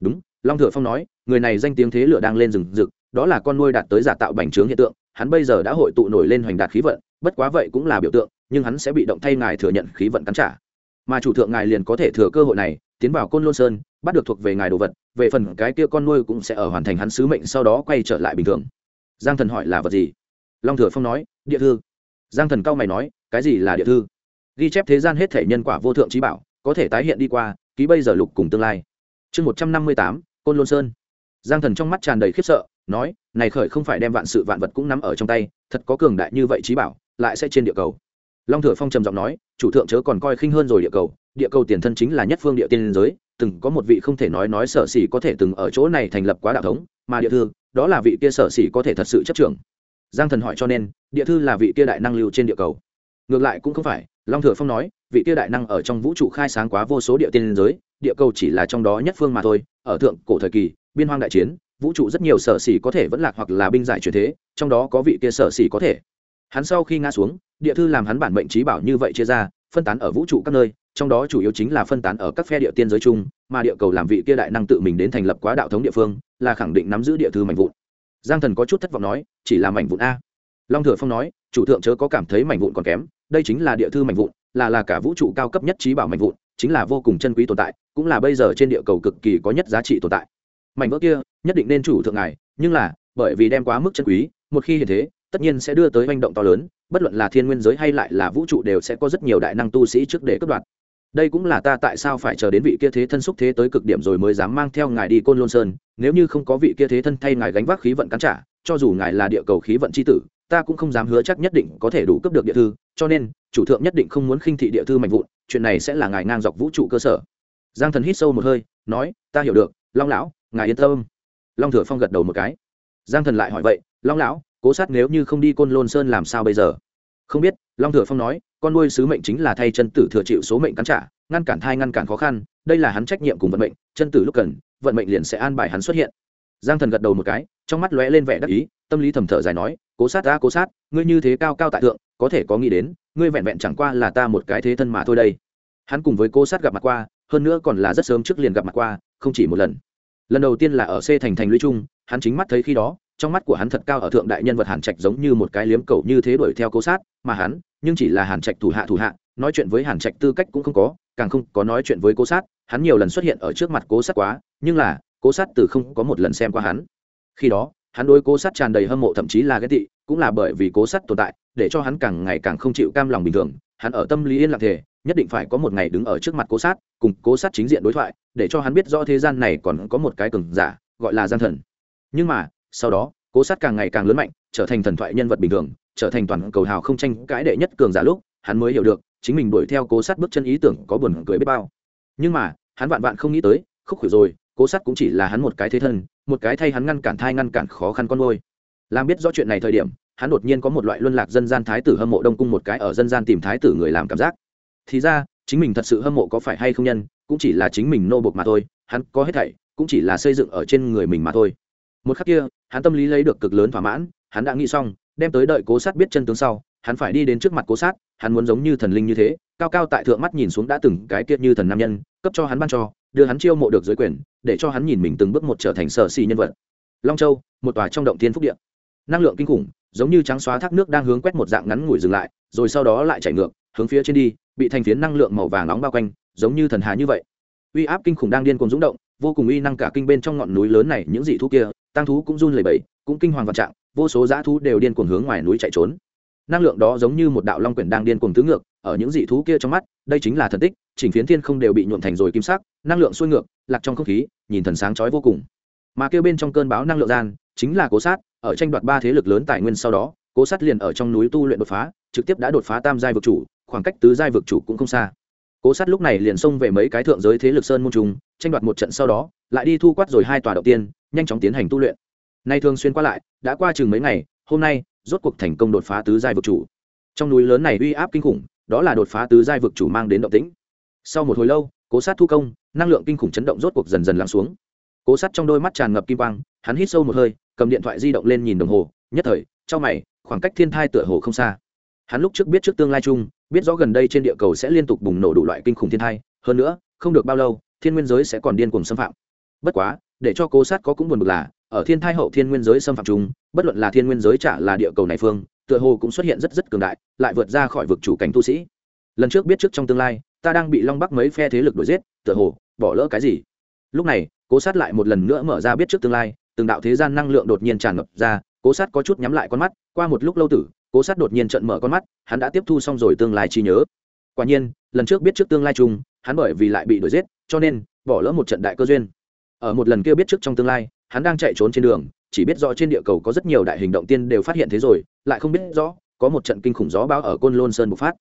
Speaker 1: Đúng, long thừa phong nói, người này danh tiếng thế lửa đang lên rừng rực, đó là con nuôi đạt tới giả tạo bành trướng hiện tượng, hắn bây giờ đã hội tụ nổi lên hoành đạt khí vận, bất quá vậy cũng là biểu tượng, nhưng hắn sẽ bị động thay ngài thừa nhận khí vận cắn trả. Mà chủ thượng ngài liền có thể thừa cơ hội này, tiến vào côn lôn sơn bắt được thuộc về ngài đồ vật, về phần cái kia con nuôi cũng sẽ ở hoàn thành hắn sứ mệnh sau đó quay trở lại bình thường. Giang thần hỏi là vật gì? Long thừa phong nói, địa thư. Giang thần cao mày nói, cái gì là địa thư? Ghi chép thế gian hết thể nhân quả vô thượng trí bảo, có thể tái hiện đi qua, ký bây giờ lục cùng tương lai. Chương một trăm năm mươi tám, côn lôn sơn. Giang thần trong mắt tràn đầy khiếp sợ, nói, này khởi không phải đem vạn sự vạn vật cũng nắm ở trong tay, thật có cường đại như vậy trí bảo, lại sẽ trên địa cầu. Long thừa phong trầm giọng nói, chủ thượng chớ còn coi khinh hơn rồi địa cầu địa cầu tiền thân chính là nhất phương địa tiên giới, từng có một vị không thể nói nói sở xỉ có thể từng ở chỗ này thành lập quá đạo thống, mà địa thư, đó là vị kia sở xỉ có thể thật sự chấp trưởng. Giang thần hỏi cho nên, địa thư là vị kia đại năng lưu trên địa cầu. Ngược lại cũng không phải, long thừa phong nói, vị kia đại năng ở trong vũ trụ khai sáng quá vô số địa tiên giới, địa cầu chỉ là trong đó nhất phương mà thôi, ở thượng cổ thời kỳ, biên hoang đại chiến, vũ trụ rất nhiều sở xỉ có thể vẫn lạc hoặc là binh giải truyền thế, trong đó có vị kia sở xỉ có thể. Hắn sau khi ngã xuống, địa thư làm hắn bản mệnh trí bảo như vậy chia ra, phân tán ở vũ trụ các nơi trong đó chủ yếu chính là phân tán ở các phe địa tiên giới chung, mà địa cầu làm vị kia đại năng tự mình đến thành lập quá đạo thống địa phương, là khẳng định nắm giữ địa thư mạnh vụn. Giang thần có chút thất vọng nói, chỉ là mảnh vụn a. Long thừa phong nói, chủ thượng chớ có cảm thấy mảnh vụn còn kém, đây chính là địa thư mảnh vụn, là là cả vũ trụ cao cấp nhất trí bảo mảnh vụn, chính là vô cùng chân quý tồn tại, cũng là bây giờ trên địa cầu cực kỳ có nhất giá trị tồn tại. Mảnh vỡ kia, nhất định nên chủ thượng ngài, nhưng là, bởi vì đem quá mức chân quý, một khi hiện thế, tất nhiên sẽ đưa tới manh động to lớn, bất luận là thiên nguyên giới hay lại là vũ trụ đều sẽ có rất nhiều đại năng tu sĩ trước để cướp đoạt đây cũng là ta tại sao phải chờ đến vị kia thế thân xúc thế tới cực điểm rồi mới dám mang theo ngài đi côn lôn sơn, nếu như không có vị kia thế thân thay ngài gánh vác khí vận cắn trả, cho dù ngài là địa cầu khí vận c h i tử, ta cũng không dám hứa chắc nhất định có thể đủ cấp được địa thư, cho nên, chủ thượng nhất định không muốn khinh thị địa thư mạnh vụn, chuyện này sẽ là ngài ngang dọc vũ trụ cơ sở. Giang thần hít sâu một hơi, nói, ta hiểu được, long lão, ngài yên tâm. Long thừa phong gật đầu một cái. Giang thần lại hỏi vậy, long lão, cố sát nếu như không đi côn lôn sơn làm sao bây giờ? Không biết, long thừa phong nói con nuôi sứ mệnh chính là thay chân tử thừa chịu số mệnh cắn trả, ngăn cản thai ngăn cản khó khăn, đây là hắn trách nhiệm cùng vận mệnh, chân tử lúc cần, vận mệnh liền sẽ an bài hắn xuất hiện. Giang thần gật đầu một cái, trong mắt lóe lên vẻ đắc ý, tâm lý thầm thở dài nói, cố sát ta, cố sát, ngươi như thế cao cao tại thượng, có thể có nghĩ đến, ngươi vẹn vẹn chẳng qua là ta một cái thế thân mà thôi đây. Hắn cùng với cố sát gặp mặt qua, hơn nữa còn là rất sớm trước liền gặp mặt qua, không chỉ một lần. Lần đầu tiên là ở c thành thành lũy trung, hắn chính mắt thấy khi đó, trong mắt của hắn thật cao ở thượng đại nhân vật hàn trạch giống như một cái liếm cầu như thế đuổi theo cố sát, mà hắn nhưng chỉ là hàn trạch thủ hạ thủ hạ, nói chuyện với hàn trạch tư cách cũng không có, càng không có nói chuyện với cố sát, hắn nhiều lần xuất hiện ở trước mặt cố sát quá, nhưng là, cố sát từ không có một lần xem qua hắn. Khi đó, hắn đối cố sát tràn đầy hâm mộ thậm chí là ghét tị, cũng là bởi vì cố sát tồn tại, để cho hắn càng ngày càng không chịu cam lòng bình thường, hắn ở tâm lý yên lặng thể nhất định phải có một ngày đứng ở trước mặt cố sát, cùng cố sát chính diện đối thoại, để cho hắn biết rõ thế gian này còn có một cái cường giả, gọi là gian thần. Nhưng mà, sau đó, cố sát càng ngày càng lớn mạnh, trở thành thần thoại nhân vật bình thường trở thành toàn cầu hào không tranh cãi đệ nhất cường giả lúc, hắn mới hiểu được, chính mình đuổi theo cố sát bước chân ý tưởng có buồn cười biết bao. Nhưng mà, hắn vạn vạn không nghĩ tới, khúc khủi rồi, cố sát cũng chỉ là hắn một cái thế thân, một cái thay hắn ngăn cản thai ngăn cản khó khăn con môi làm biết rõ chuyện này thời điểm, hắn đột nhiên có một loại luân lạc dân gian thái tử hâm mộ đông cung một cái ở dân gian tìm thái tử người làm cảm giác. Thì ra, chính mình thật sự hâm mộ có phải hay không nhân, cũng chỉ là chính mình nô bộc mà thôi, hắn có hết thảy, cũng chỉ là xây dựng ở trên người mình mà thôi. Một khắc kia, hắn tâm lý lấy được cực lớn thỏa mãn, hắn đã nghĩ xong đem tới đợi cố sát biết chân tướng sau, hắn phải đi đến trước mặt cố sát, hắn muốn giống như thần linh như thế, cao cao tại thượng mắt nhìn xuống đã từng cái kiệt như thần nam nhân, cấp cho hắn ban cho, đưa hắn chiêu mộ được giới quyền, để cho hắn nhìn mình từng bước một trở thành sở xì nhân vật. Long châu, một tòa trong động thiên phúc điện năng lượng kinh khủng, giống như trắng xóa thác nước đang hướng quét một dạng ngắn ngủi dừng lại, rồi sau đó lại chảy ngược, hướng phía trên đi, bị thành phiến năng lượng màu vàng nóng bao quanh, giống như thần hà như vậy. Uy áp kinh khủng đang điên cuồng rúng động, vô cùng uy năng cả kinh bên trong ngọn núi lớn này, những dị thú kia, tăng thú cũng run lẩy bẩy, cũng kinh hoàng vạn trạng vô số dã thú đều điên cuồng hướng ngoài núi chạy trốn. Năng lượng đó giống như một đạo long quyển đang điên cuồng tứ ngược, ở những dị thú kia trong mắt, đây chính là thần tích, chỉnh phiến thiên không đều bị nhuộm thành rồi kim sắc, năng lượng xuôi ngược, lạc trong không khí, nhìn thần sáng chói vô cùng. Mà kêu bên trong cơn báo năng lượng gian, chính là cố sát, ở tranh đoạt ba thế lực lớn tài nguyên sau đó, cố sát liền ở trong núi tu luyện đột phá, trực tiếp đã đột phá tam giai vực chủ, khoảng cách tứ giai vực chủ cũng không xa. Cố sát lúc này liền xông về mấy cái thượng giới thế lực sơn môn trùng, tranh đoạt một trận sau đó, lại đi thu quát rồi hai tòa đầu tiên, nhanh chóng tiến hành tu luyện nay thường xuyên qua lại, đã qua chừng mấy ngày, hôm nay, rốt cuộc thành công đột phá tứ giai vực chủ. Trong núi lớn này uy áp kinh khủng, đó là đột phá tứ giai vực chủ mang đến động tĩnh. Sau một hồi lâu, cố sát thu công, năng lượng kinh khủng chấn động rốt cuộc dần dần lắng xuống. Cố sát trong đôi mắt tràn ngập kim quang, hắn hít sâu một hơi, cầm điện thoại di động lên nhìn đồng hồ, nhất thời, trong mày, khoảng cách thiên thai tựa hồ không xa. Hắn lúc trước biết trước tương lai chung, biết rõ gần đây trên địa cầu sẽ liên tục bùng nổ đủ loại kinh khủng thiên thai, hơn nữa, không được bao lâu, thiên nguyên giới sẽ còn điên cuồng xâm phạm. Bất quá, để cho cố sát có cũng buồn bực là ở thiên thai hậu thiên nguyên giới xâm phạm chúng, bất luận là thiên nguyên giới trả là địa cầu này phương, tựa hồ cũng xuất hiện rất rất cường đại, lại vượt ra khỏi vực chủ cảnh tu sĩ. Lần trước biết trước trong tương lai, ta đang bị long bắc mấy phe thế lực đuổi giết, tựa hồ, bỏ lỡ cái gì? Lúc này, cố sát lại một lần nữa mở ra biết trước tương lai, từng đạo thế gian năng lượng đột nhiên tràn ngập ra, cố sát có chút nhắm lại con mắt, qua một lúc lâu tử, cố sát đột nhiên trận mở con mắt, hắn đã tiếp thu xong rồi tương lai trí nhớ. Quả nhiên, lần trước biết trước tương lai chung, hắn bởi vì lại bị đuổi giết, cho nên, bỏ lỡ một trận đại cơ duyên. Ở một lần kia biết trước trong tương lai hắn đang chạy trốn trên đường, chỉ biết rõ trên địa cầu có rất nhiều đại hình động tiên đều phát hiện thế rồi, lại không biết rõ, có một trận kinh khủng gió bão ở côn lôn sơn bộc phát.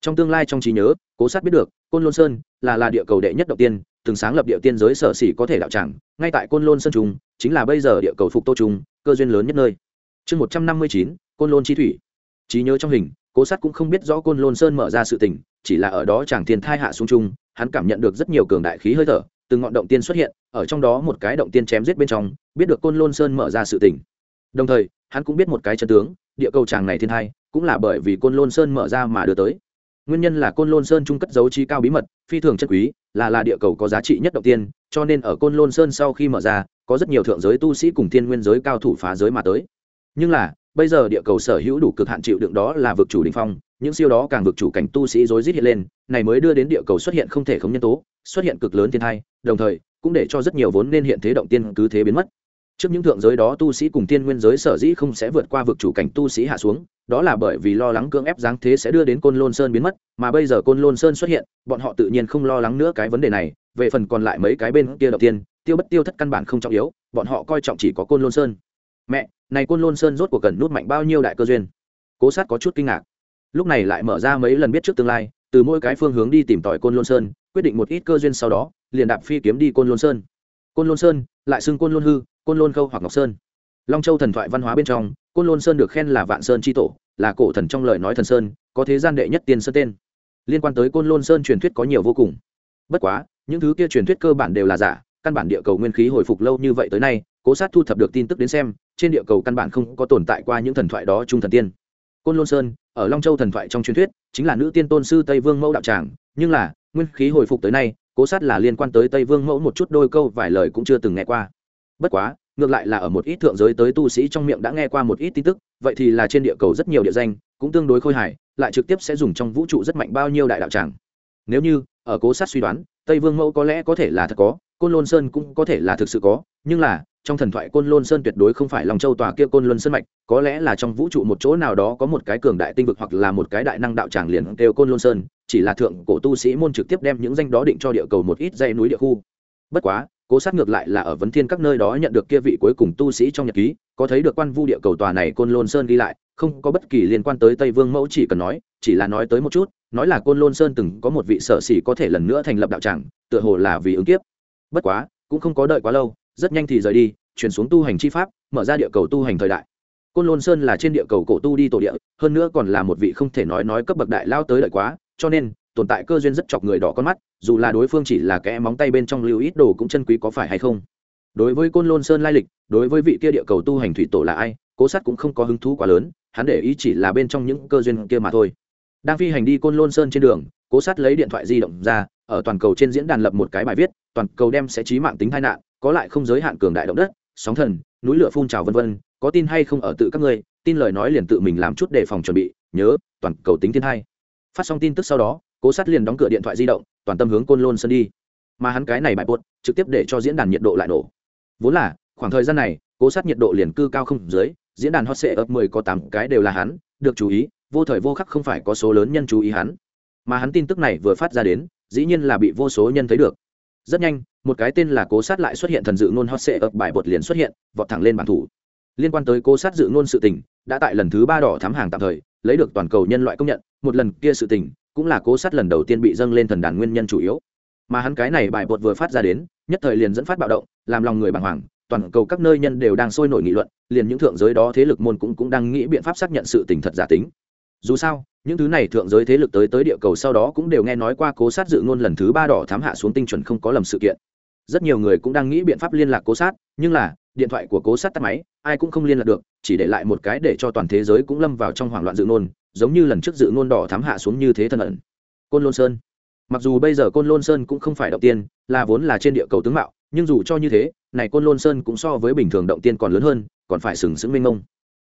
Speaker 1: Trong tương lai trong trí nhớ, cố sát biết được, côn lôn sơn là là địa cầu đệ nhất động tiên, từng sáng lập địa tiên giới sở xỉ có thể đạo tràng, ngay tại côn lôn sơn trung, chính là bây giờ địa cầu phục tô trung, cơ duyên lớn nhất nơi. Chương một trăm năm mươi chín, côn lôn chi thủy. Trí nhớ trong hình, cố sát cũng không biết rõ côn lôn sơn mở ra sự tình, chỉ là ở đó chàng thiên thai hạ xuống chung hắn cảm nhận được rất nhiều cường đại khí hơi thở từng ngọn động tiên xuất hiện, ở trong đó một cái động tiên chém giết bên trong, biết được côn lôn sơn mở ra sự tình. Đồng thời, hắn cũng biết một cái chân tướng, địa cầu tràng này thiên thai, cũng là bởi vì côn lôn sơn mở ra mà đưa tới. Nguyên nhân là côn lôn sơn trung cất dấu chi cao bí mật, phi thường chất quý, là là địa cầu có giá trị nhất động tiên, cho nên ở côn lôn sơn sau khi mở ra, có rất nhiều thượng giới tu sĩ cùng thiên nguyên giới cao thủ phá giới mà tới. Nhưng là, bây giờ địa cầu sở hữu đủ cực hạn chịu đựng đó là vực chủ đình phong những siêu đó càng vực chủ cảnh tu sĩ rối rít hiện lên, này mới đưa đến địa cầu xuất hiện không thể không nhân tố, xuất hiện cực lớn thiên thai đồng thời, cũng để cho rất nhiều vốn nên hiện thế động tiên cứ thế biến mất. Trước những thượng giới đó tu sĩ cùng tiên nguyên giới sở dĩ không sẽ vượt qua vực chủ cảnh tu sĩ hạ xuống, đó là bởi vì lo lắng cưỡng ép giáng thế sẽ đưa đến côn lôn sơn biến mất, mà bây giờ côn lôn sơn xuất hiện, bọn họ tự nhiên không lo lắng nữa cái vấn đề này, về phần còn lại mấy cái bên kia đầu tiên, tiêu bất tiêu thất căn bản không trọng yếu, bọn họ coi trọng chỉ có côn lôn sơn. Mẹ, này côn lôn sơn rốt cuộc cần nút mạnh bao nhiêu đại cơ duyên? Cố sát có chút kinh ngạc lúc này lại mở ra mấy lần biết trước tương lai, từ mỗi cái phương hướng đi tìm tòi côn lôn sơn, quyết định một ít cơ duyên sau đó, liền đạp phi kiếm đi côn lôn sơn. Côn lôn sơn, lại xưng côn lôn hư, côn lôn khâu hoặc ngọc sơn. Long châu thần thoại văn hóa bên trong, côn lôn sơn được khen là vạn sơn tri tổ, là cổ thần trong lời nói thần sơn, có thế gian đệ nhất tiên sơn tên. Liên quan tới côn lôn sơn truyền thuyết có nhiều vô cùng. Bất quá, những thứ kia truyền thuyết cơ bản đều là giả, căn bản địa cầu nguyên khí hồi phục lâu như vậy tới nay, cố sát thu thập được tin tức đến xem, trên địa cầu căn bản không có tồn tại qua những thần thoại đó trung thần tiên. Côn lôn sơn ở long châu thần thoại trong truyền thuyết, chính là nữ tiên tôn sư tây vương mẫu đạo tràng, nhưng là, nguyên khí hồi phục tới nay, cố sát là liên quan tới tây vương mẫu một chút đôi câu vài lời cũng chưa từng nghe qua. Bất quá, ngược lại là ở một ít thượng giới tới tu sĩ trong miệng đã nghe qua một ít tin tức, vậy thì là trên địa cầu rất nhiều địa danh, cũng tương đối khôi hài, lại trực tiếp sẽ dùng trong vũ trụ rất mạnh bao nhiêu đại đạo tràng. Nếu như, ở cố sát suy đoán, tây vương mẫu có lẽ có thể là thật có, côn lôn sơn cũng có thể là thực sự có, nhưng là trong thần thoại côn lôn sơn tuyệt đối không phải lòng châu tòa kia côn luân sơn mạch, có lẽ là trong vũ trụ một chỗ nào đó có một cái cường đại tinh vực hoặc là một cái đại năng đạo tràng liền kêu côn lôn sơn, chỉ là thượng cổ tu sĩ môn trực tiếp đem những danh đó định cho địa cầu một ít dây núi địa khu. Bất quá, cố sát ngược lại là ở vấn thiên các nơi đó nhận được kia vị cuối cùng tu sĩ trong nhật ký, có thấy được quan vu địa cầu tòa này côn lôn sơn ghi lại, không có bất kỳ liên quan tới tây vương mẫu chỉ cần nói, chỉ là nói tới một chút, nói là côn lôn sơn từng có một vị sở sĩ có thể lần nữa thành lập đạo tràng, tựa hồ là vì ứng kiếp. Bất quá, cũng không có đợi quá lâu rất nhanh thì rời đi, chuyển xuống tu hành chi pháp, mở ra địa cầu tu hành thời đại. Côn lôn sơn là trên địa cầu cổ tu đi tổ địa, hơn nữa còn là một vị không thể nói nói cấp bậc đại lao tới đợi quá, cho nên, tồn tại cơ duyên rất chọc người đỏ con mắt, dù là đối phương chỉ là kẽ móng tay bên trong lưu ít đồ cũng chân quý có phải hay không. Đối với côn lôn sơn lai lịch, đối với vị kia địa cầu tu hành thủy tổ là ai, cố sát cũng không có hứng thú quá lớn, hắn để ý chỉ là bên trong những cơ duyên kia mà thôi. Đang phi hành đi côn lôn sơn trên đường, cố sát lấy điện thoại di động ra, ở toàn cầu trên diễn đàn lập một cái bài viết, toàn cầu đem sẽ trí mạng tính tai nạn có lại không giới hạn cường đại động đất, sóng thần, núi lửa phun trào vân vân, có tin hay không ở tự các ngươi, tin lời nói liền tự mình làm chút đề phòng chuẩn bị, nhớ, toàn cầu tính thiên hai. Phát xong tin tức sau đó, cố sát liền đóng cửa điện thoại di động, toàn tâm hướng côn lôn sân đi. Mà hắn cái này bại buốt trực tiếp để cho diễn đàn nhiệt độ lại nổ. Vốn là, khoảng thời gian này, cố sát nhiệt độ liền cư cao không dưới, diễn đàn hot sệ ấp mười có tám cái đều là hắn, được chú ý, vô thời vô khắc không phải có số lớn nhân chú ý hắn. Mà hắn tin tức này vừa phát ra đến, dĩ nhiên là bị vô số nhân thấy được rất nhanh, một cái tên là cố sát lại xuất hiện thần dự ngôn hot sệ ấp bài bột liền xuất hiện, vọt thẳng lên bản thủ. Liên quan tới cố sát dự ngôn sự tình, đã tại lần thứ ba đỏ thám hàng tạm thời, lấy được toàn cầu nhân loại công nhận, một lần kia sự tình, cũng là cố sát lần đầu tiên bị dâng lên thần đàn nguyên nhân chủ yếu. Mà hắn cái này bài bột vừa phát ra đến, nhất thời liền dẫn phát bạo động, làm lòng người bàng hoàng, toàn cầu các nơi nhân đều đang sôi nổi nghị luận, liền những thượng giới đó thế lực môn cũng cũng đang nghĩ biện pháp xác nhận sự tình thật giả tính dù sao, những thứ này thượng giới thế lực tới tới địa cầu sau đó cũng đều nghe nói qua cố sát dự ngôn lần thứ ba đỏ thám hạ xuống tinh chuẩn không có lầm sự kiện. Rất nhiều người cũng đang nghĩ biện pháp liên lạc cố sát, nhưng là, điện thoại của cố sát tắt máy, ai cũng không liên lạc được, chỉ để lại một cái để cho toàn thế giới cũng lâm vào trong hoảng loạn dự ngôn, giống như lần trước dự ngôn đỏ thám hạ xuống như thế thân ẩn. Côn lôn sơn. Mặc dù bây giờ côn lôn sơn cũng không phải động tiên, là vốn là trên địa cầu tướng mạo, nhưng dù cho như thế, này côn lôn sơn cũng so với bình thường động tiên còn lớn hơn, còn phải sừng sững mênh mông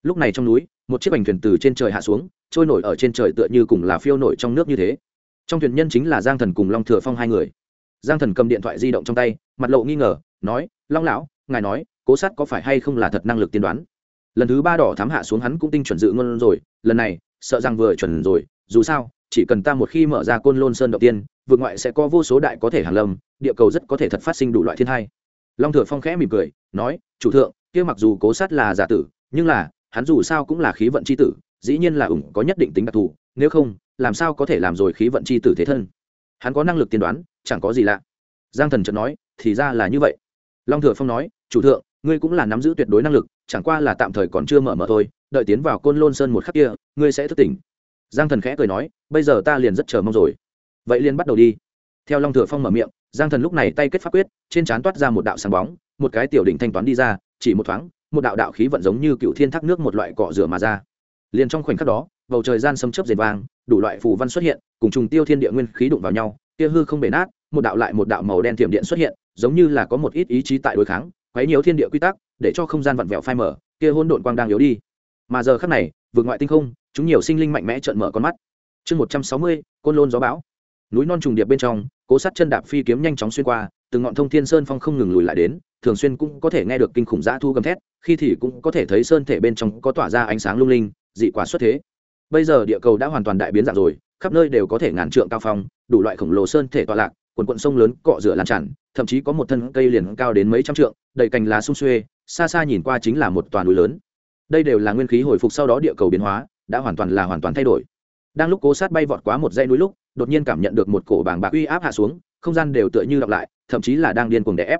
Speaker 1: lúc này trong núi, một chiếc bành thuyền từ trên trời hạ xuống, trôi nổi ở trên trời tựa như cùng là phiêu nổi trong nước như thế. Trong thuyền nhân chính là giang thần cùng long thừa phong hai người. Giang thần cầm điện thoại di động trong tay, mặt lộ nghi ngờ, nói, long lão, ngài nói, cố sát có phải hay không là thật năng lực tiên đoán? Lần thứ ba đỏ thám hạ xuống hắn cũng tinh chuẩn dự ngôn rồi, lần này, sợ rằng vừa chuẩn rồi, dù sao, chỉ cần ta một khi mở ra côn lôn sơn đầu tiên vượt ngoại sẽ có vô số đại có thể hàn lâm, địa cầu rất có thể thật phát sinh đủ loại thiên hai long thừa phong khẽ mỉm cười, nói, chủ thượng, kia mặc dù cố sát là giả tử, nhưng là hắn dù sao cũng là khí vận c h i tử, dĩ nhiên là ủng có nhất định tính đặc thù, nếu không, làm sao có thể làm rồi khí vận c h i tử thế thân? Hắn có năng lực tiên đoán, chẳng có gì lạ. Giang thần chợt nói, thì ra là như vậy. Long thừa phong nói, chủ thượng, ngươi cũng là nắm giữ tuyệt đối năng lực, chẳng qua là tạm thời còn chưa mở mở thôi, đợi tiến vào côn lôn sơn một khắc kia, ngươi sẽ thức tỉnh. Giang thần khẽ cười nói, bây giờ ta liền rất chờ mong rồi. Vậy liền bắt đầu đi. Theo long thừa phong mở miệng, giang thần lúc này tay kết pháp quyết, trên trán toát ra một đạo sáng bóng, một cái tiểu đỉnh thanh toán đi ra, chỉ một thoáng một đạo đạo khí vận giống như cựu thiên thác nước một loại cọ rửa mà ra. Liền trong khoảnh khắc đó, bầu trời gian sấm chớp rền vang, đủ loại phù văn xuất hiện, cùng trùng tiêu thiên địa nguyên khí đụng vào nhau kia hư không bể nát, một đạo lại một đạo màu đen tiềm điện xuất hiện, giống như là có một ít ý chí tại đối kháng, quấy nhiều thiên địa quy tắc, để cho không gian vặn vẹo phai mở kia hôn độn quang đang yếu đi. Mà giờ khắc này, vượt ngoại tinh không, chúng nhiều sinh linh mạnh mẽ trợn mở con mắt. Chương một trăm sáu mươi, côn lôn gió bão. Núi non trùng điệp bên trong, cố sát chân đạp phi kiếm nhanh chóng xuyên qua, từng ngọn thông thiên sơn phong không ngừng lùi lại đến thường xuyên cũng có thể nghe được kinh khủng dã thu gầm thét, khi thì cũng có thể thấy sơn thể bên trong có tỏa ra ánh sáng lung linh, dị quả xuất thế. Bây giờ địa cầu đã hoàn toàn đại biến dạng rồi, khắp nơi đều có thể ngàn trượng cao phong, đủ loại khổng lồ sơn thể tọa lạc, quần quận sông lớn, cọ rửa lan tràn, thậm chí có một thân cây liền cao đến mấy trăm trượng, đầy cành lá sung xuê, xa xa nhìn qua chính là một toàn núi lớn. Đây đều là nguyên khí hồi phục sau đó địa cầu biến hóa, đã hoàn toàn là hoàn toàn thay đổi. Đang lúc cố sát bay vọt quá một dãy núi lúc, đột nhiên cảm nhận được một cổ bàng bạc uy áp hạ xuống, không gian đều tựa như lặp lại, thậm chí là đang điên cuồng đè ép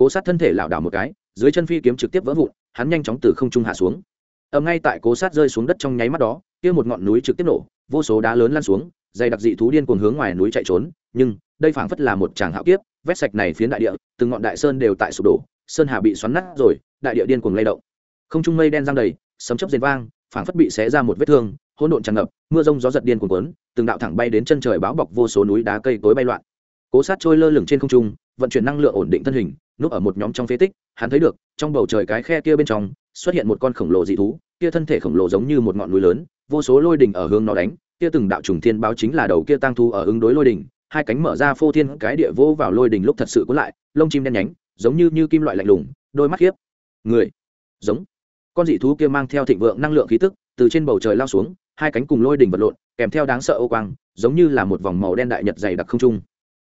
Speaker 1: cố sát thân thể lảo đảo một cái, dưới chân phi kiếm trực tiếp vỡ vụn, hắn nhanh chóng từ không trung hạ xuống. Ầm, ngay tại cố sát rơi xuống đất trong nháy mắt đó, kia một ngọn núi trực tiếp nổ, vô số đá lớn lan xuống, dày đặc dị thú điên cuồng hướng ngoài núi chạy trốn, nhưng đây phảng phất là một tràng hạo kiếp vét sạch này phiến đại địa, từng ngọn đại sơn đều tại sụp đổ, sơn hà bị xoắn nát rồi, đại địa điên cuồng lay động. Không trung mây đen giăng đầy, sấm chớp rền vang, phảng phất bị xé ra một vết thương, hỗn độn tràn ngập, mưa rông gió giật điên cuồng cuốn, từng đạo thẳng bay đến chân trời báo bọc vô số núi đá cây cối bay loạn. Cố sát trôi lơ lửng trên không trung, vận chuyển năng lượng ổn định thân hình núp ở một nhóm trong phế tích, hắn thấy được, trong bầu trời cái khe kia bên trong, xuất hiện một con khổng lồ dị thú, kia thân thể khổng lồ giống như một ngọn núi lớn, vô số lôi đỉnh ở hướng nó đánh, kia từng đạo trùng thiên báo chính là đầu kia tăng thu ở ứng đối lôi đỉnh, hai cánh mở ra phô thiên cái địa vô vào lôi đỉnh lúc thật sự cuốn lại, lông chim đen nhánh, giống như như kim loại lạnh lùng, đôi mắt khiếp. Người, giống. Con dị thú kia mang theo thịnh vượng năng lượng khí tức, từ trên bầu trời lao xuống, hai cánh cùng lôi đỉnh vật lộn, kèm theo đáng sợ ô quang, giống như là một vòng màu đen đại nhật dày đặc không trung.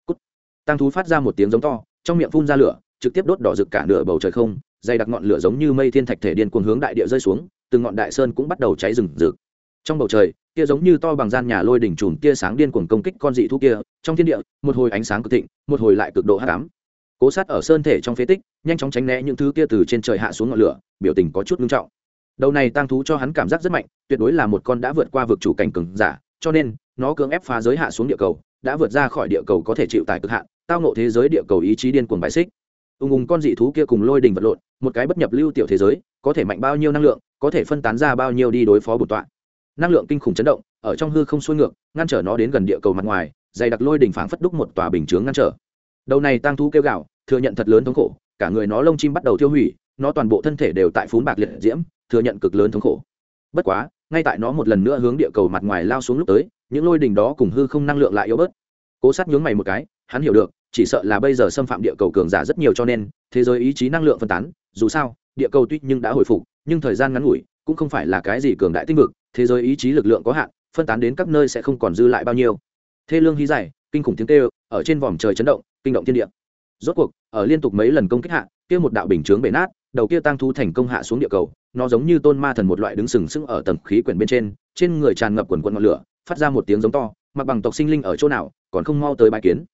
Speaker 1: Cút. tăng thú phát ra một tiếng giống to, trong miệng phun ra lửa trực tiếp đốt đỏ rực cả nửa bầu trời không, dày đặc ngọn lửa giống như mây thiên thạch thể điên cuồng hướng đại địa rơi xuống, từng ngọn đại sơn cũng bắt đầu cháy rừng rực. Trong bầu trời, kia giống như to bằng gian nhà lôi đỉnh chùm tia sáng điên cuồng công kích con dị thú kia, trong thiên địa, một hồi ánh sáng cực thịnh, một hồi lại cực độ hắc ám. Cố sát ở sơn thể trong phế tích, nhanh chóng tránh né những thứ kia từ trên trời hạ xuống ngọn lửa, biểu tình có chút nghiêm trọng. Đầu này tăng thú cho hắn cảm giác rất mạnh, tuyệt đối là một con đã vượt qua vực chủ cảnh cường giả, cho nên, nó cưỡng ép phá giới hạ xuống địa cầu, đã vượt ra khỏi địa cầu có thể chịu tải cực hạn, tao nộ thế giới địa cầu ý chí điên cuồng bài xích ùng ùng con dị thú kia cùng lôi đình vật lộn, một cái bất nhập lưu tiểu thế giới, có thể mạnh bao nhiêu năng lượng, có thể phân tán ra bao nhiêu đi đối phó bổn tọa. Năng lượng kinh khủng chấn động, ở trong hư không xuôi ngược, ngăn trở nó đến gần địa cầu mặt ngoài, dày đặc lôi đỉnh phảng phất đúc một tòa bình chướng ngăn trở. Đầu này tăng thú kêu gạo thừa nhận thật lớn thống khổ, cả người nó lông chim bắt đầu tiêu hủy, nó toàn bộ thân thể đều tại phún bạc liệt diễm, thừa nhận cực lớn thống khổ. Bất quá, ngay tại nó một lần nữa hướng địa cầu mặt ngoài lao xuống lúc tới, những lôi đỉnh đó cùng hư không năng lượng lại yếu bớt. Cố sát nhướng mày một cái, hắn hiểu được chỉ sợ là bây giờ xâm phạm địa cầu cường giả rất nhiều cho nên, thế giới ý chí năng lượng phân tán, dù sao, địa cầu tuy nhưng đã hồi phục, nhưng thời gian ngắn ngủi, cũng không phải là cái gì cường đại tinh vực, thế giới ý chí lực lượng có hạn, phân tán đến các nơi sẽ không còn dư lại bao nhiêu. Thê lương hí dài, kinh khủng tiếng kêu, ở trên vòm trời chấn động, kinh động thiên địa. Rốt cuộc, ở liên tục mấy lần công kích hạ, kia một đạo bình chướng bể nát, đầu kia tăng thu thành công hạ xuống địa cầu, nó giống như tôn ma thần một loại đứng sừng sững ở tầng khí quyển bên trên trên người tràn ngập quần quần ngọn lửa, phát ra một tiếng giống to, mặc bằng tộc sinh linh ở chỗ nào, còn không mau tới bài kiến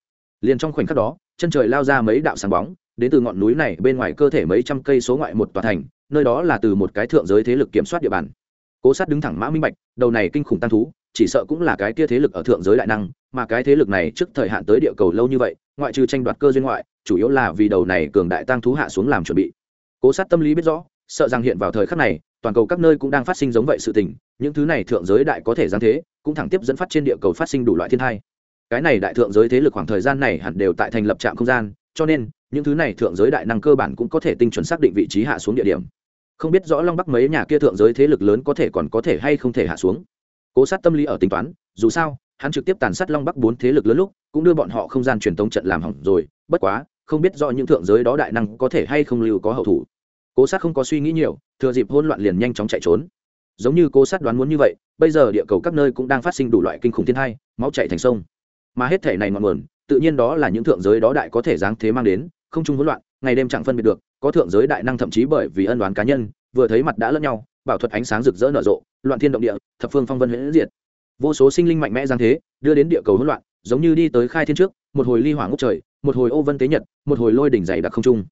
Speaker 1: liền trong khoảnh khắc đó, chân trời lao ra mấy đạo sáng bóng, đến từ ngọn núi này bên ngoài cơ thể mấy trăm cây số ngoại một tòa thành, nơi đó là từ một cái thượng giới thế lực kiểm soát địa bàn. Cố sát đứng thẳng mã minh bạch, đầu này kinh khủng tăng thú, chỉ sợ cũng là cái kia thế lực ở thượng giới đại năng, mà cái thế lực này trước thời hạn tới địa cầu lâu như vậy, ngoại trừ tranh đoạt cơ duyên ngoại, chủ yếu là vì đầu này cường đại tăng thú hạ xuống làm chuẩn bị. Cố sát tâm lý biết rõ, sợ rằng hiện vào thời khắc này, toàn cầu các nơi cũng đang phát sinh giống vậy sự tình, những thứ này thượng giới đại có thể giáng thế, cũng thẳng tiếp dẫn phát trên địa cầu phát sinh đủ loại thiên thai cái này đại thượng giới thế lực khoảng thời gian này hẳn đều tại thành lập trạm không gian, cho nên, những thứ này thượng giới đại năng cơ bản cũng có thể tinh chuẩn xác định vị trí hạ xuống địa điểm. Không biết rõ long bắc mấy nhà kia thượng giới thế lực lớn có thể còn có thể hay không thể hạ xuống. Cố sát tâm lý ở tính toán, dù sao, hắn trực tiếp tàn sát long bắc bốn thế lực lớn lúc, cũng đưa bọn họ không gian truyền tống trận làm hỏng rồi, bất quá, không biết rõ những thượng giới đó đại năng có thể hay không lưu có hậu thủ. Cố sát không có suy nghĩ nhiều, thừa dịp hôn loạn liền nhanh chóng chạy trốn. Giống như cố sát đoán muốn như vậy, bây giờ địa cầu các nơi cũng đang phát sinh đủ loại kinh khủng thiên hai máu chạy thành sông mà hết thể này ngọn nguồn, tự nhiên đó là những thượng giới đó đại có thể giáng thế mang đến, không chung hỗn loạn, ngày đêm chẳng phân biệt được, có thượng giới đại năng thậm chí bởi vì ân đoán cá nhân, vừa thấy mặt đã lẫn nhau, bảo thuật ánh sáng rực rỡ nở rộ, loạn thiên động địa, thập phương phong vân huyễn diệt. Vô số sinh linh mạnh mẽ giáng thế, đưa đến địa cầu hỗn loạn, giống như đi tới khai thiên trước, một hồi ly hỏa ngốc trời, một hồi ô vân tế nhật, một hồi lôi đỉnh dày đặc không trung.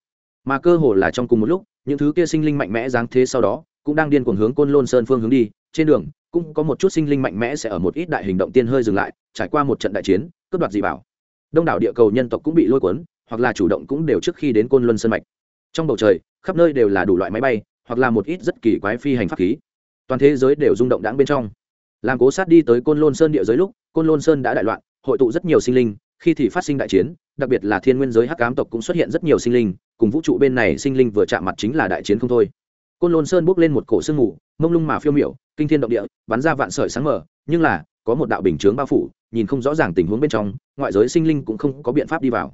Speaker 1: Mà cơ hồ là trong cùng một lúc, những thứ kia sinh linh mạnh mẽ giáng thế sau đó cũng đang điên cuồng hướng côn lôn sơn phương hướng đi. Trên đường, cũng có một chút sinh linh mạnh mẽ sẽ ở một ít đại hình động tiên hơi dừng lại, trải qua một trận đại chiến, cướp đoạt dị bảo. Đông đảo địa cầu nhân tộc cũng bị lôi cuốn, hoặc là chủ động cũng đều trước khi đến côn luân sơn mạch. Trong bầu trời, khắp nơi đều là đủ loại máy bay, hoặc là một ít rất kỳ quái phi hành pháp khí. Toàn thế giới đều rung động đáng bên trong. Làm cố sát đi tới côn lôn sơn địa giới lúc, côn lôn sơn đã đại loạn, hội tụ rất nhiều sinh linh. Khi thì phát sinh đại chiến, đặc biệt là thiên nguyên giới hắc cám tộc cũng xuất hiện rất nhiều sinh linh, cùng vũ trụ bên này sinh linh vừa chạm mặt chính là đại chiến không thôi côn lôn sơn bốc lên một cổ sương mù, mông lung mà phiêu miểu, kinh thiên động địa, bắn ra vạn sợi sáng mờ, nhưng là, có một đạo bình chướng bao phủ, nhìn không rõ ràng tình huống bên trong, ngoại giới sinh linh cũng không có biện pháp đi vào.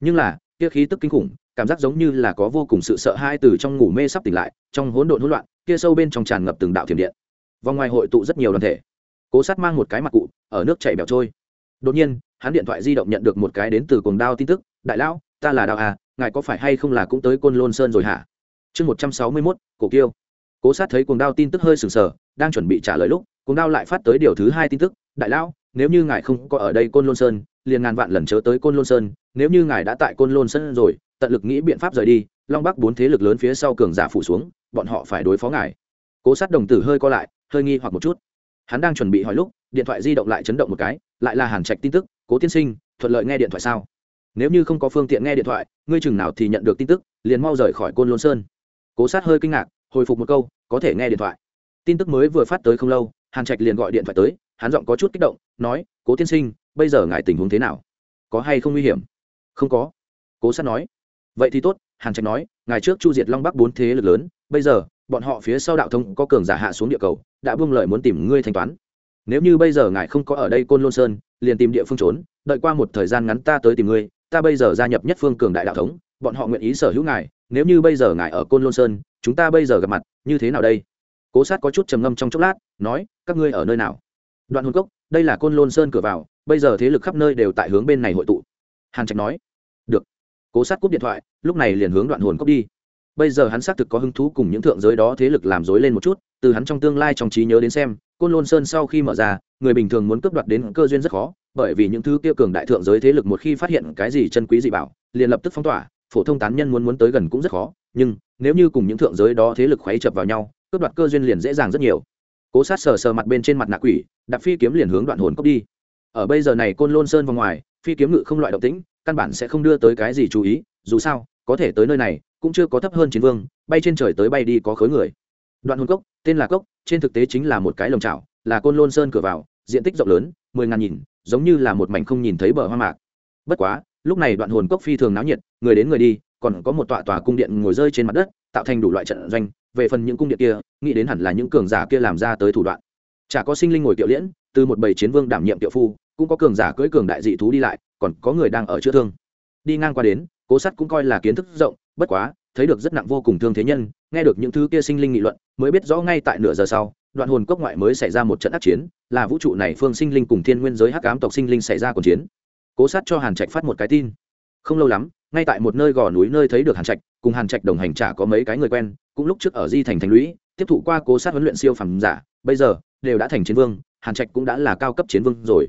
Speaker 1: Nhưng là, kia khí tức kinh khủng, cảm giác giống như là có vô cùng sự sợ hãi từ trong ngủ mê sắp tỉnh lại, trong hỗn độn hỗn loạn, kia sâu bên trong tràn ngập từng đạo thiểm điện. Vòng ngoài hội tụ rất nhiều đoàn thể. Cố sát mang một cái mặt cụ, ở nước chảy bẻo trôi. Đột nhiên, hắn điện thoại di động nhận được một cái đến từ cuồng đao tin tức, đại lão, ta là đào à ngài có phải hay không là cũng tới côn lôn sơn rồi hả? Chương một trăm sáu mươi mốt, cổ kiêu. Cố sát thấy cuồng đao tin tức hơi sừng sờ, đang chuẩn bị trả lời lúc, cuồng đao lại phát tới điều thứ hai tin tức, đại lão, nếu như ngài không có ở đây côn lôn sơn, liền ngàn vạn lần chớ tới côn lôn sơn, nếu như ngài đã tại côn lôn sơn rồi, tận lực nghĩ biện pháp rời đi, long bắc bốn thế lực lớn phía sau cường giả phủ xuống, bọn họ phải đối phó ngài. Cố sát đồng tử hơi co lại, hơi nghi hoặc một chút. Hắn đang chuẩn bị hỏi lúc, điện thoại di động lại chấn động một cái, lại là hàn trạch tin tức, cố tiên sinh, thuận lợi nghe điện thoại sao? Nếu như không có phương tiện nghe điện thoại, ngươi chừng nào thì nhận được tin tức, liền mau rời khỏi côn lôn sơn cố sát hơi kinh ngạc, hồi phục một câu, có thể nghe điện thoại. Tin tức mới vừa phát tới không lâu, hàn trạch liền gọi điện thoại tới, hắn giọng có chút kích động, nói, cố tiên sinh, bây giờ ngài tình huống thế nào? Có hay không nguy hiểm? Không có. Cố sát nói, vậy thì tốt. Hàn trạch nói, ngài trước chu diệt long bắc bốn thế lực lớn, bây giờ, bọn họ phía sau đạo thông có cường giả hạ xuống địa cầu, đã buông lời muốn tìm ngươi thanh toán. Nếu như bây giờ ngài không có ở đây côn lôn sơn, liền tìm địa phương trốn, đợi qua một thời gian ngắn ta tới tìm ngươi, ta bây giờ gia nhập nhất phương cường đại đạo thống bọn họ nguyện ý sở hữu ngài, nếu như bây giờ ngài ở côn lôn sơn, chúng ta bây giờ gặp mặt, như thế nào đây? Cố sát có chút trầm ngâm trong chốc lát, nói, các ngươi ở nơi nào? Đoạn hồn cốc, đây là côn lôn sơn cửa vào, bây giờ thế lực khắp nơi đều tại hướng bên này hội tụ. Hàn trạch nói. Được. Cố sát cúp điện thoại, lúc này liền hướng đoạn hồn cốc đi. Bây giờ hắn xác thực có hứng thú cùng những thượng giới đó thế lực làm dối lên một chút, từ hắn trong tương lai trong trí nhớ đến xem, côn lôn sơn sau khi mở ra, người bình thường muốn cướp đoạt đến cơ duyên rất khó, bởi vì những thứ kia cường đại thượng giới thế lực một khi phát hiện cái gì chân quý dị bảo, liền lập tức phong tỏa phổ thông tán nhân muốn muốn tới gần cũng rất khó, nhưng nếu như cùng những thượng giới đó thế lực khuấy chập vào nhau, cướp đoạt cơ duyên liền dễ dàng rất nhiều. Cố sát sờ sờ mặt bên trên mặt nạ quỷ, đạp phi kiếm liền hướng đoạn hồn cốc đi. Ở bây giờ này côn lôn sơn vào ngoài, phi kiếm ngự không loại động tĩnh, căn bản sẽ không đưa tới cái gì chú ý, dù sao, có thể tới nơi này, cũng chưa có thấp hơn chiến vương, bay trên trời tới bay đi có khối người. Đoạn hồn cốc, tên là cốc, trên thực tế chính là một cái lồng trào là côn lôn sơn cửa vào, diện tích rộng lớn, mười ngàn nhìn giống như là một mảnh không nhìn thấy bờ hoa mạc. Bất quá lúc này đoạn hồn cốc phi thường náo nhiệt, người đến người đi, còn có một tọa tòa cung điện ngồi rơi trên mặt đất, tạo thành đủ loại trận doanh. Về phần những cung điện kia, nghĩ đến hẳn là những cường giả kia làm ra tới thủ đoạn. Chả có sinh linh ngồi kiệu liễn, từ một bầy chiến vương đảm nhiệm kiệu phu, cũng có cường giả cưỡi cường đại dị thú đi lại, còn có người đang ở chữa thương. Đi ngang qua đến, cố sắt cũng coi là kiến thức rộng, bất quá, thấy được rất nặng vô cùng thương thế nhân, nghe được những thứ kia sinh linh nghị luận, mới biết rõ ngay tại nửa giờ sau, đoạn hồn cốc ngoại mới xảy ra một trận ác chiến, là vũ trụ này phương sinh linh cùng thiên nguyên giới hắc ám tộc sinh linh xảy ra cuộc chiến cố sát cho hàn trạch phát một cái tin. Không lâu lắm, ngay tại một nơi gò núi nơi thấy được hàn trạch, cùng hàn trạch đồng hành trả có mấy cái người quen, cũng lúc trước ở di thành thành lũy, tiếp thụ qua cố sát huấn luyện siêu phẩm giả, bây giờ, đều đã thành chiến vương, hàn trạch cũng đã là cao cấp chiến vương rồi.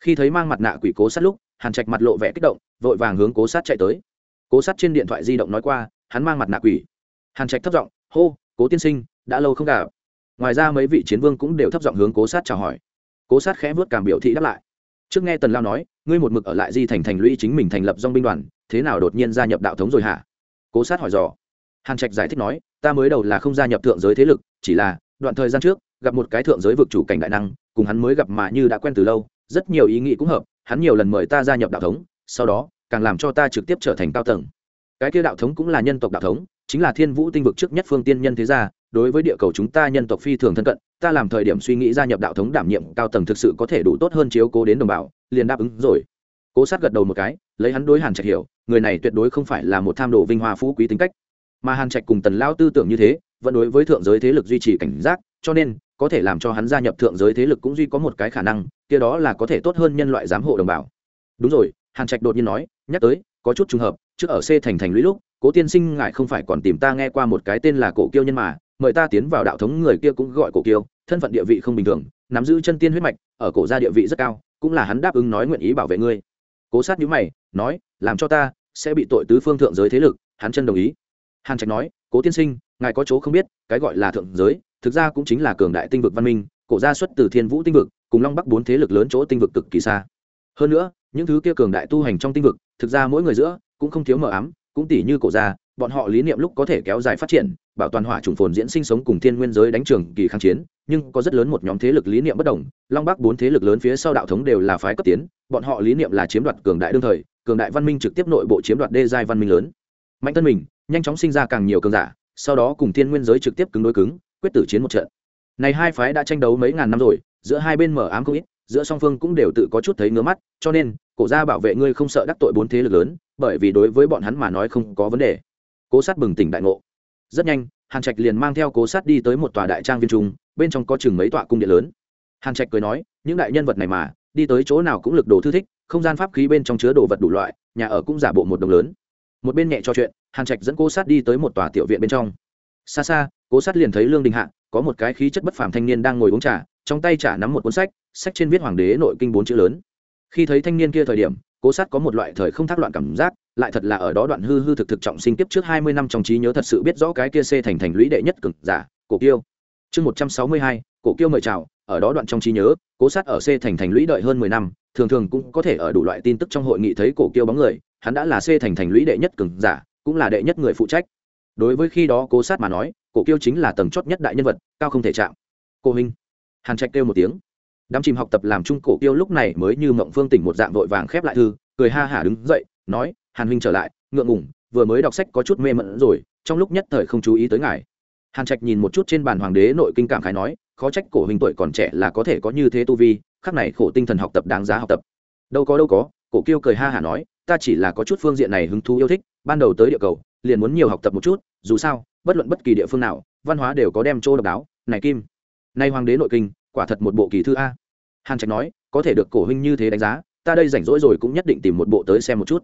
Speaker 1: Khi thấy mang mặt nạ quỷ cố sát lúc, hàn trạch mặt lộ vẻ kích động, vội vàng hướng cố sát chạy tới. Cố sát trên điện thoại di động nói qua, hắn mang mặt nạ quỷ. Hàn trạch thấp giọng, hô, cố tiên sinh, đã lâu không gặp. Ngoài ra mấy vị chiến vương cũng đều thấp giọng hướng cố sát chào hỏi. Cố sát khẽ vớt cảm biểu thị đáp lại trước nghe tần lao nói, ngươi một mực ở lại di thành thành lũy chính mình thành lập dong binh đoàn, thế nào đột nhiên gia nhập đạo thống rồi hả? Cố sát hỏi dò. Hàn trạch giải thích nói, ta mới đầu là không gia nhập thượng giới thế lực, chỉ là, đoạn thời gian trước, gặp một cái thượng giới vực chủ cảnh đại năng, cùng hắn mới gặp mà như đã quen từ lâu, rất nhiều ý nghĩ cũng hợp, hắn nhiều lần mời ta gia nhập đạo thống, sau đó, càng làm cho ta trực tiếp trở thành cao tầng. Cái kia đạo thống cũng là nhân tộc đạo thống, chính là thiên vũ tinh vực trước nhất phương tiên nhân thế gia đối với địa cầu chúng ta nhân tộc phi thường thân cận, ta làm thời điểm suy nghĩ gia nhập đạo thống đảm nhiệm cao tầng thực sự có thể đủ tốt hơn chiếu cố đến đồng bào, liền đáp ứng rồi. Cố sát gật đầu một cái, lấy hắn đối hàn trạch hiểu, người này tuyệt đối không phải là một tham đồ vinh hoa phú quý tính cách. Mà hàn trạch cùng tần lao tư tưởng như thế, vẫn đối với thượng giới thế lực duy trì cảnh giác, cho nên, có thể làm cho hắn gia nhập thượng giới thế lực cũng duy có một cái khả năng, kia đó là có thể tốt hơn nhân loại giám hộ đồng bào. Đúng rồi, hàn trạch đột nhiên nói, nhắc tới, có chút trùng hợp, trước ở c thành thành lũy lúc, cố tiên sinh ngại không phải còn tìm ta nghe qua một cái tên là cổ kiêu nhân mà mời ta tiến vào đạo thống người kia cũng gọi cổ kiêu, thân phận địa vị không bình thường, nắm giữ chân tiên huyết mạch, ở cổ gia địa vị rất cao, cũng là hắn đáp ứng nói nguyện ý bảo vệ ngươi. Cố sát nhíu mày, nói, làm cho ta sẽ bị tội tứ phương thượng giới thế lực, hắn chân đồng ý. Hàn trạch nói, cố tiên sinh, ngài có chỗ không biết, cái gọi là thượng giới, thực ra cũng chính là cường đại tinh vực văn minh, cổ gia xuất từ thiên vũ tinh vực, cùng long bắc bốn thế lực lớn chỗ tinh vực cực kỳ xa. Hơn nữa, những thứ kia cường đại tu hành trong tinh vực, thực ra mỗi người giữa, cũng không thiếu mờ ám, cũng tỷ như cổ gia, bọn họ lý niệm lúc có thể kéo dài phát triển bảo toàn hỏa trùng phồn diễn sinh sống cùng thiên nguyên giới đánh trường kỳ kháng chiến, nhưng có rất lớn một nhóm thế lực lý niệm bất đồng, long bắc bốn thế lực lớn phía sau đạo thống đều là phái cấp tiến, bọn họ lý niệm là chiếm đoạt cường đại đương thời, cường đại văn minh trực tiếp nội bộ chiếm đoạt đê giai văn minh lớn. Mạnh thân mình nhanh chóng sinh ra càng nhiều cường giả, sau đó cùng thiên nguyên giới trực tiếp cứng đối cứng, quyết tử chiến một trận. Này hai phái đã tranh đấu mấy ngàn năm rồi, giữa hai bên mở ám không ít, giữa song phương cũng đều tự có chút thấy ngứa mắt, cho nên, cổ gia bảo vệ ngươi không sợ đắc tội bốn thế lực lớn, bởi vì đối với bọn hắn mà nói không có vấn đề. Cố sát bừng tỉnh đại ngộ rất nhanh, hàn trạch liền mang theo cố sát đi tới một tòa đại trang viên trung, bên trong có chừng mấy tọa cung điện lớn. Hàn trạch cười nói, những đại nhân vật này mà, đi tới chỗ nào cũng lực đồ thư thích, không gian pháp khí bên trong chứa đồ vật đủ loại, nhà ở cũng giả bộ một đồng lớn. Một bên nhẹ cho chuyện, hàn trạch dẫn cố sát đi tới một tòa tiểu viện bên trong. Xa xa, cố sát liền thấy lương đình hạ, có một cái khí chất bất phàm thanh niên đang ngồi uống trà, trong tay trà nắm một cuốn sách sách trên viết hoàng đế nội kinh bốn chữ lớn. Khi thấy thanh niên kia thời điểm cố sát có một loại thời không thác loạn cảm giác, lại thật là ở đó đoạn hư hư thực thực trọng sinh tiếp trước hai mươi năm trong trí nhớ thật sự biết rõ cái kia xê thành thành lũy đệ nhất cực giả, cổ kiêu. Chương một trăm sáu mươi hai, cổ kiêu mời chào, ở đó đoạn trong trí nhớ, cố sát ở xê thành thành lũy đợi hơn mười năm, thường thường cũng có thể ở đủ loại tin tức trong hội nghị thấy cổ kiêu bóng người, hắn đã là xê thành thành lũy đệ nhất cường giả, cũng là đệ nhất người phụ trách. Đối với khi đó cố sát mà nói, cổ kiêu chính là tầng chót nhất đại nhân vật, cao không thể chạm. Cô huynh hàn trạch kêu một tiếng đám chìm học tập làm trung cổ tiêu lúc này mới như mộng phương tỉnh một dạng vội vàng khép lại thư, cười ha hả đứng dậy, nói, hàn huynh trở lại, ngượng ngủng vừa mới đọc sách có chút mê mẩn rồi, trong lúc nhất thời không chú ý tới ngài. Hàn trạch nhìn một chút trên bàn hoàng đế nội kinh cảm khái nói, khó trách cổ huynh tuổi còn trẻ là có thể có như thế tu vi, khắc này khổ tinh thần học tập đáng giá học tập. Đâu có đâu có, cổ kiêu cười ha hả nói, ta chỉ là có chút phương diện này hứng thú yêu thích, ban đầu tới địa cầu, liền muốn nhiều học tập một chút, dù sao, bất luận bất kỳ địa phương nào, văn hóa đều có đem chỗ độc đáo, này kim. Nay hoàng đế nội kinh quả thật một bộ kỳ thư a. Hàn trạch nói, có thể được cổ huynh như thế đánh giá, ta đây rảnh rỗi rồi cũng nhất định tìm một bộ tới xem một chút.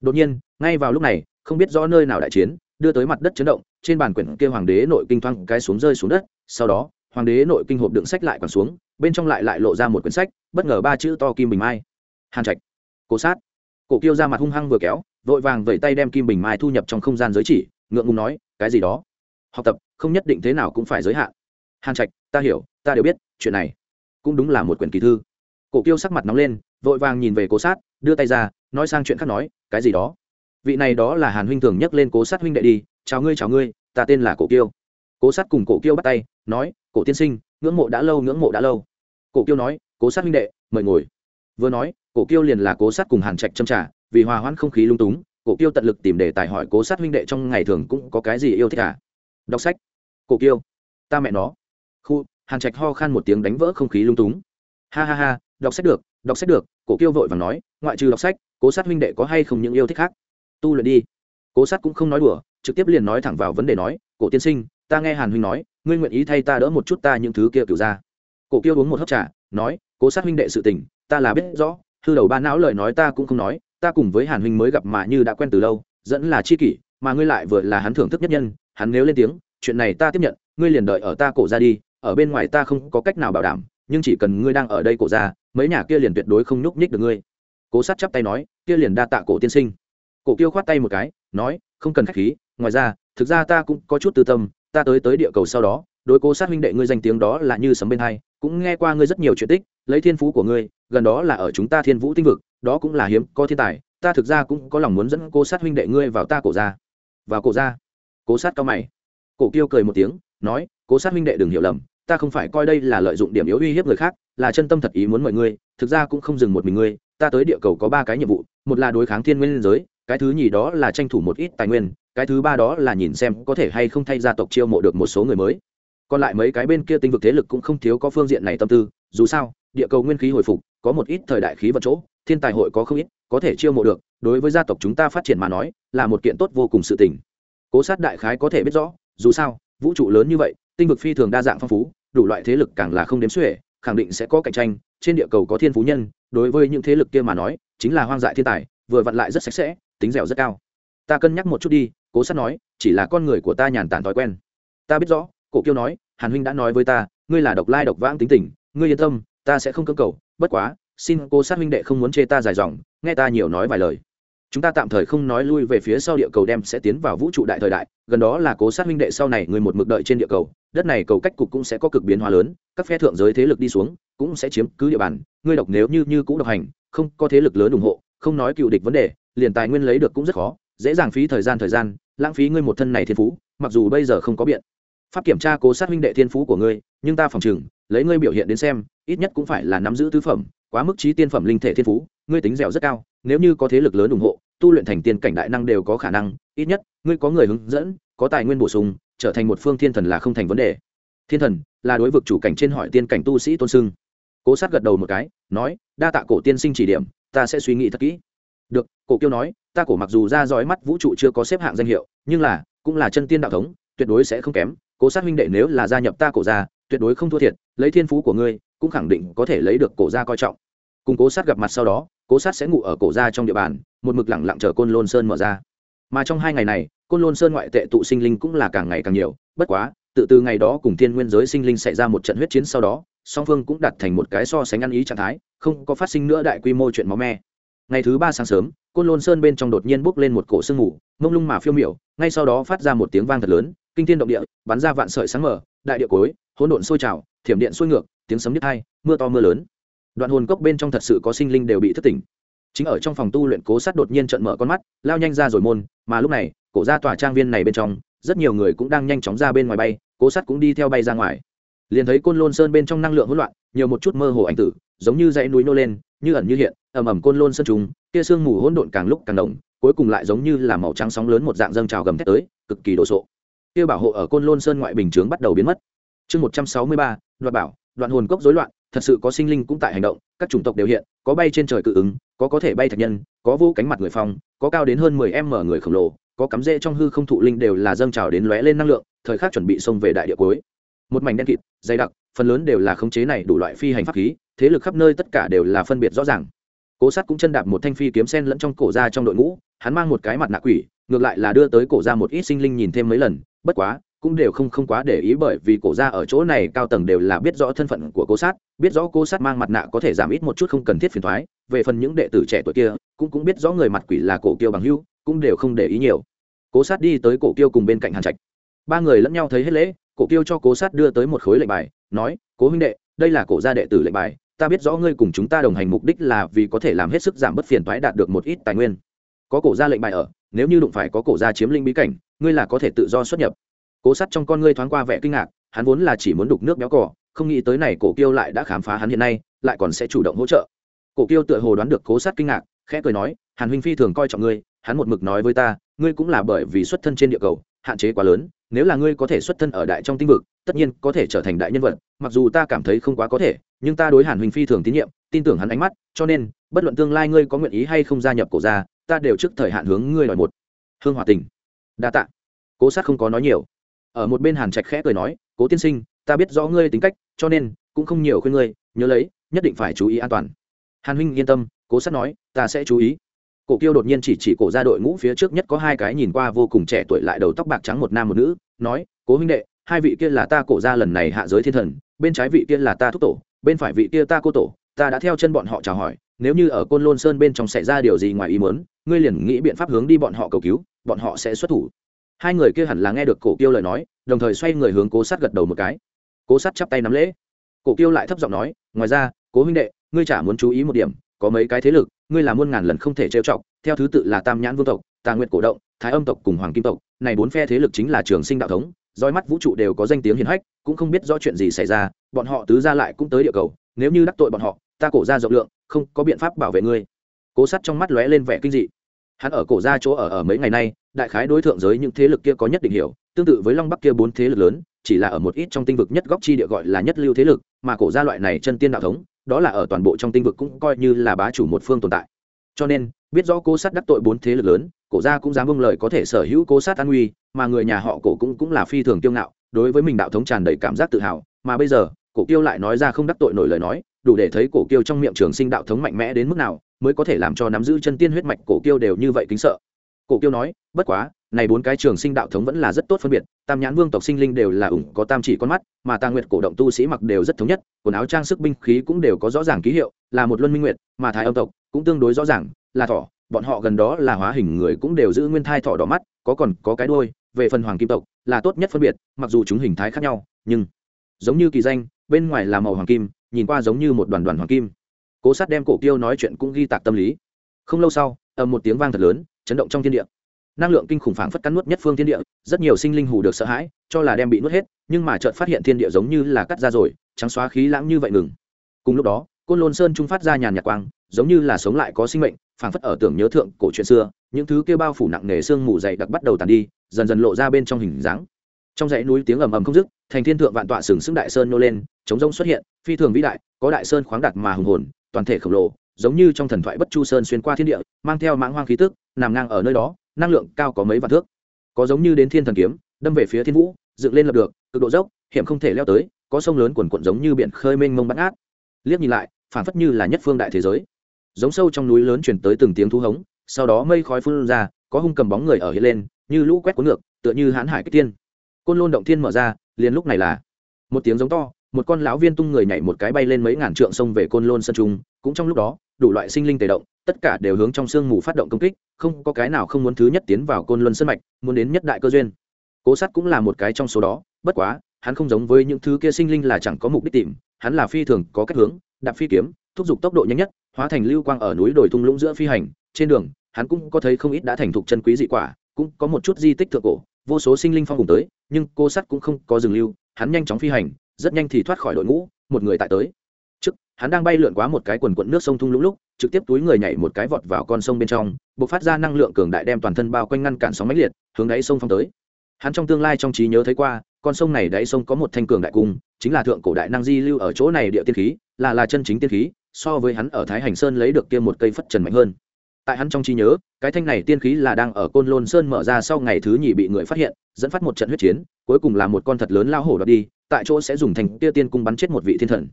Speaker 1: Đột nhiên, ngay vào lúc này, không biết rõ nơi nào đại chiến, đưa tới mặt đất chấn động, trên bàn quyển kia hoàng đế nội kinh thoang cái xuống rơi xuống đất, sau đó, hoàng đế nội kinh hộp đựng sách lại còn xuống, bên trong lại lại lộ ra một quyển sách, bất ngờ ba chữ to kim bình mai. Hàn trạch, cổ sát. Cổ kiêu ra mặt hung hăng vừa kéo, vội vàng vẩy tay đem kim bình mai thu nhập trong không gian giới chỉ, ngượng ngùng nói, cái gì đó? Học tập, không nhất định thế nào cũng phải giới hạn. Hàn trạch, ta hiểu ta đều biết, chuyện này cũng đúng là một quyển kỳ thư. Cổ kiêu sắc mặt nóng lên, vội vàng nhìn về cố sát, đưa tay ra, nói sang chuyện khác nói, cái gì đó? Vị này đó là hàn huynh thường nhắc lên cố sát huynh đệ đi, chào ngươi chào ngươi, ta tên là cổ kiêu. Cố sát cùng cổ kiêu bắt tay, nói, cổ tiên sinh, ngưỡng mộ đã lâu, ngưỡng mộ đã lâu. Cổ kiêu nói, cố sát huynh đệ, mời ngồi. Vừa nói, cổ kiêu liền là cố sát cùng hàn trạch châm trả vì hòa hoãn không khí lung túng, cổ kiêu tận lực tìm đề tài hỏi cố sát huynh đệ trong ngày thường cũng có cái gì yêu thích cả đọc sách. Cổ kiêu, ta mẹ nó. Khu hàn trạch ho khan một tiếng đánh vỡ không khí lung túng. Ha ha ha, đọc sách được, đọc sách được, cổ kiêu vội và nói, ngoại trừ đọc sách, cố sát huynh đệ có hay không những yêu thích khác? Tu luyện đi. Cố sát cũng không nói đùa, trực tiếp liền nói thẳng vào vấn đề nói, cổ tiên sinh, ta nghe hàn huynh nói, ngươi nguyện ý thay ta đỡ một chút ta những thứ kia cửu ra. Cổ kiêu uống một hớp trà, nói, cố sát huynh đệ sự tình, ta là biết rõ, hư đầu ba não lời nói ta cũng không nói, ta cùng với hàn huynh mới gặp mà như đã quen từ lâu, dẫn là chi kỷ, mà ngươi lại vừa là hắn thưởng thức nhất nhân, hắn nếu lên tiếng, chuyện này ta tiếp nhận, ngươi liền đợi ở ta cổ ra đi ở bên ngoài ta không có cách nào bảo đảm, nhưng chỉ cần ngươi đang ở đây cổ ra mấy nhà kia liền tuyệt đối không nhúc nhích được ngươi. Cố sát chắp tay nói, kia liền đa tạ cổ tiên sinh. Cổ kiêu khoát tay một cái, nói, không cần khách khí, ngoài ra, thực ra ta cũng có chút tư tâm, ta tới tới địa cầu sau đó, đối cố sát huynh đệ ngươi danh tiếng đó là như sấm bên hai, cũng nghe qua ngươi rất nhiều chuyện tích, lấy thiên phú của ngươi, gần đó là ở chúng ta thiên vũ tinh vực, đó cũng là hiếm có thiên tài, ta thực ra cũng có lòng muốn dẫn cô sát huynh đệ ngươi vào ta cổ ra vào cổ ra cố sát cao mày. Cổ kiêu cười một tiếng, nói, cố sát huynh đệ đừng hiểu lầm ta không phải coi đây là lợi dụng điểm yếu uy hiếp người khác, là chân tâm thật ý muốn mọi người. thực ra cũng không dừng một mình ngươi, ta tới địa cầu có ba cái nhiệm vụ, một là đối kháng thiên nguyên liên giới, cái thứ nhì đó là tranh thủ một ít tài nguyên, cái thứ ba đó là nhìn xem có thể hay không thay gia tộc chiêu mộ được một số người mới còn lại mấy cái bên kia tinh vực thế lực cũng không thiếu có phương diện này tâm tư, dù sao, địa cầu nguyên khí hồi phục, có một ít thời đại khí vật chỗ, thiên tài hội có không ít, có thể chiêu mộ được, đối với gia tộc chúng ta phát triển mà nói, là một kiện tốt vô cùng sự tình cố sát đại khái có thể biết rõ, dù sao, vũ trụ lớn như vậy tinh vực phi thường đa dạng phong phú, đủ loại thế lực càng là không đếm xuể, khẳng định sẽ có cạnh tranh, trên địa cầu có thiên phú nhân, đối với những thế lực kia mà nói, chính là hoang dại thiên tài, vừa vặn lại rất sạch sẽ, tính dẻo rất cao. Ta cân nhắc một chút đi, cố sát nói, chỉ là con người của ta nhàn tản thói quen. Ta biết rõ, cổ kiêu nói, hàn huynh đã nói với ta, ngươi là độc lai độc vãng tính tình, ngươi yên tâm, ta sẽ không cưỡng cầu, bất quá, xin cô sát huynh đệ không muốn chê ta dài dòng, nghe ta nhiều nói vài lời chúng ta tạm thời không nói lui về phía sau địa cầu đem sẽ tiến vào vũ trụ đại thời đại, gần đó là cố sát huynh đệ sau này người một mực đợi trên địa cầu, đất này cầu cách cục cũng sẽ có cực biến hóa lớn, các phe thượng giới thế lực đi xuống, cũng sẽ chiếm cứ địa bàn, ngươi độc nếu như như cũ độc hành, không có thế lực lớn ủng hộ, không nói cựu địch vấn đề, liền tài nguyên lấy được cũng rất khó, dễ dàng phí thời gian thời gian, lãng phí ngươi một thân này thiên phú, mặc dù bây giờ không có biện pháp kiểm tra cố sát huynh đệ thiên phú của ngươi, nhưng ta phòng chừng lấy ngươi biểu hiện đến xem, ít nhất cũng phải là nắm giữ tứ phẩm, quá mức trí tiên phẩm linh thể thiên phú, ngươi tính dẻo rất cao, nếu như có thế lực lớn ủng hộ tu luyện thành tiên cảnh đại năng đều có khả năng, ít nhất, ngươi có người hướng dẫn, có tài nguyên bổ sung, trở thành một phương thiên thần là không thành vấn đề. Thiên thần là đối vực chủ cảnh trên hỏi tiên cảnh tu sĩ tôn sưng. Cố sát gật đầu một cái, nói, đa tạ cổ tiên sinh chỉ điểm, ta sẽ suy nghĩ thật kỹ. Được, cổ kiêu nói, ta cổ mặc dù ra dõi mắt vũ trụ chưa có xếp hạng danh hiệu, nhưng là, cũng là chân tiên đạo thống, tuyệt đối sẽ không kém. Cố sát huynh đệ nếu là gia nhập ta cổ ra tuyệt đối không thua thiệt, lấy thiên phú của ngươi, cũng khẳng định có thể lấy được cổ ra coi trọng. Cùng cố sát gặp mặt sau đó cố sát sẽ ngủ ở cổ ra trong địa bàn, một mực lẳng lặng chờ côn lôn sơn mở ra. Mà trong hai ngày này, côn lôn sơn ngoại tệ tụ sinh linh cũng là càng ngày càng nhiều, bất quá, tự từ ngày đó cùng thiên nguyên giới sinh linh xảy ra một trận huyết chiến sau đó, song phương cũng đặt thành một cái so sánh ăn ý trạng thái, không có phát sinh nữa đại quy mô chuyện máu me. Ngày thứ ba sáng sớm, côn lôn sơn bên trong đột nhiên bốc lên một cổ sương mù, mông lung mà phiêu miểu, ngay sau đó phát ra một tiếng vang thật lớn, kinh thiên động địa, bắn ra vạn sợi sáng mở đại địa cối, hỗn độn sôi trào, thiểm điện sôi ngược, tiếng sấm nhức hai mưa to mưa lớn đoạn hồn cốc bên trong thật sự có sinh linh đều bị thất tỉnh. Chính ở trong phòng tu luyện cố sát đột nhiên trận mở con mắt lao nhanh ra rồi môn mà lúc này cổ ra tòa trang viên này bên trong rất nhiều người cũng đang nhanh chóng ra bên ngoài bay cố sát cũng đi theo bay ra ngoài. Liền thấy côn lôn sơn bên trong năng lượng hỗn loạn nhiều một chút mơ hồ ảnh tử giống như dãy núi nô lên như ẩn như hiện ầm ầm côn lôn sơn trùng kia sương mù hỗn độn càng lúc càng động, cuối cùng lại giống như là màu trắng sóng lớn một dạng dâng trào gầm thét tới cực kỳ đồ sộ. Kia bảo hộ ở côn lôn sơn ngoại bình chướng bắt đầu biến mất. Chương một trăm sáu mươi ba đoạn bảo đoạn hồn cốc rối loạn thật sự có sinh linh cũng tại hành động, các chủng tộc đều hiện, có bay trên trời cự ứng, có có thể bay thạch nhân, có vô cánh mặt người phong, có cao đến hơn mười m người khổng lồ, có cắm rễ trong hư không thụ linh đều là dâng trào đến lóe lên năng lượng, thời khắc chuẩn bị xông về đại địa cuối. Một mảnh đen kịt, dày đặc, phần lớn đều là khống chế này đủ loại phi hành pháp khí, thế lực khắp nơi tất cả đều là phân biệt rõ ràng. Cố sát cũng chân đạp một thanh phi kiếm sen lẫn trong cổ ra trong đội ngũ, hắn mang một cái mặt nạ quỷ, ngược lại là đưa tới cổ ra một ít sinh linh nhìn thêm mấy lần, bất quá cũng đều không không quá để ý bởi vì cổ ra ở chỗ này cao tầng đều là biết rõ thân phận của cố sát, biết rõ cô sát mang mặt nạ có thể giảm ít một chút không cần thiết phiền thoái, về phần những đệ tử trẻ tuổi kia, cũng cũng biết rõ người mặt quỷ là cổ kiêu bằng hưu, cũng đều không để ý nhiều. Cố sát đi tới cổ kiêu cùng bên cạnh hàn trạch. Ba người lẫn nhau thấy hết lễ, cổ kiêu cho cố sát đưa tới một khối lệnh bài, nói, cố huynh đệ, đây là cổ gia đệ tử lệnh bài, ta biết rõ ngươi cùng chúng ta đồng hành mục đích là vì có thể làm hết sức giảm bớt phiền toái đạt được một ít tài nguyên. Có cổ gia lệnh bài ở, nếu như đụng phải có cổ gia chiếm linh bí cảnh, ngươi là có thể tự do xuất nhập cố sắt trong con ngươi thoáng qua vẻ kinh ngạc, hắn vốn là chỉ muốn đục nước béo cỏ không nghĩ tới này cổ kiêu lại đã khám phá hắn hiện nay, lại còn sẽ chủ động hỗ trợ. Cổ kiêu tựa hồ đoán được cố sát kinh ngạc, khẽ cười nói, hàn huynh phi thường coi trọng ngươi, hắn một mực nói với ta, ngươi cũng là bởi vì xuất thân trên địa cầu, hạn chế quá lớn, nếu là ngươi có thể xuất thân ở đại trong tinh vực, tất nhiên có thể trở thành đại nhân vật, mặc dù ta cảm thấy không quá có thể, nhưng ta đối hàn huynh phi thường tín nhiệm, tin tưởng hắn ánh mắt, cho nên, bất luận tương lai ngươi có nguyện ý hay không gia nhập cổ gia, ta đều trước thời hạn hướng ngươi đòi một. Hương hòa tình. Đa tạ. Cố sát không có nói nhiều ở một bên hàn trạch khẽ cười nói, cố tiên sinh, ta biết rõ ngươi tính cách, cho nên cũng không nhiều khuyên ngươi, nhớ lấy, nhất định phải chú ý an toàn. Hàn huynh yên tâm, cố sát nói, ta sẽ chú ý. Cổ kiêu đột nhiên chỉ chỉ cổ ra đội ngũ phía trước nhất có hai cái nhìn qua vô cùng trẻ tuổi lại đầu tóc bạc trắng một nam một nữ, nói, cố huynh đệ, hai vị kia là ta cổ ra lần này hạ giới thiên thần, bên trái vị kia là ta thúc tổ, bên phải vị kia ta cô tổ, ta đã theo chân bọn họ chào hỏi, nếu như ở côn lôn sơn bên trong xảy ra điều gì ngoài ý muốn, ngươi liền nghĩ biện pháp hướng đi bọn họ cầu cứu, bọn họ sẽ xuất thủ hai người kia hẳn là nghe được cổ kiêu lời nói, đồng thời xoay người hướng cố sát gật đầu một cái. Cố sát chắp tay nắm lễ. Cổ kiêu lại thấp giọng nói, ngoài ra, cố huynh đệ, ngươi chả muốn chú ý một điểm, có mấy cái thế lực, ngươi là muôn ngàn lần không thể trêu chọc, theo thứ tự là tam nhãn vương tộc, tà nguyệt cổ động, thái âm tộc cùng hoàng kim tộc, này bốn phe thế lực chính là trường sinh đạo thống, roi mắt vũ trụ đều có danh tiếng hiền hách, cũng không biết rõ chuyện gì xảy ra, bọn họ tứ ra lại cũng tới địa cầu, nếu như đắc tội bọn họ, ta cổ ra rộng lượng, không có biện pháp bảo vệ ngươi. Cố sát trong mắt lóe lên vẻ kinh dị hắn ở cổ ra chỗ ở ở mấy ngày nay, đại khái đối tượng giới những thế lực kia có nhất định hiểu, tương tự với long bắc kia bốn thế lực lớn, chỉ là ở một ít trong tinh vực nhất góc chi địa gọi là nhất lưu thế lực, mà cổ gia loại này chân tiên đạo thống, đó là ở toàn bộ trong tinh vực cũng coi như là bá chủ một phương tồn tại. Cho nên, biết rõ cố sát đắc tội bốn thế lực lớn, cổ gia cũng dám vâng lời có thể sở hữu cố sát an nguy, mà người nhà họ cổ cũng cũng là phi thường kiêu ngạo, đối với mình đạo thống tràn đầy cảm giác tự hào, mà bây giờ, cổ kiêu lại nói ra không đắc tội nổi lời nói đủ để thấy cổ kiêu trong miệng trường sinh đạo thống mạnh mẽ đến mức nào, mới có thể làm cho nắm giữ chân tiên huyết mạch cổ kiêu đều như vậy kính sợ. Cổ kiêu nói, bất quá, này bốn cái trường sinh đạo thống vẫn là rất tốt phân biệt, tam nhãn vương tộc sinh linh đều là ủng có tam chỉ con mắt, mà tà nguyệt cổ động tu sĩ mặc đều rất thống nhất, quần áo trang sức binh khí cũng đều có rõ ràng ký hiệu, là một luân minh nguyệt, mà thái âm tộc cũng tương đối rõ ràng, là thỏ, bọn họ gần đó là hóa hình người cũng đều giữ nguyên thai thỏ đỏ mắt, có còn có cái đôi về phần hoàng kim tộc, là tốt nhất phân biệt, mặc dù chúng hình thái khác nhau, nhưng giống như kỳ danh, bên ngoài là màu hoàng kim nhìn qua giống như một đoàn đoàn hoàng kim. Cố sát đem cổ tiêu nói chuyện cũng ghi tạc tâm lý. Không lâu sau, ầm một tiếng vang thật lớn, chấn động trong thiên địa. Năng lượng kinh khủng phảng phất cắn nuốt nhất phương thiên địa, rất nhiều sinh linh hù được sợ hãi, cho là đem bị nuốt hết, nhưng mà chợt phát hiện thiên địa giống như là cắt ra rồi, trắng xóa khí lãng như vậy ngừng. Cùng lúc đó, côn lôn sơn trung phát ra nhàn nhạt quang, giống như là sống lại có sinh mệnh, phảng phất ở tưởng nhớ thượng cổ chuyện xưa, những thứ kia bao phủ nặng nề xương mù dày đặc bắt đầu tàn đi, dần dần lộ ra bên trong hình dáng. Trong dãy núi tiếng ầm ầm không dứt, thành thiên thượng vạn tọa sừng sững đại sơn nô lên, chống rông xuất hiện phi thường vĩ đại, có đại sơn khoáng đặt mà hùng hồn, toàn thể khổng lồ, giống như trong thần thoại bất chu sơn xuyên qua thiên địa, mang theo mãng hoang khí tức, nằm ngang ở nơi đó, năng lượng cao có mấy vạn thước. Có giống như đến thiên thần kiếm, đâm về phía thiên vũ, dựng lên lập được, cực độ dốc, hiểm không thể leo tới, có sông lớn quần quận giống như biển khơi mênh mông bắt ngát. Liếc nhìn lại, phản phất như là nhất phương đại thế giới. Giống sâu trong núi lớn chuyển tới từng tiếng thu hống, sau đó mây khói phun ra, có hung cầm bóng người ở hiện lên, như lũ quét cuốn ngược, tựa như hãn hải kích tiên. Côn lôn động thiên mở ra, liền lúc này là, một tiếng giống to một con lão viên tung người nhảy một cái bay lên mấy ngàn trượng sông về côn lôn sân trung, cũng trong lúc đó, đủ loại sinh linh tề động, tất cả đều hướng trong sương mù phát động công kích, không có cái nào không muốn thứ nhất tiến vào côn luân sân mạch, muốn đến nhất đại cơ duyên. Cố sát cũng là một cái trong số đó, bất quá, hắn không giống với những thứ kia sinh linh là chẳng có mục đích tìm, hắn là phi thường có cách hướng, đạp phi kiếm, thúc giục tốc độ nhanh nhất, hóa thành lưu quang ở núi đồi thung lũng giữa phi hành, trên đường, hắn cũng có thấy không ít đã thành thục chân quý dị quả, cũng có một chút di tích thượng cổ, vô số sinh linh phong cùng tới, nhưng cô sắt cũng không có dừng lưu, hắn nhanh chóng phi hành rất nhanh thì thoát khỏi đội ngũ, một người tại tới. Trước, hắn đang bay lượn quá một cái quần quận nước sông thung lũng lúc, trực tiếp túi người nhảy một cái vọt vào con sông bên trong b ộ c phát ra năng lượng cường đại đem toàn thân bao quanh ngăn cản sóng máy liệt, hướng đáy sông phong tới. Hắn trong tương lai trong trí nhớ thấy qua, con sông này đáy sông có một thanh cường đại cung, chính là thượng cổ đại năng di lưu ở chỗ này địa tiên khí, là là chân chính tiên khí, so với hắn ở thái hành sơn lấy được kia một cây phất trần mạnh hơn. Tại hắn trong trí nhớ, cái thanh này tiên khí là đang ở côn lôn sơn mở ra sau ngày thứ nhì bị người phát hiện, dẫn phát một trận huyết chiến, cuối cùng là một con thật lớn lao hổ đ đi tại chỗ sẽ dùng thành tia tiên cung bắn chết một vị thiên thần.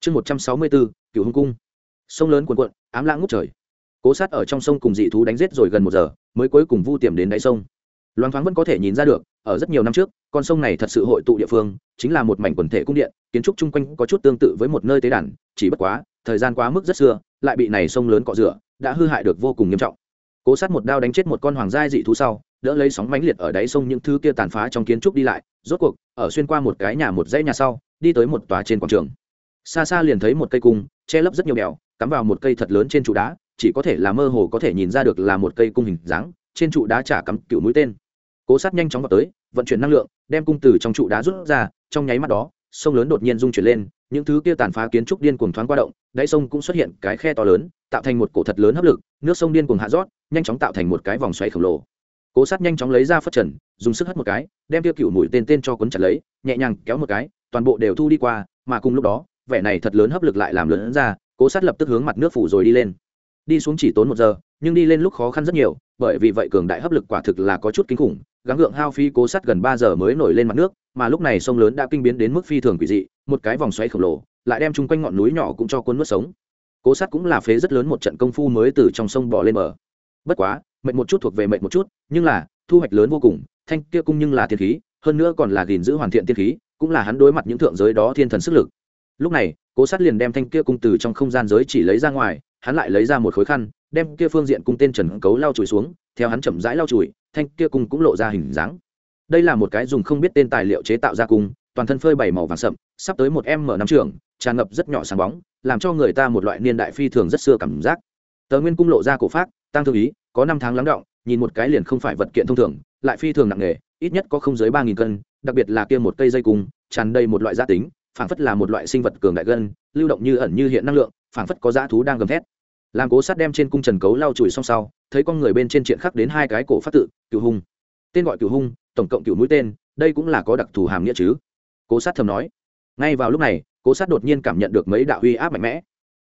Speaker 1: Chương một trăm sáu mươi bốn cựu hung cung. Sông lớn cuồn cuộn, ám lãng ngút trời. Cố sát ở trong sông cùng dị thú đánh giết rồi gần một giờ, mới cuối cùng vu tiềm đến đáy sông. Loáng thoáng vẫn có thể nhìn ra được, ở rất nhiều năm trước, con sông này thật sự hội tụ địa phương, chính là một mảnh quần thể cung điện, kiến trúc chung quanh có chút tương tự với một nơi tế đàn, chỉ bất quá, thời gian quá mức rất xưa, lại bị này sông lớn cọ rửa, đã hư hại được vô cùng nghiêm trọng. Cố sát một đao đánh chết một con hoàng gia dị thú sau, đỡ lấy sóng mãnh liệt ở đáy sông những thứ kia tàn phá trong kiến trúc đi lại rốt cuộc, ở xuyên qua một cái nhà một dãy nhà sau, đi tới một tòa trên quảng trường. Xa xa liền thấy một cây cung, che lấp rất nhiều bèo, cắm vào một cây thật lớn trên trụ đá, chỉ có thể là mơ hồ có thể nhìn ra được là một cây cung hình dáng, trên trụ đá chả cắm cựu mũi tên. Cố sát nhanh chóng vào tới, vận chuyển năng lượng, đem cung từ trong trụ đá rút ra, trong nháy mắt đó, sông lớn đột nhiên rung chuyển lên, những thứ kia tàn phá kiến trúc điên cuồng thoáng qua động, đáy sông cũng xuất hiện cái khe to lớn, tạo thành một cổ thật lớn hấp lực, nước sông điên cuồng hạ rót nhanh chóng tạo thành một cái vòng xoáy khổng lồ cố sát nhanh chóng lấy ra phất trần, dùng sức hất một cái, đem tiêu cựu mũi tên tên cho cuốn chặt lấy, nhẹ nhàng kéo một cái, toàn bộ đều thu đi qua, mà cùng lúc đó, vẻ này thật lớn hấp lực lại làm lớn ra, cố sát lập tức hướng mặt nước phủ rồi đi lên. Đi xuống chỉ tốn một giờ, nhưng đi lên lúc khó khăn rất nhiều, bởi vì vậy cường đại hấp lực quả thực là có chút kinh khủng, gắng gượng hao phi cố sát gần ba giờ mới nổi lên mặt nước, mà lúc này sông lớn đã kinh biến đến mức phi thường quỷ dị, một cái vòng xoáy khổng lồ, lại đem chung quanh ngọn núi nhỏ cũng cho cuốn nuốt sống. Cố sát cũng là phế rất lớn một trận công phu mới từ trong sông bỏ lên bờ bất quá, mệnh một chút thuộc về mệnh một chút, nhưng là, thu hoạch lớn vô cùng, thanh kia cung nhưng là thiên khí, hơn nữa còn là gìn giữ hoàn thiện thiên khí, cũng là hắn đối mặt những thượng giới đó thiên thần sức lực. Lúc này, cố sát liền đem thanh kia cung từ trong không gian giới chỉ lấy ra ngoài, hắn lại lấy ra một khối khăn, đem kia phương diện cung tên trần cấu lao chùi xuống, theo hắn chậm rãi lao chùi, thanh kia cung cũng lộ ra hình dáng. Đây là một cái dùng không biết tên tài liệu chế tạo ra cung, toàn thân phơi bảy màu vàng sậm, sắp tới một em m năm trường, tràn ngập rất nhỏ sáng bóng, làm cho người ta một loại niên đại phi thường rất xưa cảm giác. Tờ nguyên cung lộ ra cổ pháp tăng thương ý, có năm tháng lắng động, nhìn một cái liền không phải vật kiện thông thường, lại phi thường nặng nghề ít nhất có không dưới ba nghìn cân, đặc biệt là kia một cây dây cung, tràn đầy một loại gia tính, phảng phất là một loại sinh vật cường đại gân, lưu động như ẩn như hiện năng lượng, phảng phất có dã thú đang gầm thét. Làm cố sát đem trên cung trần cấu lau chùi xong sau, thấy con người bên trên triện khắc đến hai cái cổ phát tự cựu hung. Tên gọi cựu hung, tổng cộng cựu mũi tên, đây cũng là có đặc thù hàm nghĩa chứ. Cố sát thầm nói. Ngay vào lúc này, cố sát đột nhiên cảm nhận được mấy đạo uy áp mạnh mẽ.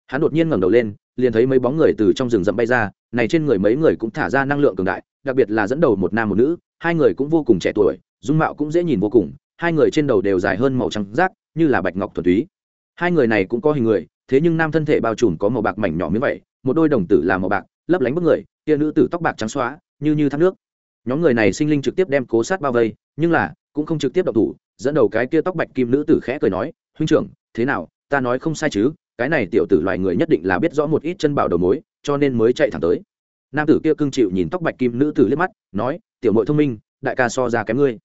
Speaker 1: Hắn đột nhiên ngẩng đầu lên, liền thấy mấy bóng người từ trong rừng rậm bay ra này trên người mấy người cũng thả ra năng lượng cường đại, đặc biệt là dẫn đầu một nam một nữ, hai người cũng vô cùng trẻ tuổi, dung mạo cũng dễ nhìn vô cùng, hai người trên đầu đều dài hơn màu trắng rác, như là bạch ngọc thuần túy. Hai người này cũng có hình người, thế nhưng nam thân thể bao trùm có màu bạc mảnh nhỏ như vậy một đôi đồng tử là màu bạc, lấp lánh bức người, kia nữ tử tóc bạc trắng xóa, như như thác nước. Nhóm người này sinh linh trực tiếp đem cố sát bao vây, nhưng là, cũng không trực tiếp động thủ, dẫn đầu cái kia tóc bạch kim nữ tử khẽ cười nói, huynh trưởng, thế nào? Ta nói không sai chứ, cái này tiểu tử loài người nhất định là biết rõ một ít chân bảo đầu mối cho nên mới chạy thẳng tới. Nam tử kia cưng chịu nhìn tóc bạch kim nữ tử liếc mắt, nói, tiểu mội thông minh, đại ca so ra kém ngươi.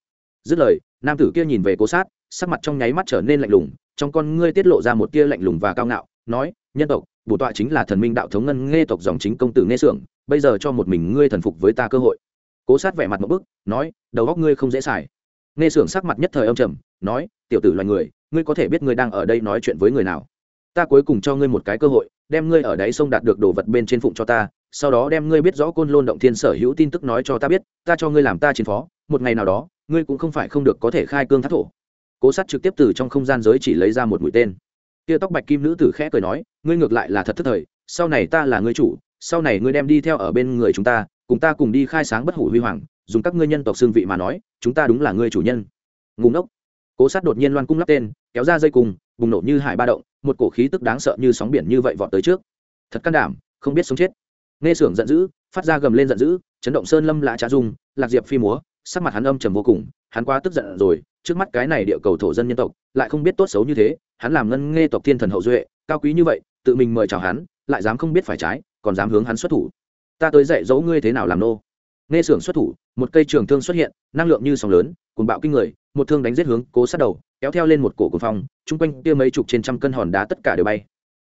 Speaker 1: Dứt lời, nam tử kia nhìn về cố sát, sắc mặt trong nháy mắt trở nên lạnh lùng, trong con ngươi tiết lộ ra một tia lạnh lùng và cao ngạo, nói, nhân tộc, bổ tọa chính là thần minh đạo thống ngân nghe tộc dòng chính công tử nghe sưởng, bây giờ cho một mình ngươi thần phục với ta cơ hội. Cố sát vẻ mặt một bức, nói, đầu góc ngươi không dễ xài. Nghe sưởng sắc mặt nhất thời âm trầm, nói, tiểu tử loài người, ngươi có thể biết ngươi đang ở đây nói chuyện với người nào? Ta cuối cùng cho ngươi một cái cơ hội đem ngươi ở đáy sông đạt được đồ vật bên trên phụng cho ta, sau đó đem ngươi biết rõ côn lôn động thiên sở hữu tin tức nói cho ta biết, ta cho ngươi làm ta chiến phó, một ngày nào đó, ngươi cũng không phải không được có thể khai cương thác thổ. Cố sát trực tiếp từ trong không gian giới chỉ lấy ra một mũi tên. Tia tóc bạch kim nữ tử khẽ cười nói, ngươi ngược lại là thật thất thời, sau này ta là ngươi chủ, sau này ngươi đem đi theo ở bên người chúng ta, cùng ta cùng đi khai sáng bất hủ huy hoàng, dùng các ngươi nhân tộc xương vị mà nói, chúng ta đúng là ngươi chủ nhân. Ngùng ốc cố sát đột nhiên loan cung lắp tên, kéo ra dây cùng bùng nổ như hải ba động một cổ khí tức đáng sợ như sóng biển như vậy vọt tới trước. Thật can đảm, không biết sống chết. Nghe sưởng giận dữ, phát ra gầm lên giận dữ, chấn động sơn lâm lạ trà dung, lạc diệp phi múa, sắc mặt hắn âm trầm vô cùng, hắn quá tức giận rồi, trước mắt cái này địa cầu thổ dân nhân tộc, lại không biết tốt xấu như thế, hắn làm ngân nghe tộc thiên thần hậu duệ, cao quý như vậy, tự mình mời chào hắn, lại dám không biết phải trái, còn dám hướng hắn xuất thủ. Ta tới dạy dỗ ngươi thế nào làm nô nghe xưởng xuất thủ, một cây trường thương xuất hiện, năng lượng như sóng lớn cùng bạo kinh người, một thương đánh giết hướng cố sát đầu, kéo theo lên một cổ cuồng phong, chung quanh kia mấy chục trên trăm cân hòn đá tất cả đều bay.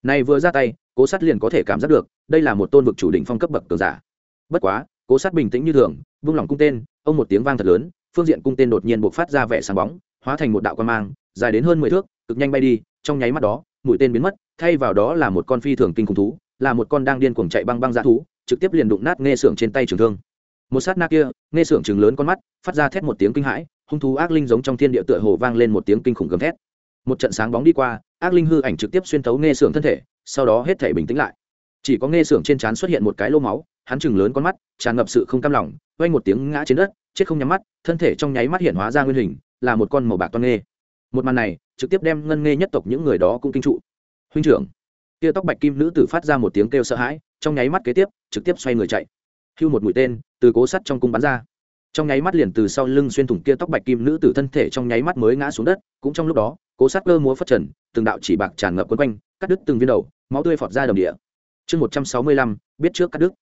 Speaker 1: Này vừa ra tay, cố sát liền có thể cảm giác được, đây là một tôn vực chủ đỉnh phong cấp bậc cường giả. Bất quá, cố sát bình tĩnh như thường, vung lòng cung tên, ông một tiếng vang thật lớn, phương diện cung tên đột nhiên buộc phát ra vẻ sáng bóng, hóa thành một đạo quan mang, dài đến hơn mười thước, cực nhanh bay đi, trong nháy mắt đó, mũi tên biến mất, thay vào đó là một con phi thường kinh khủng thú, là một con đang điên cuồng chạy băng băng dã thú, trực tiếp liền đụng nát nghe xưởng trên tay trường thương một sát na kia, nghe sưởng chừng lớn con mắt, phát ra thét một tiếng kinh hãi, hung thú ác linh giống trong thiên địa tựa hồ vang lên một tiếng kinh khủng gầm thét. Một trận sáng bóng đi qua, ác linh hư ảnh trực tiếp xuyên tấu nghe sưởng thân thể, sau đó hết thể bình tĩnh lại. Chỉ có nghe sưởng trên trán xuất hiện một cái lô máu, hắn chừng lớn con mắt, tràn ngập sự không cam lòng, quay một tiếng ngã trên đất, chết không nhắm mắt, thân thể trong nháy mắt hiện hóa ra nguyên hình, là một con màu bạc toan nghê. Một màn này, trực tiếp đem ngân nghê nhất tộc những người đó cũng kinh trụ. Huynh trưởng, kia tóc bạch kim nữ tử phát ra một tiếng kêu sợ hãi, trong nháy mắt kế tiếp, trực tiếp xoay người chạy. Hưu một mũi tên từ cố sắt trong cung bắn ra. Trong nháy mắt liền từ sau lưng xuyên thủng kia tóc bạch kim nữ tử thân thể trong nháy mắt mới ngã xuống đất, cũng trong lúc đó, cố sát cơ múa phất trần, từng đạo chỉ bạc tràn ngập quấn quanh, cắt đứt từng viên đầu, máu tươi phọt ra đồng địa. Chương một trăm sáu mươi lăm, biết trước cắt đứt.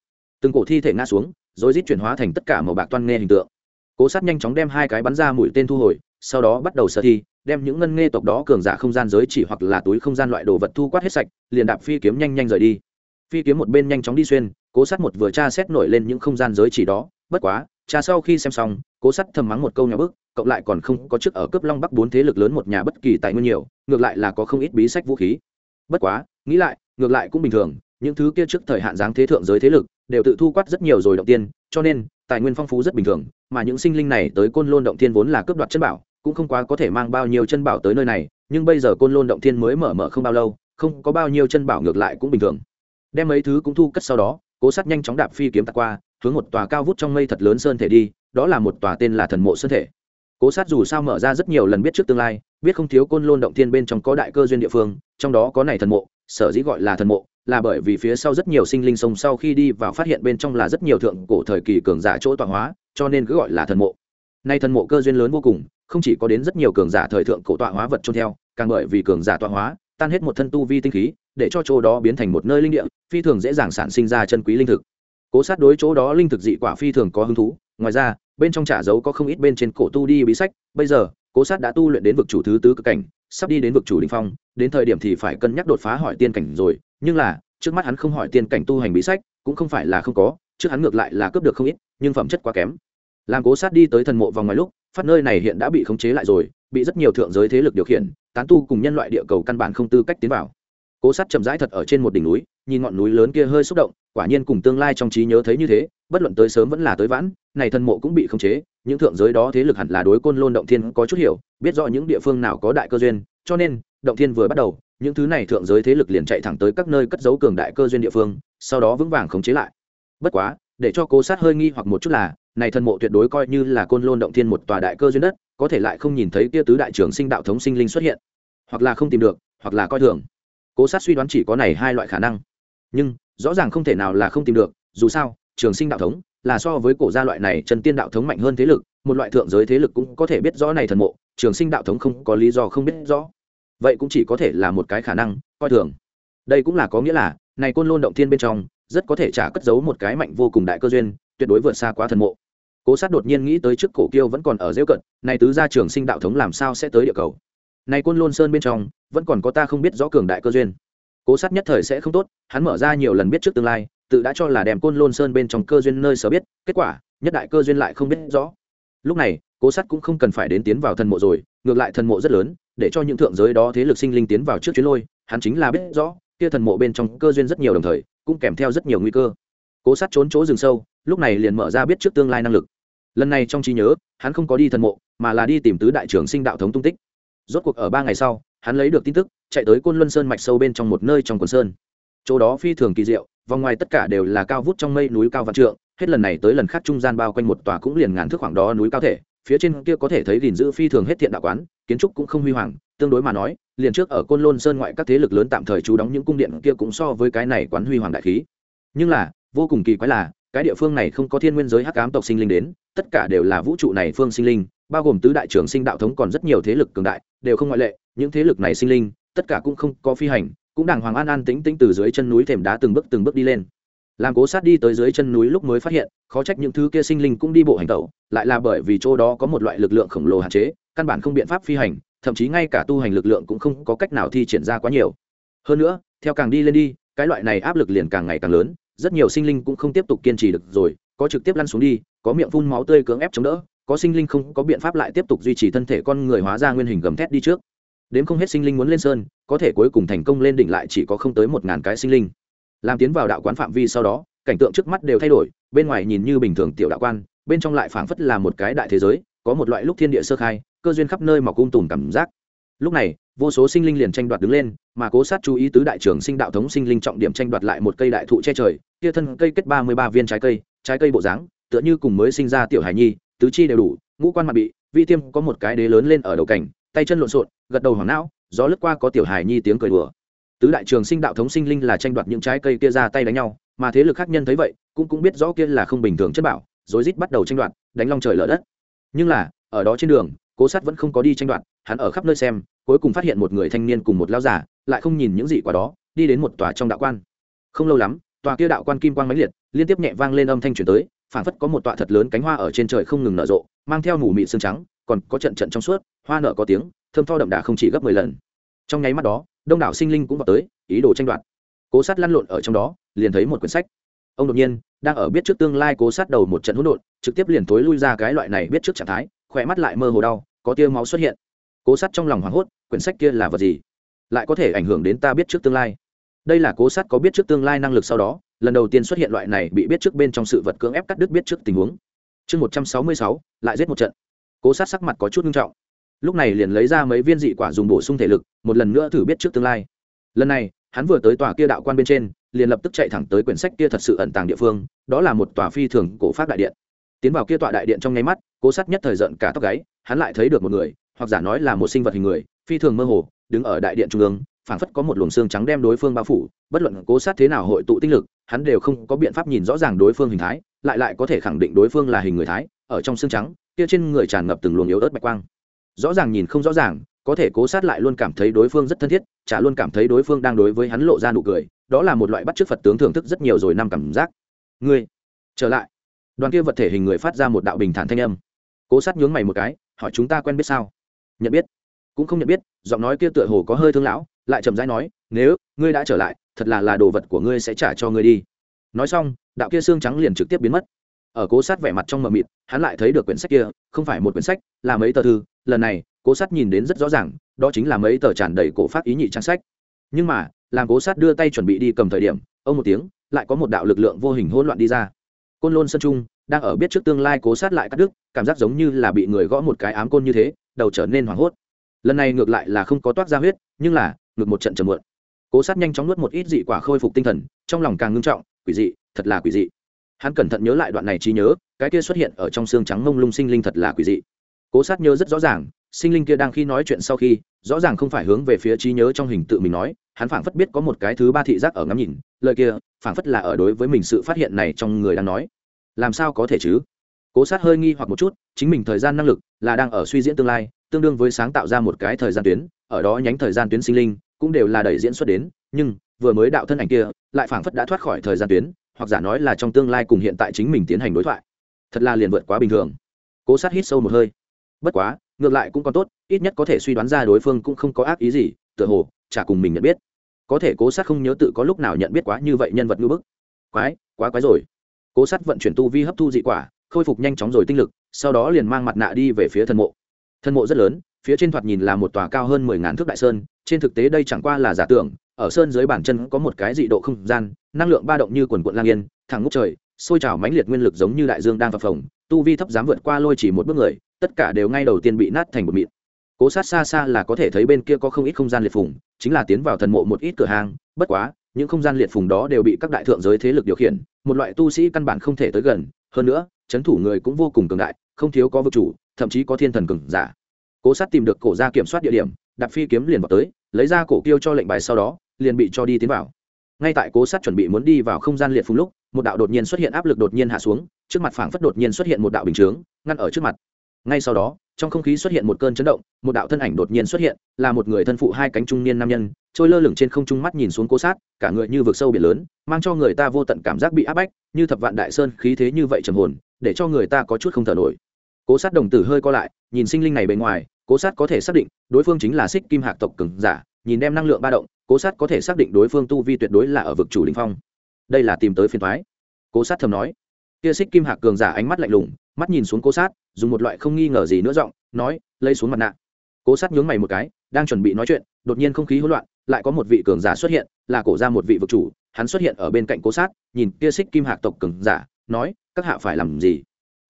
Speaker 1: Từng cổ thi thể ngã xuống rồi rít chuyển hóa thành tất cả màu bạc toan nghe hình tượng. Cố sát nhanh chóng đem hai cái bắn ra mũi tên thu hồi, sau đó bắt đầu sở thi, đem những ngân nghe tộc đó cường giả không gian giới chỉ hoặc là túi không gian loại đồ vật thu quát hết sạch, liền đạp phi kiếm nhanh nhanh rời đi. Phi kiếm một bên nhanh chóng đi xuyên cố sát một vừa tra xét nổi lên những không gian giới chỉ đó, bất quá, cha sau khi xem xong, cố sắt thầm mắng một câu nhà bức, cộng lại còn không có trước ở cướp long bắc bốn thế lực lớn một nhà bất kỳ tài nguyên nhiều, ngược lại là có không ít bí sách vũ khí. Bất quá, nghĩ lại, ngược lại cũng bình thường, những thứ kia trước thời hạn giáng thế thượng giới thế lực, đều tự thu quát rất nhiều rồi động tiên, cho nên, tài nguyên phong phú rất bình thường, mà những sinh linh này tới côn lôn động tiên vốn là cướp đoạt chân bảo, cũng không quá có thể mang bao nhiêu chân bảo tới nơi này, nhưng bây giờ côn lôn động tiên mới mở mở không bao lâu, không có bao nhiêu chân bảo ngược lại cũng bình thường. Đem mấy thứ cũng thu cất sau đó cố sát nhanh chóng đạp phi kiếm tạt qua, hướng một tòa cao vút trong mây thật lớn sơn thể đi, đó là một tòa tên là thần mộ sơn thể. Cố sát dù sao mở ra rất nhiều lần biết trước tương lai, biết không thiếu côn lôn động thiên bên trong có đại cơ duyên địa phương, trong đó có này thần mộ, sở dĩ gọi là thần mộ, là bởi vì phía sau rất nhiều sinh linh sông sau khi đi vào phát hiện bên trong là rất nhiều thượng cổ thời kỳ cường giả chỗ tọa hóa, cho nên cứ gọi là thần mộ. Nay thần mộ cơ duyên lớn vô cùng, không chỉ có đến rất nhiều cường giả thời thượng cổ tọa hóa vật trôn theo, càng bởi vì cường giả tọa hóa tan hết một thân tu vi tinh khí, để cho chỗ đó biến thành một nơi linh địa, phi thường dễ dàng sản sinh ra chân quý linh thực. Cố sát đối chỗ đó linh thực dị quả phi thường có hứng thú, ngoài ra, bên trong trả dấu có không ít bên trên cổ tu đi bí sách. Bây giờ, cố sát đã tu luyện đến vực chủ thứ tứ cực cảnh, sắp đi đến vực chủ đình phong, đến thời điểm thì phải cân nhắc đột phá hỏi tiên cảnh rồi. Nhưng là, trước mắt hắn không hỏi tiên cảnh tu hành bí sách, cũng không phải là không có, trước hắn ngược lại là cướp được không ít, nhưng phẩm chất quá kém. Làm cố sát đi tới thần mộ vòng ngoài lúc, phát nơi này hiện đã bị khống chế lại rồi, bị rất nhiều thượng giới thế lực điều khiển tán tu cùng nhân loại địa cầu căn bản không tư cách tiến vào. Cố sát chậm rãi thật ở trên một đỉnh núi, nhìn ngọn núi lớn kia hơi xúc động, quả nhiên cùng tương lai trong trí nhớ thấy như thế, bất luận tới sớm vẫn là tới vãn, này thần mộ cũng bị khống chế, những thượng giới đó thế lực hẳn là đối côn lôn động thiên có chút hiểu, biết rõ những địa phương nào có đại cơ duyên, cho nên, động thiên vừa bắt đầu, những thứ này thượng giới thế lực liền chạy thẳng tới các nơi cất giấu cường đại cơ duyên địa phương, sau đó vững vàng khống chế lại. Bất quá, để cho cố sát hơi nghi hoặc một chút là, này thần mộ tuyệt đối coi như là côn lôn động thiên một tòa đại cơ duyên đất, có thể lại không nhìn thấy kia tứ đại trưởng sinh đạo thống sinh linh xuất hiện hoặc là không tìm được, hoặc là coi thường. Cố sát suy đoán chỉ có này hai loại khả năng. Nhưng, rõ ràng không thể nào là không tìm được, dù sao, trường sinh đạo thống là so với cổ gia loại này trần tiên đạo thống mạnh hơn thế lực, một loại thượng giới thế lực cũng có thể biết rõ này thần mộ, trường sinh đạo thống không có lý do không biết rõ. Vậy cũng chỉ có thể là một cái khả năng, coi thường. Đây cũng là có nghĩa là, này côn lôn động thiên bên trong, rất có thể trả cất giấu một cái mạnh vô cùng đại cơ duyên, tuyệt đối vượt xa quá thần mộ. Cố sát đột nhiên nghĩ tới trước cổ kiêu vẫn còn ở rêu cận, này tứ gia trường sinh đạo thống làm sao sẽ tới địa cầu? Này côn lôn sơn bên trong, vẫn còn có ta không biết rõ cường đại cơ duyên. Cố sát nhất thời sẽ không tốt, hắn mở ra nhiều lần biết trước tương lai, tự đã cho là đem côn lôn sơn bên trong cơ duyên nơi sở biết, kết quả, nhất đại cơ duyên lại không biết rõ. Lúc này, cố sát cũng không cần phải đến tiến vào thần mộ rồi, ngược lại thần mộ rất lớn, để cho những thượng giới đó thế lực sinh linh tiến vào trước chuyến lôi, hắn chính là biết rõ, kia thần mộ bên trong cơ duyên rất nhiều đồng thời, cũng kèm theo rất nhiều nguy cơ. Cố sát trốn chỗ rừng sâu, lúc này liền mở ra biết trước tương lai năng lực. Lần này trong trí nhớ, hắn không có đi thần mộ, mà là đi tìm tứ đại trưởng sinh đạo thống tung tích rốt cuộc ở ba ngày sau, hắn lấy được tin tức, chạy tới côn luân sơn mạch sâu bên trong một nơi trong quần sơn. Chỗ đó phi thường kỳ diệu, vòng ngoài tất cả đều là cao vút trong mây núi cao vạn trượng, hết lần này tới lần khác trung gian bao quanh một tòa cũng liền ngàn thước khoảng đó núi cao thể, phía trên kia có thể thấy gìn giữ phi thường hết thiện đạo quán, kiến trúc cũng không huy hoàng, tương đối mà nói, liền trước ở côn lôn sơn ngoại các thế lực lớn tạm thời trú đóng những cung điện kia cũng so với cái này quán huy hoàng đại khí. Nhưng là, vô cùng kỳ quái là, cái địa phương này không có thiên nguyên giới hắc ám tộc sinh linh đến, tất cả đều là vũ trụ này phương sinh linh bao gồm tứ đại trưởng sinh đạo thống còn rất nhiều thế lực cường đại, đều không ngoại lệ, những thế lực này sinh linh, tất cả cũng không có phi hành, cũng đàng hoàng an an tĩnh tĩnh từ dưới chân núi thềm đá từng bước từng bước đi lên. Làm cố sát đi tới dưới chân núi lúc mới phát hiện, khó trách những thứ kia sinh linh cũng đi bộ hành tẩu, lại là bởi vì chỗ đó có một loại lực lượng khổng lồ hạn chế, căn bản không biện pháp phi hành, thậm chí ngay cả tu hành lực lượng cũng không có cách nào thi triển ra quá nhiều. Hơn nữa, theo càng đi lên đi, cái loại này áp lực liền càng ngày càng lớn, rất nhiều sinh linh cũng không tiếp tục kiên trì được rồi, có trực tiếp lăn xuống đi, có miệng phun máu tươi cưỡng ép chống đỡ có sinh linh không có biện pháp lại tiếp tục duy trì thân thể con người hóa ra nguyên hình gầm thét đi trước. Đến không hết sinh linh muốn lên sơn, có thể cuối cùng thành công lên đỉnh lại chỉ có không tới một ngàn cái sinh linh. Làm tiến vào đạo quán phạm vi sau đó, cảnh tượng trước mắt đều thay đổi, bên ngoài nhìn như bình thường tiểu đạo quan, bên trong lại phảng phất là một cái đại thế giới, có một loại lúc thiên địa sơ khai, cơ duyên khắp nơi mà cung tùm cảm giác. Lúc này, vô số sinh linh liền tranh đoạt đứng lên, mà cố sát chú ý tứ đại trưởng sinh đạo thống sinh linh trọng điểm tranh đoạt lại một cây đại thụ che trời, kia thân cây kết ba mươi ba viên trái cây trái cây bộ dáng, tựa như cùng mới sinh ra tiểu hải nhi tứ chi đều đủ, ngũ quan mặt bị, vi tiêm có một cái đế lớn lên ở đầu cảnh tay chân lộn xộn, gật đầu hoảng não, gió lướt qua có tiểu hài nhi tiếng cười đùa. Tứ đại trường sinh đạo thống sinh linh là tranh đoạt những trái cây kia ra tay đánh nhau, mà thế lực khác nhân thấy vậy, cũng cũng biết rõ kia là không bình thường chất bảo, rối rít bắt đầu tranh đoạt, đánh long trời lở đất. Nhưng là, ở đó trên đường, cố sát vẫn không có đi tranh đoạt, hắn ở khắp nơi xem, cuối cùng phát hiện một người thanh niên cùng một lao giả lại không nhìn những gì quả đó, đi đến một tòa trong đạo quan. Không lâu lắm, tòa kia đạo quan kim quang mãnh liệt, liên tiếp nhẹ vang lên âm thanh chuyển tới phảng phất có một tọa thật lớn cánh hoa ở trên trời không ngừng nở rộ, mang theo mù mịt xương trắng, còn có trận trận trong suốt, hoa nở có tiếng, thơm tho đậm đà không chỉ gấp mười lần. Trong nháy mắt đó, đông đảo sinh linh cũng vào tới, ý đồ tranh đoạt. Cố sát lăn lộn ở trong đó, liền thấy một quyển sách. Ông đột nhiên, đang ở biết trước tương lai cố sát đầu một trận hỗn độn, trực tiếp liền tối lui ra cái loại này biết trước trạng thái, khỏe mắt lại mơ hồ đau, có tia máu xuất hiện. Cố sát trong lòng hoảng hốt, quyển sách kia là vật gì? Lại có thể ảnh hưởng đến ta biết trước tương lai. Đây là cố sát có biết trước tương lai năng lực sau đó lần đầu tiên xuất hiện loại này bị biết trước bên trong sự vật cưỡng ép cắt đứt biết trước tình huống. Chương một trăm sáu mươi sáu, lại giết một trận. Cố sát sắc mặt có chút nghiêm trọng. Lúc này liền lấy ra mấy viên dị quả dùng bổ sung thể lực, một lần nữa thử biết trước tương lai. Lần này, hắn vừa tới tòa kia đạo quan bên trên, liền lập tức chạy thẳng tới quyển sách kia thật sự ẩn tàng địa phương, đó là một tòa phi thường cổ pháp đại điện. Tiến vào kia tọa đại điện trong nháy mắt, cố sát nhất thời giận cả tóc gáy, hắn lại thấy được một người, hoặc giả nói là một sinh vật hình người, phi thường mơ hồ, đứng ở đại điện trung ương, phảng phất có một luồng xương trắng đem đối phương bao phủ, bất luận cố sát thế nào hội tụ tinh lực hắn đều không có biện pháp nhìn rõ ràng đối phương hình thái, lại lại có thể khẳng định đối phương là hình người thái, ở trong xương trắng, kia trên người tràn ngập từng luồng yếu ớt bạch quang. Rõ ràng nhìn không rõ ràng, có thể cố sát lại luôn cảm thấy đối phương rất thân thiết, chả luôn cảm thấy đối phương đang đối với hắn lộ ra nụ cười, đó là một loại bắt chước phật tướng thưởng thức rất nhiều rồi năm cảm giác. Ngươi, trở lại. Đoàn kia vật thể hình người phát ra một đạo bình thản thanh âm. Cố sát nhướng mày một cái, hỏi chúng ta quen biết sao? Nhận biết. Cũng không nhận biết, giọng nói kia tựa hồ có hơi thương lão lại chậm rãi nói, nếu ngươi đã trở lại, thật là là đồ vật của ngươi sẽ trả cho ngươi đi. Nói xong, đạo kia xương trắng liền trực tiếp biến mất. Ở cố sát vẻ mặt trong mờ mịt, hắn lại thấy được quyển sách kia, không phải một quyển sách, là mấy tờ thư. Lần này, cố sát nhìn đến rất rõ ràng, đó chính là mấy tờ tràn đầy cổ pháp ý nhị trang sách. Nhưng mà, làm cố sát đưa tay chuẩn bị đi cầm thời điểm, ông một tiếng, lại có một đạo lực lượng vô hình hỗn loạn đi ra. Côn lôn sân trung, đang ở biết trước tương lai cố sát lại cắt đứt, cảm giác giống như là bị người gõ một cái ám côn như thế, đầu trở nên hoảng hốt. Lần này ngược lại là không có toát ra huyết, nhưng là ngược một trận trầm muộn. Cố sát nhanh chóng nuốt một ít dị quả khôi phục tinh thần, trong lòng càng ngưng trọng, quỷ dị, thật là quỷ dị. Hắn cẩn thận nhớ lại đoạn này trí nhớ, cái kia xuất hiện ở trong xương trắng mông lung sinh linh thật là quỷ dị. Cố sát nhớ rất rõ ràng, sinh linh kia đang khi nói chuyện sau khi, rõ ràng không phải hướng về phía trí nhớ trong hình tự mình nói, hắn phảng phất biết có một cái thứ ba thị giác ở ngắm nhìn, lời kia, phảng phất là ở đối với mình sự phát hiện này trong người đang nói. Làm sao có thể chứ? Cố sát hơi nghi hoặc một chút, chính mình thời gian năng lực là đang ở suy diễn tương lai, tương đương với sáng tạo ra một cái thời gian tuyến, ở đó nhánh thời gian tuyến sinh linh cũng đều là đẩy diễn xuất đến, nhưng vừa mới đạo thân ảnh kia, lại phảng phất đã thoát khỏi thời gian tuyến, hoặc giả nói là trong tương lai cùng hiện tại chính mình tiến hành đối thoại. Thật là liền vượt quá bình thường. Cố sát hít sâu một hơi. Bất quá, ngược lại cũng còn tốt, ít nhất có thể suy đoán ra đối phương cũng không có ác ý gì, tựa hồ, chả cùng mình nhận biết. Có thể cố sát không nhớ tự có lúc nào nhận biết quá như vậy nhân vật ngư bức. Quái, quá quái rồi. Cố sát vận chuyển tu vi hấp thu dị quả, khôi phục nhanh chóng rồi tinh lực, sau đó liền mang mặt nạ đi về phía thân mộ. Thân mộ rất lớn phía trên thoạt nhìn là một tòa cao hơn mười ngàn thước đại sơn, trên thực tế đây chẳng qua là giả tưởng, ở sơn dưới bàn chân có một cái dị độ không gian, năng lượng ba động như quần quận lang yên, thẳng ngút trời xôi trào mãnh liệt nguyên lực giống như đại dương đang phập phồng, tu vi thấp dám vượt qua lôi chỉ một bước người, tất cả đều ngay đầu tiên bị nát thành một mịn. Cố sát xa xa là có thể thấy bên kia có không ít không gian liệt phùng, chính là tiến vào thần mộ một ít cửa hàng, bất quá, những không gian liệt phùng đó đều bị các đại thượng giới thế lực điều khiển, một loại tu sĩ căn bản không thể tới gần, hơn nữa, chấn thủ người cũng vô cùng cường đại, không thiếu có vực chủ, thậm chí có thiên thần cường giả cố sát tìm được cổ ra kiểm soát địa điểm đặt phi kiếm liền vào tới, lấy ra cổ kêu cho lệnh bài sau đó, liền bị cho đi tiến vào. Ngay tại cố sát chuẩn bị muốn đi vào không gian liệt phùng lúc, một đạo đột nhiên xuất hiện áp lực đột nhiên hạ xuống, trước mặt phảng phất đột nhiên xuất hiện một đạo bình chướng, ngăn ở trước mặt. Ngay sau đó, trong không khí xuất hiện một cơn chấn động, một đạo thân ảnh đột nhiên xuất hiện, là một người thân phụ hai cánh trung niên nam nhân, trôi lơ lửng trên không trung mắt nhìn xuống cố sát, cả người như vực sâu biển lớn, mang cho người ta vô tận cảm giác bị áp bách, như thập vạn đại sơn khí thế như vậy trầm hồn, để cho người ta có chút không thở nổi cố sát đồng tử hơi co lại, nhìn sinh linh này bề ngoài, cố sát có thể xác định đối phương chính là xích kim hạc tộc cường giả, nhìn đem năng lượng ba động, cố sát có thể xác định đối phương tu vi tuyệt đối là ở vực chủ đình phong. Đây là tìm tới phiền thoái cố sát thầm nói. Kia xích kim hạc cường giả ánh mắt lạnh lùng, mắt nhìn xuống cố sát, dùng một loại không nghi ngờ gì nữa giọng, nói, lấy xuống mặt nạ. Cố sát nhướng mày một cái, đang chuẩn bị nói chuyện, đột nhiên không khí hỗn loạn, lại có một vị cường giả xuất hiện, là cổ ra một vị vực chủ, hắn xuất hiện ở bên cạnh cố sát, nhìn kia xích kim hạc tộc cường giả, nói, các hạ phải làm gì?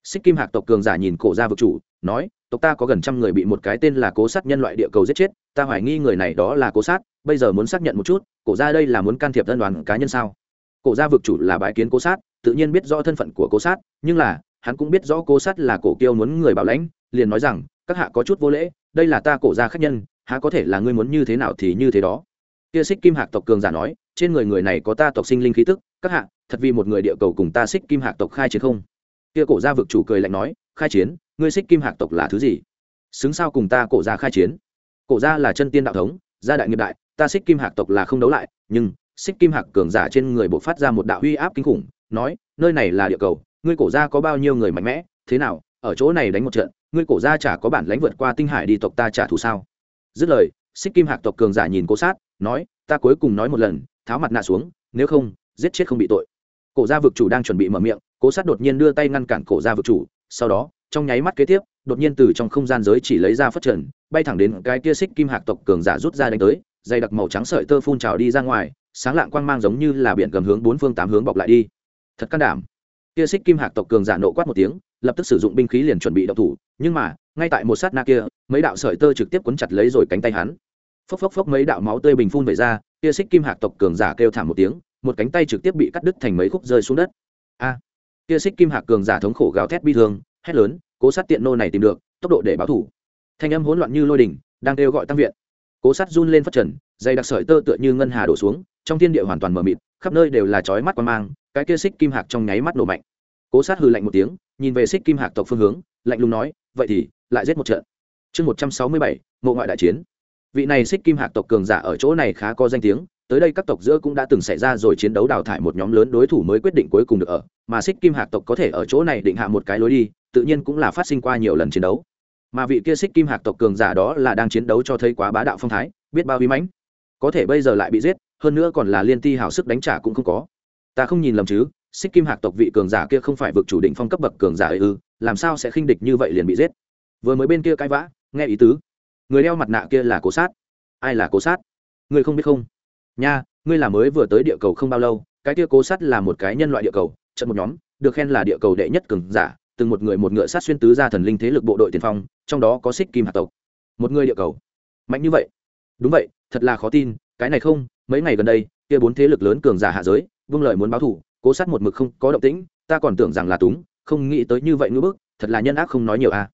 Speaker 1: Xích kim hạc tộc cường giả nhìn cổ ra vực chủ, nói, tộc ta có gần trăm người bị một cái tên là cố sát nhân loại địa cầu giết chết, ta hoài nghi người này đó là cố sát, bây giờ muốn xác nhận một chút, cổ ra đây là muốn can thiệp thân đoàn cá nhân sao? Cổ gia vực chủ là bãi kiến cố sát, tự nhiên biết rõ thân phận của cố sát, nhưng là, hắn cũng biết rõ cố sát là cổ kiêu muốn người bảo lãnh, liền nói rằng, các hạ có chút vô lễ, đây là ta cổ gia khách nhân, há có thể là ngươi muốn như thế nào thì như thế đó. Kia xích kim hạc tộc cường giả nói, trên người người này có ta tộc sinh linh khí tức, các hạ, thật vì một người địa cầu cùng ta xích kim hạc tộc khai chiến không? Kia cổ gia vực chủ cười lạnh nói, khai chiến, ngươi xích kim hạc tộc là thứ gì? Xứng sao cùng ta cổ gia khai chiến? Cổ gia là chân tiên đạo thống, gia đại nghiệp đại, ta xích kim hạc tộc là không đấu lại, nhưng xích kim hạc cường giả trên người bộ phát ra một đạo huy áp kinh khủng, nói, nơi này là địa cầu, ngươi cổ gia có bao nhiêu người mạnh mẽ? Thế nào, ở chỗ này đánh một trận, ngươi cổ gia chả có bản lãnh vượt qua tinh hải đi tộc ta trả thù sao? Dứt lời xích kim hạc tộc cường giả nhìn cố sát, nói, ta cuối cùng nói một lần, tháo mặt nạ xuống, nếu không, giết chết không bị tội. Cổ gia vực chủ đang chuẩn bị mở miệng cố sát đột nhiên đưa tay ngăn cản cổ ra vực chủ, sau đó, trong nháy mắt kế tiếp, đột nhiên từ trong không gian giới chỉ lấy ra phất trần, bay thẳng đến cái kia xích kim hạc tộc cường giả rút ra đánh tới, dày đặc màu trắng sợi tơ phun trào đi ra ngoài, sáng lạng quang mang giống như là biển cầm hướng bốn phương tám hướng bọc lại đi. Thật can đảm. Kia xích kim hạc tộc cường giả nộ quát một tiếng, lập tức sử dụng binh khí liền chuẩn bị đậu thủ, nhưng mà, ngay tại một sát na kia, mấy đạo sợi tơ trực tiếp quấn chặt lấy rồi cánh tay hắn. Phốc phốc phốc mấy đạo máu tươi bình phun về ra, kia xích kim hạc tộc cường giả kêu thảm một tiếng, một cánh tay trực tiếp bị cắt đứt thành mấy khúc rơi xuống đất. A! Kia xích kim hạc cường giả thống khổ gào thét bi thương hét lớn cố sát tiện nô này tìm được tốc độ để báo thủ. Thanh âm hỗn loạn như lôi đình, đang kêu gọi tăng viện. Cố sát run lên phát trần dây đặc sợi tơ tựa như ngân hà đổ xuống trong thiên địa hoàn toàn mờ mịt khắp nơi đều là chói mắt quan mang cái kia xích kim hạc trong nháy mắt nổ mạnh. Cố sát hừ lạnh một tiếng nhìn về xích kim hạc tộc phương hướng lạnh lùng nói vậy thì lại giết một trận. Chương một trăm sáu mươi bảy mộ ngoại đại chiến. Vị này xích kim hạc tộc cường giả ở chỗ này khá có danh tiếng tới đây các tộc giữa cũng đã từng xảy ra rồi chiến đấu đào thải một nhóm lớn đối thủ mới quyết định cuối cùng được ở, mà xích kim hạc tộc có thể ở chỗ này định hạ một cái lối đi, tự nhiên cũng là phát sinh qua nhiều lần chiến đấu. Mà vị kia xích kim hạc tộc cường giả đó là đang chiến đấu cho thấy quá bá đạo phong thái, biết bao bí mãnh. Có thể bây giờ lại bị giết, hơn nữa còn là liên ti hào sức đánh trả cũng không có. Ta không nhìn lầm chứ xích kim hạc tộc vị cường giả kia không phải vực chủ định phong cấp bậc cường giả ư, làm sao sẽ khinh địch như vậy liền bị giết? Vừa mới bên kia cãi vã, nghe ý tứ. Người đeo mặt nạ kia là cố sát. Ai là cố sát? Người không biết không? Nha, ngươi là mới vừa tới địa cầu không bao lâu, cái kia cố sắt là một cái nhân loại địa cầu, trận một nhóm, được khen là địa cầu đệ nhất cường giả, từng một người một ngựa sát xuyên tứ ra thần linh thế lực bộ đội tiền phong, trong đó có xích kim hạt tộc. Một người địa cầu. Mạnh như vậy. Đúng vậy, thật là khó tin, cái này không, mấy ngày gần đây, kia bốn thế lực lớn cường giả hạ giới vương lợi muốn báo thủ cố sát một mực không có động tĩnh, ta còn tưởng rằng là túng, không nghĩ tới như vậy ngữ bức, thật là nhân ác không nói nhiều à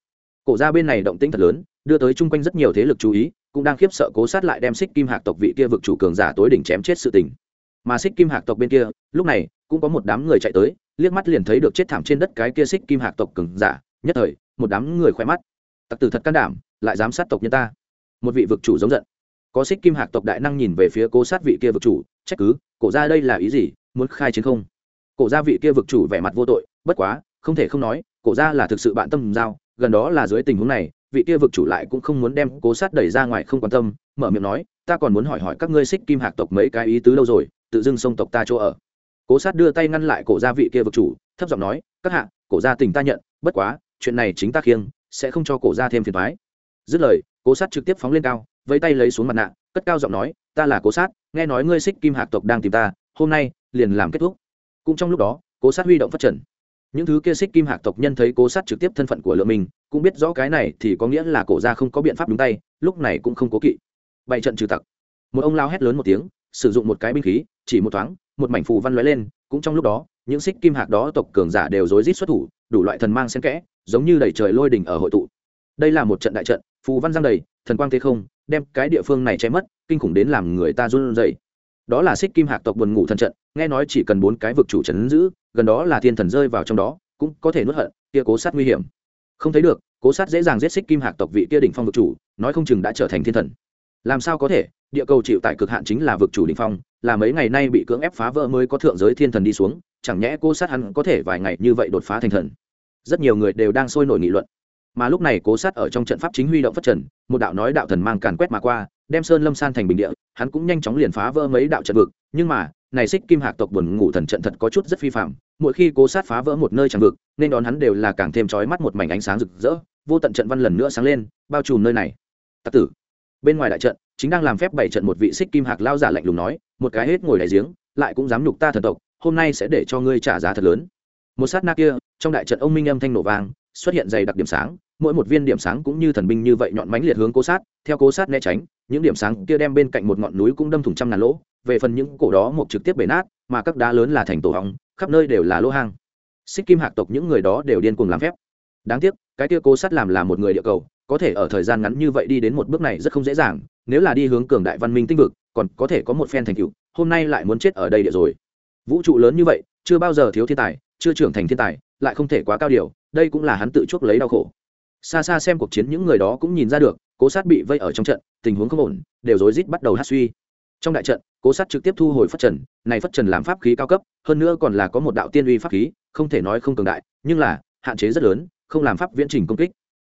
Speaker 1: cổ ra bên này động tĩnh thật lớn, đưa tới chung quanh rất nhiều thế lực chú ý cũng đang khiếp sợ cố sát lại đem xích kim hạc tộc vị kia vực chủ cường giả tối đỉnh chém chết sự tình. Mà xích kim hạc tộc bên kia, lúc này, cũng có một đám người chạy tới, liếc mắt liền thấy được chết thảm trên đất cái kia xích kim hạc tộc cường giả, nhất thời, một đám người khỏe mắt. Tặc tử thật can đảm, lại dám sát tộc nhân ta. Một vị vực chủ giống giận. Có xích kim hạc tộc đại năng nhìn về phía cố sát vị kia vực chủ, trách cứ, cổ ra đây là ý gì? Muốn khai chiến không? Cổ ra vị kia vực chủ vẻ mặt vô tội, bất quá, không thể không nói, cổ ra là thực sự bạn tâm giao, gần đó là dưới tình huống này vị kia vực chủ lại cũng không muốn đem cố sát đẩy ra ngoài không quan tâm, mở miệng nói, ta còn muốn hỏi hỏi các ngươi xích kim hạc tộc mấy cái ý tứ lâu rồi, tự dưng sông tộc ta chỗ ở. Cố sát đưa tay ngăn lại cổ gia vị kia vực chủ, thấp giọng nói, các hạ, cổ gia tình ta nhận, bất quá, chuyện này chính ta khiêng, sẽ không cho cổ gia thêm phiền thoái dứt lời, cố sát trực tiếp phóng lên cao, vẫy tay lấy xuống mặt nạ, cất cao giọng nói, ta là cố sát, nghe nói ngươi xích kim hạc tộc đang tìm ta, hôm nay liền làm kết thúc. Cũng trong lúc đó, cố sát huy động phát triển những thứ kia xích kim hạc tộc nhân thấy cố sát trực tiếp thân phận của lượng mình cũng biết rõ cái này thì có nghĩa là cổ gia không có biện pháp đúng tay, lúc này cũng không cố kỵ. Bày trận trừ tặc. Một ông lao hét lớn một tiếng, sử dụng một cái binh khí, chỉ một thoáng, một mảnh phù văn lóe lên, cũng trong lúc đó, những xích kim hạc đó tộc cường giả đều rối rít xuất thủ, đủ loại thần mang xen kẽ, giống như đầy trời lôi đỉnh ở hội tụ. Đây là một trận đại trận, phù văn giang đầy, thần quang thế không, đem cái địa phương này che mất, kinh khủng đến làm người ta run rẩy đó là xích kim hạc tộc buồn ngủ thần trận, nghe nói chỉ cần bốn cái vực chủ trấn giữ, gần đó là thiên thần rơi vào trong đó, cũng có thể nuốt hận, kia cố sát nguy hiểm. Không thấy được, cố sát dễ dàng giết xích kim hạc tộc vị kia đỉnh phong vực chủ, nói không chừng đã trở thành thiên thần. Làm sao có thể, địa cầu chịu tại cực hạn chính là vực chủ đỉnh phong, là mấy ngày nay bị cưỡng ép phá vỡ mới có thượng giới thiên thần đi xuống, chẳng nhẽ cố sát hắn có thể vài ngày như vậy đột phá thành thần? Rất nhiều người đều đang sôi nổi nghị luận. Mà lúc này cố sát ở trong trận pháp chính huy động phát trần, một đạo nói đạo thần mang càn quét mà qua, đem sơn lâm san thành bình địa hắn cũng nhanh chóng liền phá vỡ mấy đạo trận vực, nhưng mà, này xích kim hạc tộc buồn ngủ thần trận thật có chút rất phi phạm mỗi khi cố sát phá vỡ một nơi trận vực, nên đón hắn đều là càng thêm trói mắt một mảnh ánh sáng rực rỡ, vô tận trận văn lần nữa sáng lên, bao trùm nơi này. Tặc tử, bên ngoài đại trận, chính đang làm phép bảy trận một vị xích kim hạc lao giả lạnh lùng nói, một cái hết ngồi đại giếng, lại cũng dám nhục ta thần tộc, hôm nay sẽ để cho ngươi trả giá thật lớn. Một sát na kia, trong đại trận ông minh âm thanh nổ vang, xuất hiện dày đặc điểm sáng mỗi một viên điểm sáng cũng như thần binh như vậy nhọn mánh liệt hướng cố sát, theo cố sát né tránh, những điểm sáng kia đem bên cạnh một ngọn núi cũng đâm thủng trăm ngàn lỗ, về phần những cổ đó một trực tiếp bể nát, mà các đá lớn là thành tổ hóng, khắp nơi đều là lỗ hang. Xích kim hạc tộc những người đó đều điên cuồng làm phép. Đáng tiếc, cái kia cố sát làm là một người địa cầu, có thể ở thời gian ngắn như vậy đi đến một bước này rất không dễ dàng, nếu là đi hướng cường đại văn minh tinh vực, còn có thể có một phen thành tựu, hôm nay lại muốn chết ở đây địa rồi. Vũ trụ lớn như vậy, chưa bao giờ thiếu thiên tài, chưa trưởng thành thiên tài, lại không thể quá cao điều, đây cũng là hắn tự chuốc lấy đau khổ xa xa xem cuộc chiến những người đó cũng nhìn ra được, cố sát bị vây ở trong trận, tình huống không ổn, đều rối rít bắt đầu hát suy. Trong đại trận, cố sát trực tiếp thu hồi phất trần, này phất trần làm pháp khí cao cấp, hơn nữa còn là có một đạo tiên uy pháp khí, không thể nói không cường đại, nhưng là, hạn chế rất lớn, không làm pháp viễn trình công kích.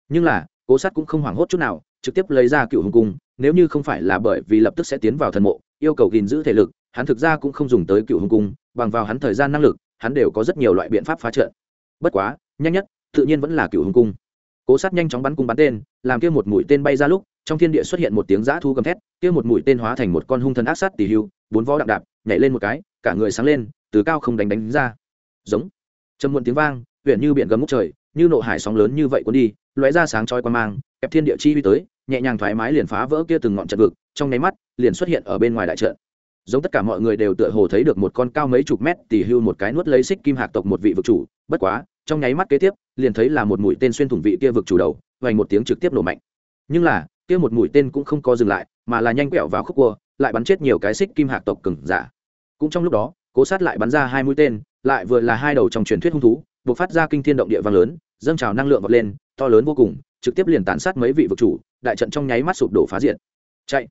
Speaker 1: Nhưng là, cố sát cũng không hoảng hốt chút nào, trực tiếp lấy ra cựu hùng cung, nếu như không phải là bởi vì lập tức sẽ tiến vào thần mộ, yêu cầu gìn giữ thể lực, hắn thực ra cũng không dùng tới cựu hùng cung, bằng vào hắn thời gian năng lực, hắn đều có rất nhiều loại biện pháp phá trận. Bất quá, nhanh nhất, tự nhiên vẫn là cựu hùng cung cố sát nhanh chóng bắn cung bắn tên, làm kia một mũi tên bay ra lúc, trong thiên địa xuất hiện một tiếng giã thu gầm thét, kia một mũi tên hóa thành một con hung thần ác sát tỉ hưu, bốn vó đạp đạp, nhảy lên một cái, cả người sáng lên, từ cao không đánh đánh ra. Giống. Trầm muộn tiếng vang huyện như biển gầm ngút trời, như nộ hải sóng lớn như vậy cuốn đi, lóe ra sáng chói qua mang, kẹp thiên địa chi huy tới, nhẹ nhàng thoải mái liền phá vỡ kia từng ngọn trận vực, trong nháy mắt, liền xuất hiện ở bên ngoài đại trận. Giống tất cả mọi người đều tựa hồ thấy được một con cao mấy chục mét tỉ hưu một cái nuốt lấy xích kim hạc tộc một vị vực chủ, bất quá trong nháy mắt kế tiếp, liền thấy là một mũi tên xuyên thủng vị kia vực chủ đầu, vành một tiếng trực tiếp nổ mạnh. Nhưng là, kia một mũi tên cũng không có dừng lại, mà là nhanh quẹo vào khúc cua, lại bắn chết nhiều cái xích kim hạc tộc cừng giả. Cũng trong lúc đó, cố sát lại bắn ra hai mũi tên, lại vừa là hai đầu trong truyền thuyết hung thú buộc phát ra kinh thiên động địa vang lớn, dâng trào năng lượng vọt lên, to lớn vô cùng, trực tiếp liền tàn sát mấy vị vực chủ, đại trận trong nháy mắt sụp đổ phá diện chạy!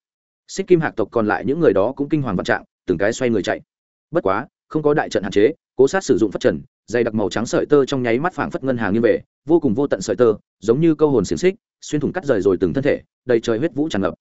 Speaker 1: Xích kim hạc tộc còn lại những người đó cũng kinh hoàng vạn trạng, từng cái xoay người chạy. Bất quá, không có đại trận hạn chế, cố sát sử dụng phát trần dày đặc màu trắng sợi tơ trong nháy mắt phảng phất ngân hàng như về, vô cùng vô tận sợi tơ, giống như câu hồn xiềng xích, xuyên thủng cắt rời rồi từng thân thể, đầy trời huyết vũ tràn ngập.